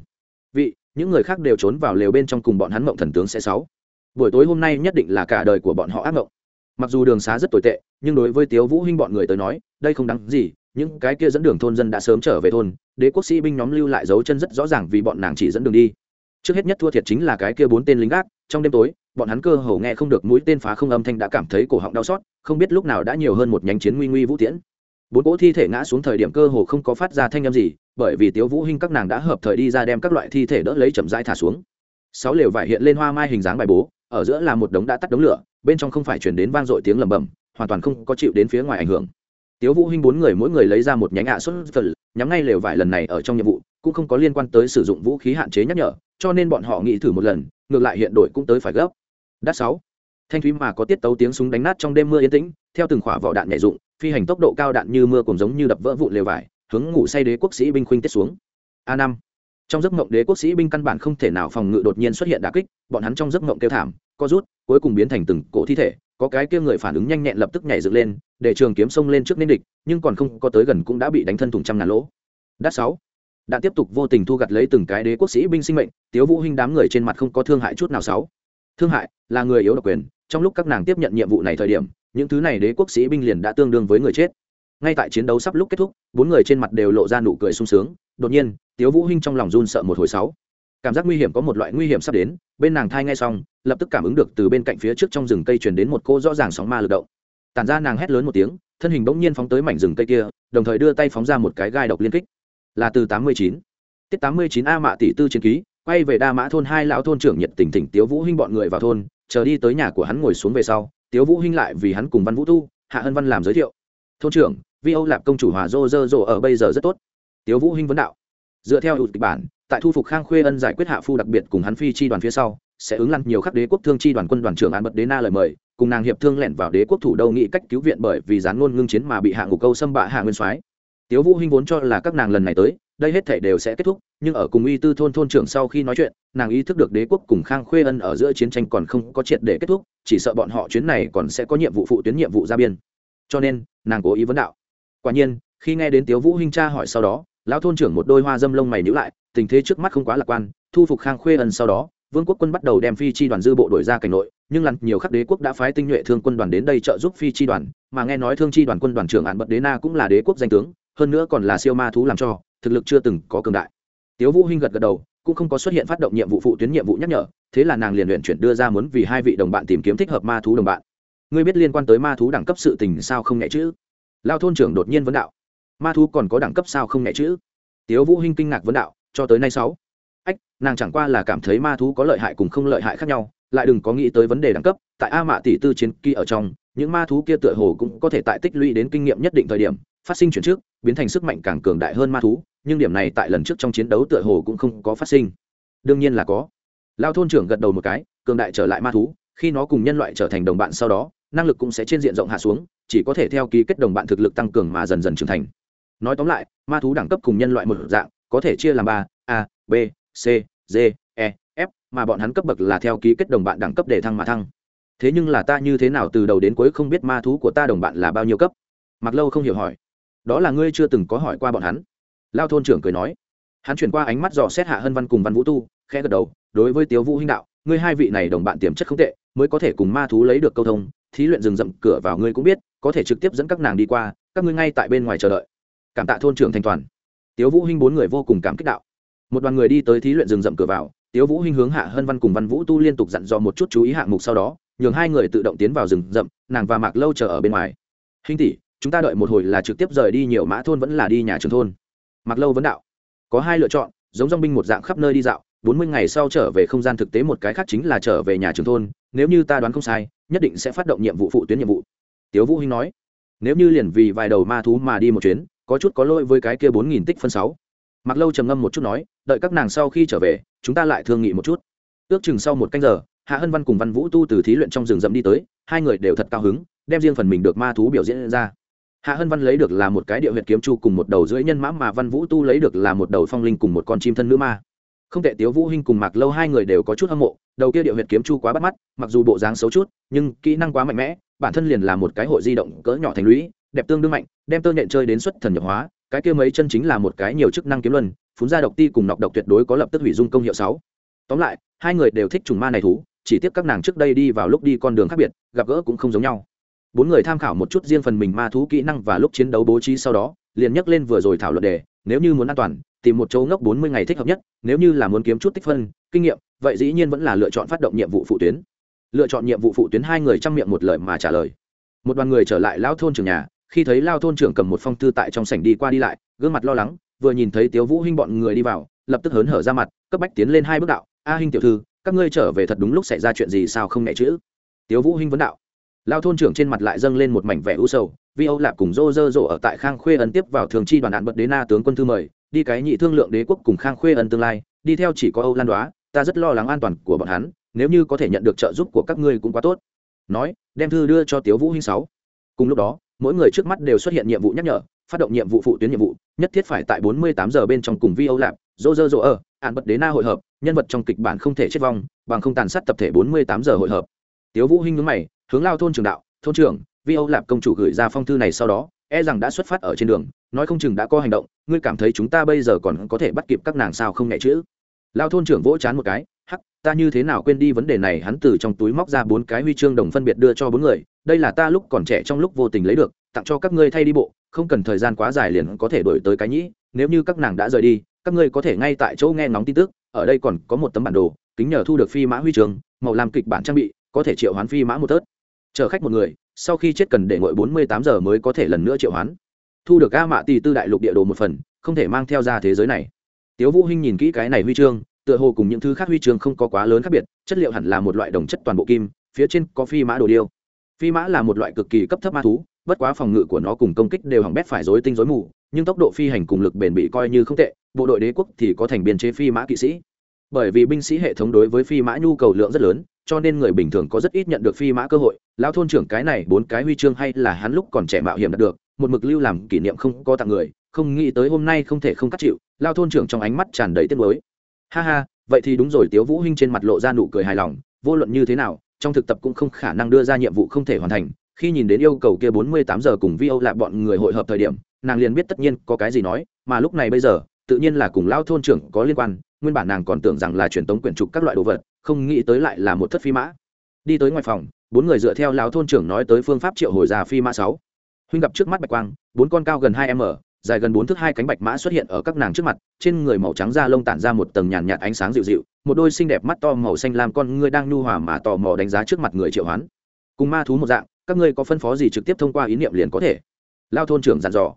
Vị, những người khác đều trốn vào lều bên trong cùng bọn hắn mộng thần tướng sẽ sáu. Buổi tối hôm nay nhất định là cả đời của bọn họ ác mộng mặc dù đường xá rất tồi tệ, nhưng đối với tiếu vũ huynh bọn người tới nói, đây không đáng gì, những cái kia dẫn đường thôn dân đã sớm trở về thôn, đế quốc sĩ binh nhóm lưu lại dấu chân rất rõ ràng vì bọn nàng chỉ dẫn đường đi. Trước hết nhất thua thiệt chính là cái kia bốn tên lính gác, trong đêm tối, bọn hắn cơ hồ nghe không được mũi tên phá không âm thanh đã cảm thấy cổ họng đau xót, không biết lúc nào đã nhiều hơn một nhánh chiến nguy nguy vũ tiễn. Bốn cỗ thi thể ngã xuống thời điểm cơ hồ không có phát ra thanh â m gì, bởi vì tiếu vũ hinh các nàng đã hợp thời đi ra đem các loại thi thể đỡ lấy chậm rãi thả xuống. Sáu lều vải hiện lên hoa mai hình dáng bài bố ở giữa là một đống đã tắt đống lửa, bên trong không phải chuyển đến vang dội tiếng lầm bầm hoàn toàn không có chịu đến phía ngoài ảnh hưởng. Tiếu vũ hinh bốn người mỗi người lấy ra một nhánh ạ xuất phật nhắm ngay lều vải lần này ở trong nhiệm vụ, cũng không có liên quan tới sử dụng vũ khí hạn chế nhắc nhở, cho nên bọn họ nghĩ thử một lần, ngược lại hiện đổi cũng tới phải gấp. Đắt sáu. Thanh thúy mà có tiết tấu tiếng súng đánh nát trong đêm mưa yên tĩnh, theo từng khỏa vỏ đạn nhảy dụng, phi hành tốc độ cao đạn như mưa cùng giống như đập vỡ vụ lều vải, hướng ngủ say đế quốc sĩ binh khuynh tiết xuống. A năm trong giấc mộng đế quốc sĩ binh căn bản không thể nào phòng ngự đột nhiên xuất hiện đà kích, bọn hắn trong giấc mộng kêu thảm, co rút, cuối cùng biến thành từng cổ thi thể, có cái kia người phản ứng nhanh nhẹn lập tức nhảy dựng lên, để trường kiếm xông lên trước nên địch, nhưng còn không có tới gần cũng đã bị đánh thân thùng trăm ngàn lỗ. Đát sáu, đã tiếp tục vô tình thu gặt lấy từng cái đế quốc sĩ binh sinh mệnh, tiếu vũ hinh đám người trên mặt không có thương hại chút nào sáu. Thương hại là người yếu độc quyền, trong lúc các nàng tiếp nhận nhiệm vụ này thời điểm, những thứ này đế quốc sĩ binh liền đã tương đương với người chết. Ngay tại chiến đấu sắp lúc kết thúc, bốn người trên mặt đều lộ ra nụ cười sung sướng, đột nhiên tiếu vũ hinh trong lòng run sợ một hồi sáu. Cảm giác nguy hiểm có một loại nguy hiểm sắp đến, bên nàng thai ngay xong, lập tức cảm ứng được từ bên cạnh phía trước trong rừng cây truyền đến một cô rõ ràng sóng ma lực động. Tản ra nàng hét lớn một tiếng, thân hình bỗng nhiên phóng tới mảnh rừng cây kia, đồng thời đưa tay phóng ra một cái gai độc liên kích. Là từ tám mươi chín. Tiết tám mươi chín a mạ tỷ tư chiến ký, quay về đa mã thôn hai lão thôn trưởng nhiệt tình thỉnh tiếu vũ hinh bọn người vào thôn, chờ đi tới nhà của hắn ngồi xuống về sau, tiếu vũ hinh lại vì hắn cùng văn vũ tu hạ hân văn làm giới thiệu. Thôn trưởng vi âu lạp công chủ hòa dô dơ dỗ ở bây giờ rất tốt. Tiếu vũ hinh vấn đạo dựa theo ưu kịch bản, tại thu phục khang khuê ân giải quyết hạ phu đặc biệt cùng hắn phi chi đoàn phía sau, sẽ ứng lăn nhiều khắc đế quốc thương chi đoàn quân đoàn trưởng an bật đế na lời mời, cùng nàng hiệp thương lẻn vào đế quốc thủ đô nghị cách cứu viện bởi vì gián ngôn ngưng chiến mà bị hạ ngục câu xâm bạ hạ nguyên soái. Tiếu vũ hinh vốn cho là các nàng lần này tới, đây hết thể đều sẽ kết thúc, nhưng ở cùng y tư thôn thôn trưởng sau khi nói chuyện, nàng ý thức được đế quốc cùng khang khuê ân ở giữa chiến tranh còn không có triệt để kết thúc, chỉ sợ bọn họ chuyến này còn sẽ có nhiệm vụ phụ tuyến nhiệm vụ ra biên. Cho nên, nàng cố ý vấn đạo. Quả nhiên, khi nghe đến tiếu vũ hinh cha hỏi sau đó lão thôn trưởng một đôi hoa dâm lông mày nhữ lại, tình thế trước mắt không quá lạc quan, thu phục khang khuê ân sau đó, vương quốc quân bắt đầu đem phi chi đoàn dư bộ đổi ra cảnh nội, nhưng lặn nhiều khắc đế quốc đã phái tinh nhuệ thương quân đoàn đến đây trợ giúp phi chi đoàn, mà nghe nói thương chi đoàn quân đoàn trưởng ạn bật đế na cũng là đế quốc danh tướng, hơn nữa còn là siêu ma thú làm cho, thực lực chưa từng có cường đại. Tiếu vũ hinh gật gật đầu, cũng không có xuất hiện phát động nhiệm vụ phụ tuyến nhiệm vụ nhắc nhở, thế là nàng liền luyện chuyển đưa ra muốn vì hai vị đồng bạn tìm kiếm thích hợp ma thú đồng bạn. Ngươi biết liên quan tới ma thú đẳng cấp sự tình sao không nhẹ chứ? Lao thôn trưởng đột nhiên vấn đạo ma thú còn có đẳng cấp sao không nhẹ chữ? tiếu vũ hinh kinh ngạc vấn đạo, cho tới nay sáu. Ách, nàng chẳng qua là cảm thấy ma thú có lợi hại cùng không lợi hại khác nhau, lại đừng có nghĩ tới vấn đề đẳng cấp, tại a mạ tỷ tư chiến kỳ ở trong, những ma thú kia tựa hồ cũng có thể tại tích lũy đến kinh nghiệm nhất định thời điểm, phát sinh chuyển trước, biến thành sức mạnh càng cường đại hơn ma thú, nhưng điểm này tại lần trước trong chiến đấu tựa hồ cũng không có phát sinh. Đương nhiên là có. Lao thôn trưởng gật đầu một cái, cường đại trở lại ma thú, khi nó cùng nhân loại trở thành đồng bạn sau đó, năng lực cũng sẽ trên diện rộng hạ xuống, chỉ có thể theo ký kết đồng bạn thực lực tăng cường mà dần dần trưởng thành nói tóm lại, ma thú đẳng cấp cùng nhân loại một dạng, có thể chia làm ba, a, b, c, d e f, mà bọn hắn cấp bậc là theo ký kết đồng bạn đẳng cấp để thăng mà thăng. Thế nhưng là ta như thế nào từ đầu đến cuối không biết ma thú của ta đồng bạn là bao nhiêu cấp? Mặc lâu không hiểu hỏi. Đó là ngươi chưa từng có hỏi qua bọn hắn. Lao thôn trưởng cười nói. Hắn chuyển qua ánh mắt dò xét hạ hân văn cùng văn vũ tu, khẽ gật đầu, đối với tiếu vũ hinh đạo, ngươi hai vị này đồng bạn tiềm chất không tệ, mới có thể cùng ma thú lấy được câu thông, thí luyện rừng rậm cửa vào ngươi cũng biết, có thể trực tiếp dẫn các nàng đi qua, các ngươi ngay tại bên ngoài chờ đợi cảm tạ thôn trưởng thành toàn. Tiếu vũ hinh bốn người vô cùng cảm kích đạo. Một đoàn người đi tới thí luyện rừng rậm cửa vào, tiếu vũ hinh hướng hạ hân văn cùng văn vũ tu liên tục dặn dò một chút chú ý hạng mục sau đó, nhường hai người tự động tiến vào rừng rậm, nàng và mạc lâu chờ ở bên ngoài. Hinh tỷ, chúng ta đợi một hồi là trực tiếp rời đi nhiều mã thôn vẫn là đi nhà trường thôn. Mạc lâu vấn đạo. Có hai lựa chọn, giống dong binh một dạng khắp nơi đi dạo, bốn mươi ngày sau trở về không gian thực tế một cái khác chính là trở về nhà trường thôn, nếu như ta đoán không sai, nhất định sẽ phát động nhiệm vụ phụ tuyến nhiệm vụ. Tiếu vũ hinh nói. Nếu như liền vì vài đầu ma thú mà đi một chuyến có chút có lỗi với cái kia bốn nghìn tích phân sáu. Mặc lâu trầm ngâm một chút nói, đợi các nàng sau khi trở về, chúng ta lại thương nghị một chút. Ước chừng sau một canh giờ, hạ hân văn cùng văn vũ tu từ thí luyện trong rừng rậm đi tới, hai người đều thật cao hứng, đem riêng phần mình được ma thú biểu diễn ra. Hạ hân văn lấy được là một cái địa huyệt kiếm chu cùng một đầu dưới nhân mã mà văn vũ tu lấy được là một đầu phong linh cùng một con chim thân nữ ma. Không tệ, tiếu vũ hinh cùng mạc lâu hai người đều có chút hâm mộ, đầu kia địa huyệt kiếm chu quá bắt mắt, mặc dù bộ dáng xấu chút, nhưng kỹ năng quá mạnh mẽ, bản thân liền là một cái hội di động cỡ nhỏ thành lũy, đẹp tương đương mạnh đem tơ nhện chơi đến xuất thần nhập hóa, cái kia mấy chân chính là một cái nhiều chức năng kiếm luân, phun ra độc ti cùng nọc độc tuyệt đối có lập tức hủy dung công hiệu sáu. Tóm lại, hai người đều thích trùng ma này thú, chỉ tiếc các nàng trước đây đi vào lúc đi con đường khác biệt, gặp gỡ cũng không giống nhau. Bốn người tham khảo một chút riêng phần mình ma thú kỹ năng và lúc chiến đấu bố trí sau đó, liền nhắc lên vừa rồi thảo luận đề, nếu như muốn an toàn, tìm một chỗ ngốc bốn mươi ngày thích hợp nhất, nếu như là muốn kiếm chút tích phân, kinh nghiệm, vậy dĩ nhiên vẫn là lựa chọn phát động nhiệm vụ phụ tuyến. Lựa chọn nhiệm vụ phụ tuyến hai người chăm miệng một lời mà trả lời. Một đoàn người trở lại lão thôn trường nhà khi thấy lao thôn trưởng cầm một phong thư tại trong sảnh đi qua đi lại, gương mặt lo lắng, vừa nhìn thấy tiếu vũ hinh bọn người đi vào, lập tức hớn hở ra mặt, cấp bách tiến lên hai bước đạo, a hinh tiểu thư, các ngươi trở về thật đúng lúc xảy ra chuyện gì sao không nhẹ chữ? Tiếu vũ hinh vấn đạo. Lao thôn trưởng trên mặt lại dâng lên một mảnh vẻ u sầu vi âu lạp cùng rô rơ rộ ở tại khang khuê ấn tiếp vào thường chi đoàn đạn bật đế na tướng quân thư mời, đi cái nhị thương lượng đế quốc cùng khang khuê ấn tương lai, đi theo chỉ có âu lan đoá, ta rất lo lắng an toàn của bọn hắn, nếu như có thể nhận được trợ giúp của các ngươi cũng quá tốt. Nói, đem thư đưa cho tiếu vũ hinh sáu. Cùng lúc đó mỗi người trước mắt đều xuất hiện nhiệm vụ nhắc nhở, phát động nhiệm vụ phụ tuyến nhiệm vụ, nhất thiết phải tại 48 giờ bên trong cùng vi âu lạp dô dơ dô ở ạn bật đế na hội hợp, nhân vật trong kịch bản không thể chết vong, bằng không tàn sát tập thể 48 giờ hội hợp. Tiếu vũ hinh nhướng mày, hướng lao thôn trường đạo, thôn trưởng vi âu lạp công chủ gửi ra phong thư này sau đó e rằng đã xuất phát ở trên đường, nói không chừng đã có hành động, ngươi cảm thấy chúng ta bây giờ còn có thể bắt kịp các nàng sao không nhẹ chữ lao thôn trưởng vỗ chán một cái ta như thế nào quên đi vấn đề này? Hắn từ trong túi móc ra bốn cái huy chương đồng phân biệt đưa cho bốn người. Đây là ta lúc còn trẻ trong lúc vô tình lấy được, tặng cho các ngươi thay đi bộ. Không cần thời gian quá dài liền có thể đổi tới cái nhĩ. Nếu như các nàng đã rời đi, các ngươi có thể ngay tại chỗ nghe ngóng tin tức. Ở đây còn có một tấm bản đồ, kính nhờ thu được phi mã huy chương, màu làm kịch bản trang bị, có thể triệu hoán phi mã một tớt. Chờ khách một người, sau khi chết cần để ngồi bốn mươi tám giờ mới có thể lần nữa triệu hoán. Thu được a mạ tỷ tư đại lục địa đồ một phần, không thể mang theo ra thế giới này. Tiếu vũ hinh nhìn kỹ cái này huy chương tựa hồ cùng những thứ khác huy chương không có quá lớn khác biệt, chất liệu hẳn là một loại đồng chất toàn bộ kim, phía trên có phi mã đồ điêu. Phi mã là một loại cực kỳ cấp thấp ma thú, bất quá phòng ngự của nó cùng công kích đều hỏng bét phải rối tinh rối mù, nhưng tốc độ phi hành cùng lực bền bị coi như không tệ, bộ đội đế quốc thì có thành biên chế phi mã kỵ sĩ. Bởi vì binh sĩ hệ thống đối với phi mã nhu cầu lượng rất lớn, cho nên người bình thường có rất ít nhận được phi mã cơ hội. Lão thôn trưởng cái này bốn cái huy chương hay là hắn lúc còn trẻ mạo hiểm đạt được, một mực lưu làm kỷ niệm không có tặng người, không nghĩ tới hôm nay không thể không cắt chịu. Lao thôn trưởng trong ánh mắt tràn đầy tiếc mới ha ha, vậy thì đúng rồi, tiếu vũ hinh trên mặt lộ ra nụ cười hài lòng, vô luận như thế nào, trong thực tập cũng không khả năng đưa ra nhiệm vụ không thể hoàn thành. Khi nhìn đến yêu cầu kia bốn mươi tám giờ cùng vi âu lại bọn người hội hợp thời điểm, nàng liền biết tất nhiên có cái gì nói, mà lúc này bây giờ, tự nhiên là cùng lao thôn trưởng có liên quan, nguyên bản nàng còn tưởng rằng là truyền tống quyển trục các loại đồ vật, không nghĩ tới lại là một thất phi mã. Đi tới ngoài phòng, bốn người dựa theo lão thôn trưởng nói tới phương pháp triệu hồi ra phi mã sáu. Huynh gặp trước mắt bạch quang, bốn con cao gần hai m dài gần bốn thước hai cánh bạch mã xuất hiện ở các nàng trước mặt, trên người màu trắng da lông tản ra một tầng nhàn nhạt ánh sáng dịu dịu, một đôi xinh đẹp mắt to màu xanh làm con ngươi đang nhu hòa mà tò mò đánh giá trước mặt người triệu hoán. Cùng ma thú một dạng, các ngươi có phân phó gì trực tiếp thông qua ý niệm liền có thể? Lao thôn trưởng dặn dò.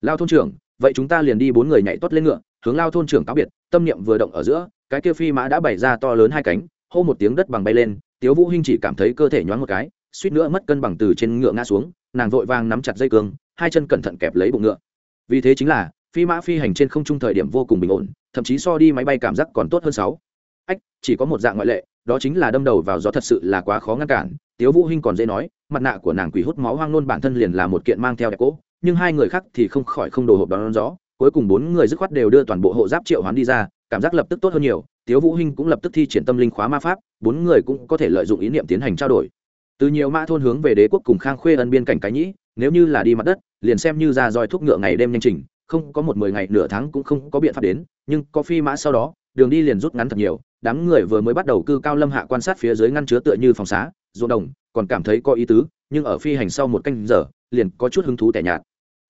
Lao thôn trưởng, vậy chúng ta liền đi bốn người nhảy tốt lên ngựa, hướng lao thôn trưởng cáo biệt, tâm niệm vừa động ở giữa, cái kia phi mã đã bày ra to lớn hai cánh, hô một tiếng đất bằng bay lên, tiếu vũ hinh chỉ cảm thấy cơ thể nhoáng một cái, suýt nữa mất cân bằng từ trên ngựa ngã xuống, nàng vội vàng nắm chặt dây cương, hai chân cẩn thận kẹp lấy bụng ngựa vì thế chính là, phi mã phi hành trên không trung thời điểm vô cùng bình ổn, thậm chí so đi máy bay cảm giác còn tốt hơn sáu. Ách, chỉ có một dạng ngoại lệ, đó chính là đâm đầu vào gió thật sự là quá khó ngăn cản. Tiếu vũ hinh còn dễ nói, mặt nạ của nàng quỷ hút máu hoang nôn bản thân liền là một kiện mang theo đẹp cỗ, nhưng hai người khác thì không khỏi không đồ hộp đón gió. Cuối cùng bốn người dứt khoát đều đưa toàn bộ hộ giáp triệu hoán đi ra, cảm giác lập tức tốt hơn nhiều. Tiếu vũ hinh cũng lập tức thi triển tâm linh khóa ma pháp, bốn người cũng có thể lợi dụng ý niệm tiến hành trao đổi. Từ nhiều mã thôn hướng về đế quốc cùng khang khuê ân biên cảnh cái nhĩ, nếu như là đi mặt đất liền xem như ra roi thuốc ngựa ngày đêm nhanh trình, không có một mười ngày nửa tháng cũng không có biện pháp đến, nhưng có phi mã sau đó, đường đi liền rút ngắn thật nhiều, đám người vừa mới bắt đầu cư cao lâm hạ quan sát phía dưới ngăn chứa tựa như phòng xá, ruộng đồng, còn cảm thấy có ý tứ, nhưng ở phi hành sau một canh giờ, liền có chút hứng thú tẻ nhạt.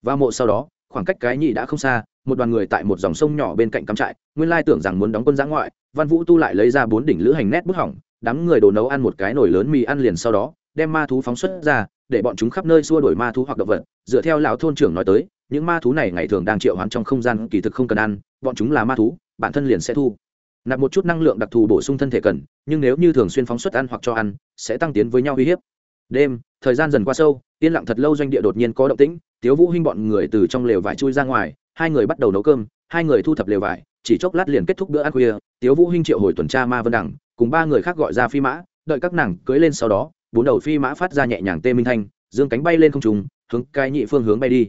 Và mộ sau đó, khoảng cách cái nhị đã không xa, một đoàn người tại một dòng sông nhỏ bên cạnh cắm trại, nguyên lai tưởng rằng muốn đóng quân giã ngoại, văn vũ tu lại lấy ra bốn đỉnh lữ hành nét bức hỏng, đám người đồ nấu ăn một cái nồi lớn mì ăn liền sau đó, đem ma thú phóng xuất ra để bọn chúng khắp nơi xua đổi ma thú hoặc động vật, dựa theo lão thôn trưởng nói tới, những ma thú này ngày thường đang triệu hoán trong không gian kỳ thực không cần ăn, bọn chúng là ma thú, bản thân liền sẽ thu. Nạp một chút năng lượng đặc thù bổ sung thân thể cần, nhưng nếu như thường xuyên phóng xuất ăn hoặc cho ăn, sẽ tăng tiến với nhau uy hiếp. Đêm, thời gian dần qua sâu, yên lặng thật lâu doanh địa đột nhiên có động tĩnh, tiếu vũ huynh bọn người từ trong lều vải chui ra ngoài, hai người bắt đầu nấu cơm, hai người thu thập lều vải, chỉ chốc lát liền kết thúc bữa ăn khuya, tiếu vũ huynh triệu hồi tuần tra ma vân đẳng cùng ba người khác gọi ra phi mã, đợi các nàng cưới lên sau đó bốn đầu phi mã phát ra nhẹ nhàng tê minh thanh, dương cánh bay lên không trùng hướng cai nhị phương hướng bay đi.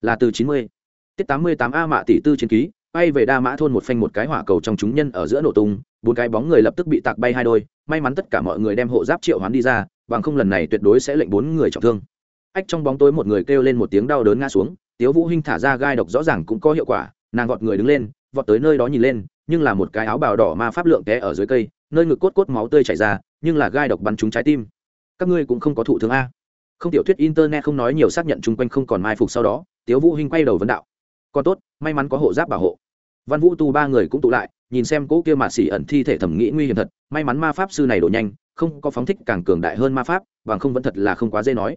Là từ chín mươi, tiết tám mươi tám a mạ tỷ tư chiến ký, bay về đa mã thôn một phanh một cái hỏa cầu trong chúng nhân ở giữa nổ tung, bốn cái bóng người lập tức bị tạc bay hai đôi, may mắn tất cả mọi người đem hộ giáp triệu hoán đi ra, bằng không lần này tuyệt đối sẽ lệnh bốn người trọng thương. Ách trong bóng tối một người kêu lên một tiếng đau đớn ngã xuống, tiếu vũ hinh thả ra gai độc rõ ràng cũng có hiệu quả, nàng gọt người đứng lên, vọt tới nơi đó nhìn lên, nhưng là một cái áo bào đỏ ma pháp lượng té ở dưới cây, nơi ngực cốt cốt máu tươi chảy ra, nhưng là gai độc bắn trúng trái tim các ngươi cũng không có thụ thương a. Không tiểu thuyết internet không nói nhiều xác nhận chung quanh không còn mai phục sau đó, tiếu vũ hinh quay đầu vấn đạo. Còn tốt, may mắn có hộ giáp bảo hộ. Văn vũ tu ba người cũng tụ lại, nhìn xem cỗ kia mà xỉ ẩn thi thể thẩm nghĩ nguy hiểm thật, may mắn ma pháp sư này đổ nhanh, không có phóng thích càng cường đại hơn ma pháp, bằng không vẫn thật là không quá dễ nói.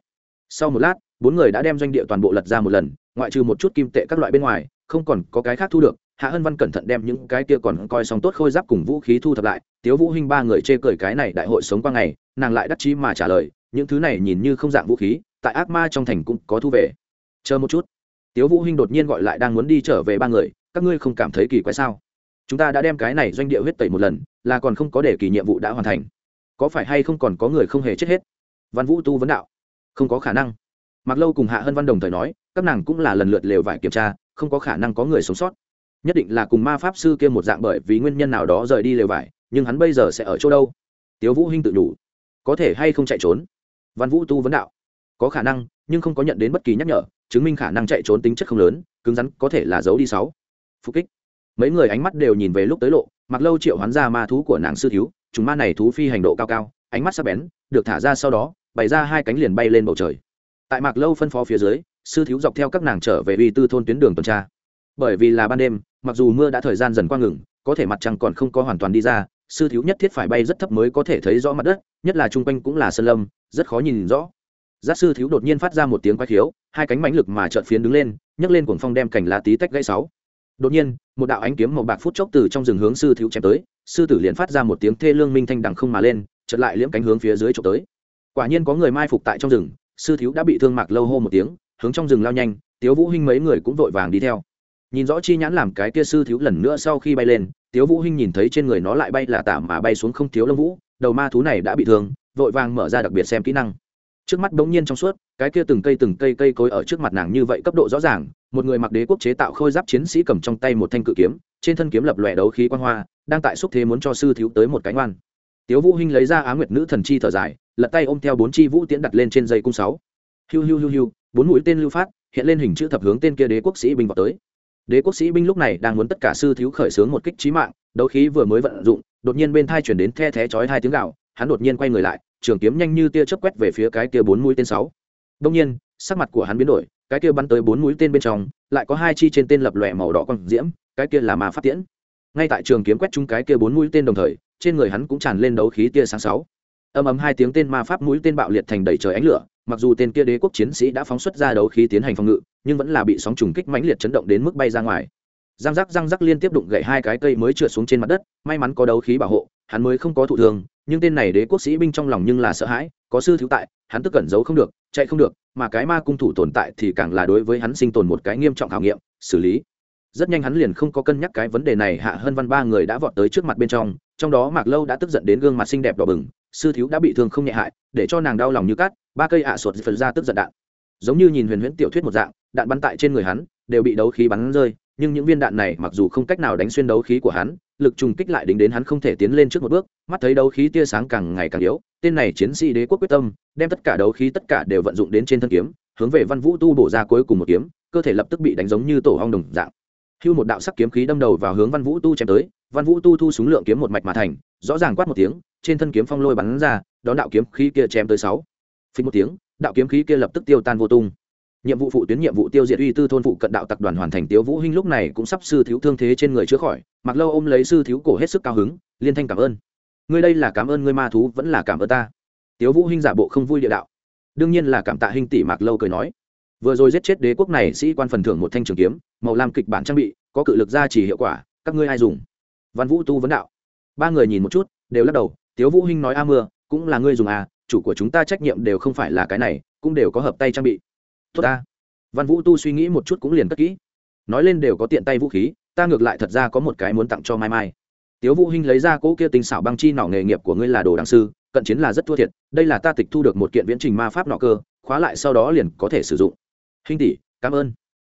Sau một lát, bốn người đã đem doanh địa toàn bộ lật ra một lần, ngoại trừ một chút kim tệ các loại bên ngoài, không còn có cái khác thu được. Hạ hân văn cẩn thận đem những cái kia còn coi xong tốt khôi giáp cùng vũ khí thu thập lại, tiếu vũ hinh ba người chê cười cái này đại hội sống qua ngày nàng lại đắc chí mà trả lời, những thứ này nhìn như không dạng vũ khí, tại ác ma trong thành cũng có thu về. Chờ một chút. Tiếu vũ hinh đột nhiên gọi lại đang muốn đi trở về ba người, các ngươi không cảm thấy kỳ quái sao? Chúng ta đã đem cái này doanh địa huyết tẩy một lần, là còn không có để kỳ nhiệm vụ đã hoàn thành. Có phải hay không còn có người không hề chết hết? Văn vũ tu vấn đạo. Không có khả năng. Mặc lâu cùng hạ hân văn đồng thời nói, các nàng cũng là lần lượt lều vải kiểm tra, không có khả năng có người sống sót. Nhất định là cùng ma pháp sư kia một dạng bởi vì nguyên nhân nào đó rời đi lều vải, nhưng hắn bây giờ sẽ ở chỗ đâu? Tiếu vũ hinh tự đủ có thể hay không chạy trốn? Văn vũ tu vấn đạo. Có khả năng, nhưng không có nhận đến bất kỳ nhắc nhở, chứng minh khả năng chạy trốn tính chất không lớn, cứng rắn có thể là giấu đi sáu. Phục kích. Mấy người ánh mắt đều nhìn về lúc tới lộ, mặc lâu triệu hoán ra ma thú của nàng sư thiếu, chúng ma này thú phi hành độ cao cao, ánh mắt sắc bén, được thả ra sau đó, bày ra hai cánh liền bay lên bầu trời. Tại mạc lâu phân phó phía dưới, sư thiếu dọc theo các nàng trở về uy tư thôn tuyến đường tuần tra. Bởi vì là ban đêm, mặc dù mưa đã thời gian dần qua ngừng, có thể mặt trăng còn không có hoàn toàn đi ra sư thiếu nhất thiết phải bay rất thấp mới có thể thấy rõ mặt đất, nhất là chung quanh cũng là sơn lâm, rất khó nhìn rõ. Giác sư thiếu đột nhiên phát ra một tiếng quái khiếu, hai cánh mãnh lực mà trợn phiến đứng lên, nhấc lên cuồng phong đem cành lá tí tách gãy sáu. Đột nhiên, một đạo ánh kiếm màu bạc phút chốc từ trong rừng hướng sư thiếu chém tới, sư tử liền phát ra một tiếng thê lương minh thanh đằng không mà lên, chợt lại liễm cánh hướng phía dưới trộm tới. Quả nhiên có người mai phục tại trong rừng, sư thiếu đã bị thương mạc lâu hô một tiếng, hướng trong rừng lao nhanh, tiếu vũ hinh mấy người cũng vội vàng đi theo nhìn rõ chi nhãn làm cái kia sư thiếu lần nữa sau khi bay lên, tiếu vũ hinh nhìn thấy trên người nó lại bay là tạm mà bay xuống không thiếu lông vũ, đầu ma thú này đã bị thương, vội vàng mở ra đặc biệt xem kỹ năng. Trước mắt đống nhiên trong suốt, cái kia từng cây từng cây cây cối ở trước mặt nàng như vậy cấp độ rõ ràng, một người mặc đế quốc chế tạo khôi giáp chiến sĩ cầm trong tay một thanh cự kiếm, trên thân kiếm lập lòe đấu khí quan hoa, đang tại xúc thế muốn cho sư thiếu tới một cánh oan tiếu vũ hinh lấy ra á nguyệt nữ thần chi thở dài, lật tay ôm theo bốn chi vũ tiễn đặt lên trên dây cung sáu. Hiu hiu hiu hiu, bốn mũi tên lưu phát, hiện lên hình chữ thập hướng tên kia đế quốc sĩ binh vào tới đế quốc sĩ binh lúc này đang muốn tất cả sư thiếu khởi xướng một kích trí mạng, đấu khí vừa mới vận dụng, đột nhiên bên thai chuyển đến the thé chói hai tiếng gạo hắn đột nhiên quay người lại, trường kiếm nhanh như tia chớp quét về phía cái kia bốn mũi tên sáu. Đông nhiên, sắc mặt của hắn biến đổi, cái kia bắn tới bốn mũi tên bên trong, lại có hai chi trên tên lập lòe màu đỏ quang diễm, cái kia là ma pháp tiễn. Ngay tại trường kiếm quét trúng cái kia bốn mũi tên đồng thời, trên người hắn cũng tràn lên đấu khí tia sáng sáu âm ấm hai tiếng tên ma pháp mũi tên bạo liệt thành đầy trời ánh lửa, mặc dù tên kia đế quốc chiến sĩ đã phóng xuất ra đấu khí tiến hành phòng ngự, nhưng vẫn là bị sóng trùng kích mãnh liệt chấn động đến mức bay ra ngoài. Răng rắc răng rắc liên tiếp đụng gậy hai cái cây mới trượt xuống trên mặt đất, may mắn có đấu khí bảo hộ, hắn mới không có thụ thường nhưng tên này đế quốc sĩ binh trong lòng nhưng là sợ hãi, có sư thiếu tại, hắn tức cẩn giấu không được, chạy không được, mà cái ma cung thủ tồn tại thì càng là đối với hắn sinh tồn một cái nghiêm trọng khảo nghiệm, xử lý. Rất nhanh hắn liền không có cân nhắc cái vấn đề này, hạ hơn văn ba người đã vọt tới trước mặt bên trong trong đó mạc lâu đã tức giận đến gương mặt xinh đẹp đỏ bừng sư thiếu đã bị thương không nhẹ hại, để cho nàng đau lòng như cát, ba cây ạ à sột phần ra tức giận đạn. Giống như nhìn huyền huyễn tiểu thuyết một dạng, đạn bắn tại trên người hắn, đều bị đấu khí bắn rơi, nhưng những viên đạn này mặc dù không cách nào đánh xuyên đấu khí của hắn, lực trùng kích lại đính đến hắn không thể tiến lên trước một bước, mắt thấy đấu khí tia sáng càng ngày càng yếu, tên này chiến sĩ đế quốc quyết tâm, đem tất cả đấu khí tất cả đều vận dụng đến trên thân kiếm, hướng về văn vũ tu bổ ra cuối cùng một kiếm, cơ thể lập tức bị đánh giống như tổ hong đồng dạng. Hưu một đạo sắc kiếm khí đâm đầu vào hướng văn vũ tu chém tới, văn vũ tu thu súng lượng kiếm một mạch mà thành, rõ ràng quát một tiếng trên thân kiếm phong lôi bắn ra, đón đạo kiếm khí kia chém tới sáu. Phí một tiếng, đạo kiếm khí kia lập tức tiêu tan vô tung. Nhiệm vụ phụ tuyến nhiệm vụ tiêu diệt uy tư thôn phụ cận đạo tập đoàn hoàn thành tiếu vũ hinh lúc này cũng sắp sư thiếu thương thế trên người chữa khỏi mặc lâu ôm lấy sư thiếu cổ hết sức cao hứng, liên thanh cảm ơn. Ngươi đây là cảm ơn ngươi ma thú, vẫn là cảm ơn ta. Tiếu vũ hinh giả bộ không vui địa đạo. Đương nhiên là cảm tạ hinh tỷ mạc lâu cười nói. Vừa rồi giết chết đế quốc này, sĩ quan phần thưởng một thanh trường kiếm, màu lam kịch bản trang bị, có cự lực gia chỉ hiệu quả, các ngươi ai dùng? Văn vũ tu vấn đạo. Ba người nhìn một chút, đều lắc đầu tiếu vũ hinh nói, a mưa, cũng là ngươi dùng à chủ của chúng ta trách nhiệm đều không phải là cái này, cũng đều có hợp tay trang bị. Tốt ta. Văn vũ tu suy nghĩ một chút cũng liền cất kỹ. Nói lên đều có tiện tay vũ khí, ta ngược lại thật ra có một cái muốn tặng cho mai mai. Tiếu vũ hinh lấy ra cỗ kia tinh xảo băng chi nỏ nghề nghiệp của ngươi là đồ đàng sư, cận chiến là rất thua thiệt, đây là ta tịch thu được một kiện viễn trình ma pháp nọ cơ, khóa lại sau đó liền có thể sử dụng. Hinh tỷ, cảm ơn.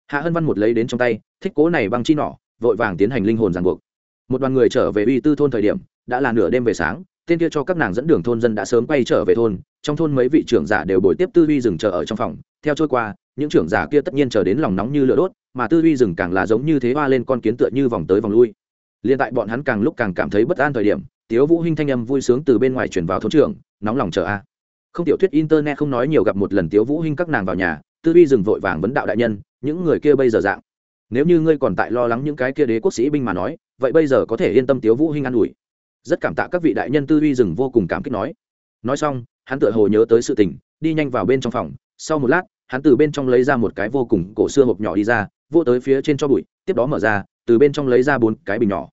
Hạ hân văn một lấy đến trong tay, thích cố này băng chi nỏ, vội vàng tiến hành linh hồn ràng buộc. Một đoàn người trở về uy tư thôn thời điểm, đã là nửa đêm về sáng tên kia cho các nàng dẫn đường thôn dân đã sớm quay trở về thôn, trong thôn mấy vị trưởng giả đều bồi tiếp tư duy dừng chờ ở trong phòng. Theo trôi qua, những trưởng giả kia tất nhiên chờ đến lòng nóng như lửa đốt, mà tư duy rừng càng là giống như thế hoa lên con kiến tựa như vòng tới vòng lui. Liên tại bọn hắn càng lúc càng cảm thấy bất an thời điểm, tiếu vũ hinh thanh âm vui sướng từ bên ngoài truyền vào thôn trưởng, nóng lòng chờ a. Không tiểu thuyết internet không nói nhiều gặp một lần tiếu vũ hinh các nàng vào nhà, tư duy rừng vội vàng vấn đạo đại nhân, những người kia bây giờ dạng? Nếu như ngươi còn tại lo lắng những cái kia đế quốc sĩ binh mà nói, vậy bây giờ có thể yên tâm tiếu vũ hinh an ủi rất cảm tạ các vị đại nhân tư duy rừng vô cùng cảm kích nói. Nói xong, hắn tựa hồ nhớ tới sự tình, đi nhanh vào bên trong phòng. Sau một lát, hắn từ bên trong lấy ra một cái vô cùng cổ xưa hộp nhỏ đi ra, vô tới phía trên cho bụi, tiếp đó mở ra, từ bên trong lấy ra bốn cái bình nhỏ.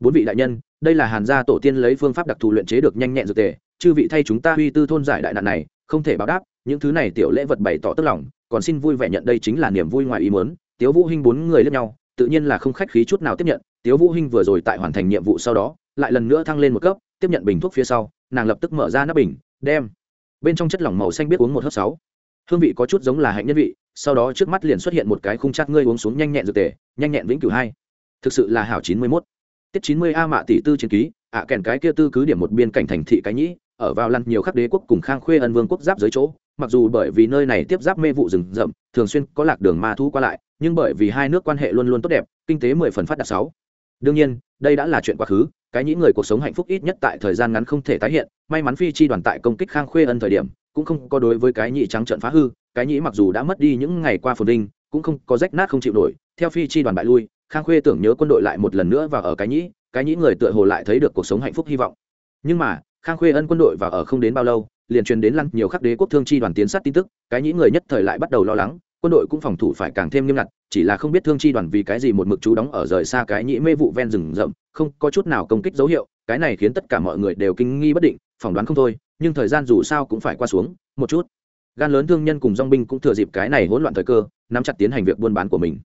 Bốn vị đại nhân, đây là hàn gia tổ tiên lấy phương pháp đặc thù luyện chế được nhanh nhẹn dược tề, chư vị thay chúng ta huy tư thôn giải đại nạn này, không thể báo đáp, những thứ này tiểu lễ vật bày tỏ tức lòng, còn xin vui vẻ nhận đây chính là niềm vui ngoài ý muốn. Tiếu vũ hinh bốn người lẫn nhau, tự nhiên là không khách khí chút nào tiếp nhận, tiếu vũ hinh vừa rồi tại hoàn thành nhiệm vụ sau đó lại lần nữa thăng lên một cấp, tiếp nhận bình thuốc phía sau, nàng lập tức mở ra nắp bình, đem bên trong chất lỏng màu xanh biết uống một hớp sáu. Hương vị có chút giống là hạnh nhân vị, sau đó trước mắt liền xuất hiện một cái khung chắc ngươi uống xuống nhanh nhẹn dược tề, nhanh nhẹn vĩnh cửu hai. Thực sự là hảo chín mươi 91. tiết chín mươi a mạ tỷ tư chiến ký, ạ kèn cái kia tư cứ điểm một biên cảnh thành thị cái nhĩ, ở vào lăn nhiều khắp đế quốc cùng khang khuê ân vương quốc giáp dưới chỗ, mặc dù bởi vì nơi này tiếp giáp mê vụ rừng rậm, thường xuyên có lạc đường ma thu qua lại, nhưng bởi vì hai nước quan hệ luôn luôn tốt đẹp, kinh tế mười phần phát đạt sáu. Đương nhiên, đây đã là chuyện quá khứ cái những người cuộc sống hạnh phúc ít nhất tại thời gian ngắn không thể tái hiện, may mắn phi chi đoàn tại công kích khang khuê ân thời điểm, cũng không có đối với cái nhị trắng trận phá hư, cái nhị mặc dù đã mất đi những ngày qua phồn vinh, cũng không có rách nát không chịu nổi, theo phi chi đoàn bại lui, khang khuê tưởng nhớ quân đội lại một lần nữa vào ở cái nhĩ cái nhĩ người tựa hồ lại thấy được cuộc sống hạnh phúc hy vọng. Nhưng mà, khang khuê ân quân đội vào ở không đến bao lâu, liền truyền đến lăng nhiều khắc đế quốc thương chi đoàn tiến sát tin tức, cái nhĩ người nhất thời lại bắt đầu lo lắng quân đội cũng phòng thủ phải càng thêm nghiêm ngặt, chỉ là không biết thương chi đoàn vì cái gì một mực chú đóng ở rời xa cái nhĩ mê vụ ven rừng rậm, không có chút nào công kích dấu hiệu, cái này khiến tất cả mọi người đều kinh nghi bất định, phỏng đoán không thôi, nhưng thời gian dù sao cũng phải qua xuống, một chút. Gan lớn thương nhân cùng dong binh cũng thừa dịp cái này hỗn loạn thời cơ, nắm chặt tiến hành việc buôn bán của mình.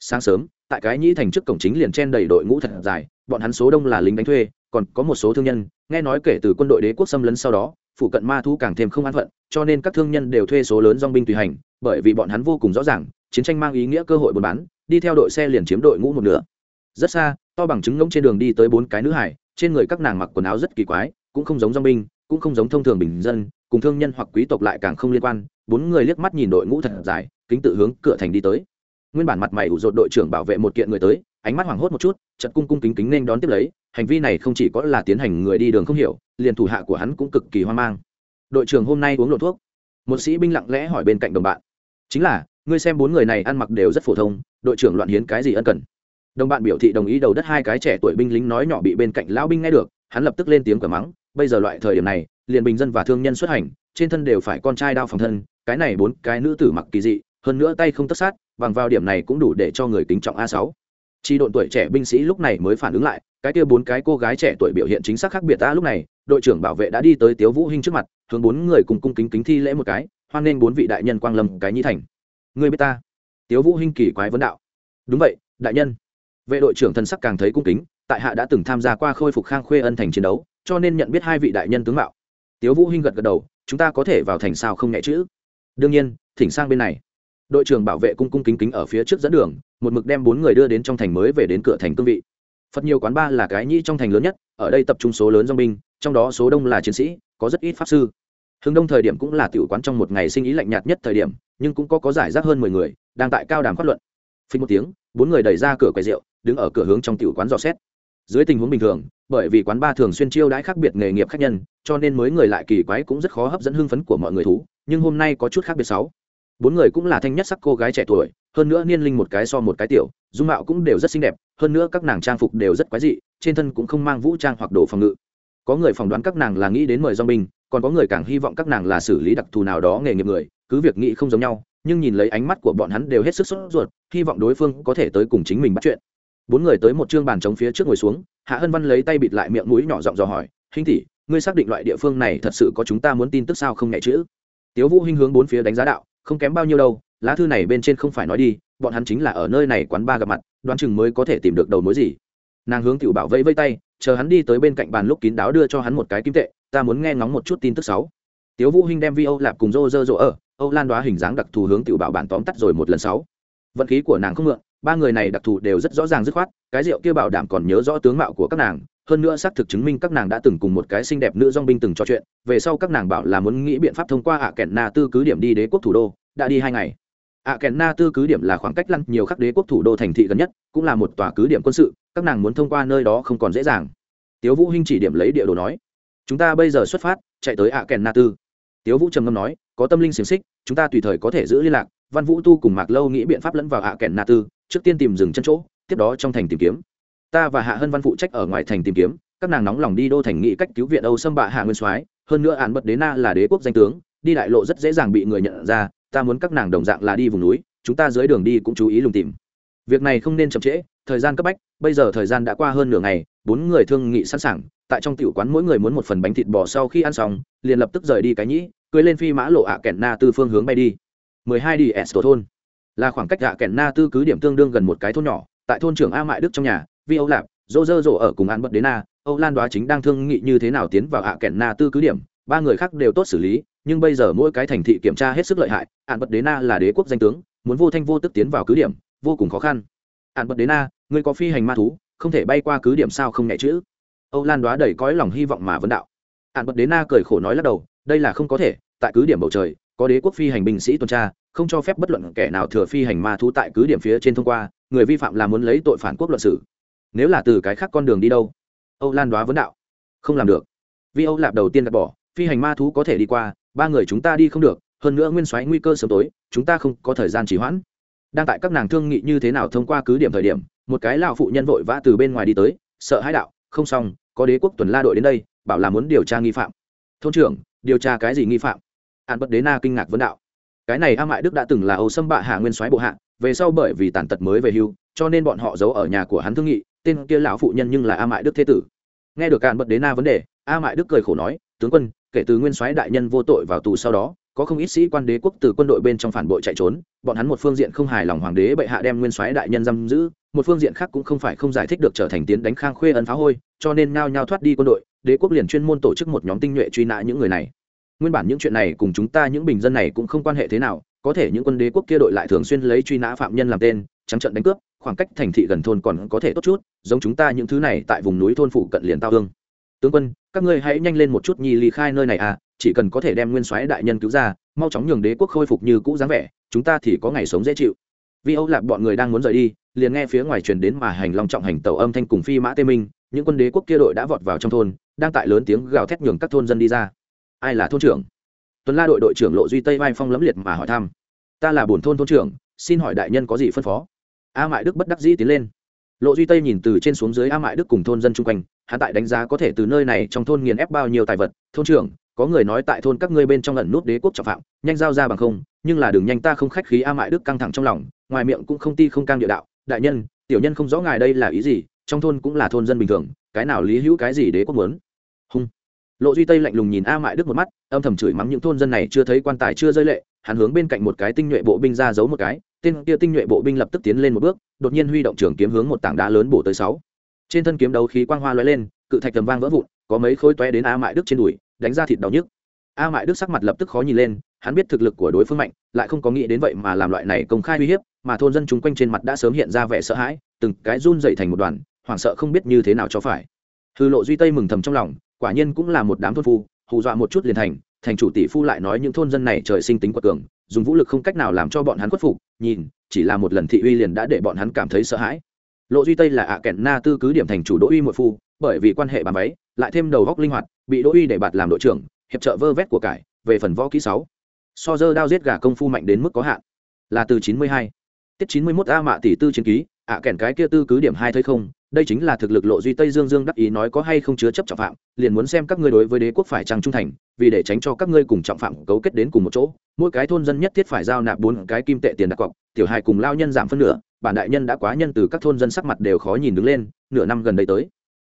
Sáng sớm, tại cái nhĩ thành trước cổng chính liền chen đầy đội ngũ thật dài, bọn hắn số đông là lính đánh thuê, còn có một số thương nhân, nghe nói kể từ quân đội đế quốc xâm lấn sau đó, phụ cận ma thu càng thêm không an phận, cho nên các thương nhân đều thuê số lớn dong binh tùy hành bởi vì bọn hắn vô cùng rõ ràng, chiến tranh mang ý nghĩa cơ hội buôn bán, đi theo đội xe liền chiếm đội ngũ một nửa. Rất xa, to bằng chứng ngỗng trên đường đi tới bốn cái nữ hải, trên người các nàng mặc quần áo rất kỳ quái, cũng không giống dong binh cũng không giống thông thường bình dân, cùng thương nhân hoặc quý tộc lại càng không liên quan. Bốn người liếc mắt nhìn đội ngũ thật dài, kính tự hướng cửa thành đi tới. Nguyên bản mặt mày ủ rột đội trưởng bảo vệ một kiện người tới, ánh mắt hoảng hốt một chút chật cung cung kính kính nên đón tiếp lấy. Hành vi này không chỉ có là tiến hành người đi đường không hiểu, liền thủ hạ của hắn cũng cực kỳ hoang mang. Đội trưởng hôm nay uống lộ thuốc. Một sĩ binh lặng lẽ hỏi bên cạnh đồng bạn chính là, ngươi xem bốn người này ăn mặc đều rất phổ thông, đội trưởng loạn hiến cái gì ân cần? Đồng bạn biểu thị đồng ý đầu đất hai cái trẻ tuổi binh lính nói nhỏ bị bên cạnh lão binh nghe được, hắn lập tức lên tiếng cửa mắng, bây giờ loại thời điểm này, liền bình dân và thương nhân xuất hành, trên thân đều phải con trai đao phòng thân, cái này bốn cái nữ tử mặc kỳ dị, hơn nữa tay không tất sát, bằng vào điểm này cũng đủ để cho người kính trọng a sáu. Chỉ đội tuổi trẻ binh sĩ lúc này mới phản ứng lại, cái kia bốn cái cô gái trẻ tuổi biểu hiện chính xác khác biệt ta lúc này, đội trưởng bảo vệ đã đi tới tiếu vũ hinh trước mặt, hướng bốn người cùng cung kính kính thi lễ một cái hoan nghênh bốn vị đại nhân quang lâm cái nhi thành. Người biết ta? Tiếu vũ hinh kỳ quái vấn đạo. Đúng vậy, đại nhân. Vệ đội trưởng thân sắc càng thấy cung kính, tại hạ đã từng tham gia qua khôi phục khang khuê ân thành chiến đấu, cho nên nhận biết hai vị đại nhân tướng mạo. Tiếu vũ hinh gật gật đầu, chúng ta có thể vào thành sao không nhẹ chữ đương nhiên, thỉnh sang bên này. Đội trưởng bảo vệ cung cung kính kính ở phía trước dẫn đường, một mực đem bốn người đưa đến trong thành mới về đến cửa thành cương vị. Phật nhiều quán ba là cái nhĩ trong thành lớn nhất, ở đây tập trung số lớn dong binh, trong đó số đông là chiến sĩ, có rất ít pháp sư hướng đông thời điểm cũng là tiểu quán trong một ngày sinh ý lạnh nhạt nhất thời điểm, nhưng cũng có có giải rác hơn mười người, đang tại cao đàm phát luận. Phí một tiếng, bốn người đẩy ra cửa quầy rượu, đứng ở cửa hướng trong tiểu quán dò xét. Dưới tình huống bình thường, bởi vì quán ba thường xuyên chiêu đãi khác biệt nghề nghiệp khác nhân, cho nên mới người lại kỳ quái cũng rất khó hấp dẫn hưng phấn của mọi người thú, nhưng hôm nay có chút khác biệt sáu. Bốn người cũng là thanh nhất sắc cô gái trẻ tuổi, hơn nữa niên linh một cái so một cái tiểu, dung mạo cũng đều rất xinh đẹp, hơn nữa các nàng trang phục đều rất quái dị, trên thân cũng không mang vũ trang hoặc đồ phòng ngự. Có người phỏng đoán các nàng là nghĩ đến mời do binh còn có người càng hy vọng các nàng là xử lý đặc thù nào đó nghề nghiệp người, cứ việc nghĩ không giống nhau, nhưng nhìn lấy ánh mắt của bọn hắn đều hết sức sốt ruột, hy vọng đối phương có thể tới cùng chính mình bắt chuyện. Bốn người tới một chương bàn trống phía trước ngồi xuống, hạ hân văn lấy tay bịt lại miệng mũi nhỏ giọng dò hỏi hình tỷ, ngươi xác định loại địa phương này thật sự có chúng ta muốn tin tức sao không nhẹ chữ tiếu vũ hinh hướng bốn phía đánh giá đạo, không kém bao nhiêu đâu, lá thư này bên trên không phải nói đi, bọn hắn chính là ở nơi này quán ba gặp mặt, đoán chừng mới có thể tìm được đầu mối gì. Nàng hướng tiểu bảo vẫy vẫy tay, chờ hắn đi tới bên cạnh bàn lúc kín đáo đưa cho hắn một cái kim tệ ta muốn nghe ngóng một chút tin tức sáu. Tiếu vũ hinh đem vi âu lạp cùng rô rơ rô ở âu lan đoá hình dáng đặc thù hướng tiểu bảo bản tóm tắt rồi một lần sáu. Vận khí của nàng không mượn, ba người này đặc thù đều rất rõ ràng dứt khoát, cái rượu kia bảo đảm còn nhớ rõ tướng mạo của các nàng, hơn nữa xác thực chứng minh các nàng đã từng cùng một cái xinh đẹp nữ dong binh từng trò chuyện, về sau các nàng bảo là muốn nghĩ biện pháp thông qua ạ à kẹn na tư cứ điểm đi đế quốc thủ đô, đã đi hai ngày. Ạ à kẹn na tư cứ điểm là khoảng cách lăn nhiều khắc đế quốc thủ đô thành thị gần nhất, cũng là một tòa cứ điểm quân sự, các nàng muốn thông qua nơi đó không còn dễ dàng. Tiếu vũ hinh chỉ điểm lấy địa đồ nói chúng ta bây giờ xuất phát, chạy tới ạ à kẹn na tư tiếu vũ trầm ngâm nói, có tâm linh xiềng xích, chúng ta tùy thời có thể giữ liên lạc. Văn vũ tu cùng mạc lâu nghĩ biện pháp lẫn vào ạ kẹn na tư trước tiên tìm dừng chân chỗ, tiếp đó trong thành tìm kiếm. Ta và hạ hân văn phụ trách ở ngoài thành tìm kiếm, các nàng nóng lòng đi đô thành nghị cách cứu viện âu xâm bạ hạ nguyên soái, hơn nữa án bật đế na là đế quốc danh tướng, đi đại lộ rất dễ dàng bị người nhận ra, ta muốn các nàng đồng dạng là đi vùng núi, chúng ta dưới đường đi cũng chú ý lùng tìm. Việc này không nên chậm trễ, thời gian cấp bách bây giờ thời gian đã qua hơn nửa ngày, bốn người thương nghị sẵn sàng. Tại trong tiểu quán mỗi người muốn một phần bánh thịt bò sau khi ăn xong, liền lập tức rời đi cái nhĩ, cưới lên phi mã lộ ạ kẹn na từ phương hướng bay đi. 12 đi s thôn. Là khoảng cách ạ kẹn na tư cứ điểm tương đương gần một cái thôn nhỏ, tại thôn trưởng a mại đức trong nhà vi âu lạp dô dơ dỗ ở cùng an bất đến na âu lan đoá chính đang thương nghị như thế nào tiến vào ạ kẹn na tư cứ điểm. Ba người khác đều tốt xử lý, nhưng bây giờ mỗi cái thành thị kiểm tra hết sức lợi hại an bất đến na là đế quốc danh tướng, muốn vô thanh vô tức tiến vào cứ điểm, vô cùng khó khăn. An bất đến na Ngươi có phi hành ma thú, không thể bay qua cứ điểm sao không nhẹ chữ. Âu lan đoá đầy cõi lòng hy vọng mà vấn đạo. Hạn bật đến na cười khổ nói lắc đầu, đây là không có thể, tại cứ điểm bầu trời, có đế quốc phi hành binh sĩ tuần tra, không cho phép bất luận kẻ nào thừa phi hành ma thú tại cứ điểm phía trên thông qua, người vi phạm là muốn lấy tội phản quốc luận xử. Nếu là từ cái khác con đường đi đâu? Âu lan đoá vấn đạo. Không làm được. Vì âu lạp đầu tiên đặt bỏ, phi hành ma thú có thể đi qua, ba người chúng ta đi không được, hơn nữa nguyên soái nguy cơ sớm tối, chúng ta không có thời gian trì hoãn. Đang tại các nàng thương nghị như thế nào thông qua cứ điểm thời điểm một cái lão phụ nhân vội vã từ bên ngoài đi tới, sợ hãi đạo, không xong, có đế quốc tuần la đội đến đây, bảo là muốn điều tra nghi phạm. Thôn trưởng, điều tra cái gì nghi phạm? An bất đế na kinh ngạc vấn đạo. Cái này a mại đức đã từng là âu xâm bạ hạ nguyên soái bộ hạ, về sau bởi vì tàn tật mới về hưu, cho nên bọn họ giấu ở nhà của hắn thương nghị, tên kia lão phụ nhân nhưng là a mại đức thế tử. Nghe được an bất đế na vấn đề, a mại đức cười khổ nói, tướng quân, kể từ nguyên soái đại nhân vô tội vào tù sau đó có không ít sĩ quan đế quốc từ quân đội bên trong phản bội chạy trốn, bọn hắn một phương diện không hài lòng hoàng đế bệ hạ đem nguyên soái đại nhân giam giữ, một phương diện khác cũng không phải không giải thích được trở thành tiến đánh khang khuê ấn phá hôi, cho nên ngao nhao thoát đi quân đội, đế quốc liền chuyên môn tổ chức một nhóm tinh nhuệ truy nã những người này. Nguyên bản những chuyện này cùng chúng ta những bình dân này cũng không quan hệ thế nào, có thể những quân đế quốc kia đội lại thường xuyên lấy truy nã phạm nhân làm tên, trắng trận đánh cướp, khoảng cách thành thị gần thôn còn có thể tốt chút, giống chúng ta những thứ này tại vùng núi thôn phụ cận liền tao hương. Tướng quân, các ngươi hãy nhanh lên một chút nhi ly khai nơi này à chỉ cần có thể đem nguyên soái đại nhân cứu ra, mau chóng nhường đế quốc khôi phục như cũ dáng vẻ, chúng ta thì có ngày sống dễ chịu. Vì âu lạc bọn người đang muốn rời đi, liền nghe phía ngoài truyền đến mà hành long trọng hành tàu âm thanh cùng phi mã tê minh, những quân đế quốc kia đội đã vọt vào trong thôn, đang tại lớn tiếng gào thét nhường các thôn dân đi ra. Ai là thôn trưởng? Tuần la đội đội trưởng lộ duy tây vai phong lẫm liệt mà hỏi thăm. Ta là bổn thôn thôn trưởng, xin hỏi đại nhân có gì phân phó? A mại đức bất đắc dĩ tiến lên. Lộ duy tây nhìn từ trên xuống dưới a mại đức cùng thôn dân chung quanh, hắn tại đánh giá có thể từ nơi này trong thôn nghiền ép bao nhiêu tài vật. Thôn trưởng có người nói tại thôn các ngươi bên trong ẩn nút đế quốc trọng phạm, nhanh giao ra bằng không, nhưng là đường nhanh ta không khách khí a mại đức căng thẳng trong lòng, ngoài miệng cũng không ti không căng địa đạo, đại nhân, tiểu nhân không rõ ngài đây là ý gì, trong thôn cũng là thôn dân bình thường, cái nào lý hữu cái gì đế quốc muốn? Hung. Lộ duy tây lạnh lùng nhìn a mại đức một mắt, âm thầm chửi mắng những thôn dân này chưa thấy quan tài chưa rơi lệ, hắn hướng bên cạnh một cái tinh nhuệ bộ binh ra giấu một cái, tên kia tinh nhuệ bộ binh lập tức tiến lên một bước, đột nhiên huy động trường kiếm hướng một tảng đá lớn bổ tới sáu. Trên thân kiếm đấu khí quang hoa lóe lên, cự thạch tầm vang vỡ vụn, có mấy khối tóe đến a mại đức trên đùi đánh ra thịt đau nhức. A mại đức sắc mặt lập tức khó nhìn lên, hắn biết thực lực của đối phương mạnh, lại không có nghĩ đến vậy mà làm loại này công khai uy hiếp, mà thôn dân chúng quanh trên mặt đã sớm hiện ra vẻ sợ hãi, từng cái run dậy thành một đoàn, hoảng sợ không biết như thế nào cho phải. Hư lộ duy tây mừng thầm trong lòng, quả nhiên cũng là một đám thôn phu, hù dọa một chút liền thành thành chủ tỷ phu lại nói những thôn dân này trời sinh tính quật cường, dùng vũ lực không cách nào làm cho bọn hắn khuất phục, nhìn, chỉ là một lần thị uy liền đã để bọn hắn cảm thấy sợ hãi. Lộ duy tây là ạ kẹn na tư cứ điểm thành chủ đỗ uy một phu, bởi vì quan hệ bàn váy, lại thêm đầu góc linh hoạt bị đỗ uy để bạt làm đội trưởng, hiệp trợ vơ vét của cải, về phần võ kỹ sáu. So dơ đao giết gà công phu mạnh đến mức có hạn. Là từ chín mươi hai. Tiết chín mươi 91 a mạ tỷ tư chiến ký, ạ kèn cái kia tư cứ điểm hai thấy không, đây chính là thực lực lộ duy tây dương dương đắc ý nói có hay không chứa chấp trọng phạm, liền muốn xem các ngươi đối với đế quốc phải trăng trung thành, vì để tránh cho các ngươi cùng trọng phạm cấu kết đến cùng một chỗ, mỗi cái thôn dân nhất thiết phải giao nạp bốn cái kim tệ tiền đặt cọc, tiểu hài cùng lao nhân giảm phân nửa, bản đại nhân đã quá nhân từ các thôn dân sắc mặt đều khó nhìn đứng lên, nửa năm gần đây tới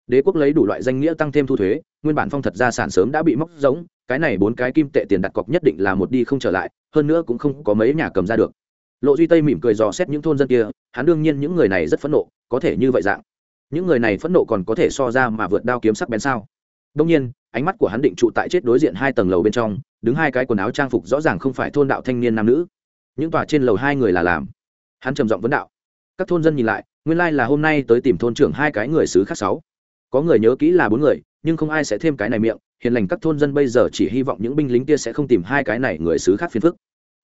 đế quốc lấy đủ loại danh nghĩa tăng thêm thu thuế, nguyên bản phong thật gia sản sớm đã bị móc giống cái này bốn cái kim tệ tiền đặt cọc nhất định là một đi không trở lại, hơn nữa cũng không có mấy nhà cầm ra được. Lộ duy tây mỉm cười dò xét những thôn dân kia, hắn đương nhiên những người này rất phẫn nộ, có thể như vậy dạng. Những người này phẫn nộ còn có thể so ra mà vượt đao kiếm sắc bén sao? Đông nhiên, ánh mắt của hắn định trụ tại chết đối diện hai tầng lầu bên trong, đứng hai cái quần áo trang phục rõ ràng không phải thôn đạo thanh niên nam nữ. Những tòa trên lầu hai người là làm. Hắn trầm giọng vấn đạo. Các thôn dân nhìn lại, nguyên lai là hôm nay tới tìm thôn trưởng hai cái người xứ khác sáu có người nhớ kỹ là bốn người, nhưng không ai sẽ thêm cái này miệng, hiền lành các thôn dân bây giờ chỉ hy vọng những binh lính kia sẽ không tìm hai cái này người xứ khác phiền phức.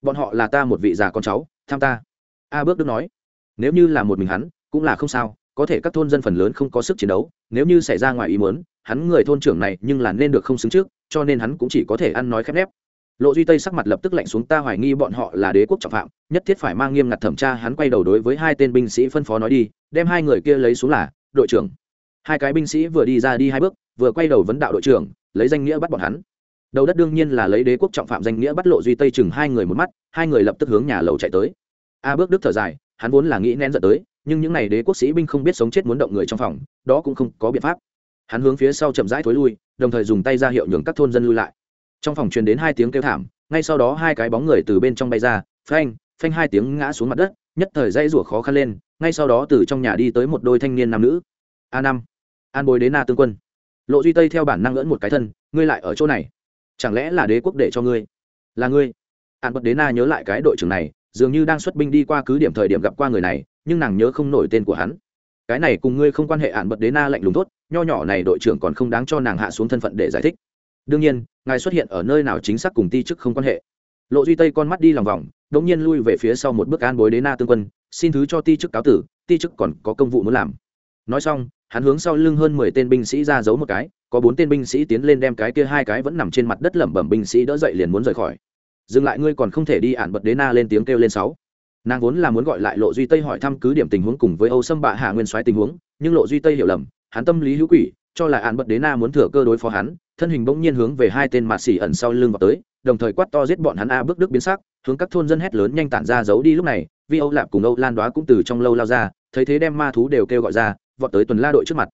Bọn họ là ta một vị già con cháu, tham ta. A bước đức nói, nếu như là một mình hắn, cũng là không sao, có thể các thôn dân phần lớn không có sức chiến đấu, nếu như xảy ra ngoài ý muốn, hắn người thôn trưởng này nhưng là nên được không xứng trước, cho nên hắn cũng chỉ có thể ăn nói khép nép. Lộ duy tây sắc mặt lập tức lạnh xuống, ta hoài nghi bọn họ là đế quốc trọng phạm, nhất thiết phải mang nghiêm ngặt thẩm tra, hắn quay đầu đối với hai tên binh sĩ phân phó nói đi, đem hai người kia lấy xuống là, đội trưởng hai cái binh sĩ vừa đi ra đi hai bước, vừa quay đầu vấn đạo đội trưởng, lấy danh nghĩa bắt bọn hắn. Đầu đất đương nhiên là lấy đế quốc trọng phạm danh nghĩa bắt lộ duy tây chừng hai người một mắt, hai người lập tức hướng nhà lầu chạy tới. A bước đức thở dài, hắn vốn là nghĩ nén giận tới, nhưng những n à y đế quốc sĩ binh không biết sống chết muốn động người trong phòng, đó cũng không có biện pháp. Hắn hướng phía sau chậm rãi thối lui, đồng thời dùng tay ra hiệu nhường các thôn dân lui lại. Trong phòng truyền đến hai tiếng kêu thảm, ngay sau đó hai cái bóng người từ bên trong bay ra, phanh phanh hai tiếng ngã xuống mặt đất, nhất thời dây rủa khó khăn lên, ngay sau đó từ trong nhà đi tới một đôi thanh niên nam nữ. A năm an bồi đế na tương quân. Lộ duy tây theo bản năng lẫn một cái thân, ngươi lại ở chỗ này? Chẳng lẽ là đế quốc để cho ngươi? Là ngươi. An bật đế na nhớ lại cái đội trưởng này, dường như đang xuất binh đi qua cứ điểm thời điểm gặp qua người này, nhưng nàng nhớ không nổi tên của hắn. Cái này cùng ngươi không quan hệ. Ạn bật đế na lạnh lùng tốt nho nhỏ này đội trưởng còn không đáng cho nàng hạ xuống thân phận để giải thích. Đương nhiên, ngài xuất hiện ở nơi nào chính xác cùng ti chức không quan hệ. Lộ duy tây con mắt đi lòng vòng đ ỗ n g nhiên lui về phía sau một bước an bối đế na tương quân, xin thứ cho ti chức cáo tử, ti chức còn có công vụ muốn làm. Nói xong hắn hướng sau lưng hơn mười tên binh sĩ ra giấu một cái, có bốn tên binh sĩ tiến lên đem cái kia hai cái vẫn nằm trên mặt đất lẩm bẩm binh sĩ đỡ dậy liền muốn rời khỏi. Dừng lại ngươi còn không thể đi ạn bật đế na lên tiếng kêu lên sáu. Nàng vốn là muốn gọi lại lộ duy tây hỏi thăm cứ điểm tình huống cùng với âu sâm bạ hạ nguyên soái tình huống, nhưng lộ duy tây hiểu lầm, hắn tâm lý hữu quỷ, cho là ạn bật đế na muốn thừa cơ đối phó hắn, thân hình bỗng nhiên hướng về hai tên mạt xỉ ẩn sau lưng vào tới, đồng thời quát to giết bọn hắn a bước đức biến sắc, hướng các thôn dân hét lớn nhanh tản ra giấu đi lúc này vi âu lạp cùng âu lan đoá cũng từ trong lâu lao ra, thấy thế đem ma thú đều kêu gọi ra vọt tới tuần la đội trước mặt.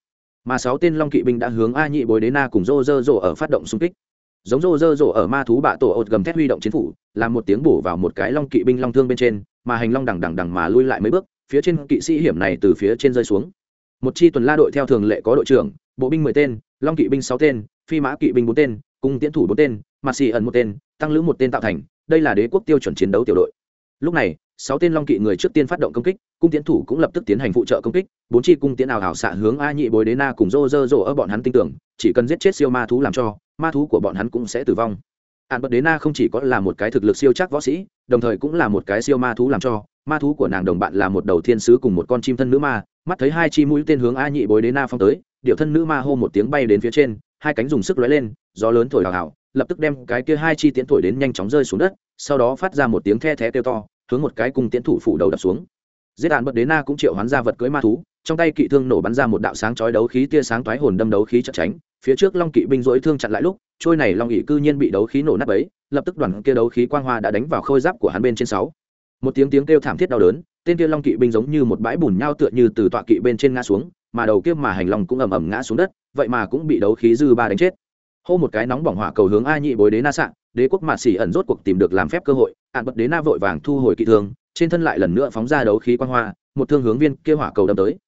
Mà sáu tên long kỵ binh đã hướng a nhị bối đế na cùng rô rơ rộ ở phát động xung kích. Giống rô rơ rộ ở ma thú bạ tổ ột gầm thét huy động chiến phủ, làm một tiếng bổ vào một cái long kỵ binh long thương bên trên, mà hành long đằng đằng đằng mà lui lại mấy bước, phía trên kỵ sĩ hiểm này từ phía trên rơi xuống. Một chi tuần la đội theo thường lệ có đội trưởng, bộ binh mười tên, long kỵ binh sáu tên, phi mã kỵ binh bốn tên, cung tiến thủ bốn tên mặt xì ẩn một tên, tăng lữ một tên tạo thành, đây là đế quốc tiêu chuẩn chiến đấu tiểu đội. Lúc này sáu tên long kỵ người trước tiên phát động công kích, cung tiến thủ cũng lập tức tiến hành phụ trợ công kích, bốn chi cung tiến ảo hảo xạ hướng a nhị bối đế na cùng rô rơ rộ ở bọn hắn tin tưởng, chỉ cần giết chết siêu ma thú làm cho, ma thú của bọn hắn cũng sẽ tử vong. Ạn bật đế na không chỉ có là một cái thực lực siêu chắc võ sĩ, đồng thời cũng là một cái siêu ma thú làm cho, ma thú của nàng đồng bạn là một đầu thiên sứ cùng một con chim thân nữ ma, mắt thấy hai chi mũi tên hướng a nhị bối đế na phong tới điệu thân nữ ma hô một tiếng bay đến phía trên, hai cánh dùng sức lóe lên, gió lớn thổi hào hào lập tức đem cái kia hai chi tiến thổi đến nhanh chóng rơi xuống đất, sau đó phát ra một tiếng the thé kêu to hướng một cái cung tiến thủ phủ đầu đập xuống. Giết đạn bật đế na cũng triệu hoán ra vật cưới ma thú, trong tay kỵ thương nổ bắn ra một đạo sáng chói đấu khí tia sáng toái hồn đâm đấu khí chật tránh phía trước long kỵ binh rỗi thương chặn lại lúc, trôi này long ỵ cư nhiên bị đấu khí nổ nát ấy lập tức đoàn kia đấu khí quang hoa đã đánh vào khôi giáp của hắn bên trên sáu. Một tiếng tiếng kêu thảm thiết đau đớn, tên kia long kỵ binh giống như một bãi bùn nhau tựa như từ tọa kỵ bên trên ngã xuống, mà đầu kia mà hành long cũng ầm ầm ngã xuống đất, vậy mà cũng bị đấu khí dư ba đánh chết. Hô một cái nóng bỏng hỏa cầu hướng a nhị bối đế na sạn đế quốc mạt xỉ ẩn rốt cuộc tìm được làm phép cơ hội ạn bật đế na vội vàng thu hồi kỵ thương, trên thân lại lần nữa phóng ra đấu khí quang hoa, một thương hướng viên kia hỏa cầu đâm tới.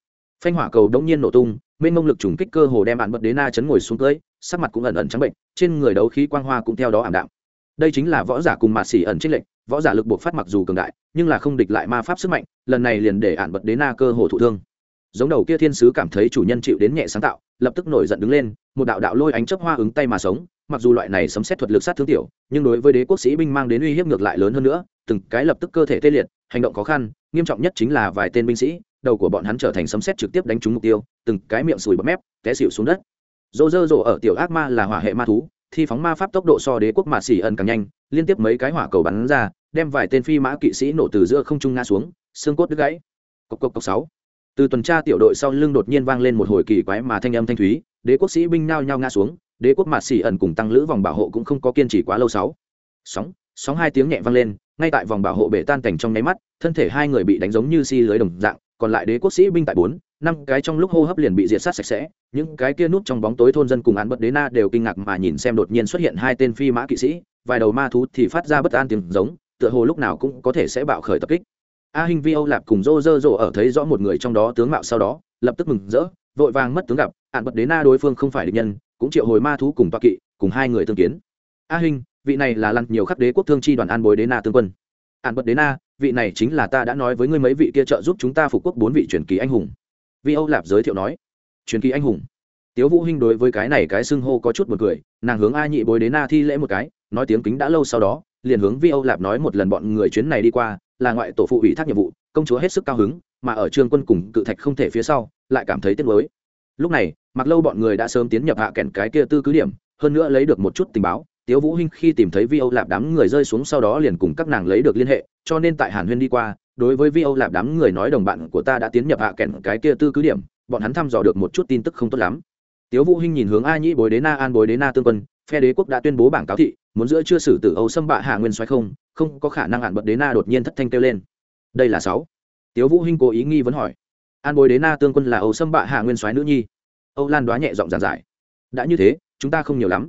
Phanh hỏa cầu đống nhiên nổ tung, mênh mông lực trùng kích cơ hồ đem ạn bật đế na chấn ngồi xuống cưới sắc mặt cũng ẩn ẩn trắng bệnh, trên người đấu khí quang hoa cũng theo đó ảm đạm. Đây chính là võ giả cùng mạt xỉ ẩn trích lệnh, võ giả lực buộc phát mặc dù cường đại, nhưng là không địch lại ma pháp sức mạnh, lần này liền để ạn bật đế na cơ hồ thụ thương. Giống đầu kia thiên sứ cảm thấy chủ nhân chịu đến nhẹ sáng tạo lập tức nổi giận đứng lên, một đạo đạo lôi ánh chấp hoa ứng tay mà sống, mặc dù loại này sấm xét thuật lực sát thương tiểu, nhưng đối với đế quốc sĩ binh mang đến uy hiếp ngược lại lớn hơn nữa, từng cái lập tức cơ thể tê liệt, hành động khó khăn, nghiêm trọng nhất chính là vài tên binh sĩ, đầu của bọn hắn trở thành sấm xét trực tiếp đánh trúng mục tiêu, từng cái miệng sùi bọt mép, té xịu xuống đất. Dỗ dơ dỗ ở tiểu ác ma là hỏa hệ ma thú, thi phóng ma pháp tốc độ so đế quốc mạt xỉ ẩn càng nhanh, liên tiếp mấy cái hỏa cầu bắn ra, đem vài tên phi mã kỵ sĩ nổ từ giữa không trung nga xuống, xương cốt đứt gãy. Cộc cộc cộc, sáu từ tuần tra tiểu đội sau lưng đột nhiên vang lên một hồi kỳ quái mà thanh âm thanh thúy, đế quốc sĩ binh nao nhao ngã xuống, đế quốc mạt xỉ ẩn cùng tăng lữ vòng bảo hộ cũng không có kiên trì quá lâu sáu. Sóng sóng hai tiếng nhẹ vang lên, ngay tại vòng bảo hộ bể tan cảnh trong nháy mắt, thân thể hai người bị đánh giống như si lưới đồng dạng, còn lại đế quốc sĩ binh tại bốn, năm cái trong lúc hô hấp liền bị diệt sát sạch sẽ, những cái kia núp trong bóng tối thôn dân cùng án bất đế na đều kinh ngạc mà nhìn xem đột nhiên xuất hiện hai tên phi mã kỵ sĩ, vài đầu ma thú thì phát ra bất an tiếng giống, tựa hồ lúc nào cũng có thể sẽ bạo khởi tập kích a hình vi âu lạp cùng rô rơ rộ ở thấy rõ một người trong đó tướng mạo sau đó, lập tức mừng rỡ, vội vàng mất tướng gặp, ạn bật đế na đối phương không phải địch nhân, cũng triệu hồi ma thú cùng toa kỵ, cùng hai người tương kiến. A hình vị này là lăn nhiều khắc đế quốc thương chi đoàn an bối đế na tương quân. Ạn bật đế na vị này chính là ta đã nói với ngươi mấy vị kia trợ giúp chúng ta phục quốc bốn vị truyền kỳ anh hùng. Vi âu lạp giới thiệu nói. Truyền kỳ anh hùng. Tiếu vũ hinh đối với cái này cái xưng hô có chút một cười, nàng hướng a nhị bối đế na thi lễ một cái, nói tiếng kính đã lâu sau đó, liền hướng vi âu lạp nói một lần bọn người chuyến này đi qua là ngoại tổ phụ ủy thác nhiệm vụ, công chúa hết sức cao hứng, mà ở trương quân cùng cự thạch không thể phía sau, lại cảm thấy tiếc nuối. Lúc này, mặc lâu bọn người đã sớm tiến nhập hạ kèn cái kia tư cứ điểm, hơn nữa lấy được một chút tình báo, tiếu vũ hinh khi tìm thấy vi âu lạp đám người rơi xuống sau đó liền cùng các nàng lấy được liên hệ, cho nên tại hàn huyên đi qua, đối với vi âu lạp đám người nói đồng bạn của ta đã tiến nhập hạ kèn cái kia tư cứ điểm, bọn hắn thăm dò được một chút tin tức không tốt lắm. Tiếu vũ hinh nhìn hướng a nhĩ bối đế na an bối đế na tương quân, phe đế quốc đã tuyên bố bảng cáo thị, muốn giữa chưa xử tử âu xâm bạ hạ nguyên xoáy không không có khả năng hạn bật đế na đột nhiên thất thanh kêu lên. Đây là sáu. Tiếu vũ hinh cố ý nghi vấn hỏi. An bối đế na tương quân là âu xâm bạ hạ nguyên soái nữ nhi. Âu lan đoá nhẹ giọng giảng giải. Đã như thế, chúng ta không nhiều lắm.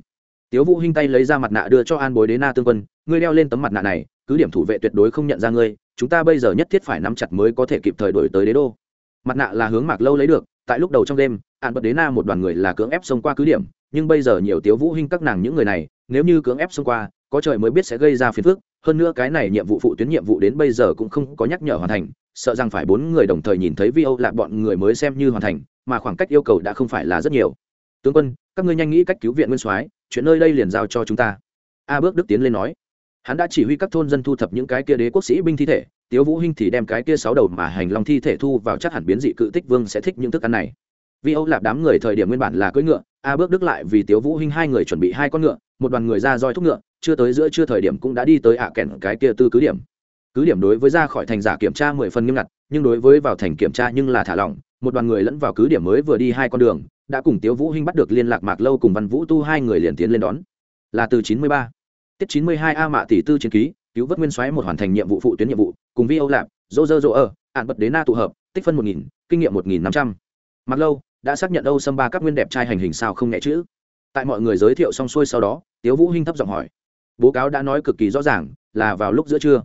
Tiếu vũ hinh tay lấy ra mặt nạ đưa cho an bối đế na tương quân, ngươi đeo lên tấm mặt nạ này, cứ điểm thủ vệ tuyệt đối không nhận ra ngươi, chúng ta bây giờ nhất thiết phải nắm chặt mới có thể kịp thời đổi tới đế đô. Mặt nạ là hướng mạc lâu lấy được, tại lúc đầu trong đêm an bật đế na một đoàn người là cưỡng ép xông qua cứ điểm, nhưng bây giờ nhiều tiếu vũ hinh các nàng những người này, nếu như cưỡng ép xông qua, có trời mới biết sẽ gây ra phiền phức hơn nữa cái này nhiệm vụ phụ tuyến nhiệm vụ đến bây giờ cũng không có nhắc nhở hoàn thành, sợ rằng phải bốn người đồng thời nhìn thấy vi âu lạc bọn người mới xem như hoàn thành, mà khoảng cách yêu cầu đã không phải là rất nhiều. Tướng quân, các ngươi nhanh nghĩ cách cứu viện nguyên soái, chuyện nơi đây liền giao cho chúng ta. A bước đức tiến lên nói. Hắn đã chỉ huy các thôn dân thu thập những cái kia đế quốc sĩ binh thi thể, tiếu vũ hinh thì đem cái kia sáu đầu mà hành long thi thể thu vào chắc hẳn biến dị cự tích vương sẽ thích những thức ăn này. Vi âu lạp đám người thời điểm nguyên bản là cưỡi ngựa, a bước đức lại vì tiếu vũ hinh hai người chuẩn bị hai con ngựa, một đoàn người ra roi thúc ngựa chưa tới giữa chưa thời điểm cũng đã đi tới ạ kèn cái kia tư cứ điểm. Cứ điểm đối với ra khỏi thành giả kiểm tra mười phần nghiêm ngặt, nhưng đối với vào thành kiểm tra nhưng là thả lỏng, một đoàn người lẫn vào cứ điểm mới vừa đi hai con đường, đã cùng tiếu vũ hinh bắt được liên lạc mạc lâu cùng văn vũ tu, hai người liền tiến lên đón. Là từ chín mươi ba. Tiết chín mươi hai a mạ tỷ tư chiến ký, cứu vớt nguyên soái một hoàn thành nhiệm vụ phụ tuyến nhiệm vụ, cùng vi âu lạp dô dơ dô ở ạn bật đế na tụ hợp, tích phân một nghìn, kinh nghiệm một nghìn năm trăm. Mặc lâu đã xác nhận âu xâm ba các nguyên đẹp trai hành hình sao không nhẹ chữ. Tại mọi người giới thiệu xong xuôi sau đó, tiếu vũ hinh thấp giọng hỏi bố cáo đã nói cực kỳ rõ ràng, là vào lúc giữa trưa.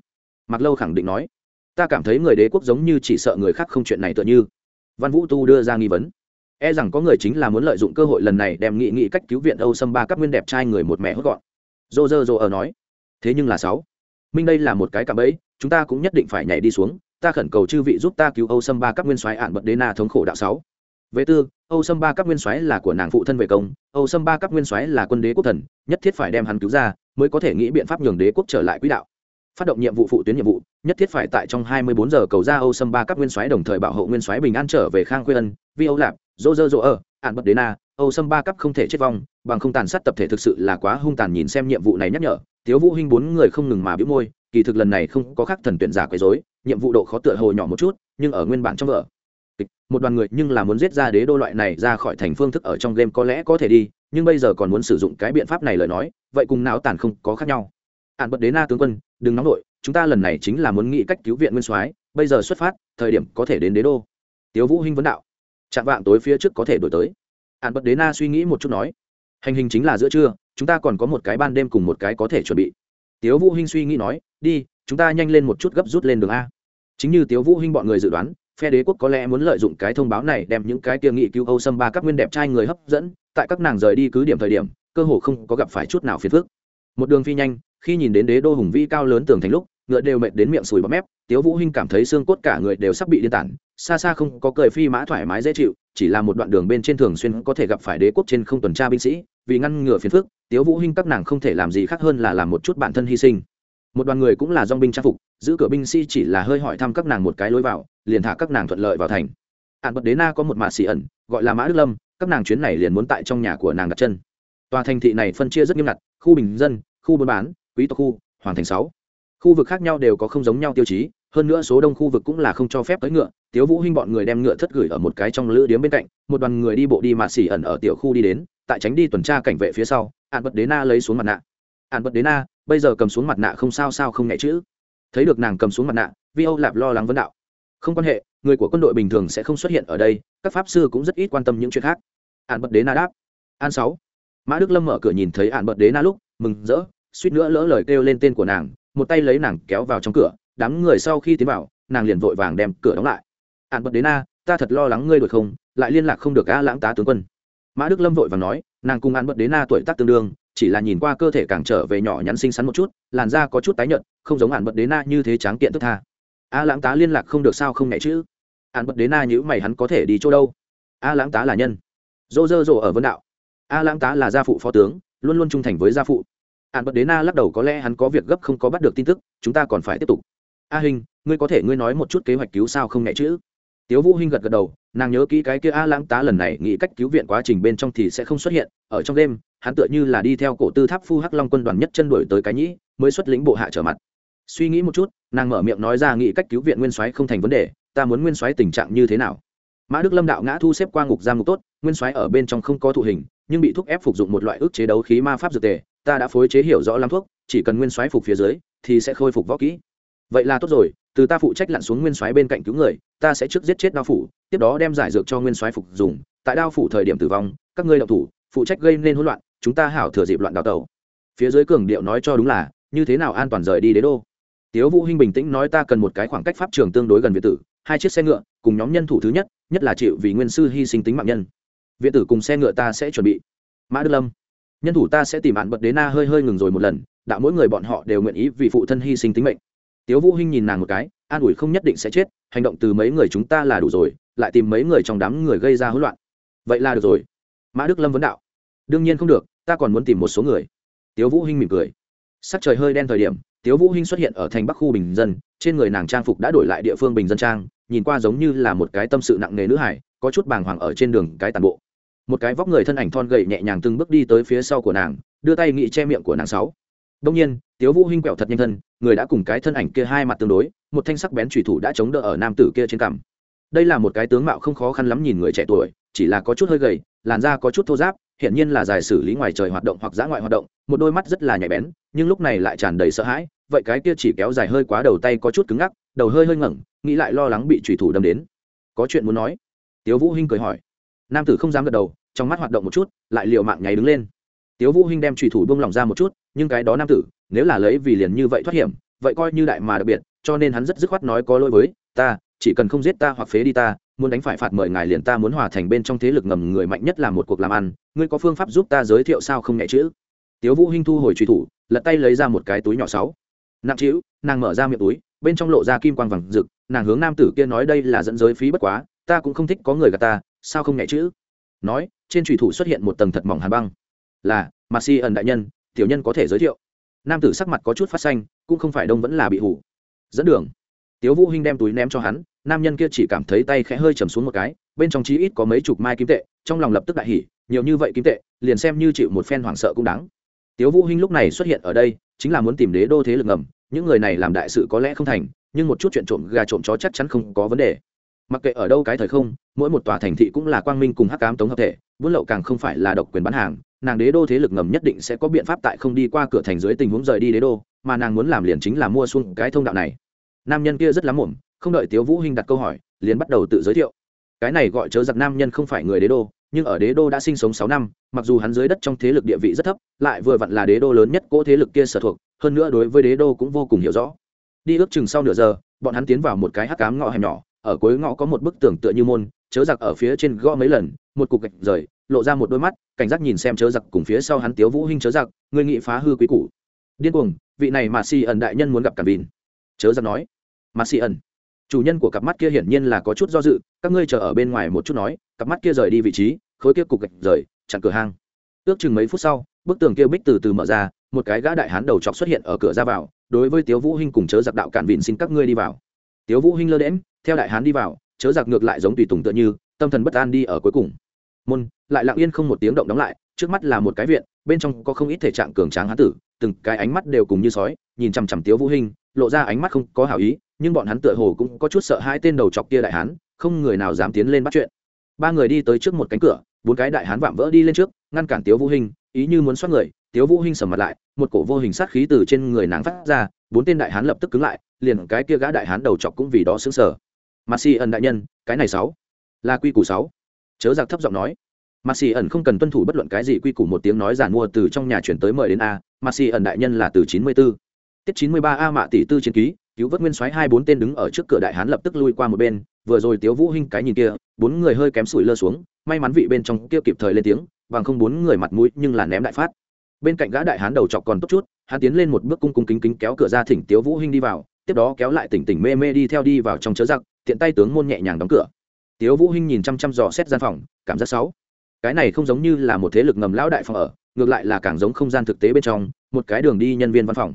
Mặc lâu khẳng định nói, ta cảm thấy người đế quốc giống như chỉ sợ người khác không chuyện này tựa như. Văn vũ tu đưa ra nghi vấn e rằng có người chính là muốn lợi dụng cơ hội lần này đem nghị nghị cách cứu viện âu xâm ba các nguyên đẹp trai người một mẹ hốt gọn. Dô dơ dô ở nói, thế nhưng là sáu, minh đây là một cái cạm bẫy, chúng ta cũng nhất định phải nhảy đi xuống, ta khẩn cầu chư vị giúp ta cứu âu xâm ba các nguyên soái ạn bật đế na thống khổ đạo sáu. Về tư, âu xâm ba các nguyên soái là của nàng phụ thân về công, âu xâm ba các nguyên soái là quân đế quốc thần, nhất thiết phải đem hắn cứu ra mới có thể nghĩ biện pháp nhường đế quốc trở lại quỹ đạo. Phát động nhiệm vụ phụ tuyến nhiệm vụ, nhất thiết phải tại trong 24 giờ cầu ra âu xâm ba các nguyên soái đồng thời bảo hộ nguyên soái bình an trở về khang quê ân, vi âu lạp, dô dơ dô ở ạn bật đế na, âu xâm ba cấp không thể chết vong, bằng không tàn sát tập thể thực sự là quá hung tàn nhìn xem nhiệm vụ này nhắc nhở. Tiếu vũ hinh bốn người không ngừng mà bĩu môi, kỳ thực lần này không có khác thần tuyển giả quấy rối, nhiệm vụ độ khó tựa hồ nhỏ một chút, nhưng ở nguyên bản trong vở. Một đoàn người nhưng là muốn giết ra đế đô loại này ra khỏi thành phương thức ở trong game có lẽ có thể đi nhưng bây giờ còn muốn sử dụng cái biện pháp này lời nói, vậy cùng não tàn không có khác nhau. Ạn bật đế na tướng quân, đừng nóng nổi chúng ta lần này chính là muốn nghĩ cách cứu viện nguyên soái, bây giờ xuất phát, thời điểm có thể đến đế đô. Tiếu vũ hinh vấn đạo. Chạm vạng tối phía trước có thể đổi tới. Ạn bật đế na suy nghĩ một chút nói. Hành hình chính là giữa trưa, chúng ta còn có một cái ban đêm cùng một cái có thể chuẩn bị. Tiếu vũ hinh suy nghĩ nói, đi, chúng ta nhanh lên một chút gấp rút lên đường a. Chính như tiếu vũ hinh bọn người dự đoán, phe đế quốc có lẽ muốn lợi dụng cái thông báo này đem những cái tiêu nghị cứu âu xâm ba các nguyên đẹp trai người hấp dẫn tại các nàng rời đi cứ điểm thời điểm, cơ hồ không có gặp phải chút nào phiền phức. Một đường phi nhanh, khi nhìn đến đế đô hùng vĩ cao lớn tường thành lúc, ngựa đều mệt đến miệng sùi bọt mép, tiếu vũ hinh cảm thấy xương cốt cả người đều sắp bị điên tản, xa xa không có cười phi mã thoải mái dễ chịu, chỉ là một đoạn đường bên trên thường xuyên có thể gặp phải đế quốc trên không tuần tra binh sĩ, vì ngăn ngừa phiền phức, tiếu vũ hinh các nàng không thể làm gì khác hơn là làm một chút bản thân hy sinh. Một đoàn người cũng là dòng binh trang phục, giữ cửa binh sĩ chỉ là hơi hỏi thăm các nàng một cái lối vào, liền thả các nàng thuận lợi vào thành. Ạn bật đế na có một mạ xì ẩn, gọi là mã đức lâm các nàng chuyến này liền muốn tại trong nhà của nàng đặt chân. Tòa thành thị này phân chia rất nghiêm ngặt, khu bình dân, khu buôn bán, quý tộc khu hoàng thành sáu. Khu vực khác nhau đều có không giống nhau tiêu chí, hơn nữa số đông khu vực cũng là không cho phép tới ngựa. Tiếu vũ hinh bọn người đem ngựa thất gửi ở một cái trong lữ điếm bên cạnh, một đoàn người đi bộ đi mạ xỉ ẩn ở tiểu khu đi đến, tại tránh đi tuần tra cảnh vệ phía sau ạn bật đế na lấy xuống mặt nạ. Ạn bật đế na, bây giờ cầm xuống mặt nạ không sao sao không nhẹ chữ thấy được nàng cầm xuống mặt nạ, vi âu lạp lo lắng vấn đạo. Không quan hệ, người của quân đội bình thường sẽ không xuất hiện ở đây, các pháp sư cũng rất ít quan tâm những chuyện khác ạn bật đế na đáp. An sáu. Mã đức lâm mở cửa nhìn thấy ạn bật đế na lúc, mừng rỡ, suýt nữa lỡ lời kêu lên tên của nàng, một tay lấy nàng kéo vào trong cửa, đám người sau khi tiến vào, nàng liền vội vàng đem cửa đóng lại. Ạn bật đế na, ta thật lo lắng ngươi đuổi không, lại liên lạc không được a lãng tá tướng quân. Mã đức lâm vội vàng nói, nàng cùng ạn bật đế na tuổi tác tương đương, chỉ là nhìn qua cơ thể càng trở về nhỏ nhắn xinh xắn một chút, làn da có chút tái nhợt, không giống ạn bật đế na như thế tráng kiện tức tha. A lãng tá liên lạc không được sao không nhẹ chứ? Ạn bật đế na nhữ mày hắn có thể đi chỗ đâu? A lãng tá là nhân dô dơ dô ở vân đạo. A lãng tá là gia phụ phó tướng, luôn luôn trung thành với gia phụ. Hạn bật đế na lắc đầu có lẽ hắn có việc gấp không có bắt được tin tức, chúng ta còn phải tiếp tục. A hình, ngươi có thể ngươi nói một chút kế hoạch cứu sao không nhẹ chứ? Tiếu vũ hinh gật gật đầu, nàng nhớ kỹ cái kia a lãng tá lần này nghĩ cách cứu viện quá trình bên trong thì sẽ không xuất hiện, ở trong đêm, hắn tựa như là đi theo cổ tư tháp phu hắc long quân đoàn nhất chân đuổi tới cái nhĩ, mới xuất lĩnh bộ hạ trở mặt. Suy nghĩ một chút, nàng mở miệng nói ra nghĩ cách cứu viện nguyên soái không thành vấn đề, ta muốn nguyên soái tình trạng như thế nào? Mã đức lâm đạo ngã thu xếp qua ngục giam ngục tốt nguyên soái ở bên trong không có thụ hình, nhưng bị thúc ép phục dụng một loại ức chế đấu khí ma pháp dược tề, ta đã phối chế hiểu rõ lắm thuốc, chỉ cần nguyên soái phục phía dưới, thì sẽ khôi phục võ kỹ. Vậy là tốt rồi, từ ta phụ trách lặn xuống nguyên soái bên cạnh cứu người, ta sẽ trước giết chết đao phủ, tiếp đó đem giải dược cho nguyên soái phục dùng, tại đao phủ thời điểm tử vong, các ngươi đậu thủ, phụ trách gây nên hỗn loạn, chúng ta hảo thừa dịp loạn đào tẩu phía dưới cường điệu nói cho đúng là, như thế nào an toàn rời đi đế đô. Tiếu vũ hinh bình tĩnh nói ta cần một cái khoảng cách pháp trường tương đối gần việt tử, hai chiếc xe ngựa, cùng nhóm nhân thủ thứ nhất nhất là chịu vì nguyên sư hy sinh tính mạng nhân viện tử cùng xe ngựa ta sẽ chuẩn bị. Mã đức lâm, nhân thủ ta sẽ tìm bạn bật đế na hơi hơi ngừng rồi một lần, đạo mỗi người bọn họ đều nguyện ý vì phụ thân hy sinh tính mệnh. Tiếu vũ hinh nhìn nàng một cái, an ủi không nhất định sẽ chết, hành động từ mấy người chúng ta là đủ rồi, lại tìm mấy người trong đám người gây ra hỗn loạn. Vậy là được rồi. Mã đức lâm vấn đạo. Đương nhiên không được, ta còn muốn tìm một số người. Tiếu vũ hinh mỉm cười. Sắc trời hơi đen thời điểm, tiếu vũ hinh xuất hiện ở thành bắc khu bình dân, trên người nàng trang phục đã đổi lại địa phương bình dân trang, nhìn qua giống như là một cái tâm sự nặng nề nữ hải, có chút bàng hoàng ở trên đường cái tàn bộ một cái vóc người thân ảnh thon gầy nhẹ nhàng từng bước đi tới phía sau của nàng, đưa tay nghị che miệng của nàng sáu. Đông nhiên, tiếu vũ hinh quẹo thật nhanh thân, người đã cùng cái thân ảnh kia hai mặt tương đối, một thanh sắc bén chủy thủ đã chống đỡ ở nam tử kia trên cằm. Đây là một cái tướng mạo không khó khăn lắm nhìn người trẻ tuổi, chỉ là có chút hơi gầy, làn da có chút thô ráp hiện nhiên là dài xử lý ngoài trời hoạt động hoặc giã ngoại hoạt động, một đôi mắt rất là nhạy bén, nhưng lúc này lại tràn đầy sợ hãi, vậy cái kia chỉ kéo dài hơi quá đầu tay có chút cứng ngắc, đầu hơi hơi ngẩng, nghĩ lại lo lắng bị thủy thủ đâm đến. Có chuyện muốn nói? Tiếu vũ hinh cười hỏi nam tử không dám gật đầu, trong mắt hoạt động một chút, lại liều mạng nháy đứng lên. Tiếu vũ hinh đem trùy thủ buông lỏng ra một chút, nhưng cái đó nam tử, nếu là lấy vì liền như vậy thoát hiểm, vậy coi như đại mà đặc biệt, cho nên hắn rất dứt khoát nói có lỗi với, ta, chỉ cần không giết ta hoặc phế đi ta, muốn đánh phải phạt mời ngài liền ta muốn hòa thành bên trong thế lực ngầm người mạnh nhất làm một cuộc làm ăn, ngươi có phương pháp giúp ta giới thiệu sao không nhẹ chữ tiếu vũ hinh thu hồi truy thủ, lật tay lấy ra một cái túi nhỏ sáu. Nặng chịu nàng mở ra miệng túi, bên trong lộ ra kim quang vàng rực, nàng hướng nam tử kia nói đây là dẫn giới phí bất quá, ta cũng không thích có người gạt ta sao không nhẹ chữ? Nói, trên trùy thủ xuất hiện một tầng thật mỏng hàn băng. Là, mà si ẩn đại nhân, tiểu nhân có thể giới thiệu. Nam tử sắc mặt có chút phát xanh, cũng không phải đông vẫn là bị hủ dẫn đường. Tiếu vũ hinh đem túi ném cho hắn, nam nhân kia chỉ cảm thấy tay khẽ hơi chầm xuống một cái, bên trong chí ít có mấy chục mai kim tệ, trong lòng lập tức đại hỉ, nhiều như vậy kim tệ, liền xem như chịu một phen hoảng sợ cũng đáng. Tiếu vũ hinh lúc này xuất hiện ở đây, chính là muốn tìm đế đô thế lực ngầm, những người này làm đại sự có lẽ không thành, nhưng một chút chuyện trộm gà trộm chó chắc chắn không có vấn đề mặc kệ ở đâu cái thời không, mỗi một tòa thành thị cũng là quang minh cùng hắc ám tống hợp thể, buôn lậu càng không phải là độc quyền bán hàng, nàng đế đô thế lực ngầm nhất định sẽ có biện pháp tại không đi qua cửa thành dưới tình huống rời đi đế đô, mà nàng muốn làm liền chính là mua xuống cái thông đạo này. Nam nhân kia rất lắm mồm, không đợi tiếu vũ hinh đặt câu hỏi, liền bắt đầu tự giới thiệu. Cái này gọi chớ giặc nam nhân không phải người đế đô, nhưng ở đế đô đã sinh sống sáu năm, mặc dù hắn dưới đất trong thế lực địa vị rất thấp, lại vừa vặn là đế đô lớn nhất cỗ thế lực kia sở thuộc, hơn nữa đối với đế đô cũng vô cùng hiểu rõ. Đi ước chừng sau nửa giờ, bọn hắn tiến vào một cái hắc cám ngõ hẻm nhỏ ở cuối ngõ có một bức tường tựa như môn, chớ giặc ở phía trên gõ mấy lần, một cục gạch rời, lộ ra một đôi mắt, cảnh giác nhìn xem chớ giặc cùng phía sau hắn tiếu vũ hinh chớ giặc người nghị phá hư quý củ. Điên cuồng, vị này mà si ẩn đại nhân muốn gặp cả vìn chớ giặc nói, mà si ẩn, chủ nhân của cặp mắt kia hiển nhiên là có chút do dự, các ngươi chờ ở bên ngoài một chút nói, cặp mắt kia rời đi vị trí, khối kia cục gạch rời, chặn cửa hang. Ước chừng mấy phút sau, bức tường kia bích từ từ mở ra, một cái gã đại hán đầu chọc xuất hiện ở cửa ra vào, đối với tiếu vũ hinh cùng chớ giặc đạo cản vịn xin các ngươi đi vào tiếu vũ hinh lơ đễm theo đại hán đi vào, chớ giặc ngược lại giống tùy tùng tựa như, tâm thần bất an đi ở cuối cùng. Môn, lại lặng yên không một tiếng động đóng lại, trước mắt là một cái viện, bên trong có không ít thể trạng cường tráng hán tử, từng cái ánh mắt đều cùng như sói, nhìn chằm chằm tiếu vũ hinh, lộ ra ánh mắt không có hảo ý, nhưng bọn hắn tựa hồ cũng có chút sợ hai tên đầu chọc kia đại hán, không người nào dám tiến lên bắt chuyện. Ba người đi tới trước một cánh cửa, bốn cái đại hán vạm vỡ đi lên trước, ngăn cản tiếu vũ hinh, ý như muốn xoát người tiếu vũ hinh sầm mặt lại, một cổ vô hình sát khí từ trên người nàng phát ra, bốn tên đại hán lập tức cứng lại, liền cái kia gã đại hán đầu chọc cũng vì đó sững sờ. Mặt si ẩn đại nhân, cái này sáu, là quy củ sáu. Chớ giặc thấp giọng nói. Mặt si ẩn không cần tuân thủ bất luận cái gì quy củ một tiếng nói giản mua từ trong nhà chuyển tới mời đến a mặt si ẩn đại nhân là từ chín mươi 94. tiết chín mươi ba a mạ tỷ tư chiến ký, cứu vớt nguyên soái hai bốn tên đứng ở trước cửa đại hán lập tức lui qua một bên, vừa rồi tiếu vũ hinh cái nhìn kia, bốn người hơi kém sủi lơ xuống, may mắn vị bên trong kia kịp thời lên tiếng, bằng không bốn người mặt mũi nhưng là ném đại phát bên cạnh gã đại hán đầu chọc còn tốt chút, hắn tiến lên một bước cung cung kính kính kéo cửa ra thỉnh tiếu vũ hinh đi vào, tiếp đó kéo lại tỉnh tỉnh mê mê đi theo đi vào trong chớ giặc, tiện tay tướng môn nhẹ nhàng đóng cửa. Tiếu vũ hinh nhìn chăm chăm dò xét gian phòng, cảm giác xấu. Cái này không giống như là một thế lực ngầm lão đại phòng ở, ngược lại là càng giống không gian thực tế bên trong, một cái đường đi nhân viên văn phòng.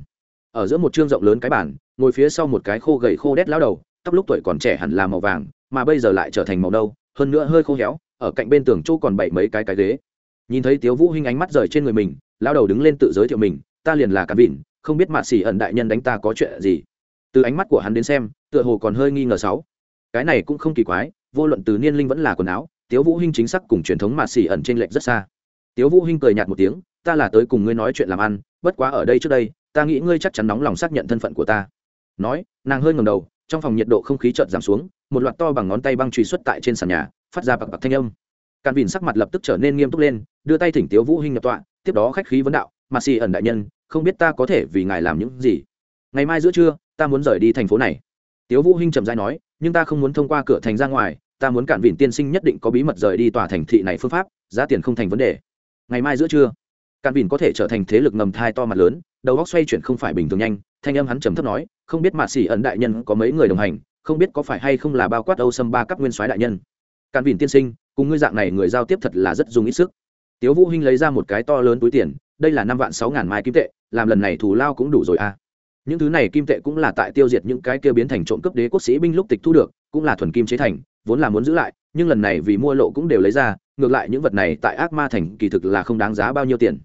Ở giữa một trương rộng lớn cái bàn, ngồi phía sau một cái khô gầy khô đét lão đầu, tóc lúc tuổi còn trẻ hẳn là màu vàng, mà bây giờ lại trở thành màu nâu, hơn nữa hơi khô héo, ở cạnh bên tường chỗ còn bảy mấy cái cái ghế. Nhìn thấy tiếu vũ hinh ánh mắt rời trên người mình lao đầu đứng lên tự giới thiệu mình, ta liền là cán vịn, không biết mạ xỉ ẩn đại nhân đánh ta có chuyện gì? Từ ánh mắt của hắn đến xem, tựa hồ còn hơi nghi ngờ sáu. Cái này cũng không kỳ quái, vô luận từ niên linh vẫn là quần áo, tiếu vũ hinh chính xác cùng truyền thống mạ xỉ ẩn trên lệch rất xa. Tiếu vũ hinh cười nhạt một tiếng, ta là tới cùng ngươi nói chuyện làm ăn, bất quá ở đây trước đây, ta nghĩ ngươi chắc chắn nóng lòng xác nhận thân phận của ta. Nói, nàng hơi ngẩng đầu, trong phòng nhiệt độ không khí chợt giảm xuống, một loạt to bằng ngón tay băng truy xuất tại trên sàn nhà, phát ra bạc bạc thanh âm. Càn vìn sắc mặt lập tức trở nên nghiêm túc lên, đưa tay thỉnh tiếu vũ hinh nhập tọa tiếp đó khách khí vấn đạo mà xì ẩn đại nhân, không biết ta có thể vì ngài làm những gì? Ngày mai giữa trưa, ta muốn rời đi thành phố này. Tiếu vũ hinh trầm dai nói, nhưng ta không muốn thông qua cửa thành ra ngoài, ta muốn cản vỉn tiên sinh nhất định có bí mật rời đi tòa thành thị này phương pháp, giá tiền không thành vấn đề. Ngày mai giữa trưa cản vỉn có thể trở thành thế lực ngầm thai to mặt lớn, đầu óc xoay chuyển không phải bình thường nhanh, thanh âm hắn trầm thấp nói, không biết mạ xì ẩn đại nhân có mấy người đồng hành, không biết có phải hay không là bao quát âu xâm ba cấp nguyên soái đại nhân? Cản vỉn tiên sinh, cùng ngươi dạng này người giao tiếp thật là rất dùng ít sức tiếu vũ hinh lấy ra một cái to lớn túi tiền, đây là năm vạn sáu ngàn mai kim tệ, làm lần này thù lao cũng đủ rồi à. Những thứ này kim tệ cũng là tại tiêu diệt những cái kia biến thành trộm cướp đế quốc sĩ binh lúc tịch thu được, cũng là thuần kim chế thành, vốn là muốn giữ lại, nhưng lần này vì mua lộ cũng đều lấy ra, ngược lại những vật này tại ác ma thành kỳ thực là không đáng giá bao nhiêu tiền.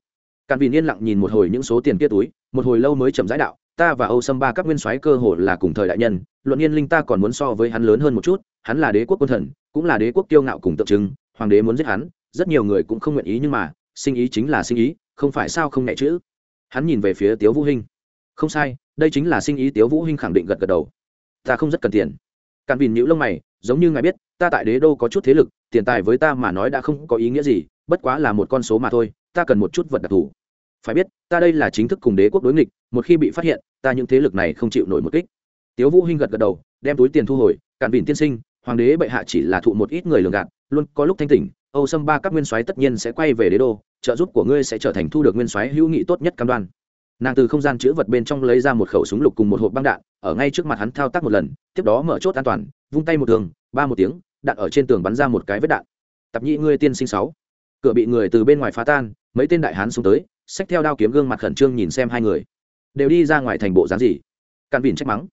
Càn vì yên lặng nhìn một hồi những số tiền kia túi, một hồi lâu mới chậm rãi đạo, ta và âu sâm ba các nguyên soái cơ hồ là cùng thời đại nhân, luận yên linh ta còn muốn so với hắn lớn hơn một chút, hắn là đế quốc quân thần, cũng là đế quốc tiêu ngạo cùng tượng trưng, hoàng đế muốn giết hắn rất nhiều người cũng không nguyện ý nhưng mà, sinh ý chính là sinh ý, không phải sao không nhẹ chữ. Hắn nhìn về phía tiếu vũ hinh. Không sai, đây chính là sinh ý tiếu vũ hinh khẳng định gật gật đầu. Ta không rất cần tiền. Càn vìn nhíu lông mày, giống như ngài biết, ta tại đế đô có chút thế lực, tiền tài với ta mà nói đã không có ý nghĩa gì, bất quá là một con số mà thôi, ta cần một chút vật đặc thù. Phải biết, ta đây là chính thức cùng đế quốc đối nghịch, một khi bị phát hiện, ta những thế lực này không chịu nổi một kích. Tiếu vũ hinh gật gật đầu, đem túi tiền thu hồi, càn vìn tiên sinh, hoàng đế bệ hạ chỉ là thụ một ít người lường gạt, luôn có lúc thanh tỉnh âu sâm ba các nguyên soái tất nhiên sẽ quay về đế đô, trợ giúp của ngươi sẽ trở thành thu được nguyên soái hữu nghị tốt nhất cam đoan. Nàng từ không gian chữ vật bên trong lấy ra một khẩu súng lục cùng một hộp băng đạn, ở ngay trước mặt hắn thao tác một lần, tiếp đó mở chốt an toàn, vung tay một tường ba một tiếng, đạn ở trên tường bắn ra một cái vết đạn. Tập nhị ngươi tiên sinh sáu. Cửa bị người từ bên ngoài phá tan, mấy tên đại hán xuống tới, xách theo đao kiếm gương mặt khẩn trương nhìn xem hai người. Đều đi ra ngoài thành bộ dáng gì? Càn vìn trách mắng.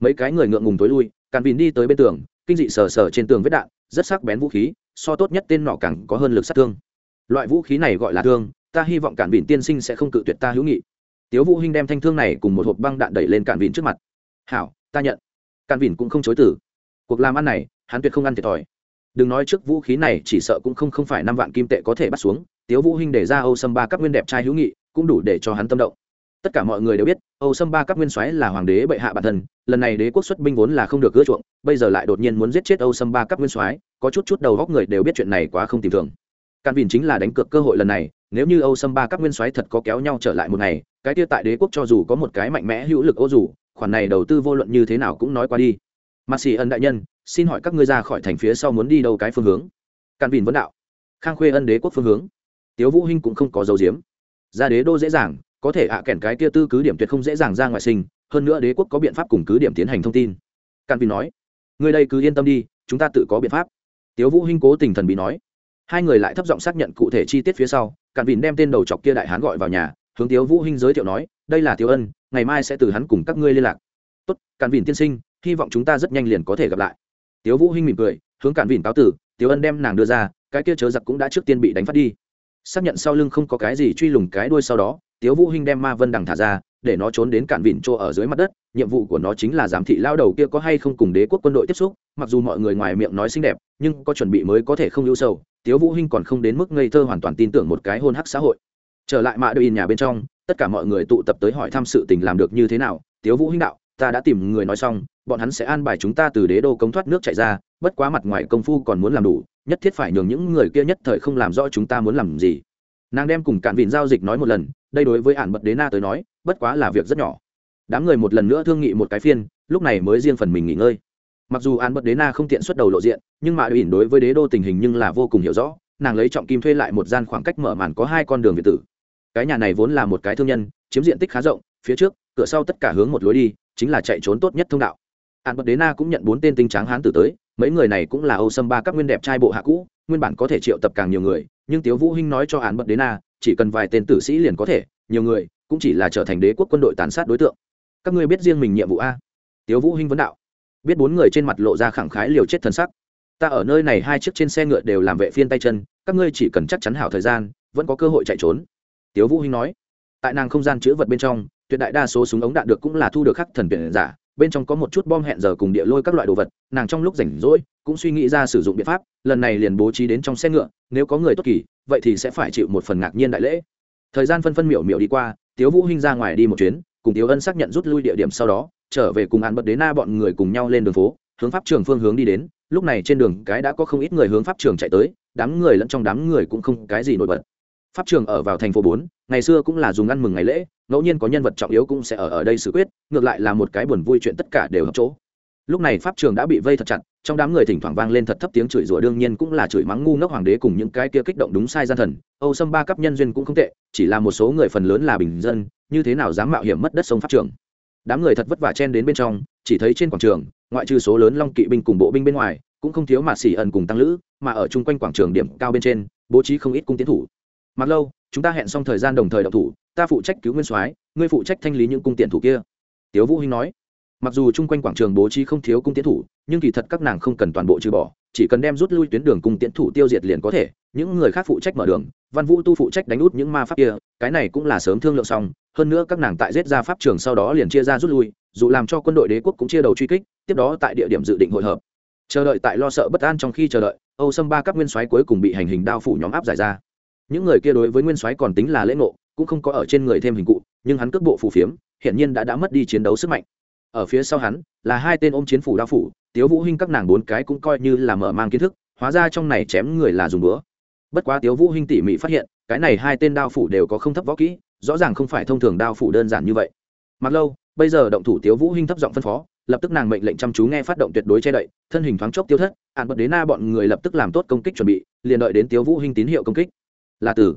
Mấy cái người ngượng ngùng tối lui, càn vìn đi tới bên tường, kinh dị sờ sờ trên tường vết đạn, rất sắc bén vũ khí so tốt nhất tên nọ càng có hơn lực sát thương. Loại vũ khí này gọi là thương, ta hy vọng cản vìn tiên sinh sẽ không cự tuyệt ta hữu nghị. Tiếu vũ hinh đem thanh thương này cùng một hộp băng đạn đẩy lên cản vìn trước mặt. Hảo, ta nhận. Cản vìn cũng không chối từ. Cuộc làm ăn này, hắn tuyệt không ăn thiệt thòi. Đừng nói trước vũ khí này, chỉ sợ cũng không không phải năm vạn kim tệ có thể bắt xuống. Tiếu vũ hinh để ra âu sâm ba cấp nguyên đẹp trai hữu nghị, cũng đủ để cho hắn tâm động tất cả mọi người đều biết âu sâm ba cấp nguyên soái là hoàng đế bệ hạ bản thân lần này đế quốc xuất binh vốn là không được gỡ chuộng bây giờ lại đột nhiên muốn giết chết âu sâm ba cấp nguyên soái có chút chút đầu góc người đều biết chuyện này quá không tìm thường Càn Vìn chính là đánh cược cơ hội lần này, nếu như Âu Sâm ba các nguyên soái thật có kéo nhau trở lại một ngày, cái kia tại đế quốc cho dù có một cái mạnh mẽ hữu lực ô dù, khoản này đầu tư vô luận như thế nào cũng nói qua đi. mặt Sĩ Ân đại nhân, xin hỏi các ngươi ra khỏi thành phía sau muốn đi đâu cái phương hướng? Càn Vìn vấn đạo. Khang Khuê Ân đế quốc phương hướng. Tiếu Vũ Hinh cũng không có dấu diếm. Ra đế đô dễ dàng, có thể ạ à kèn cái kia tư cứ điểm tuyệt không dễ dàng ra ngoại sinh, hơn nữa đế quốc có biện pháp cùng cứ điểm tiến hành thông tin. Càn Vìn nói, người đây cứ yên tâm đi, chúng ta tự có biện pháp. Tiếu Vũ Hinh cố tình thần bí nói hai người lại thấp giọng xác nhận cụ thể chi tiết phía sau càn vìn đem tên đầu chọc kia đại hán gọi vào nhà hướng tiếu vũ hinh giới thiệu nói đây là tiếu ân ngày mai sẽ từ hắn cùng các ngươi liên lạc tốt càn vìn tiên sinh hy vọng chúng ta rất nhanh liền có thể gặp lại tiếu vũ hinh mỉm cười hướng càn vìn cáo tử tiếu ân đem nàng đưa ra cái kia chớ giặc cũng đã trước tiên bị đánh phát đi xác nhận sau lưng không có cái gì truy lùng cái đuôi sau đó tiếu vũ hinh đem ma vân đằng thả ra, để nó trốn đến cạn vịn chỗ ở dưới mặt đất. Nhiệm vụ của nó chính là giám thị lao đầu kia có hay không cùng đế quốc quân đội tiếp xúc. Mặc dù mọi người ngoài miệng nói xinh đẹp, nhưng có chuẩn bị mới có thể không ưu sầu. Tiếu vũ hinh còn không đến mức ngây thơ hoàn toàn tin tưởng một cái hôn hắc xã hội. Trở lại mạ đội nhà bên trong, tất cả mọi người tụ tập tới hỏi thăm sự tình làm được như thế nào. Tiếu vũ hinh đạo, ta đã tìm người nói xong, bọn hắn sẽ an bài chúng ta từ đế đô cống thoát nước chạy ra, bất quá mặt ngoài công phu còn muốn làm đủ, nhất thiết phải nhường những người kia nhất thời không làm rõ chúng ta muốn làm gì nàng đem cùng cạn vịn giao dịch nói một lần, đây đối với ản bật đế na tới nói, bất quá là việc rất nhỏ. Đám người một lần nữa thương nghị một cái phiên, lúc này mới riêng phần mình nghỉ ngơi. Mặc dù ản bật đế na không tiện xuất đầu lộ diện, nhưng mà ủy đối với đế đô tình hình nhưng là vô cùng hiểu rõ, nàng lấy trọng kim thuê lại một gian khoảng cách mở màn có hai con đường việt tử. Cái nhà này vốn là một cái thương nhân, chiếm diện tích khá rộng, phía trước, cửa sau tất cả hướng một lối đi, chính là chạy trốn tốt nhất thông đạo. Ản bật đế na cũng nhận bốn tên tinh tráng hán tử tới, mấy người này cũng là âu sâm ba các nguyên đẹp trai bộ hạ cũ nguyên bản có thể triệu tập càng nhiều người, nhưng tiếu vũ hinh nói cho án bận đế na chỉ cần vài tên tử sĩ liền có thể, nhiều người, cũng chỉ là trở thành đế quốc quân đội tàn sát đối tượng. Các ngươi biết riêng mình nhiệm vụ a? Tiếu vũ hinh vấn đạo. Biết bốn người trên mặt lộ ra khẳng khái liều chết thần sắc. Ta ở nơi này hai chiếc trên xe ngựa đều làm vệ phiên tay chân, các ngươi chỉ cần chắc chắn hảo thời gian, vẫn có cơ hội chạy trốn. Tiếu vũ hinh nói. Tại nàng không gian chứa vật bên trong, tuyệt đại đa số súng ống đạn được cũng là thu được khắc thần biển giả bên trong có một chút bom hẹn giờ cùng địa lôi các loại đồ vật, nàng trong lúc rảnh rỗi cũng suy nghĩ ra sử dụng biện pháp, lần này liền bố trí đến trong xe ngựa, nếu có người tốt kỳ, vậy thì sẽ phải chịu một phần ngạc nhiên đại lễ. Thời gian phân phân miểu miểu đi qua, tiếu vũ hinh ra ngoài đi một chuyến, cùng tiếu ân xác nhận rút lui địa điểm sau đó, trở về cùng án bật đế na bọn người cùng nhau lên đường phố, hướng pháp trường phương hướng đi đến, lúc này trên đường cái đã có không ít người hướng pháp trường chạy tới, đám người lẫn trong đám người cũng không cái gì nổi bật pháp trường ở vào thành phố bốn, ngày xưa cũng là dùng ăn mừng ngày lễ, ngẫu nhiên có nhân vật trọng yếu cũng sẽ ở ở đây xử quyết, ngược lại là một cái buồn vui chuyện tất cả đều hợp chỗ. Lúc này pháp trường đã bị vây thật chặt, trong đám người thỉnh thoảng vang lên thật thấp tiếng chửi rủa, đương nhiên cũng là chửi mắng ngu ngốc hoàng đế cùng những cái kia kích động đúng sai gian thần. Âu xâm ba cấp nhân duyên cũng không tệ, chỉ là một số người phần lớn là bình dân, như thế nào dám mạo hiểm mất đất sông pháp trường. Đám người thật vất vả chen đến bên trong, chỉ thấy trên quảng trường, ngoại trừ số lớn long kỵ binh cùng bộ binh bên ngoài, cũng không thiếu mà xỉ ẩn cùng tăng lữ, mà ở chung quanh quảng trường điểm cao bên trên, bố trí không ít cung tiến thủ mặc lâu, chúng ta hẹn xong thời gian đồng thời đậu thủ, ta phụ trách cứu nguyên soái, ngươi phụ trách thanh lý những cung tiện thủ kia. Tiếu vũ hinh nói. Mặc dù chung quanh quảng trường bố trí không thiếu cung tiễn thủ, nhưng kỳ thật các nàng không cần toàn bộ trừ bỏ, chỉ cần đem rút lui tuyến đường cung tiễn thủ tiêu diệt liền có thể. Những người khác phụ trách mở đường, văn vũ tu phụ trách đánh út những ma pháp kia, cái này cũng là sớm thương lượng xong, hơn nữa các nàng tại giết ra pháp trường sau đó liền chia ra rút lui, dù làm cho quân đội đế quốc cũng chia đầu truy kích, tiếp đó tại địa điểm dự định hội hợp. Chờ đợi tại lo sợ bất an trong khi chờ đợi, âu xâm ba các nguyên soái cuối cùng bị hành hình đao phủ nhóm áp giải ra những người kia đối với nguyên soái còn tính là lễ ngộ, cũng không có ở trên người thêm hình cụ, nhưng hắn cước bộ phù phiếm, hiển nhiên đã đã mất đi chiến đấu sức mạnh. Ở phía sau hắn, là hai tên ôm chiến phủ đao phủ, tiếu vũ hinh các nàng bốn cái cũng coi như là mở mang kiến thức, hóa ra trong này chém người là dùng bữa. bất quá tiếu vũ hinh tỉ mỉ phát hiện, cái này hai tên đao phủ đều có không thấp võ kỹ, rõ ràng không phải thông thường đao phủ đơn giản như vậy. Mặc lâu, bây giờ động thủ tiếu vũ hinh thấp giọng phân phó, lập tức nàng mệnh lệnh chăm chú nghe phát động tuyệt đối che đậy, thân hình thoáng chốc tiêu thất ạn bật đế na bọn người lập tức làm tốt công kích chuẩn bị, liền đợi đến tiếu vũ hinh tín hiệu công kích là từ